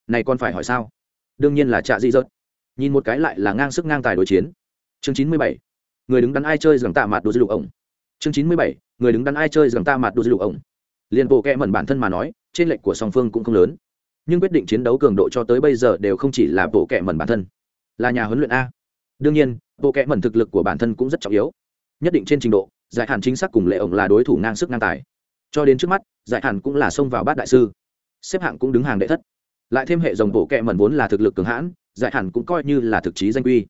này còn phải hỏi sao? Đương nhiên là trạ dị dợt. Nhìn một cái lại là ngang sức ngang tài đối chiến. Chương chín mươi bảy người đứng đắn ai chơi rằng tạ mặt đồ dư lục ổng. Chương chín mươi bảy, người đứng đắn ai chơi rằng tạ mặt đồ dư lục ổng. Liền bộ kẹ mẩn bản thân mà nói, trên lệnh của song phương cũng không lớn. Nhưng quyết định chiến đấu cường độ cho tới bây giờ đều không chỉ là bộ kẹ mẩn bản thân, là nhà huấn luyện a. Đương nhiên, bộ kẹ mẩn thực lực của bản thân cũng rất trọng yếu. Nhất định trên trình độ, giải hạn chính xác cùng lệ ổng là đối thủ ngang sức ngang tài. Cho đến trước mắt, giải hạn cũng là xông vào bát đại sư. Xếp hạng cũng đứng hàng đệ thất. Lại thêm hệ dòng bộ kẹ mẩn vốn là thực lực cường hãn, giải hạn cũng coi như là thực chí danh quy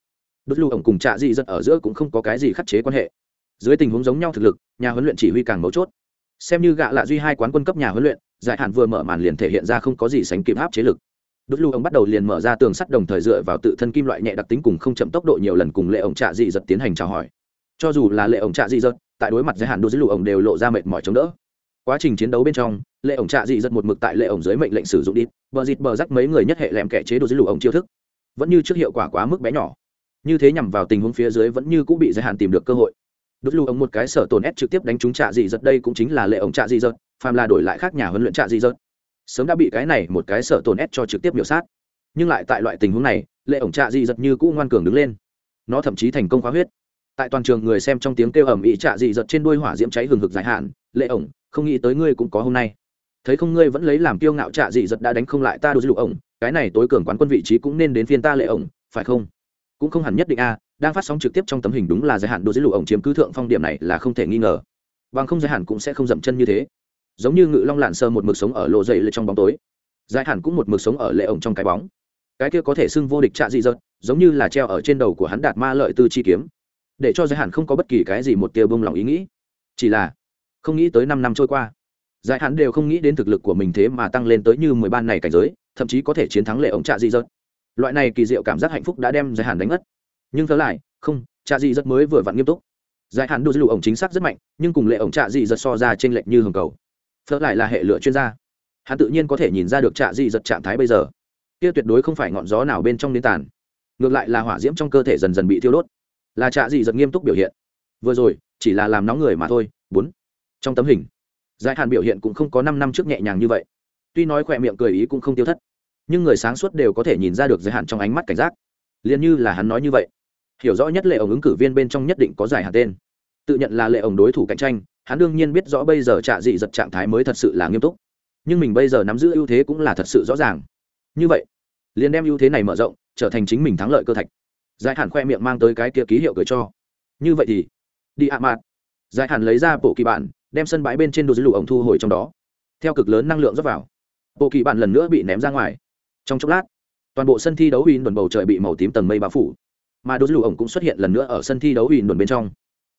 đốt lưu ổng cùng trạ dị giật ở giữa cũng không có cái gì khắc chế quan hệ. Dưới tình huống giống nhau thực lực, nhà huấn luyện chỉ huy càng mấu chốt. Xem như gạ lạ duy hai quán quân cấp nhà huấn luyện, giải hạn vừa mở màn liền thể hiện ra không có gì sánh kịp áp chế lực. Đốt lưu ổng bắt đầu liền mở ra tường sắt đồng thời dựa vào tự thân kim loại nhẹ đặc tính cùng không chậm tốc độ nhiều lần cùng lệ ổng trạ dị dật tiến hành chào hỏi. Cho dù là lệ ổng trạ dị dật tại đối mặt giải hạn đốt lưu ổng đều lộ ra mệt mỏi chống đỡ. Quá trình chiến đấu bên trong, lệ ổng trạ dị dật một mực tại lệ ổng dưới mệnh lệnh sử dụng đi bờ dịt bờ rắc mấy người nhất hệ lẹm kẻ chế đồ dưới lù ổng chiêu thức. Vẫn như trước hiệu quả quá mức bé nhỏ như thế nhằm vào tình huống phía dưới vẫn như cũng bị giới hạn tìm được cơ hội. Đốt lưu ống một cái sở tồn ép trực tiếp đánh trúng trạ dị giật, đây cũng chính là lệ ổng trạ dị giật, phàm là đổi lại khác nhà huấn luyện trạ dị giật. Sớm đã bị cái này một cái sở tồn ép cho trực tiếp biểu sát. Nhưng lại tại loại tình huống này, lệ ổng trạ dị giật như cũ ngoan cường đứng lên. Nó thậm chí thành công khóa huyết. Tại toàn trường người xem trong tiếng kêu ầm ĩ trạ dị giật trên đuôi hỏa diễm cháy hừng hực dài hạn, lệ ổng, không nghĩ tới ngươi cũng có hôm nay. Thấy không ngươi vẫn lấy làm kiêu ngạo trạ dị giật đã đánh không lại ta đôi lục ổng, cái này tối cường quán quân vị trí cũng nên đến phiên ta lệ ổng, phải không? Cũng không hẳn nhất định a, đang phát sóng trực tiếp trong tấm hình đúng là giới hạn đô dưới lụ ổng chiếm cứ thượng phong điểm này là không thể nghi ngờ. Bằng không giới hạn cũng sẽ không dậm chân như thế. Giống như ngự long lạn sơ một mực sống ở lộ dậy lệ trong bóng tối. Giải hạn cũng một mực sống ở lệ ổng trong cái bóng. Cái kia có thể xưng vô địch trạ dị dợt giống như là treo ở trên đầu của hắn đạt ma lợi tư chi kiếm. Để cho giải hạn không có bất kỳ cái gì một tia bông lòng ý nghĩ. Chỉ là, không nghĩ tới năm năm trôi qua. Giải hạn đều không nghĩ đến thực lực của mình thế mà tăng lên tới như mười ban này cảnh giới, thậm chí có thể chiến thắng lệ ổng trạ dị dợt loại này kỳ diệu cảm giác hạnh phúc đã đem giải hạn đánh mất nhưng thớ lại, không, trạ dị rất mới vừa vặn nghiêm túc. Giải hạn đôi lụ ổng chính xác rất mạnh, nhưng cùng lệ ổng trạ dị giật so ra trên lệch như hồng cầu. Phớt lại là hệ lựa chuyên gia. Hắn tự nhiên có thể nhìn ra được trạ dị giật trạng thái bây giờ. Kia tuyệt đối không phải ngọn gió nào bên trong nến tàn. Ngược lại là hỏa diễm trong cơ thể dần dần bị thiêu đốt. Là trạ dị giật nghiêm túc biểu hiện. Vừa rồi, chỉ là làm nóng người mà thôi, bốn. Trong tấm hình, giải hạn biểu hiện cũng không có năm năm trước nhẹ nhàng như vậy. Tuy nói khỏe miệng cười ý cũng không tiêu thất nhưng người sáng suốt đều có thể nhìn ra được giới hạn trong ánh mắt cảnh giác. Liền như là hắn nói như vậy. Hiểu rõ nhất lệ ổng ứng cử viên bên trong nhất định có giải hạn tên. Tự nhận là lệ ổng đối thủ cạnh tranh, hắn đương nhiên biết rõ bây giờ trạ dị giật trạng thái mới thật sự là nghiêm túc. Nhưng mình bây giờ nắm giữ ưu thế cũng là thật sự rõ ràng. Như vậy, liền đem ưu thế này mở rộng, trở thành chính mình thắng lợi cơ thạch. Giải hạn khoe miệng mang tới cái kia ký hiệu cười cho. Như vậy thì, đi ạ mạt. Giải hạn lấy ra bộ kỳ bản, đem sân bãi bên trên đồ dữ lụ ổng thu hồi trong đó. Theo cực lớn năng lượng rót vào, bộ kỳ bản lần nữa bị ném ra ngoài trong chốc lát, toàn bộ sân thi đấu huỳnh đồn bầu trời bị màu tím tầng mây bao phủ. Mà đồ dữ lụ ổng cũng xuất hiện lần nữa ở sân thi đấu huỳnh đồn bên trong.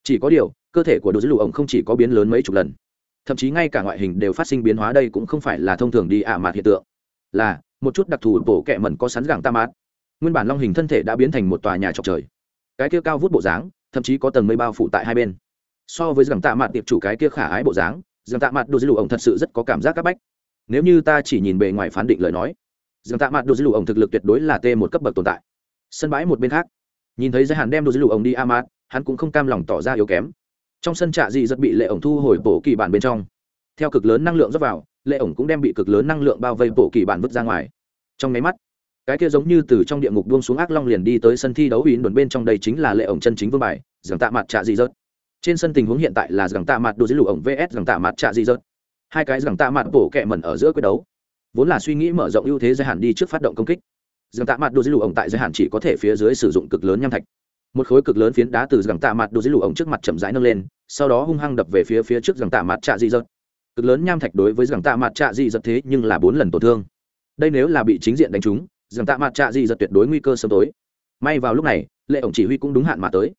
Chỉ có điều, cơ thể của đồ dữ lụ ổng không chỉ có biến lớn mấy chục lần, thậm chí ngay cả ngoại hình đều phát sinh biến hóa đây cũng không phải là thông thường đi ả mạt hiện tượng. Là, một chút đặc thù bổ kẹ mẩn có sắn gẳng tam mát nguyên bản long hình thân thể đã biến thành một tòa nhà trọc trời. Cái kia cao vút bộ dáng, thậm chí có tầng mây bao phủ tại hai bên. So với gẳng tạ mạt tiệp chủ cái kia khả ái bộ dáng, gẳng tạ mạt đồ dữ lụ ổng thật sự rất có cảm giác c áp bách. Nếu như ta chỉ nhìn bề ngoài phán định lời nói Rằng tạ mặt đồ dư lụ ổng thực lực tuyệt đối là t một cấp bậc tồn tại. Sân bãi một bên khác, nhìn thấy giới hạn đem đồ dư lụ ổng đi a mát hắn cũng không cam lòng tỏ ra yếu kém. Trong sân trạ dị rất bị lệ ổng thu hồi bổ kỳ bản bên trong. Theo cực lớn năng lượng dốc vào, lệ ổng cũng đem bị cực lớn năng lượng bao vây bổ kỳ bản vứt ra ngoài. Trong máy mắt, cái kia giống như từ trong địa ngục buông xuống ác long liền đi tới sân thi đấu ủy đồn bên trong đây chính là lệ ổng chân chính vương bài Rằng tạ mặt trạ dị rớt trên sân tình huống hiện tại là Rằng tạ mặt đồ dưới lụ ổng vs Rằng tạ mặt trạ dị rớt hai cái Rằng tạ mặt bổ kẹ mẩn ở giữa quyết đấu vốn là suy nghĩ mở rộng ưu thế giới hạn đi trước phát động công kích. Giảng tạ mặt đồ dưới lụ ổng tại giới hạn chỉ có thể phía dưới sử dụng cực lớn nham thạch. Một khối cực lớn phiến đá từ gẳng tạ mặt đồ dưới lụ ổng trước mặt chậm rãi nâng lên, sau đó hung hăng đập về phía phía trước gẳng tạ mặt trạ dị dật. Cực lớn nham thạch đối với gẳng tạ mặt trạ dị dật thế nhưng là bốn lần tổn thương. Đây nếu là bị chính diện đánh trúng gẳng tạ mặt trạ dị dật tuyệt đối nguy cơ sớm tối. May vào lúc này, lệ ổng chỉ huy cũng đúng hạn mà tới.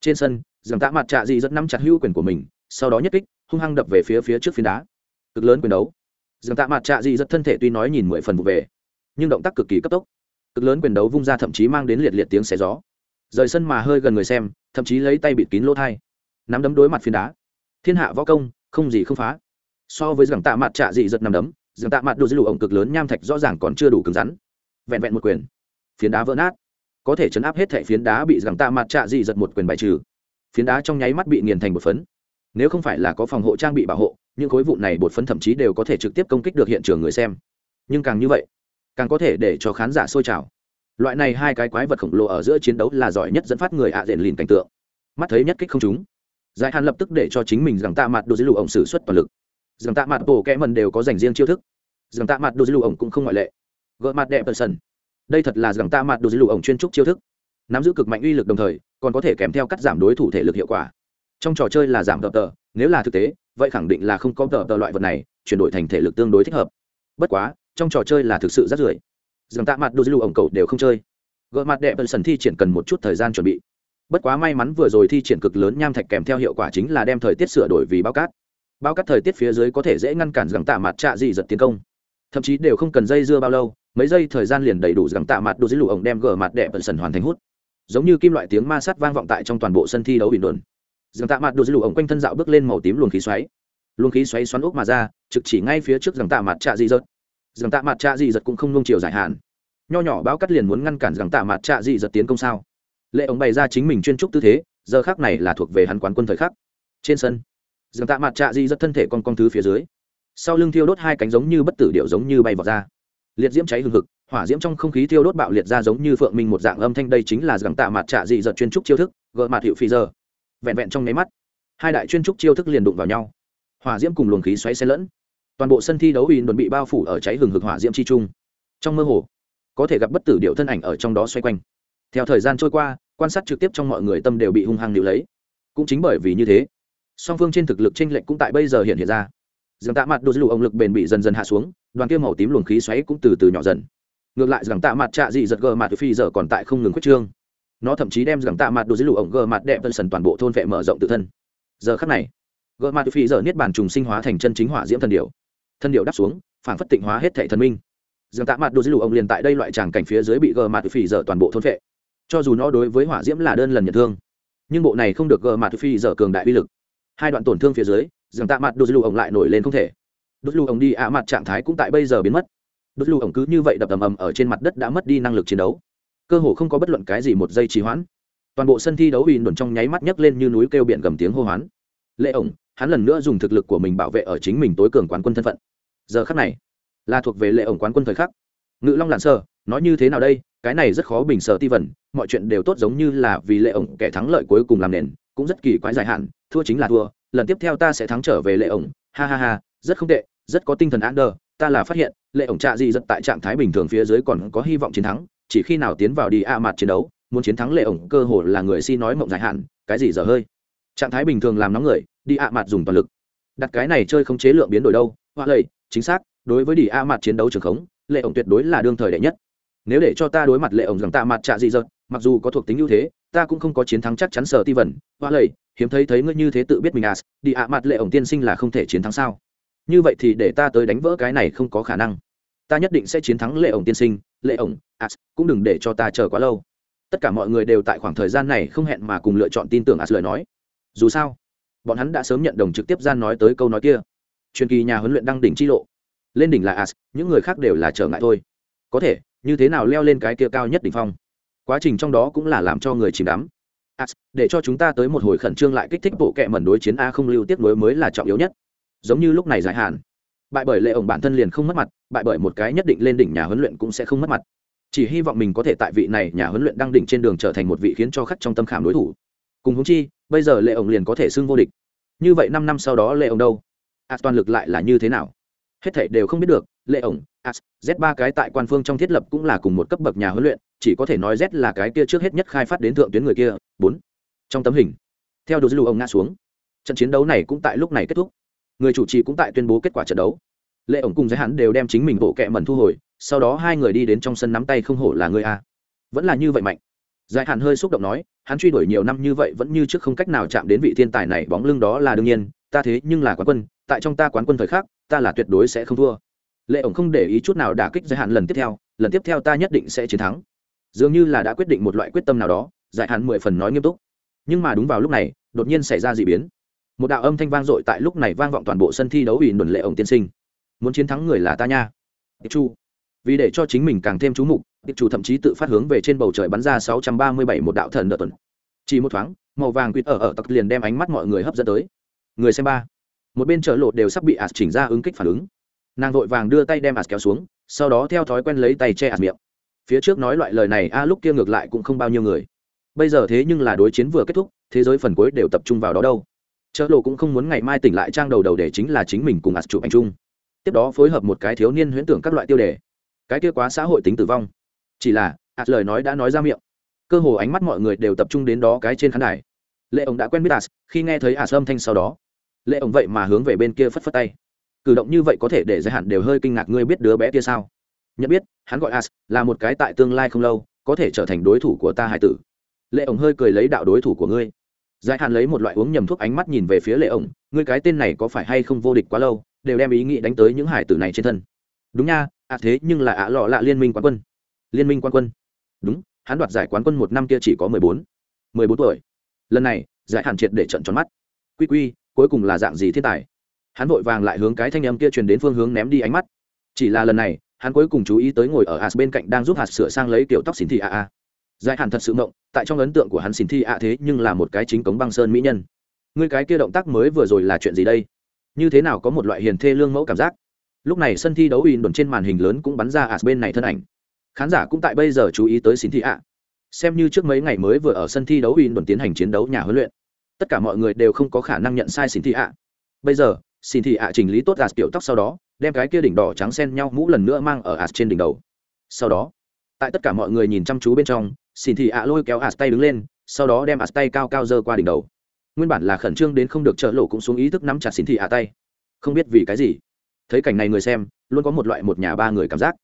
Trên sân gẳng tạ mặt trạ dị dật nắm chặt hữu quyền của mình, sau đó nhất kích, hung hăng đập về phía phía trước phiến đá. Cực lớn quyền đấu dường tạ mặt trạ dị dật thân thể tuy nói nhìn mười phần vụ về, nhưng động tác cực kỳ cấp tốc. Cực lớn quyền đấu vung ra thậm chí mang đến liệt liệt tiếng xé gió. Rời sân mà hơi gần người xem, thậm chí lấy tay bịt kín lỗ thai. Nắm đấm đối mặt phiến đá. Thiên hạ võ công, không gì không phá. So với rằng tạ mặt trạ dị giật nằm đấm rằng tạ mặt đồ dư lụ ổng cực lớn nham thạch rõ ràng còn chưa đủ cứng rắn. Vẹn vẹn một quyền. Phiến đá vỡ nát. Có thể chấn áp hết thẻ phiến đá bị rằng tạ mặt trạ dị giật một quyền bài trừ. Phiến đá trong nháy mắt bị nghiền thành một phấn. Nếu không phải là có phòng hộ trang bị bảo hộ những khối vụ này bột phấn thậm chí đều có thể trực tiếp công kích được hiện trường người xem. Nhưng càng như vậy, càng có thể để cho khán giả sôi trào. Loại này hai cái quái vật khổng lồ ở giữa chiến đấu là giỏi nhất dẫn phát người ạ à rền lìn cảnh tượng. Mắt thấy nhất kích không chúng giải hàn lập tức để cho chính mình rằng tạ mặt đồ dưới lụ ổng xử suất toàn lực. Rằng tạ mặt bổ kẽ mần đều có dành riêng chiêu thức. Rằng tạ mặt đồ dư lụ ổng cũng không ngoại lệ. Gỡ mặt đẹp tờ sân đây thật là rằng tạ mặt đồ dưới lụ ổng chuyên trúc chiêu thức. Nắm giữ cực mạnh uy lực đồng thời, còn có thể kèm theo cắt giảm đối thủ thể lực hiệu quả. Trong trò chơi là giảm tờ tờ, nếu là thực tế vậy khẳng định là không có tờ tờ loại vật này, chuyển đổi thành thể lực tương đối thích hợp. Bất quá, trong trò chơi là thực sự rất rưởi rằng tạ mặt đôi lù ổng cầu đều không chơi. Gỡ mặt đẹp sần thi triển cần một chút thời gian chuẩn bị. Bất quá may mắn vừa rồi thi triển cực lớn nham thạch kèm theo hiệu quả chính là đem thời tiết sửa đổi vì bao cát. Bao cát thời tiết phía dưới có thể dễ ngăn cản rằng tạ mặt trạ dị giật tiến công. Thậm chí đều không cần dây dưa bao lâu, mấy giây thời gian liền đầy đủ rằng tạ mặt đôi lù ổng đem gỡ mặt đẹp sần hoàn thành hút. Giống như kim loại tiếng ma sát vang vọng tại trong toàn bộ sân thi đấu bình luận rằng tạ mặt đồ dư lụ ổng quanh thân dạo bước lên màu tím luồng khí xoáy. Luồng khí xoáy xoắn ốc mà ra, trực chỉ ngay phía trước rằng tạ mặt trạ dị giật. Rằng tạ mặt trạ dị giật cũng không nung chiều giải hạn. Nho nhỏ báo cắt liền muốn ngăn cản rằng tạ mặt trạ dị giật tiến công sao? Lệ ổng bày ra chính mình chuyên trúc tư thế, giờ khác này là thuộc về hắn quán quân thời khắc. Trên sân dường tạ mặt trạ di rất thân thể con con thứ phía dưới. Sau lưng thiêu đốt hai cánh giống như bất tử điệu giống như bay vào ra. Liệt diễm cháy hừng hực, hỏa diễm trong không khí thiêu đốt bạo liệt ra giống như phượng minh một dạng âm thanh, đây chính là gẳng tạ mặt trạ dị giật chuyên trúc chiêu thức, gợi mặt hiệu phi giờ vẹn vẹn trong nháy mắt, hai đại chuyên trúc chiêu thức liền đụng vào nhau. Hỏa diễm cùng luồng khí xoáy xen lẫn. Toàn bộ sân thi đấu ủy đồn bị bao phủ ở cháy hừng hực hỏa diễm chi trung. Trong mơ hồ, có thể gặp bất tử điệu thân ảnh ở trong đó xoay quanh. Theo thời gian trôi qua, quan sát trực tiếp trong mọi người tâm đều bị hung hăng điệu lấy. Cũng chính bởi vì như thế, song phương trên thực lực tranh lệch cũng tại bây giờ hiện hiện ra. Rằng tạ mặt đôi lù ông lực bền bị dần dần hạ xuống, đoàn kia màu tím luồng khí xoáy cũng từ từ nhỏ dần. Ngược lại rằng tạ mặt trạ dị giật gờ mặt phi giờ còn tại không ngừng khuyết trương nó thậm chí đem rằng tạ mặt đồ dưới lù ông gờ mặt đẹp tân sần toàn bộ thôn vệ mở rộng tự thân. Giờ khắc này, gờ mặt phi giờ niết bàn trùng sinh hóa thành chân chính hỏa diễm thần điệu Thần điệu đáp xuống, phản phất tịnh hóa hết thể thần minh. Rằng tạ mặt đồ dưới lù ông liền tại đây loại tràng cảnh phía dưới bị gờ mặt phi giờ toàn bộ thôn vệ. Cho dù nó đối với hỏa diễm là đơn lần nhận thương, nhưng bộ này không được gờ mặt phi giờ cường đại uy lực. Hai đoạn tổn thương phía dưới, rằng tạ mặt đồ dưới lù ông lại nổi lên không thể. Đốt lù ông đi ạ, mặt trạng thái cũng tại bây giờ biến mất. Đốt lù ông cứ như vậy đập ầm ầm ở trên mặt đất đã mất đi năng lực chiến đấu cơ hồ không có bất luận cái gì một giây trì hoãn. Toàn bộ sân thi đấu uy đồn trong nháy mắt nhấc lên như núi kêu biển gầm tiếng hô hoán. Lệ ổng hắn lần nữa dùng thực lực của mình bảo vệ ở chính mình tối cường quán quân thân phận. Giờ khắc này là thuộc về lệ ổng quán quân thời khắc. Ngự long lặn sơ nói như thế nào đây? Cái này rất khó bình sở ti vẩn, mọi chuyện đều tốt giống như là vì lệ ổng kẻ thắng lợi cuối cùng làm nền cũng rất kỳ quái dài hạn thua chính là thua lần tiếp theo ta sẽ thắng trở về lệ ổng. Ha ha ha rất không tệ rất có tinh thần an đờ ta là phát hiện lệ ổng trạ gì rất tại trạng thái bình thường phía dưới còn có hy vọng chiến thắng chỉ khi nào tiến vào đi a mặt chiến đấu, muốn chiến thắng lệ ổng cơ hồ là người si nói mộng dài hạn, cái gì dở hơi. Trạng thái bình thường làm nóng người, đi a mặt dùng toàn lực. Đặt cái này chơi không chế lượng biến đổi đâu hoa lầy chính xác, đối với đi a mặt chiến đấu trường khống, lệ ổng tuyệt đối là đương thời đệ nhất. Nếu để cho ta đối mặt lệ ổng rằng tạ mặt trạ gì giật mặc dù có thuộc tính ưu thế, ta cũng không có chiến thắng chắc chắn sở ti vẩn hoa lầy hiếm thấy thấy ngươi như thế tự biết mình à. đi ạ mặt lệ ổng tiên sinh là không thể chiến thắng sao. Như vậy thì để ta tới đánh vỡ cái này không có khả năng ta nhất định sẽ chiến thắng lệ ổng tiên sinh, lệ ổng, as, cũng đừng để cho ta chờ quá lâu. Tất cả mọi người đều tại khoảng thời gian này không hẹn mà cùng lựa chọn tin tưởng as lời nói. Dù sao, bọn hắn đã sớm nhận đồng trực tiếp gian nói tới câu nói kia. Truyền kỳ nhà huấn luyện đăng đỉnh chi lộ. Lên đỉnh là as, những người khác đều là trở ngại thôi. Có thể, như thế nào leo lên cái kia cao nhất đỉnh phong? Quá trình trong đó cũng là làm cho người chìm đắm. As, để cho chúng ta tới một hồi khẩn trương lại kích thích bộ kệ mẩn đối chiến a không lưu tiếp nối mới là trọng yếu nhất. Giống như lúc này giải hạn bại bởi lệ ổng bản thân liền không mất mặt, bại bởi một cái nhất định lên đỉnh nhà huấn luyện cũng sẽ không mất mặt. Chỉ hy vọng mình có thể tại vị này nhà huấn luyện đăng đỉnh trên đường trở thành một vị khiến cho khách trong tâm khảm đối thủ. Cùng húng chi, bây giờ lệ ổng liền có thể xưng vô địch. Như vậy năm năm sau đó lệ ổng đâu? As toàn lực lại là như thế nào? Hết thảy đều không biết được, lệ ổng as z ba cái tại quan phương trong thiết lập cũng là cùng một cấp bậc nhà huấn luyện, chỉ có thể nói z là cái kia trước hết nhất khai phát đến thượng tuyến người kia. Bốn, trong tấm hình, theo đồ dư lưu ông ngã xuống. Trận chiến đấu này cũng tại lúc này kết thúc người chủ trì cũng tại tuyên bố kết quả trận đấu. Lệ ổng cùng giới hắn đều đem chính mình bộ kẹ mẩn thu hồi, sau đó hai người đi đến trong sân nắm tay không hổ là người a. Vẫn là như vậy mạnh. Giải hạn hơi xúc động nói, hắn truy đuổi nhiều năm như vậy vẫn như trước không cách nào chạm đến vị thiên tài này, bóng lưng đó là đương nhiên, ta thế nhưng là quán quân, tại trong ta quán quân thời khắc, ta là tuyệt đối sẽ không thua. Lệ ổng không để ý chút nào đả kích giới hạn lần tiếp theo, lần tiếp theo ta nhất định sẽ chiến thắng. Dường như là đã quyết định một loại quyết tâm nào đó giải hạn mười phần nói nghiêm túc. Nhưng mà đúng vào lúc này, đột nhiên xảy ra d ị biến một đạo âm thanh vang dội tại lúc này vang vọng toàn bộ sân thi đấu ủy đồn lệ ổng tiên sinh. Muốn chiến thắng người là ta nha. Tiệp chu. Vì để cho chính mình càng thêm chú mục tiệp chu thậm chí tự phát hướng về trên bầu trời bắn ra sáu trăm ba mươi bảy một đạo thần đợt tuần. Chỉ một thoáng, màu vàng quýt ở ở tặc liền đem ánh mắt mọi người hấp dẫn tới. Người xem ba. Một bên chợ lột đều sắp bị ạt chỉnh ra ứng kích phản ứng. Nàng vội vàng đưa tay đem ạt kéo xuống, sau đó theo thói quen lấy tay che ạt miệng. Phía trước nói loại lời này, a, lúc kia ngược lại cũng không bao nhiêu người. Bây giờ thế nhưng là đối chiến vừa kết thúc, thế giới phần cuối đều tập trung vào đó đâu chợ lộ cũng không muốn ngày mai tỉnh lại trang đầu đầu để chính là chính mình cùng ạt chụp ảnh chung. Tiếp đó phối hợp một cái thiếu niên huyễn tưởng các loại tiêu đề. Cái kia quá xã hội tính tử vong. Chỉ là, ạt lời nói đã nói ra miệng. Cơ hồ ánh mắt mọi người đều tập trung đến đó cái trên khán đài. Lệ ông đã quen biết ạt, khi nghe thấy ạt âm thanh sau đó. Lệ ông vậy mà hướng về bên kia phất phất tay. Cử động như vậy có thể để giới hạn đều hơi kinh ngạc, ngươi biết đứa bé kia sao? Nhận biết, hắn gọi as là một cái tại tương lai không lâu có thể trở thành đối thủ của ta, hải tử. Lệ ổng hơi cười lấy đạo đối thủ của ngươi giải hạn lấy một loại uống nhầm thuốc ánh mắt nhìn về phía lệ ổng người cái tên này có phải hay không vô địch quá lâu, đều đem ý nghĩ đánh tới những hải tử này trên thân. Đúng nha ạ thế nhưng là ạ lọ lạ liên minh quán quân. Liên minh quán quân? Đúng, hắn đoạt giải quán quân một năm kia chỉ có mười bốn. Mười bốn tuổi. Lần này, giải hạn triệt để trận tròn mắt. Quy quy, cuối cùng là dạng gì thiên tài? Hắn vội vàng lại hướng cái thanh âm kia truyền đến phương hướng ném đi ánh mắt. Chỉ là lần này, hắn cuối cùng chú ý tới ngồi ở hạt bên cạnh đang giúp hạt sửa sang lấy kiểu tóc xỉn thị a a giải hạn thật sự mộng, tại trong ấn tượng của hắn xin thi ạ thế nhưng là một cái chính cống băng sơn mỹ nhân. Ngươi cái kia động tác mới vừa rồi là chuyện gì đây? Như thế nào có một loại hiền thê lương mẫu cảm giác? Lúc này sân thi đấu in đồn trên màn hình lớn cũng bắn ra as bên này thân ảnh. Khán giả cũng tại bây giờ chú ý tới xin thi ạ. Xem như trước mấy ngày mới vừa ở sân thi đấu in đồn tiến hành chiến đấu nhà huấn luyện, tất cả mọi người đều không có khả năng nhận sai xin thi ạ. Bây giờ xin thị ạ chỉnh lý tốt as kiểu tóc sau đó, đem cái kia đỉnh đỏ trắng xen nhau mũ lần nữa mang ở as trên đỉnh đầu. Sau đó, tại tất cả mọi người nhìn chăm chú bên trong xin thị ạ lôi kéo ạt tay đứng lên, sau đó đem ạt tay cao cao dơ qua đỉnh đầu. Nguyên bản là khẩn trương đến không được trợ lộ cũng xuống ý thức nắm chặt xin thị ạ tay. Không biết vì cái gì. Thấy cảnh này người xem, luôn có một loại một nhà ba người cảm giác.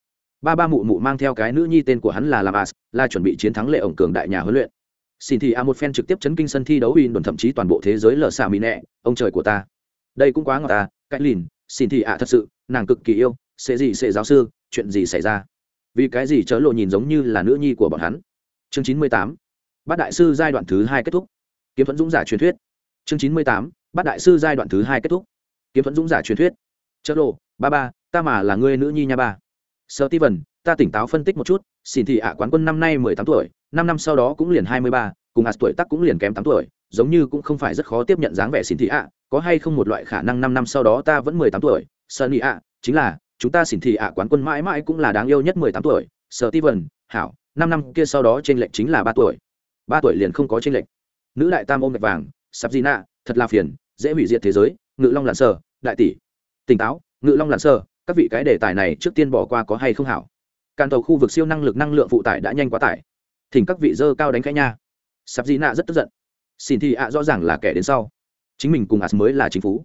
Ba ba mụ mụ mang theo cái nữ nhi tên của hắn là làm as, là chuẩn bị chiến thắng lệ ổng cường đại nhà huấn luyện. Xin thị a một phen trực tiếp chấn kinh sân thi đấu in đồn thậm chí toàn bộ thế giới lờ xả mỹ nẹ, ông trời của ta. Đây cũng quá ngọt ta cách lìn xin thị ạ thật sự, nàng cực kỳ yêu, sẽ gì sẽ giáo sư, chuyện gì xảy ra? Vì cái gì chớ lộ nhìn giống như là nữ nhi của bọn hắn? Chương chín mươi tám, bát đại sư giai đoạn thứ hai kết thúc. Kiếm thuẫn dũng giả truyền thuyết. Chương chín mươi tám, bát đại sư giai đoạn thứ hai kết thúc. Kiếm thuẫn dũng giả truyền thuyết. Chợ lộ, ba ba, ta mà là ngươi nữ nhi nha ba. Sợ ti vần ta tỉnh táo phân tích một chút xin thị ạ quán quân năm nay mười tám tuổi, năm năm sau đó cũng liền hai mươi ba, cùng ạt tuổi tắc cũng liền kém tám tuổi, giống như cũng không phải rất khó tiếp nhận dáng vẻ xin thị ạ, có hay không một loại khả năng năm năm sau đó ta vẫn mười tám tuổi? Sợ ạ, chính là, chúng ta xin thị ạ quán quân mãi mãi cũng là đáng yêu nhất mười tám tuổi. Sợ ti vần hảo năm năm kia sau đó trên lệnh chính là ba tuổi. Ba tuổi liền không có trên lệnh nữ đại tam ôm gạch vàng sắp di nạ, thật là phiền, dễ hủy diệt thế giới, ngự long lặn sơ đại tỷ. Tỉnh táo, ngự long lặn sơ các vị cái đề tài này trước tiên bỏ qua có hay không hảo? Càn tàu khu vực siêu năng lực năng lượng phụ tải đã nhanh quá tải. Thỉnh các vị dơ cao đánh khẽ nha. Sắp di nạ rất tức giận. Xin thị ạ rõ ràng là kẻ đến sau. Chính mình cùng ạt mới là chính phủ.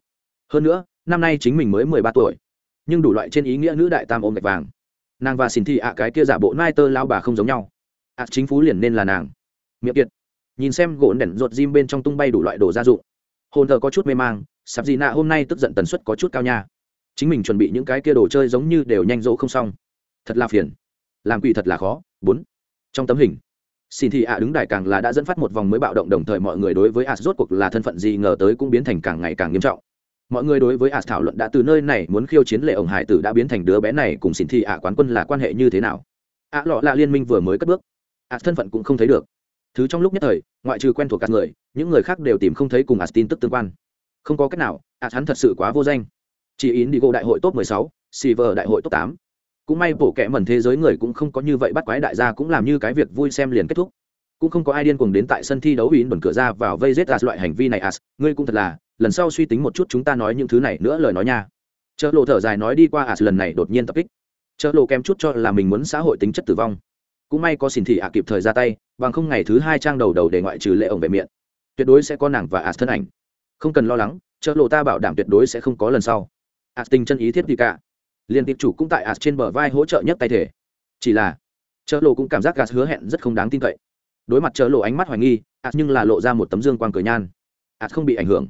Hơn nữa, năm nay chính mình mới mười ba tuổi. Nhưng đủ loại trên ý nghĩa nữ đại tam ôm gạch vàng nàng và xin thị ạ cái kia giả bộ nai tơ lao bà không giống nhau. ạ, chính phú liền nên là nàng. Miệng kiệt. Nhìn xem gỗ đèn ruột diêm bên trong tung bay đủ loại đồ gia dụng. Hồn thờ có chút mê mang, sạp gì nạ hôm nay tức giận tần suất có chút cao nha. Chính mình chuẩn bị những cái kia đồ chơi giống như đều nhanh dỗ không xong. Thật là phiền. Làm quỷ thật là khó. Bốn. Trong tấm hình, xin thị ạ đứng đài càng là đã dẫn phát một vòng mới bạo động đồng thời mọi người đối với ạ rốt cuộc là thân phận gì ngờ tới cũng biến thành càng ngày càng nghiêm trọng mọi người đối với as thảo luận đã từ nơi này muốn khiêu chiến lệ ổng hải tử đã biến thành đứa bé này cùng xin thị ạ quán quân là quan hệ như thế nào? Ạ lọ là liên minh vừa mới cất bước. As thân phận cũng không thấy được. Thứ trong lúc nhất thời ngoại trừ quen thuộc các người những người khác đều tìm không thấy cùng as tin tức tương quan. Không có cách nào as hắn thật sự quá vô danh. Chỉ ý đi gộ đại hội top 16, Silver đại hội top 8 cũng may bổ kẹ mẩn thế giới người cũng không có như vậy bắt quái đại gia cũng làm như cái việc vui xem liền kết thúc. Cũng không có ai điên cuồng đến tại sân thi đấu ý bẩn cửa ra vào vây giết as loại hành vi này as ngươi cũng thật là lần sau suy tính một chút chúng ta nói những thứ này nữa lời nói nha. Chợ lộ thở dài nói đi qua as lần này đột nhiên tập kích. Chợ lộ kém chút cho là mình muốn xã hội tính chất tử vong. Cũng may có xin thị ạ kịp thời ra tay, bằng không ngày thứ hai trang đầu đầu để ngoại trừ lệ ổng về miệng. Tuyệt đối sẽ có nàng và as thân ảnh. Không cần lo lắng, chợ lộ ta bảo đảm tuyệt đối sẽ không có lần sau. Ả tình chân ý thiết gì cả. Liên tiệp chủ cũng tại ả trên bờ vai hỗ trợ nhất tay thể. Chỉ là, chợ lộ cũng cảm giác gạt hứa hẹn rất không đáng tin cậy. Đối mặt chợ lộ ánh mắt hoài nghi ả nhưng là lộ ra một tấm dương quang cười nhan. Ả không bị ảnh hưởng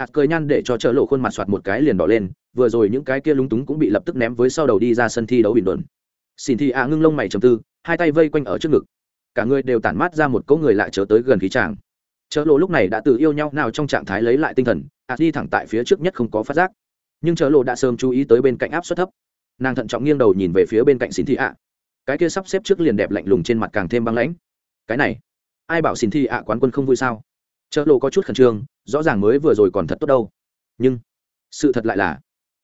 ạt cười nhăn để cho chợ lộ khuôn mặt soạt một cái liền đỏ lên, vừa rồi những cái kia lúng túng cũng bị lập tức ném với sau đầu đi ra sân thi đấu bình luận. Xin thi a ngưng lông mày chầm tư, hai tay vây quanh ở trước ngực. Cả người đều tản mát ra một cỗ người lại chớ tới gần khí tràng. Chợ lộ lúc này đã tự yêu nhau nào trong trạng thái lấy lại tinh thần ạt đi thẳng tại phía trước nhất không có phát giác. Nhưng chợ lộ đã sớm chú ý tới bên cạnh áp suất thấp. Nàng thận trọng nghiêng đầu nhìn về phía bên cạnh xin thị ạ. Cái kia sắp xếp trước liền đẹp lạnh lùng trên mặt càng thêm băng lãnh. Cái này, ai bảo xin thị ạ quán quân không vui sao? Chợ lộ có chút khẩn trương rõ ràng mới vừa rồi còn thật tốt đâu. Nhưng sự thật lại là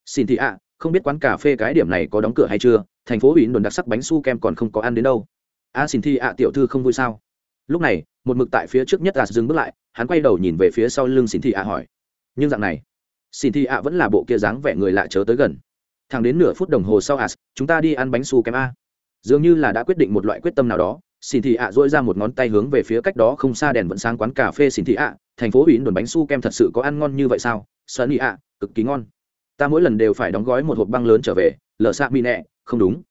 xin thị ạ không biết quán cà phê cái điểm này có đóng cửa hay chưa thành phố ủy đồn đặc sắc bánh su kem còn không có ăn đến đâu. A à, xin thị ạ tiểu thư không vui sao? Lúc này một mực tại phía trước nhất gạt dừng bước lại hắn quay đầu nhìn về phía sau lưng xin thị ạ hỏi. Nhưng dạng này xin thị ạ vẫn là bộ kia dáng vẻ người lạ chớ tới gần. Thẳng đến nửa phút đồng hồ sau as chúng ta đi ăn bánh su kem a. Dường như là đã quyết định một loại quyết tâm nào đó xin thị ạ dỗi ra một ngón tay hướng về phía cách đó không xa đèn vẫn sáng quán cà phê xin thị ạ, thành phố ủy đồn bánh su kem thật sự có ăn ngon như vậy sao? Sơn ý ạ, cực kỳ ngon. Ta mỗi lần đều phải đóng gói một hộp băng lớn trở về, lờ xạ mi nẹ, không đúng.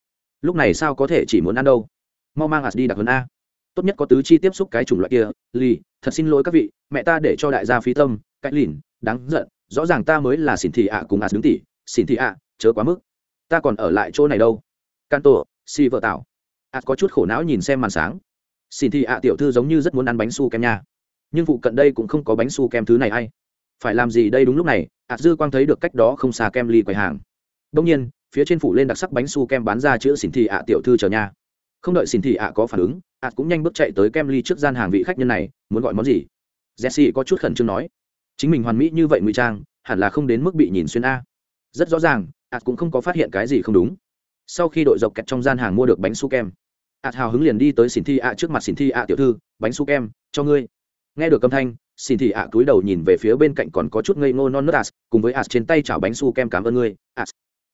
Lúc này sao có thể chỉ muốn ăn đâu? Mau mang ạ đi đặc hơn a. Tốt nhất có tứ chi tiếp xúc cái chủng loại kia, lì, thật xin lỗi các vị, mẹ ta để cho đại gia phí tâm cách lìn, đáng giận, rõ ràng ta mới là xin thị ạ cùng ạ đứng tỉ xin thị ạ, chớ quá mức. Ta còn ở lại chỗ này đâu. Can tổ si vợ tạo ạ có chút khổ não nhìn xem màn sáng. Xin thì ạ à, tiểu thư giống như rất muốn ăn bánh su kem nha. Nhưng phụ cận đây cũng không có bánh su kem thứ này hay phải làm gì đây đúng lúc này, ạ, dư quang thấy được cách đó không xa kem ly quầy hàng. Đông nhiên, phía trên phủ lên đặc sắc bánh su kem bán ra chữ xỉn thị ạ, tiểu thư chờ nha. Không đợi xin thị ạ, có phản ứng, ạ, cũng nhanh bước chạy tới kem ly trước gian hàng vị khách nhân này, muốn gọi món gì? Jesse có chút khẩn trương nói. Chính mình hoàn mỹ như vậy ngụy trang, hẳn là không đến mức bị nhìn xuyên a. Rất rõ ràng, ạ, cũng không có phát hiện cái gì không đúng. Sau khi đội dọc kẹt trong gian hàng mua được bánh su kem ạt hào hứng liền đi tới xin thi ạ trước mặt xin thi ạ tiểu thư, bánh su kem, cho ngươi. Nghe được âm thanh xin thị ạ cúi đầu nhìn về phía bên cạnh còn có chút ngây ngô non nớt as cùng với as trên tay chảo bánh su kem cảm ơn ngươi as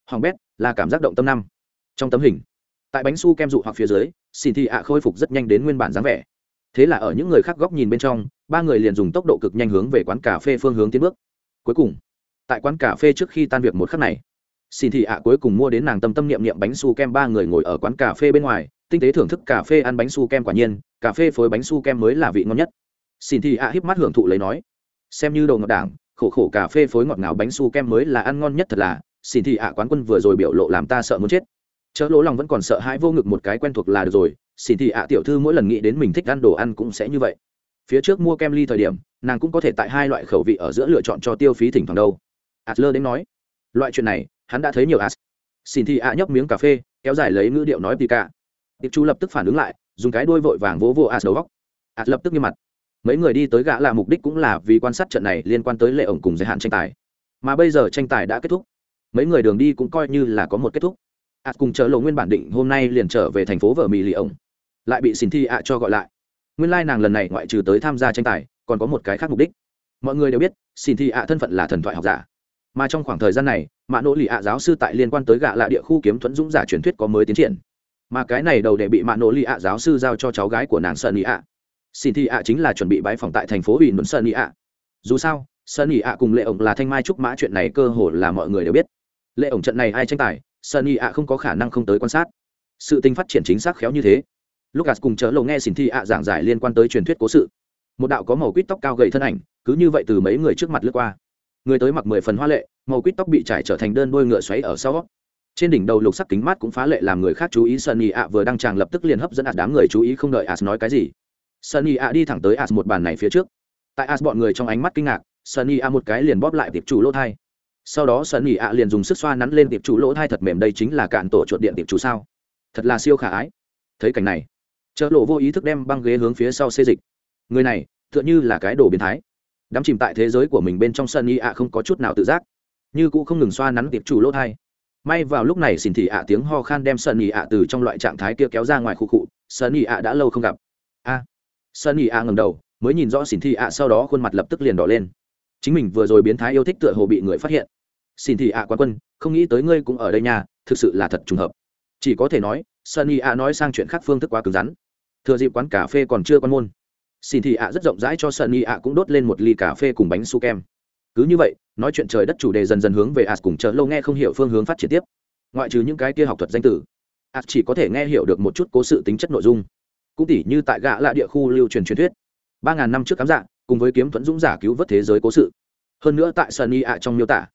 hoàng bét, là cảm giác động tâm năm. Trong tấm hình, tại bánh su kem dụ hoặc phía dưới xin thị ạ khôi phục rất nhanh đến nguyên bản dáng vẻ. Thế là ở những người khác góc nhìn bên trong, ba người liền dùng tốc độ cực nhanh hướng về quán cà phê phương hướng tiến bước. Cuối cùng, tại quán cà phê trước khi tan việc một khắc này xin thị ạ cuối cùng mua đến nàng tâm tâm niệm niệm bánh su kem, ba người ngồi ở quán cà phê bên ngoài tinh tế thưởng thức cà phê ăn bánh su kem quả nhiên, cà phê phối bánh su kem mới là vị ngon nhất. Xin thị ạ híp mắt hưởng thụ lấy nói, xem như đầu ngọt đảng, khổ khổ cà phê phối ngọt ngào bánh su kem mới là ăn ngon nhất thật là, xin thị ạ quán quân vừa rồi biểu lộ làm ta sợ muốn chết. Chớ lỗ lòng vẫn còn sợ hãi vô ngực một cái quen thuộc là được rồi, xin thị ạ tiểu thư mỗi lần nghĩ đến mình thích ăn đồ ăn cũng sẽ như vậy. Phía trước mua kem ly thời điểm, nàng cũng có thể tại hai loại khẩu vị ở giữa lựa chọn cho tiêu phí thỉnh thoảng đâu. Adler đến nói, loại chuyện này, hắn đã thấy nhiều as xin thị ạ nhấp miếng cà phê, kéo dài lấy ngữ điệu nói tì cả tiệp Chu lập tức phản ứng lại, dùng cái đuôi vội vàng vỗ vỗ as đầu góc. As lập tức nghiêm mặt. Mấy người đi tới gã là mục đích cũng là vì quan sát trận này liên quan tới lệ ổng cùng giới hạn tranh tài. Mà bây giờ tranh tài đã kết thúc. Mấy người đường đi cũng coi như là có một kết thúc. As cùng chờ lộ nguyên bản định hôm nay liền trở về thành phố vợ mỹ lì ổng. Lại bị xin thi ạ cho gọi lại. Nguyên lai、like、nàng lần này ngoại trừ tới tham gia tranh tài, còn có một cái khác mục đích. Mọi người đều biết, xin thi ạ thân phận là thần thoại học giả. Mà trong khoảng thời gian này mạ nỗ lì ạ giáo sư tại liên quan tới gạ lạ địa khu kiếm thuẫn dũng giả truyền thuyết có mới tiến triển mà cái này đầu để bị mạ nổ lì ạ giáo sư giao cho cháu gái của nàng sơn ý ạ. Xin thị ạ chính là chuẩn bị bãi phòng tại thành phố ủy nhuận sơn ý ạ. Dù sao, sơn ý ạ cùng lệ ổng là thanh mai trúc mã chuyện này cơ hồ là mọi người đều biết. Lệ ổng trận này ai tranh tài, sơn ý ạ không có khả năng không tới quan sát. Sự tình phát triển chính xác khéo như thế. Lucas cùng chớ lầu nghe xin thị ạ giảng giải liên quan tới truyền thuyết cố sự. Một đạo có màu quýt tóc cao gầy thân ảnh, cứ như vậy từ mấy người trước mặt lướt qua. Người tới mặc mười phần hoa lệ, màu quýt tóc bị trải trở thành đơn đôi ngựa xoáy ở sau trên đỉnh đầu lục sắc kính mát cũng phá lệ làm người khác chú ý, sunny ạ vừa đăng tràng lập tức liền hấp dẫn ạt đám người chú ý không đợi as nói cái gì. Sunny ạ đi thẳng tới as một bàn này phía trước. Tại as bọn người trong ánh mắt kinh ngạc, sunny ạ một cái liền bóp lại tiệp chủ lỗ thai. Sau đó sunny ạ liền dùng sức xoa nắn lên tiệp chủ lỗ thai thật mềm, đây chính là cạn tổ chuột điện tiệp chủ sao? Thật là siêu khả ái. Thấy cảnh này, chợ lộ vô ý thức đem băng ghế hướng phía sau xê dịch. Người này, tựa như là cái đồ biến thái. Đắm chìm tại thế giới của mình bên trong sunny ạ không có chút nào tự giác. Như cũng không ngừng xoa nắn tiệp chủ lỗ thai may vào lúc này xin thị ạ tiếng ho khan đem sunny ạ từ trong loại trạng thái kia kéo ra ngoài khu cụ sunny ạ đã lâu không gặp. A. Sunny ạ ngầm đầu, mới nhìn rõ xin thị ạ sau đó khuôn mặt lập tức liền đỏ lên. Chính mình vừa rồi biến thái yêu thích tựa hồ bị người phát hiện. Xin thị ạ quan quân, không nghĩ tới ngươi cũng ở đây nhà thực sự là thật trùng hợp. Chỉ có thể nói sunny ạ nói sang chuyện khác phương thức quá cứng rắn. Thừa dịp quán cà phê còn chưa quan môn xin thị ạ rất rộng rãi cho sunny ạ cũng đốt lên một ly cà phê cùng bánh su kem. Cứ như vậy nói chuyện trời đất chủ đề dần dần hướng về as cùng chờ lâu nghe không hiểu phương hướng phát triển tiếp. Ngoại trừ những cái kia học thuật danh tử as chỉ có thể nghe hiểu được một chút cố sự tính chất nội dung. Cũng tỉ như tại gã lạ địa khu lưu truyền truyền thuyết. Ba ngàn năm trước cám dạng cùng với kiếm thuẫn dũng giả cứu vớt thế giới cố sự. Hơn nữa tại sunny ạ trong miêu tả,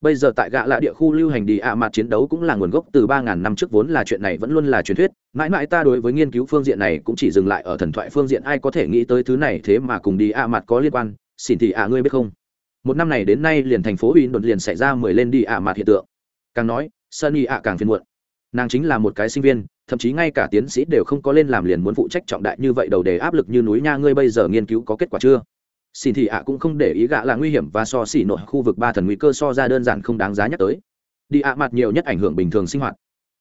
bây giờ tại gã lạ địa khu lưu hành đi ạ mặt chiến đấu cũng là nguồn gốc từ ba ngàn năm trước vốn là chuyện này vẫn luôn là truyền thuyết. Mãi mãi ta đối với nghiên cứu phương diện này cũng chỉ dừng lại ở thần thoại phương diện, ai có thể nghĩ tới thứ này thế mà cùng đi ạ mặt có liên quan? Xin thì ạ, ngươi biết không? Một năm này đến nay liền thành phố ủy đột liền xảy ra mười lên đi ạ mặt hiện tượng. Càng nói, sunny ạ càng phiền muộn. Nàng chính là một cái sinh viên, thậm chí ngay cả tiến sĩ đều không có lên làm liền muốn phụ trách trọng đại như vậy đầu đề áp lực như núi nha ngươi bây giờ nghiên cứu có kết quả chưa? Xin thì ạ cũng không để ý gạ là nguy hiểm và so xỉ nội khu vực ba thần nguy cơ so ra đơn giản không đáng giá nhắc tới. Đi ạ mặt nhiều nhất ảnh hưởng bình thường sinh hoạt.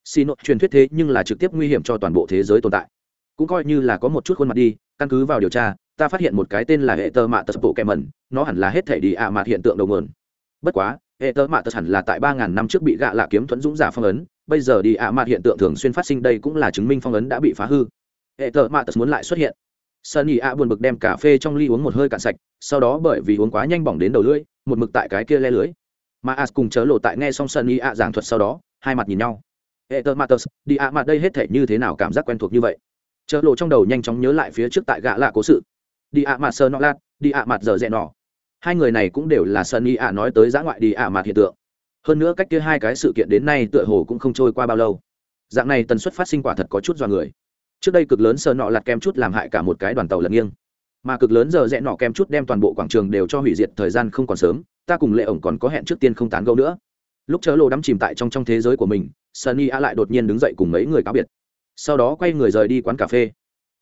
Xỉ nội truyền thuyết thế nhưng là trực tiếp nguy hiểm cho toàn bộ thế giới tồn tại. Cũng coi như là có một chút khuôn mặt đi, căn cứ vào điều tra ta phát hiện một cái tên là hệ tơ mạ tật bộ kèm mẩn nó hẳn là hết thể đi ạ mặt hiện tượng đầu nguồn. Bất quá, hệ tơ mạ tật hẳn là tại ba ngàn năm trước bị gạ lạ kiếm thuẫn dũng giả phong ấn, bây giờ đi ạ mặt hiện tượng thường xuyên phát sinh đây cũng là chứng minh phong ấn đã bị phá hư. Hệ tơ mạ tật muốn lại xuất hiện. Sunny ạ buồn bực đem cà phê trong ly uống một hơi cạn sạch, sau đó bởi vì uống quá nhanh bỏng đến đầu lưỡi, một mực tại cái kia le lưới. Mà as cùng chớ lộ tại nghe xong sunny ạ giảng thuật sau đó, hai mặt nhìn nhau. Hệ tơ mạ tật, đi ạ mặt đây hết thể như thế nào cảm giác quen thuộc như vậy? Chớ lộ trong đầu nhanh chóng nhớ lại phía trước tại gạ lạ cố sự đi ạ mặt sơ nọ lạt, đi ạ mặt giờ rẽ nọ. Hai người này cũng đều là sunny ạ nói tới giã ngoại đi ạ mặt hiện tượng. Hơn nữa cách kia hai cái sự kiện đến nay tựa hồ cũng không trôi qua bao lâu. Dạng này tần suất phát sinh quả thật có chút do người. Trước đây cực lớn sơ nọ lạt kem chút làm hại cả một cái đoàn tàu lật nghiêng. Mà cực lớn giờ rẽ nọ kem chút đem toàn bộ quảng trường đều cho hủy diệt thời gian không còn sớm ta cùng lệ ổng còn có hẹn trước tiên không tán gẫu nữa. Lúc chớ lộ đắm chìm tại trong trong thế giới của mình sunny a lại đột nhiên đứng dậy cùng mấy người cáo biệt. Sau đó quay người rời đi quán cà phê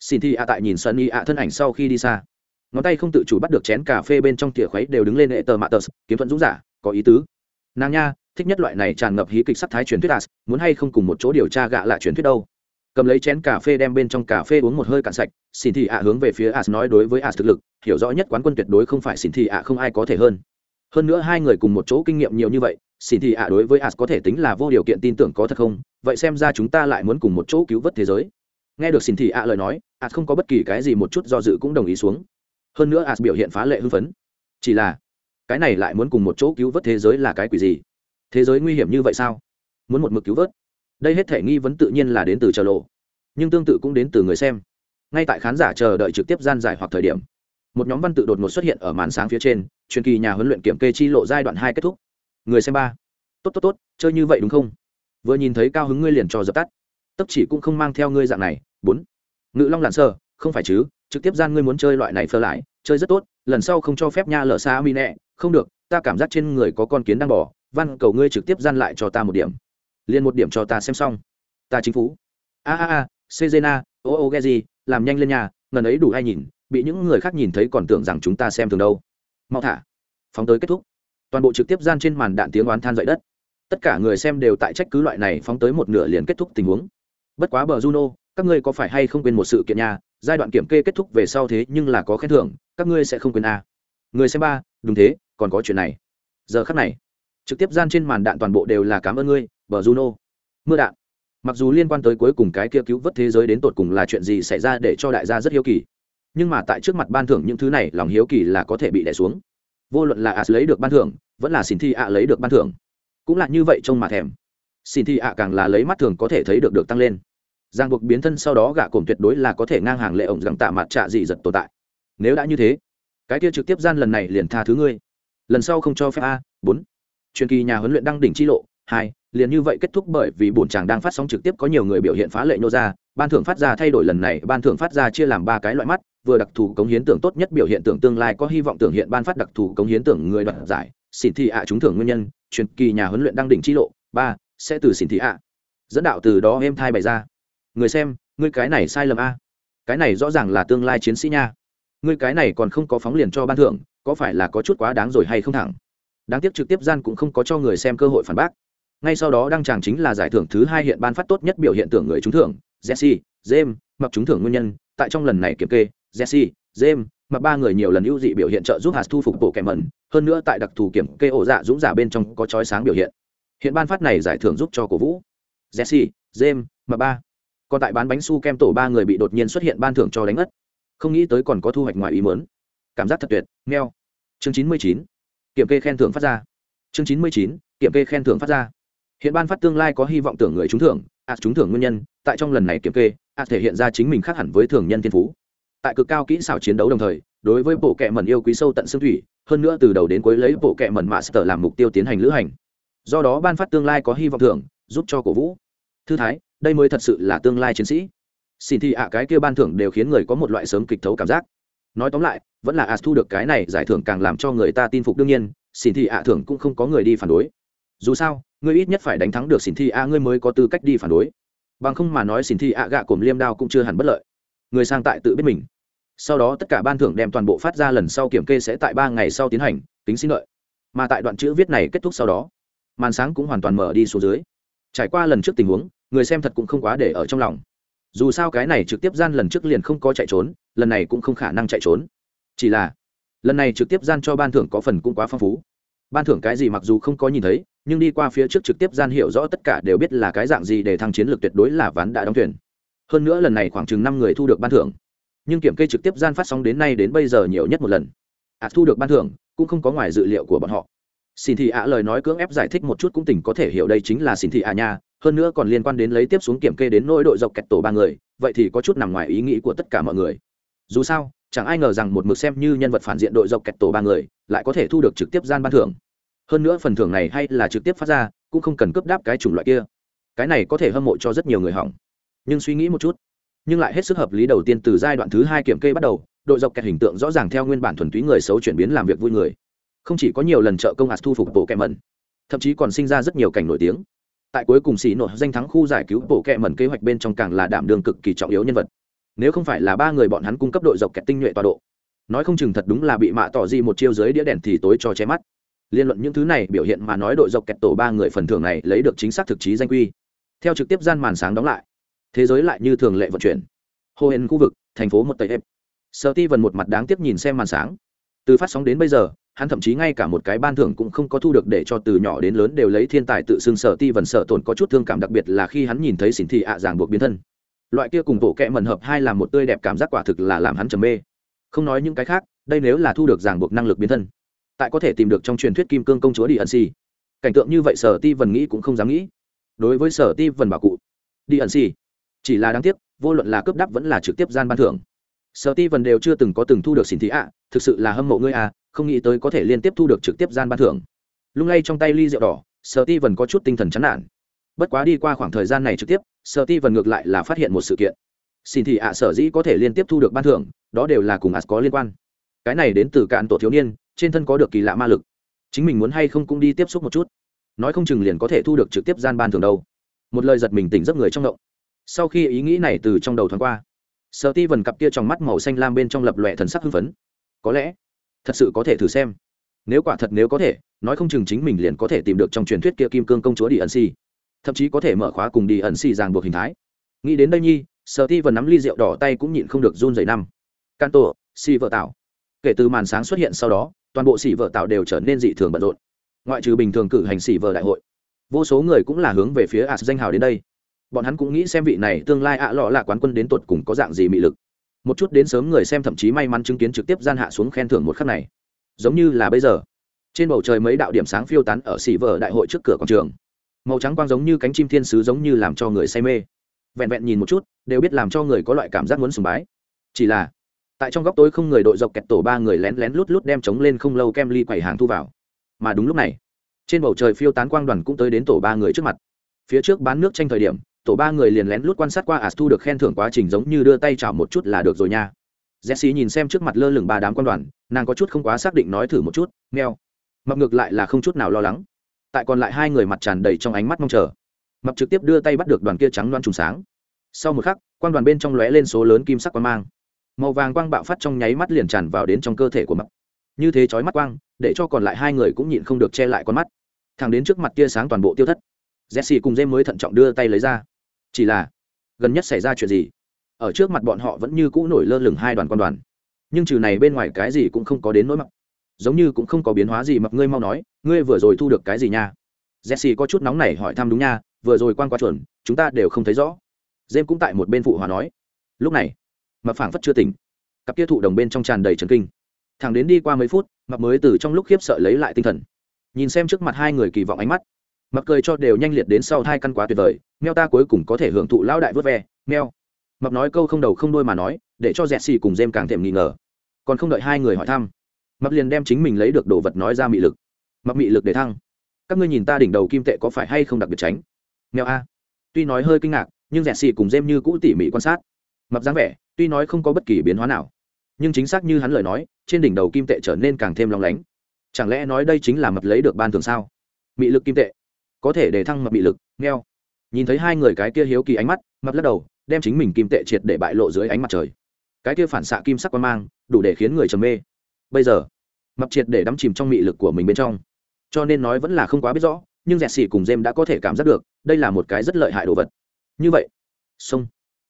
xin thi ạ tại nhìn sunny ạ thân ảnh sau khi đi xa. Ngón tay không tự chủ bắt được chén cà phê bên trong tỉa khuấy đều đứng lên hệ tờ mạ tờ kiếm thuận dũng giả, có ý tứ. Nàng nha, thích nhất loại này tràn ngập hí kịch sắc thái truyền thuyết as muốn hay không cùng một chỗ điều tra gạ lại truyền thuyết đâu? Cầm lấy chén cà phê đem bên trong cà phê uống một hơi cạn sạch, xin thị ạ hướng về phía as nói đối với as thực lực, hiểu rõ nhất quán quân tuyệt đối không phải xin thị ạ không ai có thể hơn. Hơn nữa hai người cùng một chỗ kinh nghiệm nhiều như vậy, xin thị ạ đối với as có thể tính là vô điều kiện tin tưởng có thật không? Vậy xem ra chúng ta lại muốn cùng một chỗ cứu vớt thế giới nghe được xin thị ạ lời nói as không có bất kỳ cái gì một chút do dự cũng đồng ý xuống. Hơn nữa as biểu hiện phá lệ hưng phấn. Chỉ là, cái này lại muốn cùng một chỗ cứu vớt thế giới là cái quỷ gì? Thế giới nguy hiểm như vậy sao? Muốn một mực cứu vớt? Đây hết thể nghi vấn tự nhiên là đến từ chờ lộ. Nhưng tương tự cũng đến từ người xem. Ngay tại khán giả chờ đợi trực tiếp gian giải hoặc thời điểm, một nhóm văn tự đột ngột xuất hiện ở màn sáng phía trên, truyền kỳ nhà huấn luyện kiểm kê chi lộ giai đoạn hai kết thúc. Người xem ba. Tốt tốt tốt, chơi như vậy đúng không? Vừa nhìn thấy cao hứng ngươi liền cho dập tắt. Tấp chỉ cũng không mang theo ngươi dạng này bốn. Ngự long lặn sơ, không phải chứ, trực tiếp gian ngươi muốn chơi loại này phơ lại, chơi rất tốt, lần sau không cho phép nha lở xa mi nẹ không được, ta cảm giác trên người có con kiến đang bỏ văn cầu ngươi trực tiếp gian lại cho ta một điểm. Liền một điểm cho ta xem xong. Ta chính phủ a a a sejena ô ô ghe gì làm nhanh lên nhà ngần ấy đủ ai nhìn, bị những người khác nhìn thấy còn tưởng rằng chúng ta xem thường đâu. Mau thả. Phóng tới kết thúc. Toàn bộ trực tiếp gian trên màn đạn tiếng oán than dậy đất. Tất cả người xem đều tại trách cứ loại này phóng tới một nửa liền kết thúc tình huống. Bất quá bờ juno các ngươi có phải hay không quên một sự kiện nhà giai đoạn kiểm kê kết thúc về sau thế nhưng là có khen thưởng, các ngươi sẽ không quên a. Người xem ba, đúng thế, còn có chuyện này. Giờ khắc này, trực tiếp gian trên màn đạn toàn bộ đều là cảm ơn ngươi, bờ juno. Mưa đạn. Mặc dù liên quan tới cuối cùng cái kia cứu vớt thế giới đến tột cùng là chuyện gì xảy ra để cho đại gia rất hiếu kỳ, nhưng mà tại trước mặt ban thưởng những thứ này, lòng hiếu kỳ là có thể bị đẻ xuống. Vô luận là as lấy được ban thưởng, vẫn là xin thi ạ lấy được ban thưởng, cũng là như vậy trông mà thèm. Xin thi ạ càng là lấy mắt thường có thể thấy được được tăng lên giang buộc biến thân sau đó gạ cổm tuyệt đối là có thể ngang hàng lệ ổng rằng tạ mặt trạ gì giật tồn tại. Nếu đã như thế, cái kia trực tiếp gian lần này liền tha thứ ngươi. Lần sau không cho phép a, bốn. Truyền kỳ nhà huấn luyện đăng đỉnh chi lộ, hai. Liền như vậy kết thúc bởi vì bổn chàng đang phát sóng trực tiếp có nhiều người biểu hiện phá lệ nô ra, ban thưởng phát ra thay đổi lần này, ban thưởng phát ra chia làm ba cái loại mắt, vừa đặc thù cống hiến tưởng tốt nhất biểu hiện tưởng tương lai, có hy vọng tưởng hiện ban phát đặc thù cống hiến tưởng người đoạt giải xỉn thị ạ trúng thưởng nguyên nhân, truyền kỳ nhà huấn luyện đăng đỉnh chi lộ, ba, sẽ từ xỉn thị ạ. Dẫn đạo từ đó em thai bày ra người xem, ngươi cái này sai lầm a. Cái này rõ ràng là tương lai chiến sĩ nha. Ngươi cái này còn không có phóng liền cho ban thưởng, có phải là có chút quá đáng rồi hay không thẳng? Đáng tiếc trực tiếp gian cũng không có cho người xem cơ hội phản bác. Ngay sau đó đăng tràng chính là giải thưởng thứ hai hiện ban phát tốt nhất biểu hiện tưởng người trúng thưởng, jesse, james, mặc trúng thưởng nguyên nhân, tại trong lần này kiểm kê, jesse, james mà ba người nhiều lần ưu dị biểu hiện trợ giúp hạt thu phục bộ kẻ mẩn, hơn nữa tại đặc thù kiểm kê ổ dạ dũng giả bên trong có chói sáng biểu hiện. Hiện ban phát này giải thưởng giúp cho cổ vũ. Jesse, james mà ba còn tại bán bánh su kem tổ ba người bị đột nhiên xuất hiện ban thưởng cho đánh ất. Không nghĩ tới còn có thu hoạch ngoài ý mớn cảm giác thật tuyệt, nghèo. Chương chín mươi chín, kiểm kê khen thưởng phát ra. Chương chín mươi chín, kiểm kê khen thưởng phát ra. Hiện ban phát tương lai có hy vọng tưởng người trúng thưởng ạt trúng thưởng nguyên nhân, tại trong lần này kiểm kê ạt thể hiện ra chính mình khác hẳn với thường nhân thiên phú. Tại cực cao kỹ xảo chiến đấu đồng thời, đối với bộ kệ mẩn yêu quý sâu tận xương thủy, hơn nữa từ đầu đến cuối lấy bộ kệ mẩn mạ master làm mục tiêu tiến hành lữ hành. Do đó ban phát tương lai có hy vọng thưởng, giúp cho cổ vũ. Thư thái đây mới thật sự là tương lai chiến sĩ. Xin thì ạ, cái kia ban thưởng đều khiến người có một loại sớm kịch thấu cảm giác. Nói tóm lại, vẫn là as thu được cái này giải thưởng càng làm cho người ta tin phục đương nhiên, xin thì ạ thưởng cũng không có người đi phản đối. Dù sao ngươi ít nhất phải đánh thắng được xin thi a ngươi mới có tư cách đi phản đối. Bằng không mà nói xin thị a gạ cồm liêm đao cũng chưa hẳn bất lợi. Người sang tại tự biết mình. Sau đó tất cả ban thưởng đem toàn bộ phát ra lần sau kiểm kê sẽ tại ba ngày sau tiến hành tính xin lợi. Mà tại đoạn chữ viết này kết thúc sau đó, màn sáng cũng hoàn toàn mở đi xuống dưới. Trải qua lần trước tình huống người xem thật cũng không quá để ở trong lòng. Dù sao cái này trực tiếp gian lần trước liền không có chạy trốn, lần này cũng không khả năng chạy trốn. Chỉ là, lần này trực tiếp gian cho ban thưởng có phần cũng quá phong phú. Ban thưởng cái gì mặc dù không có nhìn thấy, nhưng đi qua phía trước trực tiếp gian hiểu rõ tất cả đều biết là cái dạng gì để thăng chiến lược tuyệt đối là ván đã đóng thuyền. Hơn nữa lần này khoảng chừng năm người thu được ban thưởng. Nhưng kiểm kê trực tiếp gian phát sóng đến nay đến bây giờ nhiều nhất một lần. Ạ thu được ban thưởng cũng không có ngoài dự liệu của bọn họ. Xin thị ạ lời nói cưỡng ép giải thích một chút cũng tỉnh có thể hiểu đây chính là xin thị ạ nha hơn nữa còn liên quan đến lấy tiếp xuống kiểm kê đến nỗi đội dọc kẹt tổ ba người, vậy thì có chút nằm ngoài ý nghĩ của tất cả mọi người. Dù sao, chẳng ai ngờ rằng một mực xem như nhân vật phản diện đội dọc kẹt tổ ba người lại có thể thu được trực tiếp gian ban thưởng. Hơn nữa phần thưởng này hay là trực tiếp phát ra, cũng không cần cấp đáp cái chủng loại kia. Cái này có thể hâm mộ cho rất nhiều người hỏng. Nhưng suy nghĩ một chút, nhưng lại hết sức hợp lý đầu tiên từ giai đoạn thứ hai kiểm kê bắt đầu, đội dọc kẹt hình tượng rõ ràng theo nguyên bản thuần túy người xấu chuyển biến làm việc vui người. Không chỉ có nhiều lần trợ công hạt thu phục bộ kẹm mẩn, thậm chí còn sinh ra rất nhiều cảnh nổi tiếng tại cuối cùng xì nổ danh thắng khu giải cứu bộ kẹ mẩn kế hoạch bên trong càng là đảm đường cực kỳ trọng yếu nhân vật. Nếu không phải là ba người bọn hắn cung cấp đội dọc kẹt tinh nhuệ tọa độ, nói không chừng thật đúng là bị mạ tỏ di một chiêu dưới đĩa đèn thì tối cho che mắt. Liên luận những thứ này biểu hiện mà nói đội dọc kẹt tổ ba người phần thưởng này lấy được chính xác thực chí danh quy. Theo trực tiếp gian màn sáng đóng lại, thế giới lại như thường lệ vận chuyển. Hồ hên khu vực, thành phố một tây ép sợ ti vần một mặt đáng tiếc nhìn xem màn sáng. Từ phát sóng đến bây giờ hắn thậm chí ngay cả một cái ban thưởng cũng không có thu được để cho từ nhỏ đến lớn đều lấy thiên tài tự xưng sở ti vần sợ tổn có chút thương cảm đặc biệt là khi hắn nhìn thấy xỉn thị ạ ràng buộc biến thân. Loại kia cùng bộ kẹ mần hợp hai là một tươi đẹp cảm giác quả thực là làm hắn trầm mê. Không nói những cái khác, đây nếu là thu được ràng buộc năng lực biến thân, tại có thể tìm được trong truyền thuyết kim cương công chúa đi ẩn xì cảnh tượng như vậy sở ti vần nghĩ cũng không dám nghĩ. Đối với sở ti vần bảo cụ, đi ẩn xì chỉ là đáng tiếc, vô luận là cướp đắp vẫn là trực tiếp gian ban thưởng. Sở ti vần đều chưa từng có từng thu được xin thị ạ, thực sự là hâm mộ ngươi à không nghĩ tới có thể liên tiếp thu được trực tiếp gian ban thưởng. Lung lay trong tay ly rượu đỏ, sở ti vần có chút tinh thần chán nản. Bất quá đi qua khoảng thời gian này trực tiếp, sở ti vần ngược lại là phát hiện một sự kiện. Xin thì ạ, sở dĩ có thể liên tiếp thu được ban thưởng, đó đều là cùng as có liên quan. Cái này đến từ cạn tổ thiếu niên, trên thân có được kỳ lạ ma lực. Chính mình muốn hay không cũng đi tiếp xúc một chút. Nói không chừng liền có thể thu được trực tiếp gian ban thường đâu. Một lời giật mình tỉnh giấc người trong động. Sau khi ý nghĩ này từ trong đầu thoáng qua sợ ti vần cặp kia trong mắt màu xanh lam bên trong lập lòe thần sắc hưng phấn. Có lẽ thật sự có thể thử xem. Nếu quả thật nếu có thể, nói không chừng chính mình liền có thể tìm được trong truyền thuyết kia kim cương công chúa đi ẩn si thậm chí có thể mở khóa cùng đi ẩn si ràng buộc hình thái. Nghĩ đến đây nhi sợ ti vẫn nắm ly rượu đỏ tay cũng nhịn không được run dày năm. Can tổ si vợ tạo kể từ màn sáng xuất hiện sau đó, toàn bộ xỉ vợ tạo đều trở nên dị thường bận rộn. Ngoại trừ bình thường cử hành xỉ vợ đại hội, vô số người cũng là hướng về phía as danh hào đến đây. Bọn hắn cũng nghĩ xem vị này tương lai ạ lọ là quán quân đến tuột cùng có dạng gì mị lực một chút đến sớm người xem thậm chí may mắn chứng kiến trực tiếp gian hạ xuống khen thưởng một khắc này. Giống như là bây giờ. Trên bầu trời mấy đạo điểm sáng phiêu tán ở xỉ vợ đại hội trước cửa quảng trường. Màu trắng quang giống như cánh chim thiên sứ giống như làm cho người say mê. Vẹn vẹn nhìn một chút, đều biết làm cho người có loại cảm giác muốn sùng bái. Chỉ là, tại trong góc tối không người đội dọc kẹt tổ ba người lén lén lút lút đem chống lên không lâu kem ly quầy hàng thu vào. Mà đúng lúc này, trên bầu trời phiêu tán quang đoàn cũng tới đến tổ ba người trước mặt. Phía trước bán nước tranh thời điểm tổ ba người liền lén lút quan sát qua ạt thu được khen thưởng quá trình giống như đưa tay chào một chút là được rồi nha. Jesse nhìn xem trước mặt lơ lửng ba đám quan đoàn, nàng có chút không quá xác định nói thử một chút meo mập ngược lại là không chút nào lo lắng. Tại còn lại hai người mặt tràn đầy trong ánh mắt mong chờ. Mập trực tiếp đưa tay bắt được đoàn kia trắng loan trùng sáng. Sau một khắc, quan đoàn bên trong lóe lên số lớn kim sắc quang mang. Màu vàng quang bạo phát trong nháy mắt liền tràn vào đến trong cơ thể của mập. Như thế chói mắt quang, để cho còn lại hai người cũng nhịn không được che lại con mắt. Thẳng đến trước mặt tia sáng toàn bộ tiêu thất jesse cùng jem mới thận trọng đưa tay lấy ra chỉ là, gần nhất xảy ra chuyện gì? Ở trước mặt bọn họ vẫn như cũ nổi lơ lửng hai đoàn quan đoàn. Nhưng trừ này bên ngoài cái gì cũng không có đến nỗi mặc giống như cũng không có biến hóa gì mặc ngươi mau nói, ngươi vừa rồi thu được cái gì nha? Jesse có chút nóng này hỏi thăm đúng nha, vừa rồi quan qua chuẩn, chúng ta đều không thấy rõ. Jem cũng tại một bên phụ hòa nói. Lúc này, mập phảng phất chưa tỉnh. Cặp kia thụ đồng bên trong tràn đầy trần kinh. Thằng đến đi qua mấy phút, mập mới từ trong lúc khiếp sợ lấy lại tinh thần. Nhìn xem trước mặt hai người kỳ vọng ánh mắt, mập cười cho đều nhanh liệt đến sau hai căn quá tuyệt vời meo ta cuối cùng có thể hưởng thụ lão đại vớt ve meo mập nói câu không đầu không đôi mà nói, để cho dẹt xì cùng dêm càng thèm nghi ngờ. Còn không đợi hai người hỏi thăm, mập liền đem chính mình lấy được đồ vật nói ra mị lực. Mập mị lực để thăng. Các ngươi nhìn ta đỉnh đầu kim tệ có phải hay không đặc biệt tránh? Meo a. Tuy nói hơi kinh ngạc, nhưng dẹt xì cùng dêm như cũ tỉ mỉ quan sát. Mập dáng vẻ, tuy nói không có bất kỳ biến hóa nào, nhưng chính xác như hắn lời nói, trên đỉnh đầu kim tệ trở nên càng thêm lóng lánh. Chẳng lẽ nói đây chính là mập lấy được ban thường sao? Mị lực kim tệ, có thể để thăng mập mị lực nghèo nhìn thấy hai người cái kia hiếu kỳ ánh mắt mập lắc đầu đem chính mình kim tệ triệt để bại lộ dưới ánh mặt trời. Cái kia phản xạ kim sắc quan mang đủ để khiến người trầm mê. Bây giờ mập triệt để đắm chìm trong mị lực của mình bên trong. Cho nên nói vẫn là không quá biết rõ nhưng dẹt xỉ cùng jem đã có thể cảm giác được đây là một cái rất lợi hại đồ vật. Như vậy xong.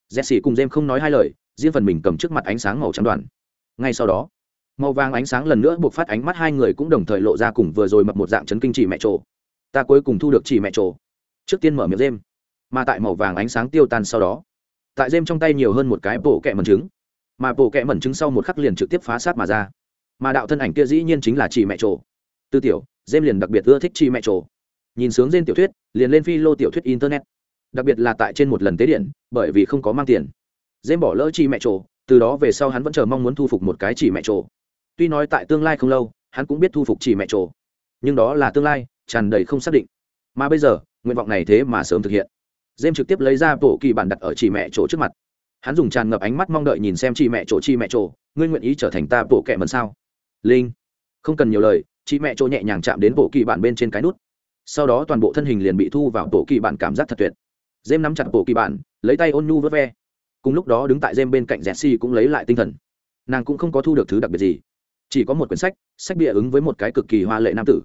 Dẹt xỉ cùng Jem không nói hai lời, riêng phần mình cầm trước mặt ánh sáng màu trắng đoàn. Ngay sau đó, màu vàng ánh sáng lần nữa buộc phát ánh mắt hai người cũng đồng thời lộ ra cùng vừa rồi mập một dạng chấn kinh chỉ mẹ trộ Ta cuối cùng thu được chỉ mẹ trộ Trước tiên mở miệng Jem, mà tại màu vàng ánh sáng tiêu tan sau đó, tại dêm trong tay nhiều hơn một cái bộ kẹ mẩn trứng, mà bộ kẹ mẩn trứng sau một khắc liền trực tiếp phá sát mà ra. Mà đạo thân ảnh kia dĩ nhiên chính là chỉ mẹ trổ. Tư tiểu, dêm liền đặc biệt ưa thích chỉ mẹ trổ. Nhìn sướng Jem tiểu thuyết, liền lên phi lô tiểu thuyết internet. Đặc biệt là tại trên một lần tế điện bởi vì không có mang tiền. Dêm bỏ lỡ chị mẹ trổ từ đó về sau hắn vẫn chờ mong muốn thu phục một cái chỉ mẹ trổ. Tuy nói tại tương lai không lâu hắn cũng biết thu phục chỉ mẹ trổ. Nhưng đó là tương lai tràn đầy không xác định. Mà bây giờ nguyện vọng này thế mà sớm thực hiện dêm trực tiếp lấy ra bộ kỳ bản đặt ở chỉ mẹ chỗ trước mặt. Hắn dùng tràn ngập ánh mắt mong đợi nhìn xem chị mẹ chỗ chị mẹ chỗ, ngươi nguyện ý trở thành ta bộ kệ mần sao? Linh. Không cần nhiều lời chị mẹ chỗ nhẹ nhàng chạm đến bộ kỳ bản bên trên cái nút. Sau đó toàn bộ thân hình liền bị thu vào bộ kỳ bản cảm giác thật tuyệt. Dêm nắm chặt bộ kỳ bản lấy tay ôn nhu vớt ve. Cùng lúc đó đứng tại dêm bên cạnh jesse cũng lấy lại tinh thần. Nàng cũng không có thu được thứ đặc biệt gì. Chỉ có một quyển sách sách bìa ứng với một cái cực kỳ hoa lệ nam tử.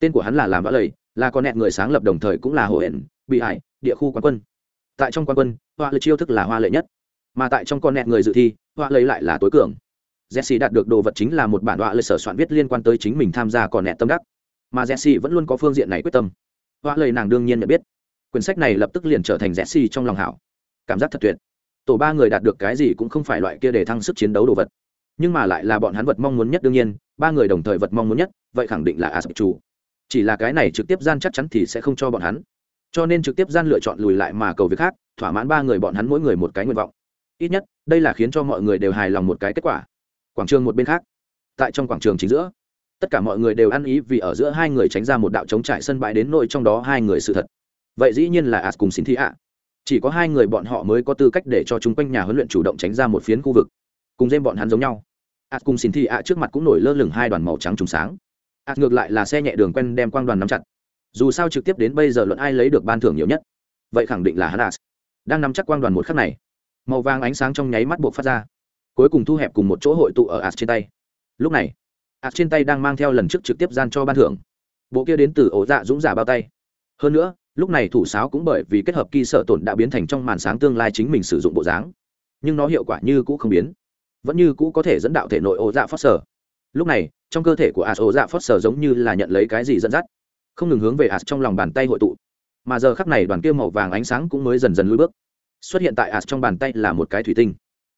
Tên của hắn là làm vã lầy là con nẹt người sáng lập đồng thời cũng là hộ hển bị hại, địa khu quán quân. Tại trong quán quân hoa lệ chiêu thức là hoa lệ nhất. Mà tại trong con nẹt người dự thi hoa lệ lại là tối cường. Jesse đạt được đồ vật chính là một bản hoa lệ sở soạn viết liên quan tới chính mình tham gia con nẹt tâm đắc. Mà jesse vẫn luôn có phương diện này quyết tâm. Hoa lệ nàng đương nhiên nhận biết. Quyển sách này lập tức liền trở thành jesse trong lòng hảo. Cảm giác thật tuyệt. Tổ ba người đạt được cái gì cũng không phải loại kia để thăng sức chiến đấu đồ vật. Nhưng mà lại là bọn hắn vật mong muốn nhất đương nhiên ba người đồng thời vật mong muốn nhất vậy khẳng định là a as chủ. Chỉ là cái này trực tiếp gian chắc chắn thì sẽ không cho bọn hắn cho nên trực tiếp gian lựa chọn lùi lại mà cầu việc khác, thỏa mãn ba người bọn hắn mỗi người một cái nguyện vọng. Ít nhất, đây là khiến cho mọi người đều hài lòng một cái kết quả. Quảng trường một bên khác. Tại trong quảng trường chính giữa, tất cả mọi người đều ăn ý vì ở giữa hai người tránh ra một đạo chống trải sân bãi đến nội trong đó hai người sự thật. Vậy dĩ nhiên là as cùng xin Thi ạ. Chỉ có hai người bọn họ mới có tư cách để cho chúng quanh nhà huấn luyện chủ động tránh ra một phiến khu vực. Cùng dêm bọn hắn giống nhau. As cùng xin Thi ạ trước mặt cũng nổi lơ lửng hai đoàn màu trắng trùng sáng. As ngược lại là xe nhẹ đường quen đem quang đoàn nắm chặt dù sao trực tiếp đến bây giờ luận ai lấy được ban thưởng nhiều nhất. Vậy khẳng định là hắn đang nắm chắc quang đoàn một khắc này, màu vàng ánh sáng trong nháy mắt buộc phát ra, cuối cùng thu hẹp cùng một chỗ hội tụ ở as trên tay. Lúc này as trên tay đang mang theo lần trước trực tiếp gian cho ban thưởng. Bộ kia đến từ ổ dạ dũng giả bao tay. Hơn nữa, lúc này thủ sáo cũng bởi vì kết hợp kỳ sợ tổn đã biến thành trong màn sáng tương lai chính mình sử dụng bộ dáng. Nhưng nó hiệu quả như cũ không biến, vẫn như cũ có thể dẫn đạo thể nội ổ dạ phát sở. Lúc này, trong cơ thể của as ổ dạ phát sở giống như là nhận lấy cái gì dẫn dắt không ngừng hướng về ạt trong lòng bàn tay hội tụ. Mà giờ khắc này đoàn kia màu vàng ánh sáng cũng mới dần dần lùi bước. Xuất hiện tại ạt trong bàn tay là một cái thủy tinh.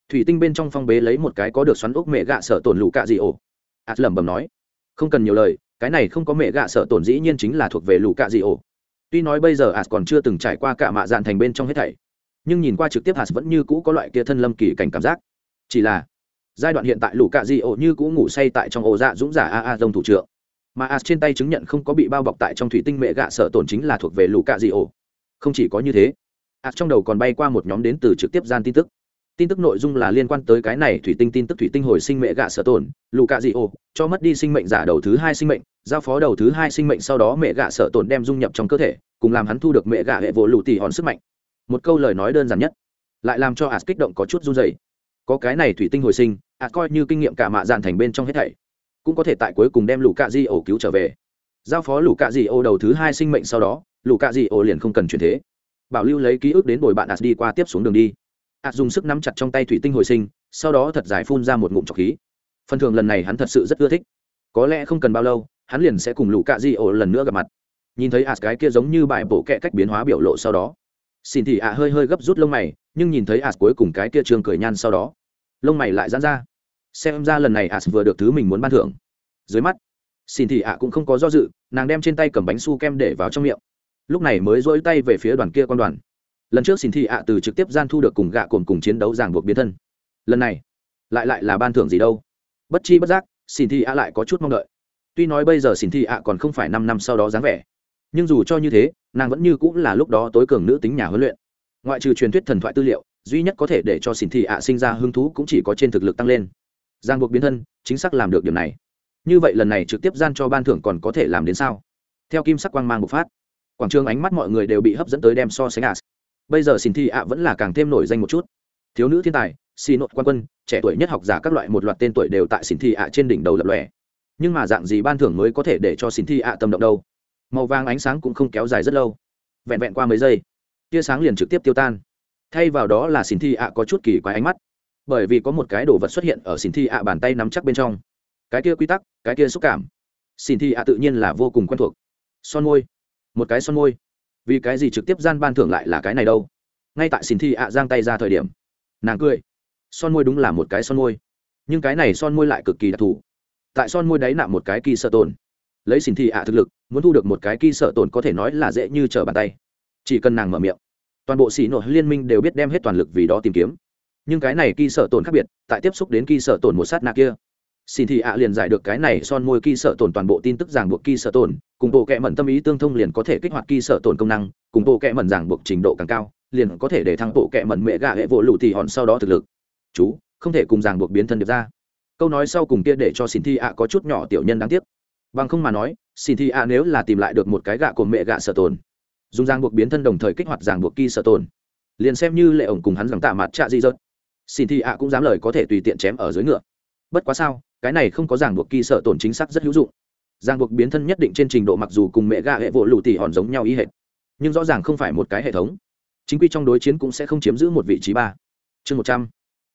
Thủy tinh bên trong phong bế lấy một cái có được xoắn ốc mẹ gạ sở tổn lũ cạ dị ổ. Ạt lẩm bẩm nói, không cần nhiều lời, cái này không có mẹ gạ sở tổn dĩ nhiên chính là thuộc về lũ cạ dị ổ. Tuy nói bây giờ ạt còn chưa từng trải qua cả mạ dạn thành bên trong hết thảy, nhưng nhìn qua trực tiếp ạt vẫn như cũ có loại kia thân lâm kỳ cảnh cảm giác. Chỉ là, giai đoạn hiện tại lũ cạ di ổ như cũ ngủ say tại trong ổ dạ dũng giả a a dông thủ trưởng mà as trên tay chứng nhận không có bị bao bọc tại trong thủy tinh mẹ gạ sợ tổn chính là thuộc về lũ cạ dị ổ. Không chỉ có như thế, as trong đầu còn bay qua một nhóm đến từ trực tiếp gian tin tức. Tin tức nội dung là liên quan tới cái này thủy tinh tin tức thủy tinh hồi sinh mẹ gạ sợ tổn, lũ cạ dị ổ, cho mất đi sinh mệnh giả đầu thứ hai sinh mệnh, giao phó đầu thứ hai sinh mệnh sau đó mẹ gạ sợ tổn đem dung nhập trong cơ thể, cùng làm hắn thu được mẹ gạ hệ vỗ lũ tỉ hòn sức mạnh. Một câu lời nói đơn giản nhất, lại làm cho as kích động có chút run dày có cái này thủy tinh hồi sinh, as coi như kinh nghiệm cả mạ dạn thành bên trong hết thảy cũng có thể tại cuối cùng đem lũ cạ di ổ cứu trở về. Giao phó lũ cạ di ổ đầu thứ hai sinh mệnh sau đó lũ cạ di ổ liền không cần chuyển thế. Bảo lưu lấy ký ức đến bồi bạn ạt đi qua tiếp xuống đường đi. Ạt dùng sức nắm chặt trong tay thủy tinh hồi sinh, sau đó thật giải phun ra một ngụm trọc khí. Phần thường lần này hắn thật sự rất ưa thích. Có lẽ không cần bao lâu, hắn liền sẽ cùng lũ cạ di ổ lần nữa gặp mặt. Nhìn thấy ạt cái kia giống như bài bộ kệ cách biến hóa biểu lộ sau đó, xin thì ạ hơi hơi gấp rút lông mày, nhưng nhìn thấy ạt cuối cùng cái kia trường cười nhan sau đó, lông mày lại giãn ra xem ra lần này as vừa được thứ mình muốn ban thưởng. Dưới mắt, xin thì ạ cũng không có do dự, nàng đem trên tay cầm bánh su kem để vào trong miệng. Lúc này mới dỗi tay về phía đoàn kia con đoàn. Lần trước xin thị ạ từ trực tiếp gian thu được cùng gạ cồn cùng chiến đấu ràng buộc biến thân. Lần này, lại lại là ban thưởng gì đâu. Bất chi bất giác, xin thị ạ lại có chút mong đợi. Tuy nói bây giờ xin thị ạ còn không phải năm năm sau đó dáng vẻ, nhưng dù cho như thế, nàng vẫn như cũng là lúc đó tối cường nữ tính nhà huấn luyện. Ngoại trừ truyền thuyết thần thoại tư liệu, duy nhất có thể để cho xin thị ạ sinh ra hứng thú cũng chỉ có trên thực lực tăng lên giang buộc biến thân, chính xác làm được điểm này. Như vậy lần này trực tiếp gian cho ban thưởng còn có thể làm đến sao? Theo kim sắc quang mang bộc phát, quảng trường ánh mắt mọi người đều bị hấp dẫn tới đem so sánh ạ. Bây giờ xin Thi ạ vẫn là càng thêm nổi danh một chút. Thiếu nữ thiên tài xì nội quan quân, trẻ tuổi nhất học giả các loại một loạt tên tuổi đều tại xin Thi ạ trên đỉnh đầu lập lòe. Nhưng mà dạng gì ban thưởng mới có thể để cho xin Thi ạ tâm động đâu? Màu vàng ánh sáng cũng không kéo dài rất lâu. Vẹn vẹn qua mấy giây, tia sáng liền trực tiếp tiêu tan. Thay vào đó là xin thi ạ có chút kỳ quái ánh mắt bởi vì có một cái đồ vật xuất hiện ở xin thi ạ bàn tay nắm chắc bên trong. Cái kia quy tắc, cái kia xúc cảm. Xin thi ạ tự nhiên là vô cùng quen thuộc. Son môi. Một cái son môi. Vì cái gì trực tiếp gian ban thưởng lại là cái này đâu? Ngay tại xin thi ạ giang tay ra thời điểm, nàng cười. Son môi đúng là một cái son môi. Nhưng cái này son môi lại cực kỳ đặc thù. Tại son môi đấy nạm một cái kỳ sợ tồn lấy xin thi ạ thực lực, muốn thu được một cái kỳ sợ tồn có thể nói là dễ như trở bàn tay. Chỉ cần nàng mở miệng, toàn bộ xỉ nội liên minh đều biết đem hết toàn lực vì đó tìm kiếm nhưng cái này kỳ sợ tổn khác biệt, tại tiếp xúc đến kỳ sợ tổn một sát nạ kia. Xin thì ạ liền giải được cái này son môi kỳ sợ tổn toàn bộ tin tức ràng buộc kỳ sợ tổn cùng bộ kệ mẩn tâm ý tương thông liền có thể kích hoạt kỳ sợ tổn công năng, cùng bộ kệ mẩn ràng buộc trình độ càng cao, liền có thể để thăng bộ kệ mẩn mẹ gạ hệ vỗ lụ thì hòn sau đó thực lực. Chú, không thể cùng ràng buộc biến thân được ra. Câu nói sau cùng kia để cho xin thi ạ có chút nhỏ tiểu nhân đáng tiếc. Bằng không mà nói, xin thì ạ nếu là tìm lại được một cái gạ của mẹ gạ sở tổn dùng ràng buộc biến thân đồng thời kích hoạt ràng buộc kỳ sở tổn liền xem như lệ ổng cùng hắn rằng tạ mặt trạ di rớt xin thì ạ cũng dám lời có thể tùy tiện chém ở dưới ngựa. Bất quá sao, cái này không có ràng buộc kỳ sở tổn chính xác rất hữu dụng. Ràng buộc biến thân nhất định trên trình độ mặc dù cùng mẹ gà hệ vỗ lù tỉ hòn giống nhau ý hệt, nhưng rõ ràng không phải một cái hệ thống. Chính quy trong đối chiến cũng sẽ không chiếm giữ một vị trí ba. Chương một trăm.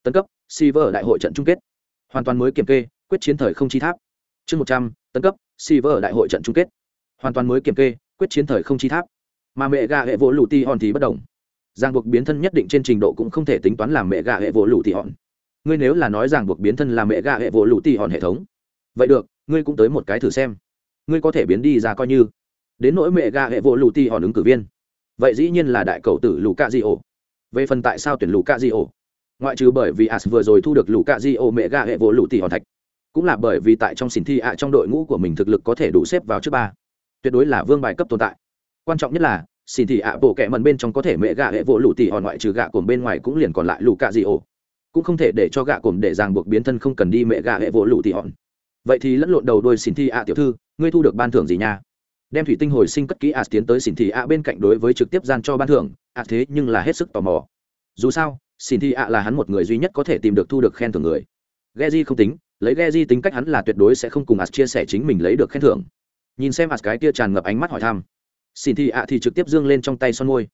Tấn cấp, Silver đại hội trận chung kết. Hoàn toàn mới kiểm kê, quyết chiến thời không chi tháp. Chương một trăm. Tấn cấp, Silver đại hội trận chung kết. Hoàn toàn mới kiểm kê, quyết chiến thời không chi tháp. Mà mẹ gà hệ vỗ lù ti hòn thì bất đồng ràng buộc biến thân nhất định trên trình độ cũng không thể tính toán làm mẹ gà hệ vỗ lụ tỉ hòn. Ngươi nếu là nói ràng buộc biến thân làm mẹ gà hệ vỗ lụ tỉ hòn hệ thống, vậy được, ngươi cũng tới một cái thử xem. Ngươi có thể biến đi ra coi như. Đến nỗi mẹ gà hệ vỗ lụ tỉ hòn ứng cử viên, vậy dĩ nhiên là đại cầu tử lù cạ di ổ về phần tại sao tuyển lù cạ di ổ ngoại trừ bởi vì as vừa rồi thu được lù cạ di ổ mẹ gà hệ vỗ lụ tỷ hòn thạch, cũng là bởi vì tại trong xin thi ạ trong đội ngũ của mình thực lực có thể đủ xếp vào trước ba. Tuyệt đối là vương bài cấp tồn tại. Quan trọng nhất là xin thì ạ, bộ kẹ mần bên trong có thể mẹ gạ hệ vỗ lụ tỷ hòn ngoại trừ gạ cồn bên ngoài cũng liền còn lại lù cạ dị ổ. Cũng không thể để cho gạ cồn để ràng buộc biến thân không cần đi mẹ gạ hệ vỗ lụ tỷ hòn. Vậy thì lẫn lộn đầu đôi xin thi ạ tiểu thư, ngươi thu được ban thưởng gì nha? Đem thủy tinh hồi sinh cất kỹ ạ tiến tới xin thi ạ bên cạnh đối với trực tiếp gian cho ban thưởng, ạ thế nhưng là hết sức tò mò. Dù sao, xin thi ạ là hắn một người duy nhất có thể tìm được thu được khen thưởng người. Geji không tính, lấy Geji tính cách hắn là tuyệt đối sẽ không cùng as chia sẻ chính mình lấy được khen thưởng. Nhìn xem as cái kia tràn ngập ánh mắt hỏi thăm xin thị ạ thì trực tiếp dương lên trong tay son môi.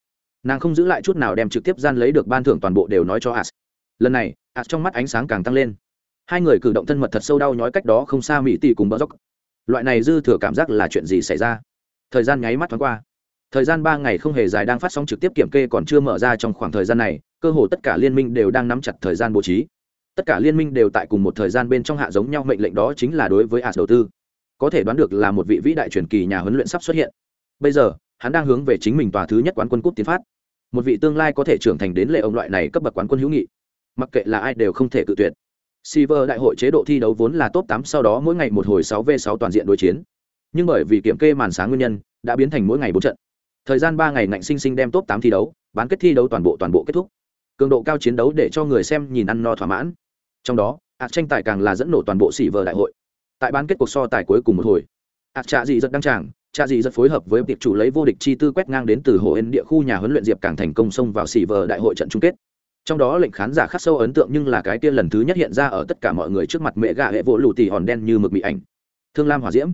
Nàng không giữ lại chút nào đem trực tiếp gian lấy được ban thưởng toàn bộ đều nói cho as. Lần này, as trong mắt ánh sáng càng tăng lên. Hai người cử động thân mật thật sâu đau nhói cách đó không xa mỹ tỷ cùng bỡ dốc. Loại này dư thừa cảm giác là chuyện gì xảy ra? Thời gian nháy mắt thoáng qua. Thời gian ba ngày không hề dài đang phát sóng trực tiếp kiểm kê còn chưa mở ra trong khoảng thời gian này, cơ hồ tất cả liên minh đều đang nắm chặt thời gian bố trí. Tất cả liên minh đều tại cùng một thời gian bên trong hạ giống nhau mệnh lệnh đó chính là đối với as đầu tư. Có thể đoán được là một vị vĩ đại truyền kỳ nhà huấn luyện sắp xuất hiện bây giờ, hắn đang hướng về chính mình tòa thứ nhất quán quân cúp tiến phát. Một vị tương lai có thể trưởng thành đến lệ ông loại này cấp bậc quán quân hữu nghị. Mặc kệ là ai đều không thể cự tuyệt. Silver đại hội chế độ thi đấu vốn là top 8 sau đó mỗi ngày một hồi 6v6 toàn diện đối chiến. Nhưng bởi vì kiểm kê màn sáng nguyên nhân, đã biến thành mỗi ngày bốn trận. Thời gian ba ngày ngạnh sinh sinh đem top tám thi đấu, bán kết thi đấu toàn bộ toàn bộ kết thúc. Cường độ cao chiến đấu để cho người xem nhìn ăn no thỏa mãn. Trong đó ạt tranh tài càng là dẫn nổ toàn bộ silver đại hội. Tại bán kết cuộc so tài cuối cùng một hồi ạt trạ dị rất đăng tràng trạ dị rất phối hợp với tiệp chủ lấy vô địch chi tư quét ngang đến từ hồ ên địa khu nhà huấn luyện diệp càng thành công xông vào xỉ vờ đại hội trận chung kết. Trong đó lệnh khán giả khắc sâu ấn tượng nhưng là cái tiên lần thứ nhất hiện ra ở tất cả mọi người trước mặt mẹ gà hệ vỗ lù tì hòn đen như mực bị ảnh. Thương lam hỏa diễm.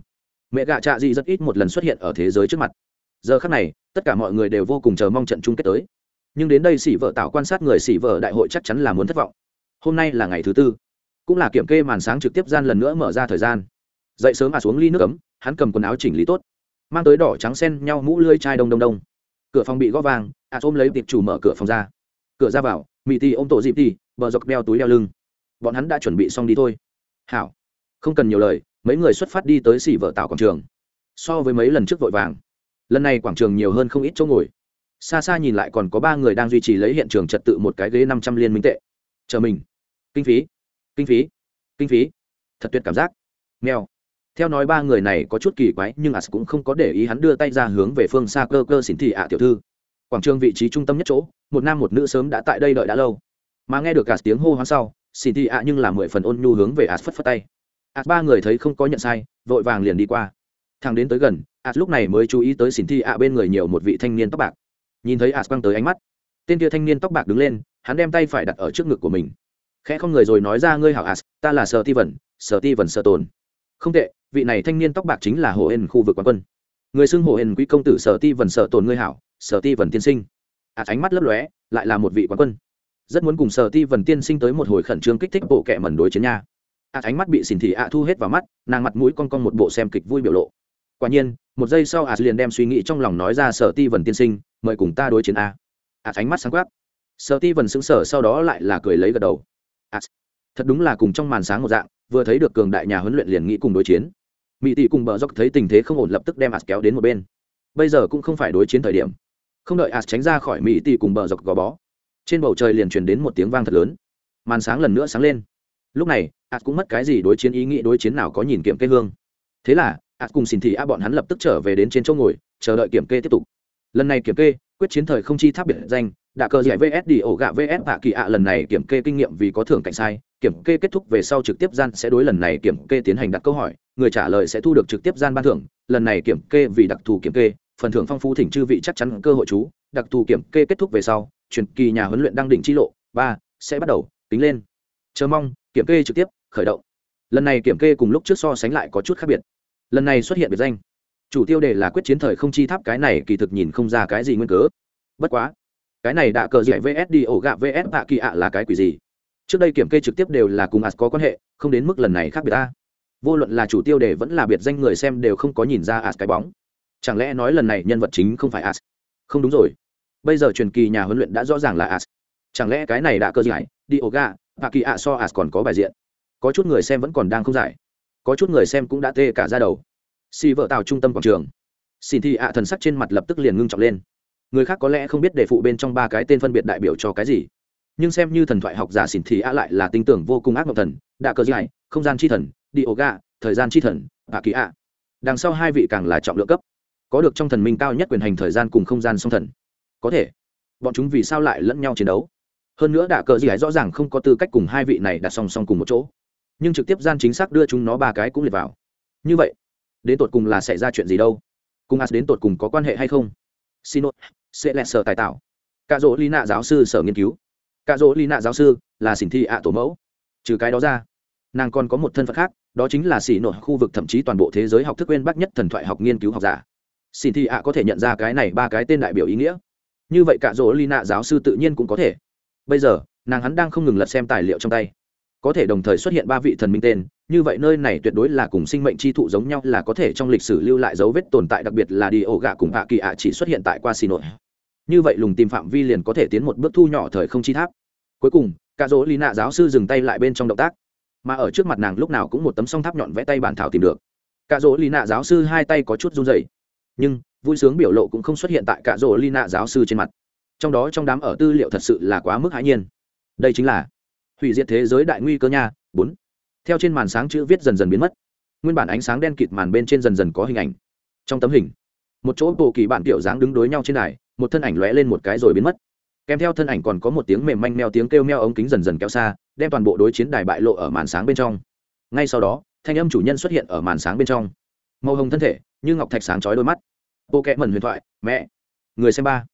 Mẹ gạ trạ dị rất ít một lần xuất hiện ở thế giới trước mặt. Giờ khắc này, tất cả mọi người đều vô cùng chờ mong trận chung kết tới. Nhưng đến đây xỉ vợ tạo quan sát người xỉ vợ đại hội chắc chắn là muốn thất vọng. Hôm nay là ngày thứ tư. Cũng là kiểm kê màn sáng trực tiếp gian lần nữa mở ra thời gian. Dậy sớm à xuống ly nước ấm, hắn cầm quần áo chỉnh lý tốt mang tới đỏ trắng sen nhau mũ lưới chai đông đông đông. Cửa phòng bị gõ vàng à ôm lấy tiệp chủ mở cửa phòng ra. Cửa ra vào mỹ ti ôm tổ dịp ti bờ dọc đeo túi đeo lưng. Bọn hắn đã chuẩn bị xong đi thôi. Hảo. Không cần nhiều lời, mấy người xuất phát đi tới xỉ vợ tạo quảng trường. So với mấy lần trước vội vàng, lần này quảng trường nhiều hơn không ít chỗ ngồi. Xa xa nhìn lại còn có ba người đang duy trì lấy hiện trường trật tự một cái ghế năm trăm liên minh tệ. Chờ mình. Kinh phí. Kinh phí. Kinh phí. Thật tuyệt cảm giác. Nghèo theo nói ba người này có chút kỳ quái, nhưng as cũng không có để ý hắn đưa tay ra hướng về phương xa cơ cơ xỉn thị ạ tiểu thư. Quảng trường vị trí trung tâm nhất chỗ, một nam một nữ sớm đã tại đây đợi đã lâu. Mà nghe được cả tiếng hô hoán sau xỉn thị ạ nhưng là mười phần ôn nhu hướng về as phất phất tay. As ba người thấy không có nhận sai, vội vàng liền đi qua. Thằng đến tới gần, as lúc này mới chú ý tới xỉn thị ạ bên người nhiều một vị thanh niên tóc bạc. Nhìn thấy as quăng tới ánh mắt, tên kia thanh niên tóc bạc đứng lên, hắn đem tay phải đặt ở trước ngực của mình. Khẽ không người rồi nói ra, ngươi hảo as, ta là sở ti vẩn sở ti vẩn sở tồn không tệ vị này thanh niên tóc bạc chính là hồ hên khu vực quán quân. Người xưng hồ hên quý công tử sở ti vần sở tồn ngươi hảo sở ti vần tiên sinh. À, ánh mắt lấp lóe lại là một vị quán quân. Rất muốn cùng sở ti vần tiên sinh tới một hồi khẩn trương kích thích bộ kệ mẩn đối chiến nha. Ạ ánh mắt bị xỉn thị ạ thu hết vào mắt nàng mặt mũi con con một bộ xem kịch vui biểu lộ. Quả nhiên một giây sau ạ liền đem suy nghĩ trong lòng nói ra sở ti vần tiên sinh mời cùng ta đối chiến a. Ạ ánh mắt sáng quát sở ti vần xứng sở sau đó lại là cười lấy gật đầu. Ạ thật đúng là cùng trong màn sáng một dạng vừa thấy được cường đại nhà huấn luyện liền nghĩ cùng đối chiến. Mỹ tỷ cùng bờ dốc thấy tình thế không ổn lập tức đem ạ kéo đến một bên. Bây giờ cũng không phải đối chiến thời điểm. Không đợi ạ tránh ra khỏi mỹ tỷ cùng bờ dọc gò bó, trên bầu trời liền truyền đến một tiếng vang thật lớn. Màn sáng lần nữa sáng lên. Lúc này ạt cũng mất cái gì đối chiến ý nghĩ đối chiến nào có nhìn kiểm kê hương. Thế là ạt cùng xin thị a bọn hắn lập tức trở về đến trên chỗ ngồi, chờ đợi kiểm kê tiếp tục. Lần này kiểm kê, quyết chiến thời không chi tháp biệt danh đã cờ giải vs đi ổ gạ vs hạ kỳ ạ lần này kiểm kê kinh nghiệm vì có thưởng cạnh sai. Kiểm kê kết thúc về sau trực tiếp gian sẽ đối lần này kiểm kê tiến hành đặt câu hỏi. Người trả lời sẽ thu được trực tiếp gian ban thưởng. Lần này kiểm kê vì đặc thù kiểm kê. Phần thưởng phong phú thỉnh chư vị chắc chắn cơ hội chú. Đặc thù kiểm kê kết thúc về sau, truyền kỳ nhà huấn luyện đăng đỉnh chi lộ. Ba, sẽ bắt đầu. Tính lên. Chờ mong, kiểm kê trực tiếp, khởi động. Lần này kiểm kê cùng lúc trước so sánh lại có chút khác biệt. Lần này xuất hiện biệt danh. Chủ tiêu đề là quyết chiến thời không chi tháp, cái này kỳ thực nhìn không ra cái gì nguyên cớ. Bất quá cái này đã cờ dạy vs đi ổ gạ vs tạ kỳ ạ là cái quỷ gì? Trước đây kiểm kê trực tiếp đều là cùng as có quan hệ, không đến mức lần này khác biệt ta. Vô luận là chủ tiêu đề vẫn là biệt danh người xem đều không có nhìn ra as cái bóng. Chẳng lẽ nói lần này nhân vật chính không phải as không đúng rồi. Bây giờ truyền kỳ nhà huấn luyện đã rõ ràng là as chẳng lẽ cái này đã cơ giải đi ổ gà hạ kỳ ạ so as còn có bài diện. Có chút người xem vẫn còn đang không giải. Có chút người xem cũng đã tê cả ra đầu. Xì vợ tạo trung tâm quảng trường. Xin thị ạ thần sắc trên mặt lập tức liền ngưng trọng lên người khác có lẽ không biết đề phụ bên trong ba cái tên phân biệt đại biểu cho cái gì. Nhưng xem như thần thoại học giả xỉn thì a lại là tinh tưởng vô cùng ác mộng thần, đạ cơ dài không gian chi thần, đi ổ gà, thời gian chi thần ạ kỳ ạ. Đằng sau hai vị càng là trọng lượng cấp. Có được trong thần minh cao nhất quyền hành thời gian cùng không gian song thần. Có thể. Bọn chúng vì sao lại lẫn nhau chiến đấu? Hơn nữa đạ cờ dài rõ ràng không có tư cách cùng hai vị này đặt song song cùng một chỗ. Nhưng trực tiếp gian chính xác đưa chúng nó ba cái cũng liệt vào. Như vậy, đến tột cùng là xảy ra chuyện gì đâu? Cùng as đến tột cùng có quan hệ hay không? Xin lỗi, sẽ lẹt sở tài tạo. Cạ dỗ lý nạ giáo sư sở nghiên cứu. Cạ dỗ lý nạ giáo sư là xỉn thị ạ tổ mẫu. Trừ cái đó ra, nàng còn có một thân phận khác, đó chính là xỉ nội khu vực thậm chí toàn bộ thế giới học thức quên bác nhất thần thoại học nghiên cứu học giả. Xỉn thị ạ có thể nhận ra cái này ba cái tên đại biểu ý nghĩa. Như vậy cạ dỗ lý nạ giáo sư tự nhiên cũng có thể. Bây giờ, nàng hắn đang không ngừng lật xem tài liệu trong tay có thể đồng thời xuất hiện ba vị thần minh tên, như vậy nơi này tuyệt đối là cùng sinh mệnh chi thụ giống nhau, là có thể trong lịch sử lưu lại dấu vết tồn tại, đặc biệt là đi ổ gạ cùng hạ kỳ ạ chỉ xuất hiện tại qua xì nội như vậy lùng tìm phạm vi liền có thể tiến một bước thu nhỏ thời không chi tháp. Cuối cùng cả dỗ lý nạ giáo sư dừng tay lại bên trong động tác. Mà ở trước mặt nàng lúc nào cũng một tấm song tháp nhọn vẽ tay bản thảo tìm được. Cả dỗ lý nạ giáo sư hai tay có chút run rẩy. Nhưng, vui sướng biểu lộ cũng không xuất hiện tại cả dỗ lý nạ giáo sư trên mặt. Trong đó trong đám ở tư liệu thật sự là quá mức hãi nhiên. Đây chính là hủy diệt thế giới đại nguy cơ nha, bốn. Theo trên màn sáng chữ viết dần dần biến mất. Nguyên bản ánh sáng đen kịt màn bên trên dần dần có hình ảnh. Trong tấm hình, một chỗ bộ kỳ bản tiểu dáng đứng đối nhau trên đài, một thân ảnh lóe lên một cái rồi biến mất. Kèm theo thân ảnh còn có một tiếng mềm manh meo tiếng kêu meo ống kính dần dần kéo xa, đem toàn bộ đối chiến đài bại lộ ở màn sáng bên trong. Ngay sau đó, thanh âm chủ nhân xuất hiện ở màn sáng bên trong. Màu hồng thân thể, như ngọc thạch sáng chói đôi mắt. Bộ kẽ mẩn huyền thoại, mẹ, người xem ba.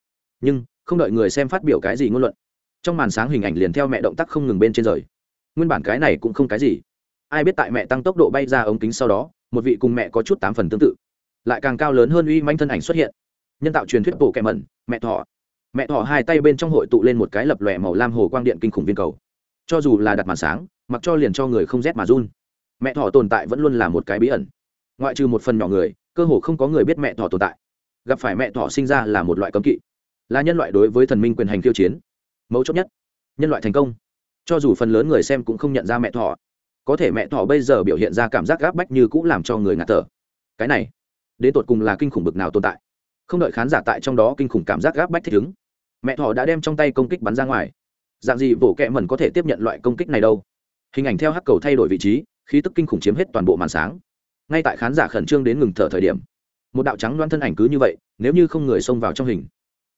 Nhưng, không đợi người xem phát biểu cái gì ngôn luận trong màn sáng hình ảnh liền theo mẹ động tác không ngừng bên trên rời. Nguyên bản cái này cũng không cái gì. Ai biết tại mẹ tăng tốc độ bay ra ống kính sau đó, một vị cùng mẹ có chút tám phần tương tự. Lại càng cao lớn hơn uy manh thân ảnh xuất hiện. Nhân tạo truyền thuyết bộ kẹ mẩn mẹ thọ mẹ thọ hai tay bên trong hội tụ lên một cái lập lòe màu lam hồ quang điện kinh khủng viên cầu. Cho dù là đặt màn sáng, mặc cho liền cho người không rét mà run. Mẹ thọ tồn tại vẫn luôn là một cái bí ẩn. Ngoại trừ một phần nhỏ người, cơ hồ không có người biết mẹ thọ tồn tại. Gặp phải mẹ thọ sinh ra là một loại cấm kỵ. Là nhân loại đối với thần minh quyền hành tiêu chiến mấu chốt nhất. Nhân loại thành công. Cho dù phần lớn người xem cũng không nhận ra mẹ thọ có thể mẹ thọ bây giờ biểu hiện ra cảm giác gáp bách như cũng làm cho người ngạt thở. Cái này, đến tột cùng là kinh khủng bực nào tồn tại? Không đợi khán giả tại trong đó kinh khủng cảm giác gáp bách thích ứng, mẹ thọ đã đem trong tay công kích bắn ra ngoài. Dạng gì bổ kẹ mẩn có thể tiếp nhận loại công kích này đâu? Hình ảnh theo hắc cầu thay đổi vị trí, khí tức kinh khủng chiếm hết toàn bộ màn sáng. Ngay tại khán giả khẩn trương đến ngừng thở thời điểm, một đạo trắng loan thân ảnh cứ như vậy, nếu như không người xông vào trong hình,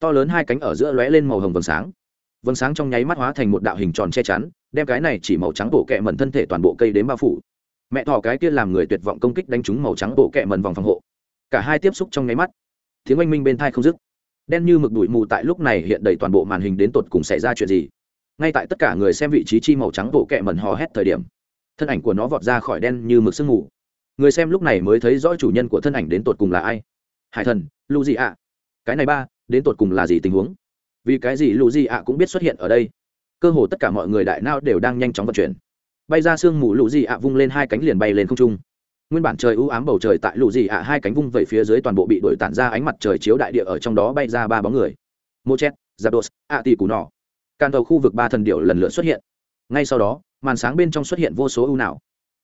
to lớn hai cánh ở giữa lóe lên màu hồng vầng sáng vầng sáng trong nháy mắt hóa thành một đạo hình tròn che chắn, đem cái này chỉ màu trắng bộ kẹ mẩn thân thể toàn bộ cây đến bao phủ. Mẹ thỏ cái kia làm người tuyệt vọng công kích đánh trúng màu trắng bộ kẹ mẩn vòng phòng hộ. Cả hai tiếp xúc trong nháy mắt. Tiếng oanh minh bên thai không dứt. Đen như mực đuổi mù tại lúc này hiện đầy toàn bộ màn hình đến tột cùng xảy ra chuyện gì? Ngay tại tất cả người xem vị trí chi màu trắng bộ kẹ mẩn hò hét thời điểm, thân ảnh của nó vọt ra khỏi đen như mực sương mù. Người xem lúc này mới thấy rõ chủ nhân của thân ảnh đến tột cùng là ai. Hải thần, lu gì ạ. Cái này ba, đến tột cùng là gì tình huống? Vì cái gì lù gì ạ cũng biết xuất hiện ở đây? Cơ hồ tất cả mọi người đại nao đều đang nhanh chóng vận chuyển. Bay ra sương mù, lù gì ạ vung lên hai cánh liền bay lên không trung. Nguyên bản trời ưu ám bầu trời tại lù gì ạ hai cánh vung về phía dưới toàn bộ bị đổi tản ra ánh mặt trời chiếu đại địa ở trong đó bay ra ba bóng người. Mô chết zados ạ tỷ cù nọ càn đầu khu vực ba thần điệu lần lượt xuất hiện. Ngay sau đó, màn sáng bên trong xuất hiện vô số ưu nào.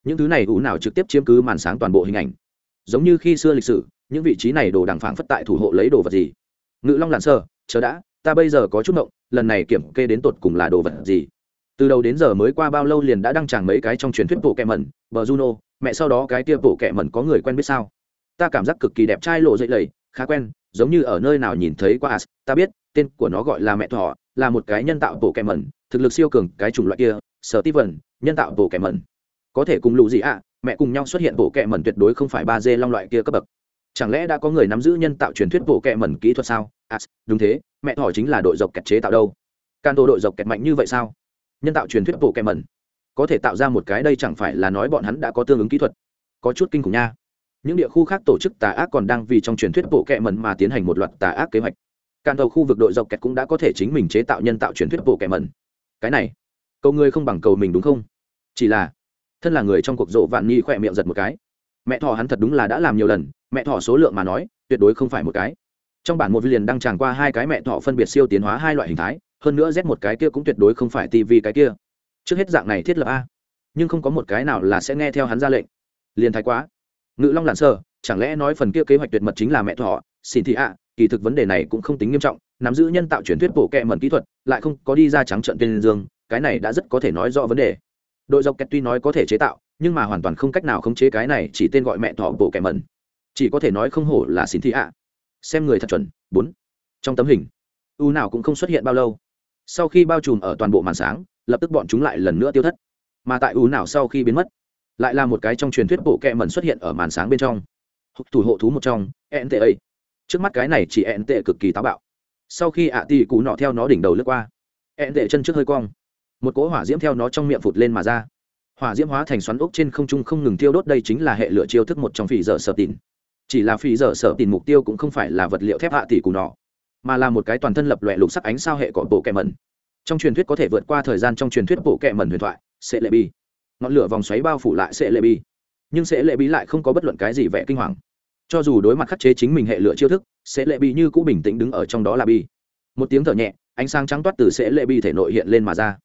Những thứ này ưu nào trực tiếp chiếm cứ màn sáng toàn bộ hình ảnh. Giống như khi xưa lịch sử, những vị trí này đồ đằng phảng phất tại thủ hộ lấy đồ vật gì. Ngự long lặn sơ, chờ đã ta bây giờ có chút mộng lần này kiểm kê đến tột cùng là đồ vật gì? Từ đầu đến giờ mới qua bao lâu liền đã đăng tràng mấy cái trong truyền thuyết bộ kẹ mẩn, bờ juno, mẹ sau đó cái kia bộ kẹ mẩn có người quen biết sao? Ta cảm giác cực kỳ đẹp trai lộ dậy lầy, khá quen, giống như ở nơi nào nhìn thấy qua as, ta biết, tên của nó gọi là mẹ thỏ, là một cái nhân tạo bộ kẹ mẩn, thực lực siêu cường, cái chủng loại kia sở ti vần nhân tạo bộ kẹ mẩn. Có thể cùng lũ gì ạ, mẹ cùng nhau xuất hiện bộ kẹ mẩn tuyệt đối không phải ba d long loại kia cấp bậc. Chẳng lẽ đã có người nắm giữ nhân tạo truyền thuyết bộ kẹ mẩn kỹ thuật sao? À, đúng thế mẹ thỏ chính là đội dọc kẹt chế tạo đâu. Can tổ đội dọc kẹt mạnh như vậy sao? Nhân tạo truyền thuyết bộ kẹ mẩn. Có thể tạo ra một cái đây chẳng phải là nói bọn hắn đã có tương ứng kỹ thuật. Có chút kinh khủng nha. Những địa khu khác tổ chức tà ác còn đang vì trong truyền thuyết bộ kẹ mẩn mà tiến hành một loạt tà ác kế hoạch. Can đầu khu vực đội dọc kẹt cũng đã có thể chính mình chế tạo nhân tạo truyền thuyết bộ kẹ mẩn. Cái này cầu người không bằng cầu mình đúng không? Chỉ là thân là người trong cuộc rộ vạn nhi khỏe miệng giật một cái. Mẹ thỏ hắn thật đúng là đã làm nhiều lần mẹ thỏ số lượng mà nói tuyệt đối không phải một cái trong bản một liền đăng tràng qua hai cái mẹ thỏ phân biệt siêu tiến hóa hai loại hình thái, hơn nữa z một cái kia cũng tuyệt đối không phải tv cái kia. Trước hết dạng này thiết lập a. Nhưng không có một cái nào là sẽ nghe theo hắn ra lệnh. Liền thái quá. Ngự long lặn sơ chẳng lẽ nói phần kia kế hoạch tuyệt mật chính là mẹ thỏ xin thị ạ, kỳ thực vấn đề này cũng không tính nghiêm trọng, nắm giữ nhân tạo truyền thuyết bổ kẹ mẩn kỹ thuật, lại không có đi ra trắng trận tên dương, cái này đã rất có thể nói rõ vấn đề. Đội dọc kẹt tuy nói có thể chế tạo, nhưng mà hoàn toàn không cách nào khống chế cái này chỉ tên gọi mẹ thỏ bổ kẹ mẩn. Chỉ có thể nói không hổ là xin thị ạ xem người thật chuẩn. Bốn. Trong tấm hình, u nào cũng không xuất hiện bao lâu. Sau khi bao trùm ở toàn bộ màn sáng, lập tức bọn chúng lại lần nữa tiêu thất. Mà tại u nào sau khi biến mất, lại là một cái trong truyền thuyết bộ kẹ mẩn xuất hiện ở màn sáng bên trong. Thủ hộ thú một trong nta trước mắt cái này chỉ nt cực kỳ táo bạo. Sau khi ạ à tì cụ nọ theo nó đỉnh đầu lướt qua nt chân trước hơi cong. Một cỗ hỏa diễm theo nó trong miệng phụt lên mà ra. Hỏa diễm hóa thành xoắn ốc trên không trung không ngừng tiêu đốt, đây chính là hệ lửa chiêu thức một trong phỉ dở sợ tìn chỉ là phỉ dở sở tìm mục tiêu cũng không phải là vật liệu thép hạ tỷ cù nọ, mà là một cái toàn thân lập loẹ lục sắc ánh sao hệ cọ bộ kẹ mẩn. Trong truyền thuyết có thể vượt qua thời gian trong truyền thuyết bộ kẹ mẩn huyền thoại sẽ lệ bi. Ngọn lửa vòng xoáy bao phủ lại sẽ lệ bi. Nhưng sẽ lệ bi lại không có bất luận cái gì vẻ kinh hoàng. Cho dù đối mặt khắc chế chính mình hệ lửa chiêu thức sẽ lệ bi như cũ bình tĩnh đứng ở trong đó là bi. Một tiếng thở nhẹ, ánh sáng trắng toát từ sẽ lệ bi thể nội hiện lên mà ra.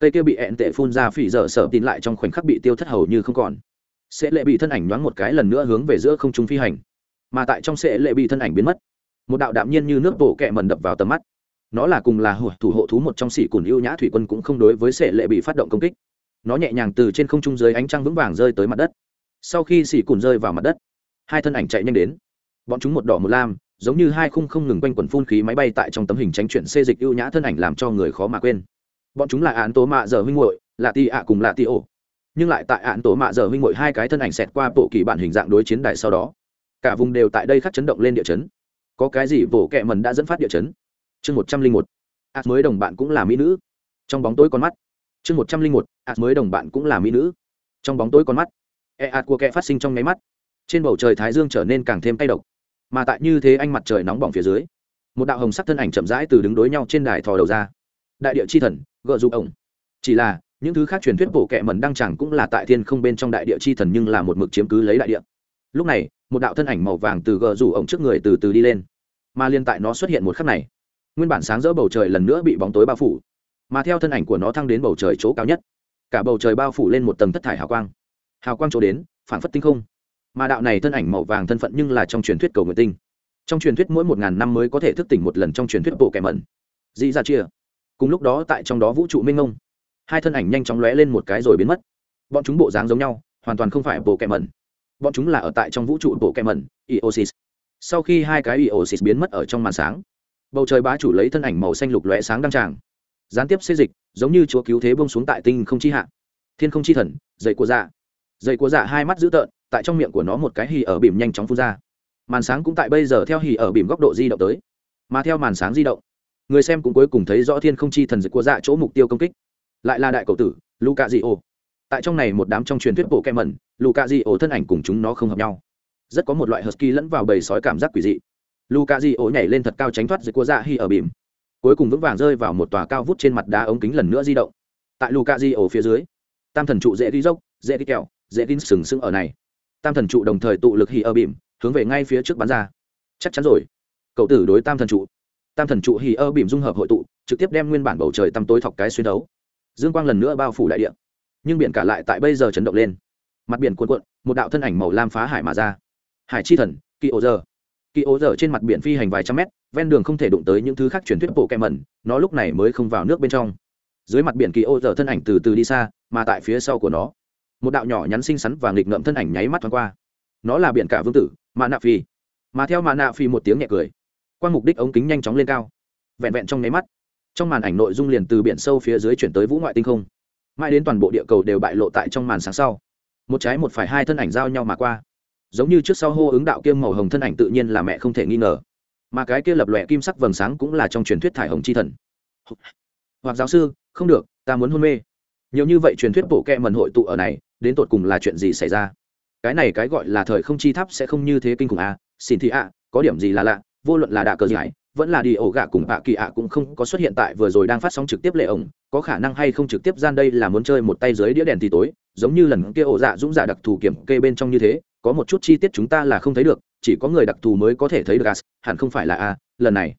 Cây kia bị ẹn tệ phun ra phỉ dở sở tin lại trong khoảnh khắc bị tiêu thất hầu như không còn. Sẽ lệ bị thân ảnh nhoáng một cái lần nữa hướng về giữa không trung phi hành mà tại trong sẽ lệ bị thân ảnh biến mất. Một đạo đạm nhiên như nước bổ kẹ mần đập vào tầm mắt. Nó là cùng là thủ hộ thú một trong sĩ cùn ưu nhã thủy quân cũng không đối với sẽ lệ bị phát động công kích. Nó nhẹ nhàng từ trên không trung dưới ánh trăng vững vàng rơi tới mặt đất. Sau khi sĩ cùn rơi vào mặt đất, hai thân ảnh chạy nhanh đến. Bọn chúng một đỏ một lam, giống như hai khung không ngừng quanh quẩn phun khí máy bay tại trong tấm hình tránh chuyển xê dịch ưu nhã thân ảnh làm cho người khó mà quên. Bọn chúng là án tố mạ giờ huynh hội là ti ạ cùng là ti ổ. Nhưng lại tại án tố mạ giờ huynh hội hai cái thân ảnh xẹt qua bộ kỳ bản hình dạng đối chiến đại sau đó cả vùng đều tại đây khắc chấn động lên địa chấn. Có cái gì vỗ kẹ mần đã dẫn phát địa chấn? Chương một trăm linh một ạt mới đồng bạn cũng là mỹ nữ. Trong bóng tối con mắt. Chương một trăm linh một ạt mới đồng bạn cũng là mỹ nữ. Trong bóng tối con mắt. E ạt của kẹ phát sinh trong nháy mắt. Trên bầu trời thái dương trở nên càng thêm tay độc. Mà tại như thế anh mặt trời nóng bỏng phía dưới, một đạo hồng sắc thân ảnh chậm rãi từ đứng đối nhau trên đài thò đầu ra. Đại địa chi thần, gợ giúp ổng. Chỉ là, những thứ khác truyền thuyết bộ kệ mẩn đăng chẳng cũng là tại thiên không bên trong đại địa chi thần nhưng là một mực chiếm cứ lấy đại địa lúc này, một đạo thân ảnh màu vàng từ gờ rủ ổng trước người từ từ đi lên. Mà liên tại nó xuất hiện một khắc này, nguyên bản sáng rỡ bầu trời lần nữa bị bóng tối bao phủ. Mà theo thân ảnh của nó thăng đến bầu trời chỗ cao nhất, cả bầu trời bao phủ lên một tầng thất thải hào quang. Hào quang chỗ đến phản phất tinh không. Mà đạo này thân ảnh màu vàng thân phận nhưng là trong truyền thuyết cầu nguyện tinh. Trong truyền thuyết mỗi một ngàn năm mới có thể thức tỉnh một lần trong truyền thuyết bộ kẻ mẩn. Dị ra chia. Cùng lúc đó tại trong đó vũ trụ minh ngông hai thân ảnh nhanh chóng lóe lên một cái rồi biến mất. Bọn chúng bộ dáng giống nhau, hoàn toàn không phải bộ kẻ mẩn bọn chúng là ở tại trong vũ trụ bộ kẹm mẩn, iosis. Sau khi hai cái iosis biến mất ở trong màn sáng, bầu trời bá chủ lấy thân ảnh màu xanh lục lóe sáng đăng tràng. Gián tiếp xê dịch, giống như chúa cứu thế bông xuống tại tinh không chi hạ. Thiên không chi thần, dậy của dạ. Dậy của dạ hai mắt dữ tợn, tại trong miệng của nó một cái hì ở bìm nhanh chóng phun ra. Màn sáng cũng tại bây giờ theo hì ở bìm góc độ di động tới. Mà theo màn sáng di động, người xem cũng cuối cùng thấy rõ thiên không chi thần dịch của dạ chỗ mục tiêu công kích. Lại là đại cầu tử luka di ô tại trong này một đám trong truyền thuyết bộ kem mẩn luka di ổ thân ảnh cùng chúng nó không hợp nhau. Rất có một loại husky lẫn vào bầy sói cảm giác quỷ dị. Luka di ổ nhảy lên thật cao tránh thoát dịch cua dạ hi ở bìm. Cuối cùng vững vàng rơi vào một tòa cao vút trên mặt đá ống kính lần nữa di động. Tại luka di ổ phía dưới, tam thần trụ dễ đi dốc, dễ đi kẹo, dễ đi sừng sững ở này. Tam thần trụ đồng thời tụ lực hi ở bìm, hướng về ngay phía trước bán ra. Chắc chắn rồi. Cậu tử đối tam thần trụ. Tam thần trụ hì ơ bìm dung hợp hội tụ, trực tiếp đem nguyên bản bầu trời tăm tối thọc cái xuyên đấu. Dương quang lần nữa bao phủ đại địa nhưng biển cả lại tại bây giờ chấn động lên. Mặt biển cuộn cuộn, một đạo thân ảnh màu lam phá hải mà ra. Hải chi thần kỳ ô giờ. Kỳ ô giờ trên mặt biển phi hành vài trăm mét, ven đường không thể đụng tới những thứ khác truyền thuyết bộ kẹm mẩn nó lúc này mới không vào nước bên trong. Dưới mặt biển kỳ ô giờ thân ảnh từ từ đi xa, mà tại phía sau của nó, một đạo nhỏ nhắn xinh xắn và nghịch ngợm thân ảnh nháy mắt thoáng qua. Nó là biển cả vương tử mạ nạ phi. Mà theo mạ nạ phi một tiếng nhẹ cười quan mục đích ống kính nhanh chóng lên cao, vẹn vẹn trong nháy mắt, trong màn ảnh nội dung liền từ biển sâu phía dưới chuyển tới vũ ngoại tinh không mãi đến toàn bộ địa cầu đều bại lộ tại trong màn sáng sau. Một trái một phải hai thân ảnh giao nhau mà qua. Giống như trước sau hô ứng đạo kiêm màu hồng thân ảnh tự nhiên là mẹ không thể nghi ngờ. Mà cái kia lập lòe kim sắc vầng sáng cũng là trong truyền thuyết thải hồng chi thần. Hoặc giáo sư, không được, ta muốn hôn mê. Nhiều như vậy truyền thuyết bổ kẹ mần hội tụ ở này, đến tột cùng là chuyện gì xảy ra? Cái này cái gọi là thời không chi tháp sẽ không như thế kinh khủng à? Xin thị ạ, có điểm gì là lạ, vô luận là đạ cờ giải vẫn là đi ổ gạ cùng bạ kỳ ạ cũng không có xuất hiện tại vừa rồi đang phát sóng trực tiếp lệ ổng, có khả năng hay không trực tiếp gian đây là muốn chơi một tay dưới đĩa đèn thì tối, giống như lần kia ổ dạ dũng giả đặc thù kiểm kê bên trong như thế, có một chút chi tiết chúng ta là không thấy được, chỉ có người đặc thù mới có thể thấy được gas hẳn không phải là a lần này,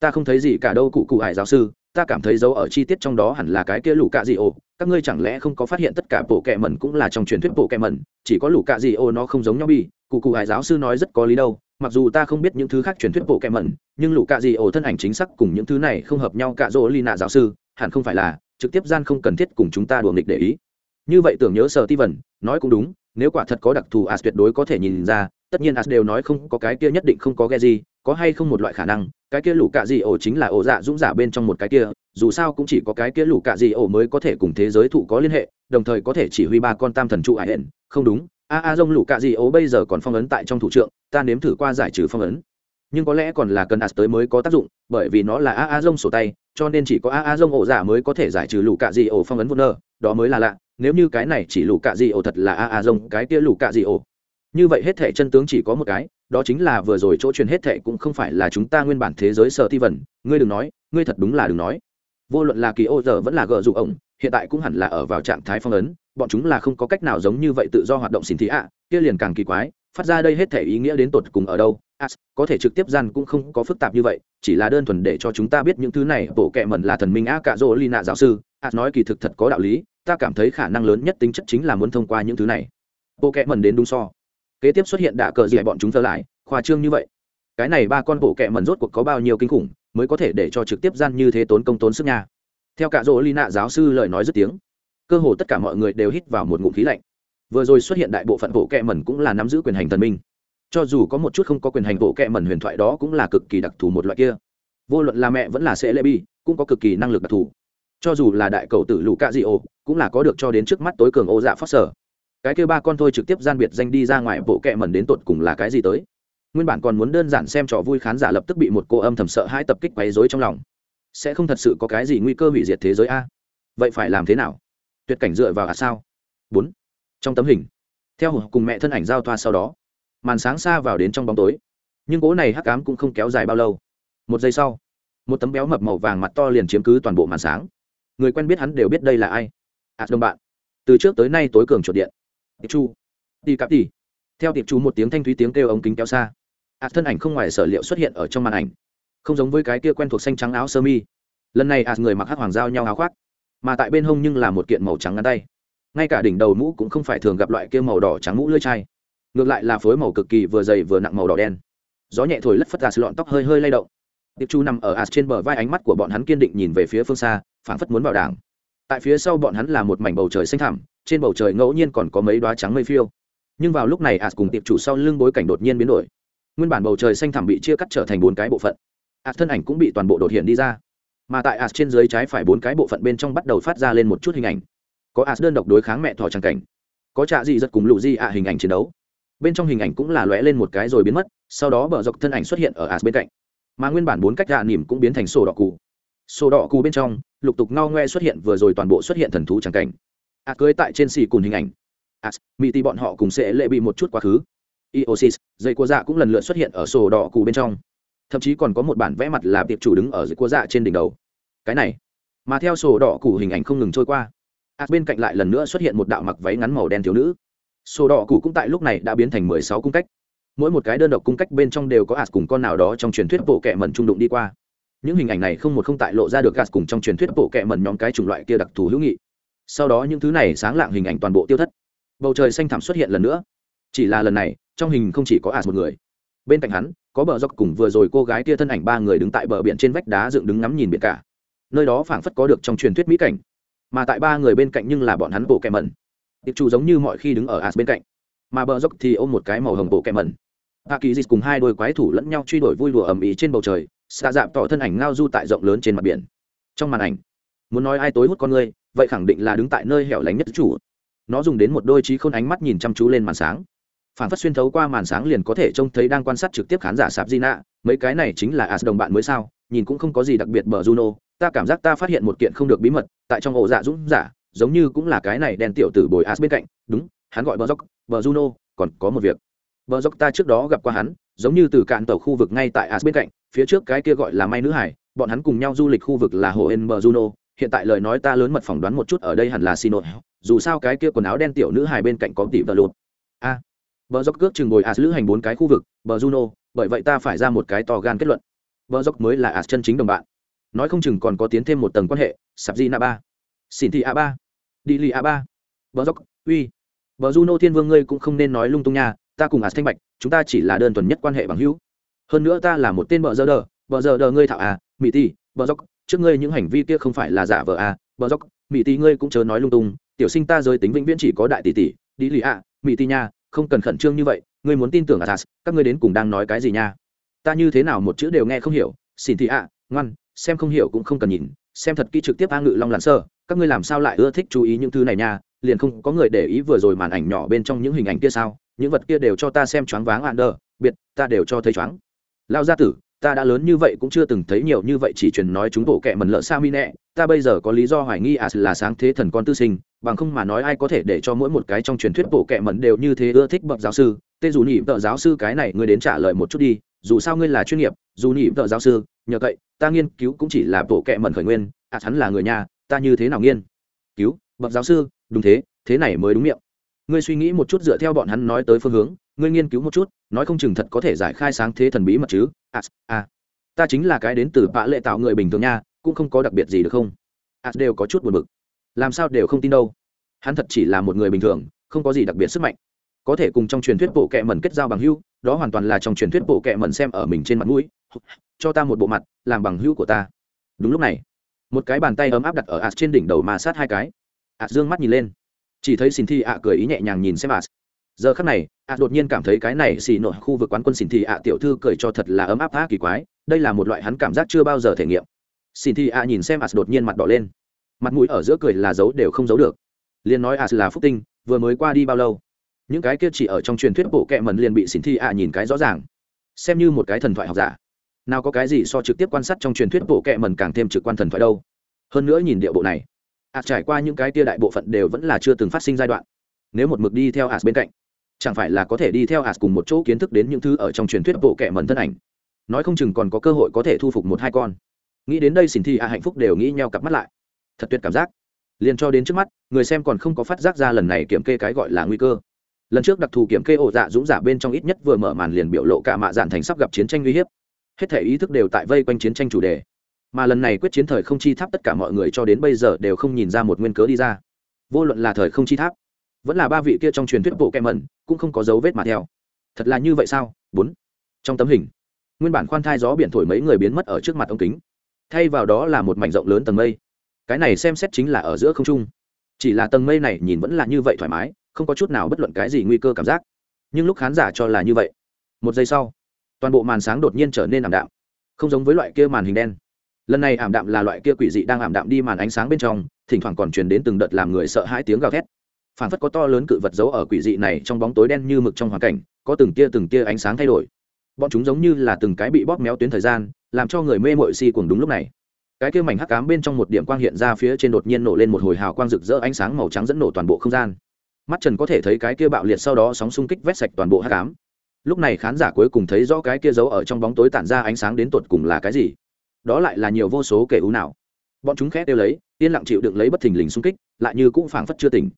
ta không thấy gì cả đâu cụ cụ hải giáo sư, ta cảm thấy dấu ở chi tiết trong đó hẳn là cái kia lũ cạ dị ổ, các ngươi chẳng lẽ không có phát hiện tất cả bộ kẹ mẩn cũng là trong truyền thuyết bộ kẹ mẩn, chỉ có lũ cạ dị ổ nó không giống nhau bi, cụ cụ hải giáo sư nói rất có lý đâu mặc dù ta không biết những thứ khác truyền thuyết bộ kẹm mẩn, nhưng lũ cạ dị ổ thân ảnh chính xác cùng những thứ này không hợp nhau cạ dỗ ly nạ giáo sư, hẳn không phải là, trực tiếp gian không cần thiết cùng chúng ta đùa nghịch để ý. Như vậy tưởng nhớ sở ti vần nói cũng đúng, nếu quả thật có đặc thù as tuyệt đối có thể nhìn ra, tất nhiên as đều nói không có cái kia nhất định không có ghe gì, có hay không một loại khả năng, cái kia lũ cạ dị ổ chính là ổ dạ dũng giả bên trong một cái kia, dù sao cũng chỉ có cái kia lũ cạ dị ổ mới có thể cùng thế giới thụ có liên hệ, đồng thời có thể chỉ huy ba con tam thần trụ ải hển không đúng a a dông lũ cạ dị ố bây giờ còn phong ấn tại trong thủ trượng, ta nếm thử qua giải trừ phong ấn. Nhưng có lẽ còn là cần as tới mới có tác dụng, bởi vì nó là a a dông sổ tay, cho nên chỉ có a a dông ổ giả mới có thể giải trừ lũ cạ dị ổ phong ấn vô nơ đó mới là lạ, nếu như cái này chỉ lũ cạ dị ổ thật là a a dông cái kia lũ cạ dị ổ như vậy hết thể chân tướng chỉ có một cái, đó chính là vừa rồi chỗ truyền hết thệ cũng không phải là chúng ta nguyên bản thế giới sở ti vần, ngươi đừng nói, ngươi thật đúng là đừng nói. Vô luận là kỳ ô giờ vẫn là gờ dụ ổng, hiện tại cũng hẳn là ở vào trạng thái phong ấn bọn chúng là không có cách nào giống như vậy tự do hoạt động xin thị ạ, kia liền càng kỳ quái, phát ra đây hết thể ý nghĩa đến tột cùng ở đâu? As có thể trực tiếp gian cũng không có phức tạp như vậy, chỉ là đơn thuần để cho chúng ta biết những thứ này, bộ kệ mẩn là thần minh a cả rỗ lina giáo sư. As nói kỳ thực thật có đạo lý, ta cảm thấy khả năng lớn nhất tính chất chính là muốn thông qua những thứ này. Bộ kệ mẩn đến đúng so. Kế tiếp xuất hiện đạ cờ dạy bọn chúng thơ lại, khoa trương như vậy. Cái này ba con bộ kệ mẩn rốt cuộc có bao nhiêu kinh khủng, mới có thể để cho trực tiếp gian như thế tốn công tốn sức nha. Theo cả rỗ lina giáo sư lời nói rất tiếng cơ hồ tất cả mọi người đều hít vào một ngụm khí lạnh. Vừa rồi xuất hiện đại bộ phận bộ kệ mẩn cũng là nắm giữ quyền hành thần minh. Cho dù có một chút không có quyền hành bộ kệ mẩn huyền thoại đó cũng là cực kỳ đặc thù một loại kia. Vô luận là mẹ vẫn là sẽ lê bi, cũng có cực kỳ năng lực đặc thù. Cho dù là đại cầu tử lũ cạ dị ô cũng là có được cho đến trước mắt tối cường ô dạ phát sở. Cái kêu ba con thôi trực tiếp gian biệt danh đi ra ngoài bộ kệ mẩn đến tột cùng là cái gì tới? Nguyên bản còn muốn đơn giản xem trò vui khán giả lập tức bị một cô âm thầm sợ hai tập kích quấy rối trong lòng. Sẽ không thật sự có cái gì nguy cơ hủy diệt thế giới a? Vậy phải làm thế nào? Tuyệt cảnh dựa vào à sao? Bốn. Trong tấm hình theo cùng mẹ thân ảnh giao thoa sau đó màn sáng xa vào đến trong bóng tối. Nhưng cố này hắc ám cũng không kéo dài bao lâu. Một giây sau một tấm béo mập màu vàng mặt to liền chiếm cứ toàn bộ màn sáng. Người quen biết hắn đều biết đây là ai. Ạ à, đồng bạn. Từ trước tới nay tối cường chuột điện. Tiệp chu. Đi cặp đi theo tiệp chu một tiếng thanh thúy tiếng kêu ống kính kéo xa. Ạ à, thân ảnh không ngoài sở liệu xuất hiện ở trong màn ảnh. Không giống với cái kia quen thuộc xanh trắng áo sơ mi. Lần này ạ à, người mặc hắc hoàng giao nhau áo khoác mà tại bên hông nhưng là một kiện màu trắng ngắn tay. Ngay cả đỉnh đầu mũ cũng không phải thường gặp loại kia màu đỏ trắng mũ lưỡi chai. Ngược lại là phối màu cực kỳ vừa dày vừa nặng màu đỏ đen. Gió nhẹ thổi lất phất ra sự lọn tóc hơi hơi lay động. Tiệp chu nằm ở ạt trên bờ vai ánh mắt của bọn hắn kiên định nhìn về phía phương xa, phảng phất muốn vào đảng tại phía sau bọn hắn là một mảnh bầu trời xanh thẳm, trên bầu trời ngẫu nhiên còn có mấy đoá trắng mây phiêu. Nhưng vào lúc này ạt cùng tiệp chủ sau lưng bối cảnh đột nhiên biến đổi. Nguyên bản bầu trời xanh thẳm bị chia cắt trở thành bốn cái bộ phận. Ạt thân ảnh cũng bị toàn bộ đột hiện đi ra mà tại as trên dưới trái phải bốn cái bộ phận bên trong bắt đầu phát ra lên một chút hình ảnh. Có as đơn độc đối kháng mẹ thỏ tràng cảnh. Có trạ gì giật cùng lụ di ạ hình ảnh chiến đấu. Bên trong hình ảnh cũng là lóe lên một cái rồi biến mất, sau đó bờ dọc thân ảnh xuất hiện ở as bên cạnh. Mà nguyên bản bốn cách gạ nỉm cũng biến thành sổ đỏ cụ sổ đỏ cụ bên trong, lục tục ngao ngoe xuất hiện vừa rồi toàn bộ xuất hiện thần thú tràng cảnh. A cưới tại trên xì cùng hình ảnh. As mỹ tì bọn họ cùng sẽ lệ bị một chút quá khứ. Iosis, dây cua dạ cũng lần lượt xuất hiện ở sổ đỏ cụ bên trong thậm chí còn có một bản vẽ mặt là tiệp chủ đứng ở dưới cua dạ trên đỉnh đầu. Cái này, mà theo sổ đỏ cụ hình ảnh không ngừng trôi qua. As bên cạnh lại lần nữa xuất hiện một đạo mặc váy ngắn màu đen thiếu nữ. Sổ đỏ cụ cũng tại lúc này đã biến thành mười sáu cung cách. Mỗi một cái đơn độc cung cách bên trong đều có as cùng con nào đó trong truyền thuyết bộ kệ mẩn trung đụng đi qua. Những hình ảnh này không một không tại lộ ra được as cùng trong truyền thuyết bộ kệ mẩn nhóm cái chủng loại kia đặc thù hữu nghị. Sau đó những thứ này sáng lạng hình ảnh toàn bộ tiêu thất. Bầu trời xanh thẳm xuất hiện lần nữa. Chỉ là lần này, trong hình không chỉ có ạt một người. Bên cạnh hắn có bờ dốc cùng vừa rồi cô gái kia thân ảnh ba người đứng tại bờ biển trên vách đá dựng đứng ngắm nhìn biển cả. Nơi đó phảng phất có được trong truyền thuyết mỹ cảnh, mà tại ba người bên cạnh nhưng là bọn hắn bộ kẹ mẩn tiệp chủ giống như mọi khi đứng ở as bên cạnh, mà bờ dốc thì ôm một cái màu hồng bộ kẹ mẩn hạ kỳ dịch cùng hai đôi quái thủ lẫn nhau truy đuổi vui đùa ầm ĩ trên bầu trời, xa dạp tỏ thân ảnh ngao du tại rộng lớn trên mặt biển. Trong màn ảnh, muốn nói ai tối hút con người, vậy khẳng định là đứng tại nơi hẻo lánh nhất chủ. Nó dùng đến một đôi trí khôn ánh mắt nhìn chăm chú lên màn sáng phản phát xuyên thấu qua màn sáng liền có thể trông thấy đang quan sát trực tiếp khán giả sạp di nạ mấy cái này chính là as đồng bạn mới sao nhìn cũng không có gì đặc biệt bờ juno ta cảm giác ta phát hiện một kiện không được bí mật tại trong ổ dạ dũng giả giống như cũng là cái này đen tiểu tử bồi as bên cạnh đúng hắn gọi bờ dốc bờ juno còn có một việc. Bờ dốc ta trước đó gặp qua hắn giống như từ cạn tàu khu vực ngay tại as bên cạnh phía trước cái kia gọi là may nữ hải bọn hắn cùng nhau du lịch khu vực là hồ en bờ juno hiện tại lời nói ta lớn mật phỏng đoán một chút ở đây hẳn là xin lỗi dù sao cái kia quần áo đen tiểu nữ hài bên cạnh có tỷ vợ lụt a à, bờ dốc cước chừng ngồi as lữ hành bốn cái khu vực bờ juno bởi vậy ta phải ra một cái to gan kết luận. Bờ dốc mới là as chân chính đồng bạn. Nói không chừng còn có tiến thêm một tầng quan hệ sạp di na ba xỉn thị a ba đi lì a ba. Bờ dốc uy. Bờ juno thiên vương ngươi cũng không nên nói lung tung nha ta cùng as thanh bạch chúng ta chỉ là đơn thuần nhất quan hệ bằng hữu. Hơn nữa ta là một tên bờ giờ đờ bờ giờ đờ ngươi thạo à mỹ Tỷ, bờ dốc trước ngươi những hành vi kia không phải là giả vờ à bờ dốc mỹ Tỷ ngươi cũng chớ nói lung tung tiểu sinh ta giới tính vĩnh viễn chỉ có đại tỷ tỷ đi lì ạ mỹ ti nha không cần khẩn trương như vậy, ngươi muốn tin tưởng athas, các ngươi đến cùng đang nói cái gì nha? Ta như thế nào một chữ đều nghe không hiểu, xin thị ạ, ngoan, xem không hiểu cũng không cần nhìn, xem thật kỹ trực tiếp a ngự long lặn sơ, các ngươi làm sao lại ưa thích chú ý những thứ này nha? Liền không có người để ý vừa rồi màn ảnh nhỏ bên trong những hình ảnh kia sao? Những vật kia đều cho ta xem choáng váng ạn đờ, biệt, ta đều cho thấy choáng. Lao gia tử ta đã lớn như vậy cũng chưa từng thấy nhiều như vậy chỉ truyền nói chúng bộ kệ mần lợ sa mi nẹ ta bây giờ có lý do hoài nghi à là sáng thế thần con tư sinh, bằng không mà nói ai có thể để cho mỗi một cái trong truyền thuyết bộ kệ mần đều như thế ưa thích bậc giáo sư. Tê dù nhị vợ giáo sư cái này ngươi đến trả lời một chút đi, dù sao ngươi là chuyên nghiệp, dù nhị vợ giáo sư, nhờ cậy, ta nghiên cứu cũng chỉ là bộ kệ mần khởi nguyên à hắn là người nhà, ta như thế nào nghiên? Cứu, bậc giáo sư, đúng thế thế này mới đúng miệng. Ngươi suy nghĩ một chút dựa theo bọn hắn nói tới phương hướng ngươi nghiên cứu một chút nói không chừng thật có thể giải khai sáng thế thần bí mật chứ. À, à. Ta chính là cái đến từ bạ lệ tạo người bình thường nha cũng không có đặc biệt gì được không? À đều có chút buồn bực. Làm sao đều không tin đâu. Hắn thật chỉ là một người bình thường không có gì đặc biệt sức mạnh. Có thể cùng trong truyền thuyết bộ kệ mẩn kết giao bằng hữu đó hoàn toàn là trong truyền thuyết bộ kệ mẩn xem ở mình trên mặt mũi. Cho ta một bộ mặt làm bằng hữu của ta. Đúng lúc này một cái bàn tay ấm áp đặt ở ạt trên đỉnh đầu mà sát hai cái. Ạt dương mắt nhìn lên. Chỉ thấy xin thi ạ cười ý nhẹ nhàng nhìn xem ạt giờ khắc này ạ đột nhiên cảm thấy cái này xì nội khu vực quán quân xỉn thị ạ tiểu thư cười cho thật là ấm áp á kỳ quái, đây là một loại hắn cảm giác chưa bao giờ thể nghiệm. Xỉn thị ạ nhìn xem ạ đột nhiên mặt đỏ lên. Mặt mũi ở giữa cười là giấu đều không giấu được. Liền nói ạ là phúc tinh, vừa mới qua đi bao lâu? Những cái kia chỉ ở trong truyền thuyết bộ kệ mần liền bị xỉn thị ạ nhìn cái rõ ràng. Xem như một cái thần thoại học giả. Nào có cái gì so trực tiếp quan sát trong truyền thuyết bộ kệ mần càng thêm trực quan thần thoại đâu. Hơn nữa nhìn địa bộ này ạ trải qua những cái tia đại bộ phận đều vẫn là chưa từng phát sinh giai đoạn. Nếu một mực đi theo ạt bên cạnh chẳng phải là có thể đi theo hạt cùng một chỗ kiến thức đến những thứ ở trong truyền thuyết bộ kệ mẩn thân ảnh. Nói không chừng còn có cơ hội có thể thu phục một hai con. Nghĩ đến đây xin thi a hạnh phúc đều nghĩ nhau cặp mắt lại. Thật tuyệt cảm giác. Liền cho đến trước mắt, người xem còn không có phát giác ra lần này kiểm kê cái gọi là nguy cơ. Lần trước đặc thù kiểm kê ổ dạ dũng giả bên trong ít nhất vừa mở màn liền biểu lộ cả mạ dạn thành sắp gặp chiến tranh uy hiếp. Hết thể ý thức đều tại vây quanh chiến tranh chủ đề. Mà lần này quyết chiến thời không chi tháp tất cả mọi người cho đến bây giờ đều không nhìn ra một nguyên cớ đi ra. Vô luận là thời không chi tháp vẫn là ba vị kia trong truyền thuyết bộ kem mẩn, cũng không có dấu vết mà theo. Thật là như vậy sao? Bốn. Trong tấm hình, nguyên bản khoan thai gió biển thổi mấy người biến mất ở trước mặt ống kính. Thay vào đó là một mảnh rộng lớn tầng mây. Cái này xem xét chính là ở giữa không trung. Chỉ là tầng mây này nhìn vẫn là như vậy thoải mái, không có chút nào bất luận cái gì nguy cơ cảm giác. Nhưng lúc khán giả cho là như vậy, một giây sau, toàn bộ màn sáng đột nhiên trở nên ảm đạm, không giống với loại kia màn hình đen. Lần này ảm đạm là loại kia quỷ dị đang ảm đạm đi màn ánh sáng bên trong, thỉnh thoảng còn truyền đến từng đợt làm người sợ hãi tiếng gào thét phản phất có to lớn cự vật giấu ở quỷ dị này trong bóng tối đen như mực trong hoàn cảnh, có từng tia từng tia ánh sáng thay đổi. Bọn chúng giống như là từng cái bị bóp méo tuyến thời gian, làm cho người mê mội si cuồng đúng lúc này. Cái kia mảnh hắc cám bên trong một điểm quang hiện ra phía trên đột nhiên nổ lên một hồi hào quang rực rỡ ánh sáng màu trắng dẫn nổ toàn bộ không gian. Mắt trần có thể thấy cái kia bạo liệt sau đó sóng xung kích vét sạch toàn bộ hắc cám lúc này khán giả cuối cùng thấy rõ cái kia giấu ở trong bóng tối tản ra ánh sáng đến tột cùng là cái gì. Đó lại là nhiều vô số kẻ ưu nào bọn chúng khét đều lấy, yên lặng chịu đựng lấy bất thình lình xung kích, lại như cũng phảng phất chưa tỉnh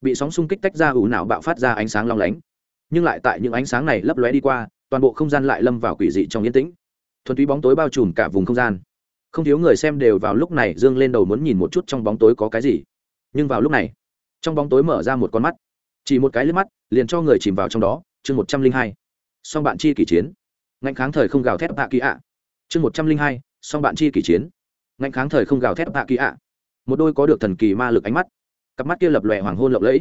bị sóng xung kích tách ra ủ nào bạo phát ra ánh sáng long lánh. Nhưng lại tại những ánh sáng này lấp lóe đi qua, toàn bộ không gian lại lâm vào quỷ dị trong yên tĩnh. Thuần túy bóng tối bao trùm cả vùng không gian. Không thiếu người xem đều vào lúc này dương lên đầu muốn nhìn một chút trong bóng tối có cái gì. Nhưng vào lúc này, trong bóng tối mở ra một con mắt. Chỉ một cái liếc mắt, liền cho người chìm vào trong đó. Chương một trăm linh hai. Song bạn chi kỷ chiến. Ngạnh kháng thời không gào thét hạ kỳ ạ. Chương một trăm linh hai. Song bạn chi kỷ chiến. Ngạnh kháng thời không gào thét hạ kỳ ạ. Một đôi có được thần kỳ ma lực ánh mắt cặp mắt kia lập lòe hoàng hôn lộng lẫy.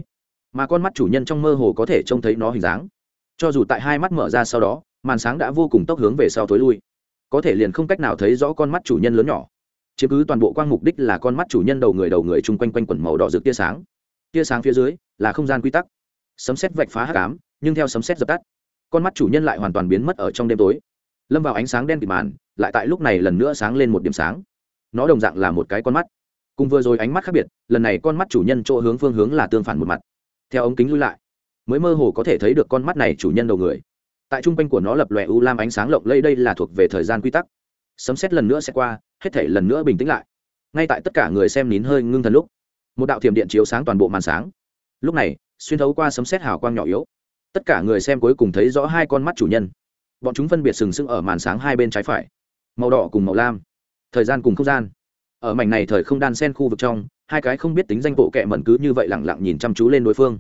Mà con mắt chủ nhân trong mơ hồ có thể trông thấy nó hình dáng. Cho dù tại hai mắt mở ra sau đó, màn sáng đã vô cùng tốc hướng về sau tối lui. Có thể liền không cách nào thấy rõ con mắt chủ nhân lớn nhỏ. Chứ cứ toàn bộ quang mục đích là con mắt chủ nhân đầu người đầu người chung quanh quanh quẩn màu đỏ rực tia sáng. Tia sáng phía dưới là không gian quy tắc. Sấm xét vạch phá hát cám nhưng theo sấm xét dập tắt, con mắt chủ nhân lại hoàn toàn biến mất ở trong đêm tối. Lâm vào ánh sáng đen kịt màn, lại tại lúc này lần nữa sáng lên một điểm sáng. Nó đồng dạng là một cái con mắt cùng vừa rồi ánh mắt khác biệt, lần này con mắt chủ nhân chỗ hướng phương hướng là tương phản một mặt. Theo ống kính lui lại, mới mơ hồ có thể thấy được con mắt này chủ nhân đầu người. Tại trung quanh của nó lập lòe u lam ánh sáng lộng lây đây là thuộc về thời gian quy tắc. Sấm xét lần nữa sẽ qua, hết thể lần nữa bình tĩnh lại. Ngay tại tất cả người xem nín hơi ngưng thần lúc, một đạo thiểm điện chiếu sáng toàn bộ màn sáng. Lúc này, xuyên thấu qua sấm xét hào quang nhỏ yếu, tất cả người xem cuối cùng thấy rõ hai con mắt chủ nhân. Bọn chúng phân biệt sừng sững ở màn sáng hai bên trái phải, màu đỏ cùng màu lam. Thời gian cùng không gian ở mảnh này thời không đan sen khu vực trong, hai cái không biết tính danh bộ kệ mẩn cứ như vậy lẳng lặng nhìn chăm chú lên đối phương.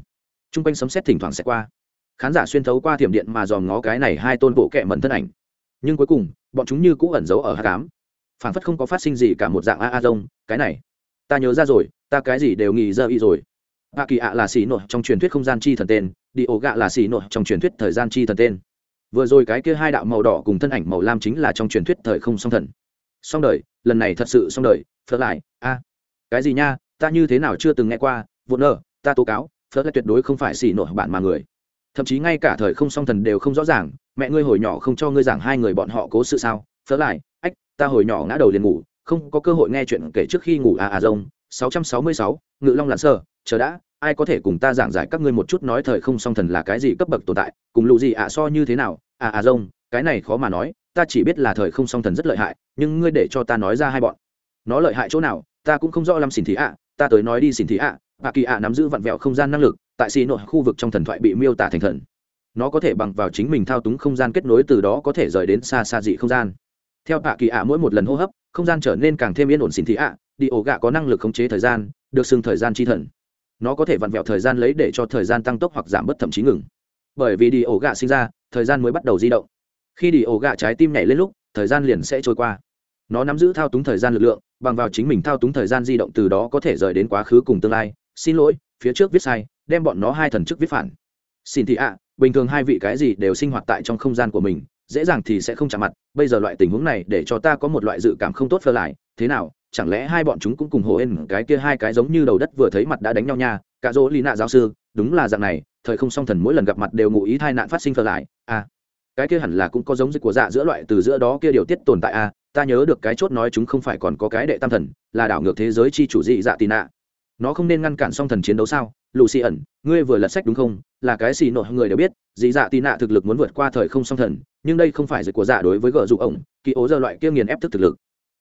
T r u n g quanh sấm xét thỉnh thoảng sẽ qua. Khán giả xuyên thấu qua thiểm điện mà dòm ngó cái này hai tôn bộ kệ mẩn thân ảnh. Nhưng cuối cùng, bọn chúng như cũ ẩn giấu ở hát cám phản phất không có phát sinh gì cả một dạng a a rông, cái này. Ta nhớ ra rồi, ta cái gì đều nghỉ dơ y rồi. A kỳ ạ là xì nội trong truyền thuyết không gian chi thần tên. Đi ổ gạ là xì nội trong truyền thuyết thời gian chi thần tên. Vừa rồi cái kia hai đạo màu đỏ cùng thân ảnh màu lam chính là trong truyền thuyết thời không song thần. Song đời lần này thật sự xong đời phớt lại a. Cái gì nha ta như thế nào chưa từng nghe qua vụn nợ, ta tố cáo phớt lại tuyệt đối không phải xỉ nổi bạn mà người. Thậm chí ngay cả thời không song thần đều không rõ ràng mẹ ngươi hồi nhỏ không cho ngươi giảng hai người bọn họ cố sự sao phớt lại ách ta hồi nhỏ ngã đầu liền ngủ không có cơ hội nghe chuyện kể trước khi ngủ à à rông 666, ngự long lặn sơ chờ đã ai có thể cùng ta giảng giải các ngươi một chút nói thời không song thần là cái gì cấp bậc tồn tại cùng lụ gì ạ so như thế nào à à rông cái này khó mà nói ta chỉ biết là thời không song thần rất lợi hại, nhưng ngươi để cho ta nói ra hai bọn. Nó lợi hại chỗ nào, ta cũng không rõ lắm xỉn thị ạ, ta tới nói đi xỉn thị ạ bà kỳ ạ nắm giữ vặn vẹo không gian năng lực, tại xì nội khu vực trong thần thoại bị miêu tả thành thần. Nó có thể bằng vào chính mình thao túng không gian kết nối từ đó có thể rời đến xa xa dị không gian. Theo bà kỳ ạ mỗi một lần hô hấp, không gian trở nên càng thêm yên ổn xỉn thị ạ, đi ổ gạ có năng lực khống chế thời gian, được xưng thời gian chi thần. Nó có thể vặn vẹo thời gian lấy để cho thời gian tăng tốc hoặc giảm bớt thậm chí ngừng. Bởi vì đi ổ gạ sinh ra, thời gian mới bắt đầu di động khi đi ổ gạ trái tim nhảy lên lúc, thời gian liền sẽ trôi qua. Nó nắm giữ thao túng thời gian lực lượng, bằng vào chính mình thao túng thời gian di động từ đó có thể rời đến quá khứ cùng tương lai. Xin lỗi, phía trước viết sai, đem bọn nó hai thần chức viết phản. Xin thị ạ, bình thường hai vị cái gì đều sinh hoạt tại trong không gian của mình, dễ dàng thì sẽ không chạm mặt. Bây giờ loại tình huống này để cho ta có một loại dự cảm không tốt phơ lại. Thế nào, chẳng lẽ hai bọn chúng cũng cùng hồ ên cái kia hai cái giống như đầu đất vừa thấy mặt đã đánh nhau nha? Cả dỗ lì nạ giáo sư, đúng là dạng này, thời không song thần mỗi lần gặp mặt đều ngụ ý thai nạn phát sinh phơ lại. À cái kia hẳn là cũng có giống dịch của dạ giữa loại từ giữa đó kia điều tiết tồn tại à ta nhớ được cái chốt nói chúng không phải còn có cái đệ tam thần, là đảo ngược thế giới chi chủ dị dạ tì nạ. Nó không nên ngăn cản song thần chiến đấu sao? Lù xì ẩn, ngươi vừa lật sách đúng không? Là cái xì nội người đều biết, dị dạ tì nạ thực lực muốn vượt qua thời không song thần, nhưng đây không phải dịch của dạ đối với gợ dụ ổng, kỳ ố giờ loại kia nghiền ép thức thực lực.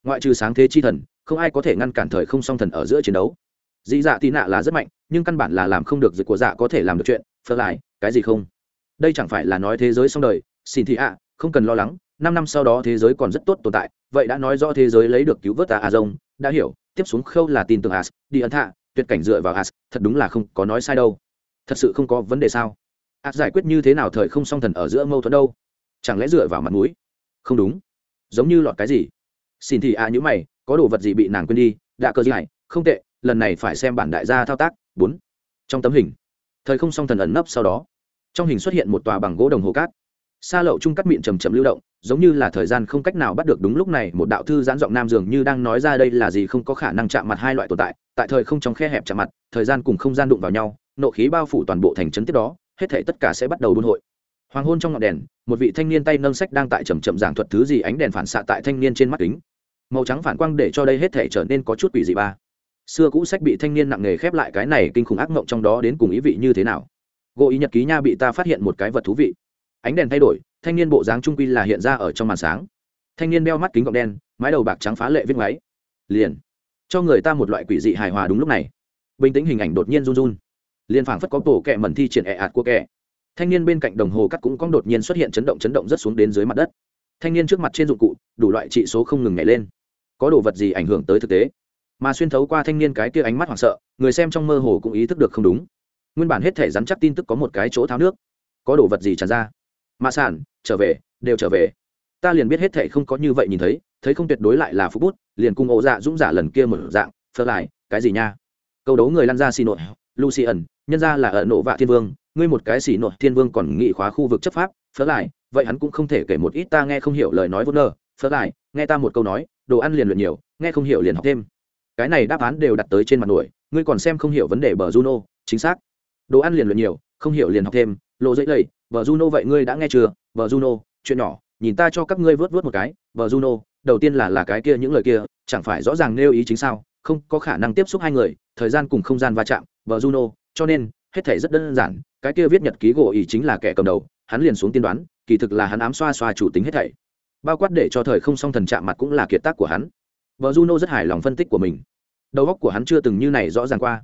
Ngoại trừ sáng thế chi thần, không ai có thể ngăn cản thời không song thần ở giữa chiến đấu. Dị dạ tì nạ là rất mạnh, nhưng căn bản là làm không được dịch của dạ có thể làm được chuyện. Phật lại, cái gì không? Đây chẳng phải là nói thế giới song đời xin thị ạ không cần lo lắng năm năm sau đó thế giới còn rất tốt tồn tại vậy đã nói rõ thế giới lấy được cứu vớt ta à a dông đã hiểu tiếp xuống khâu là tin tưởng as đi ấn thạ tuyệt cảnh dựa vào as thật đúng là không có nói sai đâu. Thật sự không có vấn đề sao? As giải quyết như thế nào thời không song thần ở giữa mâu thuẫn đâu? Chẳng lẽ dựa vào mặt mũi? Không đúng. Giống như lọt cái gì? Xin thì ạ à, nhữ mày có đồ vật gì bị nàng quên đi? Đã cơ gì này không tệ lần này phải xem bản đại gia thao tác. Bốn. Trong tấm hình. Thời không song thần ẩn nấp sau đó. Trong hình xuất hiện một tòa bằng gỗ đồng hồ cát xa lậu trung cắt miệng chầm chậm lưu động, giống như là thời gian không cách nào bắt được đúng lúc này, một đạo thư giãn giọng nam dường như đang nói ra đây là gì không có khả năng chạm mặt hai loại tồn tại tại thời không trong khe hẹp chạm mặt, thời gian cùng không gian đụng vào nhau, nộ khí bao phủ toàn bộ thành trấn tiếp đó, hết thể tất cả sẽ bắt đầu buôn hội. Hoàng hôn trong ngọn đèn, một vị thanh niên tay nâng sách đang tại chầm chậm giảng thuật thứ gì ánh đèn phản xạ tại thanh niên trên mắt kính. Màu trắng phản quang để cho đây hết thể trở nên có chút quỷ dị ba. Xưa cũ sách bị thanh niên nặng nghề khép lại cái này kinh khủng ác mộng trong đó đến cùng ý vị như thế nào? Gỗ ý nhật ký nha bị ta phát hiện một cái vật thú vị ánh đèn thay đổi, thanh niên bộ dáng trung quy là hiện ra ở trong màn sáng. Thanh niên đeo mắt kính gọng đen, mái đầu bạc trắng phá lệ viết máy liền, cho người ta một loại quỷ dị hài hòa đúng lúc này. Bình tĩnh hình ảnh đột nhiên run run. Liền phảng phất có tổ kẹ mẩn thi triển ẹ ạt của kẹ thanh niên bên cạnh đồng hồ cắt cũng có đột nhiên xuất hiện chấn động chấn động rất xuống đến dưới mặt đất. Thanh niên trước mặt trên dụng cụ, đủ loại trị số không ngừng nhảy lên. Có đồ vật gì ảnh hưởng tới thực tế? Mà xuyên thấu qua thanh niên cái kia ánh mắt hoảng sợ, người xem trong mơ hồ cũng ý thức được không đúng. Nguyên bản hết thể dám chắc tin tức có một cái chỗ tháo nước. Có đồ vật gì tràn ra? Mạ sản, trở về, đều trở về. Ta liền biết hết thệ không có như vậy nhìn thấy thấy không tuyệt đối lại là phú bút, liền cùng ổ dạ dũng giả lần kia một dạng, phơ lại, cái gì nha? Câu đấu người lăn ra xì nội lucy ẩn nhân ra là ở nộ vạ thiên vương, ngươi một cái xì nội thiên vương còn nghị khóa khu vực chấp pháp phớ lại, vậy hắn cũng không thể kể một ít ta nghe không hiểu lời nói vô nơ phớt lại, nghe ta một câu nói, đồ ăn liền luyện nhiều, nghe không hiểu liền học thêm. Cái này đáp án đều đặt tới trên mặt nổi ngươi còn xem không hiểu vấn đề bờ juno, chính xác. Đồ ăn liền luyện nhiều, không hiểu liền học thêm, lộ dễ lầy bờ juno vậy ngươi đã nghe chưa? Bờ juno, chuyện nhỏ, nhìn ta cho các ngươi vớt vớt một cái. Bờ juno, đầu tiên là là cái kia những lời kia, chẳng phải rõ ràng nêu ý chính sao? Không, có khả năng tiếp xúc hai người, thời gian cùng không gian va chạm. Bờ juno, cho nên, hết thể rất đơn giản. Cái kia viết nhật ký gỗ ý chính là kẻ cầm đầu. Hắn liền xuống tiên đoán, kỳ thực là hắn ám xoa xoa chủ tính hết thảy. Bao quát để cho thời không song thần chạm mặt cũng là kiệt tác của hắn. Vợ juno rất hài lòng phân tích của mình. Đầu óc của hắn chưa từng như này rõ ràng qua.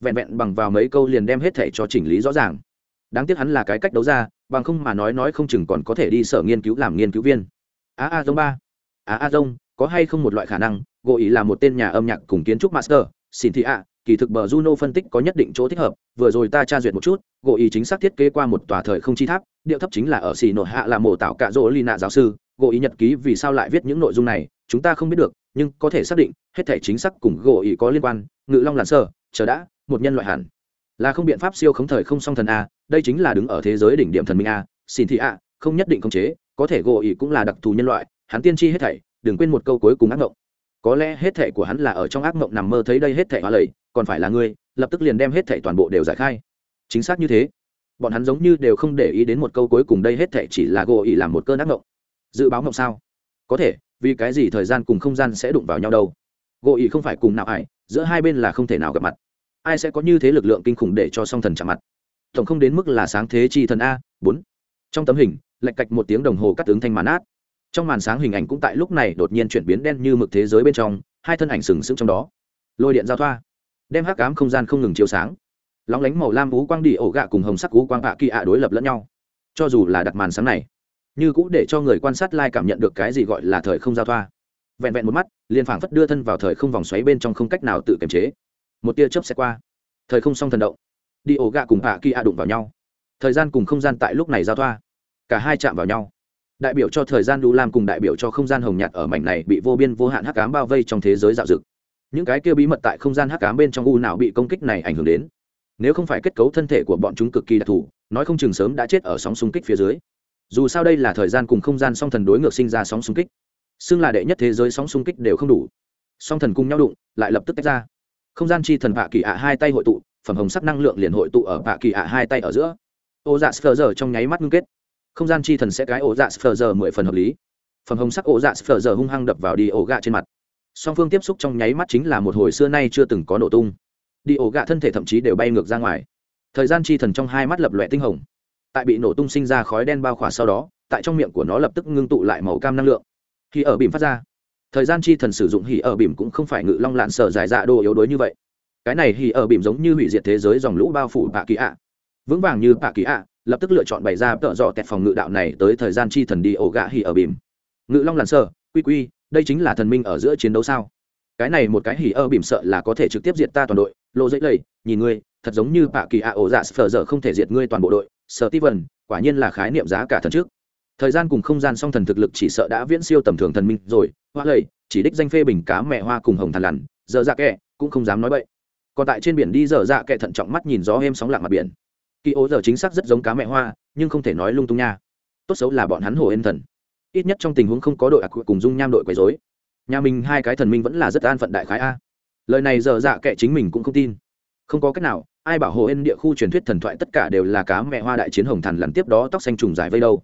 Vẹn vẹn bằng vào mấy câu liền đem hết thảy cho chỉnh lý rõ ràng đáng tiếc hắn là cái cách đấu ra, bằng không mà nói nói không chừng còn có thể đi sở nghiên cứu làm nghiên cứu viên. A a dông ba. A a dông, có hay không một loại khả năng gỗ ý là một tên nhà âm nhạc cùng kiến trúc master, xin thị ạ, kỳ thực bờ juno phân tích có nhất định chỗ thích hợp, vừa rồi ta tra duyệt một chút gỗ ý chính xác thiết kế qua một tòa thời không chi tháp, điệu thấp chính là ở xì nội hạ là mổ tạo cạ rỗ lina giáo sư gỗ ý nhật ký vì sao lại viết những nội dung này, chúng ta không biết được, nhưng có thể xác định, hết thể chính xác cùng gỗ ý có liên quan, ngự long làn sơ, chờ đã, một nhân loại hẳn là không biện pháp siêu khống thời không song thần a, đây chính là đứng ở thế giới đỉnh điểm thần minh a, xin thị a, không nhất định khống chế, có thể gỗ ý cũng là đặc thù nhân loại, hắn tiên tri hết thảy, đừng quên một câu cuối cùng ác mộng có lẽ hết thảy của hắn là ở trong ác mộng nằm mơ thấy đây hết thảy hóa lầy, còn phải là ngươi, lập tức liền đem hết thảy toàn bộ đều giải khai. Chính xác như thế. Bọn hắn giống như đều không để ý đến một câu cuối cùng đây hết thảy chỉ là gỗ ý làm một cơn ác mộng dự báo mộng sao? Có thể, vì cái gì thời gian cùng không gian sẽ đụng vào nhau đâu? Gỗ ý không phải cùng nào ải giữa hai bên là không thể nào gặp mặt ai sẽ có như thế lực lượng kinh khủng để cho song thần chạm mặt? Tổng không đến mức là sáng thế chi thần a bốn. Trong tấm hình lạch cạch một tiếng đồng hồ cắt tướng thanh màn át. Trong màn sáng hình ảnh cũng tại lúc này đột nhiên chuyển biến đen như mực thế giới bên trong, hai thân ảnh sừng sững trong đó. Lôi điện giao thoa. Đem hắc cám không gian không ngừng chiếu sáng. Lóng lánh màu lam ú quang đi ổ gạ cùng hồng sắc ú quang bạ kỳ ạ đối lập lẫn nhau. Cho dù là đặt màn sáng này, như cũng để cho người quan sát lai cảm nhận được cái gì gọi là thời không giao thoa. Vẹn vẹn một mắt, liền phảng phất đưa thân vào thời không vòng xoáy bên trong không cách nào tự kiềm chế một tia chớp sẽ qua. Thời không song thần động. Đi ổ gạ cùng bạ kỳ A đụng vào nhau. Thời gian cùng không gian tại lúc này giao thoa. Cả hai chạm vào nhau. Đại biểu cho thời gian đu lam cùng đại biểu cho không gian hồng nhạt ở mảnh này bị vô biên vô hạn hắc cám bao vây trong thế giới dạo dực những cái kia bí mật tại không gian hắc cám bên trong u nào bị công kích này ảnh hưởng đến. Nếu không phải kết cấu thân thể của bọn chúng cực kỳ đặc thù, nói không chừng sớm đã chết ở sóng xung kích phía dưới. Dù sao đây là thời gian cùng không gian song thần đối ngược sinh ra sóng xung kích. Xưng là đệ nhất thế giới sóng xung kích đều không đủ. Song thần cùng nhau đụng, lại lập tức tách ra không gian chi thần vạ kỳ ạ hai tay hội tụ, phẩm hồng sắc năng lượng liền hội tụ ở vạ kỳ ạ hai tay ở giữa. Ô dạ sờ giờ trong nháy mắt ngưng kết. Không gian chi thần sẽ cái ô dạ sờ giờ mười phần hợp lý. Phẩm hồng sắc ô dạ sờ giờ hung hăng đập vào đi ổ gạ trên mặt. Song phương tiếp xúc trong nháy mắt chính là một hồi xưa nay chưa từng có nổ tung. Đi ổ gạ thân thể thậm chí đều bay ngược ra ngoài. Thời gian chi thần trong hai mắt lập lòe tinh hồng. Tại bị nổ tung sinh ra khói đen bao khỏa sau đó, tại trong miệng của nó lập tức ngưng tụ lại màu cam năng lượng. Khi ở bìm phát ra thời gian chi thần sử dụng hỉ ở bìm cũng không phải ngự long lạn sở dài dạ đồ yếu đuối như vậy. Cái này hỉ ở bìm giống như hủy diệt thế giới dòng lũ bao phủ bạ kỳ ạ. Vững vàng như bạ kỳ ạ, lập tức lựa chọn bày ra tợ dọ tẹt phòng ngự đạo này tới thời gian chi thần đi ổ gạ hỉ ở bìm ngự long lạn sở, quy quy, đây chính là thần minh ở giữa chiến đấu sao? Cái này một cái hỉ ở bìm sợ là có thể trực tiếp diệt ta toàn đội. Lộ dễ lầy, nhìn ngươi, thật giống như bạ kỳ ạ ổ dạ phở giờ không thể diệt ngươi toàn bộ đội. Sở ti vần quả nhiên là khái niệm giá cả thần trước thời gian cùng không gian song thần thực lực chỉ sợ đã viễn siêu tầm thường thần minh rồi. Hoa lầy chỉ đích danh phê bình cá mẹ hoa cùng hồng thằn lằn giờ dạ kẹ, cũng không dám nói vậy còn tại trên biển đi dở dạ kẹ thận trọng mắt nhìn gió êm sóng lặng mặt biển. Kỳ ố giờ chính xác rất giống cá mẹ hoa, nhưng không thể nói lung tung nha. Tốt xấu là bọn hắn hồ êm thần. Ít nhất trong tình huống không có đội ạc cùng dung nham đội quấy dối nhà mình hai cái thần minh vẫn là rất an phận đại khái a. Lời này dở dạ kệ chính mình cũng không tin. Không có cách nào, ai bảo hồ ên địa khu truyền thuyết thần thoại tất cả đều là cá mẹ hoa đại chiến hồng thần lần tiếp đó tóc xanh trùng dài vây đâu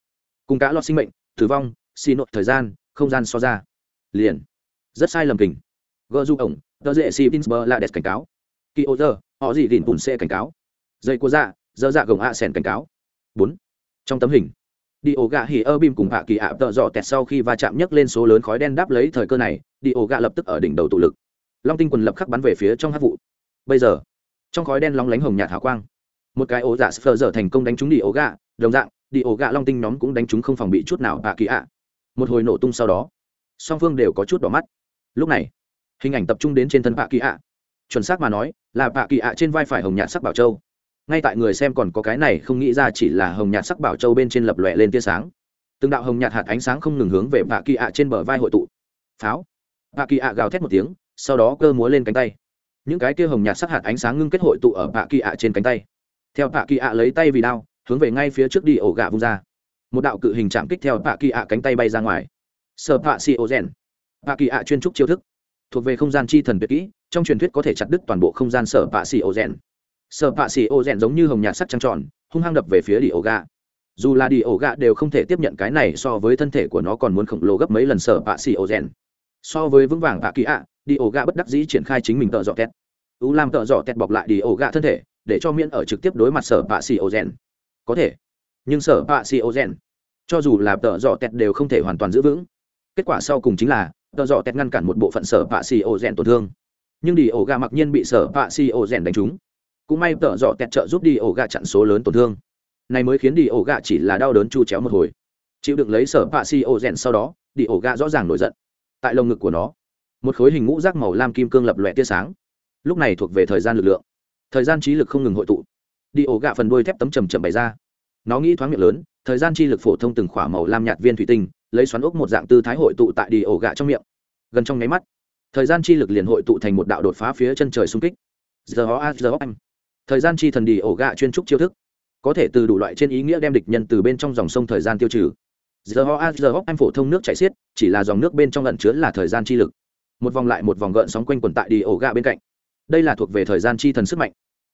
cùng cá lọt sinh mệnh, tử vong, xì nội thời gian, không gian so ra. Liền. Rất sai lầm kình. Gờ du ổng, tờ dễ xì pinsburg là đẹp cảnh cáo. Kỳ ô giờ họ gì đỉnh bùn xe cảnh cáo. Dây của dạ dơ dạ gồng ạ sèn cảnh cáo. Bốn. Trong tấm hình, đi ổ gạ hỉ ơ bim cùng hạ kỳ ạ tợ dọ tẹt sau khi va chạm nhấc lên số lớn khói đen đáp lấy thời cơ này, đi ổ gạ lập tức ở đỉnh đầu tụ lực. Long tinh quần lập khắc bắn về phía trong hát vụ. Bây giờ, trong khói đen lóng lánh hồng nhạt hào quang. Một cái ổ dạ sờ dở thành công đánh trúng đi ổ gạ, đồng dạng đi ổ gạ long tinh nhóm cũng đánh chúng không phòng bị chút nào bạ kỳ ạ. Một hồi nổ tung sau đó, song phương đều có chút đỏ mắt. Lúc này, hình ảnh tập trung đến trên thân bạ kỳ ạ. Chuẩn xác mà nói, là bạ kỳ ạ trên vai phải hồng nhạt sắc bảo châu. Ngay tại người xem còn có cái này không nghĩ ra chỉ là hồng nhạt sắc bảo châu bên trên lập lòe lên tia sáng. Từng đạo hồng nhạt hạt ánh sáng không ngừng hướng về bạ kỳ ạ trên bờ vai hội tụ. Pháo. bạ kỳ ạ gào thét một tiếng, sau đó cơ múa lên cánh tay. Những cái kia hồng nhạt sắc hạt ánh sáng ngưng kết hội tụ ở bạ kỳ ạ trên cánh tay. Theo bạ kỳ ạ lấy tay vì đao hướng về ngay phía trước đi ổ gà vung ra. Một đạo cự hình chạm kích theo bạ kỳ ạ cánh tay bay ra ngoài. Sở pạ xì ô rèn. Pạ kỳ ạ chuyên trúc chiêu thức. Thuộc về không gian chi thần tuyệt kỹ, trong truyền thuyết có thể chặt đứt toàn bộ không gian sở pạ xì ô rèn. Sở pạ xì ô rèn giống như hồng nhạt sắc trăng tròn, hung hăng đập về phía đi ổ gà. Dù là đi ổ gà đều không thể tiếp nhận cái này so với thân thể của nó còn muốn khổng lồ gấp mấy lần sở pạ xì ô rèn. So với vững vàng pạ kỳ ạ, đi ổ gà bất đắc dĩ triển khai chính mình tợ dọ tét u làm tợ dọ tét bọc lại đi ổ gà thân thể, để cho miễn ở trực tiếp đối mặt sở pạ xì ô rèn có thể. Nhưng sở pa xì ô rèn, cho dù là tợ dọ tẹt đều không thể hoàn toàn giữ vững. Kết quả sau cùng chính là tợ dọ tẹt ngăn cản một bộ phận sở pa xì ô rèn tổn thương. Nhưng đi ổ gà mặc nhiên bị sở pa xì ô rèn đánh trúng. Cũng may tợ dọ tẹt trợ giúp đi ổ gà chặn số lớn tổn thương. Này mới khiến đi ổ gà chỉ là đau đớn chu chéo một hồi. Chịu đựng lấy sở pa xì ô rèn sau đó, đi ổ gà rõ ràng nổi giận. Tại lồng ngực của nó, một khối hình ngũ rác màu lam kim cương lập lòe tia sáng. Lúc này thuộc về thời gian lực lượng. Thời gian trí lực không ngừng hội tụ đi ổ gạ phần đuôi thép tấm trầm chậm bày ra. Nó nghĩ thoáng miệng lớn, thời gian chi lực phổ thông từng khỏa màu lam nhạt viên thủy tinh, lấy xoắn ốc một dạng tư thái hội tụ tại đi ổ gạ trong miệng. Gần trong nháy mắt, thời gian chi lực liền hội tụ thành một đạo đột phá phía chân trời xung kích. Giờ ho a, giờ anh thời gian chi thần đi ổ gạ chuyên trúc chiêu thức, có thể từ đủ loại trên ý nghĩa đem địch nhân từ bên trong dòng sông thời gian tiêu trừ. Giờ ho a, giờ em phổ thông nước chảy xiết, chỉ là dòng nước bên trong lận chứa là thời gian chi lực. Một vòng lại một vòng gợn sóng quanh quần tại đi ổ gạ bên cạnh. Đây là thuộc về thời gian chi thần sức mạnh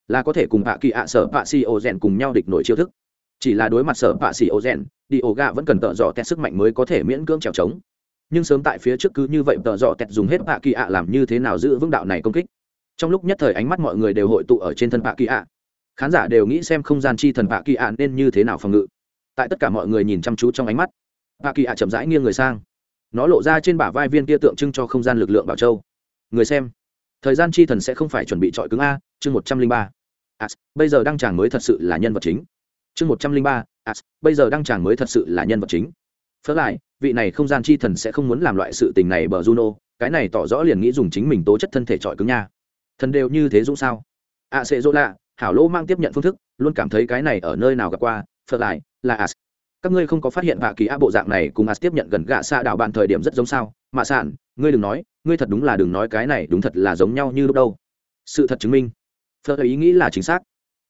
là có thể cùng hạ kỳ ạ sở bạ xì ô rèn cùng nhau địch nổi chiêu thức. Chỉ là đối mặt sở bạ xì ô rèn, đi ổ gà vẫn cần tợ dò tẹt sức mạnh mới có thể miễn cưỡng trèo trống. Nhưng sớm tại phía trước cứ như vậy tợ dò tẹt dùng hết hạ kỳ ạ làm như thế nào giữ vững đạo này công kích. Trong lúc nhất thời ánh mắt mọi người đều hội tụ ở trên thân hạ kỳ ạ. Khán giả đều nghĩ xem không gian chi thần hạ kỳ ạ nên như thế nào phòng ngự. Tại tất cả mọi người nhìn chăm chú trong ánh mắt hạ kỳ ạ chậm rãi nghiêng người sang. Nó lộ ra trên bả vai viên kia tượng trưng cho không gian lực lượng bảo châu. Người xem, thời gian chi thần sẽ không phải chuẩn bị trọi cứng a chương một trăm linh ba. As bây giờ đăng tràng mới thật sự là nhân vật chính. Chương một trăm linh ba as bây giờ đăng tràng mới thật sự là nhân vật chính. Phớt lại, vị này không gian chi thần sẽ không muốn làm loại sự tình này bờ juno, cái này tỏ rõ liền nghĩ dùng chính mình tố chất thân thể trọi cứng nha. Thần đều như thế dũng sao? A sẽ dỗ lạ, hảo lỗ mang tiếp nhận phương thức, luôn cảm thấy cái này ở nơi nào gặp qua phớt lại, là as. Các ngươi không có phát hiện vạ kỳ a bộ dạng này cùng as tiếp nhận gần gạ xa đảo bạn thời điểm rất giống sao? Mà sản ngươi đừng nói, ngươi thật đúng là đừng nói cái này đúng thật là giống nhau như lúc đâu. Sự thật chứng minh phật ý nghĩ là chính xác.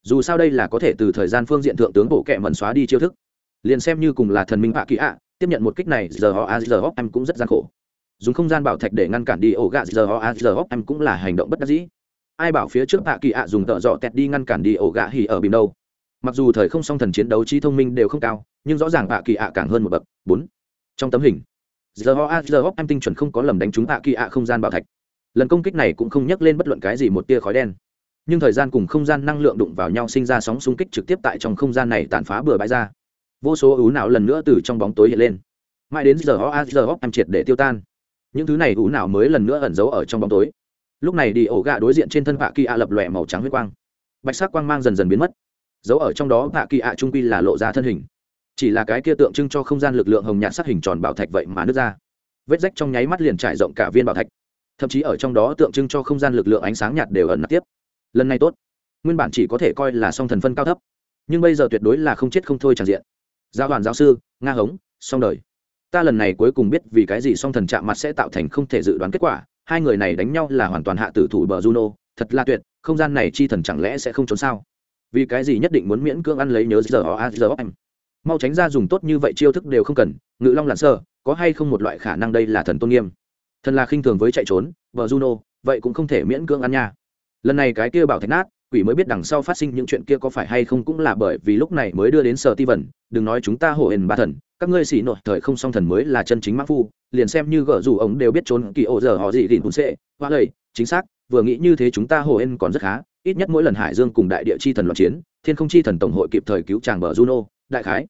Dù sao đây là có thể từ thời gian phương diện thượng tướng bộ kệ mẩn xóa đi chiêu thức. Liền xem như cùng là thần minh hạ kỳ ạ, tiếp nhận một kích này, giờ họ a, giờ hóc em cũng rất gian khổ. Dùng không gian bảo thạch để ngăn cản đi ổ gạ, giờ họ a, giờ hóc em cũng là hành động bất đắc dĩ. Ai bảo phía trước hạ kỳ ạ dùng tợ dọ tẹt đi ngăn cản đi ổ gạ hỉ ở bìm đâu. Mặc dù thời không song thần chiến đấu trí thông minh đều không cao, nhưng rõ ràng hạ kỳ ạ càng hơn một bậc. Bốn. Trong tấm hình, giờ họ a, giờ hóc em tinh chuẩn không có lầm đánh trúng hạ kỳ ạ không gian bảo thạch. Lần công kích này cũng không nhắc lên bất luận cái gì một tia khói đen nhưng thời gian cùng không gian năng lượng đụng vào nhau sinh ra sóng xung kích trực tiếp tại trong không gian này tàn phá bừa bãi ra. Vô số ú nào lần nữa từ trong bóng tối hiện lên. Mãi đến giờ ho a, giờ hóc em triệt để tiêu tan. Những thứ này ú nào mới lần nữa ẩn giấu ở trong bóng tối. Lúc này đi ổ gạ đối diện trên thân vạ kỳ ạ lập lòe màu trắng huyết quang. Bạch sắc quang mang dần dần biến mất. Giấu ở trong đó, vạ kỳ ạ trung quy là lộ ra thân hình. Chỉ là cái kia tượng trưng cho không gian lực lượng hồng nhạt sắc hình tròn bảo thạch vậy mà nứt ra. Vết rách trong nháy mắt liền trải rộng cả viên bảo thạch. Thậm chí ở trong đó tượng trưng cho không gian lực lượng ánh sáng nhạt đều ẩn nắp tiếp lần này tốt. Nguyên bản chỉ có thể coi là song thần phân cao thấp, nhưng bây giờ tuyệt đối là không chết không thôi tràn diện. Giao đoàn giáo sư, nga hống song đời. Ta lần này cuối cùng biết vì cái gì song thần chạm mặt sẽ tạo thành không thể dự đoán kết quả. Hai người này đánh nhau là hoàn toàn hạ tử thủ bờ juno. Thật là tuyệt, không gian này chi thần chẳng lẽ sẽ không trốn sao? Vì cái gì nhất định muốn miễn cưỡng ăn lấy nhớ giờ họ a giờ em mau tránh ra dùng tốt như vậy chiêu thức đều không cần, ngự long lặn sơ, có hay không một loại khả năng đây là thần tôn nghiêm? Thần là khinh thường với chạy trốn, bờ juno, vậy cũng không thể miễn cưỡng ăn nha lần này cái kia bảo thạch nát, quỷ mới biết đằng sau phát sinh những chuyện kia có phải hay không cũng là bởi vì lúc này mới đưa đến sở ti vần. Đừng nói chúng ta hổ hển ba thần, các ngươi xỉ nội thời không song thần mới là chân chính mắc phu, liền xem như gỡ dù ống đều biết trốn kỳ ổ giờ họ gì đỉnh cũng sẽ, hoa lời chính xác, vừa nghĩ như thế chúng ta hổ hển còn rất khá, ít nhất mỗi lần hải dương cùng đại địa chi thần loạn chiến, thiên không chi thần tổng hội kịp thời cứu chàng bờ juno, đại khái.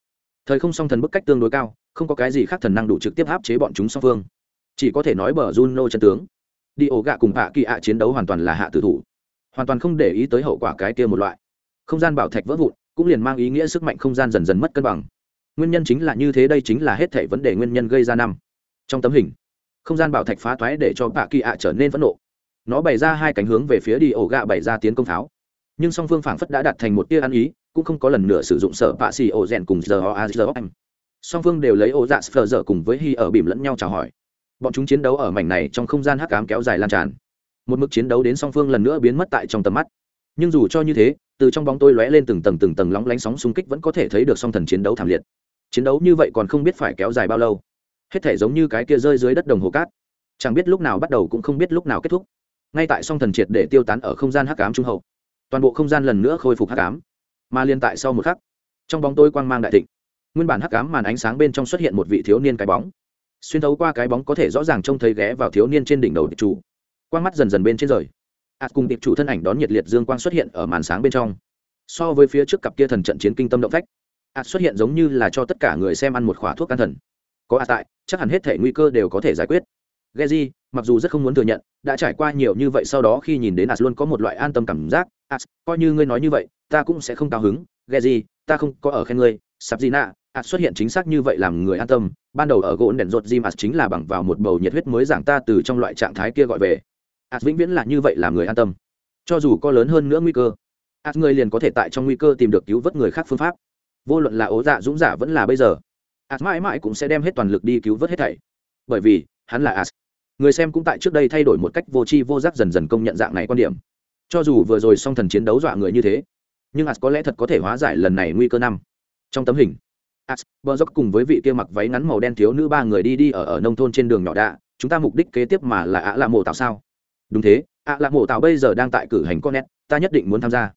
Thời không song thần bức cách tương đối cao, không có cái gì khác thần năng đủ trực tiếp áp chế bọn chúng song phương. Chỉ có thể nói bờ juno chân tướng. Đi ổ gạ cùng hạ kỳ ạ chiến đấu hoàn toàn là hạ tử thủ hoàn toàn không để ý tới hậu quả cái kia một loại. Không gian bảo thạch vỡ vụn cũng liền mang ý nghĩa sức mạnh không gian dần dần mất cân bằng. Nguyên nhân chính là như thế đây chính là hết thể vấn đề nguyên nhân gây ra năm. Trong tấm hình, không gian bảo thạch phá toái để cho bạ kỳ ạ trở nên phẫn nộ. Nó bày ra hai cánh hướng về phía đi ổ gạ bày ra tiến công pháo. Nhưng song phương phảng phất đã đạt thành một tia ăn ý, cũng không có lần nữa sử dụng sở bạ xì ổ rèn cùng giờ a giờ em song phương đều lấy ổ dạ sờ giờ cùng với hi ở bìm lẫn nhau chào hỏi. Bọn chúng chiến đấu ở mảnh này trong không gian hắc ám kéo dài lan tràn một mức chiến đấu đến song phương lần nữa biến mất tại trong tầm mắt. Nhưng dù cho như thế, từ trong bóng tôi lóe lên từng tầng từng tầng lóng lánh sóng xung kích vẫn có thể thấy được song thần chiến đấu thảm liệt. Chiến đấu như vậy còn không biết phải kéo dài bao lâu. Hết thể giống như cái kia rơi dưới đất đồng hồ cát. Chẳng biết lúc nào bắt đầu cũng không biết lúc nào kết thúc. Ngay tại song thần triệt để tiêu tán ở không gian hắc ám trung hậu, toàn bộ không gian lần nữa khôi phục hắc ám. Mà liên tại sau một khắc, trong bóng tôi quang mang đại thịnh, nguyên bản hắc ám màn ánh sáng bên trong xuất hiện một vị thiếu niên cái bóng. Xuyên thấu qua cái bóng có thể rõ ràng trông thấy ghé vào thiếu niên trên đỉnh đầu địch chủ quang mắt dần dần bên trên rời. Ạt cùng tiệp chủ thân ảnh đón nhiệt liệt dương quang xuất hiện ở màn sáng bên trong. So với phía trước cặp kia thần trận chiến kinh tâm động phách ạt xuất hiện giống như là cho tất cả người xem ăn một khóa thuốc can thần. Có ạt tại chắc hẳn hết thể nguy cơ đều có thể giải quyết. Geji, mặc dù rất không muốn thừa nhận, đã trải qua nhiều như vậy sau đó khi nhìn đến As luôn có một loại an tâm cảm giác, As, coi như ngươi nói như vậy, ta cũng sẽ không cao hứng, Geji, ta không có ở khen ngươi, sắp gì nạ, As xuất hiện chính xác như vậy làm người an tâm, ban đầu ở gỗ đèn rột Jim As chính là bằng vào một bầu nhiệt huyết mới giảng ta từ trong loại trạng thái kia gọi về ạt vĩnh viễn là như vậy làm người an tâm. Cho dù có lớn hơn nữa nguy cơ, ạt người liền có thể tại trong nguy cơ tìm được cứu vớt người khác phương pháp. Vô luận là ố dạ dũng giả vẫn là bây giờ, ạt mãi mãi cũng sẽ đem hết toàn lực đi cứu vớt hết thảy. Bởi vì, hắn là ạt người xem cũng tại trước đây thay đổi một cách vô tri vô giác dần dần công nhận dạng này quan điểm cho dù vừa rồi song thần chiến đấu dọa người như thế nhưng ạt có lẽ thật có thể hóa giải lần này nguy cơ năm trong tấm hình ạt bờ dốc cùng với vị kia mặc váy ngắn màu đen thiếu nữ ba người đi đi ở ở nông thôn trên đường nhỏ đạ chúng ta mục đích kế tiếp mà là ạ là mộ tạo sao đúng thế, ạ lạc mộ tạo bây giờ đang tại cử hành con nét, ta nhất định muốn tham gia.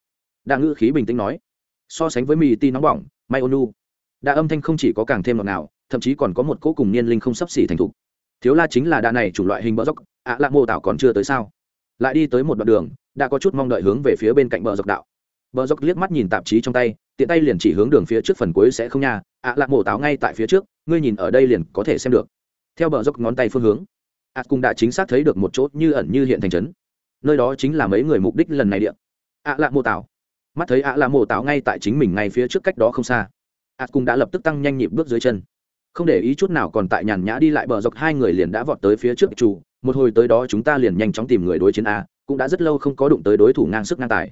Đa ngữ khí bình tĩnh nói. So sánh với mì ti nóng bỏng may ônu đa âm thanh không chỉ có càng thêm ngọt nào thậm chí còn có một cỗ cùng niên linh không sắp xỉ thành thục. Thiếu la chính là đa này chủng loại hình bờ dốc, ạ à lạ mô tạo còn chưa tới sao? Lại đi tới một đoạn đường, đã có chút mong đợi hướng về phía bên cạnh bờ dốc đạo. Bờ dốc liếc mắt nhìn tạp chí trong tay, tiện tay liền chỉ hướng đường phía trước phần cuối sẽ không nha, ạ à lạ mô tạo ngay tại phía trước, ngươi nhìn ở đây liền có thể xem được. Theo bờ dốc ngón tay phương hướng ạt cũng đã chính xác thấy được một chỗ như ẩn như hiện thành trấn. Nơi đó chính là mấy người mục đích lần này điện ạ à, lạ mô tảo. Mắt thấy ạ lạ mô tảo ngay tại chính mình ngay phía trước cách đó không xa. Ạt cũng đã lập tức tăng nhanh nhịp bước dưới chân. Không để ý chút nào còn tại nhàn nhã đi lại bờ dọc, hai người liền đã vọt tới phía trước chủ. Một hồi tới đó chúng ta liền nhanh chóng tìm người đối chiến a, cũng đã rất lâu không có đụng tới đối thủ ngang sức ngang tài.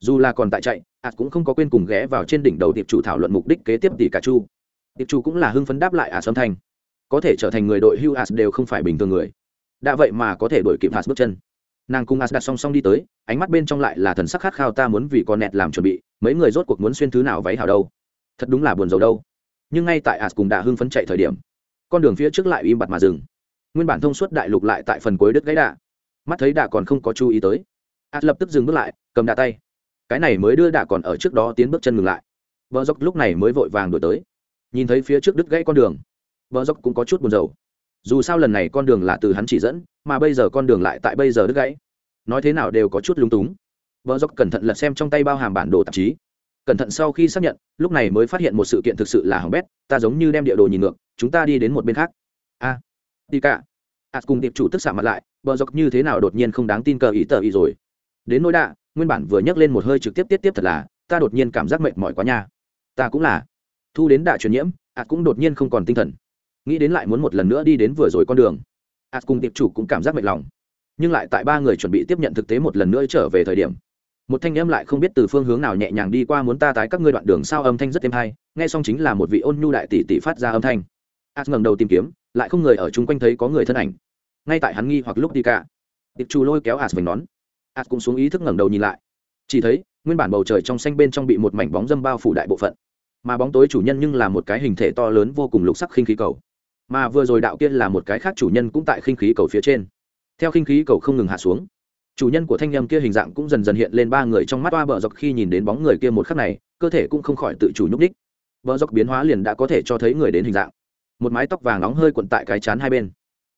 Dù là còn tại chạy ạt cũng không có quên cùng ghé vào trên đỉnh đầu tiệp chủ thảo luận mục đích kế tiếp tỷ cả chu. Tiệp chủ cũng là hưng phấn đáp lại ạt âm thanh có thể trở thành người đội hưu ạt đều không phải bình thường người đã vậy mà có thể đổi kịp hạt bước chân. Nàng cùng ạt song song đi tới, ánh mắt bên trong lại là thần sắc khát khao ta muốn vì con nẹt làm chuẩn bị, mấy người rốt cuộc muốn xuyên thứ nào váy hào đâu. Thật đúng là buồn rầu đâu. Nhưng ngay tại as cùng đà hưng phấn chạy thời điểm, con đường phía trước lại im bặt mà dừng. Nguyên bản thông suốt đại lục lại tại phần cuối đứt gãy đà mắt thấy đà còn không có chú ý tới as lập tức dừng bước lại, cầm đà tay. Cái này mới đưa đà còn ở trước đó tiến bước chân ngừng lại. Vợ dốc lúc này mới vội vàng đổi tới. Nhìn thấy phía trước đứt gãy con đường vợ dốc cũng có chút buồn rầu dù sao lần này con đường là từ hắn chỉ dẫn mà bây giờ con đường lại tại bây giờ đứt gãy. Nói thế nào đều có chút lung túng. Vợ dốc cẩn thận lật xem trong tay bao hàm bản đồ tạp chí. Cẩn thận sau khi xác nhận lúc này mới phát hiện một sự kiện thực sự là hỏng bét ta giống như đem địa đồ nhìn ngược chúng ta đi đến một bên khác. A à, đi cả. A cùng tiệp chủ tức xạ mặt lại vợ dốc như thế nào đột nhiên không đáng tin cờ ý tờ ý rồi. Đến nỗi đạ nguyên bản vừa nhấc lên một hơi trực tiếp tiếp tiếp thật là ta đột nhiên cảm giác mệt mỏi quá nha. Ta cũng là. Thu đến đạ truyền nhiễm a cũng đột nhiên không còn tinh thần nghĩ đến lại muốn một lần nữa đi đến vừa rồi con đường. A cùng tiệp chủ cũng cảm giác mệt lòng. Nhưng lại tại ba người chuẩn bị tiếp nhận thực tế một lần nữa trở về thời điểm, một thanh âm lại không biết từ phương hướng nào nhẹ nhàng đi qua muốn ta tái các ngươi đoạn đường sao âm thanh rất êm hay, nghe xong chính là một vị ôn nhu đại tỷ tỷ phát ra âm thanh. As ngẩng đầu tìm kiếm, lại không người ở chung quanh thấy có người thân ảnh. Ngay tại hắn nghi hoặc lúc đi cả, tiệp chủ lôi kéo as vành nón. As cũng xuống ý thức ngẩng đầu nhìn lại. Chỉ thấy, nguyên bản bầu trời trong xanh bên trong bị một mảnh bóng dâm bao phủ đại bộ phận. Mà bóng tối chủ nhân nhưng là một cái hình thể to lớn vô cùng lục sắc khinh khí cầu mà vừa rồi đạo kia là một cái khác chủ nhân cũng tại khinh khí cầu phía trên. Theo khinh khí cầu không ngừng hạ xuống, chủ nhân của thanh nhâm kia hình dạng cũng dần dần hiện lên ba người trong mắt toa bờ dọc khi nhìn đến bóng người kia một khắc này, cơ thể cũng không khỏi tự chủ nhúc ních bờ dọc biến hóa liền đã có thể cho thấy người đến hình dạng. Một mái tóc vàng nóng hơi quận tại cái chán hai bên.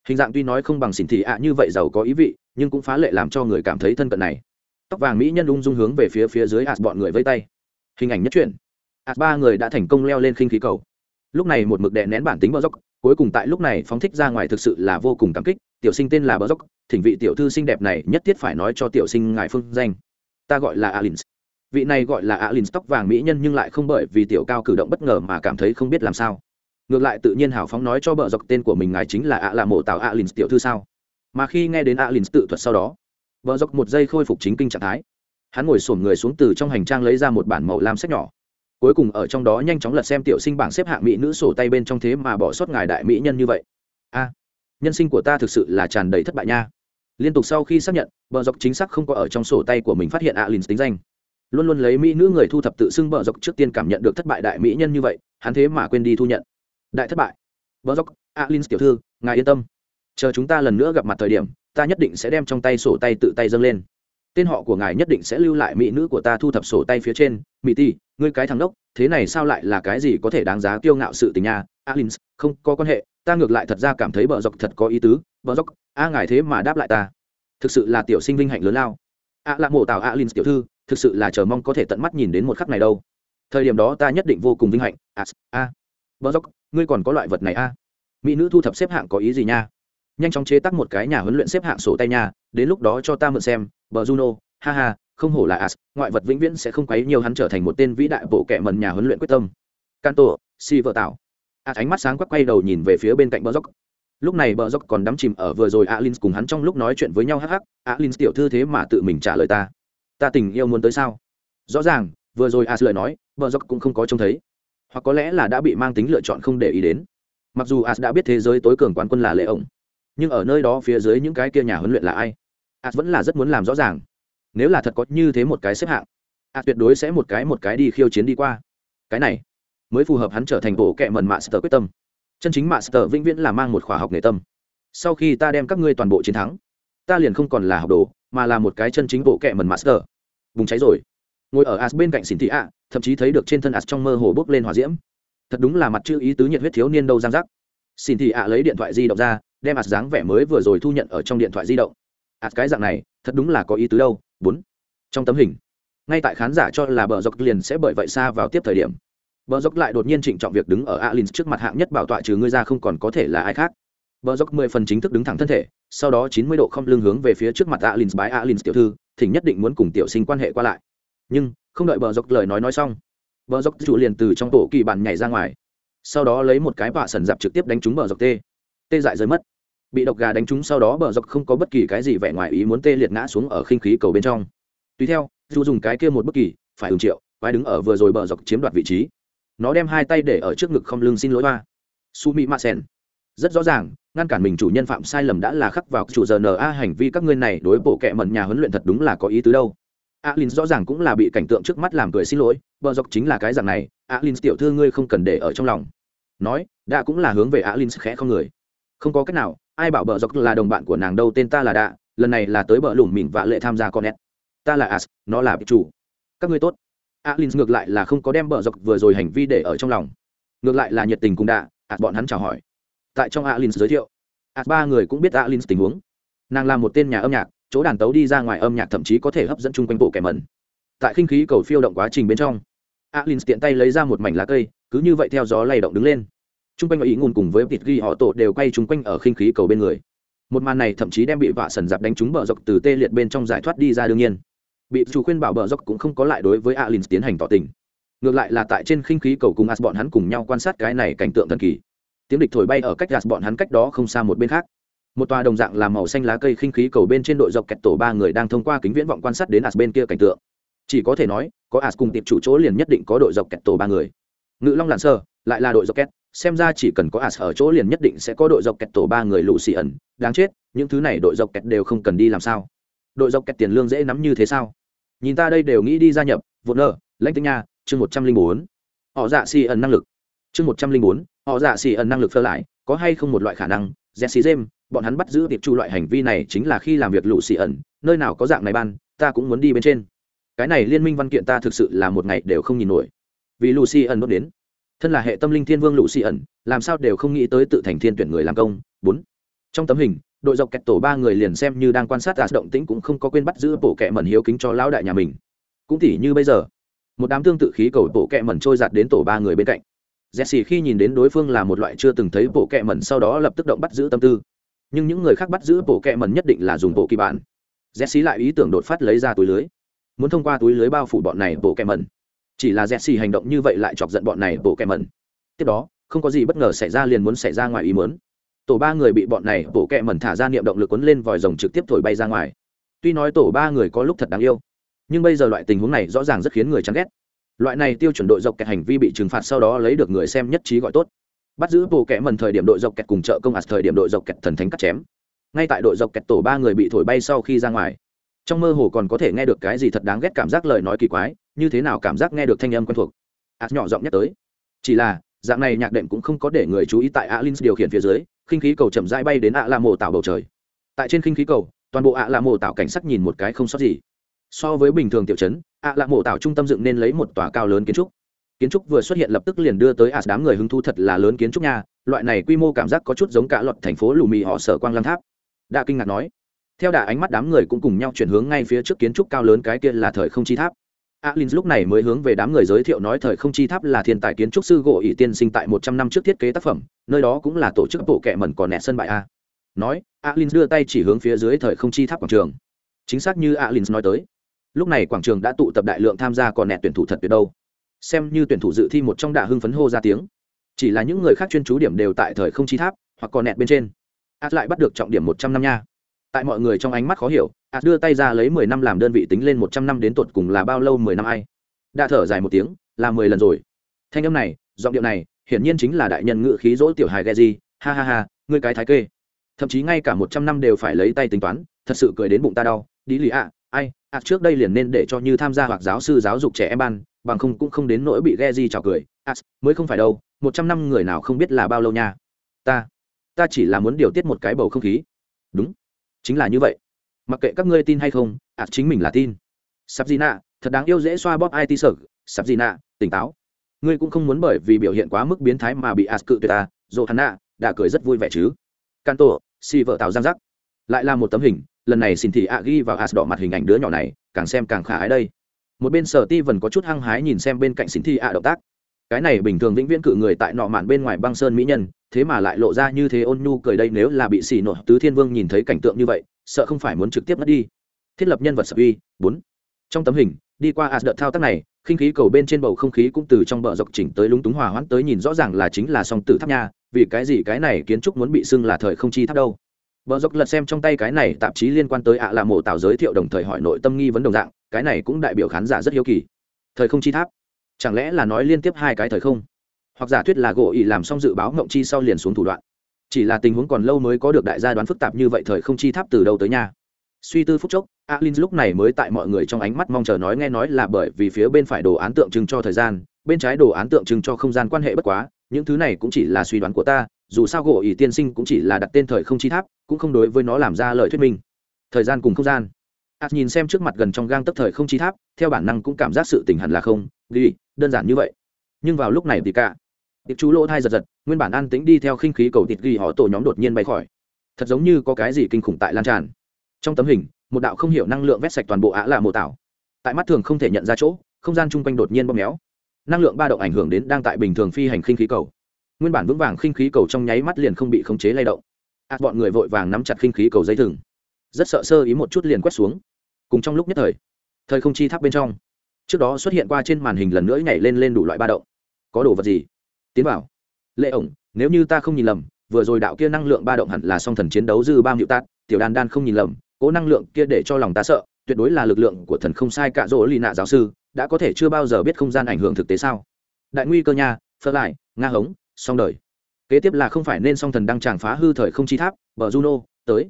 Hình dạng tuy nói không bằng xỉn thị ạ như vậy giàu có ý vị, nhưng cũng phá lệ làm cho người cảm thấy thân cận này. Tóc vàng mỹ nhân ung dung hướng về phía phía dưới ạt bọn người vây tay. Hình ảnh nhất truyện. Ạt ba người đã thành công leo lên khinh khí cầu. Lúc này một mực đè nén bản tính bờ dốc cuối cùng tại lúc này phóng thích ra ngoài thực sự là vô cùng cảm kích, tiểu sinh tên là bờ dốc, thỉnh vị tiểu thư xinh đẹp này nhất thiết phải nói cho tiểu sinh ngài phương danh. Ta gọi là alin vị này gọi là alin tóc vàng mỹ nhân nhưng lại không bởi vì tiểu cao cử động bất ngờ mà cảm thấy không biết làm sao. Ngược lại tự nhiên hào phóng nói cho bờ dọc tên của mình ngài chính là ạ là mộ tạo alin tiểu thư sao? Mà khi nghe đến alin tự thuật sau đó, bờ dọc một giây khôi phục chính kinh trạng thái. Hắn ngồi sổm người xuống từ trong hành trang lấy ra một bản màu lam sách nhỏ cuối cùng ở trong đó nhanh chóng lật xem tiểu sinh bảng xếp hạng mỹ nữ sổ tay bên trong thế mà bỏ sót ngài đại mỹ nhân như vậy. A, nhân sinh của ta thực sự là tràn đầy thất bại nha. Liên tục sau khi xác nhận, bờ dọc chính xác không có ở trong sổ tay của mình phát hiện alin tính danh. Luôn luôn lấy mỹ nữ người thu thập tự xưng bờ dọc trước tiên cảm nhận được thất bại đại mỹ nhân như vậy, hắn thế mà quên đi thu nhận. Đại thất bại. Bờ dọc alin tiểu thư, ngài yên tâm. Chờ chúng ta lần nữa gặp mặt thời điểm, ta nhất định sẽ đem trong tay sổ tay tự tay dâng lên tên họ của ngài nhất định sẽ lưu lại mỹ nữ của ta thu thập sổ tay phía trên. Mỹ ti ngươi cái thằng đốc thế này sao lại là cái gì có thể đáng giá kiêu ngạo sự tình nha? Alin không có quan hệ ta ngược lại thật ra cảm thấy bờ dọc thật có ý tứ. Bờ dọc a ngài thế mà đáp lại ta. Thực sự là tiểu sinh vinh hạnh lớn lao. A là mộ tào alin tiểu thư thực sự là chờ mong có thể tận mắt nhìn đến một khắc này đâu. Thời điểm đó ta nhất định vô cùng vinh hạnh. A a. Bờ dọc, ngươi còn có loại vật này a? Mỹ nữ thu thập xếp hạng có ý gì nha? Nhanh chóng chế tác một cái nhà huấn luyện xếp hạng sổ tay nhà. đến lúc đó cho ta mượn xem, bờ juno, ha ha, không hổ là as, ngoại vật vĩnh viễn sẽ không quấy nhiều hắn trở thành một tên vĩ đại bộ kệ mần nhà huấn luyện quyết tâm. Canto si vợ tạo as ánh mắt sáng quắc quay đầu nhìn về phía bên cạnh bờ dốc. Lúc này bờ dốc còn đắm chìm ở vừa rồi alin cùng hắn trong lúc nói chuyện với nhau hắc hắc alin tiểu thư thế mà tự mình trả lời ta. Ta tình yêu muốn tới sao? Rõ ràng, vừa rồi as lời nói, bờ dốc cũng không có trông thấy. Hoặc có lẽ là đã bị mang tính lựa chọn không để ý đến. Mặc dù as đã biết thế giới tối cường quán quân là lệ ổng nhưng ở nơi đó phía dưới những cái kia nhà huấn luyện là ai? As vẫn là rất muốn làm rõ ràng. Nếu là thật có như thế một cái xếp hạng as tuyệt đối sẽ một cái một cái đi khiêu chiến đi qua. Cái này mới phù hợp hắn trở thành bộ kệ mần mạ sờ quyết tâm. Chân chính mạ sờ vĩnh viễn là mang một khóa học nghề tâm. Sau khi ta đem các ngươi toàn bộ chiến thắng, ta liền không còn là học đồ, mà là một cái chân chính bộ kệ mần mạ sờ. Bùng cháy rồi. Ngồi ở as bên cạnh xỉn thị ạ, thậm chí thấy được trên thân as trong mơ hồ bốc lên hỏa diễm. Thật đúng là mặt chữ ý tứ nhiệt huyết thiếu niên đâu giang giác xin thị ạ lấy điện thoại di động ra, đem ạt dáng vẻ mới vừa rồi thu nhận ở trong điện thoại di động. Ạt cái dạng này, thật đúng là có ý tứ đâu. Bốn. Trong tấm hình. Ngay tại khán giả cho là bờ dọc liền sẽ bởi vậy xa vào tiếp thời điểm. Bờ dốc lại đột nhiên trịnh trọng việc đứng ở alin trước mặt hạng nhất bảo tọa trừ ngươi ra không còn có thể là ai khác. Bờ dốc mười phần chính thức đứng thẳng thân thể, sau đó chín mươi độ không lưng hướng về phía trước mặt alin bái alin tiểu thư, thỉnh nhất định muốn cùng tiểu sinh quan hệ qua lại. Nhưng, không đợi bờ dốc lời nói nói xong, bờ dốc chủ liền từ trong tổ kỳ bản nhảy ra ngoài sau đó lấy một cái bạ sần dạp trực tiếp đánh trúng bờ dọc tê. Tê dại rơi mất. Bị độc gà đánh trúng sau đó bờ dọc không có bất kỳ cái gì vẻ ngoài ý muốn tê liệt ngã xuống ở khinh khí cầu bên trong. Tùy theo, dù dùng cái kia một bất kỳ, phải ưng triệu vai đứng ở vừa rồi bờ dọc chiếm đoạt vị trí. Nó đem hai tay để ở trước ngực không lưng xin lỗi ba. Su mỹ ma sen. Rất rõ ràng, ngăn cản mình chủ nhân phạm sai lầm đã là khắc vào chủ giờ na hành vi các ngươi này đối bộ kệ mẩn nhà huấn luyện thật đúng là có ý tứ đâu. Alin rõ ràng cũng là bị cảnh tượng trước mắt làm cười xin lỗi, bờ dọc chính là cái dạng này. Alin tiểu thư ngươi không cần để ở trong lòng nói đã cũng là hướng về alin khẽ không người. Không có cách nào, ai bảo bờ dọc là đồng bạn của nàng đâu, tên ta là đạ, lần này là tới bờ lủng mình và lệ tham gia con nét. Ta là as, nó là chủ. Các ngươi tốt. Alin ngược lại là không có đem bờ dọc vừa rồi hành vi để ở trong lòng. Ngược lại là nhiệt tình cùng đạ, as bọn hắn chào hỏi. Tại trong alin giới thiệu, as ba người cũng biết alin tình huống. Nàng là một tên nhà âm nhạc, chỗ đàn tấu đi ra ngoài âm nhạc thậm chí có thể hấp dẫn chung quanh bộ kẻ mẩn. Tại khinh khí cầu phiêu động quá trình bên trong, alin tiện tay lấy ra một mảnh lá cây cứ như vậy theo gió lay động đứng lên. Chung quanh ý ngôn cùng với vịt ghi họ tổ đều quay chung quanh ở khinh khí cầu bên người. Một màn này thậm chí đem bị vạ sần dạp đánh trúng bờ dọc từ tê liệt bên trong giải thoát đi ra đương nhiên. Bị chủ khuyên bảo bờ dọc cũng không có lại đối với alin tiến hành tỏ tình. Ngược lại là tại trên khinh khí cầu cùng as bọn hắn cùng nhau quan sát cái này cảnh tượng thần kỳ. Tiếng địch thổi bay ở cách as bọn hắn cách đó không xa một bên khác. Một tòa đồng dạng làm màu xanh lá cây khinh khí cầu bên trên đội dọc kẹt tổ ba người đang thông qua kính viễn vọng quan sát đến as bên kia cảnh tượng. Chỉ có thể nói, có as cùng tiệp chủ chỗ liền nhất định có đội dọc kẹt tổ ba người ngự long lặn sơ, lại là đội dọc két xem ra chỉ cần có as ở chỗ liền nhất định sẽ có đội dọc kẹt tổ ba người lũ xì ẩn. Đáng chết, những thứ này đội dọc kẹt đều không cần đi làm sao? Đội dọc kẹt tiền lương dễ nắm như thế sao? Nhìn ta đây đều nghĩ đi gia nhập, vụn nợ lãnh tinh nha, chương một trăm linh bốn. Họ dạ xì ẩn năng lực. Chương một trăm linh bốn, họ dạ xì ẩn năng lực phơ lại, có hay không một loại khả năng? Jesse james, bọn hắn bắt giữ tiệp chu loại hành vi này chính là khi làm việc lũ xì ẩn. Nơi nào có dạng này ban, ta cũng muốn đi bên trên. Cái này liên minh văn kiện ta thực sự là một ngày đều không nhìn nổi vì lucy ẩn đốt đến. Thân là hệ tâm linh thiên vương lũ xì ẩn, làm sao đều không nghĩ tới tự thành thiên tuyển người làm công. Bốn. Trong tấm hình, đội dọc kẹt tổ ba người liền xem như đang quan sát đạt động tĩnh cũng không có quên bắt giữ bộ kẹ mẩn hiếu kính cho lão đại nhà mình. Cũng tỉ như bây giờ, một đám tương tự khí cầu bộ kẹ mẩn trôi giạt đến tổ ba người bên cạnh. Jesse khi nhìn đến đối phương là một loại chưa từng thấy bộ kẹ mẩn sau đó lập tức động bắt giữ tâm tư. Nhưng những người khác bắt giữ bộ kẹ mẩn nhất định là dùng bộ kỳ bản. Jesse lại ý tưởng đột phát lấy ra túi lưới. Muốn thông qua túi lưới bao phủ bọn này bộ kẹ mẩn chỉ là jesse hành động như vậy lại chọc giận bọn này bộ kẹ mẩn. Tiếp đó, không có gì bất ngờ xảy ra liền muốn xảy ra ngoài ý muốn. Tổ ba người bị bọn này bộ kẹ mẩn thả ra niệm động lực quấn lên vòi rồng trực tiếp thổi bay ra ngoài. Tuy nói tổ ba người có lúc thật đáng yêu, nhưng bây giờ loại tình huống này rõ ràng rất khiến người chán ghét. Loại này tiêu chuẩn đội dọc kẹt hành vi bị trừng phạt sau đó lấy được người xem nhất trí gọi tốt. Bắt giữ bộ kẹ mẩn thời điểm đội dọc kẹt cùng chợ công ạt thời điểm đội dọc kẹt thần thánh cắt chém. Ngay tại đội dọc kẹt tổ ba người bị thổi bay sau khi ra ngoài, trong mơ hồ còn có thể nghe được cái gì thật đáng ghét cảm giác lời nói kỳ quái như thế nào cảm giác nghe được thanh âm quen thuộc? Ạt nhỏ giọng nhắc tới. Chỉ là, dạng này nhạc đệm cũng không có để người chú ý tại alin điều khiển phía dưới, khinh khí cầu chậm rãi bay đến ạ la mộ tạo bầu trời. Tại trên khinh khí cầu, toàn bộ ạ la mộ tạo cảnh sắc nhìn một cái không sót gì. So với bình thường tiểu chấn ạ la mộ tạo trung tâm dựng nên lấy một tòa cao lớn kiến trúc. Kiến trúc vừa xuất hiện lập tức liền đưa tới ạt đám người hứng thu thật là lớn kiến trúc nha, loại này quy mô cảm giác có chút giống cả loạt thành phố lù mì họ sở quang lăng tháp. Đa kinh ngạc nói. Theo đà ánh mắt đám người cũng cùng nhau chuyển hướng ngay phía trước kiến trúc cao lớn cái kia là thời không chi tháp alin lúc này mới hướng về đám người giới thiệu nói thời không chi tháp là thiên tài kiến trúc sư gỗ ỷ tiên sinh tại một trăm năm trước thiết kế tác phẩm, nơi đó cũng là tổ chức bộ kệ mẩn còn nẹ sân bãi a. Nói, alin đưa tay chỉ hướng phía dưới thời không chi tháp quảng trường. Chính xác như alin nói tới. Lúc này quảng trường đã tụ tập đại lượng tham gia còn nẹ tuyển thủ thật tuyệt đâu. Xem như tuyển thủ dự thi một trong đà hưng phấn hô ra tiếng. Chỉ là những người khác chuyên chú điểm đều tại thời không chi tháp, hoặc còn nẹt bên trên. Ạt lại bắt được trọng điểm một trăm năm nha. Tại mọi người trong ánh mắt khó hiểu ạt đưa tay ra lấy mười năm làm đơn vị tính lên một trăm năm đến tột cùng là bao lâu mười năm ai? Đã thở dài một tiếng, là mười lần rồi. Thanh âm này, giọng điệu này, hiển nhiên chính là đại nhân ngự khí dỗ tiểu hài ghe gì ha ha ha, ngươi cái thái kê. Thậm chí ngay cả một trăm năm đều phải lấy tay tính toán, thật sự cười đến bụng ta đau. Đi lì ạ, ai ạt trước đây liền nên để cho như tham gia hoặc giáo sư giáo dục trẻ em ban, bằng không cũng không đến nỗi bị ghe gì trào cười. Ạt mới không phải đâu, một trăm năm người nào không biết là bao lâu nha. Ta ta chỉ là muốn điều tiết một cái bầu không khí. Đúng, chính là như vậy mặc kệ các ngươi tin hay không, ạt chính mình là tin. Sắp gì nạ, thật đáng yêu dễ xoa bóp it sở. Sắp gì nạ, tỉnh táo. Ngươi cũng không muốn bởi vì biểu hiện quá mức biến thái mà bị ạt cự tuyệt ta dồ hắn nạ đã cười rất vui vẻ chứ? Can tổ si vợ tạo giang giác. Lại là một tấm hình, lần này xin thị ạ ghi vào ạt đỏ mặt hình ảnh đứa nhỏ này, càng xem càng khả ái đây. Một bên sở ti vẫn có chút hăng hái nhìn xem bên cạnh xin thị ạ động tác. Cái này bình thường vĩnh viễn cự người tại nọ mạn bên ngoài băng sơn mỹ nhân, thế mà lại lộ ra như thế ôn nhu cười đây nếu là bị xì nổ, tứ thiên vương nhìn thấy cảnh tượng như vậy sợ không phải muốn trực tiếp mất đi. Thiết lập nhân vật sở uy, bốn. Trong tấm hình, đi qua ạt đợt thao tác này, khinh khí cầu bên trên bầu không khí cũng từ trong bờ dọc chỉnh tới lúng túng hòa hoãn tới nhìn rõ ràng là chính là song tử tháp nha, vì cái gì cái này kiến trúc muốn bị xưng là thời không chi tháp đâu. Bờ dọc lật xem trong tay cái này tạp chí liên quan tới ạ là mổ tạo giới thiệu đồng thời hỏi nội tâm nghi vấn đồng dạng, cái này cũng đại biểu khán giả rất hiếu kỳ. Thời không chi tháp? Chẳng lẽ là nói liên tiếp hai cái thời không? Hoặc giả thuyết là gỗ ỉ làm xong dự báo ngộng chi sau liền xuống thủ đoạn? Chỉ là tình huống còn lâu mới có được đại gia đoán phức tạp như vậy thời không chi tháp từ đâu tới nhà suy tư phút chốc, alin lúc này mới tại mọi người trong ánh mắt mong chờ nói nghe nói là bởi vì phía bên phải đồ án tượng trưng cho thời gian, bên trái đồ án tượng trưng cho không gian quan hệ bất quá, những thứ này cũng chỉ là suy đoán của ta, dù sao gỗ ỉ tiên sinh cũng chỉ là đặt tên thời không chi tháp, cũng không đối với nó làm ra lời thuyết minh. Thời gian cùng không gian. Ạt nhìn xem trước mặt gần trong gang tấp thời không chi tháp, theo bản năng cũng cảm giác sự tình hẳn là không, ghi, đơn giản như vậy. Nhưng vào lúc này thì cả tiệp chú lỗ thai giật giật, nguyên bản an tĩnh đi theo khinh khí cầu thịt ghi họ tổ nhóm đột nhiên bay khỏi. Thật giống như có cái gì kinh khủng tại lan tràn. Trong tấm hình, một đạo không hiểu năng lượng vét sạch toàn bộ ả là mộ tảo. Tại mắt thường không thể nhận ra chỗ, không gian chung quanh đột nhiên bóp méo. Năng lượng ba động ảnh hưởng đến đang tại bình thường phi hành khinh khí cầu. Nguyên bản vững vàng khinh khí cầu trong nháy mắt liền không bị khống chế lay động. Ạt bọn người vội vàng nắm chặt khinh khí cầu dây thừng. Rất sợ sơ ý một chút liền quét xuống. Cùng trong lúc nhất thời thời không chi tháp bên trong. Trước đó xuất hiện qua trên màn hình lần nữa nhảy lên lên đủ loại ba động. Có đồ vật gì? Tiến vào. Lệ ổng, nếu như ta không nhìn lầm, vừa rồi đạo kia năng lượng ba động hẳn là song thần chiến đấu dư ba miệu tát, tiểu đan đan không nhìn lầm, cố năng lượng kia để cho lòng ta sợ, tuyệt đối là lực lượng của thần không sai cả dỗ lì nạ giáo sư, đã có thể chưa bao giờ biết không gian ảnh hưởng thực tế sao? Đại nguy cơ nha phật lại, nga hống song đời. Kế tiếp là không phải nên song thần đang tràng phá hư thời không chi tháp, bờ juno, tới.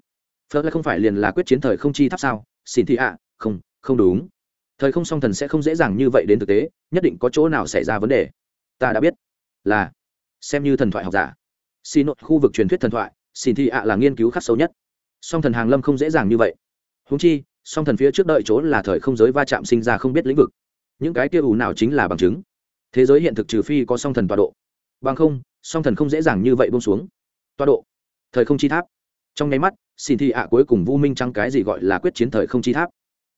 Phật lại không phải liền là quyết chiến thời không chi tháp sao? Xin thị ạ, không không đúng. Thời không song thần sẽ không dễ dàng như vậy đến thực tế, nhất định có chỗ nào xảy ra vấn đề. Ta đã biết là xem như thần thoại học giả. Xin nội, khu vực truyền thuyết thần thoại, xin thị ạ là nghiên cứu khắc sâu nhất. Song thần hàng lâm không dễ dàng như vậy. Húng chi, song thần phía trước đợi chỗ là thời không giới va chạm sinh ra không biết lĩnh vực. Những cái kia ủ nào chính là bằng chứng. Thế giới hiện thực trừ phi có song thần tọa độ. Bằng không, song thần không dễ dàng như vậy bông xuống. Tọa độ. Thời không chi tháp. Trong nháy mắt, xin thị ạ cuối cùng vu minh trăng cái gì gọi là quyết chiến thời không chi tháp.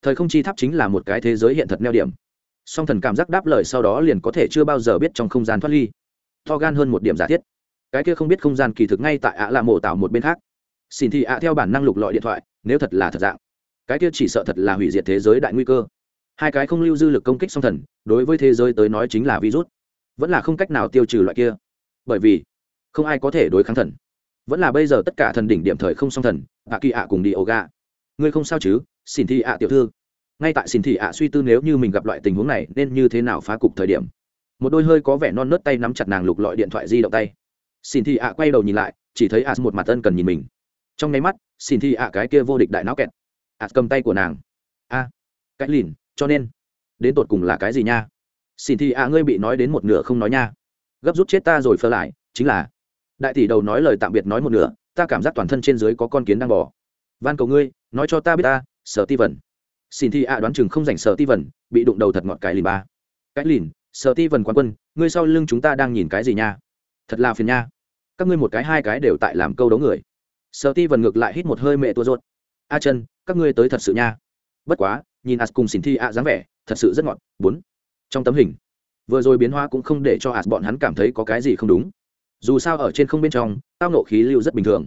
Thời không chi tháp chính là một cái thế giới hiện thật neo điểm. Song thần cảm giác đáp lời sau đó liền có thể chưa bao giờ biết trong không gian thoát ly to gan hơn một điểm giả thiết. Cái kia không biết không gian kỳ thực ngay tại ạ là mộ tạo một bên khác. Xin thị ạ theo bản năng lục lọi điện thoại, nếu thật là thật dạng, cái kia chỉ sợ thật là hủy diệt thế giới đại nguy cơ. Hai cái không lưu dư lực công kích song thần, đối với thế giới tới nói chính là virus. Vẫn là không cách nào tiêu trừ loại kia. Bởi vì, không ai có thể đối kháng thần. Vẫn là bây giờ tất cả thần đỉnh điểm thời không song thần ạ kỳ ạ cùng đi ổ gà ngươi không sao chứ, xin thị ạ tiểu thư. Ngay tại xin thị ạ suy tư nếu như mình gặp loại tình huống này, nên như thế nào phá cục thời điểm? Một đôi hơi có vẻ non nớt tay nắm chặt nàng lục lọi điện thoại di động tay. Xin thị ạ quay đầu nhìn lại, chỉ thấy ạ một mặt ân cần nhìn mình. Trong nháy mắt, xin thị ạ cái kia vô địch đại não kẹt. Ạ cầm tay của nàng. A, cái lìn, cho nên, đến tột cùng là cái gì nha? Xin thị ạ, ngươi bị nói đến một nửa không nói nha. Gấp rút chết ta rồi phơ lại, chính là, đại tỷ đầu nói lời tạm biệt nói một nửa, ta cảm giác toàn thân trên dưới có con kiến đang bò. Van cầu ngươi, nói cho ta biết ta, sở ti vần. Xin thi ạ đoán chừng không dành sở ti vần, bị đụng đầu thật ngọt cái lìn ba. Cái lìn sở ti vần quán quân, ngươi sau lưng chúng ta đang nhìn cái gì nha? Thật là phiền nha. Các ngươi một cái hai cái đều tại làm câu đấu người. Sở ti vần ngược lại hít một hơi mẹ tua rột a chân các ngươi tới thật sự nha. Bất quá, nhìn as cùng xin thi ạ dáng vẻ, thật sự rất ngọt. Bốn. Trong tấm hình. Vừa rồi biến hóa cũng không để cho as bọn hắn cảm thấy có cái gì không đúng. Dù sao ở trên không bên trong, tao nộ khí lưu rất bình thường.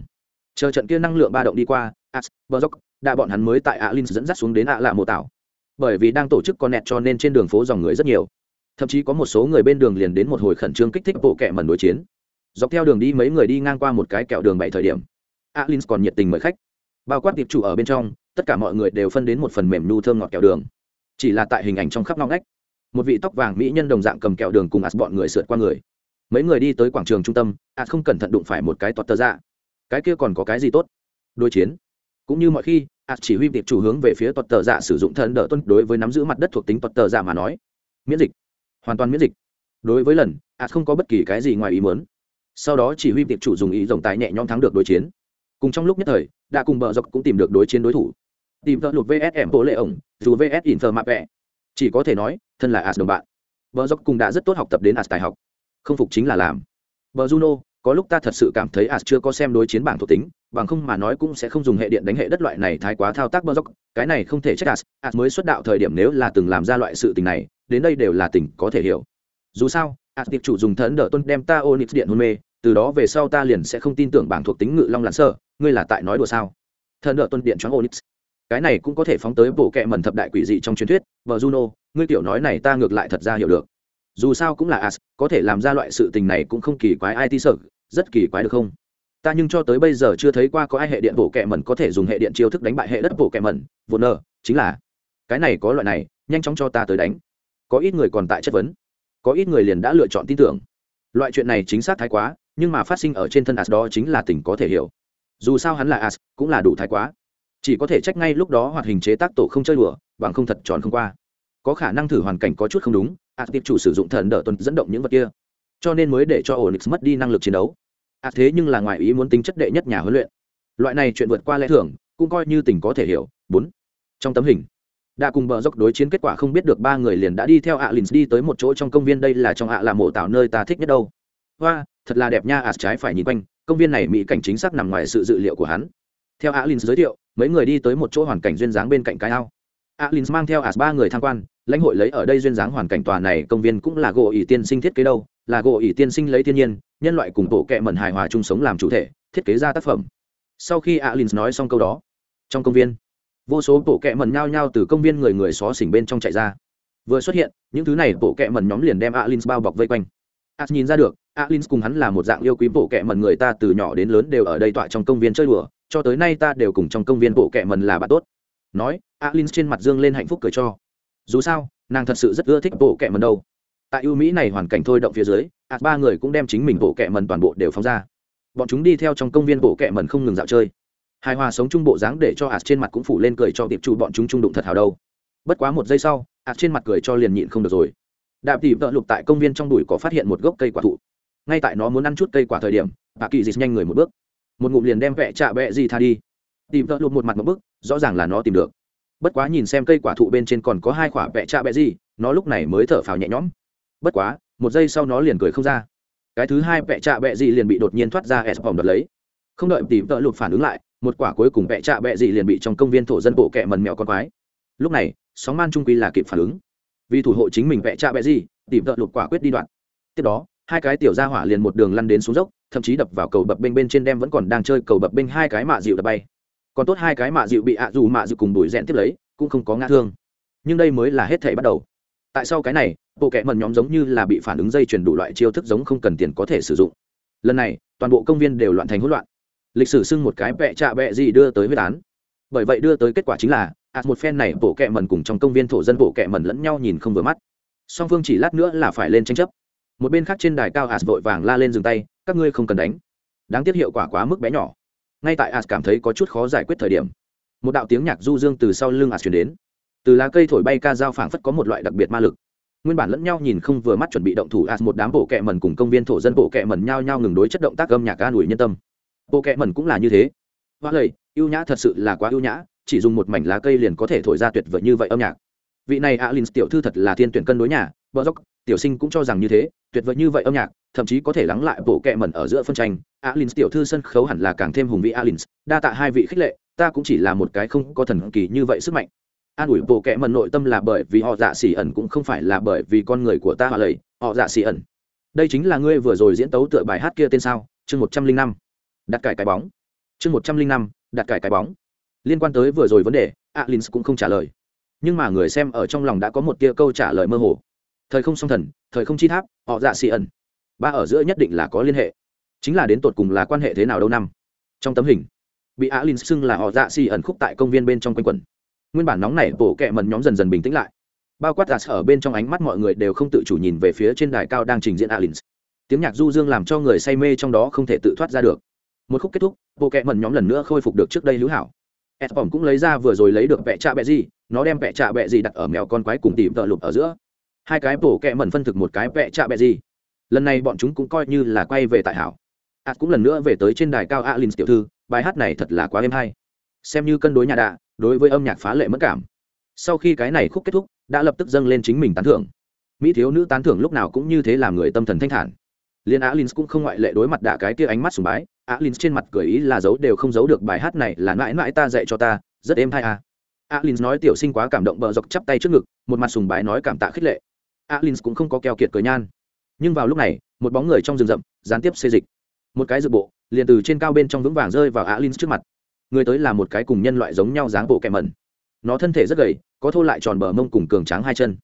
Chờ trận kia năng lượng ba động đi qua, as bờ dốc đã bọn hắn mới tại ạ linh dẫn dắt xuống đến ạ lạ mô tảo. Bởi vì đang tổ chức con nẹt cho nên trên đường phố dòng người rất nhiều thậm chí có một số người bên đường liền đến một hồi khẩn trương kích thích bộ kẹ mẩn đối chiến. Dọc theo đường đi mấy người đi ngang qua một cái kẹo đường bảy thời điểm alin còn nhiệt tình mời khách. Bao quát tiệp chủ ở bên trong, tất cả mọi người đều phân đến một phần mềm nu thơm ngọt kẹo đường. Chỉ là tại hình ảnh trong khắp ngõ ngách, một vị tóc vàng mỹ nhân đồng dạng cầm kẹo đường cùng ạt bọn người sượt qua người. Mấy người đi tới quảng trường trung tâm ạt không cẩn thận đụng phải một cái toát tơ ra cái kia còn có cái gì tốt? Đối chiến. Cũng như mọi khi ạt chỉ huy tiệp chủ hướng về phía toát tờ dạ sử dụng thân đỡ tuân đối với nắm giữ mặt đất thuộc tính toát tờ dạ mà nói. Miễn dịch hoàn toàn miễn dịch. Đối với lần ạt không có bất kỳ cái gì ngoài ý muốn. Sau đó chỉ huy tiệp chủ dùng ý rồng tài nhẹ nhõm thắng được đối chiến. Cùng trong lúc nhất thời đã cùng bờ dọc cũng tìm được đối chiến đối thủ. Tìm thợ lụt vsm bộ lệ ổng, dù vs inter mạp vẽ chỉ có thể nói, thân là as đồng bạn. Bờ dọc cùng đã rất tốt học tập đến as tài học. Không phục chính là làm. Bờ juno, có lúc ta thật sự cảm thấy as chưa có xem đối chiến bảng thuộc tính, bằng không mà nói cũng sẽ không dùng hệ điện đánh hệ đất loại này thái quá thao tác bờ dọc cái này không thể trách as as mới xuất đạo thời điểm nếu là từng làm ra loại sự tình này, đến đây đều là tình có thể hiểu. Dù sao as tiệp chủ dùng thần đỡ tôn đem ta onyx điện hôn mê, từ đó về sau ta liền sẽ không tin tưởng bảng thuộc tính ngự long lặn sơ, ngươi là tại nói đùa sao? Thần đỡ tôn điện choáng onyx. Cái này cũng có thể phóng tới bộ kệ mẩn thập đại quỷ dị trong truyền thuyết vợ juno, ngươi tiểu nói này ta ngược lại thật ra hiểu được. Dù sao cũng là as có thể làm ra loại sự tình này cũng không kỳ quái ai ti sợ, rất kỳ quái được không? Ta nhưng cho tới bây giờ chưa thấy qua có ai hệ điện bộ kệ mẩn có thể dùng hệ điện chiêu thức đánh bại hệ đất bộ kệ mẩn. Vô nơ chính là, cái này có loại này, nhanh chóng cho ta tới đánh. Có ít người còn tại chất vấn. Có ít người liền đã lựa chọn tin tưởng. Loại chuyện này chính xác thái quá, nhưng mà phát sinh ở trên thân as đó chính là tình có thể hiểu. Dù sao hắn là as, cũng là đủ thái quá. Chỉ có thể trách ngay lúc đó hoạt hình chế tác tổ không chơi đùa, bằng không thật tròn không qua. Có khả năng thử hoàn cảnh có chút không đúng, as tiệp chủ sử dụng thần đỡ tuần dẫn động những vật kia. Cho nên mới để cho onyx mất đi năng lực chiến đấu as thế nhưng là ngoài ý muốn tính chất đệ nhất nhà huấn luyện. Loại này chuyện vượt qua lẽ thường, cũng coi như tình có thể hiểu. Bốn. Trong tấm hình đã cùng bờ dốc đối chiến kết quả không biết được ba người liền đã đi theo alin đi tới một chỗ trong công viên, đây là trong ạ là mộ tạo nơi ta thích nhất đâu. Hoa, thật là đẹp nha ạ trái phải nhìn quanh, công viên này mỹ cảnh chính xác nằm ngoài sự dự liệu của hắn. Theo alin giới thiệu, mấy người đi tới một chỗ hoàn cảnh duyên dáng bên cạnh cái ao alin mang theo as ba người tham quan, lãnh hội lấy ở đây duyên dáng hoàn cảnh tòa này công viên cũng là gỗ ỷ tiên sinh thiết kế đâu, là gỗ ỷ tiên sinh lấy thiên nhiên, nhân loại cùng bộ kệ mẩn hài hòa chung sống làm chủ thể, thiết kế ra tác phẩm. Sau khi alin nói xong câu đó, trong công viên, vô số bộ kệ mẩn nhao nhao từ công viên người người xó xỉnh bên trong chạy ra. Vừa xuất hiện, những thứ này bộ kệ mẩn nhóm liền đem alin bao bọc vây quanh. As nhìn ra được alin cùng hắn là một dạng yêu quý bộ kệ mẩn người ta từ nhỏ đến lớn đều ở đây tọa trong công viên chơi đùa, cho tới nay ta đều cùng trong công viên bộ kệ mẩn là bạn tốt nói, alin trên mặt dương lên hạnh phúc cười cho. Dù sao, nàng thật sự rất ưa thích bộ kẹ mần đâu. Tại ưu mỹ này hoàn cảnh thôi động phía dưới as ba người cũng đem chính mình bộ kẹ mần toàn bộ đều phóng ra. Bọn chúng đi theo trong công viên bộ kẹ mần không ngừng dạo chơi. Hài hòa sống chung bộ dáng để cho as trên mặt cũng phủ lên cười cho tiệp trụ bọn chúng trung đụng thật hào đâu. Bất quá một giây sau as trên mặt cười cho liền nhịn không được rồi. Đạp tỉ vợ lục tại công viên trong đùi có phát hiện một gốc cây quả thụ. Ngay tại nó muốn ăn chút cây quả thời điểm bà kỳ dịch nhanh người một bước. Một ngụm liền đem vẹ chạ vẹ gì tha đi tìm tợ lụt một mặt một bước rõ ràng là nó tìm được. Bất quá nhìn xem cây quả thụ bên trên còn có hai quả bẹ chạ bẹ gì, nó lúc này mới thở phào nhẹ nhõm. Bất quá, một giây sau nó liền cười không ra. Cái thứ hai bẹ chạ bẹ gì liền bị đột nhiên thoát ra s vòng đợt lấy. Không đợi tìm tợ lụt phản ứng lại, một quả cuối cùng bẹ chạ bẹ gì liền bị trong công viên thổ dân bộ kẹ mần mèo con quái. Lúc này, sóng man trung quy là kịp phản ứng. Vì thủ hộ chính mình bẹ cha bẹ gì, tìm tợ lụt quả quyết đi đoạn. Tiếp đó, hai cái tiểu ra hỏa liền một đường lăn đến xuống dốc, thậm chí đập vào cầu bập bênh bên trên đem vẫn còn đang chơi cầu bập bênh hai cái mạ dịu đập bay còn tốt hai cái mạ dịu bị ạ dù mạ dịu cùng đuổi rẽn tiếp lấy, cũng không có ngã thương. Nhưng đây mới là hết thể bắt đầu. Tại sao cái này, bộ kệ mần nhóm giống như là bị phản ứng dây chuyển đủ loại chiêu thức giống không cần tiền có thể sử dụng. Lần này, toàn bộ công viên đều loạn thành hỗn loạn. Lịch sử xưng một cái bẹ trạ bẹ gì đưa tới huyết án. Bởi vậy đưa tới kết quả chính là ạt một phen này bộ kệ mần cùng trong công viên thổ dân bộ kệ mần lẫn nhau nhìn không vừa mắt. Song phương chỉ lát nữa là phải lên tranh chấp. Một bên khác trên đài cao ạt vội vàng la lên dừng tay, các ngươi không cần đánh. Đáng tiếc hiệu quả quá mức bé nhỏ ngay tại as cảm thấy có chút khó giải quyết thời điểm, một đạo tiếng nhạc du dương từ sau lưng as chuyển đến. Từ lá cây thổi bay ca dao phảng phất có một loại đặc biệt ma lực. Nguyên bản lẫn nhau nhìn không vừa mắt chuẩn bị động thủ as một đám bộ kẹ mẩn cùng công viên thổ dân bộ kẹ mẩn nhau nhau ngừng đối chất động tác âm nhạc ca đuổi nhân tâm. Bộ kẹ mẩn cũng là như thế. Hoa lầy, ưu nhã thật sự là quá ưu nhã, chỉ dùng một mảnh lá cây liền có thể thổi ra tuyệt vời như vậy âm nhạc. Vị này alin tiểu thư thật là thiên tuyển cân đối nhà bờ dốc, tiểu sinh cũng cho rằng như thế, tuyệt vời như vậy âm nhạc, thậm chí có thể lắng lại bộ kẹ mẩn ở giữa phân tranh. Alin tiểu thư sân khấu hẳn là càng thêm hùng vị alin đa tạ hai vị khích lệ, ta cũng chỉ là một cái không có thần kỳ như vậy sức mạnh. An ủi bộ kệ mẩn nội tâm là bởi vì họ dạ xỉ ẩn cũng không phải là bởi vì con người của ta họ lầy, họ dạ xỉ ẩn. Đây chính là ngươi vừa rồi diễn tấu tựa bài hát kia tên sao? Chương một trăm linh năm. Đặt cải cái bóng. Chương một trăm linh năm, đặt cải cái bóng. Liên quan tới vừa rồi vấn đề alin cũng không trả lời. Nhưng mà người xem ở trong lòng đã có một tia câu trả lời mơ hồ thời không song thần, thời không chi tháp, họ dạ xì ẩn. Ba ở giữa nhất định là có liên hệ. Chính là đến tột cùng là quan hệ thế nào đâu năm. Trong tấm hình, bị alin xưng là họ dạ xì ẩn khúc tại công viên bên trong quanh quẩn. Nguyên bản nóng này bộ kẹ mần nhóm dần dần bình tĩnh lại. Bao quát dạ giả ở bên trong ánh mắt mọi người đều không tự chủ nhìn về phía trên đài cao đang trình diễn alin tiếng nhạc du dương làm cho người say mê trong đó không thể tự thoát ra được. Một khúc kết thúc bộ kẹ mần nhóm lần nữa khôi phục được trước đây hữu hảo. Edpom cũng lấy ra vừa rồi lấy được vẽ trạ bẹ gì, nó đem vẽ trạ bẹ gì đặt ở mèo con quái cùng tìm tợ lục ở giữa hai cái bổ kẹ mẩn phân thực một cái vẹ chạ bẹ gì. Lần này bọn chúng cũng coi như là quay về tại hảo. Ạt cũng lần nữa về tới trên đài cao alin tiểu thư, bài hát này thật là quá êm hay. Xem như cân đối nhà đạ, đối với âm nhạc phá lệ mất cảm. Sau khi cái này khúc kết thúc, đã lập tức dâng lên chính mình tán thưởng. Mỹ thiếu nữ tán thưởng lúc nào cũng như thế làm người tâm thần thanh thản. Liên alin cũng không ngoại lệ đối mặt đạ cái kia ánh mắt sùng bái. Alin trên mặt cười ý là giấu đều không giấu được bài hát này là mãi mãi ta dạy cho ta, rất êm hay à. Alin nói tiểu sinh quá cảm động bờ dọc chắp tay trước ngực, một mặt sùng bái nói cảm tạ khích lệ alin cũng không có keo kiệt cười nhan. Nhưng vào lúc này, một bóng người trong rừng rậm, gián tiếp xê dịch. Một cái dự bộ, liền từ trên cao bên trong vững vàng rơi vào alin trước mặt. Người tới là một cái cùng nhân loại giống nhau dáng bộ kẹ mẩn. Nó thân thể rất gầy, có thô lại tròn bờ mông cùng cường tráng hai chân.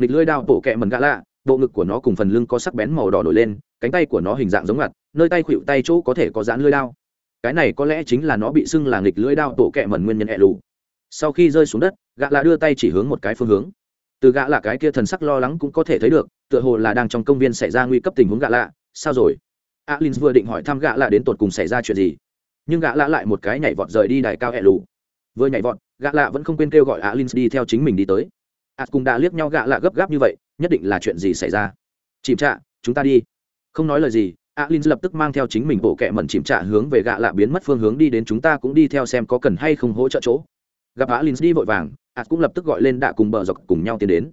Nghịch lưỡi đao bộ kẹ mẩn gã lạ, bộ ngực của nó cùng phần lưng có sắc bén màu đỏ nổi lên, cánh tay của nó hình dạng giống ngặt, nơi tay khuỵu tay chỗ có thể có dán lưỡi đao. Cái này có lẽ chính là nó bị sưng là nghịch lưỡi đao tổ kẹ mẩn nguyên nhân hẹ lù. Sau khi rơi xuống đất, gã lạ đưa tay chỉ hướng một cái phương hướng từ gã lạ cái kia thần sắc lo lắng cũng có thể thấy được, tựa hồ là đang trong công viên xảy ra nguy cấp tình huống gã lạ. Sao rồi? Alin vừa định hỏi thăm gã lạ đến tột cùng xảy ra chuyện gì, nhưng gã lạ lại một cái nhảy vọt rời đi đài cao hẹ lù vừa nhảy vọt, gã lạ vẫn không quên kêu gọi alin đi theo chính mình đi tới. Ạt cùng đã liếc nhau gã lạ gấp gáp như vậy, nhất định là chuyện gì xảy ra? Chìm trạ, chúng ta đi. Không nói lời gì, alin lập tức mang theo chính mình bộ kẹ mẩn chìm trạ hướng về gã lạ biến mất phương hướng đi đến chúng ta cũng đi theo xem có cần hay không hỗ trợ chỗ gặp alin đi vội vàng ạt cũng lập tức gọi lên đạ cùng bờ dọc cùng nhau tiến đến.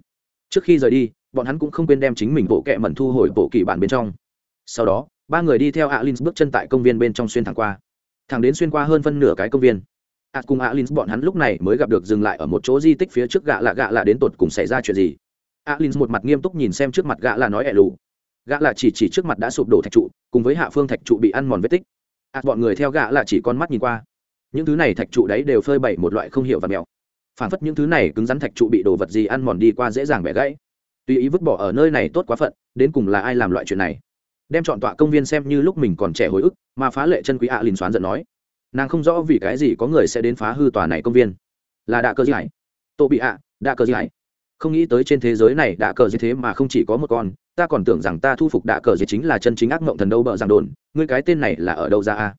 Trước khi rời đi, bọn hắn cũng không quên đem chính mình bộ kẹ mẩn thu hồi bộ kỳ bản bên trong. Sau đó, ba người đi theo alin bước chân tại công viên bên trong xuyên thẳng qua. Thẳng đến xuyên qua hơn phân nửa cái công viên ạt cùng alin bọn hắn lúc này mới gặp được dừng lại ở một chỗ di tích phía trước gạ lạ gạ lạ đến tột cùng xảy ra chuyện gì. Alin một mặt nghiêm túc nhìn xem trước mặt gạ lạ nói ẹ lù. Gạ lạ chỉ chỉ trước mặt đã sụp đổ thạch trụ, cùng với hạ phương thạch trụ bị ăn mòn vết tích. Ạt bọn người theo gạ lạ chỉ con mắt nhìn qua những thứ này thạch trụ đấy đều phơi bày một loại không hiểu và mèo phản phất những thứ này cứng rắn thạch trụ bị đồ vật gì ăn mòn đi qua dễ dàng bẻ gãy. Tùy ý vứt bỏ ở nơi này tốt quá phận đến cùng là ai làm loại chuyện này? Đem chọn tọa công viên xem như lúc mình còn trẻ hồi ức mà phá lệ chân quý ạ à lìn xoán giận nói. Nàng không rõ vì cái gì có người sẽ đến phá hư tòa này công viên. Là đạ cơ gì hải tô bị ạ à, đạ cơ gì hải không nghĩ tới trên thế giới này đạ cờ gì thế mà không chỉ có một con ta còn tưởng rằng ta thu phục đạ cờ gì chính là chân chính ác mộng thần đâu bợ rằng đồn ngươi cái tên này là ở đâu ra a?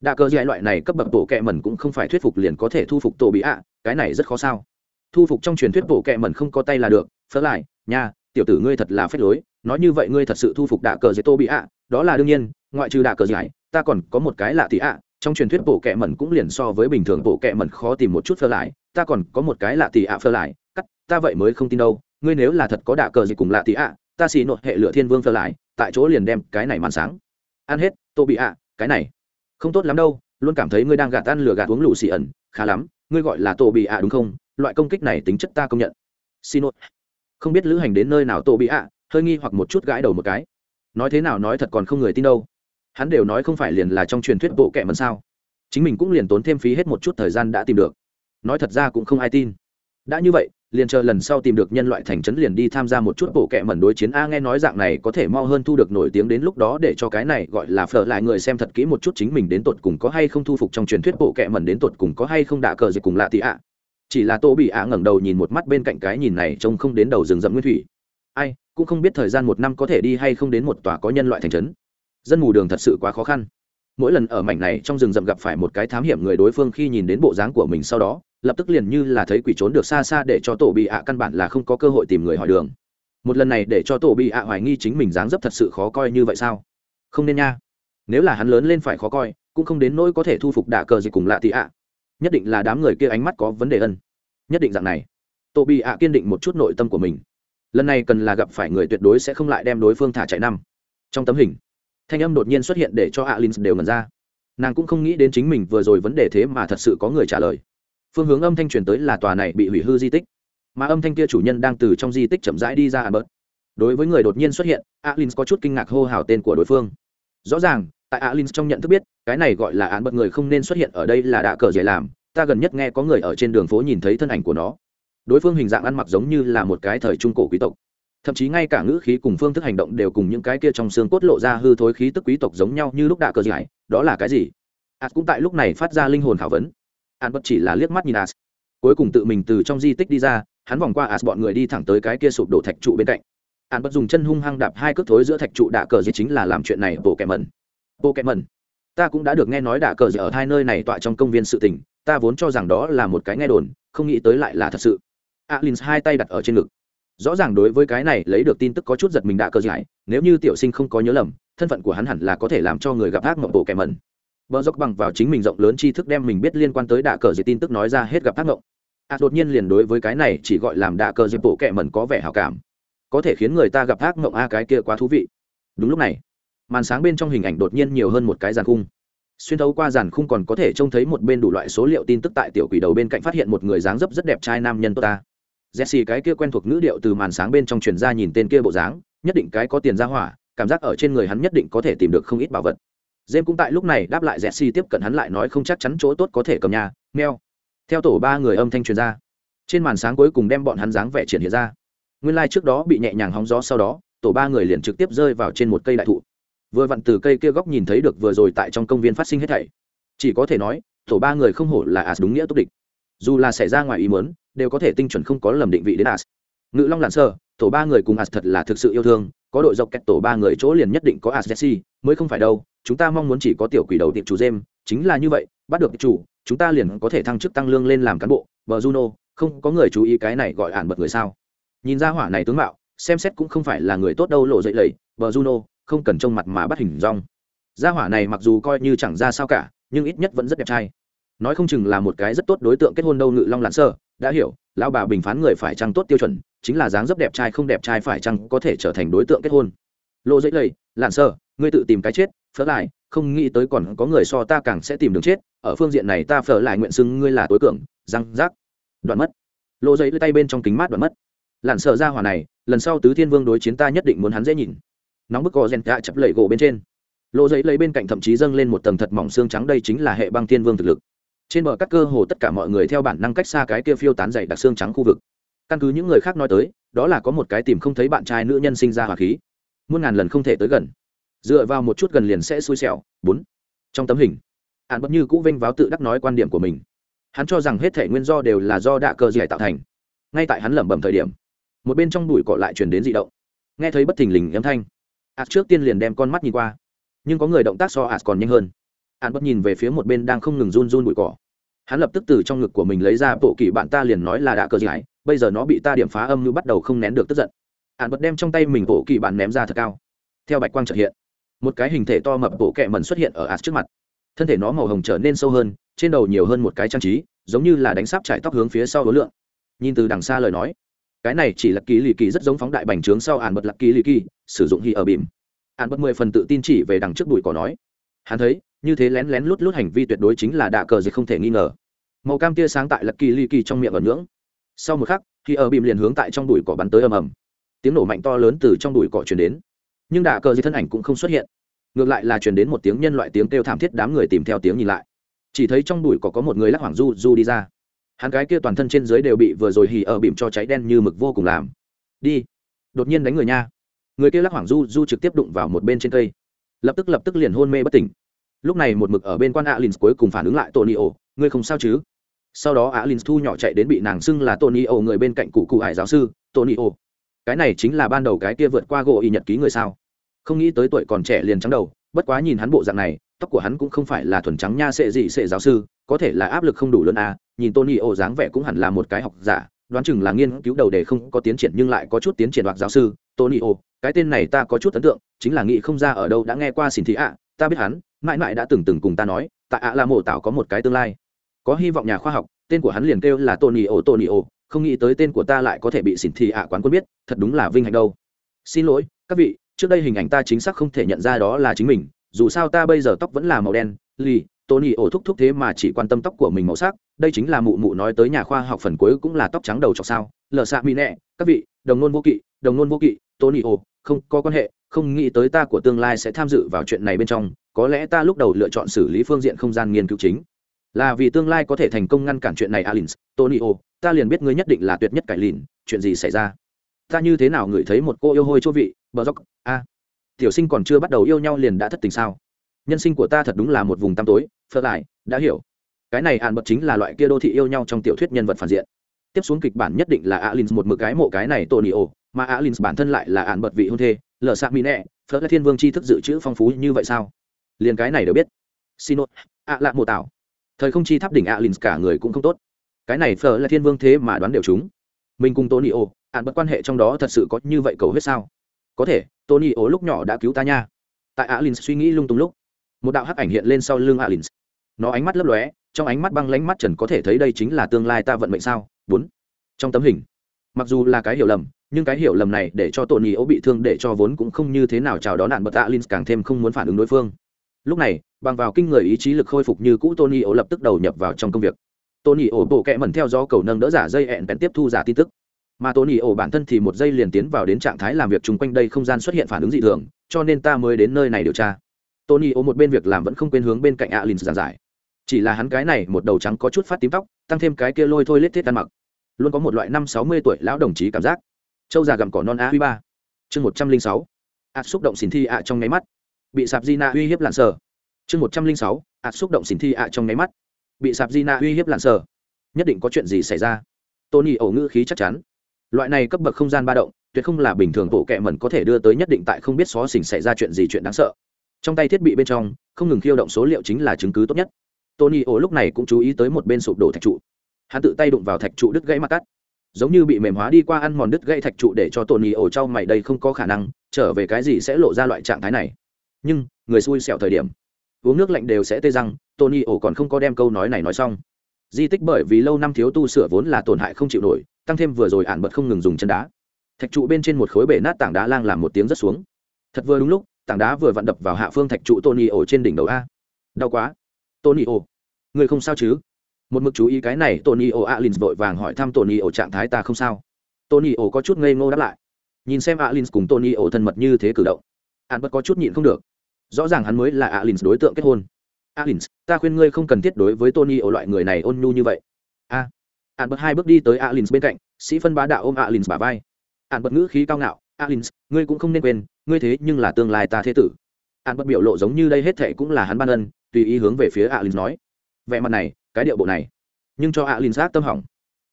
Đạ cờ giải loại này cấp bậc bộ kẹ mẩn cũng không phải thuyết phục liền có thể thu phục tổ bị ạ, cái này rất khó sao. Thu phục trong truyền thuyết bộ kẹ mẩn không có tay là được phớt lại, nha, tiểu tử ngươi thật là phép lối, nói như vậy ngươi thật sự thu phục đạ cờ giải tô bị ạ, đó là đương nhiên, ngoại trừ đạ cờ giải ta còn có một cái lạ tỷ ạ, trong truyền thuyết bộ kẹ mẩn cũng liền so với bình thường bộ kẹ mẩn khó tìm một chút phơ lại, ta còn có một cái lạ tỷ ạ phơ lại, cắt, ta vậy mới không tin đâu, ngươi nếu là thật có đạ cờ gì cùng lạ tỷ ạ, ta xì nội hệ lửa thiên vương phơ lại, tại chỗ liền đem cái này màn sáng. Ăn hết tô bị ạ, cái này không tốt lắm đâu, luôn cảm thấy ngươi đang gạt ăn lừa gạt uống lù xì ẩn, khá lắm, ngươi gọi là tổ bị ạ đúng không? Loại công kích này tính chất ta công nhận. Xin lỗi. Không biết lữ hành đến nơi nào tổ bị ạ, hơi nghi hoặc một chút gãi đầu một cái. Nói thế nào nói thật còn không người tin đâu. Hắn đều nói không phải liền là trong truyền thuyết bộ kệ mần sao. Chính mình cũng liền tốn thêm phí hết một chút thời gian đã tìm được. Nói thật ra cũng không ai tin. Đã như vậy liền chờ lần sau tìm được nhân loại thành trấn liền đi tham gia một chút bộ kệ mẩn đối chiến. A, nghe nói dạng này có thể mau hơn thu được nổi tiếng đến lúc đó để cho cái này gọi là phở lại người xem thật kỹ một chút chính mình đến tột cùng có hay không thu phục trong truyền thuyết bộ kệ mẩn đến tột cùng có hay không đạ cờ gì cùng lạ tị ạ. Chỉ là tô bị ạ ngẩng đầu nhìn một mắt bên cạnh cái nhìn này trông không đến đầu rừng rậm nguyên thủy. Ai, cũng không biết thời gian một năm có thể đi hay không đến một tòa có nhân loại thành trấn. Dân mù đường thật sự quá khó khăn. Mỗi lần ở mảnh này trong rừng rậm gặp phải một cái thám hiểm người đối phương khi nhìn đến bộ dáng của mình sau đó lập tức liền như là thấy quỷ trốn được xa xa để cho tổ bị ạ căn bản là không có cơ hội tìm người hỏi đường. Một lần này để cho tổ bị ạ hoài nghi chính mình dáng dấp thật sự khó coi như vậy sao? Không nên nha. Nếu là hắn lớn lên phải khó coi, cũng không đến nỗi có thể thu phục đạ cờ gì cùng lạ tị ạ. Nhất định là đám người kia ánh mắt có vấn đề ân. Nhất định dạng này. Tổ bị ạ kiên định một chút nội tâm của mình. Lần này cần là gặp phải người tuyệt đối sẽ không lại đem đối phương thả chạy năm. Trong tấm hình, thanh âm đột nhiên xuất hiện để cho alin đều ngần ra. Nàng cũng không nghĩ đến chính mình vừa rồi vấn đề thế mà thật sự có người trả lời phương hướng âm thanh truyền tới là tòa này bị hủy hư di tích. Mà âm thanh kia chủ nhân đang từ trong di tích chậm rãi đi ra albert. Bớt đối với người đột nhiên xuất hiện alin có chút kinh ngạc hô hào tên của đối phương. Rõ ràng, tại alin trong nhận thức biết, cái này gọi là án bật người không nên xuất hiện ở đây là đạ cờ dễ làm, ta gần nhất nghe có người ở trên đường phố nhìn thấy thân ảnh của nó. Đối phương hình dạng ăn mặc giống như là một cái thời trung cổ quý tộc. Thậm chí ngay cả ngữ khí cùng phương thức hành động đều cùng những cái kia trong xương cốt lộ ra hư thối khí tức quý tộc giống nhau như lúc đạ cờ giải đó là cái gì? As cũng tại lúc này phát ra linh hồn khảo vấn an bất chỉ là liếc mắt nhìn as. Cuối cùng tự mình từ trong di tích đi ra, hắn vòng qua as bọn người đi thẳng tới cái kia sụp đổ thạch trụ bên cạnh. An bất dùng chân hung hăng đạp hai cước thối giữa thạch trụ đạ cờ gì chính là làm chuyện này bộ kẻ mẩn. Bộ kẻ mẩn. Ta cũng đã được nghe nói đạ cờ gì ở hai nơi này tọa trong công viên sự tình, ta vốn cho rằng đó là một cái nghe đồn, không nghĩ tới lại là thật sự. Alin hai tay đặt ở trên ngực. Rõ ràng đối với cái này lấy được tin tức có chút giật mình đã cờ giải nếu như tiểu sinh không có nhớ lầm, thân phận của hắn hẳn là có thể làm cho người gặp ác mộng bộ kẻ mẩn bờ dốc bằng vào chính mình rộng lớn tri thức đem mình biết liên quan tới đạ cờ gì tin tức nói ra hết gặp ác mộng. À, đột nhiên liền đối với cái này chỉ gọi làm đạ cờ gì bộ kệ mẩn có vẻ hào cảm. Có thể khiến người ta gặp ác mộng a cái kia quá thú vị. Đúng lúc này màn sáng bên trong hình ảnh đột nhiên nhiều hơn một cái giàn khung. Xuyên thấu qua giàn khung còn có thể trông thấy một bên đủ loại số liệu tin tức tại tiểu quỷ đầu bên cạnh phát hiện một người dáng dấp rất đẹp trai nam nhân tốt ta. Jesse cái kia quen thuộc ngữ điệu từ màn sáng bên trong truyền ra nhìn tên kia bộ dáng nhất định cái có tiền ra hỏa cảm giác ở trên người hắn nhất định có thể tìm được không ít bảo vật. James cũng tại lúc này đáp lại Jesse tiếp cận hắn lại nói không chắc chắn chỗ tốt có thể cầm nhà, meo. Theo tổ ba người âm thanh truyền ra. Trên màn sáng cuối cùng đem bọn hắn dáng vẻ triển hiện ra. Nguyên lai like trước đó bị nhẹ nhàng hóng gió sau đó, tổ ba người liền trực tiếp rơi vào trên một cây đại thụ. Vừa vặn từ cây kia góc nhìn thấy được vừa rồi tại trong công viên phát sinh hết thảy. Chỉ có thể nói, tổ ba người không hổ là as đúng nghĩa tốt địch. Dù là xảy ra ngoài ý muốn, đều có thể tinh chuẩn không có lầm định vị đến as ngự long lặn sơ tổ ba người cùng as thật là thực sự yêu thương có đội dọc kẹt tổ ba người chỗ liền nhất định có as jesse mới không phải đâu chúng ta mong muốn chỉ có tiểu quỷ đầu tiệp chủ dêm chính là như vậy, bắt được chủ, chúng ta liền có thể thăng chức tăng lương lên làm cán bộ. Vợ juno, không có người chú ý cái này gọi ản bật người sao? Nhìn ra hỏa này tướng mạo, xem xét cũng không phải là người tốt đâu lộ dậy lầy. Vợ juno, không cần trông mặt mà bắt hình rong. Gia hỏa này mặc dù coi như chẳng ra sao cả, nhưng ít nhất vẫn rất đẹp trai. Nói không chừng là một cái rất tốt đối tượng kết hôn đâu ngự long lặn sơ, đã hiểu, lão bà bình phán người phải chăng tốt tiêu chuẩn, chính là dáng dấp đẹp trai không đẹp trai phải chăng có thể trở thành đối tượng kết hôn. Lộ dễ lầy lặn sơ, ngươi tự tìm cái chết phở lại, không nghĩ tới còn có người so ta càng sẽ tìm đường chết, ở phương diện này ta phở lại nguyện xưng ngươi là tối cường, răng rác. Đoạn mất. Lộ giấy tay bên trong kính mát đoạn mất. Lặn sợ ra hỏa này, lần sau tứ thiên vương đối chiến ta nhất định muốn hắn dễ nhìn. Nóng bức gò rèn tạ chập lẩy gỗ bên trên. Lộ giấy lấy bên cạnh thậm chí dâng lên một tầng thật mỏng xương trắng, đây chính là hệ băng thiên vương thực lực. Trên bờ các cơ hồ tất cả mọi người theo bản năng cách xa cái kia phiêu tán dày đặc xương trắng khu vực. Căn cứ những người khác nói tới, đó là có một cái tìm không thấy bạn trai nữ nhân sinh ra hỏa khí. Muôn ngàn lần không thể tới gần dựa vào một chút gần liền sẽ xui xẻo. Bốn, trong tấm hình hắn bất như cũ vênh váo tự đắc nói quan điểm của mình. Hắn cho rằng hết thể nguyên do đều là do đạ cơ dạy tạo thành. Ngay tại hắn lẩm bẩm thời điểm, một bên trong bụi cọ lại chuyển đến dị động. Nghe thấy bất thình lình âm thanh ạt trước tiên liền đem con mắt nhìn qua, nhưng có người động tác so ạt còn nhanh hơn. Hắn bất nhìn về phía một bên đang không ngừng run run bụi cỏ. Hắn lập tức từ trong ngực của mình lấy ra bộ kỳ bạn ta liền nói là đã cờ giải bây giờ nó bị ta điểm phá âm như bắt đầu không nén được tức giận. Hắn bất đem trong tay mình bộ kỳ bạn ném ra thật cao. Theo bạch quang trợ hiện một cái hình thể to mập bộ kẹ mẩn xuất hiện ở ạt trước mặt. Thân thể nó màu hồng trở nên sâu hơn, trên đầu nhiều hơn một cái trang trí, giống như là đánh sáp trải tóc hướng phía sau đối lượng. Nhìn từ đằng xa lời nói, cái này chỉ là kỳ lì kỳ rất giống phóng đại bành trướng sau ạn bật lạc kỳ lì kỳ sử dụng hy ở bìm. Ạn bật mười phần tự tin chỉ về đằng trước bụi cỏ nói, hắn thấy, như thế lén lén lút lút hành vi tuyệt đối chính là đạ cờ gì không thể nghi ngờ. Màu cam tia sáng tại lạc kỳ lì kỳ trong miệng ở ngưỡng. Sau một khắc khi ở bìm liền hướng tại trong đùi cỏ bắn tới ầm ầm. Tiếng nổ mạnh to lớn từ trong đùi cỏ truyền đến nhưng đạ cờ gì thân ảnh cũng không xuất hiện. Ngược lại là truyền đến một tiếng nhân loại tiếng kêu thảm thiết đám người tìm theo tiếng nhìn lại. Chỉ thấy trong đùi có có một người lắc hoảng du du đi ra. Hắn cái kia toàn thân trên dưới đều bị vừa rồi hì ở bìm cho cháy đen như mực vô cùng làm. Đi. Đột nhiên đánh người nha. Người kia lắc hoảng du du trực tiếp đụng vào một bên trên cây. Lập tức lập tức liền hôn mê bất tỉnh. Lúc này một mực ở bên quan alin cuối cùng phản ứng lại tony ô ngươi không sao chứ? Sau đó alin thu nhỏ chạy đến bị nàng xưng là tony ô người bên cạnh cụ cụ hải giáo sư tony ô cái này chính là ban đầu cái kia vượt qua gỗ y nhật ký người sao? Không nghĩ tới tuổi còn trẻ liền trắng đầu, bất quá nhìn hắn bộ dạng này, tóc của hắn cũng không phải là thuần trắng nha sệ gì sệ giáo sư, có thể là áp lực không đủ lớn à nhìn tony ô dáng vẻ cũng hẳn là một cái học giả, đoán chừng là nghiên cứu đầu để không có tiến triển nhưng lại có chút tiến triển hoặc giáo sư, tony ô cái tên này ta có chút ấn tượng, chính là nghĩ không ra ở đâu đã nghe qua xin thị ạ ta biết hắn, mãi mãi đã từng từng cùng ta nói, tại ạ là mộ tạo có một cái tương lai. Có hy vọng nhà khoa học, tên của hắn liền kêu là tony ô tony ô không nghĩ tới tên của ta lại có thể bị xỉn thị ạ quán quân biết, thật đúng là vinh hạnh đâu. Xin lỗi, các vị, trước đây hình ảnh ta chính xác không thể nhận ra đó là chính mình, dù sao ta bây giờ tóc vẫn là màu đen, lì, tony ổ thúc thúc thế mà chỉ quan tâm tóc của mình màu sắc, đây chính là mụ mụ nói tới nhà khoa học phần cuối cũng là tóc trắng đầu chọc sao. Lờ xạ mỹ nẹ, các vị, đồng nôn vô kỵ, đồng nôn vô kỵ, tony ổ, không có quan hệ, không nghĩ tới ta của tương lai sẽ tham dự vào chuyện này bên trong, có lẽ ta lúc đầu lựa chọn xử lý phương diện không gian nghiên cứu chính. Là vì tương lai có thể thành công ngăn cản chuyện này alin tony ổ ta liền biết ngươi nhất định là tuyệt nhất cải lìn, chuyện gì xảy ra? Ta như thế nào ngửi thấy một cô yêu hôi chỗ vị, bờ dốc, a? Tiểu sinh còn chưa bắt đầu yêu nhau liền đã thất tình sao? Nhân sinh của ta thật đúng là một vùng tăm tối phật lại đã hiểu. Cái này hạn bật chính là loại kia đô thị yêu nhau trong tiểu thuyết nhân vật phản diện. Tiếp xuống kịch bản nhất định là alin một mực cái mộ cái này tony ồ mà alin bản thân lại là hạn bật vị hôn thê, lờ sạc mỹ nẹ phật thiên vương tri thức dự trữ phong phú như vậy sao? Liền cái này đều biết. Xin ạ lạ mộ tạo thời không chi tháp đỉnh alin cả người cũng không tốt cái này phở là thiên vương thế mà đoán đều chúng. Mình cùng tony ô ạn bất quan hệ trong đó thật sự có như vậy cầu hết sao? Có thể, tony ô lúc nhỏ đã cứu ta nha. Tại alin suy nghĩ lung tung lúc, một đạo hắc ảnh hiện lên sau lưng alin nó ánh mắt lấp lóe, trong ánh mắt băng lánh mắt trần có thể thấy đây chính là tương lai ta vận mệnh sao? Bốn. Trong tấm hình, mặc dù là cái hiểu lầm, nhưng cái hiểu lầm này để cho tony ố bị thương để cho vốn cũng không như thế nào chào đón nạn bật alin càng thêm không muốn phản ứng đối phương. Lúc này, bằng vào kinh người ý chí lực khôi phục như cũ, tony ố lập tức đầu nhập vào trong công việc tony ổ bộ kẹ mẩn theo do cầu nâng đỡ giả dây ẹn bèn tiếp thu giả tin tức. Mà tony ổ bản thân thì một giây liền tiến vào đến trạng thái làm việc chung quanh đây không gian xuất hiện phản ứng dị thường, cho nên ta mới đến nơi này điều tra. Tony ổ một bên việc làm vẫn không quên hướng bên cạnh alin giảng giải. Chỉ là hắn cái này một đầu trắng có chút phát tím tóc, tăng thêm cái kia lôi thôi lết thiết ăn mặc. Luôn có một loại năm sáu mươi tuổi lão đồng chí cảm giác. Châu già gặm cỏ non a huy ba. Chương một trăm linh sáu. Ạt xúc động xin thi ạ trong nháy mắt. Bị sạp di na uy hiếp lặn sờ. Chương một trăm linh sáu. Ạt xúc động xin thi ạ trong nháy mắt bị sạp di na uy hiếp lặn sờ. Nhất định có chuyện gì xảy ra? Tony ổ ngữ khí chắc chắn. Loại này cấp bậc không gian ba động, tuyệt không là bình thường bộ kệ mẩn có thể đưa tới nhất định tại không biết xó xỉnh xảy ra chuyện gì chuyện đáng sợ. Trong tay thiết bị bên trong, không ngừng khiêu động số liệu chính là chứng cứ tốt nhất. Tony ổ lúc này cũng chú ý tới một bên sụp đổ thạch trụ. Hắn tự tay đụng vào thạch trụ đứt gãy mặt cắt. Giống như bị mềm hóa đi qua ăn mòn đứt gãy thạch trụ để cho tony ổ trao mày, đây không có khả năng, trở về cái gì sẽ lộ ra loại trạng thái này. Nhưng, người xui xẻo thời điểm uống nước lạnh đều sẽ tê răng, tony ổ còn không có đem câu nói này nói xong. Di tích bởi vì lâu năm thiếu tu sửa vốn là tổn hại không chịu nổi, tăng thêm vừa rồi ản bật không ngừng dùng chân đá. Thạch trụ bên trên một khối bể nát tảng đá lang làm một tiếng rất xuống. Thật vừa đúng lúc, tảng đá vừa vặn đập vào hạ phương thạch trụ tony ổ trên đỉnh đầu a. Đau quá. Tony ổ. Người không sao chứ? Một mực chú ý cái này, tony ổ alin vội vàng hỏi thăm tony ổ trạng thái ta không sao. Tony ổ có chút ngây ngô đáp lại. Nhìn xem alin cùng tony ổ thân mật như thế cử động. Ạn bất có chút nhịn không được rõ ràng hắn mới là alins đối tượng kết hôn. Alins ta khuyên ngươi không cần thiết đối với tony ở loại người này ôn nhu như vậy. A. À, bật hai bước đi tới alins bên cạnh sĩ phân bá đạo ôm alins bả vai. Ạn bật ngữ khí cao ngạo alins ngươi cũng không nên quên ngươi thế nhưng là tương lai ta thế tử. Ạn bật biểu lộ giống như đây hết thệ cũng là hắn ban ân tùy ý hướng về phía alins nói. Vẻ mặt này cái điệu bộ này nhưng cho alins giác tâm hỏng.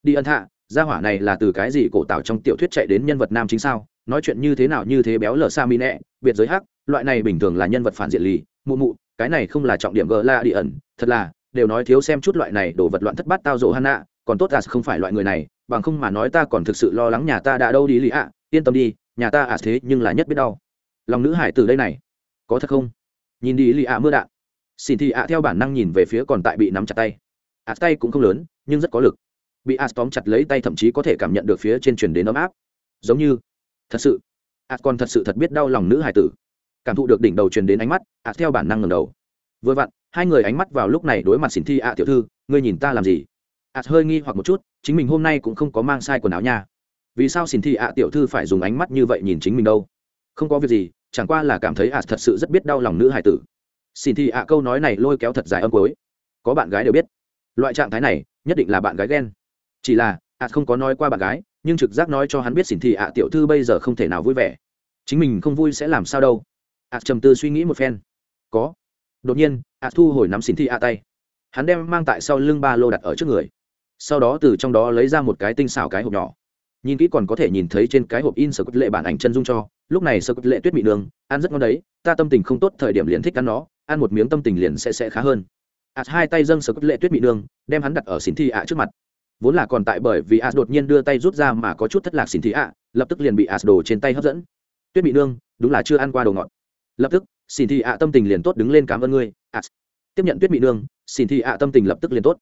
Đi ân hạ gia hỏa này là từ cái gì cổ tạo trong tiểu thuyết chạy đến nhân vật nam chính sao? Nói chuyện như thế nào như thế béo lở sa mi nẹ biệt giới hắc loại này bình thường là nhân vật phản diện lì, mụ mụ, cái này không là trọng điểm gờ la đi ẩn, thật là, đều nói thiếu xem chút loại này đồ vật loạn thất bát tao rộ hana, còn tốt à không phải loại người này, bằng không mà nói ta còn thực sự lo lắng nhà ta đã đâu đi lì ạ, yên tâm đi, nhà ta à thế nhưng là nhất biết đau. Lòng nữ hải từ đây này, có thật không? Nhìn đi lì ạ mưa đạn. Xin thì ạ theo bản năng nhìn về phía còn tại bị nắm chặt tay. Ạ tay cũng không lớn, nhưng rất có lực. Bị ạ tóm chặt lấy tay thậm chí có thể cảm nhận được phía trên truyền đến ấm áp. Giống như, thật sự. Ạ còn thật sự thật biết đau lòng nữ hải tử cảm thụ được đỉnh đầu truyền đến ánh mắt, ạ, theo bản năng ngầm đầu. Vừa vặn, hai người ánh mắt vào lúc này đối mặt xin thi, ạ, tiểu thư, ngươi nhìn ta làm gì? Ạ, hơi nghi hoặc một chút, chính mình hôm nay cũng không có mang sai quần áo nha. Vì sao xin thi, ạ, tiểu thư phải dùng ánh mắt như vậy nhìn chính mình đâu? Không có việc gì, chẳng qua là cảm thấy ạ, thật sự rất biết đau lòng nữ hải tử. Xin thi, ạ, câu nói này lôi kéo thật dài âm cuối. Có bạn gái đều biết. Loại trạng thái này, nhất định là bạn gái ghen. Chỉ là, ạ, không có nói qua bạn gái, nhưng trực giác nói cho hắn biết xin thi, ạ, tiểu thư bây giờ không thể nào vui vẻ. Chính mình không vui sẽ làm sao đâu? Ạ trầm tư suy nghĩ một phen. Có. Đột nhiên, ạ thu hồi nắm xin thi ạ tay. Hắn đem mang tại sau lưng ba lô đặt ở trước người. Sau đó từ trong đó lấy ra một cái tinh xảo cái hộp nhỏ. Nhìn kỹ còn có thể nhìn thấy trên cái hộp in sơ cốt lệ bản ảnh chân dung cho. Lúc này sơ cốt lệ tuyết bị nương ăn rất ngon đấy, ta tâm tình không tốt thời điểm liền thích ăn nó, ăn một miếng tâm tình liền sẽ sẽ khá hơn. Ạt hai tay dâng sơ cốt lệ tuyết bị nương đem hắn đặt ở xin thi ạ trước mặt. Vốn là còn tại bởi vì as đột nhiên đưa tay rút ra mà có chút thất lạc xin thị ạ, lập tức liền bị as đồ trên tay hấp dẫn. Tuyết bị nương đúng là chưa ăn qua đồ ngọt lập tức xin thị ạ tâm tình liền tốt đứng lên cảm ơn ngươi. À, tiếp nhận tuyết mỹ nương xin thị ạ tâm tình lập tức liền tốt.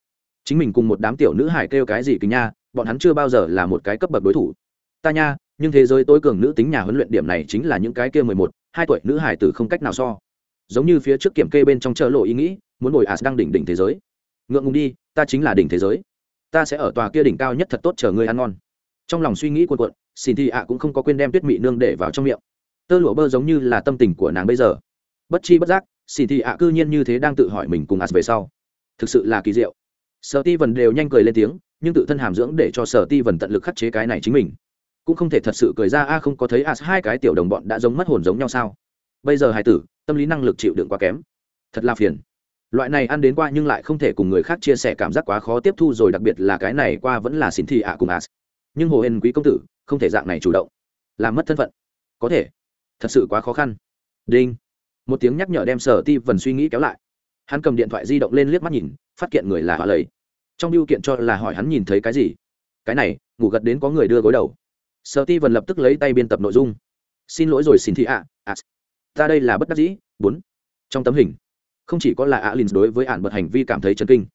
Chính mình cùng một đám tiểu nữ hải kêu cái gì kính nha bọn hắn chưa bao giờ là một cái cấp bậc đối thủ. Ta nha nhưng thế giới tối cường nữ tính nhà huấn luyện điểm này chính là những cái kia mười một hai tuổi nữ hải tử không cách nào so. Giống như phía trước kiểm kê bên trong chợ lộ ý nghĩ muốn ngồi as đang đỉnh đỉnh thế giới. Ngượng ngùng đi ta chính là đỉnh thế giới. Ta sẽ ở tòa kia đỉnh cao nhất thật tốt chờ ngươi ăn ngon. Trong lòng suy nghĩ cuộn cuộn xin thì ạ cũng không có quên đem tuyết mị nương để vào trong miệng tơ lụa bơ giống như là tâm tình của nàng bây giờ. Bất chi bất giác, xì thị ạ cư nhiên như thế đang tự hỏi mình cùng as về sau. Thực sự là kỳ diệu. Sở ti vần đều nhanh cười lên tiếng, nhưng tự thân hàm dưỡng để cho sở ti vần tận lực khắc chế cái này chính mình. Cũng không thể thật sự cười ra, a, không có thấy a hai cái tiểu đồng bọn đã giống mất hồn giống nhau sao? Bây giờ hai tử, tâm lý năng lực chịu đựng quá kém. Thật là phiền. Loại này ăn đến qua nhưng lại không thể cùng người khác chia sẻ cảm giác quá khó tiếp thu rồi, đặc biệt là cái này qua vẫn là xin thị ạ cùng as. Nhưng hồ hên quý công tử, không thể dạng này chủ động. Làm mất thân phận. Có thể thật sự quá khó khăn. Đinh. Một tiếng nhắc nhở đem sở ti vần suy nghĩ kéo lại. Hắn cầm điện thoại di động lên liếc mắt nhìn phát kiện người là họ lầy trong biêu kiện cho là hỏi hắn nhìn thấy cái gì. Cái này ngủ gật đến có người đưa gối đầu. Sở ti vần lập tức lấy tay biên tập nội dung. Xin lỗi rồi xin thị ạ à, ta đây là bất đắc dĩ bốn. Trong tấm hình không chỉ có là alin đối với ạn bật hành vi cảm thấy chấn kinh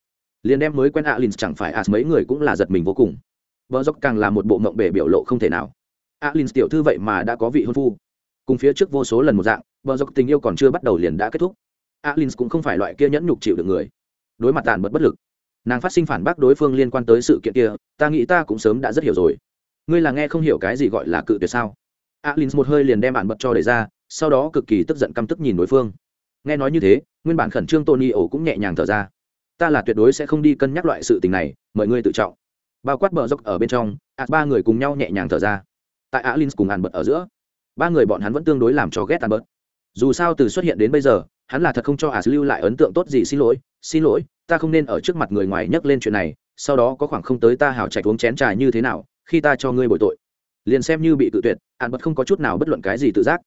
liền đem mới quen alin chẳng phải as mấy người cũng là giật mình vô cùng. Vợ dốc càng là một bộ mộng bể biểu lộ không thể nào. alin tiểu thư vậy mà đã có vị hôn phu cùng phía trước vô số lần một dạng vợ dốc tình yêu còn chưa bắt đầu liền đã kết thúc. Alin cũng không phải loại kia nhẫn nhục chịu được người. Đối mặt tàn bật bất lực, nàng phát sinh phản bác đối phương liên quan tới sự kiện kia, ta nghĩ ta cũng sớm đã rất hiểu rồi. Ngươi là nghe không hiểu cái gì gọi là cự tuyệt sao? Alin một hơi liền đem bạn bật cho đẩy ra, sau đó cực kỳ tức giận căm tức nhìn đối phương. Nghe nói như thế, nguyên bản khẩn trương tony ổ cũng nhẹ nhàng thở ra. Ta là tuyệt đối sẽ không đi cân nhắc loại sự tình này, mời ngươi tự trọng. Bao quát bờ dốc ở bên trong ạ ba người cùng nhau nhẹ nhàng thở ra. Tại alin cùng hàn bật ở giữa ba người bọn hắn vẫn tương đối làm cho ghét ạn bớt. dù sao từ xuất hiện đến bây giờ, hắn là thật không cho ả lưu lại ấn tượng tốt gì, xin lỗi xin lỗi, ta không nên ở trước mặt người ngoài nhắc lên chuyện này, sau đó có khoảng không tới ta hào chạy uống chén trà như thế nào, khi ta cho ngươi bồi tội. Liền xem như bị tự tuyệt ạn bật không có chút nào bất luận cái gì tự giác.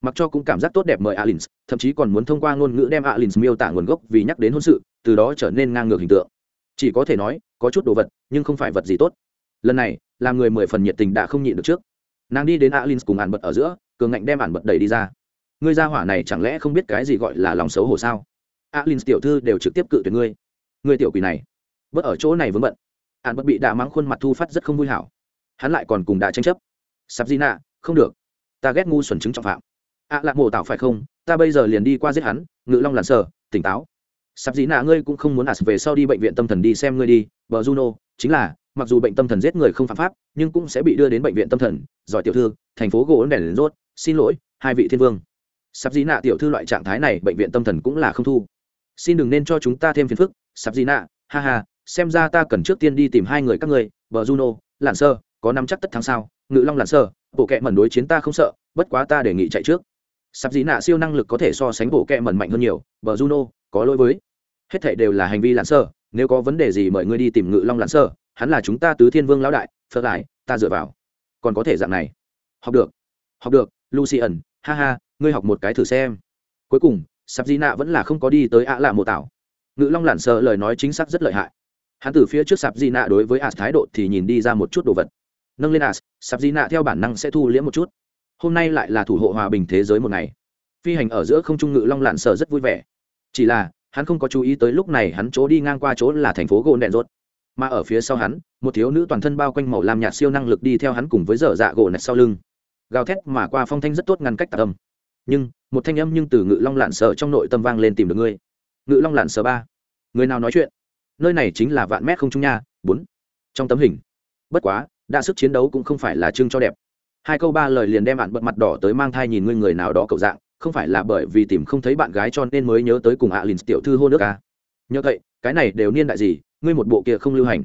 Mặc cho cũng cảm giác tốt đẹp mời alin thậm chí còn muốn thông qua ngôn ngữ đem alin miêu tả nguồn gốc vì nhắc đến hôn sự, từ đó trở nên ngang ngược hình tượng. Chỉ có thể nói, có chút đồ vật, nhưng không phải vật gì tốt. Lần này, làm người mười phần nhiệt tình đã không nhịn được trước nàng đi đến alin cùng ản bật ở giữa cường ngạnh đem ản bật đẩy đi ra. ngươi ra hỏa này chẳng lẽ không biết cái gì gọi là lòng xấu hổ sao? alin tiểu thư đều trực tiếp cự tuyệt ngươi. ngươi tiểu quỷ này bớt ở chỗ này vướng bận. ản bật bị đạ mắng khuôn mặt thu phát rất không vui hảo. hắn lại còn cùng đạ tranh chấp. sắp di nạ không được. ta ghét ngu xuẩn chứng trọng phạm. ạ à, lạc mổ tạo phải không? ta bây giờ liền đi qua giết hắn ngự long làn sờ tỉnh táo. sắp dĩ nạ ngươi cũng không muốn ạt về sau đi bệnh viện tâm thần đi xem ngươi đi Bờ juno chính là mặc dù bệnh tâm thần giết người không phạm pháp, nhưng cũng sẽ bị đưa đến bệnh viện tâm thần, giỏi tiểu thư, thành phố gỗ đèn rốt, xin lỗi, hai vị thiên vương. Sắp dĩ nạ tiểu thư loại trạng thái này bệnh viện tâm thần cũng là không thu. Xin đừng nên cho chúng ta thêm phiền phức sắp dĩ nạ ha ha, xem ra ta cần trước tiên đi tìm hai người các ngươi vợ juno lặn sơ, có năm chắc tất thắng sao? Ngự long lặn sơ, bộ kệ mẩn đối chiến ta không sợ, bất quá ta đề nghị chạy trước. Sắp dĩ nạ siêu năng lực có thể so sánh bộ kệ mẩn mạnh hơn nhiều, bờ juno, có lỗi với. Hết thảy đều là hành vi lặn sơ, nếu có vấn đề gì mời ngươi đi tìm ngự long lặn sơ hắn là chúng ta tứ thiên vương lão đại phật lại, ta dựa vào. Còn có thể dạng này. Học được. Học được, lucian, ha ha, ngươi học một cái thử xem. Cuối cùng sắp di nạ vẫn là không có đi tới ạ lạ mộ tảo. Ngự long lản sợ lời nói chính xác rất lợi hại. Hắn từ phía trước sạp di nạ đối với as thái độ thì nhìn đi ra một chút đồ vật. Nâng lên as sạp di nạ theo bản năng sẽ thu liễm một chút. Hôm nay lại là thủ hộ hòa bình thế giới một ngày. Phi hành ở giữa không trung ngự long lạn sợ rất vui vẻ. Chỉ là, hắn không có chú ý tới lúc này hắn chỗ đi ngang qua chỗ là thành phố gôn đèn rốt mà ở phía sau hắn, một thiếu nữ toàn thân bao quanh màu làm nhạt siêu năng lực đi theo hắn cùng với dở dạ gỗ nẹt sau lưng. Gào thét mà qua phong thanh rất tốt ngăn cách tạc âm. Nhưng, một thanh âm nhưng từ ngự long lạn sở trong nội tâm vang lên tìm được ngươi. Ngự long lạn sở ba. Người nào nói chuyện? Nơi này chính là vạn mét không trung nha, bốn. Trong tấm hình. Bất quá đa sức chiến đấu cũng không phải là trưng cho đẹp. Hai câu ba lời liền đem bạn bật mặt đỏ tới mang thai nhìn ngươi người nào đó cậu dạng, không phải là bởi vì tìm không thấy bạn gái cho nên mới nhớ tới cùng ạ à lìn tiểu thư hôn nước à. Nhờ vậy, cái này đều niên đại gì ngươi một bộ kia không lưu hành.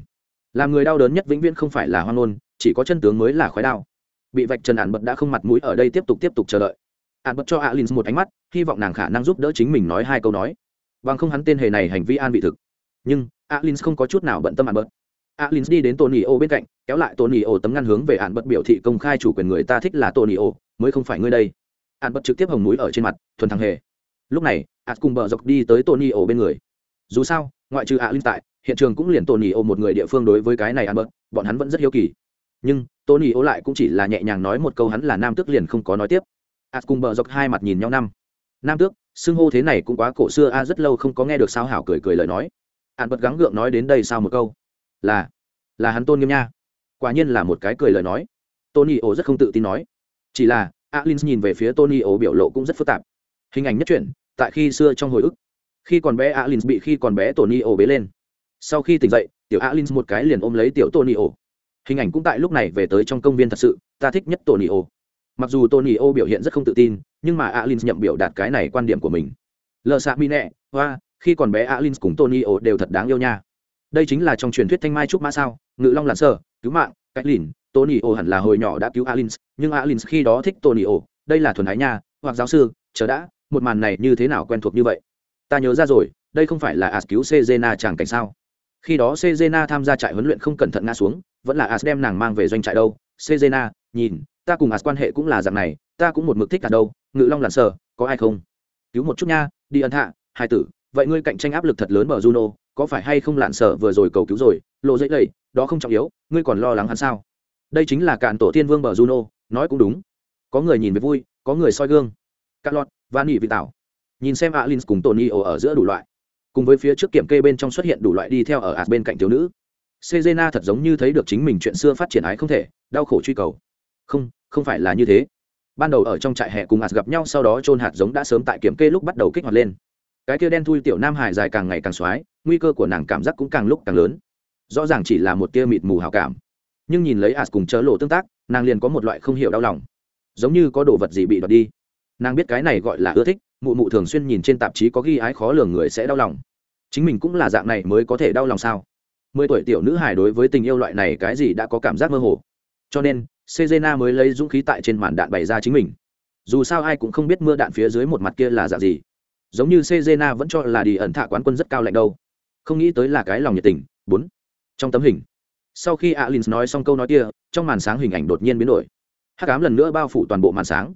Làm người đau đớn nhất vĩnh viễn không phải là hoan ngôn, chỉ có chân tướng mới là khói đau bị vạch trần ạn bật đã không mặt mũi ở đây tiếp tục tiếp tục chờ đợi. Ạn bật cho ạ một ánh mắt, hy vọng nàng khả năng giúp đỡ chính mình nói hai câu nói. Bằng không hắn tên hề này hành vi an vị thực. Nhưng alin không có chút nào bận tâm ạn bật. Alin đi đến tony ô bên cạnh, kéo lại tony ô tấm ngăn hướng về ạn bật biểu thị công khai chủ quyền người ta thích là tony ô mới không phải ngươi đây. Ạn bật trực tiếp hồng mũi ở trên mặt, thuần thằng hề. Lúc này ạn cùng bờ dọc đi tới tony ô bên người. Dù sao, ngoại trừ alin tại hiện trường cũng liền tony ô một người địa phương đối với cái này ăn bớt, bọn hắn vẫn rất hiếu kỳ. Nhưng, tony ô lại cũng chỉ là nhẹ nhàng nói một câu hắn là nam tước liền không có nói tiếp. Ạt cùng bờ dọc hai mặt nhìn nhau năm. Nam tước, xưng hô thế này cũng quá cổ xưa a, rất lâu không có nghe được sao hảo cười cười lời nói. Ạn bật gắng gượng nói đến đây sao một câu. Là là hắn tôn nghiêm nha. Quả nhiên là một cái cười lời nói. Tony ổ rất không tự tin nói. Chỉ là, alin nhìn về phía tony ổ biểu lộ cũng rất phức tạp. Hình ảnh nhất truyện tại khi xưa trong hồi ức. Khi còn bé alin bị khi còn bé tony ổ bế lên sau khi tỉnh dậy, tiểu alin một cái liền ôm lấy tiểu tony ô hình ảnh cũng tại lúc này về tới trong công viên thật sự, ta thích nhất tony ô mặc dù tony ô biểu hiện rất không tự tin, nhưng mà alin nhậm biểu đạt cái này quan điểm của mình. Lờ xạ mi nẹ, hoa, khi còn bé alin cùng tony ô đều thật đáng yêu nha. Đây chính là trong truyền thuyết thanh mai trúc mã sao? Ngự long lặn sơ cứu mạng, cách lìn, tony ô hẳn là hồi nhỏ đã cứu alin nhưng alin khi đó thích tony ô đây là thuần ái nha, hoặc giáo sư, chờ đã, một màn này như thế nào quen thuộc như vậy? Ta nhớ ra rồi, đây không phải là as cứu sejena chàng cảnh sao? Khi đó sejena tham gia trại huấn luyện không cẩn thận ngã xuống, vẫn là as đem nàng mang về doanh trại đâu. Sejena, nhìn, ta cùng as quan hệ cũng là dạng này, ta cũng một mực thích cả đâu, ngự long lặn sờ, có ai không? Cứu một chút nha, đi ân hạ, hai tử, vậy ngươi cạnh tranh áp lực thật lớn bờ juno, có phải hay không lạn sờ vừa rồi cầu cứu rồi, lộ dễ đầy đó không trọng yếu, ngươi còn lo lắng hắn sao? Đây chính là cạn tổ tiên vương bờ juno, nói cũng đúng. Có người nhìn với vui, có người soi gương. Cạn lọt và nỉ vị tảo. Nhìn xem alin cùng tony ồ ở giữa đủ loại cùng với phía trước kiểm kê bên trong xuất hiện đủ loại đi theo ở ạt bên cạnh thiếu nữ. Sejena thật giống như thấy được chính mình chuyện xưa phát triển ái không thể, đau khổ truy cầu. Không không phải là như thế. Ban đầu ở trong trại hè cùng ạt gặp nhau sau đó trôn hạt giống đã sớm tại kiểm kê lúc bắt đầu kích hoạt lên. Cái kia đen thui tiểu nam hải dài càng ngày càng x nguy cơ của nàng cảm giác cũng càng lúc càng lớn. Rõ ràng chỉ là một tia mịt mù hào cảm. Nhưng nhìn lấy ạt cùng chớ lộ tương tác, nàng liền có một loại không hiểu đau lòng. Giống như có đồ vật gì bị đoạt đi nàng biết cái này gọi là ưa thích, mụ mụ thường xuyên nhìn trên tạp chí có ghi ái khó lường người sẽ đau lòng. Chính mình cũng là dạng này mới có thể đau lòng sao? Mười tuổi tiểu nữ hài đối với tình yêu loại này cái gì đã có cảm giác mơ hồ. Cho nên, sejena mới lấy dũng khí tại trên màn đạn bày ra chính mình. Dù sao ai cũng không biết mưa đạn phía dưới một mặt kia là dạng gì. Giống như sejena vẫn cho là đi ẩn thạ quán quân rất cao lạnh đâu. Không nghĩ tới là cái lòng nhiệt tình. Bốn. Trong tấm hình. Sau khi alin nói xong câu nói kia, trong màn sáng hình ảnh đột nhiên biến đổi. Hắc ám lần nữa bao phủ toàn bộ màn sáng.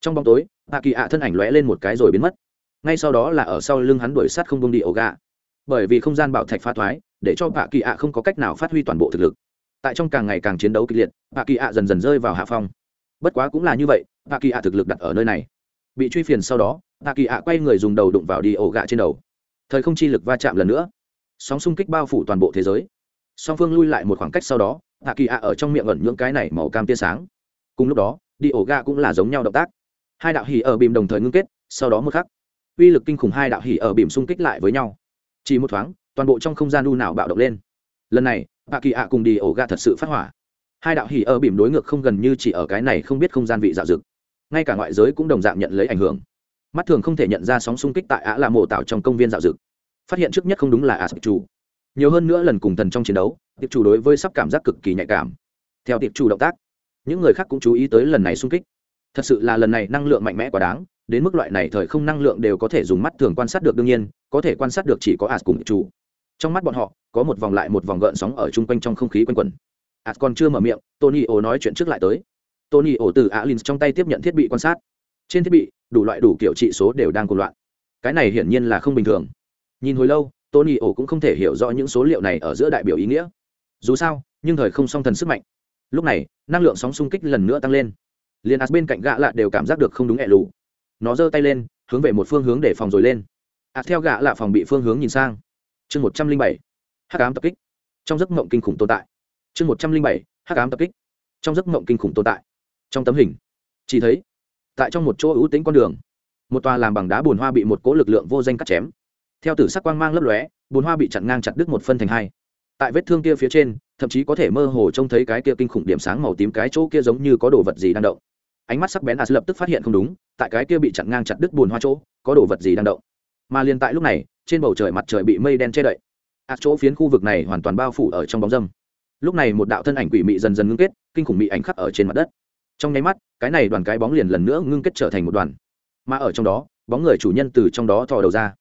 Trong bóng tối hạ kỳ ạ thân ảnh lóe lên một cái rồi biến mất. Ngay sau đó là ở sau lưng hắn đuổi sát không bông đi ổ gà. Bởi vì không gian bảo thạch pha thoái, để cho hạ kỳ ạ không có cách nào phát huy toàn bộ thực lực. Tại trong càng ngày càng chiến đấu kịch liệt hạ kỳ ạ dần dần rơi vào hạ phong. Bất quá cũng là như vậy hạ kỳ ạ thực lực đặt ở nơi này. Bị truy phiền sau đó hạ kỳ ạ quay người dùng đầu đụng vào đi ổ gà trên đầu. Thời không chi lực va chạm lần nữa. Sóng xung kích bao phủ toàn bộ thế giới. Song phương lui lại một khoảng cách sau đó hạ kỳ ạ ở trong miệng ẩn những cái này màu cam tia sáng. Cùng lúc đó, đi ổ ga cũng là giống nhau động tác hai đạo hỉ ở bìm đồng thời ngưng kết, sau đó một khắc, uy lực kinh khủng hai đạo hỉ ở bìm xung kích lại với nhau. Chỉ một thoáng, toàn bộ trong không gian u nào bạo động lên. Lần này bà kỳ ạ cùng đi ổ ga thật sự phát hỏa. Hai đạo hỉ ở bìm đối ngược không gần như chỉ ở cái này không biết không gian vị dạo dực. Ngay cả ngoại giới cũng đồng dạng nhận lấy ảnh hưởng. Mắt thường không thể nhận ra sóng xung kích tại ạ là mộ tạo trong công viên dạo dực. Phát hiện trước nhất không đúng là ạ chủ. Nhiều hơn nữa lần cùng thần trong chiến đấu, tiệp chủ đối với sắp cảm giác cực kỳ nhạy cảm. Theo tiệp chủ động tác, những người khác cũng chú ý tới lần này xung kích thật sự là lần này năng lượng mạnh mẽ quá đáng, đến mức loại này thời không năng lượng đều có thể dùng mắt thường quan sát được đương nhiên, có thể quan sát được chỉ có ạt cùng chủ. Trong mắt bọn họ, có một vòng lại một vòng gợn sóng ở chung quanh trong không khí quanh quẩn. Ạt còn chưa mở miệng, tony ồ nói chuyện trước lại tới. Tony ồ từ alin trong tay tiếp nhận thiết bị quan sát. Trên thiết bị, đủ loại đủ kiểu trị số đều đang cùng loạn. Cái này hiển nhiên là không bình thường. Nhìn hồi lâu, tony ồ cũng không thể hiểu rõ những số liệu này ở giữa đại biểu ý nghĩa. Dù sao, nhưng thời không song thần sức mạnh. Lúc này, năng lượng sóng xung kích lần nữa tăng lên liền as bên cạnh gã lạ đều cảm giác được không đúng hẹ lù. Nó giơ tay lên, hướng về một phương hướng để phòng rồi lên. As theo gã lạ phòng bị phương hướng nhìn sang. Chương một trăm linh bảy h cám tập kích. Trong giấc mộng kinh khủng tồn tại. Chương một trăm linh bảy h cám tập kích. Trong giấc mộng kinh khủng tồn tại. Trong tấm hình, chỉ thấy, tại trong một chỗ ưu tính con đường, một tòa làm bằng đá bùn hoa bị một cỗ lực lượng vô danh cắt chém. Theo tử sắc quang mang lấp lóe, bùn hoa bị chặn ngang chặt đứt một phân thành hai. Tại vết thương kia phía trên, thậm chí có thể mơ hồ trông thấy cái kia kinh khủng điểm sáng màu tím cái chỗ kia giống như có đồ vật gì đang động ánh mắt sắc bén as lập tức phát hiện không đúng, tại cái kia bị chặn ngang chặt đứt bùn hoa chỗ, có đồ vật gì đang động. Mà liền tại lúc này, trên bầu trời mặt trời bị mây đen che đậy. As chỗ phiến khu vực này hoàn toàn bao phủ ở trong bóng dâm. Lúc này một đạo thân ảnh quỷ mị dần dần ngưng kết, kinh khủng mị ảnh khắc ở trên mặt đất. Trong nháy mắt, cái này đoàn cái bóng liền lần nữa ngưng kết trở thành một đoàn. Mà ở trong đó, bóng người chủ nhân từ trong đó thò đầu ra.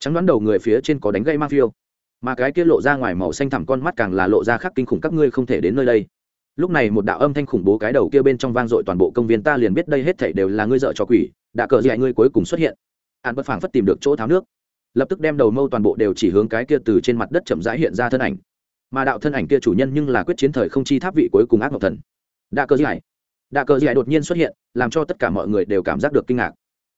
Trắng đoán đầu người phía trên có đánh gây ma phiêu. Mà cái kia lộ ra ngoài màu xanh thẳm con mắt càng là lộ ra khắc kinh khủng các ngươi không thể đến nơi đây lúc này một đạo âm thanh khủng bố cái đầu kia bên trong vang dội toàn bộ công viên, ta liền biết đây hết thảy đều là ngươi dợ cho quỷ, đã cờ dạy ngươi cuối cùng xuất hiện. An bất phảng phất tìm được chỗ tháo nước, lập tức đem đầu mâu toàn bộ đều chỉ hướng cái kia từ trên mặt đất chậm rãi hiện ra thân ảnh. Mà đạo thân ảnh kia chủ nhân nhưng là quyết chiến thời không chi tháp vị cuối cùng ác ngọc thần. Đã cờ giải đã cờ giải đột nhiên xuất hiện, làm cho tất cả mọi người đều cảm giác được kinh ngạc.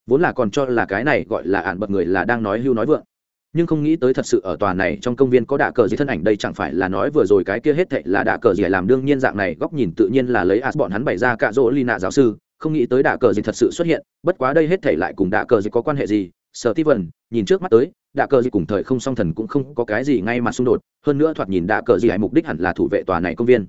Vốn là còn cho là cái này gọi là ạn bật người là đang nói hưu nói vượng nhưng không nghĩ tới thật sự ở tòa này trong công viên có đạ cờ gì thân ảnh đây chẳng phải là nói vừa rồi cái kia hết thệ là đạ cờ gì làm đương nhiên dạng này, góc nhìn tự nhiên là lấy as bọn hắn bày ra cạ rỗ lina giáo sư, không nghĩ tới đạ cờ gì thật sự xuất hiện, bất quá đây hết thệ lại cùng đạ cờ gì có quan hệ gì sở ti vần nhìn trước mắt tới, đạ cờ gì cùng thời không song thần cũng không có cái gì ngay mà xung đột, hơn nữa thoạt nhìn đạ cờ gì hay mục đích hẳn là thủ vệ tòa này công viên.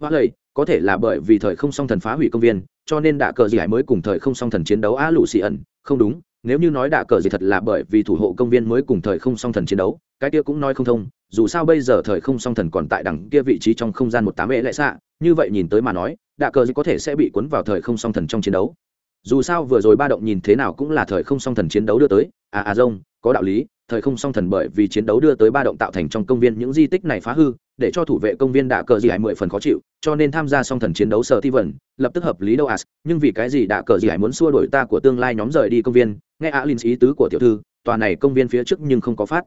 Hoa lời có thể là bởi vì thời không song thần phá hủy công viên, cho nên đạ cờ gì hải mới cùng thời không song thần chiến đấu á lụ xì ẩn, không đúng nếu như nói đạ cờ gì thật là bởi vì thủ hộ công viên mới cùng thời không song thần chiến đấu, cái kia cũng nói không thông, dù sao bây giờ thời không song thần còn tại đằng kia vị trí trong không gian một tám ệ lệ xạ, như vậy nhìn tới mà nói đạ cờ gì có thể sẽ bị cuốn vào thời không song thần trong chiến đấu. Dù sao vừa rồi ba động nhìn thế nào cũng là thời không song thần chiến đấu đưa tới. À à rông, có đạo lý thời không song thần bởi vì chiến đấu đưa tới ba động tạo thành trong công viên những di tích này phá hư, để cho thủ vệ công viên đạ cờ gì hải mười phần khó chịu, cho nên tham gia song thần chiến đấu sở ti vẩn lập tức hợp lý đâu as, nhưng vì cái gì đạ cờ gì hải muốn xua đổi ta của tương lai nhóm rời đi công viên? Nghe alin ý tứ của tiểu thư, tòa này công viên phía trước nhưng không có phát.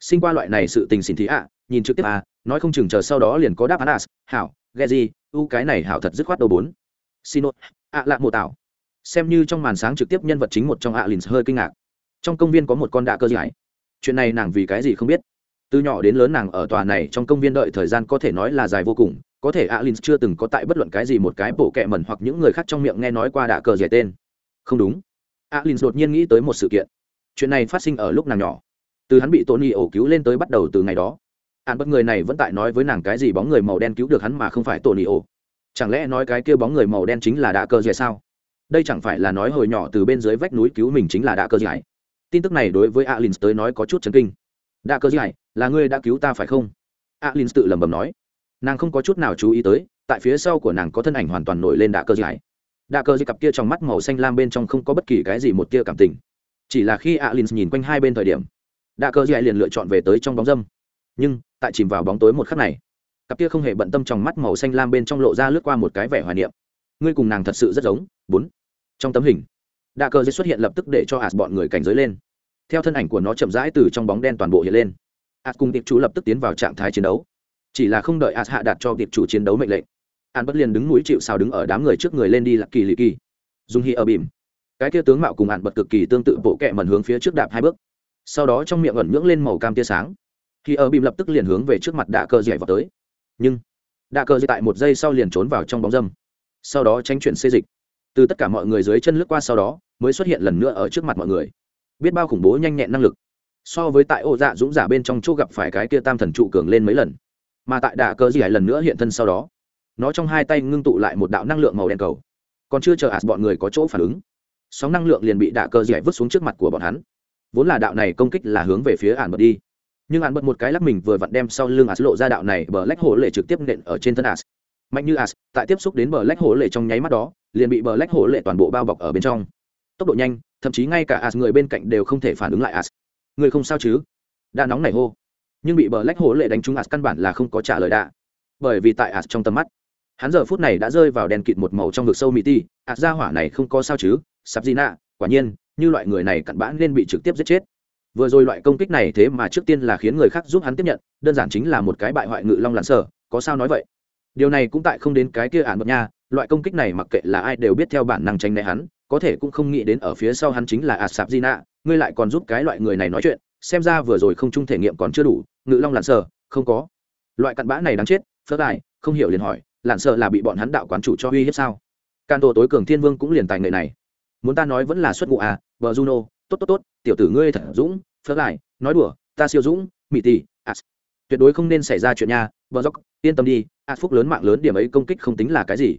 Sinh qua loại này sự tình xin thí ạ, nhìn trực tiếp à nói không chừng chờ sau đó liền có đáp án as. Hảo, ghe gì? U, cái này hảo thật dứt khoát đầu bốn. Xin ạ lạ mộ tạo xem như trong màn sáng trực tiếp nhân vật chính một trong alin hơi kinh ngạc. Trong công viên có một con đạ cơ gì hải chuyện này nàng vì cái gì không biết? Từ nhỏ đến lớn nàng ở tòa này trong công viên đợi thời gian có thể nói là dài vô cùng, có thể alin chưa từng có tại bất luận cái gì một cái bộ kẹ mẩn hoặc những người khác trong miệng nghe nói qua đạ cờ rẻ tên. Không đúng. Alin đột nhiên nghĩ tới một sự kiện. Chuyện này phát sinh ở lúc nàng nhỏ. Từ hắn bị tony ổ cứu lên tới bắt đầu từ ngày đó. An bất người này vẫn tại nói với nàng cái gì bóng người màu đen cứu được hắn mà không phải tony ổ. Chẳng lẽ nói cái kia bóng người màu đen chính là đạ cờ rẻ sao? Đây chẳng phải là nói hồi nhỏ từ bên dưới vách núi cứu mình chính là đạ cờ rẻ tin tức này đối với alin tới nói có chút chấn kinh. Đa cơ giải, là ngươi đã cứu ta phải không? Alin tự lẩm bẩm nói. Nàng không có chút nào chú ý tới, tại phía sau của nàng có thân ảnh hoàn toàn nổi lên đa cơ giải. Đa cơ dưới cặp kia trong mắt màu xanh lam bên trong không có bất kỳ cái gì một tia cảm tình. Chỉ là khi alin nhìn quanh hai bên thời điểm đa cơ giải liền lựa chọn về tới trong bóng dâm. Nhưng, tại chìm vào bóng tối một khắc này, cặp kia không hề bận tâm trong mắt màu xanh lam bên trong lộ ra lướt qua một cái vẻ hoài niệm. Ngươi cùng nàng thật sự rất giống. Bốn. Trong tấm hình đạ cơ dây xuất hiện lập tức để cho ạt bọn người cảnh giới lên. Theo thân ảnh của nó chậm rãi từ trong bóng đen toàn bộ hiện lên. Ạt cùng tiệp chủ lập tức tiến vào trạng thái chiến đấu. Chỉ là không đợi ạt hạ đạt cho tiệp chủ chiến đấu mệnh lệnh ạt bất liền đứng núi chịu sao đứng ở đám người trước người lên đi lạc kỳ lì kỳ. Dùng hi ở bìm. Cái kia tướng mạo cùng ạt bật cực kỳ tương tự, bộ kẹ mẩn hướng phía trước đạp hai bước. Sau đó trong miệng ẩn nhưỡng lên màu cam tia sáng. Khi ở bìm lập tức liền hướng về trước mặt đạ cơ dày vào tới. Nhưng đạ cơ dày tại một giây sau liền trốn vào trong bóng dâm, sau đó tránh chuyển xê dịch từ tất cả mọi người dưới chân lướt qua sau đó, mới xuất hiện lần nữa ở trước mặt mọi người. Biết bao khủng bố nhanh nhẹn năng lực. So với tại ô dạ dũng giả bên trong chỗ gặp phải cái kia tam thần trụ cường lên mấy lần. Mà tại đạ cơ gì hải lần nữa hiện thân sau đó, nó trong hai tay ngưng tụ lại một đạo năng lượng màu đen cầu. Còn chưa chờ ạt bọn người có chỗ phản ứng, sóng năng lượng liền bị đạ cơ gì hải vứt xuống trước mặt của bọn hắn. Vốn là đạo này công kích là hướng về phía ạn bật đi. Nhưng ạn bật một cái lắc mình vừa vặn đem sau lưng ạt lộ ra đạo này bờ lách hồ lệ trực tiếp nện ở trên thân ạt mạnh như as, tại tiếp xúc đến bờ lách hổ lệ trong nháy mắt đó, liền bị bờ lách hổ lệ toàn bộ bao bọc ở bên trong. Tốc độ nhanh, thậm chí ngay cả as người bên cạnh đều không thể phản ứng lại as. Người không sao chứ? Đã nóng này hô. Nhưng bị bờ lách hổ lệ đánh trúng as căn bản là không có trả lời đã bởi vì tại as trong tầm mắt, hắn giờ phút này đã rơi vào đèn kịt một màu trong vực sâu mỹ ti as ra hỏa này không có sao chứ? Sắp gì nạ, quả nhiên, như loại người này cặn bã nên bị trực tiếp giết chết. Vừa rồi loại công kích này thế mà trước tiên là khiến người khác giúp hắn tiếp nhận, đơn giản chính là một cái bại hoại ngự long lặn sở, có sao nói vậy? Điều này cũng tại không đến cái kia ản bật nha, loại công kích này mặc kệ là ai đều biết theo bản năng tránh né hắn, có thể cũng không nghĩ đến ở phía sau hắn chính là asap gina ngươi lại còn giúp cái loại người này nói chuyện, xem ra vừa rồi không chung thể nghiệm còn chưa đủ, ngự long lặn sờ không có. Loại cặn bã này đáng chết phớt lại không hiểu liền hỏi lặn sờ là bị bọn hắn đạo quán chủ cho uy hiếp sao? Can tổ tối cường thiên vương cũng liền tài nghệ này. Muốn ta nói vẫn là xuất ngụ à vợ juno, tốt tốt tốt, tiểu tử ngươi thật dũng phớt lại nói đùa, ta siêu dũng mỹ tỷ tuyệt đối không nên xảy ra chuyện nha, vợ dốc, yên tâm đi as phúc lớn mạng lớn điểm ấy công kích không tính là cái gì.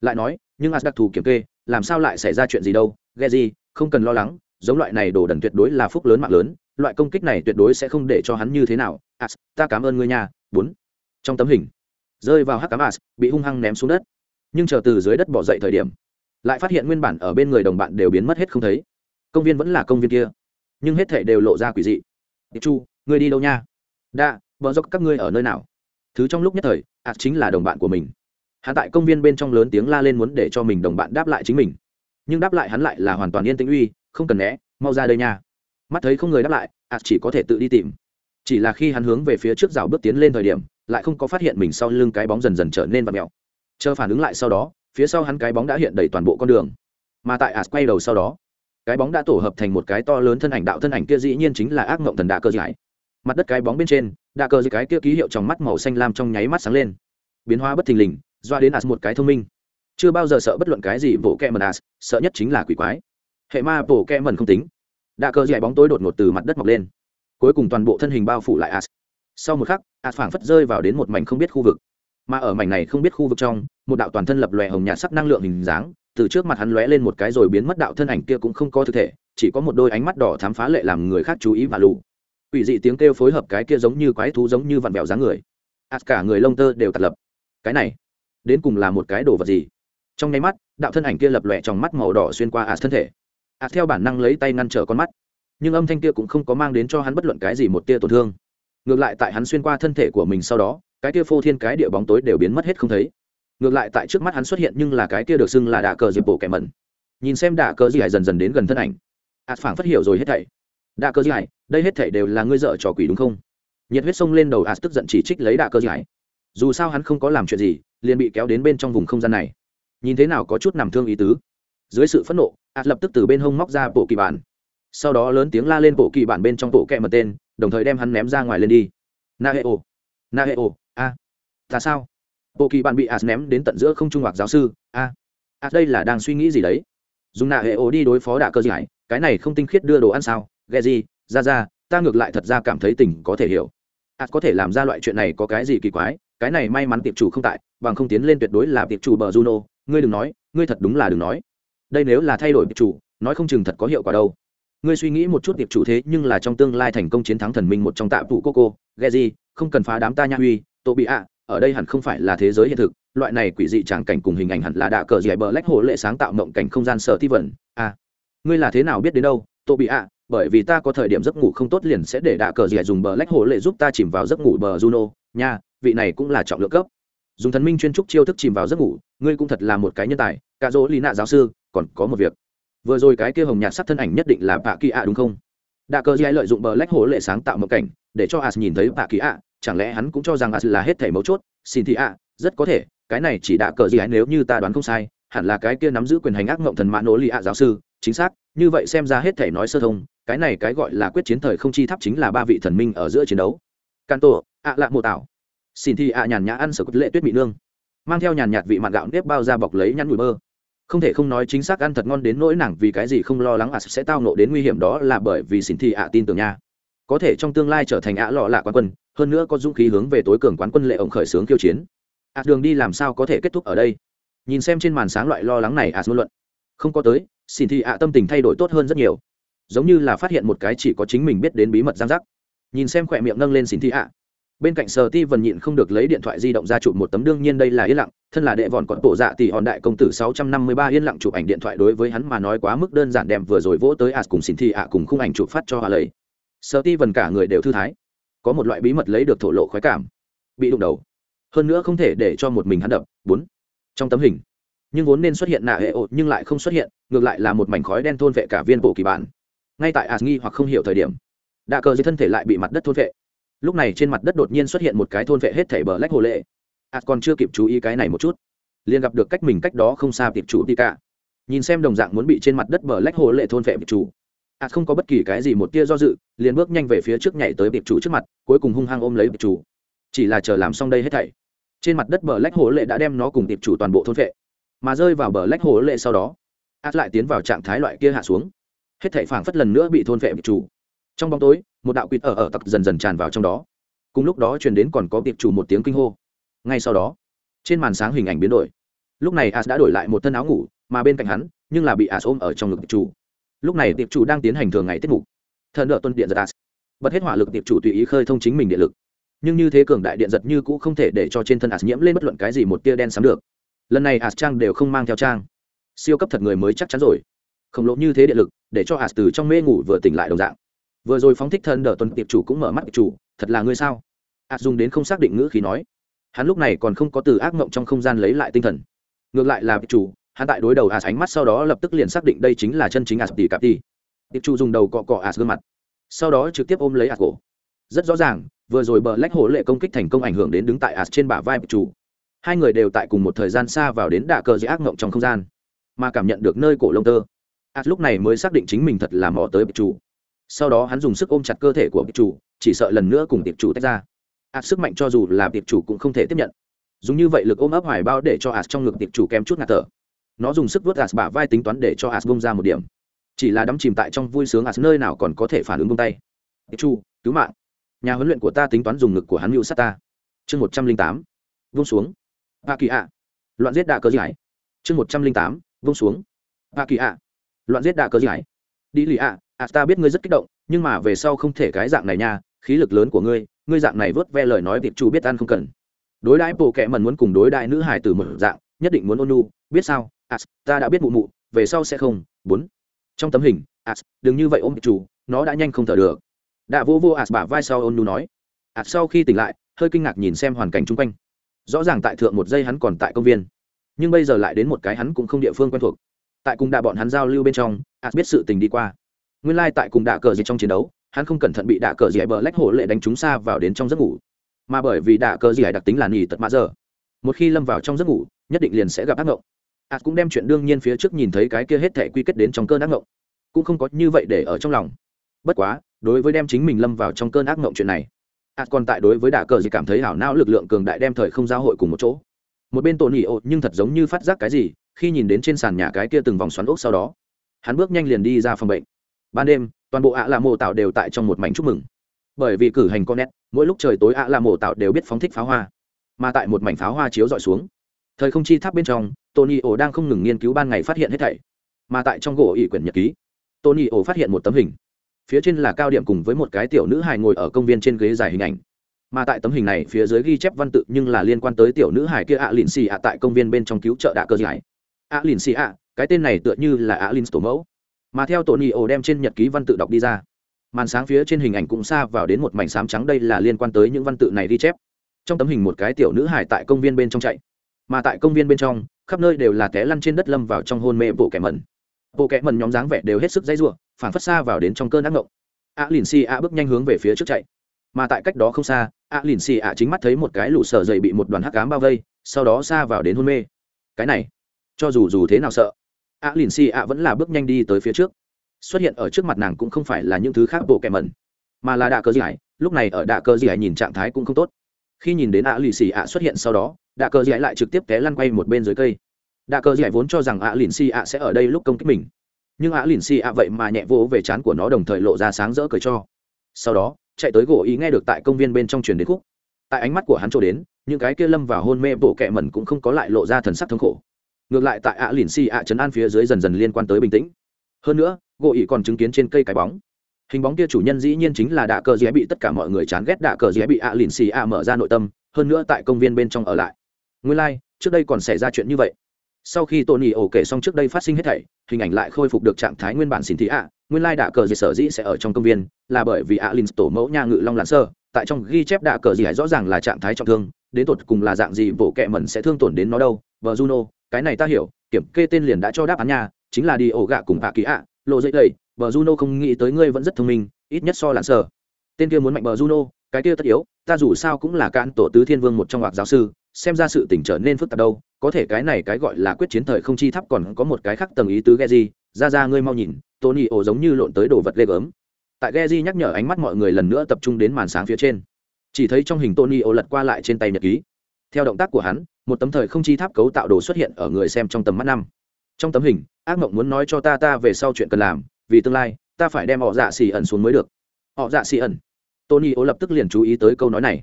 Lại nói, nhưng as đặc thù kiểm kê, làm sao lại xảy ra chuyện gì đâu, ghe gì, không cần lo lắng, giống loại này đồ đần tuyệt đối là phúc lớn mạng lớn, loại công kích này tuyệt đối sẽ không để cho hắn như thế nào. As ta cảm ơn ngươi nha, bốn. Trong tấm hình, rơi vào hắc cám as bị hung hăng ném xuống đất, nhưng chờ từ dưới đất bỏ dậy thời điểm, lại phát hiện nguyên bản ở bên người đồng bạn đều biến mất hết không thấy. Công viên vẫn là công viên kia, nhưng hết thể đều lộ ra quỷ dị. Chu người đi đâu nha? Đa vợ dốc các ngươi ở nơi nào? Thứ trong lúc nhất thời as chính là đồng bạn của mình. Hắn tại công viên bên trong lớn tiếng la lên muốn để cho mình đồng bạn đáp lại chính mình. Nhưng đáp lại hắn lại là hoàn toàn yên tĩnh uy, không cần né, mau ra đây nha. Mắt thấy không người đáp lại as chỉ có thể tự đi tìm. Chỉ là khi hắn hướng về phía trước rào bước tiến lên thời điểm, lại không có phát hiện mình sau lưng cái bóng dần dần trở nên vặn mèo. Chờ phản ứng lại sau đó, phía sau hắn cái bóng đã hiện đầy toàn bộ con đường. Mà tại as quay đầu sau đó, cái bóng đã tổ hợp thành một cái to lớn thân ảnh đạo thân ảnh kia dĩ nhiên chính là ác mộng thần đạ cơ giải. Mặt đất cái bóng bên trên đạ cơ cái kia ký hiệu trong mắt màu xanh lam trong nháy mắt sáng lên. Biến hóa bất thình lình, doa đến as một cái thông minh. Chưa bao giờ sợ bất luận cái gì bộ kẹ mần as, sợ nhất chính là quỷ quái. Hệ ma bộ kẹ mần không tính. Đạ cơ giải bóng tối đột ngột từ mặt đất mọc lên. Cuối cùng toàn bộ thân hình bao phủ lại as. Sau một khắc, as phảng phất rơi vào đến một mảnh không biết khu vực. Mà ở mảnh này không biết khu vực trong, một đạo toàn thân lập lòe hồng nhạt sắc năng lượng hình dáng, từ trước mặt hắn lóe lên một cái rồi biến mất đạo thân ảnh kia cũng không có thực thể, chỉ có một đôi ánh mắt đỏ thám phá lệ làm người khác chú ý và lù quỷ dị tiếng kêu phối hợp cái kia giống như quái thú giống như vặn vẹo dáng người. Ạt cả người lông tơ đều tạt lập. Cái này, đến cùng là một cái đồ vật gì? Trong nháy mắt, đạo thân ảnh kia lập lòe trong mắt màu đỏ xuyên qua ạt thân thể. Ạt theo bản năng lấy tay ngăn trở con mắt. Nhưng âm thanh kia cũng không có mang đến cho hắn bất luận cái gì một tia tổn thương. Ngược lại tại hắn xuyên qua thân thể của mình sau đó, cái kia phô thiên cái địa bóng tối đều biến mất hết không thấy. Ngược lại tại trước mắt hắn xuất hiện nhưng là cái kia được xưng là đạ cờ dịp bộ kẻ mẩn. Nhìn xem đạ cờ gì hải dần dần đến gần thân ảnh. Ạt phảng phát hiểu rồi hết thảy đạ cơ giải, đây hết thảy đều là ngươi dợ trò quỷ đúng không? Nhiệt huyết sông lên đầu ạt tức giận chỉ trích lấy đạ cơ giải. dù sao hắn không có làm chuyện gì liền bị kéo đến bên trong vùng không gian này. Nhìn thế nào có chút nằm thương ý tứ. Dưới sự phẫn nộ ạt lập tức từ bên hông móc ra bộ kỳ bản. Sau đó lớn tiếng la lên bộ kỳ bản bên trong bộ kẹ mật tên đồng thời đem hắn ném ra ngoài lên đi. Na hệ ồ na hệ ồ a ta sao? Bộ kỳ bản bị as ném đến tận giữa không trung hoặc giáo sư a a đây là đang suy nghĩ gì đấy? Dùng nạ hệ ồ đi đối phó đạ cơ giải cái này không tinh khiết đưa đồ ăn sao? Ghe gì ra ra ta ngược lại thật ra cảm thấy tình có thể hiểu. As có thể làm ra loại chuyện này có cái gì kỳ quái cái này may mắn tiệp chủ không tại bằng không tiến lên tuyệt đối là tiệp chủ bờ juno ngươi đừng nói ngươi thật đúng là đừng nói. Đây nếu là thay đổi tiệp chủ nói không chừng thật có hiệu quả đâu. Ngươi suy nghĩ một chút tiệp chủ thế nhưng là trong tương lai thành công chiến thắng thần minh một trong tạ phụ coco ghe gì không cần phá đám ta nha huy tô bị ạ ở đây hẳn không phải là thế giới hiện thực loại này quỷ dị tràng cảnh cùng hình ảnh hẳn là đạ cờ dẻ bờ lách hồ lệ sáng tạo mộng cảnh không gian sở ti vẩn. A à, ngươi là thế nào biết đến đâu tô bị ạ bởi vì ta có thời điểm giấc ngủ không tốt liền sẽ để đạ cờ dì dùng bờ lách hồ lệ giúp ta chìm vào giấc ngủ bờ juno. Nha, vị này cũng là trọng lượng cấp. Dùng thần minh chuyên trúc chiêu thức chìm vào giấc ngủ, ngươi cũng thật là một cái nhân tài. Cả dỗ lý nạ giáo sư, còn có một việc. Vừa rồi cái kia hồng nhạt sắc thân ảnh nhất định là bạ kỳ ạ đúng không? Đạ cờ dì lợi dụng bờ lách hồ lệ sáng tạo một cảnh, để cho as nhìn thấy bạ kỳ ạ, chẳng lẽ hắn cũng cho rằng as là hết thảy mấu chốt? Xin thị ạ, rất có thể, cái này chỉ đạ cờ dì nếu như ta đoán không sai, hẳn là cái kia nắm giữ quyền hành ác ngộng thần mã nỗ lì ạ giáo sư. Chính xác, như vậy xem ra hết thể nói sơ thông cái này cái gọi là quyết chiến thời không chi tháp chính là ba vị thần minh ở giữa chiến đấu. Can tổ ạ lạ mộ tảo. Xin thi ạ nhàn nhã ăn sở cốt lệ tuyết bị nương. Mang theo nhàn nhạt vị mặn gạo nếp bao ra bọc lấy nhăn mùi mơ. không thể không nói chính xác ăn thật ngon đến nỗi nàng vì cái gì không lo lắng ạ sẽ tao nộ đến nguy hiểm đó là bởi vì xin thi ạ tin tưởng nha. Có thể trong tương lai trở thành ạ lọ lạ quán quân, hơn nữa có dũng khí hướng về tối cường quán quân lệ ổng khởi xướng kiêu chiến. Ạ đường đi làm sao có thể kết thúc ở đây? Nhìn xem trên màn sáng loại lo lắng này ạ ngôn luận. Không có tới, xin thì ạ tâm tình thay đổi tốt hơn rất nhiều giống như là phát hiện một cái chỉ có chính mình biết đến bí mật giang giác. Nhìn xem khỏe miệng nâng lên xin thị ạ. Bên cạnh sờ ti vần nhịn không được lấy điện thoại di động ra chụp một tấm, đương nhiên đây là yên lặng, thân là đệ vòn còn tổ dạ tỷ hòn đại công tử sáu trăm năm mươi ba yên lặng chụp ảnh điện thoại đối với hắn mà nói quá mức đơn giản đem vừa rồi vỗ tới ạ cùng xin thị ạ cùng khung ảnh chụp phát cho hòa lấy sờ ti vần cả người đều thư thái. Có một loại bí mật lấy được thổ lộ khoái cảm. Bị đụng đầu. Hơn nữa không thể để cho một mình hắn đập. Bốn. Trong tấm hình. Nhưng vốn nên xuất hiện nạ hệ ột nhưng lại không xuất hiện, ngược lại là một mảnh khói đen thôn vệ cả viên bộ kỳ bản ngay tại as nghi hoặc không hiểu thời điểm, đạ cờ dưới thân thể lại bị mặt đất thôn vệ. Lúc này trên mặt đất đột nhiên xuất hiện một cái thôn vệ hết thể bờ lách hồ lệ. As còn chưa kịp chú ý cái này một chút, liền gặp được cách mình cách đó không xa tiệp chủ đi cả nhìn xem đồng dạng muốn bị trên mặt đất bờ lách hồ lệ thôn vệ tiệp chủ as không có bất kỳ cái gì một tia do dự, liền bước nhanh về phía trước nhảy tới tiệp chủ trước mặt, cuối cùng hung hăng ôm lấy tiệp chủ. Chỉ là chờ làm xong đây hết thảy, trên mặt đất bờ lách hồ lệ đã đem nó cùng tiệp chủ toàn bộ thôn vệ. Mà rơi vào bờ lách hồ lệ sau đó át lại tiến vào trạng thái loại kia hạ xuống hết thảy phảng phất lần nữa bị thôn vệ tiệp chủ. Trong bóng tối, một đạo quýt ở ở tặc dần dần tràn vào trong đó. Cùng lúc đó truyền đến còn có tiệp chủ một tiếng kinh hô. Ngay sau đó, trên màn sáng hình ảnh biến đổi. Lúc này as đã đổi lại một thân áo ngủ, mà bên cạnh hắn, nhưng là bị as ôm ở trong ngực tiệp chủ. Lúc này tiệp chủ đang tiến hành thường ngày tiết mục. Thần đỡ tuân điện giật as. Bật hết hỏa lực tiệp chủ tùy ý khơi thông chính mình điện lực. Nhưng như thế cường đại điện giật như cũng không thể để cho trên thân as nhiễm lên bất luận cái gì một tia đen sắm được. Lần này as trang đều không mang theo trang. Siêu cấp thật người mới chắc chắn rồi. Khổng lồ như thế điện lực để cho hạt từ trong mê ngủ vừa tỉnh lại đồng dạng. Vừa rồi phóng thích thân đỡ tuần tiệp chủ cũng mở mắt chủ, thật là ngươi sao? Hạt dùng đến không xác định ngữ khí nói. Hắn lúc này còn không có từ ác mộng trong không gian lấy lại tinh thần. Ngược lại là chủ, hắn tại đối đầu hạt ánh mắt sau đó lập tức liền xác định đây chính là chân chính hạt tỷ cạp tỷ. Tiệp chủ dùng đầu cọ cọ hạt gương mặt. Sau đó trực tiếp ôm lấy hạt cổ. Rất rõ ràng, vừa rồi bờ lách hổ lệ công kích thành công ảnh hưởng đến đứng tại hạt trên bả vai chủ. Hai người đều tại cùng một thời gian xa vào đến đạ cờ dưới ác mộng trong không gian, mà cảm nhận được nơi cổ lông tơ ạt lúc này mới xác định chính mình thật là mò tới chủ. Sau đó hắn dùng sức ôm chặt cơ thể của bịch chủ, chỉ sợ lần nữa cùng tiệp chủ tách ra. Ạt sức mạnh cho dù là tiệp chủ cũng không thể tiếp nhận. Dùng như vậy lực ôm ấp hoài bao để cho ạt trong ngực tiệp chủ kém chút ngạt thở. Nó dùng sức vớt ạt bả vai tính toán để cho ạt bông ra một điểm. Chỉ là đắm chìm tại trong vui sướng ạt nơi nào còn có thể phản ứng bông tay. Tiệp chủ, cứu mạng. Nhà huấn luyện của ta tính toán dùng ngực của hắn mưu sát ta. Chương một trăm linh tám vung xuống. Ba kỳ ạ. Loạn giết đạ cơ giải. Chương một trăm linh tám vung xuống. Ba kỳ ạ loạn giết đạ cơ giải đi lì ạ ạ, ta biết ngươi rất kích động, nhưng mà về sau không thể cái dạng này nha, khí lực lớn của ngươi ngươi dạng này vớt ve lời nói tiệp chủ biết ăn không cần. Đối đãi bộ kệ mần muốn cùng đối đại nữ hải tử một dạng, nhất định muốn ôn nu biết sao? As ta đã biết mụ mụ, về sau sẽ không. Bốn. Trong tấm hình as đừng như vậy ôm chủ nó đã nhanh không thở được. Đã vô vô as bả vai sau ôn nu nói. As sau khi tỉnh lại, hơi kinh ngạc nhìn xem hoàn cảnh chung quanh. Rõ ràng tại thượng một giây hắn còn tại công viên, nhưng bây giờ lại đến một cái hắn cũng không địa phương quen thuộc tại cùng đà bọn hắn giao lưu bên trong a biết sự tình đi qua. Nguyên lai tại cùng đà cờ gì trong chiến đấu, hắn không cẩn thận bị đà cờ gì bờ lách hổ lệ đánh trúng xa vào đến trong giấc ngủ. Mà bởi vì đà cờ gì đặc tính là nỉ tật mã giờ, một khi lâm vào trong giấc ngủ, nhất định liền sẽ gặp ác ngộng. A cũng đem chuyện đương nhiên phía trước nhìn thấy cái kia hết thể quy kết đến trong cơn ác ngộng, cũng không có như vậy để ở trong lòng. Bất quá, đối với đem chính mình lâm vào trong cơn ác ngộng chuyện này a còn tại đối với đà cờ gì cảm thấy hảo não lực lượng cường đại đem thời không giao hội cùng một chỗ. Một bên tổn nhị ộ nhưng thật giống như phát giác cái gì khi nhìn đến trên sàn nhà cái kia từng vòng xoắn ốc sau đó, hắn bước nhanh liền đi ra phòng bệnh. Ban đêm, toàn bộ ạ là mộ tạo đều tại trong một mảnh chúc mừng. Bởi vì cử hành con nét, mỗi lúc trời tối ạ là mộ tạo đều biết phóng thích pháo hoa. Mà tại một mảnh pháo hoa chiếu dọi xuống, thời không chi tháp bên trong, tony ổ đang không ngừng nghiên cứu ban ngày phát hiện hết thảy. Mà tại trong gỗ ỷ quyển nhật ký, tony ổ phát hiện một tấm hình. Phía trên là cao điểm cùng với một cái tiểu nữ hài ngồi ở công viên trên ghế dài hình ảnh. Mà tại tấm hình này phía dưới ghi chép văn tự nhưng là liên quan tới tiểu nữ hài kia ạ lìn xì ạ tại công viên bên trong cứu trợ đạ cơ giải. A lìn xì ạ cái tên này tựa như là A lìn tổ mẫu. Mà theo tony ổ đem trên nhật ký văn tự đọc đi ra. Màn sáng phía trên hình ảnh cũng xa vào đến một mảnh xám trắng đây là liên quan tới những văn tự này ghi chép. Trong tấm hình một cái tiểu nữ hải tại công viên bên trong chạy. Mà tại công viên bên trong, khắp nơi đều là té lăn trên đất lâm vào trong hôn mê bộ kẻ mẩn. Bộ kẻ mẩn nhóm dáng vẻ đều hết sức dây ruộng phản phất xa vào đến trong cơn ác ngộng a lìn xì a bước nhanh hướng về phía trước chạy. Mà tại cách đó không xa a lìn xì a chính mắt thấy một cái lũ sở dậy bị một đoàn hắc cám bao vây, sau đó xa vào đến hôn mê. Cái này cho dù dù thế nào sợ, a lìn xì a vẫn là bước nhanh đi tới phía trước. Xuất hiện ở trước mặt nàng cũng không phải là những thứ khác bộ kẻ mẩn, mà là đạ cơ gì ải lúc này ở đạ cơ gì ải nhìn trạng thái cũng không tốt. Khi nhìn đến ạ lì xì ạ xuất hiện sau đó, đạ cơ gì ải lại trực tiếp té lăn quay một bên dưới cây. Đạ cơ gì ải vốn cho rằng ạ lìn xì ạ sẽ ở đây lúc công kích mình, nhưng ạ lìn xì ạ vậy mà nhẹ vỗ về chán của nó đồng thời lộ ra sáng rỡ cười cho. Sau đó, chạy tới gỗ ý nghe được tại công viên bên trong truyền đến khúc. Tại ánh mắt của hắn trổ đến, những cái kia lâm vào hôn mê bộ kẹ mẩn cũng không có lại lộ ra thần sắc thống khổ ngược lại tại ạ lìn xì ạ chấn an phía dưới dần dần liên quan tới bình tĩnh. Hơn nữa gỗ ỉ còn chứng kiến trên cây cái bóng. Hình bóng kia chủ nhân dĩ nhiên chính là đạ cờ dĩa bị tất cả mọi người chán ghét đạ cờ dĩa bị ạ lìn xì ạ mở ra nội tâm hơn nữa tại công viên bên trong ở lại. Nguyên lai、like, trước đây còn xảy ra chuyện như vậy. Sau khi tony ổ kể xong trước đây phát sinh hết thảy hình ảnh lại khôi phục được trạng thái nguyên bản xin thị ạ. Nguyên lai đạ cờ dĩa sở dĩ sẽ ở trong công viên là bởi vì ạ lìn tổ mẫu nha ngự long lặn sơ tại trong ghi chép đạ cờ dĩa rõ ràng là trạng thái trọng thương đến tột cùng là dạng gì bộ kẹ mẩn sẽ thương tổn đến nó đâu vợ juno cái này ta hiểu, kiểm kê tên liền đã cho đáp án nha, chính là đi ổ gạ cùng hạ kỳ ạ, lộ dậy đầy bờ juno không nghĩ tới ngươi vẫn rất thông minh, ít nhất so lặn sờ. Tên kia muốn mạnh bờ juno, cái kia tất yếu, ta dù sao cũng là cạn tổ tứ thiên vương một trong hoạt giáo sư, xem ra sự tỉnh trở nên phức tạp đâu, có thể cái này cái gọi là quyết chiến thời không chi thắp còn có một cái khác tầng ý tứ ghe gì ra ra ngươi mau nhìn, tony ổ giống như lộn tới đồ vật ghê gớm. Tại ghe di nhắc nhở ánh mắt mọi người lần nữa tập trung đến màn sáng phía trên. Chỉ thấy trong hình tony ổ lật qua lại trên tay nhật ký. Theo động tác của hắn một tấm thời không chi tháp cấu tạo đồ xuất hiện ở người xem trong tầm mắt năm. Trong tấm hình, ác mộng muốn nói cho ta ta về sau chuyện cần làm, vì tương lai, ta phải đem họ dạ xì ẩn xuống mới được. Họ dạ xì ẩn. Tony ố lập tức liền chú ý tới câu nói này.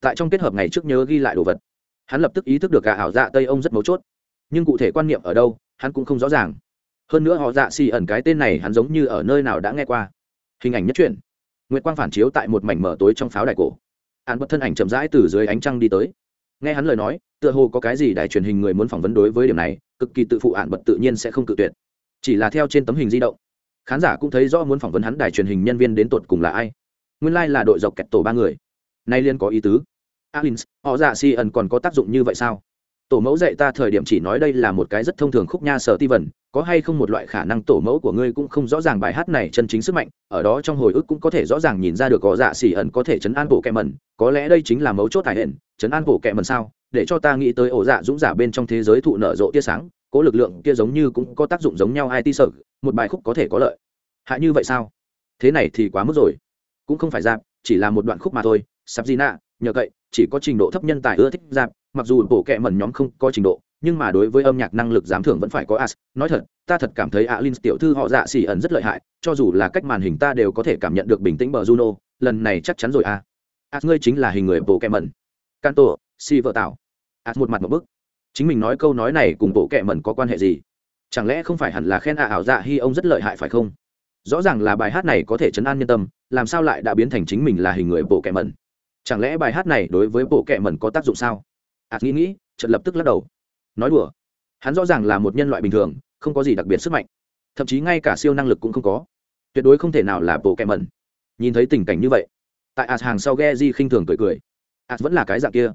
Tại trong kết hợp ngày trước nhớ ghi lại đồ vật, hắn lập tức ý thức được cả ảo dạ tây ông rất mấu chốt. Nhưng cụ thể quan niệm ở đâu, hắn cũng không rõ ràng. Hơn nữa họ dạ xì ẩn cái tên này hắn giống như ở nơi nào đã nghe qua. Hình ảnh nhất truyện. Nguyệt quang phản chiếu tại một mảnh mở tối trong pháo đài cổ. Hắn bật thân ảnh chậm rãi từ dưới ánh trăng đi tới nghe hắn lời nói, tựa hồ có cái gì đài truyền hình người muốn phỏng vấn đối với điểm này, cực kỳ tự phụ ạn bật tự nhiên sẽ không cự tuyệt. Chỉ là theo trên tấm hình di động, khán giả cũng thấy rõ muốn phỏng vấn hắn đài truyền hình nhân viên đến tột cùng là ai. Nguyên lai、like、là đội dọc kẹt tổ ba người. Nay liên có ý tứ. Alins họ dạ si ẩn còn có tác dụng như vậy sao? Tổ mẫu dạy ta thời điểm chỉ nói đây là một cái rất thông thường khúc nha sở ti vần, có hay không một loại khả năng tổ mẫu của ngươi cũng không rõ ràng bài hát này chân chính sức mạnh, ở đó trong hồi ức cũng có thể rõ ràng nhìn ra được có dạ xỉ ẩn có thể chấn an bộ kẹ mẩn, có lẽ đây chính là mấu chốt tài hển, chấn an bộ kẹ mẩn sao? Để cho ta nghĩ tới ổ dạ dũng giả bên trong thế giới thụ nở rộ tia sáng, cố lực lượng kia giống như cũng có tác dụng giống nhau ai ti sợ, một bài khúc có thể có lợi. Hại như vậy sao? Thế này thì quá mức rồi. Cũng không phải dạp chỉ là một đoạn khúc mà thôi. Sắp gì nạ nhờ cậy, chỉ có trình độ thấp nhân tài ưa thích dạp mặc dù bộ kệ mẩn nhóm không có trình độ, nhưng mà đối với âm nhạc năng lực giám thưởng vẫn phải có as. Nói thật, ta thật cảm thấy alin tiểu thư họ dạ xỉ ẩn rất lợi hại, cho dù là cách màn hình ta đều có thể cảm nhận được bình tĩnh bờ juno, lần này chắc chắn rồi a as ngươi chính là hình người bộ kệ mẩn. Canto, si vợ tạo as một mặt một bức. Chính mình nói câu nói này cùng bộ kệ mẩn có quan hệ gì? Chẳng lẽ không phải hẳn là khen ạ ảo dạ hi ông rất lợi hại phải không? Rõ ràng là bài hát này có thể chấn an nhân tâm, làm sao lại đã biến thành chính mình là hình người bộ kệ mẩn? Chẳng lẽ bài hát này đối với bộ kệ mẩn có tác dụng sao? Ạt nghĩ nghĩ, chợt lập tức lắc đầu. Nói đùa. Hắn rõ ràng là một nhân loại bình thường, không có gì đặc biệt sức mạnh. Thậm chí ngay cả siêu năng lực cũng không có. Tuyệt đối không thể nào là bộ kẹ mẩn. Nhìn thấy tình cảnh như vậy, tại ạt hàng sau ghe di khinh thường cười cười. Ạt vẫn là cái dạng kia.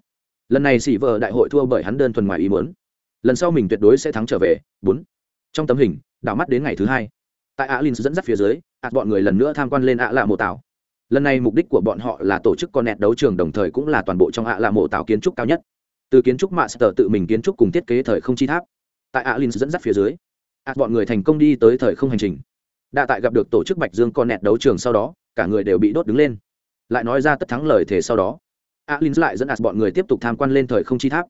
Lần này xỉ vợ đại hội thua bởi hắn đơn thuần ngoài ý muốn. Lần sau mình tuyệt đối sẽ thắng trở về. Bốn. Trong tấm hình, đảo mắt đến ngày thứ hai. Tại alin dẫn dắt phía dưới ạt bọn người lần nữa tham quan lên ạ lạ mộ tảo. Lần này mục đích của bọn họ là tổ chức con nẹt đấu trường, đồng thời cũng là toàn bộ trong ạ lạ mộ tảo kiến trúc cao nhất từ kiến trúc mạng sở tự mình kiến trúc cùng thiết kế thời không chi tháp. Tại alin dẫn dắt phía dưới ạt bọn người thành công đi tới thời không hành trình. Đã tại gặp được tổ chức bạch dương con nẹt đấu trường sau đó, cả người đều bị đốt đứng lên. Lại nói ra tất thắng lời thể sau đó, alin lại dẫn ạt bọn người tiếp tục tham quan lên thời không chi tháp.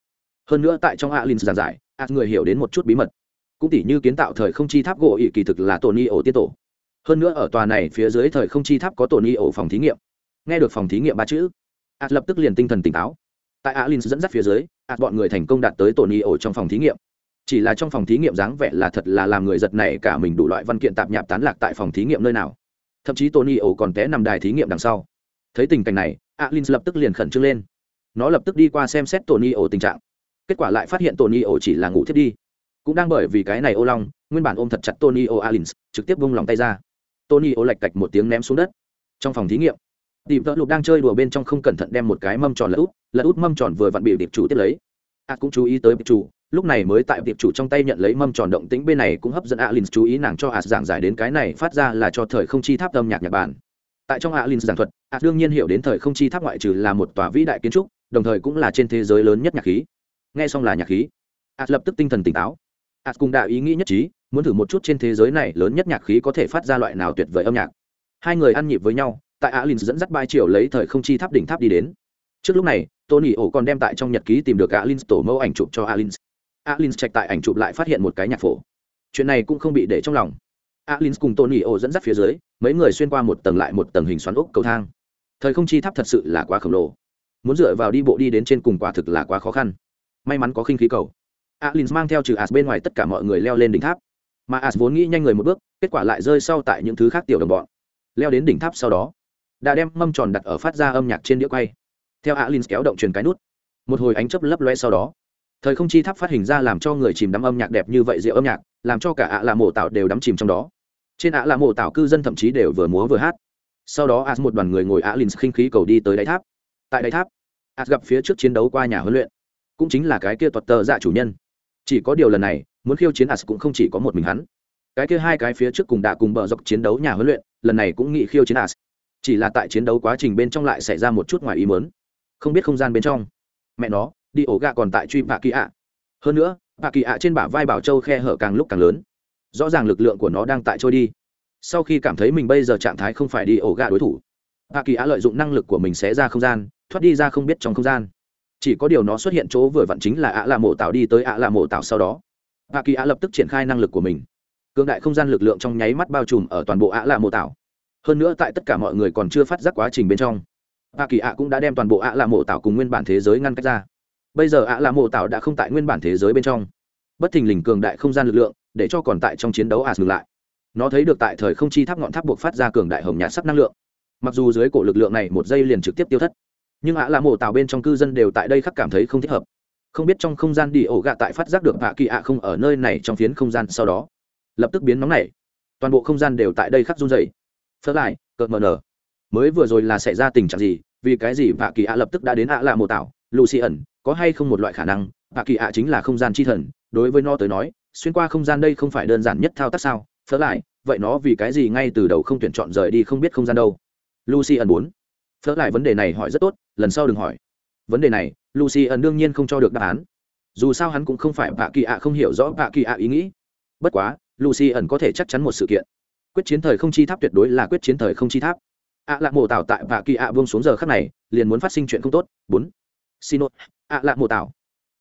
Hơn nữa tại trong alin giảng giải ạt người hiểu đến một chút bí mật. Cũng tỉ như kiến tạo thời không chi tháp gỗ ỵ kỳ thực là tổn y ổ tiết tổ. Hơn nữa ở tòa này phía dưới thời không chi tháp có tổn y ổ phòng thí nghiệm. Nghe được phòng thí nghiệm ba chữ ạt lập tức liền tinh thần tỉnh táo tại alin dẫn dắt phía dưới, ạt bọn người thành công đạt tới tổn y ổ trong phòng thí nghiệm. Chỉ là trong phòng thí nghiệm dáng vẻ là thật là làm người giật này cả mình đủ loại văn kiện tạp nhạp tán lạc tại phòng thí nghiệm nơi nào. Thậm chí tony ổ còn té nằm đài thí nghiệm đằng sau. Thấy tình cảnh này, alin lập tức liền khẩn trương lên. Nó lập tức đi qua xem xét tony ổ tình trạng. Kết quả lại phát hiện tony ổ chỉ là ngủ thiết đi. Cũng đang bởi vì cái này ô long, nguyên bản ôm thật chặt tony ổ alin, trực tiếp bung lòng tay ra. Tony ổ lạch cạch một tiếng ném xuống đất. Trong phòng thí nghiệm tìm tợ lục đang chơi đùa bên trong không cẩn thận đem một cái mâm tròn lỡ út lật út mâm tròn vừa vặn bị điệp chủ tiếp lấy. A cũng chú ý tới điệp chủ, lúc này mới tại điệp chủ trong tay nhận lấy mâm tròn động tĩnh bên này cũng hấp dẫn alin chú ý nàng cho a giảng giải đến cái này phát ra là cho thời không chi tháp âm nhạc nhật bản. Tại trong alin giảng thuật a đương nhiên hiểu đến thời không chi tháp ngoại trừ là một tòa vĩ đại kiến trúc, đồng thời cũng là trên thế giới lớn nhất nhạc khí. Nghe xong là nhạc khí. A lập tức tinh thần tỉnh táo. Ạt cùng đạo ý nghĩ nhất trí, muốn thử một chút trên thế giới này lớn nhất nhạc khí có thể phát ra loại nào tuyệt vời âm nhạc. Hai người ăn nhịp với nhau, tại alin dẫn dắt bai triệu lấy thời không chi tháp đỉnh tháp đi đến. Trước lúc này tony ổ còn đem tại trong nhật ký tìm được alin tổ mẫu ảnh chụp cho alin alin check tại ảnh chụp lại phát hiện một cái nhạc phổ. Chuyện này cũng không bị để trong lòng. Alin cùng tony ổ dẫn dắt phía dưới, mấy người xuyên qua một tầng lại một tầng hình xoắn ốc cầu thang. Thời không chi tháp thật sự là quá khổng lồ. Muốn dựa vào đi bộ đi đến trên cùng quả thực là quá khó khăn. May mắn có khinh khí cầu. Alin mang theo trừ as bên ngoài tất cả mọi người leo lên đỉnh tháp. Mà as vốn nghĩ nhanh người một bước, kết quả lại rơi sau tại những thứ khác tiểu đồng bọn. Leo đến đỉnh tháp sau đó, đã đem mâm tròn đặt ở phát ra âm nhạc trên đĩa quay theo alin kéo động truyền cái nút, một hồi ánh chớp lấp loe sau đó. Thời không chi tháp phát hình ra làm cho người chìm đắm âm nhạc đẹp như vậy rượu âm nhạc, làm cho cả ạ là mộ tạo đều đắm chìm trong đó. Trên ạ là mộ tạo cư dân thậm chí đều vừa múa vừa hát. Sau đó as một đoàn người ngồi alin khinh khí cầu đi tới đáy tháp. Tại đáy tháp, as gặp phía trước chiến đấu qua nhà huấn luyện. Cũng chính là cái kia toật tờ dạ chủ nhân. Chỉ có điều lần này, muốn khiêu chiến as cũng không chỉ có một mình hắn. Cái kia hai cái phía trước cùng đã cùng bờ dọc chiến đấu nhà huấn luyện, lần này cũng nghị khiêu chiến as. Chỉ là tại chiến đấu quá trình bên trong lại xảy ra một chút ngoài ý mớn không biết không gian bên trong. Mẹ nó, đi ổ gà còn tại truy bạ kỳ ạ. Hơn nữa bạ kỳ ạ trên bả vai bảo châu khe hở càng lúc càng lớn. Rõ ràng lực lượng của nó đang tại trôi đi. Sau khi cảm thấy mình bây giờ trạng thái không phải đi ổ gà đối thủ bạ kỳ ạ lợi dụng năng lực của mình sẽ ra không gian, thoát đi ra không biết trong không gian. Chỉ có điều nó xuất hiện chỗ vừa vặn chính là ạ là mộ tạo đi tới ạ là mộ tạo sau đó. Bạ kỳ ạ lập tức triển khai năng lực của mình. Cương đại không gian lực lượng trong nháy mắt bao trùm ở toàn bộ ạ là mộ tạo hơn nữa tại tất cả mọi người còn chưa phát giác quá trình bên trong ạ kỳ ạ cũng đã đem toàn bộ ạ là mộ tạo cùng nguyên bản thế giới ngăn cách ra. Bây giờ ạ là mộ tạo đã không tại nguyên bản thế giới bên trong. Bất thình lình cường đại không gian lực lượng, để cho còn tại trong chiến đấu ạ dừng lại. Nó thấy được tại thời không chi tháp ngọn tháp buộc phát ra cường đại hồng nhạt sắc năng lượng. Mặc dù dưới cổ lực lượng này một giây liền trực tiếp tiêu thất, nhưng ạ là mộ tạo bên trong cư dân đều tại đây khắc cảm thấy không thích hợp. Không biết trong không gian đi ổ gạ tại phát giác được ạ kỳ ạ không ở nơi này trong phiến không gian sau đó, lập tức biến nóng này toàn bộ không gian đều tại đây khắc run dày phớt lại, cợt mờ nở mới vừa rồi là xảy ra tình trạng gì, vì cái gì vạ kỳ ạ lập tức đã đến ạ là mộ tảo? Lucy ẩn có hay không một loại khả năng, vạ kỳ ạ chính là không gian chi thần? Đối với nó tới nói, xuyên qua không gian đây không phải đơn giản nhất thao tác sao? Phớ lại, vậy nó vì cái gì ngay từ đầu không tuyển chọn rời đi không biết không gian đâu? Lucy ẩn bốn phớ lại vấn đề này hỏi rất tốt, lần sau đừng hỏi. Vấn đề này lucy ẩn đương nhiên không cho được đáp án. Dù sao hắn cũng không phải vạ kỳ ạ không hiểu rõ vạ kỳ ạ ý nghĩ. Bất quá lucy ẩn có thể chắc chắn một sự kiện. Quyết chiến thời không chi tháp tuyệt đối là quyết chiến thời không chi tháp ạ Lạc mộ Tảo tại vạ kỳ ạ Vương xuống giờ khắc này, liền muốn phát sinh chuyện không tốt. Bốn. Xin lỗi, ạ Lạc mộ Tảo.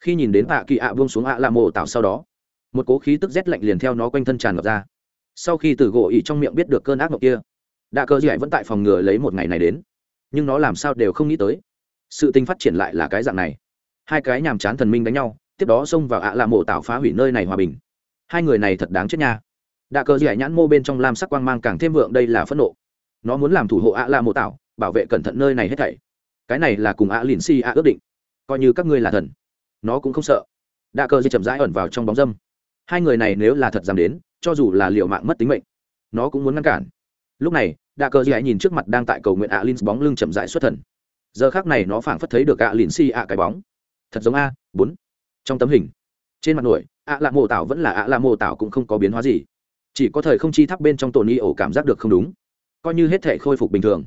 khi nhìn đến vạ kỳ ạ Vương xuống ạ Lạc mộ Tảo sau đó, một cố khí tức rét lạnh liền theo nó quanh thân tràn ngập ra. Sau khi từ gỗ ỉ trong miệng biết được cơn ác mộng kia, đạ cơ dạy vẫn tại phòng ngừa lấy một ngày này đến. Nhưng nó làm sao đều không nghĩ tới, sự tình phát triển lại là cái dạng này. Hai cái nhàm chán thần minh đánh nhau, tiếp đó xông vào ạ Lạc mộ tạo phá hủy nơi này hòa bình. Hai người này thật đáng chết nha. Đạ cờ dạy nhãn mô bên trong lam sắc quang mang càng thêm vượng, đây là phẫn nộ nó muốn làm thủ hộ ạ lạ mộ tạo bảo vệ cẩn thận nơi này hết thảy. Cái này là cùng ạ lìn si ạ ước định. Coi như các ngươi là thần, nó cũng không sợ. Đạ cơ di chậm rãi ẩn vào trong bóng dâm. Hai người này nếu là thật dám đến, cho dù là liệu mạng mất tính mệnh, nó cũng muốn ngăn cản. Lúc này, đạ di hãy nhìn trước mặt đang tại cầu nguyện ạ lìn bóng lưng chậm rãi xuất thần. Giờ khác này nó phảng phất thấy được ạ lìn si ạ cái bóng. Thật giống a, bốn. Trong tấm hình, trên mặt nổi, ạ lạ mộ tảo vẫn là ạ lạ mộ tảo cũng không có biến hóa gì. Chỉ có thời không chi tháp bên trong tổ ni ổ cảm giác được không đúng coi như hết thể khôi phục bình thường.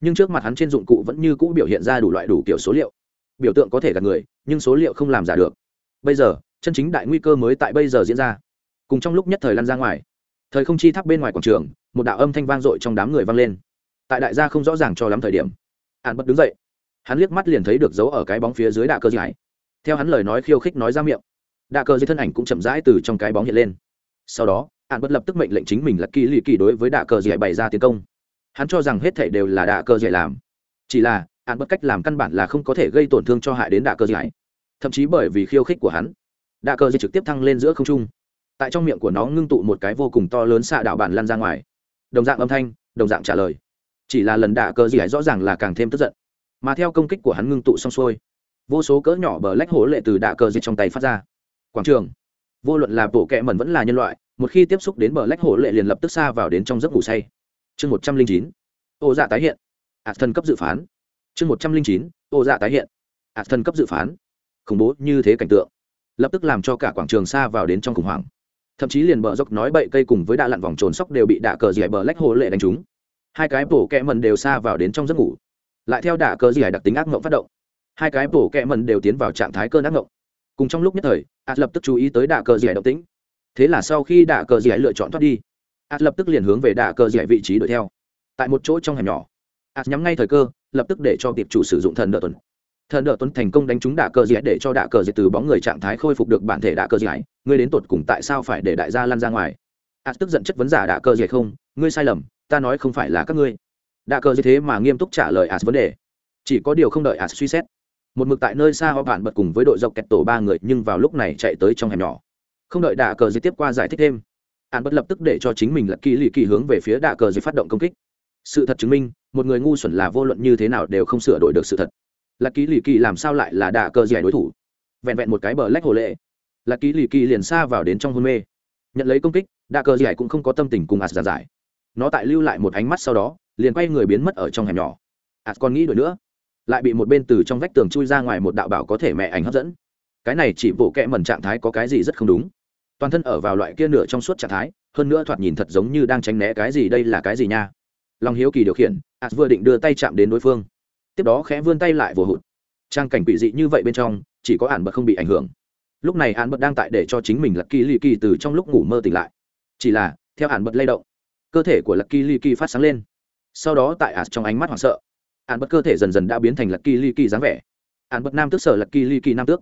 Nhưng trước mặt hắn trên dụng cụ vẫn như cũ biểu hiện ra đủ loại đủ kiểu số liệu. Biểu tượng có thể gạt người, nhưng số liệu không làm giả được. Bây giờ, chân chính đại nguy cơ mới tại bây giờ diễn ra. Cùng trong lúc nhất thời lăn ra ngoài. Thời không chi tháp bên ngoài quảng trường, một đạo âm thanh vang dội trong đám người vang lên. Tại đại gia không rõ ràng cho lắm thời điểm hắn bất đứng dậy. Hắn liếc mắt liền thấy được dấu ở cái bóng phía dưới đạ cơ giải. Theo hắn lời nói khiêu khích nói ra miệng, đạ cơ dưới thân ảnh cũng chậm rãi từ trong cái bóng hiện lên. Sau đó hắn bất lập tức mệnh lệnh chính mình là kỳ lì kỳ đối với đạ cơ giải bày ra tiến công hắn cho rằng hết thảy đều là đạ cơ giải làm. Chỉ là hắn bất cách làm căn bản là không có thể gây tổn thương cho hại đến đạ cơ giải thậm chí bởi vì khiêu khích của hắn, đạ cơ giải trực tiếp thăng lên giữa không trung. Tại trong miệng của nó ngưng tụ một cái vô cùng to lớn xạ đạo bản lăn ra ngoài. Đồng dạng âm thanh, đồng dạng trả lời. Chỉ là lần đạ cơ giải rõ ràng là càng thêm tức giận. Mà theo công kích của hắn ngưng tụ xong xuôi, vô số cỡ nhỏ bờ lách hố lệ từ đạ cơ dạy trong tay phát ra. Quảng trường, vô luận là bộ kẹ mẩn vẫn là nhân loại, một khi tiếp xúc đến bờ lách hổ lệ liền lập tức xa vào đến trong giấc ngủ say chương một trăm linh chín, ô dạ tái hiện. Ạt thân cấp dự phán. Chương một trăm linh chín, ô dạ tái hiện. Ạt thân cấp dự phán. Khủng bố như thế cảnh tượng. Lập tức làm cho cả quảng trường xa vào đến trong khủng hoảng. Thậm chí liền bờ dốc nói bậy cây cùng với đạ lặn vòng trồn sóc đều bị đạ cờ dẻ bờ lách hồ lệ đánh trúng. Hai cái bổ kẹ mần đều xa vào đến trong giấc ngủ. Lại theo đạ cờ dẻ đặc tính ác mộng phát động. Hai cái bổ kẹ mần đều tiến vào trạng thái cơn ác mộng. Cùng trong lúc nhất thời ạt lập tức chú ý tới đạ cờ dẻ động tĩnh. Thế là sau khi đạ cờ dẻ lựa chọn thoát đi ạt lập tức liền hướng về đạ cờ dẻ vị trí đuổi theo. Tại một chỗ trong hẻm nhỏ ạt nhắm ngay thời cơ, lập tức để cho tiệp chủ sử dụng thần đỡ tuần. Thần đỡ tuần thành công đánh trúng đạ cờ dẻ để cho đạ cờ dẻ từ bóng người trạng thái khôi phục được bản thể đạ cờ dẻ ngươi đến tột cùng tại sao phải để đại gia Lan ra ngoài? Ạt tức giận chất vấn giả đạ cờ dẻ không, ngươi sai lầm, ta nói không phải là các ngươi. Đạ cờ dẻ thế mà nghiêm túc trả lời ạt vấn đề. Chỉ có điều không đợi ạt suy xét, một mực tại nơi xa họ bạn bật cùng với đội dọc kẹt tổ ba người nhưng vào lúc này chạy tới trong hẻm nhỏ. Không đợi đạ cờ dẻ tiếp qua giải thích thêm ạn bất lập tức để cho chính mình lật kỳ lì kỳ hướng về phía đạ cờ dẻ phát động công kích. Sự thật chứng minh, một người ngu xuẩn là vô luận như thế nào đều không sửa đổi được sự thật. Là ký lì kỳ làm sao lại là đạ cờ dẻ đối thủ? Vẹn vẹn một cái bờ lách hồ lệ. Là ký lì kỳ liền xa vào đến trong hôn mê. Nhận lấy công kích, đạ cờ dẻ cũng không có tâm tình cùng ạt giàn giải. Nó tại lưu lại một ánh mắt sau đó, liền quay người biến mất ở trong hẻm nhỏ. Ạt còn nghĩ đổi nữa. Lại bị một bên từ trong vách tường chui ra ngoài một đạo bảo có thể mẹ ảnh hấp dẫn. Cái này chỉ bộ kẽ mẩn trạng thái có cái gì rất không đúng toàn thân ở vào loại kia nửa trong suốt trạng thái, hơn nữa thoạt nhìn thật giống như đang tránh né cái gì đây là cái gì nha. Lòng hiếu kỳ điều khiển ạt vừa định đưa tay chạm đến đối phương. Tiếp đó khẽ vươn tay lại vừa hụt. Trang cảnh quỷ dị như vậy bên trong, chỉ có ạn bật không bị ảnh hưởng. Lúc này ạn bật đang tại để cho chính mình lật kỳ ly kỳ từ trong lúc ngủ mơ tỉnh lại. Chỉ là, theo ạn bật lay động, cơ thể của lật kỳ ly kỳ phát sáng lên. Sau đó tại ạt trong ánh mắt hoảng sợ ạn bật cơ thể dần dần đã biến thành lật kỳ ly kỳ dáng vẻ. Ạn bật nam tước sở lật kỳ ly kỳ nam tước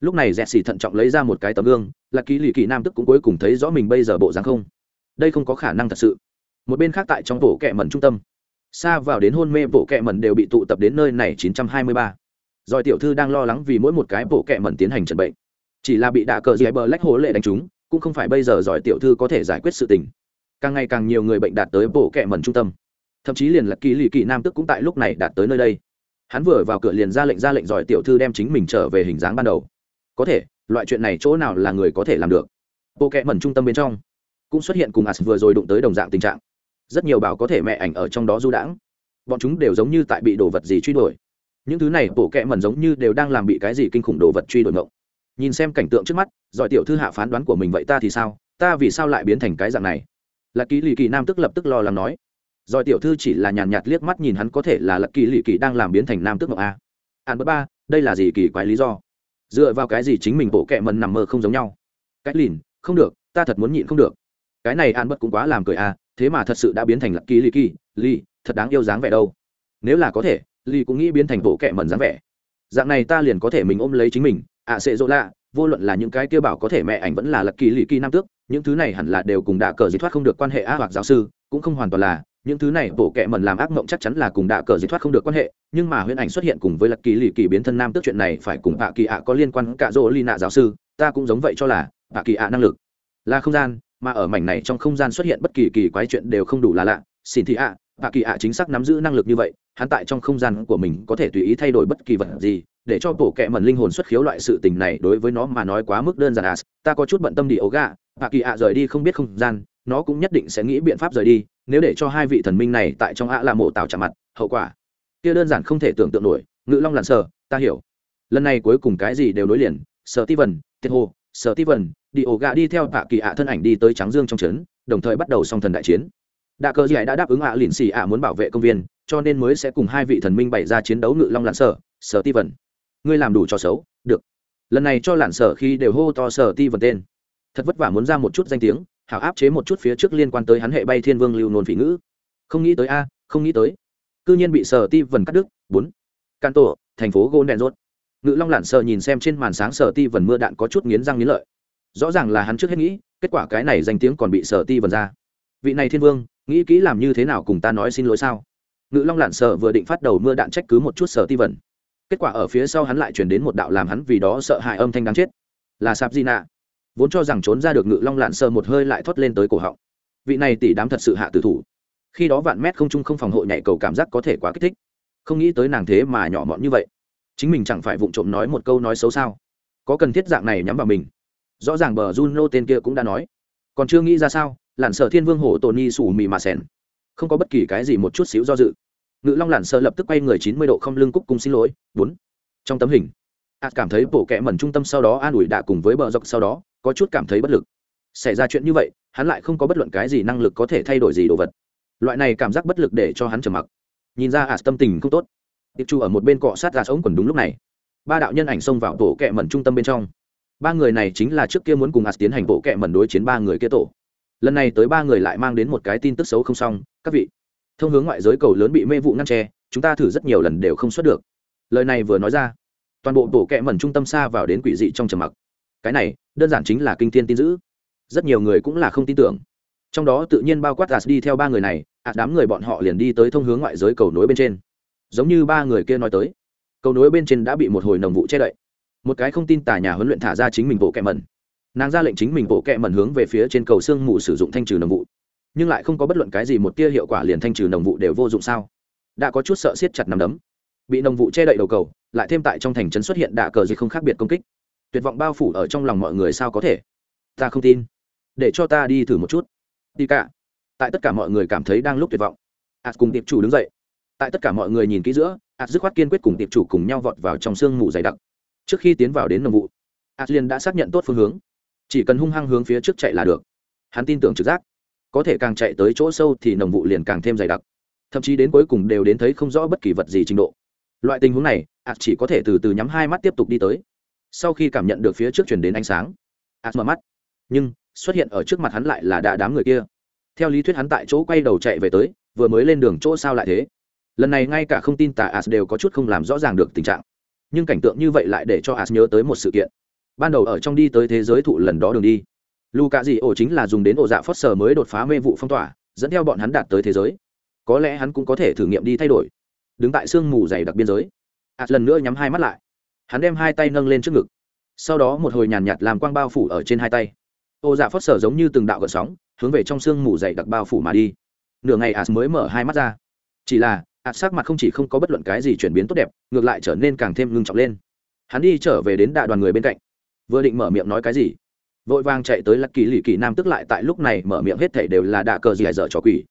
lúc này dẹt xì thận trọng lấy ra một cái tấm gương, là kỳ lì kỳ nam tức cũng cuối cùng thấy rõ mình bây giờ bộ dáng không. Đây không có khả năng thật sự. Một bên khác tại trong bộ kẹ mẩn trung tâm xa vào đến hôn mê bộ kẹ mẩn đều bị tụ tập đến nơi này 923. rồi tiểu thư đang lo lắng vì mỗi một cái bộ kẹ mẩn tiến hành trận bệnh. Chỉ là bị đạ cờ dì bờ lách hố lệ đánh trúng, cũng không phải bây giờ giỏi tiểu thư có thể giải quyết sự tình. Càng ngày càng nhiều người bệnh đạt tới bộ kẹ mẩn trung tâm. Thậm chí liền là kỳ lì kỳ nam tức cũng tại lúc này đạt tới nơi đây. Hắn vừa vào cửa liền ra lệnh ra lệnh giỏi tiểu thư đem chính mình trở về hình dáng ban đầu có thể loại chuyện này chỗ nào là người có thể làm được? Bộ kệ mẩn trung tâm bên trong cũng xuất hiện cùng as vừa rồi đụng tới đồng dạng tình trạng. Rất nhiều bảo có thể mẹ ảnh ở trong đó du đãng. Bọn chúng đều giống như tại bị đồ vật gì truy đuổi. Những thứ này bộ kệ mẩn giống như đều đang làm bị cái gì kinh khủng đồ vật truy đuổi ngộng. Nhìn xem cảnh tượng trước mắt giỏi tiểu thư hạ phán đoán của mình vậy ta thì sao? Ta vì sao lại biến thành cái dạng này? Lạc ký lì kỳ nam tức lập tức lo lắng nói. Giỏi tiểu thư chỉ là nhàn nhạt, liếc mắt nhìn hắn có thể là lạc kỳ lì kỳ đang làm biến thành nam tức ngộng a. An bất ba đây là gì kỳ quái lý do? Dựa vào cái gì chính mình bộ kệ mần nằm mơ không giống nhau? Cách lìn không được ta thật muốn nhịn không được. Cái này an bất cũng quá làm cười à thế mà thật sự đã biến thành lạc kỳ lì kỳ lì thật đáng yêu dáng vẻ đâu. Nếu là có thể lì cũng nghĩ biến thành bộ kệ mần dáng vẻ. Dạng này ta liền có thể mình ôm lấy chính mình ạ à, sẽ dỗ lạ vô luận là những cái kia bảo có thể mẹ ảnh vẫn là lạc kỳ lì kỳ nam tước những thứ này hẳn là đều cùng đạ cờ gì thoát không được quan hệ a hoặc giáo sư cũng không hoàn toàn là những thứ này bộ kệ mẩn làm ác mộng chắc chắn là cùng đạ cờ dịch thoát không được quan hệ, nhưng mà huyễn ảnh xuất hiện cùng với lật kỳ lì kỳ biến thân nam tước chuyện này phải cùng ạ kỳ ạ có liên quan cả dỗ ly nạ giáo sư, ta cũng giống vậy cho là ạ kỳ ạ năng lực. Là không gian, mà ở mảnh này trong không gian xuất hiện bất kỳ kỳ quái chuyện đều không đủ là lạ. Xin thị ạ ạ kỳ ạ chính xác nắm giữ năng lực như vậy, hắn tại trong không gian của mình có thể tùy ý thay đổi bất kỳ vật gì, để cho bộ kệ mẩn linh hồn xuất khiếu loại sự tình này đối với nó mà nói quá mức đơn giản. À ta có chút bận tâm đi ấu gà ạ kỳ ạ rời đi không biết không gian nó cũng nhất định sẽ nghĩ biện pháp rời đi, nếu để cho hai vị thần minh này tại trong ạ là mộ tạo trả mặt, hậu quả kia đơn giản không thể tưởng tượng nổi, ngự long lặn sờ, ta hiểu. Lần này cuối cùng cái gì đều nối liền, sở ti vần tiết hồ, sở ti vần đi ổ gà đi theo tạ kỳ ạ thân ảnh đi tới trắng dương trong trấn, đồng thời bắt đầu song thần đại chiến. Đạ cờ dì đã đáp ứng ạ lìn xì ạ muốn bảo vệ công viên, cho nên mới sẽ cùng hai vị thần minh bày ra chiến đấu ngự long lặn sở sở ti vần ngươi làm đủ cho xấu, được. Lần này cho lặn sở khi đều hô to sở ti vần tên. Thật vất vả muốn ra một chút danh tiếng hảo áp chế một chút phía trước liên quan tới hắn hệ bay thiên vương lưu nôn phỉ ngữ. Không nghĩ tới a, không nghĩ tới. Cư nhiên bị sở ti vần cắt đứt. Bốn. Can tổ, thành phố gôn đèn rốt. Ngự long lặn sợ nhìn xem trên màn sáng sở ti vần mưa đạn có chút nghiến răng nghiến lợi. Rõ ràng là hắn trước hết nghĩ, kết quả cái này danh tiếng còn bị sở ti vần ra. Vị này thiên vương, nghĩ kỹ làm như thế nào cùng ta nói xin lỗi sao? Ngự long lặn sợ vừa định phát đầu mưa đạn trách cứ một chút sở ti vần. Kết quả ở phía sau hắn lại chuyển đến một đạo làm hắn vì đó sợ hãi âm thanh đáng chết. Là sạp di nạ vốn cho rằng trốn ra được ngự long lạn sơ một hơi lại thoát lên tới cổ họng. Vị này tỷ đám thật sự hạ tử thủ. Khi đó vạn mét không trung không phòng hộ nhảy cầu cảm giác có thể quá kích thích. Không nghĩ tới nàng thế mà nhỏ mọn như vậy. Chính mình chẳng phải vụng trộm nói một câu nói xấu sao? Có cần thiết dạng này nhắm vào mình? Rõ ràng bờ juno tên kia cũng đã nói. Còn chưa nghĩ ra sao lặn sợ thiên vương hổ tồn ni sủ mì mà sèn. Không có bất kỳ cái gì một chút xíu do dự. Ngự long lặn sợ lập tức quay người chín mươi độ không lưng cúc cung xin lỗi, bốn. Trong tấm hình ạt cảm thấy bộ kẽ mẩn trung tâm sau đó an ủi đạ cùng với bờ dọc sau đó có chút cảm thấy bất lực. Xảy ra chuyện như vậy, hắn lại không có bất luận cái gì năng lực có thể thay đổi gì đồ vật. Loại này cảm giác bất lực để cho hắn trầm mặc. Nhìn ra ạt tâm tình không tốt. Tiệp chu ở một bên cọ sát ra sống quần đúng lúc này. Ba đạo nhân ảnh xông vào tổ kẹ mẩn trung tâm bên trong. Ba người này chính là trước kia muốn cùng ạt tiến hành bộ kẹ mẩn đối chiến ba người kia tổ. Lần này tới ba người lại mang đến một cái tin tức xấu không xong, các vị. Thông hướng ngoại giới cầu lớn bị mê vụ ngăn tre chúng ta thử rất nhiều lần đều không xuất được. Lời này vừa nói ra, toàn bộ tổ kẹ mẩn trung tâm xa vào đến quỷ dị trong trầm mặc. Cái này đơn giản chính là kinh thiên tin dữ. Rất nhiều người cũng là không tin tưởng. Trong đó tự nhiên bao quát as đi theo ba người này ạt đám người bọn họ liền đi tới thông hướng ngoại giới cầu nối bên trên. Giống như ba người kia nói tới, cầu nối bên trên đã bị một hồi nồng vụ che đậy. Một cái không tin tà nhà huấn luyện thả ra chính mình bộ kẹ mẩn. Nàng ra lệnh chính mình bộ kẹ mẩn hướng về phía trên cầu sương mù sử dụng thanh trừ nồng vụ. Nhưng lại không có bất luận cái gì một tia hiệu quả liền thanh trừ nồng vụ đều vô dụng sao? Đã có chút sợ siết chặt nằm đấm. Bị nồng vụ che đậy đầu cầu, lại thêm tại trong thành trấn xuất hiện đạ cờ gì không khác biệt công kích tuyệt vọng bao phủ ở trong lòng mọi người sao có thể? Ta không tin. Để cho ta đi thử một chút. Đi cả. Tại tất cả mọi người cảm thấy đang lúc tuyệt vọng. Ạt cùng tiệp chủ đứng dậy. Tại tất cả mọi người nhìn kỹ giữa, ạt dứt khoát kiên quyết cùng tiệp chủ cùng nhau vọt vào trong sương mù dày đặc. Trước khi tiến vào đến nồng vụ, ạt liền đã xác nhận tốt phương hướng. Chỉ cần hung hăng hướng phía trước chạy là được. Hắn tin tưởng trực giác. Có thể càng chạy tới chỗ sâu thì nồng vụ liền càng thêm dày đặc. Thậm chí đến cuối cùng đều đến thấy không rõ bất kỳ vật gì trình độ. Loại tình huống này, ạt chỉ có thể từ từ nhắm hai mắt tiếp tục đi tới sau khi cảm nhận được phía trước chuyển đến ánh sáng ạt mở mắt. Nhưng, xuất hiện ở trước mặt hắn lại là đã đám người kia. Theo lý thuyết hắn tại chỗ quay đầu chạy về tới, vừa mới lên đường chỗ sao lại thế? Lần này ngay cả không tin tà as đều có chút không làm rõ ràng được tình trạng. Nhưng cảnh tượng như vậy lại để cho as nhớ tới một sự kiện. Ban đầu ở trong đi tới thế giới thụ lần đó đường đi lù cạ dị ổ chính là dùng đến ổ dạ phớt sờ mới đột phá mê vụ phong tỏa, dẫn theo bọn hắn đạt tới thế giới. Có lẽ hắn cũng có thể thử nghiệm đi thay đổi. Đứng tại sương mù dày đặc biên giới ạt lần nữa nhắm hai mắt lại hắn đem hai tay nâng lên trước ngực. Sau đó một hồi nhàn nhạt làm quang bao phủ ở trên hai tay. Ô dạ phớt sờ giống như từng đạo gợn sóng, hướng về trong sương mù dày đặc bao phủ mà đi. Nửa ngày ạt mới mở hai mắt ra. Chỉ là ạt sắc mặt không chỉ không có bất luận cái gì chuyển biến tốt đẹp, ngược lại trở nên càng thêm ngưng trọng lên. Hắn đi trở về đến đại đoàn người bên cạnh. Vừa định mở miệng nói cái gì, vội vàng chạy tới lắc kỳ lì kỳ nam tức lại tại lúc này mở miệng hết thể đều là đạ cờ gì dở trò quỷ.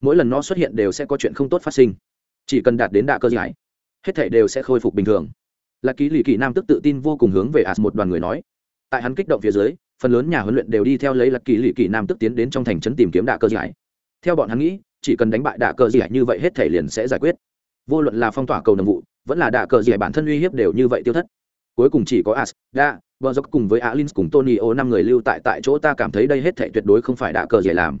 Mỗi lần nó xuất hiện đều sẽ có chuyện không tốt phát sinh. Chỉ cần đạt đến đạ cơ giải hết thể đều sẽ khôi phục bình thường là ký lì kỳ nam tức tự tin vô cùng hướng về as một đoàn người nói. Tại hắn kích động phía dưới, phần lớn nhà huấn luyện đều đi theo lấy lạc kỳ lì kỳ nam tức tiến đến trong thành trấn tìm kiếm đạ cơ giải theo bọn hắn nghĩ, chỉ cần đánh bại đạ cơ giải như vậy hết thể liền sẽ giải quyết. Vô luận là phong tỏa cầu nồng vụ, vẫn là đạ cơ giải bản thân uy hiếp đều như vậy tiêu thất. Cuối cùng chỉ có as đa vợ dốc cùng với alin cùng tony o năm người lưu tại tại chỗ ta cảm thấy đây hết thể tuyệt đối không phải đạ cơ giải làm.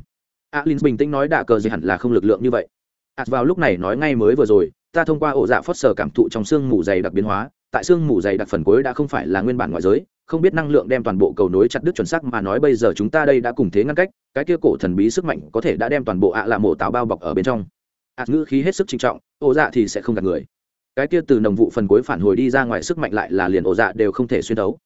Alin bình tĩnh nói đạ cơ giải hẳn là không lực lượng như vậy. As vào lúc này nói ngay mới vừa rồi, ta thông qua ổ dạ phớt sờ cảm thụ trong xương mù dày đặc biến hóa tại xương mù dày đặc phần cuối đã không phải là nguyên bản ngoại giới, không biết năng lượng đem toàn bộ cầu nối chặt đứt chuẩn xác mà nói bây giờ chúng ta đây đã cùng thế ngăn cách, cái kia cổ thần bí sức mạnh có thể đã đem toàn bộ ạ à là mổ táo bao bọc ở bên trong. Ạt ngữ khí hết sức trinh trọng ổ dạ thì sẽ không gạt người. Cái kia từ nồng vụ phần cuối phản hồi đi ra ngoài sức mạnh lại là liền ổ dạ đều không thể xuyên đấu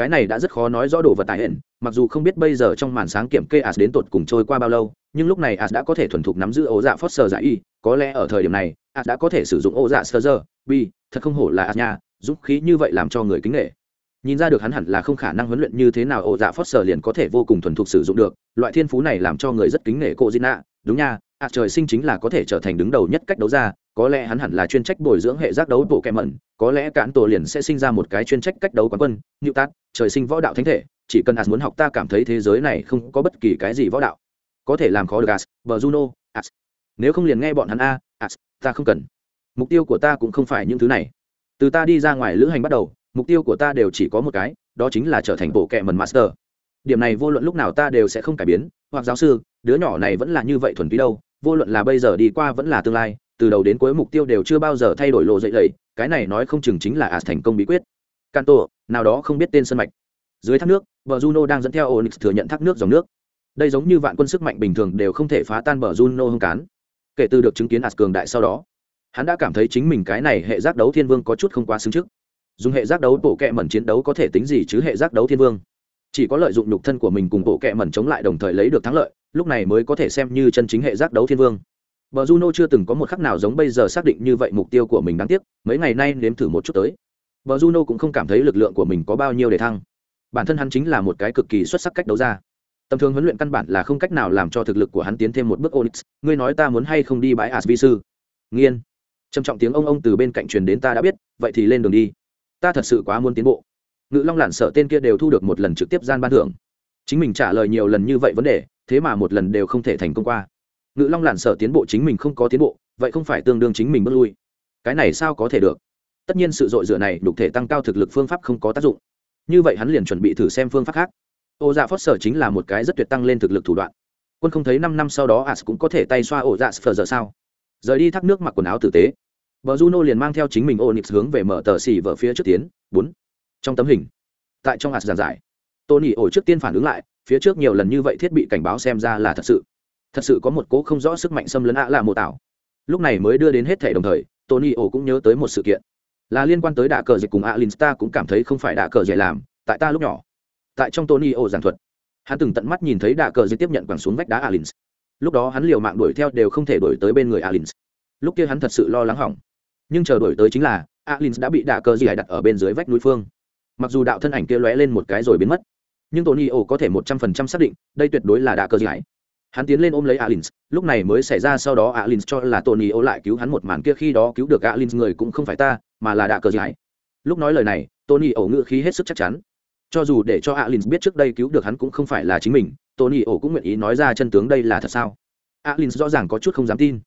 cái này đã rất khó nói rõ đồ vật tài hiện mặc dù không biết bây giờ trong màn sáng kiểm kê as đến tột cùng trôi qua bao lâu, nhưng lúc này as đã có thể thuần thục nắm giữ ổ dạ phớt sờ giải y, có lẽ ở thời điểm này as đã có thể sử dụng ổ dạ sơ giờ, bi, thật không hổ là as nha dũng khí như vậy làm cho người kính nghệ nhìn ra được hắn hẳn là không khả năng huấn luyện như thế nào ổ dạ phớt sờ liền có thể vô cùng thuần thục sử dụng được. Loại thiên phú này làm cho người rất kính nể cô Gina, đúng nha à trời sinh chính là có thể trở thành đứng đầu nhất cách đấu ra có lẽ hắn hẳn là chuyên trách bồi dưỡng hệ giác đấu bộ kẹm mẩn. Có lẽ cán tổ liền sẽ sinh ra một cái chuyên trách cách đấu quán quân. Như tát trời sinh võ đạo thánh thể. Chỉ cần as muốn học ta cảm thấy thế giới này không có bất kỳ cái gì võ đạo. Có thể làm khó được as bờ juno as nếu không liền nghe bọn hắn a as ta không cần. Mục tiêu của ta cũng không phải những thứ này từ ta đi ra ngoài lữ hành bắt đầu, mục tiêu của ta đều chỉ có một cái, đó chính là trở thành bộ kệ mần master. Điểm này vô luận lúc nào ta đều sẽ không cải biến, hoặc giáo sư, đứa nhỏ này vẫn là như vậy thuần túy đâu, vô luận là bây giờ đi qua vẫn là tương lai, từ đầu đến cuối mục tiêu đều chưa bao giờ thay đổi lộ dậy đầy cái này nói không chừng chính là ạt thành công bí quyết. Canto nào đó không biết tên sân mạch. Dưới thác nước, bờ juno đang dẫn theo onyx thừa nhận thác nước dòng nước. Đây giống như vạn quân sức mạnh bình thường đều không thể phá tan bờ juno hông cán. Kể từ được chứng kiến ạt cường đại sau đó hắn đã cảm thấy chính mình cái này hệ giác đấu thiên vương có chút không quá xứng trước dùng hệ giác đấu bộ kệ mẩn chiến đấu có thể tính gì chứ hệ giác đấu thiên vương chỉ có lợi dụng nhục thân của mình cùng bộ kệ mẩn chống lại đồng thời lấy được thắng lợi lúc này mới có thể xem như chân chính hệ giác đấu thiên vương Bờ Juno chưa từng có một khắc nào giống bây giờ xác định như vậy mục tiêu của mình đáng tiếc, mấy ngày nay nếm thử một chút tới. Bờ Juno cũng không cảm thấy lực lượng của mình có bao nhiêu để thăng. Bản thân hắn chính là một cái cực kỳ xuất sắc cách đấu ra. Tầm thường huấn luyện căn bản là không cách nào làm cho thực lực của hắn tiến thêm một bước Onyx, ngươi nói ta muốn hay không đi bãi As vi sư? Nghiên. Trầm trọng tiếng ông ông từ bên cạnh truyền đến ta đã biết, vậy thì lên đường đi. Ta thật sự quá muốn tiến bộ. Ngự Long Lạn sợ tên kia đều thu được một lần trực tiếp gian ban thưởng. Chính mình trả lời nhiều lần như vậy vấn đề, thế mà một lần đều không thể thành công qua. Ngự long lản sợ tiến bộ chính mình không có tiến bộ vậy không phải tương đương chính mình bước lui. Cái này sao có thể được? Tất nhiên sự dội dựa này đục thể tăng cao thực lực phương pháp không có tác dụng. Như vậy hắn liền chuẩn bị thử xem phương pháp khác. Ô dạ phót sở chính là một cái rất tuyệt tăng lên thực lực thủ đoạn. Quân không thấy năm năm sau đó as cũng có thể tay xoa ổ dạ sờ giờ sao? Rời đi thác nước mặc quần áo tử tế vợ juno liền mang theo chính mình ô nix hướng về mở tờ xì vợ phía trước tiến. Bốn. Trong tấm hình. Tại trong hạt giàn giải, tony ổ trước tiên phản ứng lại, phía trước nhiều lần như vậy thiết bị cảnh báo xem ra là thật sự. Thật sự có một cố không rõ sức mạnh xâm lấn ạ là mô tảo. Lúc này mới đưa đến hết thể đồng thời, tony ổ cũng nhớ tới một sự kiện. Là liên quan tới đạ cờ dịch cùng alin ta cũng cảm thấy không phải đạ cờ dạy làm, tại ta lúc nhỏ. Tại trong tony ổ giảng thuật, hắn từng tận mắt nhìn thấy đạ cờ dịch tiếp nhận quẳng xuống vách đá alin lúc đó hắn liều mạng đuổi theo đều không thể đuổi tới bên người alin lúc kia hắn thật sự lo lắng hỏng. Nhưng chờ đuổi tới chính là alin đã bị đạ cờ hải đặt ở bên dưới vách núi phương. Mặc dù đạo thân ảnh kia lóe lên một cái rồi biến mất, nhưng tony ổ có thể một trăm phần trăm xác định, đây tuyệt đối là đạ cờ hải hắn tiến lên ôm lấy alin lúc này mới xảy ra sau đó alin cho là tony ô lại cứu hắn một màn kia khi đó cứu được alin người cũng không phải ta, mà là đạ cờ giải lúc nói lời này tony ổ ngự khí hết sức chắc chắn. Cho dù để cho alin biết trước đây cứu được hắn cũng không phải là chính mình tony ổ cũng nguyện ý nói ra chân tướng đây là thật sao? Alin rõ ràng có chút không dám tin.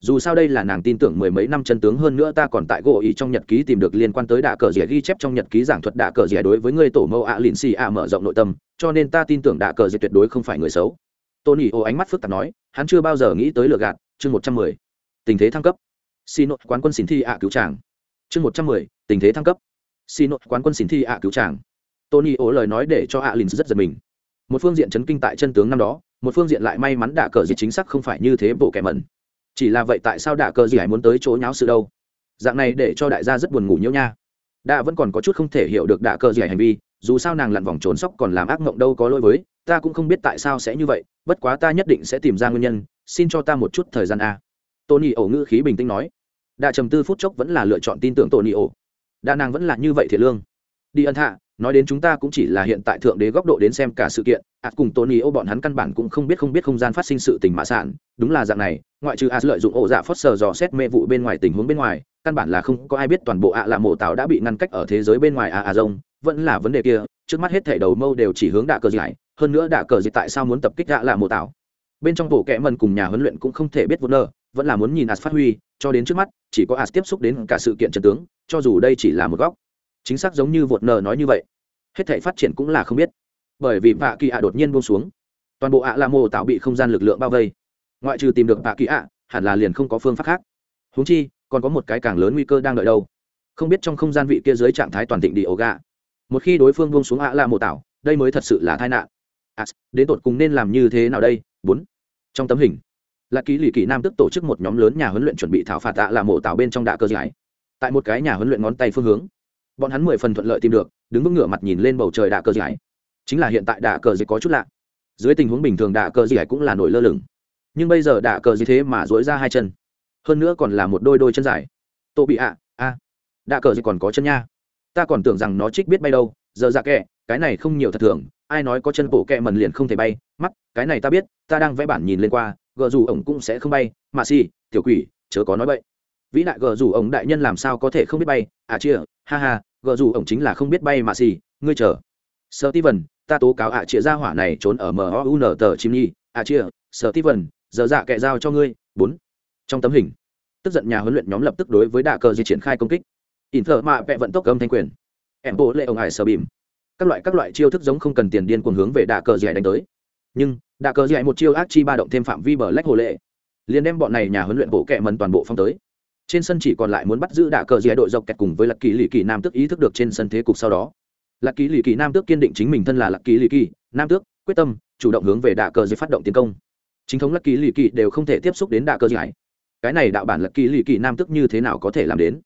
Dù sao đây là nàng tin tưởng mười mấy năm chân tướng hơn nữa ta còn tại gỗ ý trong nhật ký tìm được liên quan tới đạ cờ rỉa ghi chép trong nhật ký giảng thuật đạ cờ rỉa đối với người tổ mẫu ạ lìn xì ạ mở rộng nội tâm, cho nên ta tin tưởng đạ cờ rỉa tuyệt đối không phải người xấu. Tony ô ánh mắt phức tạp nói, hắn chưa bao giờ nghĩ tới lừa gạt. Chương một trăm mười, tình thế thăng cấp. Xin nội quán quân xin thi ạ cứu tràng chương một trăm mười, tình thế thăng cấp. Xin nội quán quân xin thi ạ cứu tràng tony ô lời nói để cho ạ lìn rất giật mình một phương diện chấn kinh tại chân tướng năm đó, một phương diện lại may mắn đạ cờ gì chính xác không phải như thế bộ kẻ mẩn. Chỉ là vậy tại sao đạ cờ gì hãy muốn tới chỗ nháo sự đâu? Dạng này để cho đại gia rất buồn ngủ nhiễu nha. Đạ vẫn còn có chút không thể hiểu được đạ cờ gì hành vi, dù sao nàng lặn vòng trốn sóc còn làm ác mộng đâu có lỗi với, ta cũng không biết tại sao sẽ như vậy, bất quá ta nhất định sẽ tìm ra nguyên nhân, xin cho ta một chút thời gian a. Tony ổ ngữ khí bình tĩnh nói. Đạ trầm tư phút chốc vẫn là lựa chọn tin tưởng tony ổ đa nàng vẫn là như vậy thiệt lương. Đi ân hạ nói đến chúng ta cũng chỉ là hiện tại thượng đế góc độ đến xem cả sự kiện ạt cùng tony ô bọn hắn căn bản cũng không biết không biết không gian phát sinh sự tình mã sản đúng là dạng này, ngoại trừ ạt lợi dụng ổ dạ phớt sờ dò xét mê vụ bên ngoài tình huống bên ngoài, căn bản là không có ai biết toàn bộ ạ là mộ tạo đã bị ngăn cách ở thế giới bên ngoài ạ à, à rông vẫn là vấn đề kia, trước mắt hết thảy đầu mâu đều chỉ hướng đạ cờ giải hơn nữa đạ cờ gì tại sao muốn tập kích ạ là mộ tạo bên trong bộ kẽ mần cùng nhà huấn luyện cũng không thể biết vô nơ vẫn là muốn nhìn as phát huy, cho đến trước mắt, chỉ có as tiếp xúc đến cả sự kiện trần tướng, cho dù đây chỉ là một góc chính xác giống như vột nờ nói như vậy. Hết thể phát triển cũng là không biết. Bởi vì vạ kỳ ạ đột nhiên buông xuống. Toàn bộ ạ là mô tạo bị không gian lực lượng bao vây. Ngoại trừ tìm được vạ kỳ ạ hẳn là liền không có phương pháp khác. Húng chi còn có một cái càng lớn nguy cơ đang đợi đâu. Không biết trong không gian vị kia dưới trạng thái toàn thịnh đi ổ gà một khi đối phương buông xuống ạ là mô tạo đây mới thật sự là tai nạn. À, đến tột cùng nên làm như thế nào đây? Bốn. Trong tấm hình là ký lì kỳ nam tức tổ chức một nhóm lớn nhà huấn luyện chuẩn bị thảo phạt tạ là mộ tạo bên trong đạ cơ giải. Tại một cái nhà huấn luyện ngón tay phương hướng bọn hắn mười phần thuận lợi tìm được, đứng vững ngửa mặt nhìn lên bầu trời đạ cờ giải. Chính là hiện tại đạ cờ gì có chút lạ. Dưới tình huống bình thường đạ cờ gì cũng là nổi lơ lửng. Nhưng bây giờ đạ cờ gì thế mà dối ra hai chân. Hơn nữa còn là một đôi đôi chân dài. Tô bị ạ, a. Đạ cờ gì còn có chân nha. Ta còn tưởng rằng nó trích biết bay đâu. Giờ dạ kệ, cái này không nhiều thật thường. Ai nói có chân bộ kẹ mần liền không thể bay. Mắt, cái này ta biết, ta đang vẽ bản nhìn lên qua. Gờ dù ổng cũng sẽ không bay. Mà si tiểu quỷ, chớ có nói vậy vĩ đại gờ rủ ổng đại nhân làm sao có thể không biết bay? À chia ha ha, gờ rủ ổng chính là không biết bay mà xì, ngươi chờ. Sơ ti vần ta tố cáo ạ à chia ra hỏa này trốn ở mun tờ chim nhi. À chia sơ ti vần giờ dạ kệ giao cho ngươi. Bốn. Trong tấm hình, tức giận nhà huấn luyện nhóm lập tức đối với đạ cờ di triển khai công kích. Ỉn thợ mạ vẽ vận tốc âm thanh quyền. Em bộ lệ ông hải sơ bìm. Các loại các loại chiêu thức giống không cần tiền điên cuồng hướng về đạ cờ dài đánh tới. Nhưng, đạ cờ dài một chiêu ác chi ba động thêm phạm vi bờ lách hồ lệ. Liền đem bọn này nhà huấn luyện bộ kệ mần toàn bộ phong tới trên sân chỉ còn lại muốn bắt giữ đạ cờ dìa đội dọc kẹt cùng với lạc kỳ lì kỳ nam tước ý thức được trên sân thế cục sau đó. Lạc kỳ lì kỳ nam tước kiên định chính mình thân là lạc kỳ lì kỳ, nam tước, quyết tâm, chủ động hướng về đạ cờ dìa phát động tiến công. Chính thống lạc kỳ lì kỳ đều không thể tiếp xúc đến đạ cờ dìa cái này đạo bản lạc kỳ lì kỳ nam tước như thế nào có thể làm đến?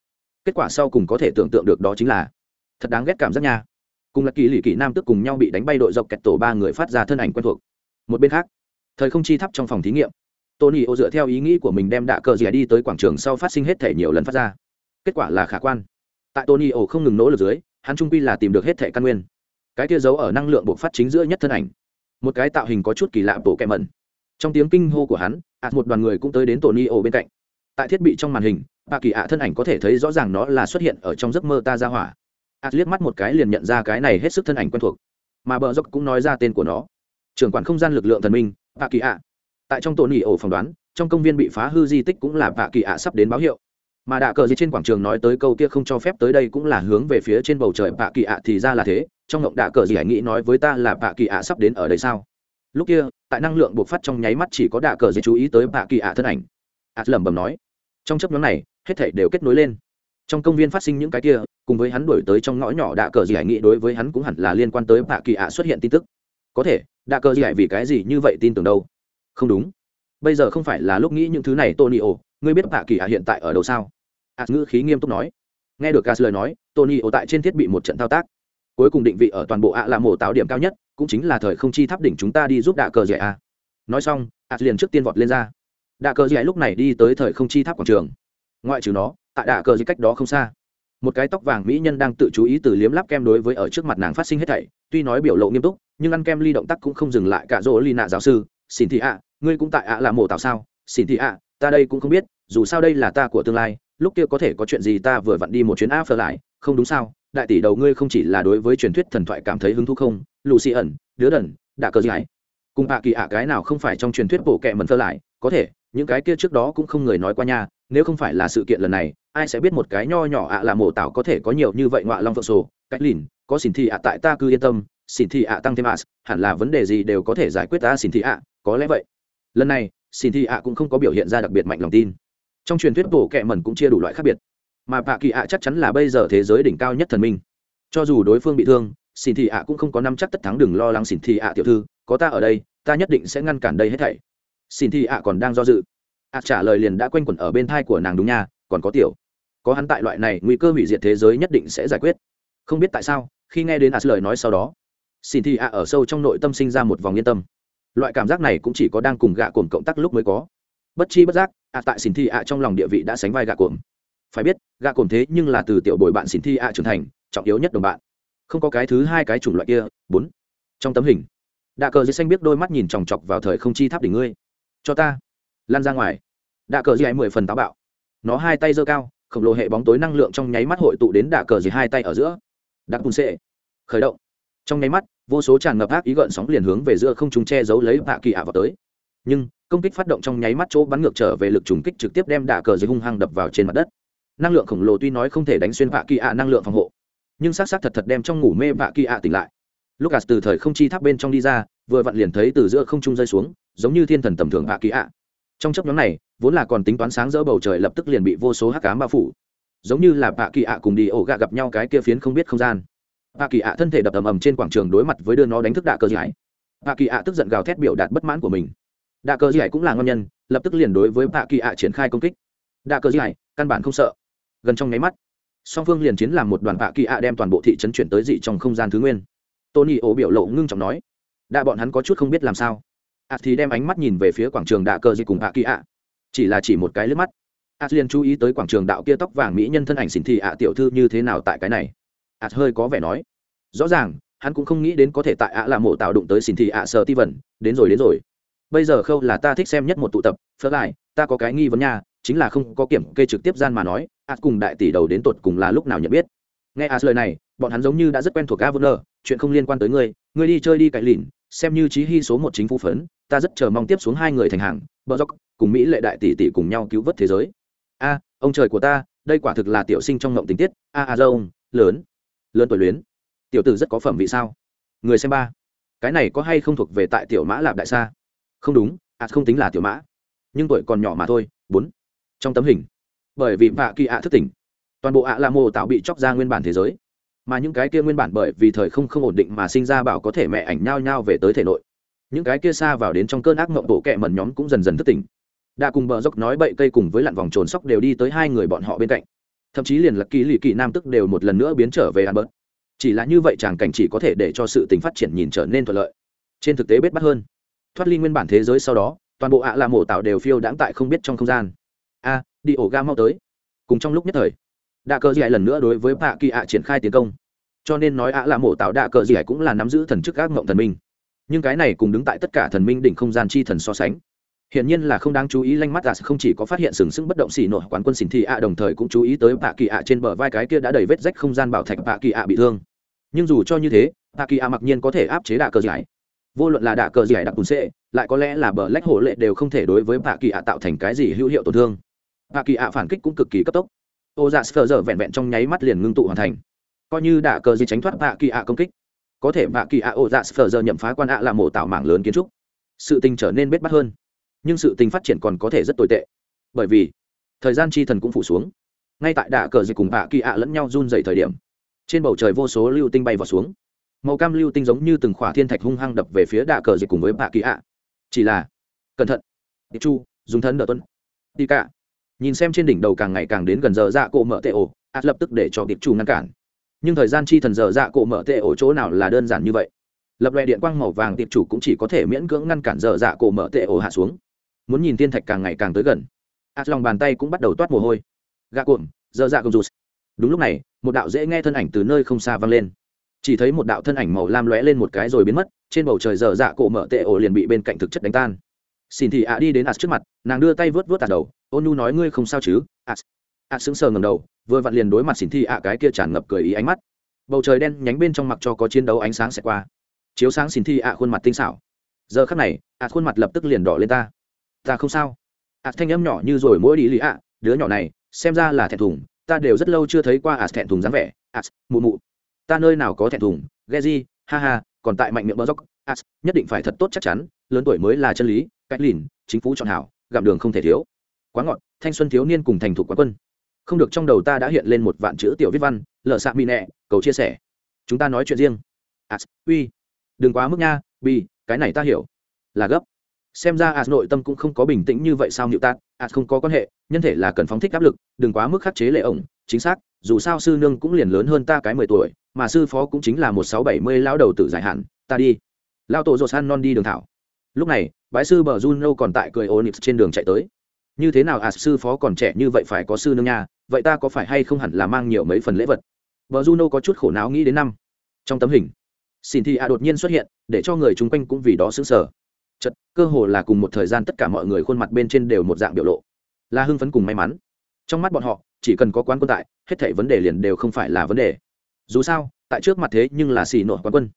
Kết quả sau cùng có thể tưởng tượng được đó chính là, thật đáng ghét cảm giác nha. Cùng lạc kỳ lì kỳ nam tước cùng nhau bị đánh bay đội dọc kẹt tổ ba người phát ra thân ảnh quen thuộc. Một bên khác, thời không chi thắp trong phòng thí nghiệm tony ô dựa theo ý nghĩ của mình đem đạ cờ dẻ đi tới quảng trường sau phát sinh hết thể nhiều lần phát ra. Kết quả là khả quan. Tại tony ô không ngừng nỗ lực dưới, hắn trung quy là tìm được hết thể căn nguyên. Cái kia giấu ở năng lượng buộc phát chính giữa nhất thân ảnh. Một cái tạo hình có chút kỳ lạ bộ kẹ mẩn. Trong tiếng kinh hô của hắn ạt một đoàn người cũng tới đến tony ô bên cạnh. Tại thiết bị trong màn hình bà kỳ ạ thân ảnh có thể thấy rõ ràng nó là xuất hiện ở trong giấc mơ ta ra hỏa. Ạt liếc mắt một cái liền nhận ra cái này hết sức thân ảnh quen thuộc. Mà bờ dốc cũng nói ra tên của nó. Trưởng quản không gian lực lượng thần minh bà kỳ ạ tại trong tổ nỉ ổ phỏng đoán, trong công viên bị phá hư di tích cũng là vạ kỳ ạ sắp đến báo hiệu. Mà đạ cờ gì trên quảng trường nói tới câu kia không cho phép tới đây cũng là hướng về phía trên bầu trời vạ kỳ ạ thì ra là thế, trong ngộng đạ cờ gì hãy nghĩ nói với ta là vạ kỳ ạ sắp đến ở đây sao? Lúc kia, tại năng lượng buộc phát trong nháy mắt chỉ có đạ cờ gì chú ý tới vạ kỳ ạ thân ảnh. Ạt lẩm bẩm nói, trong chấp nhóm này, hết thảy đều kết nối lên. Trong công viên phát sinh những cái kia, cùng với hắn đổi tới trong ngõ nhỏ, đạ cờ gì hãy nghĩ đối với hắn cũng hẳn là liên quan tới vạ kỳ ạ xuất hiện tin tức. Có thể, đạ cờ gì hãy vì cái gì như vậy tin tưởng đâu? Không đúng. Bây giờ không phải là lúc nghĩ những thứ này tony ồ ngươi biết bạ kỳ ạ hiện tại ở đâu sao? Ạ ngữ khí nghiêm túc nói. Nghe được gas lời nói tony ồ tại trên thiết bị một trận thao tác. Cuối cùng định vị ở toàn bộ ạ là mổ táo điểm cao nhất, cũng chính là thời không chi tháp đỉnh chúng ta đi giúp đạ cờ dẻ a. Nói xong ạ liền trước tiên vọt lên ra. Đạ cờ dẻ lúc này đi tới thời không chi tháp quảng trường. Ngoại trừ nó, tại đạ cờ dẻ cách đó không xa. Một cái tóc vàng mỹ nhân đang tự chú ý từ liếm lắp kem đối với ở trước mặt nàng phát sinh hết thảy, tuy nói biểu lộ nghiêm túc, nhưng ăn kem ly động tác cũng không dừng lại cả rỗ ly nạ giáo sư xin thị ạ, ngươi cũng tại ạ là mổ tạo sao? Xin thị ạ, ta đây cũng không biết, dù sao đây là ta của tương lai, lúc kia có thể có chuyện gì ta vừa vặn đi một chuyến áp phở lại, không đúng sao? Đại tỷ đầu ngươi không chỉ là đối với truyền thuyết thần thoại cảm thấy hứng thú không? Lù xì ẩn, đứa đần đã cờ gì ấy cùng ạ kỳ ạ, cái nào không phải trong truyền thuyết bộ kệ mần phơ lại? Có thể, những cái kia trước đó cũng không người nói qua nha, nếu không phải là sự kiện lần này, ai sẽ biết một cái nho nhỏ ạ là mổ tạo có thể có nhiều như vậy ngoại long vợ sổ? Cách lìn, có xin thị ạ tại ta cứ yên tâm, xin thị ạ tăng thêm ạ, hẳn là vấn đề gì đều có thể giải quyết ta xin thị ạ có lẽ vậy. Lần này xin thị ạ cũng không có biểu hiện ra đặc biệt mạnh lòng tin. Trong truyền thuyết bổ kẹ mẩn cũng chia đủ loại khác biệt. Mà bạ kỳ ạ chắc chắn là bây giờ thế giới đỉnh cao nhất thần minh. Cho dù đối phương bị thương xin thị ạ cũng không có năm chắc tất thắng đừng lo lắng xin thị ạ tiểu thư, có ta ở đây, ta nhất định sẽ ngăn cản đây hết thảy. Xin thị ạ còn đang do dự. Ạ trả lời liền đã quanh quẩn ở bên thai của nàng đúng nha, còn có tiểu. Có hắn tại loại này nguy cơ hủy diệt thế giới nhất định sẽ giải quyết. Không biết tại sao, khi nghe đến as lời nói sau đó xin thị ạ ở sâu trong nội tâm sinh ra một vòng yên tâm loại cảm giác này cũng chỉ có đang cùng gạ cồn cộng tác lúc mới có. Bất chi bất giác, ạ tại xin thi ạ trong lòng địa vị đã sánh vai gạ cồn. Phải biết, gạ cồn thế nhưng là từ tiểu bồi bạn xin thi ạ trưởng thành, trọng yếu nhất đồng bạn. Không có cái thứ hai cái chủng loại kia, bốn. Trong tấm hình, đạ cờ dưới xanh biết đôi mắt nhìn chòng chọc vào thời không chi tháp đỉnh ngươi. Cho ta lan ra ngoài. Đạ cờ dưới mười phần táo bạo. Nó hai tay giơ cao, khổng lồ hệ bóng tối năng lượng trong nháy mắt hội tụ đến đạ cờ dưới hai tay ở giữa. Đặc bùn xệ khởi động. Trong nháy mắt vô số tràn ngập ác ý gợn sóng liền hướng về giữa không trung che giấu lấy bạ kỳ ạ vào tới. Nhưng, công kích phát động trong nháy mắt chỗ bắn ngược trở về lực trùng kích trực tiếp đem đạ cờ dưới hung hăng đập vào trên mặt đất. Năng lượng khổng lồ tuy nói không thể đánh xuyên bạ kỳ ạ năng lượng phòng hộ, nhưng xác xác thật thật đem trong ngủ mê bạ kỳ ạ tỉnh lại. Lúc từ thời không chi tháp bên trong đi ra, vừa vặn liền thấy từ giữa không trung rơi xuống, giống như thiên thần tầm thường bạ kỳ ạ. Trong chấp nhóm này, vốn là còn tính toán sáng rỡ bầu trời lập tức liền bị vô số hắc cám bao phủ. Giống như là bạ kỳ ạ cùng đi ổ gạ gặp nhau cái kia phiến không biết không gian bạ kỳ ạ thân thể đập ầm ầm trên quảng trường đối mặt với đưa nó đánh thức đạ cơ giải. Bạ kỳ ạ tức giận gào thét biểu đạt bất mãn của mình. Đạ cơ giải cũng là ngon nhân, lập tức liền đối với bạ kỳ ạ triển khai công kích. Đạ cơ giải, căn bản không sợ. Gần trong nháy mắt, song phương liền chiến làm một đoàn bạ kỳ ạ đem toàn bộ thị trấn chuyển tới dị trong không gian thứ nguyên. Tony ố biểu lộ ngưng trọng nói đã bọn hắn có chút không biết làm sao. À thì đem ánh mắt nhìn về phía quảng trường đạ cơ Giải cùng bạ kỳ ạ. Chỉ là chỉ một cái lướt mắt. Ạ liền chú ý tới quảng trường đạo kia tóc vàng mỹ nhân thân ảnh xỉn thì, ạ tiểu thư, như thế nào tại cái này? Ạt hơi có vẻ nói. Rõ ràng hắn cũng không nghĩ đến có thể tại ạ là mộ tạo đụng tới xin thị ạ sợ ti vẩn đến rồi đến rồi. Bây giờ khâu là ta thích xem nhất một tụ tập phớt lại ta có cái nghi vấn nha chính là không có kiểm kê trực tiếp gian mà nói ạt cùng đại tỷ đầu đến tột cùng là lúc nào nhận biết. Nghe ạt lời này bọn hắn giống như đã rất quen thuộc Gavner, chuyện không liên quan tới ngươi, ngươi đi chơi đi cậy lìn, xem như chí hy số một chính phủ phấn, ta rất chờ mong tiếp xuống hai người thành hàng, bờ dốc, cùng Mỹ lệ đại tỷ tỷ cùng nhau cứu vớt thế giới. A, ông trời của ta, đây quả thực là tiểu sinh trong ngộng tình tiết, a a dâu, lớn, lớn tuổi luyến. Tiểu tử rất có phẩm vị sao? Người xem ba, cái này có hay không thuộc về tại tiểu mã lạp đại sa? Không đúng, à không tính là tiểu mã, nhưng tuổi còn nhỏ mà thôi, bốn. Trong tấm hình, bởi vì vạ kỳ ạ thức tỉnh, toàn bộ ạ là mô tạo bị chóc ra nguyên bản thế giới mà những cái kia nguyên bản bởi vì thời không không ổn định mà sinh ra bảo có thể mẹ ảnh nhao nhao về tới thể nội những cái kia xa vào đến trong cơn ác mộng bộ kẹ mẩn nhóm cũng dần dần thức tỉnh đã cùng bờ dốc nói bậy cây cùng với lặn vòng trồn sóc đều đi tới hai người bọn họ bên cạnh thậm chí liền là kỳ lì kỳ nam tức đều một lần nữa biến trở về ăn bớt chỉ là như vậy chàng cảnh chỉ có thể để cho sự tình phát triển nhìn trở nên thuận lợi. Trên thực tế bết bắt hơn. Thoát ly nguyên bản thế giới sau đó, toàn bộ ạ à là mổ tạo đều phiêu đãng tại không biết trong không gian. A, đi ổ ga mau tới. Cùng trong lúc nhất thời, đạ cờ dì lần nữa đối với bạ kỳ ạ triển khai tiến công. Cho nên nói ạ là mổ tạo đạ cờ dì cũng là nắm giữ thần chức ác mộng thần minh. Nhưng cái này cùng đứng tại tất cả thần minh đỉnh không gian chi thần so sánh Hiển nhiên là không đáng chú ý lanh mắt ạ không chỉ có phát hiện sừng sững bất động xỉ nổi quán quân xỉn thị ạ đồng thời cũng chú ý tới bạ kỳ ạ trên bờ vai cái kia đã đầy vết rách không gian bảo thạch bạ kỳ ạ bị thương. Nhưng dù cho như thế, bạ kỳ ạ mặc nhiên có thể áp chế đạ cờ giải. Vô luận là đạ cờ giải đặc bùn xệ, lại có lẽ là bờ lách hổ lệ đều không thể đối với bạ kỳ ạ tạo thành cái gì hữu hiệu tổn thương. Bạ kỳ ạ phản kích cũng cực kỳ cấp tốc ô dạ sờ giờ vẹn vẹn trong nháy mắt liền ngưng tụ hoàn thành coi như đạ cờ gì tránh thoát bạ kỳ ạ công kích có thể bạ kỳ ạ ô dạ sờ giờ nhậm phá quan ạ là mổ tạo mảng lớn kiến trúc sự tình trở nên bết bắt hơn nhưng sự tình phát triển còn có thể rất tồi tệ. Bởi vì, thời gian chi thần cũng phủ xuống. Ngay tại đạ cờ dịch cùng hạ kỳ ạ lẫn nhau run dày thời điểm, trên bầu trời vô số lưu tinh bay vào xuống. Màu cam lưu tinh giống như từng khỏa thiên thạch hung hăng đập về phía đạ cờ dịch cùng với hạ kỳ ạ. Chỉ là, cẩn thận. Đi chu, dùng thân đỡ tuân đi cả. Nhìn xem trên đỉnh đầu càng ngày càng đến gần giờ dạ cổ mở tệ ổ ạt lập tức để cho tiệp chủ ngăn cản. Nhưng thời gian chi thần giờ dạ cổ mở tệ ổ chỗ nào là đơn giản như vậy? Lập loại điện quang màu vàng tiệp chủ cũng chỉ có thể miễn cưỡng ngăn cản giờ dạ cổ mở tệ ổ hạ xuống muốn nhìn thiên thạch càng ngày càng tới gần. Ạt lòng bàn tay cũng bắt đầu toát mồ hôi. Gạ cuộn giờ dạ cùng rụt. Đúng lúc này, một đạo dễ nghe thân ảnh từ nơi không xa vang lên. Chỉ thấy một đạo thân ảnh màu lam lóe lên một cái rồi biến mất, trên bầu trời giờ dạ cổ mở tệ ổ liền bị bên cạnh thực chất đánh tan. Xin thì ạ đi đến ạt trước mặt, nàng đưa tay vớt vớt tạt đầu. Ôn nu nói ngươi không sao chứ? Ạt ạt sững sờ ngầm đầu, vừa vặn liền đối mặt xin thì ạ cái kia tràn ngập cười ý ánh mắt. Bầu trời đen nhánh bên trong mặc cho có chiến đấu ánh sáng sẽ qua. Chiếu sáng xin thi ạ khuôn mặt tinh xảo. Giờ khắc này, ạ khuôn mặt lập tức liền đỏ lên ta ta không sao. Ạ thanh âm nhỏ như rồi mỗi đi lì ạ, đứa nhỏ này, xem ra là thẹn thùng, ta đều rất lâu chưa thấy qua ạt thẹn thùng dáng vẻ. Ạt, mụ mụ, ta nơi nào có thẹn thùng ghe di ha ha, còn tại mạnh miệng bơ dốc. Ạt, nhất định phải thật tốt chắc chắn, lớn tuổi mới là chân lý, cách lìn, chính phủ chọn hảo, gặm đường không thể thiếu. Quá ngọt, thanh xuân thiếu niên cùng thành thục quán quân. Không được trong đầu ta đã hiện lên một vạn chữ tiểu viết văn lợ xạ mỹ nẹ, cầu chia sẻ. Chúng ta nói chuyện riêng. Ạt, uy, đừng quá mức nha bi cái này ta hiểu. Là gấp xem ra as nội tâm cũng không có bình tĩnh như vậy sao nhịu tạt as không có quan hệ, nhân thể là cần phóng thích áp lực, đừng quá mức khắc chế lệ ổng. Chính xác, dù sao sư nương cũng liền lớn hơn ta cái mười tuổi, mà sư phó cũng chính là một sáu bảy mươi lão đầu tử giải hạn. Ta đi. Lao tổ dột san non đi đường thảo. Lúc này, bái sư bờ juno còn tại cười onyx trên đường chạy tới. Như thế nào as sư phó còn trẻ như vậy phải có sư nương nha? Vậy ta có phải hay không hẳn là mang nhiều mấy phần lễ vật? Bờ juno có chút khổ não nghĩ đến năm. Trong tấm hình xin thì a đột nhiên xuất hiện, để cho người chung quanh cũng vì đó xứng sở chật cơ hồ là cùng một thời gian tất cả mọi người khuôn mặt bên trên đều một dạng biểu lộ. Là hưng phấn cùng may mắn. Trong mắt bọn họ, chỉ cần có quán quân tại, hết thảy vấn đề liền đều không phải là vấn đề. Dù sao, tại trước mặt thế nhưng là xì nổi quán quân.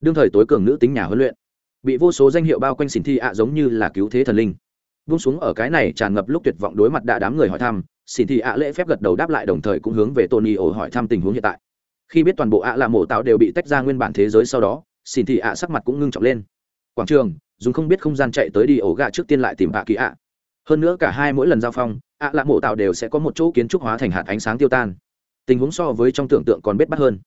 Đương thời tối cường nữ tính nhà huấn luyện, bị vô số danh hiệu bao quanh xỉn thi ạ giống như là cứu thế thần linh. Vung xuống ở cái này tràn ngập lúc tuyệt vọng đối mặt đã đám người hỏi thăm, xỉn thi ạ lễ phép gật đầu đáp lại đồng thời cũng hướng về tony ổ hỏi thăm tình huống hiện tại. Khi biết toàn bộ ạ là mổ tạo đều bị tách ra nguyên bản thế giới sau đó, xỉn thị ạ sắc mặt cũng ngưng trọng lên. Quảng trường dùng không biết không gian chạy tới đi ổ gà trước tiên lại tìm ạ kỳ ạ. Hơn nữa cả hai mỗi lần giao phong, ạ lạ mổ tạo đều sẽ có một chỗ kiến trúc hóa thành hạt ánh sáng tiêu tan. Tình huống so với trong tưởng tượng còn bết bắt hơn.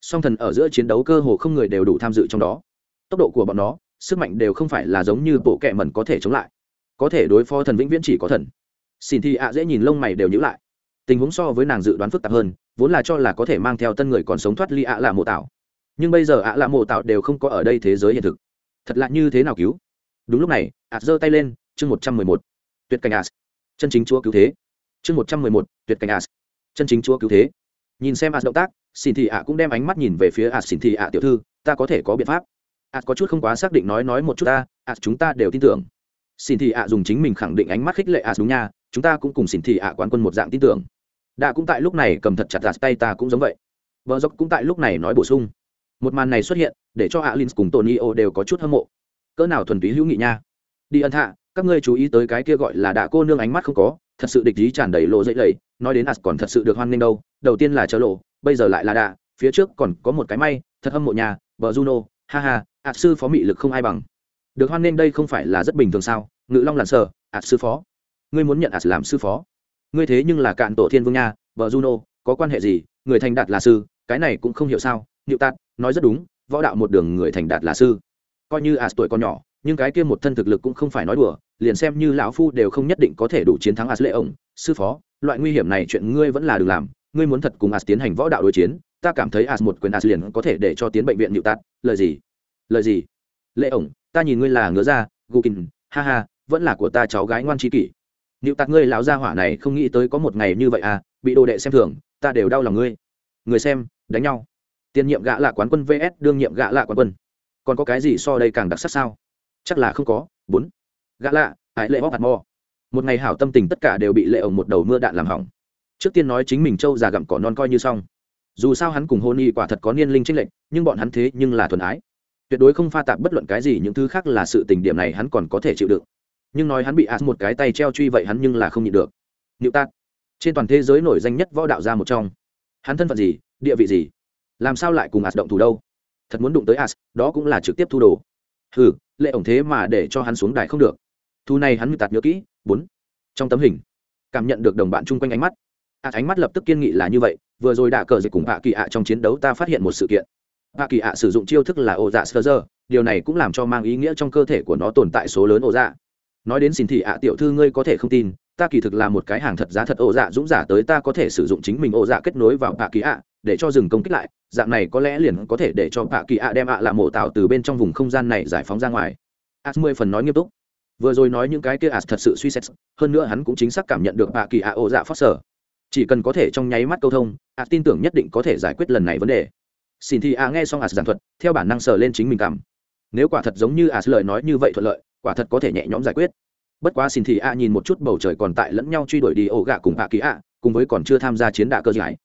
Song thần ở giữa chiến đấu cơ hồ không người đều đủ tham dự trong đó. Tốc độ của bọn nó, sức mạnh đều không phải là giống như bộ kẹ mẩn có thể chống lại. Có thể đối phó thần vĩnh viễn chỉ có thần. Xin thì ạ dễ nhìn lông mày đều nhữ lại. Tình huống so với nàng dự đoán phức tạp hơn, vốn là cho là có thể mang theo tân người còn sống thoát ly ạ lạ mộ tạo. Nhưng bây giờ ạ lạ mộ tạo đều không có ở đây thế giới hiện thực thật lạ như thế nào cứu? Đúng lúc này ạt giơ tay lên, chương một trăm mười một, tuyệt cảnh ạt chân chính chúa cứu thế. Chương một trăm mười một, tuyệt cảnh ạt chân chính chúa cứu thế. Nhìn xem ạt động tác, xin thị ạ cũng đem ánh mắt nhìn về phía ạt xin thị ạ tiểu thư, ta có thể có biện pháp. Ạt có chút không quá xác định nói nói một chút ta ạt chúng ta đều tin tưởng. Xin thị ạ dùng chính mình khẳng định ánh mắt khích lệ ạt đúng nha, chúng ta cũng cùng xin thị ạ quán quân một dạng tin tưởng. Đã cũng tại lúc này cầm thật chặt ạt tay ta cũng giống vậy. Vợ dốc cũng tại lúc này nói bổ sung một màn này xuất hiện, để cho alin cùng tony o đều có chút hâm mộ. Cỡ nào thuần túy hữu nghị nha. Đi ân hạ, các ngươi chú ý tới cái kia gọi là đạ cô nương ánh mắt không có, thật sự địch ý tràn đầy lộ dậy lầy. Nói đến as còn thật sự được hoan nghênh đâu, đầu tiên là chớ lộ, bây giờ lại là đạ, phía trước còn có một cái may, thật hâm mộ nhà vợ juno, ha ha ạt sư phó mị lực không ai bằng. Được hoan nghênh đây không phải là rất bình thường sao? Ngự long làn sờ ạt sư phó. Ngươi muốn nhận ạt làm sư phó. Ngươi thế nhưng là cạn tổ thiên vương nha vợ juno, có quan hệ gì? Người thành đạt là sư, cái này cũng không hiểu sao nhịu tạt nói rất đúng võ đạo một đường người thành đạt là sư. Coi như as tuổi còn nhỏ nhưng cái kia một thân thực lực cũng không phải nói đùa liền xem như lão phu đều không nhất định có thể đủ chiến thắng as lệ ổng sư phó loại nguy hiểm này chuyện ngươi vẫn là đừng làm ngươi muốn thật cùng as tiến hành võ đạo đối chiến ta cảm thấy as một quyền as liền có thể để cho tiến bệnh viện nhịu tạt. Lời gì? Lời gì? Lệ ổng ta nhìn ngươi là ngứa ra gukin ha ha vẫn là của ta cháu gái ngoan trí kỷ. Niệu tạc ngươi lão gia hỏa này không nghĩ tới có một ngày như vậy à, bị đồ đệ xem thường, ta đều đau lòng ngươi. Người xem, đánh nhau tiền nhiệm gã là quán quân VS đương nhiệm gã là quán quân. Còn có cái gì so đây càng đặc sắc sao? Chắc là không có. Bốn. Gã lạ, ái lệ bóp hạt mò. Một ngày hảo tâm tình tất cả đều bị lệ ổng một đầu mưa đạn làm hỏng. Trước tiên nói chính mình châu già gặm cỏ non coi như xong. Dù sao hắn cùng hôn y quả thật có niên linh tranh lệnh, nhưng bọn hắn thế nhưng là thuần ái. Tuyệt đối không pha tạp bất luận cái gì những thứ khác là sự tình điểm này hắn còn có thể chịu đựng nhưng nói hắn bị át một cái tay treo truy vậy hắn nhưng là không nhịn được nịu tát trên toàn thế giới nổi danh nhất võ đạo gia một trong hắn thân phận gì địa vị gì làm sao lại cùng as động thủ đâu? Thật muốn đụng tới as đó cũng là trực tiếp thu đồ. Hừ, lệ ổng thế mà để cho hắn xuống đài không được. Thu này hắn ngự tạt nhớ kỹ, bốn. Trong tấm hình, cảm nhận được đồng bạn chung quanh ánh mắt. As ánh mắt lập tức kiên nghị là như vậy, vừa rồi đã cờ dịch cùng hạ kỳ ạ trong chiến đấu ta phát hiện một sự kiện. Hạ kỳ ạ sử dụng chiêu thức là ô dạ sơ dơ điều này cũng làm cho mang ý nghĩa trong cơ thể của nó tồn tại số lớn ô dạ nói đến xin thị ạ, tiểu thư ngươi có thể không tin, ta kỳ thực là một cái hàng thật giá thật ô dạ dũng giả tới ta có thể sử dụng chính mình ô dạ kết nối vào bạ kỳ ạ để cho rừng công kích lại, dạng này có lẽ liền có thể để cho bạ kỳ ạ đem ạ là mổ tạo từ bên trong vùng không gian này giải phóng ra ngoài. As mười phần nói nghiêm túc. Vừa rồi nói những cái kia as thật sự suy xét, hơn nữa hắn cũng chính xác cảm nhận được bạ kỳ ạ ổ dạ phát sở. Chỉ cần có thể trong nháy mắt câu thông, as tin tưởng nhất định có thể giải quyết lần này vấn đề. Xin thị ạ nghe xong as giảng thuật, theo bản năng sờ lên chính mình cảm. Nếu quả thật giống như as lời nói như vậy thuận lợi, quả thật có thể nhẹ nhõm giải quyết. Bất quá xin thì a nhìn một chút bầu trời còn tại lẫn nhau truy đuổi đi ổ gạ cùng bạ kỳ ạ, cùng với còn chưa tham gia chiến đạ cơ giải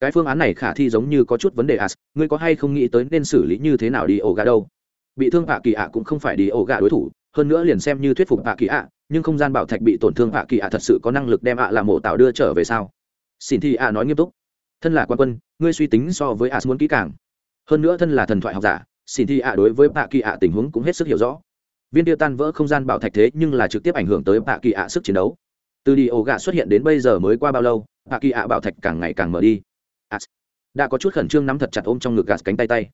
cái phương án này khả thi giống như có chút vấn đề as ngươi có hay không nghĩ tới nên xử lý như thế nào đi, ổ gà đâu? Bị thương hạ kỳ ạ cũng không phải đi ổ gà đối thủ, hơn nữa liền xem như thuyết phục hạ kỳ ạ, nhưng không gian bảo thạch bị tổn thương hạ kỳ ạ thật sự có năng lực đem ạ là mổ tạo đưa trở về sao? Xin thì ạ nói nghiêm túc. Thân là quan quân, ngươi suy tính so với as muốn kỹ càng. Hơn nữa thân là thần thoại học giả, xin thì ạ đối với hạ kỳ ạ tình huống cũng hết sức hiểu rõ. Viên tiêu tan vỡ không gian bảo thạch thế nhưng là trực tiếp ảnh hưởng tới hạ kỳ ạ sức chiến đấu. Từ đi ổ gà xuất hiện đến bây giờ mới qua bao lâu hạ kỳ ạ bảo thạch càng ngày càng mở đi as đã có chút khẩn trương nắm thật chặt ôm trong ngực gạt cánh tay tay.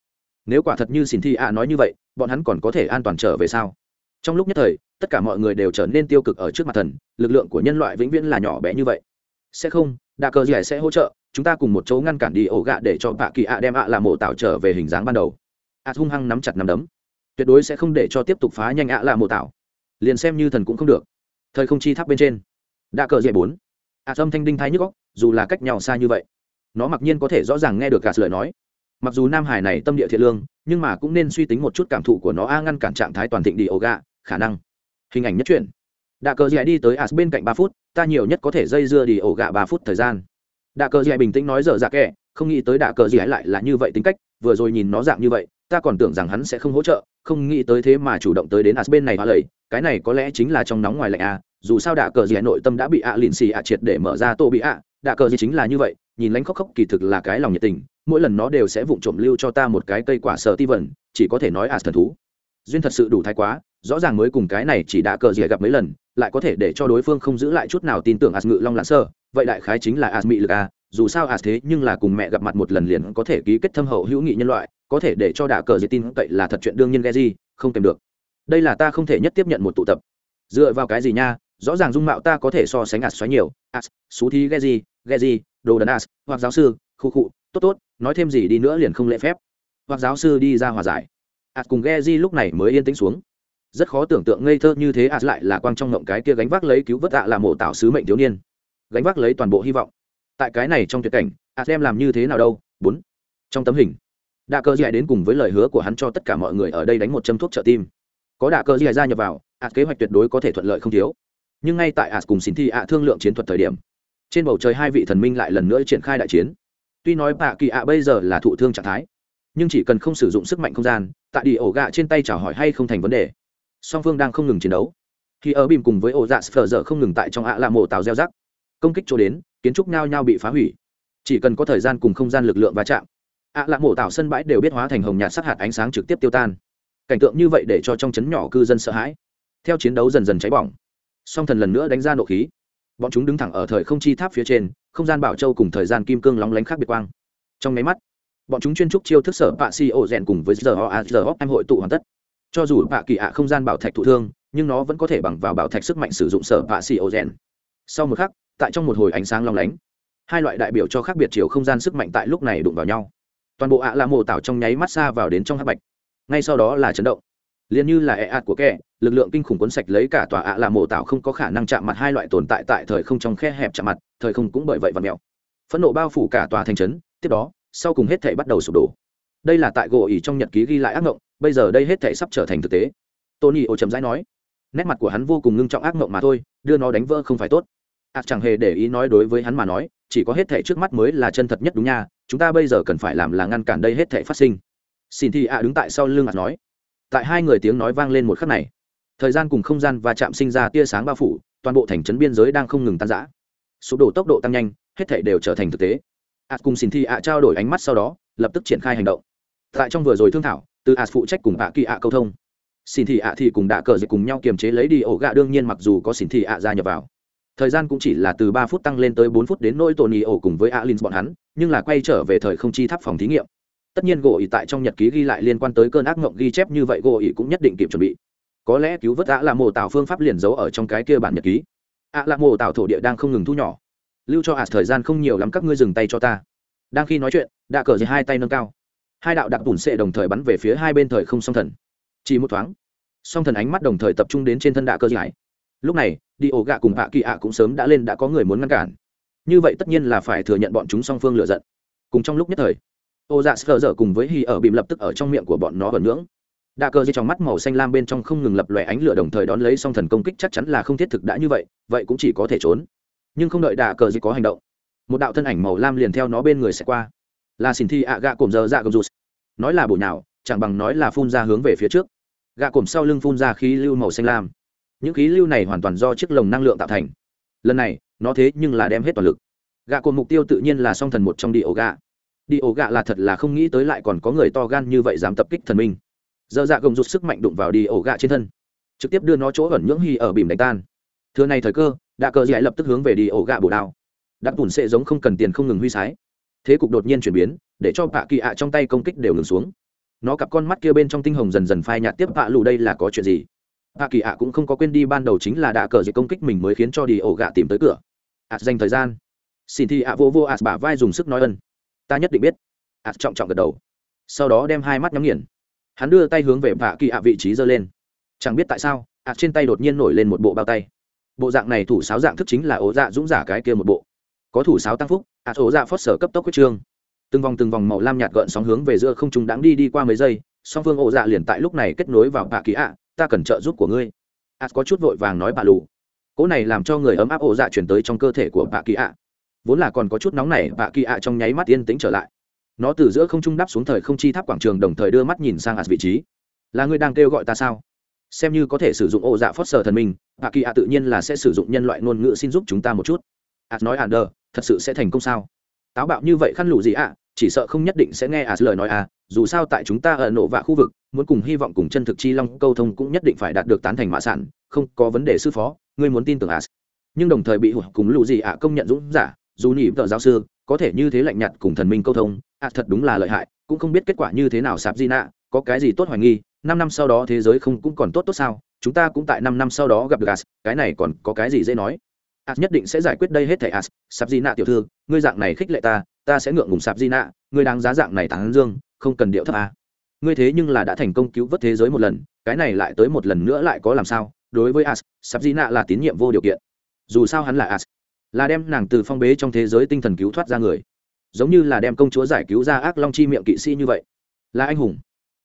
Nếu quả thật như xin thi ạ nói như vậy, bọn hắn còn có thể an toàn trở về sao? Trong lúc nhất thời, tất cả mọi người đều trở nên tiêu cực ở trước mặt thần, lực lượng của nhân loại vĩnh viễn là nhỏ bé như vậy. Sẽ không đa cơ gì sẽ hỗ trợ, chúng ta cùng một chỗ ngăn cản đi ổ gạ để cho bạ kỳ ạ đem ạ làm mộ tạo trở về hình dáng ban đầu. Ạ hung hăng nắm chặt nắm đấm. Tuyệt đối sẽ không để cho tiếp tục phá nhanh ạ làm mộ tạo liền xem như thần cũng không được. Thời không chi tháp bên trên. Đã cờ dễ bốn. Ạ âm thanh đinh thái nhức góc dù là cách nhau xa như vậy nó mặc nhiên có thể rõ ràng nghe được cả lời nói. Mặc dù nam hải này tâm địa thiện lương, nhưng mà cũng nên suy tính một chút cảm thụ của nó a ngăn cản trạng thái toàn thịnh đi ổ gà khả năng. Hình ảnh nhất truyện. Đạ cờ dì đi tới as bên cạnh ba phút, ta nhiều nhất có thể dây dưa đi ổ gà ba phút thời gian. Đạ cờ dì bình tĩnh nói dở dạ kẻ không nghĩ tới đạ cờ dì lại là như vậy tính cách, vừa rồi nhìn nó dạng như vậy, ta còn tưởng rằng hắn sẽ không hỗ trợ, không nghĩ tới thế mà chủ động tới đến as bên này hoa lầy, cái này có lẽ chính là trong nóng ngoài lạnh a, dù sao đạ cờ dì nội tâm đã bị ạ lìn xì ạ triệt để mở ra, tô bị ạ đạ cờ dì chính là như vậy nhìn lánh khóc khóc kỳ thực là cái lòng nhiệt tình mỗi lần nó đều sẽ vụng trộm lưu cho ta một cái cây quả sở ti vẩn, chỉ có thể nói à thần thú. Duyên thật sự đủ thái quá rõ ràng mới cùng cái này chỉ đã cờ gì gặp mấy lần lại có thể để cho đối phương không giữ lại chút nào tin tưởng as ngự long lãng sơ. Vậy đại khái chính là as mị lực a dù sao as thế nhưng là cùng mẹ gặp mặt một lần liền có thể ký kết thâm hậu hữu nghị nhân loại có thể để cho đạ cờ gì tin cậy là thật chuyện đương nhiên ghe gì không kèm được. Đây là ta không thể nhất tiếp nhận một tụ tập. Dựa vào cái gì nha rõ ràng dung mạo ta có thể so sánh as xoáy nhiều. As xú thi ghe gì ghe gì đồ đần as, hoặc giáo sư, khu khụ tốt tốt, nói thêm gì đi nữa liền không lễ phép. Hoặc giáo sư đi ra hòa giải. As cùng ghe di lúc này mới yên tĩnh xuống. Rất khó tưởng tượng ngây thơ như thế as lại là quang trong ngộng cái kia gánh vác lấy cứu vớt ạ là mộ tạo sứ mệnh thiếu niên. Gánh vác lấy toàn bộ hy vọng. Tại cái này trong tuyệt cảnh, as đem làm như thế nào đâu? Bốn. Trong tấm hình. Đạ cơ dạy đến cùng với lời hứa của hắn cho tất cả mọi người ở đây đánh một châm thuốc trợ tim. Có đạ cơ dạy ra nhập vào, as kế hoạch tuyệt đối có thể thuận lợi không thiếu. Nhưng ngay tại as cùng xin thi ạ thương lượng chiến thuật thời điểm trên bầu trời hai vị thần minh lại lần nữa triển khai đại chiến. Tuy nói bạ kỳ ạ bây giờ là thụ thương trạng thái, nhưng chỉ cần không sử dụng sức mạnh không gian tại đi ổ gạ trên tay chào hỏi hay không thành vấn đề. Song phương đang không ngừng chiến đấu. Khi ở bìm cùng với ổ dạ sờ dở không ngừng tại trong ạ là mộ tàu gieo rắc, công kích chỗ đến, kiến trúc nhao nhao bị phá hủy. Chỉ cần có thời gian cùng không gian lực lượng va chạm, ạ là mộ tạo sân bãi đều biết hóa thành hồng nhạt sắc hạt ánh sáng trực tiếp tiêu tan. Cảnh tượng như vậy để cho trong chấn nhỏ cư dân sợ hãi. Theo chiến đấu dần dần cháy bỏng, song thần lần nữa đánh ra nộ khí bọn chúng đứng thẳng ở thời không chi tháp phía trên, không gian bảo châu cùng thời gian kim cương lóng lánh khác biệt quang. Trong máy mắt, bọn chúng chuyên trúc chiêu thức sở bạ si ô rèn cùng với giờ ho a, giờ hop em hội tụ hoàn tất. Cho dù bạ kỳ ạ không gian bảo thạch thụ thương, nhưng nó vẫn có thể bằng vào bảo thạch sức mạnh sử dụng sở bạ si ô rèn. Sau một khắc, tại trong một hồi ánh sáng long lánh, hai loại đại biểu cho khác biệt chiều không gian sức mạnh tại lúc này đụng vào nhau. Toàn bộ ạ là mồ tạo trong nháy mắt xa vào đến trong hắc bạch. Ngay sau đó là chấn động liền như là e ạt của kẻ, lực lượng kinh khủng cuốn sạch lấy cả tòa ạ là mổ tạo không có khả năng chạm mặt hai loại tồn tại tại thời không trong khe hẹp chạm mặt, thời không cũng bởi vậy và mèo. Phẫn nộ bao phủ cả tòa thành trấn, tiếp đó, sau cùng hết thể bắt đầu sụp đổ. Đây là tại gỗ ỉ trong nhật ký ghi lại ác mộng, bây giờ đây hết thể sắp trở thành thực tế. Tony ô chấm dãi nói, nét mặt của hắn vô cùng ngưng trọng ác mộng mà thôi, đưa nó đánh vỡ không phải tốt. Ạt chẳng hề để ý nói đối với hắn mà nói, chỉ có hết thể trước mắt mới là chân thật nhất đúng nha, chúng ta bây giờ cần phải làm là ngăn cản đây hết thể phát sinh. Xin thì ạ đứng tại sau lưng ạt nói tại hai người tiếng nói vang lên một khắc này. Thời gian cùng không gian và chạm sinh ra tia sáng bao phủ, toàn bộ thành trấn biên giới đang không ngừng tan rã. Sụp đổ tốc độ tăng nhanh, hết thể đều trở thành thực tế. Ạt cùng xin thi ạ trao đổi ánh mắt sau đó, lập tức triển khai hành động. Tại trong vừa rồi thương thảo, từ ạt phụ trách cùng ạ kỳ ạ câu thông. Xin thi ạ thì cùng đạ cờ dịch cùng nhau kiềm chế lấy đi ổ gạ đương nhiên mặc dù có xin thi ạ gia nhập vào. Thời gian cũng chỉ là từ ba phút tăng lên tới bốn phút đến nỗi tony ổ cùng với alin bọn hắn, nhưng là quay trở về thời không chi tháp phòng thí nghiệm tất nhiên gỗ ỉ tại trong nhật ký ghi lại liên quan tới cơn ác mộng ghi chép như vậy, gỗ ỉ cũng nhất định kịp chuẩn bị. Có lẽ cứu vớt ạ là mồ tạo phương pháp liền giấu ở trong cái kia bản nhật ký. Ạ là mồ tạo thổ địa đang không ngừng thu nhỏ. Lưu cho ạt thời gian không nhiều lắm, các ngươi dừng tay cho ta. Đang khi nói chuyện đã cờ dưới hai tay nâng cao. Hai đạo đặc bùn sệ đồng thời bắn về phía hai bên thời không song thần. Chỉ một thoáng, song thần ánh mắt đồng thời tập trung đến trên thân đạ cơ giải lúc này, đi ổ gạ cùng hạ kỳ ạ cũng sớm đã lên đã có người muốn ngăn cản. Như vậy tất nhiên là phải thừa nhận bọn chúng song phương lựa giận. Cùng trong lúc nhất thời ô dạ sờ dở cùng với hy ở bìm lập tức ở trong miệng của bọn nó vẩn ngưỡng. Đạ cơ dây trong mắt màu xanh lam bên trong không ngừng lập lòe ánh lửa đồng thời đón lấy song thần công kích chắc chắn là không thiết thực đã như vậy vậy cũng chỉ có thể trốn. Nhưng không đợi đạ cờ dây có hành động, một đạo thân ảnh màu lam liền theo nó bên người sẽ qua. Là xin thi ạ gạ cồm giờ dạ gồm rụt. Nói là bổ nào chẳng bằng nói là phun ra hướng về phía trước. Gạ cồm sau lưng phun ra khí lưu màu xanh lam. Những khí lưu này hoàn toàn do chiếc lồng năng lượng tạo thành. Lần này, nó thế nhưng là đem hết toàn lực. Gạ cồm mục tiêu tự nhiên là song thần một trong đi ổ gạ đi ổ gạ là thật là không nghĩ tới lại còn có người to gan như vậy dám tập kích thần minh. Dơ dạ gồng rụt sức mạnh đụng vào đi ổ gạ trên thân. Trực tiếp đưa nó chỗ ẩn nhưỡng hy ở bìm đánh tan. Thưa này thời cơ, đạ cờ dạy lập tức hướng về đi ổ gạ bổ đao. Đắc bùn sệ giống không cần tiền không ngừng huy sái. Thế cục đột nhiên chuyển biến, để cho bạ kỳ ạ trong tay công kích đều ngừng xuống. Nó cặp con mắt kia bên trong tinh hồng dần dần phai nhạt tiếp bạ lù đây là có chuyện gì? Bạ kỳ ạ cũng không có quên đi ban đầu chính là đạ cờ dạy công kích mình mới khiến cho đi ổ gạ tìm tới cửa. Ạ dành thời gian. Xin thì ạ vô vô ạ bả vai dùng sức nói ân ta nhất định biết. Ạ trọng trọng gật đầu. Sau đó đem hai mắt nhắm nghiền. Hắn đưa tay hướng về vạ kỳ ạ vị trí giơ lên. Chẳng biết tại sao, ạ trên tay đột nhiên nổi lên một bộ bao tay. Bộ dạng này thủ sáo dạng thức chính là ố dạ dũng giả cái kia một bộ. Có thủ sáo tăng phúc, ạ ố dạ phót sở cấp tốc quyết trương. Từng vòng từng vòng màu lam nhạt gợn sóng hướng về giữa không trung đáng đi đi qua mấy giây, song phương ố dạ liền tại lúc này kết nối vào bạ kỳ ạ, ta cần trợ giúp của ngươi. Ạ có chút vội vàng nói bà lù. Cỗ này làm cho người ấm áp ố dạ chuyển tới trong cơ thể của bạ kỳ ạ vốn là còn có chút nóng này bạ kỳ ạ trong nháy mắt yên tĩnh trở lại. Nó từ giữa không trung đáp xuống thời không chi tháp quảng trường đồng thời đưa mắt nhìn sang ạt vị trí. Là người đang kêu gọi ta sao? Xem như có thể sử dụng ô dạ phót sờ thần minh hạ kỳ ạ tự nhiên là sẽ sử dụng nhân loại ngôn ngữ xin giúp chúng ta một chút. Ạt nói ạt đờ thật sự sẽ thành công sao? Táo bạo như vậy khăn lụ gì ạ? Chỉ sợ không nhất định sẽ nghe ạt lời nói à dù sao tại chúng ta ở nổ vạ khu vực, muốn cùng hy vọng cùng chân thực chi long câu thông cũng nhất định phải đạt được tán thành mã sản, không có vấn đề sư phó, ngươi muốn tin tưởng ạt nhưng đồng thời bị hụt cùng lụ gì ạ công nhận dũng giả dù nhị vợ giáo sư, có thể như thế lạnh nhạt cùng thần minh câu thông ạ thật đúng là lợi hại, cũng không biết kết quả như thế nào sạp di nạ, có cái gì tốt hoài nghi, năm năm sau đó thế giới không cũng còn tốt tốt sao, chúng ta cũng tại năm năm sau đó gặp được as, cái này còn có cái gì dễ nói? As nhất định sẽ giải quyết đây hết thảy as, sạp di nạ tiểu thư, ngươi dạng này khích lệ ta ta sẽ ngượng ngùng sạp di nạ, ngươi đáng giá dạng này tán dương, không cần điệu thấp à. ngươi thế nhưng là đã thành công cứu vớt thế giới một lần, cái này lại tới một lần nữa lại có làm sao? Đối với as, sạp di nạ là tín nhiệm vô điều kiện. Dù sao hắn là as là đem nàng từ phong bế trong thế giới tinh thần cứu thoát ra người. Giống như là đem công chúa giải cứu ra ác long chi miệng kỵ sĩ như vậy. Là anh hùng.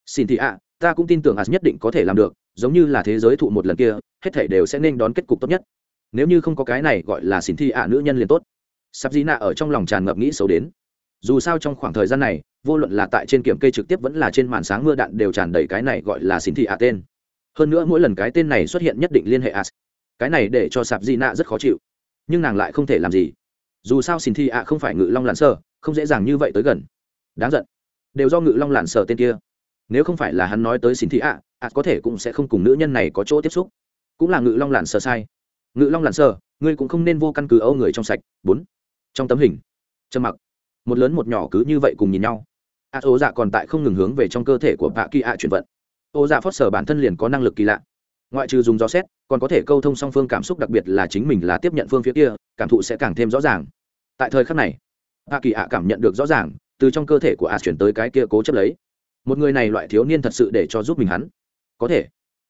Xin thị ạ, ta cũng tin tưởng ạ nhất định có thể làm được, giống như là thế giới thụ một lần kia, hết thảy đều sẽ nên đón kết cục tốt nhất. Nếu như không có cái này gọi là xin thị ạ nữ nhân liền tốt. Sắp dĩ nạ ở trong lòng tràn ngập nghĩ xấu đến. Dù sao trong khoảng thời gian này, vô luận là tại trên kiểm kê trực tiếp vẫn là trên màn sáng mưa đạn đều tràn đầy cái này gọi là xin thị ạ tên. Hơn nữa mỗi lần cái tên này xuất hiện nhất định liên hệ as. Cái này để cho sạp di nạ rất khó chịu nhưng nàng lại không thể làm gì. Dù sao xin thi ạ không phải ngự long lặn sơ không dễ dàng như vậy tới gần. Đáng giận. Đều do ngự long lặn sơ tên kia. Nếu không phải là hắn nói tới xin thi ạ ạ có thể cũng sẽ không cùng nữ nhân này có chỗ tiếp xúc. Cũng là ngự long lặn sơ sai. Ngự long lặn sơ, ngươi cũng không nên vô căn cứ âu người trong sạch. Bốn. Trong tấm hình. Trầm mặc. Một lớn một nhỏ cứ như vậy cùng nhìn nhau. Ạ ố dạ còn tại không ngừng hướng về trong cơ thể của bạ kỳ ạ chuyển vận. Ô dạ phót sở bản thân liền có năng lực kỳ lạ ngoại trừ dùng gió xét, còn có thể câu thông song phương cảm xúc đặc biệt là chính mình là tiếp nhận phương phía kia, cảm thụ sẽ càng thêm rõ ràng. Tại thời khắc này A kỳ ạ cảm nhận được rõ ràng, từ trong cơ thể của ạ chuyển tới cái kia cố chấp lấy. Một người này loại thiếu niên thật sự để cho giúp mình hắn. Có thể.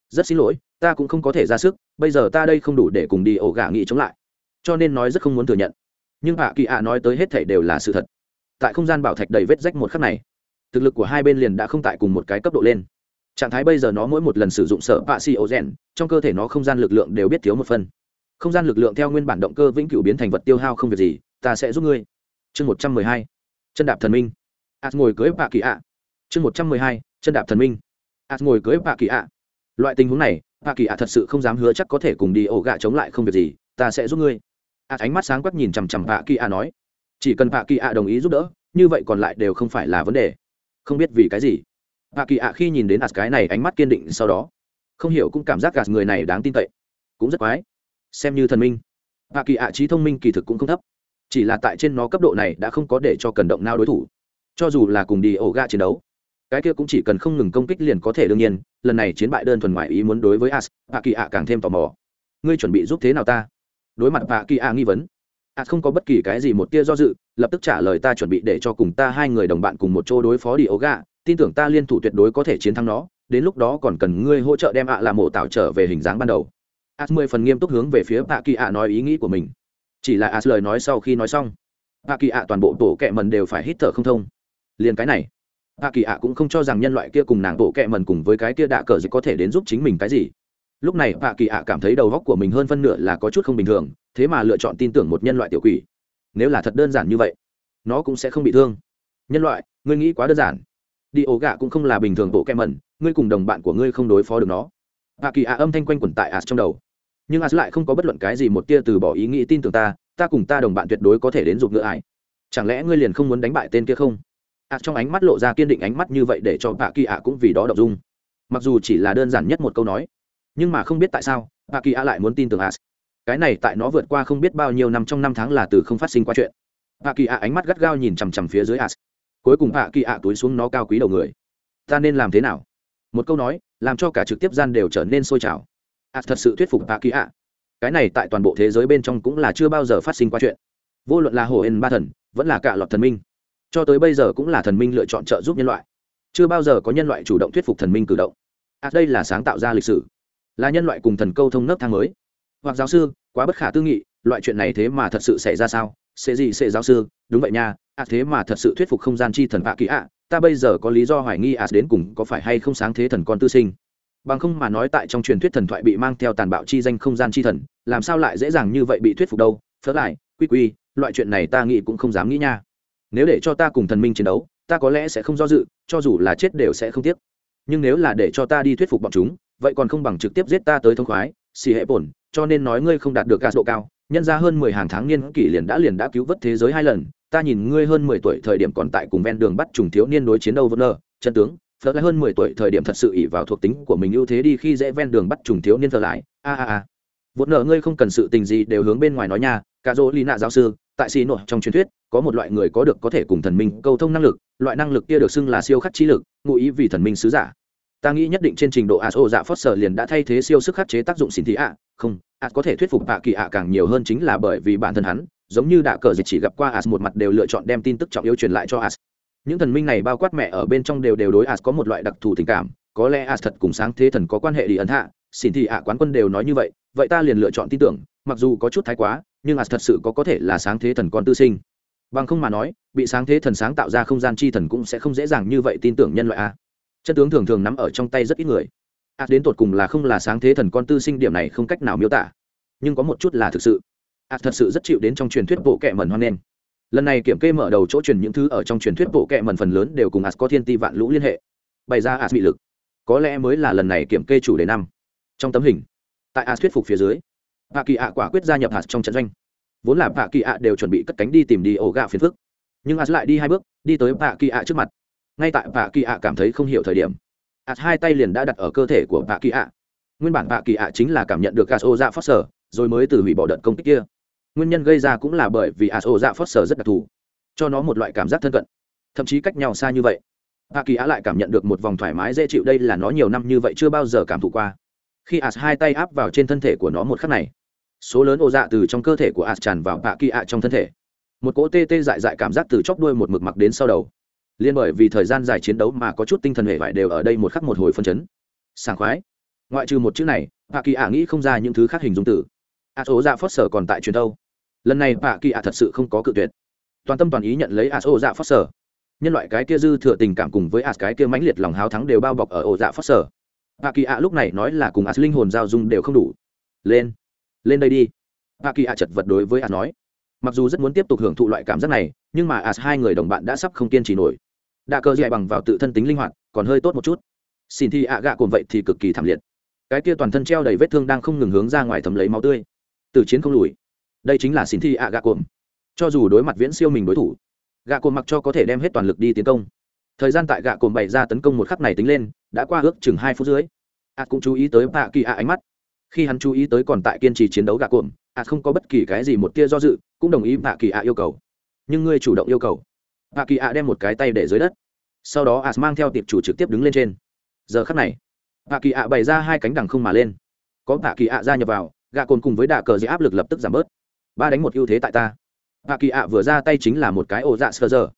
Rất xin lỗi, ta cũng không có thể ra sức, bây giờ ta đây không đủ để cùng đi ổ gà nghị chống lại. Cho nên nói rất không muốn thừa nhận. Nhưng hạ kỳ ạ nói tới hết thảy đều là sự thật. Tại không gian bảo thạch đầy vết rách một khắc này, thực lực của hai bên liền đã không tại cùng một cái cấp độ lên trạng thái bây giờ nó mỗi một lần sử dụng sở bạ xì ô rèn, trong cơ thể nó không gian lực lượng đều biết thiếu một phần. Không gian lực lượng theo nguyên bản động cơ vĩnh cửu biến thành vật tiêu hao không việc gì, ta sẽ giúp ngươi. Chương một trăm mười hai, chân đạp thần minh. As ngồi cưới bạ kỳ ạ. Chương một trăm mười hai, chân đạp thần minh. As ngồi cưới bạ kỳ ạ. Loại tình huống này, bạ kỳ ạ thật sự không dám hứa chắc có thể cùng đi ổ gạ chống lại không việc gì, ta sẽ giúp ngươi. As ánh mắt sáng quắc nhìn chằm chằm bạ kỳ ạ nói, chỉ cần bạ kỳ ạ đồng ý giúp đỡ, như vậy còn lại đều không phải là vấn đề. Không biết vì cái gì hạ kỳ ạ khi nhìn đến ạt cái này ánh mắt kiên định sau đó, không hiểu cũng cảm giác gạt người này đáng tin cậy, cũng rất quái. Xem như thần minh, hạ kỳ ạ trí thông minh kỳ thực cũng không thấp, chỉ là tại trên nó cấp độ này đã không có để cho cần động nào đối thủ. Cho dù là cùng đi ổ ga chiến đấu, cái kia cũng chỉ cần không ngừng công kích liền có thể đương nhiên, lần này chiến bại đơn thuần ngoại ý muốn đối với as bà kỳ ạ càng thêm tò mò. Ngươi chuẩn bị giúp thế nào ta? Đối mặt bà kỳ ạ nghi vấn as không có bất kỳ cái gì một tia do dự, lập tức trả lời ta chuẩn bị để cho cùng ta hai người đồng bạn cùng một chỗ đối phó đi ổ ga tin tưởng ta liên thủ tuyệt đối có thể chiến thắng nó, đến lúc đó còn cần ngươi hỗ trợ đem ạ là mộ tạo trở về hình dáng ban đầu. As mười phần nghiêm túc hướng về phía bà kỳ ạ nói ý nghĩ của mình. Chỉ là as lời nói sau khi nói xong bà kỳ ạ toàn bộ tổ kẹ mần đều phải hít thở không thông. Liền cái này bà kỳ ạ cũng không cho rằng nhân loại kia cùng nàng tổ kẹ mần cùng với cái kia đạ cờ dịch có thể đến giúp chính mình cái gì. Lúc này bà kỳ ạ cảm thấy đầu góc của mình hơn phân nửa là có chút không bình thường, thế mà lựa chọn tin tưởng một nhân loại tiểu quỷ. Nếu là thật đơn giản như vậy, nó cũng sẽ không bị thương. Nhân loại, ngươi nghĩ quá đơn giản đi ổ gạ cũng không là bình thường bộ kem mẩn, ngươi cùng đồng bạn của ngươi không đối phó được nó. Hạ kỳ ạ âm thanh quanh quẩn tại as trong đầu. Nhưng as lại không có bất luận cái gì một tia từ bỏ ý nghĩ tin tưởng ta ta cùng ta đồng bạn tuyệt đối có thể đến giục ngựa ải. Chẳng lẽ ngươi liền không muốn đánh bại tên kia không? Ạ trong ánh mắt lộ ra kiên định ánh mắt như vậy để cho hạ kỳ ạ cũng vì đó đọc dung. Mặc dù chỉ là đơn giản nhất một câu nói, nhưng mà không biết tại sao, hạ kỳ ạ lại muốn tin tưởng as. Cái này tại nó vượt qua không biết bao nhiêu năm trong năm tháng là từ không phát sinh qua chuyện. Hạ kỳ ạ ánh mắt gắt gao nhìn chằm chằm phía dưới as cuối cùng Hạ kỳ ạ túi xuống nó cao quý đầu người. Ta nên làm thế nào? Một câu nói, làm cho cả trực tiếp gian đều trở nên sôi trào. As thật sự thuyết phục Hạ kỳ ạ. Cái này tại toàn bộ thế giới bên trong cũng là chưa bao giờ phát sinh qua chuyện. Vô luận là hồ hên ba thần, vẫn là cả lọt thần minh. Cho tới bây giờ cũng là thần minh lựa chọn trợ giúp nhân loại. Chưa bao giờ có nhân loại chủ động thuyết phục thần minh cử động. À đây là sáng tạo ra lịch sử. Là nhân loại cùng thần câu thông nấc thang mới. Hoặc giáo sư, quá bất khả tư nghị, loại chuyện này thế mà thật sự xảy ra sao? Sẽ gì, sẽ giáo sư? Đúng vậy nha à thế mà thật sự thuyết phục không gian chi thần bạ kỳ ạ, ta bây giờ có lý do hoài nghi à đến cùng có phải hay không sáng thế thần con tư sinh. Bằng không mà nói tại trong truyền thuyết thần thoại bị mang theo tàn bạo chi danh không gian chi thần, làm sao lại dễ dàng như vậy bị thuyết phục đâu? Phớt lại, quy quy, loại chuyện này ta nghĩ cũng không dám nghĩ nha. Nếu để cho ta cùng thần minh chiến đấu, ta có lẽ sẽ không do dự, cho dù là chết đều sẽ không tiếc. Nhưng nếu là để cho ta đi thuyết phục bọn chúng, vậy còn không bằng trực tiếp giết ta tới thông khoái, xì hệ bổn, cho nên nói ngươi không đạt được gạt độ cao, nhân ra hơn mười hàng tháng niên kỷ liền đã liền đã cứu vớt thế giới hai lần ta nhìn ngươi hơn mười tuổi thời điểm còn tại cùng ven đường bắt trùng thiếu niên đối chiến đâu vân nơ chân tướng phớt lại hơn mười tuổi thời điểm thật sự ỷ vào thuộc tính của mình ưu thế đi khi dễ ven đường bắt trùng thiếu niên thờ lại. A a a. Vốn nợ ngươi không cần sự tình gì đều hướng bên ngoài nói nha, cả dỗ lì nạ giáo sư, tại xì nội trong truyền thuyết, có một loại người có được có thể cùng thần minh câu thông năng lực, loại năng lực kia được xưng là siêu khắc trí lực, ngụ ý vì thần minh sứ giả. Ta nghĩ nhất định trên trình độ Aso ô dạ phót sở liền đã thay thế siêu sức khắc chế tác dụng xin thị ạ. Không à có thể thuyết phục bạ kỳ ạ càng nhiều hơn chính là bởi vì bản thân hắn giống như đã cờ dịch chỉ gặp qua as, một mặt đều lựa chọn đem tin tức trọng yếu truyền lại cho as. Những thần minh này bao quát mẹ ở bên trong đều đều đối as có một loại đặc thù tình cảm, có lẽ as thật cùng sáng thế thần có quan hệ đi ấn hạ, xin thì ạ, quán quân đều nói như vậy vậy ta liền lựa chọn tin tưởng, mặc dù có chút thái quá, nhưng as thật sự có có thể là sáng thế thần con tư sinh. Bằng không mà nói, bị sáng thế thần sáng tạo ra không gian chi thần cũng sẽ không dễ dàng như vậy tin tưởng nhân loại a. Chân tướng thường thường nắm ở trong tay rất ít người. As đến tột cùng là không là sáng thế thần con tư sinh điểm này không cách nào miêu tả, nhưng có một chút là thực sự a thật sự rất chịu đến trong truyền thuyết bộ kệ mẩn hoan nghênh. Lần này kiểm kê mở đầu chỗ truyền những thứ ở trong truyền thuyết bộ kệ mẩn phần lớn đều cùng as có thiên ti vạn lũ liên hệ. Bày ra as bị lực. Có lẽ mới là lần này kiểm kê chủ đề năm. Trong tấm hình, tại as thuyết phục phía dưới bà kỳ ạ quả quyết gia nhập hạt trong trận doanh. Vốn là bà kỳ ạ đều chuẩn bị cất cánh đi tìm đi ổ gạo phiền phức. Nhưng as lại đi hai bước, đi tới bà kỳ ạ trước mặt. Ngay tại bà kỳ ạ cảm thấy không hiểu thời điểm as hai tay liền đã đặt ở cơ thể của bà kỳ ạ nguyên bản bà kỳ ạ chính là cảm nhận được gas ô dạ phát sở rồi mới từ hủy bỏ đợt công kích kia nguyên nhân gây ra cũng là bởi vì as dạ phát sở rất đặc thù, cho nó một loại cảm giác thân cận, thậm chí cách nhau xa như vậy. Hạ kỳ á lại cảm nhận được một vòng thoải mái dễ chịu, đây là nó nhiều năm như vậy chưa bao giờ cảm thụ qua. Khi as hai tay áp vào trên thân thể của nó một khắc này, số lớn ô dạ từ trong cơ thể của as tràn vào hạ kỳ á trong thân thể. Một cỗ tê tê dại dại cảm giác từ chóp đuôi một mực mặc đến sau đầu. Liên bởi vì thời gian dài chiến đấu mà có chút tinh thần hệ vải đều ở đây một khắc một hồi phân chấn. Sảng khoái. Ngoại trừ một chữ này hạ kỳ ả nghĩ không ra những thứ khác hình dung tử a số dạ phớt sở còn tại truyền đâu? Lần này bà kỳ ạ thật sự không có cự tuyệt. Toàn tâm toàn ý nhận lấy a ô dạ phát sở nhân loại cái kia dư thừa tình cảm cùng với a cái kia mãnh liệt lòng háo thắng đều bao bọc ở ổ dạ phát sở bà kỳ ạ lúc này nói là cùng a linh hồn giao dung đều không đủ. Lên. Lên đây đi. Bà kỳ ạ chật vật đối với a nói. Mặc dù rất muốn tiếp tục hưởng thụ loại cảm giác này, nhưng mà a hai người đồng bạn đã sắp không kiên trì nổi. Đạ cơ dạy bằng vào tự thân tính linh hoạt, còn hơi tốt một chút. Xin thi ạ gạ cồn vậy thì cực kỳ thảm liệt. Cái kia toàn thân treo đầy vết thương đang không ngừng hướng ra ngoài thấm lấy máu tươi. Từ chiến không lùi đây chính là xin thi ạ gạ cồn cho dù đối mặt viễn siêu mình đối thủ, gạ cồn mặc cho có thể đem hết toàn lực đi tiến công. Thời gian tại gạ cồn bày ra tấn công một khắc này tính lên, đã qua ước chừng hai phút dưới ạ cũng chú ý tới bạ kỳ ạ ánh mắt. Khi hắn chú ý tới còn tại kiên trì chiến đấu gạ cồn ạ không có bất kỳ cái gì một tia do dự, cũng đồng ý bạ kỳ ạ yêu cầu. Nhưng ngươi chủ động yêu cầu. Bạ kỳ ạ đem một cái tay để dưới đất. Sau đó as mang theo tiệp chủ trực tiếp đứng lên trên. Giờ khắc này, bạ kỳ ạ bày ra hai cánh đằng không mà lên. Có bạ kỳ ạ gia nhập vào, gạ cồn cùng với đạ cờ dưới áp lực lập tức giảm bớt ba đánh một ưu thế tại ta. Hạ kỳ ạ vừa ra tay chính là một cái ổ dạ sơ giờ.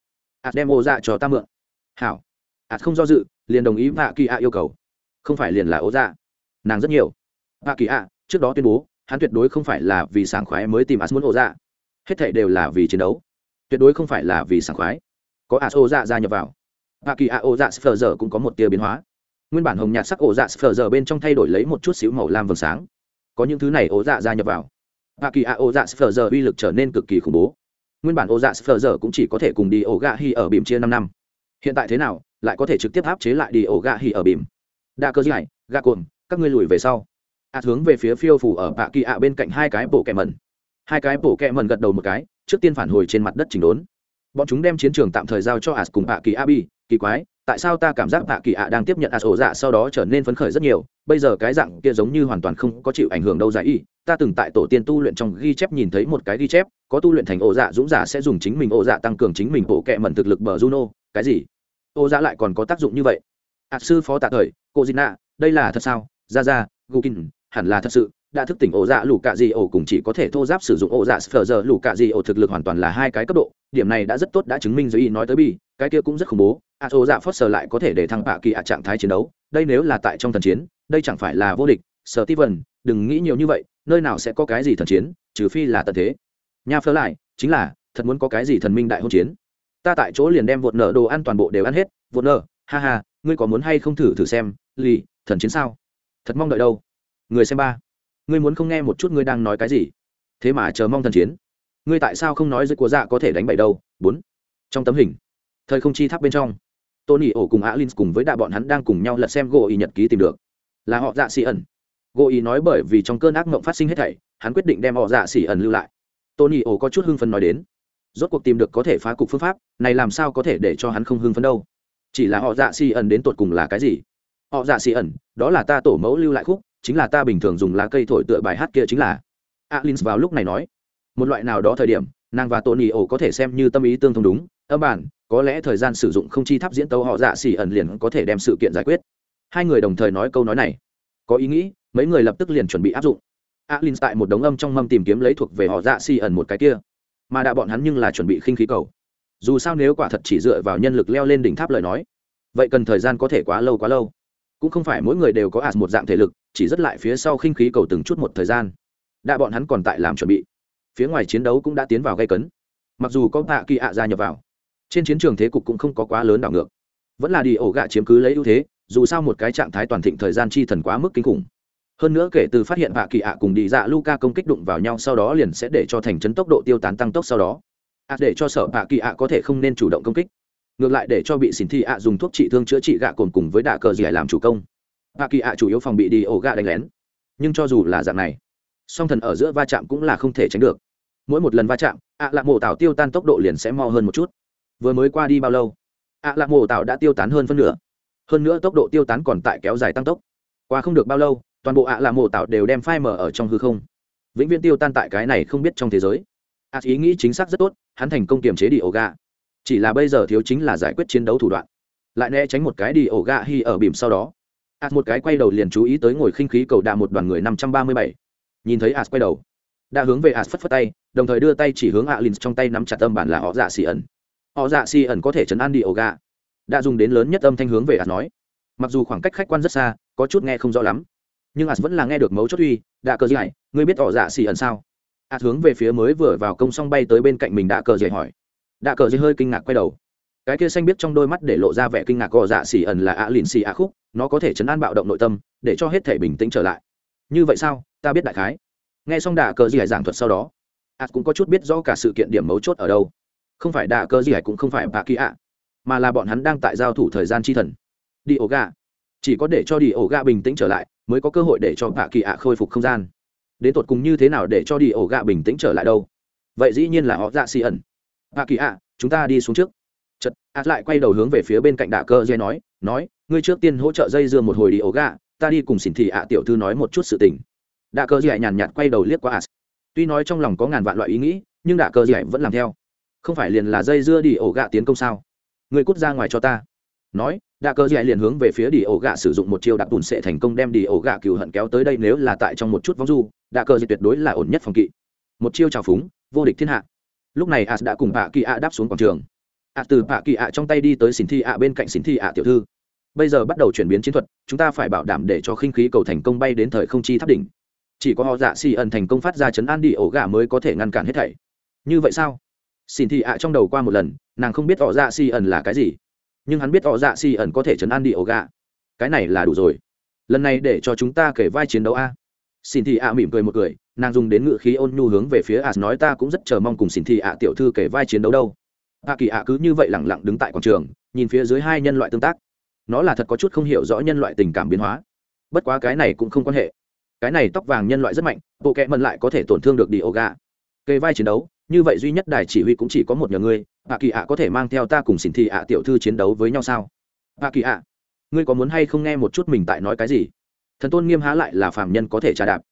Ạt đem ổ dạ cho ta mượn. Hảo. Ạt không do dự, liền đồng ý hạ kỳ ạ yêu cầu. Không phải liền là ổ dạ. Nàng rất nhiều. Hạ kỳ ạ, trước đó tuyên bố, hắn tuyệt đối không phải là vì sảng khoái mới tìm ạt muốn ổ dạ. Hết thảy đều là vì chiến đấu. Tuyệt đối không phải là vì sảng khoái. Có ạt ô dạ gia nhập vào. Hạ kỳ ạ ô dạ sơ giờ cũng có một tia biến hóa. Nguyên bản hồng nhạt sắc ổ dạ sờ giờ bên trong thay đổi lấy một chút xíu màu lam vầng sáng. Có những thứ này ổ dạ gia nhập vào và kỳ a ô dạ sờ giờ uy lực trở nên cực kỳ khủng bố. Nguyên bản ô dạ sờ giờ cũng chỉ có thể cùng đi ổ gạ hi ở bìm chia năm năm. Hiện tại thế nào, lại có thể trực tiếp áp chế lại đi ổ gạ hi ở bìm? Đa cơ dài gạ cồn các ngươi lùi về sau. Ạt hướng về phía phiêu phủ ở bạ kỳ ạ bên cạnh hai cái bộ kẹ mẩn. Hai cái bộ kẹ mẩn gật đầu một cái, trước tiên phản hồi trên mặt đất chỉnh đốn. Bọn chúng đem chiến trường tạm thời giao cho as cùng bạ kỳ abi kỳ quái, tại sao ta cảm giác bạ kỳ ạ đang tiếp nhận as ổ dạ sau đó trở nên phấn khởi rất nhiều? Bây giờ cái dạng kia giống như hoàn toàn không có chịu ảnh hưởng đâu dài y. Ta từng tại tổ tiên tu luyện trong ghi chép nhìn thấy một cái ghi chép, có tu luyện thành ổ dạ dũng giả sẽ dùng chính mình ổ dạ tăng cường chính mình bộ kệ mẩn thực lực bờ juno. Cái gì? Ổ dạ lại còn có tác dụng như vậy? Ạt sư phó tạ thời, cô dina đây là thật sao? Ra ra gukin, hẳn là thật sự, đã thức tỉnh ổ dạ lũ cạ dị ổ cùng chỉ có thể thô giáp sử dụng ổ dạ sờ giờ lũ cạ dị ổ thực lực hoàn toàn là hai cái cấp độ. Điểm này đã rất tốt đã chứng minh giới y nói tới bi, cái kia cũng rất khủng bố. À, A ổ dạ phớt sờ lại có thể để thăng bạ kỳ ạ trạng thái chiến đấu. Đây nếu là tại trong thần chiến đây chẳng phải là vô địch, sở ti vần đừng nghĩ nhiều như vậy, nơi nào sẽ có cái gì thần chiến, trừ phi là tận thế. Nha phớ lại, chính là, thật muốn có cái gì thần minh đại hôn chiến. Ta tại chỗ liền đem vột nợ đồ ăn toàn bộ đều ăn hết vột nợ, ha ha, ngươi có muốn hay không thử thử xem, lì, thần chiến sao? Thật mong đợi đâu? Người xem ba. Ngươi muốn không nghe một chút ngươi đang nói cái gì? Thế mà chờ mong thần chiến. Ngươi tại sao không nói dưới của dạ có thể đánh bậy đâu? Bốn. Trong tấm hình. Thời không chi tháp bên trong. Tony ổ cùng alin cùng với đạ bọn hắn đang cùng nhau lật xem gỗ ý nhật ký tìm được là họ dạ xì ẩn. Gỗ ý nói bởi vì trong cơn ác mộng phát sinh hết thảy, hắn quyết định đem họ dạ xì ẩn lưu lại. Tony ổ có chút hưng phấn nói đến. Rốt cuộc tìm được có thể phá cục phương pháp, này làm sao có thể để cho hắn không hưng phấn đâu? Chỉ là họ dạ xì ẩn đến tột cùng là cái gì? Họ dạ xì ẩn, đó là ta tổ mẫu lưu lại khúc, chính là ta bình thường dùng lá cây thổi tựa bài hát kia chính là. Alin vào lúc này nói. Một loại nào đó thời điểm, nàng và tony ổ có thể xem như tâm ý tương thông đúng, âm bản, có lẽ thời gian sử dụng không chi tháp diễn tấu họ dạ xỉ ẩn liền có thể đem sự kiện giải quyết hai người đồng thời nói câu nói này. Có ý nghĩ, mấy người lập tức liền chuẩn bị áp dụng. Alin tại một đống âm trong mâm tìm kiếm lấy thuộc về họ dạ xỉ ẩn một cái kia. Mà đã bọn hắn nhưng là chuẩn bị khinh khí cầu. Dù sao nếu quả thật chỉ dựa vào nhân lực leo lên đỉnh tháp lời nói, vậy cần thời gian có thể quá lâu quá lâu. Cũng không phải mỗi người đều có ạt một dạng thể lực, chỉ rất lại phía sau khinh khí cầu từng chút một thời gian. Đã bọn hắn còn tại làm chuẩn bị. Phía ngoài chiến đấu cũng đã tiến vào gây cấn. Mặc dù có tạ kỳ ạ gia nhập vào, trên chiến trường thế cục cũng không có quá lớn đảo ngược. Vẫn là đi ổ gạ chiếm cứ lấy ưu thế dù sao một cái trạng thái toàn thịnh thời gian chi thần quá mức kinh khủng. Hơn nữa kể từ phát hiện vạ kỳ ạ cùng đi dạ luca công kích đụng vào nhau sau đó liền sẽ để cho thành chấn tốc độ tiêu tán tăng tốc sau đó. Ạ để cho sở vạ kỳ ạ có thể không nên chủ động công kích. Ngược lại để cho bị xỉn thi ạ dùng thuốc trị thương chữa trị gạ cồn cùng với đạ cờ gì làm chủ công. Vạ kỳ ạ chủ yếu phòng bị đi ổ gạ đánh lén. Nhưng cho dù là dạng này, song thần ở giữa va chạm cũng là không thể tránh được. Mỗi một lần va chạm, ạ à lạc mổ tạo tiêu tan tốc độ liền sẽ mo hơn một chút. Vừa mới qua đi bao lâu, ạ à lạc mổ tạo đã tiêu tán hơn phân nửa hơn nữa tốc độ tiêu tán còn tại kéo dài tăng tốc. Qua không được bao lâu, toàn bộ ạ à mộ tạo đều đem phai mở ở trong hư không. Vĩnh viễn tiêu tan tại cái này không biết trong thế giới. Ạ ý nghĩ chính xác rất tốt, hắn thành công kiềm chế đi ổ gà. Chỉ là bây giờ thiếu chính là giải quyết chiến đấu thủ đoạn. Lại né tránh một cái đi ổ gà hi ở bìm sau đó. Ạt một cái quay đầu liền chú ý tới ngồi khinh khí cầu đạ một đoàn người năm trăm ba mươi bảy. Nhìn thấy ạ quay đầu. Đã hướng về ạ phất phất tay, đồng thời đưa tay chỉ hướng alin trong tay nắm chặt âm bản là họ dạ xì ẩn. Họ dạ xì ẩn có thể chấn an đi ổ gà đã dùng đến lớn nhất âm thanh hướng về ạt nói. Mặc dù khoảng cách khách quan rất xa, có chút nghe không rõ lắm, nhưng ạt vẫn là nghe được mấu chốt uy đã cờ dạy ngươi biết tỏ dạ xì ẩn sao? Ạt hướng về phía mới vừa vào công xong bay tới bên cạnh mình đã cờ dạy hỏi. Đã cờ dạy hơi kinh ngạc quay đầu. Cái kia xanh biết trong đôi mắt để lộ ra vẻ kinh ngạc gò dạ xì ẩn là ạ lìn xì ạ khúc, nó có thể chấn an bạo động nội tâm, để cho hết thể bình tĩnh trở lại. Như vậy sao, ta biết đại khái. Nghe xong đạ cờ gì hải giảng thuật sau đó ạt cũng có chút biết rõ cả sự kiện điểm mấu chốt ở đâu. Không phải đạ cờ gì hải cũng không phải bà kỳ ạ mà là bọn hắn đang tại giao thủ thời gian chi thần. Đi ổ gà. Chỉ có để cho đi ổ gà bình tĩnh trở lại, mới có cơ hội để cho bạ kỳ ạ khôi phục không gian. Đến tột cùng như thế nào để cho đi ổ gà bình tĩnh trở lại đâu? Vậy dĩ nhiên là họ dạ xì ẩn. Bạ kỳ ạ, chúng ta đi xuống trước. Chật ạt lại quay đầu hướng về phía bên cạnh đạ cơ dây nói nói, ngươi trước tiên hỗ trợ dây dưa một hồi đi ổ gà, ta đi cùng xỉn thị ạ tiểu thư nói một chút sự tình. Đạ Cơ dạy nhàn nhạt quay đầu liếc qua as tuy nói trong lòng có ngàn vạn loại ý nghĩ, nhưng đạ Cơ dạy vẫn làm theo. Không phải liền là dây dưa đi ổ gà tiến công sao? Người cút ra ngoài cho ta. Nói, đạ Cơ dạy liền hướng về phía đi ổ gạ sử dụng một chiêu đặc bùn sẽ thành công đem đi ổ gạ cừu hận kéo tới đây nếu là tại trong một chút vong du, đạ Cơ dạy tuyệt đối là ổn nhất phòng kỵ. Một chiêu trào phúng, vô địch thiên hạ. Lúc này as đã cùng bạ kỳ ạ đáp xuống quảng trường. As từ bạ kỳ ạ trong tay đi tới xin thi ạ bên cạnh xin thi ạ tiểu thư. Bây giờ bắt đầu chuyển biến chiến thuật, chúng ta phải bảo đảm để cho khinh khí cầu thành công bay đến thời không chi tháp đỉnh. Chỉ có họ dạ xì ẩn thành công phát ra chấn an đi ổ gà mới có thể ngăn cản hết thảy. Như vậy sao? Xin thị ạ trong đầu qua một lần, nàng không biết họ dạ xì ẩn là cái gì. Nhưng hắn biết họ dạ xì ẩn có thể chấn an đi ổ gà. Cái này là đủ rồi. Lần này để cho chúng ta kể vai chiến đấu a. Xin thị ạ mỉm cười một cười, nàng dùng đến ngự khí ôn nhu hướng về phía ạ nói ta cũng rất chờ mong cùng xin thị ạ tiểu thư kể vai chiến đấu đâu. Ạ kỳ ạ cứ như vậy lẳng lặng đứng tại quảng trường, nhìn phía dưới hai nhân loại tương tác. Nó là thật có chút không hiểu rõ nhân loại tình cảm biến hóa. Bất quá cái này cũng không quan hệ. Cái này tóc vàng nhân loại rất mạnh, bộ kẹ mần lại có thể tổn thương được đi ổ gà. Kề vai chiến đấu như vậy duy nhất đài chỉ huy cũng chỉ có một nhờ ngươi bà kỳ ạ có thể mang theo ta cùng xin thị ạ tiểu thư chiến đấu với nhau sao? Bà kỳ ạ, ngươi có muốn hay không nghe một chút mình tại nói cái gì? Thần tôn nghiêm há lại là phàm nhân có thể trả đạp.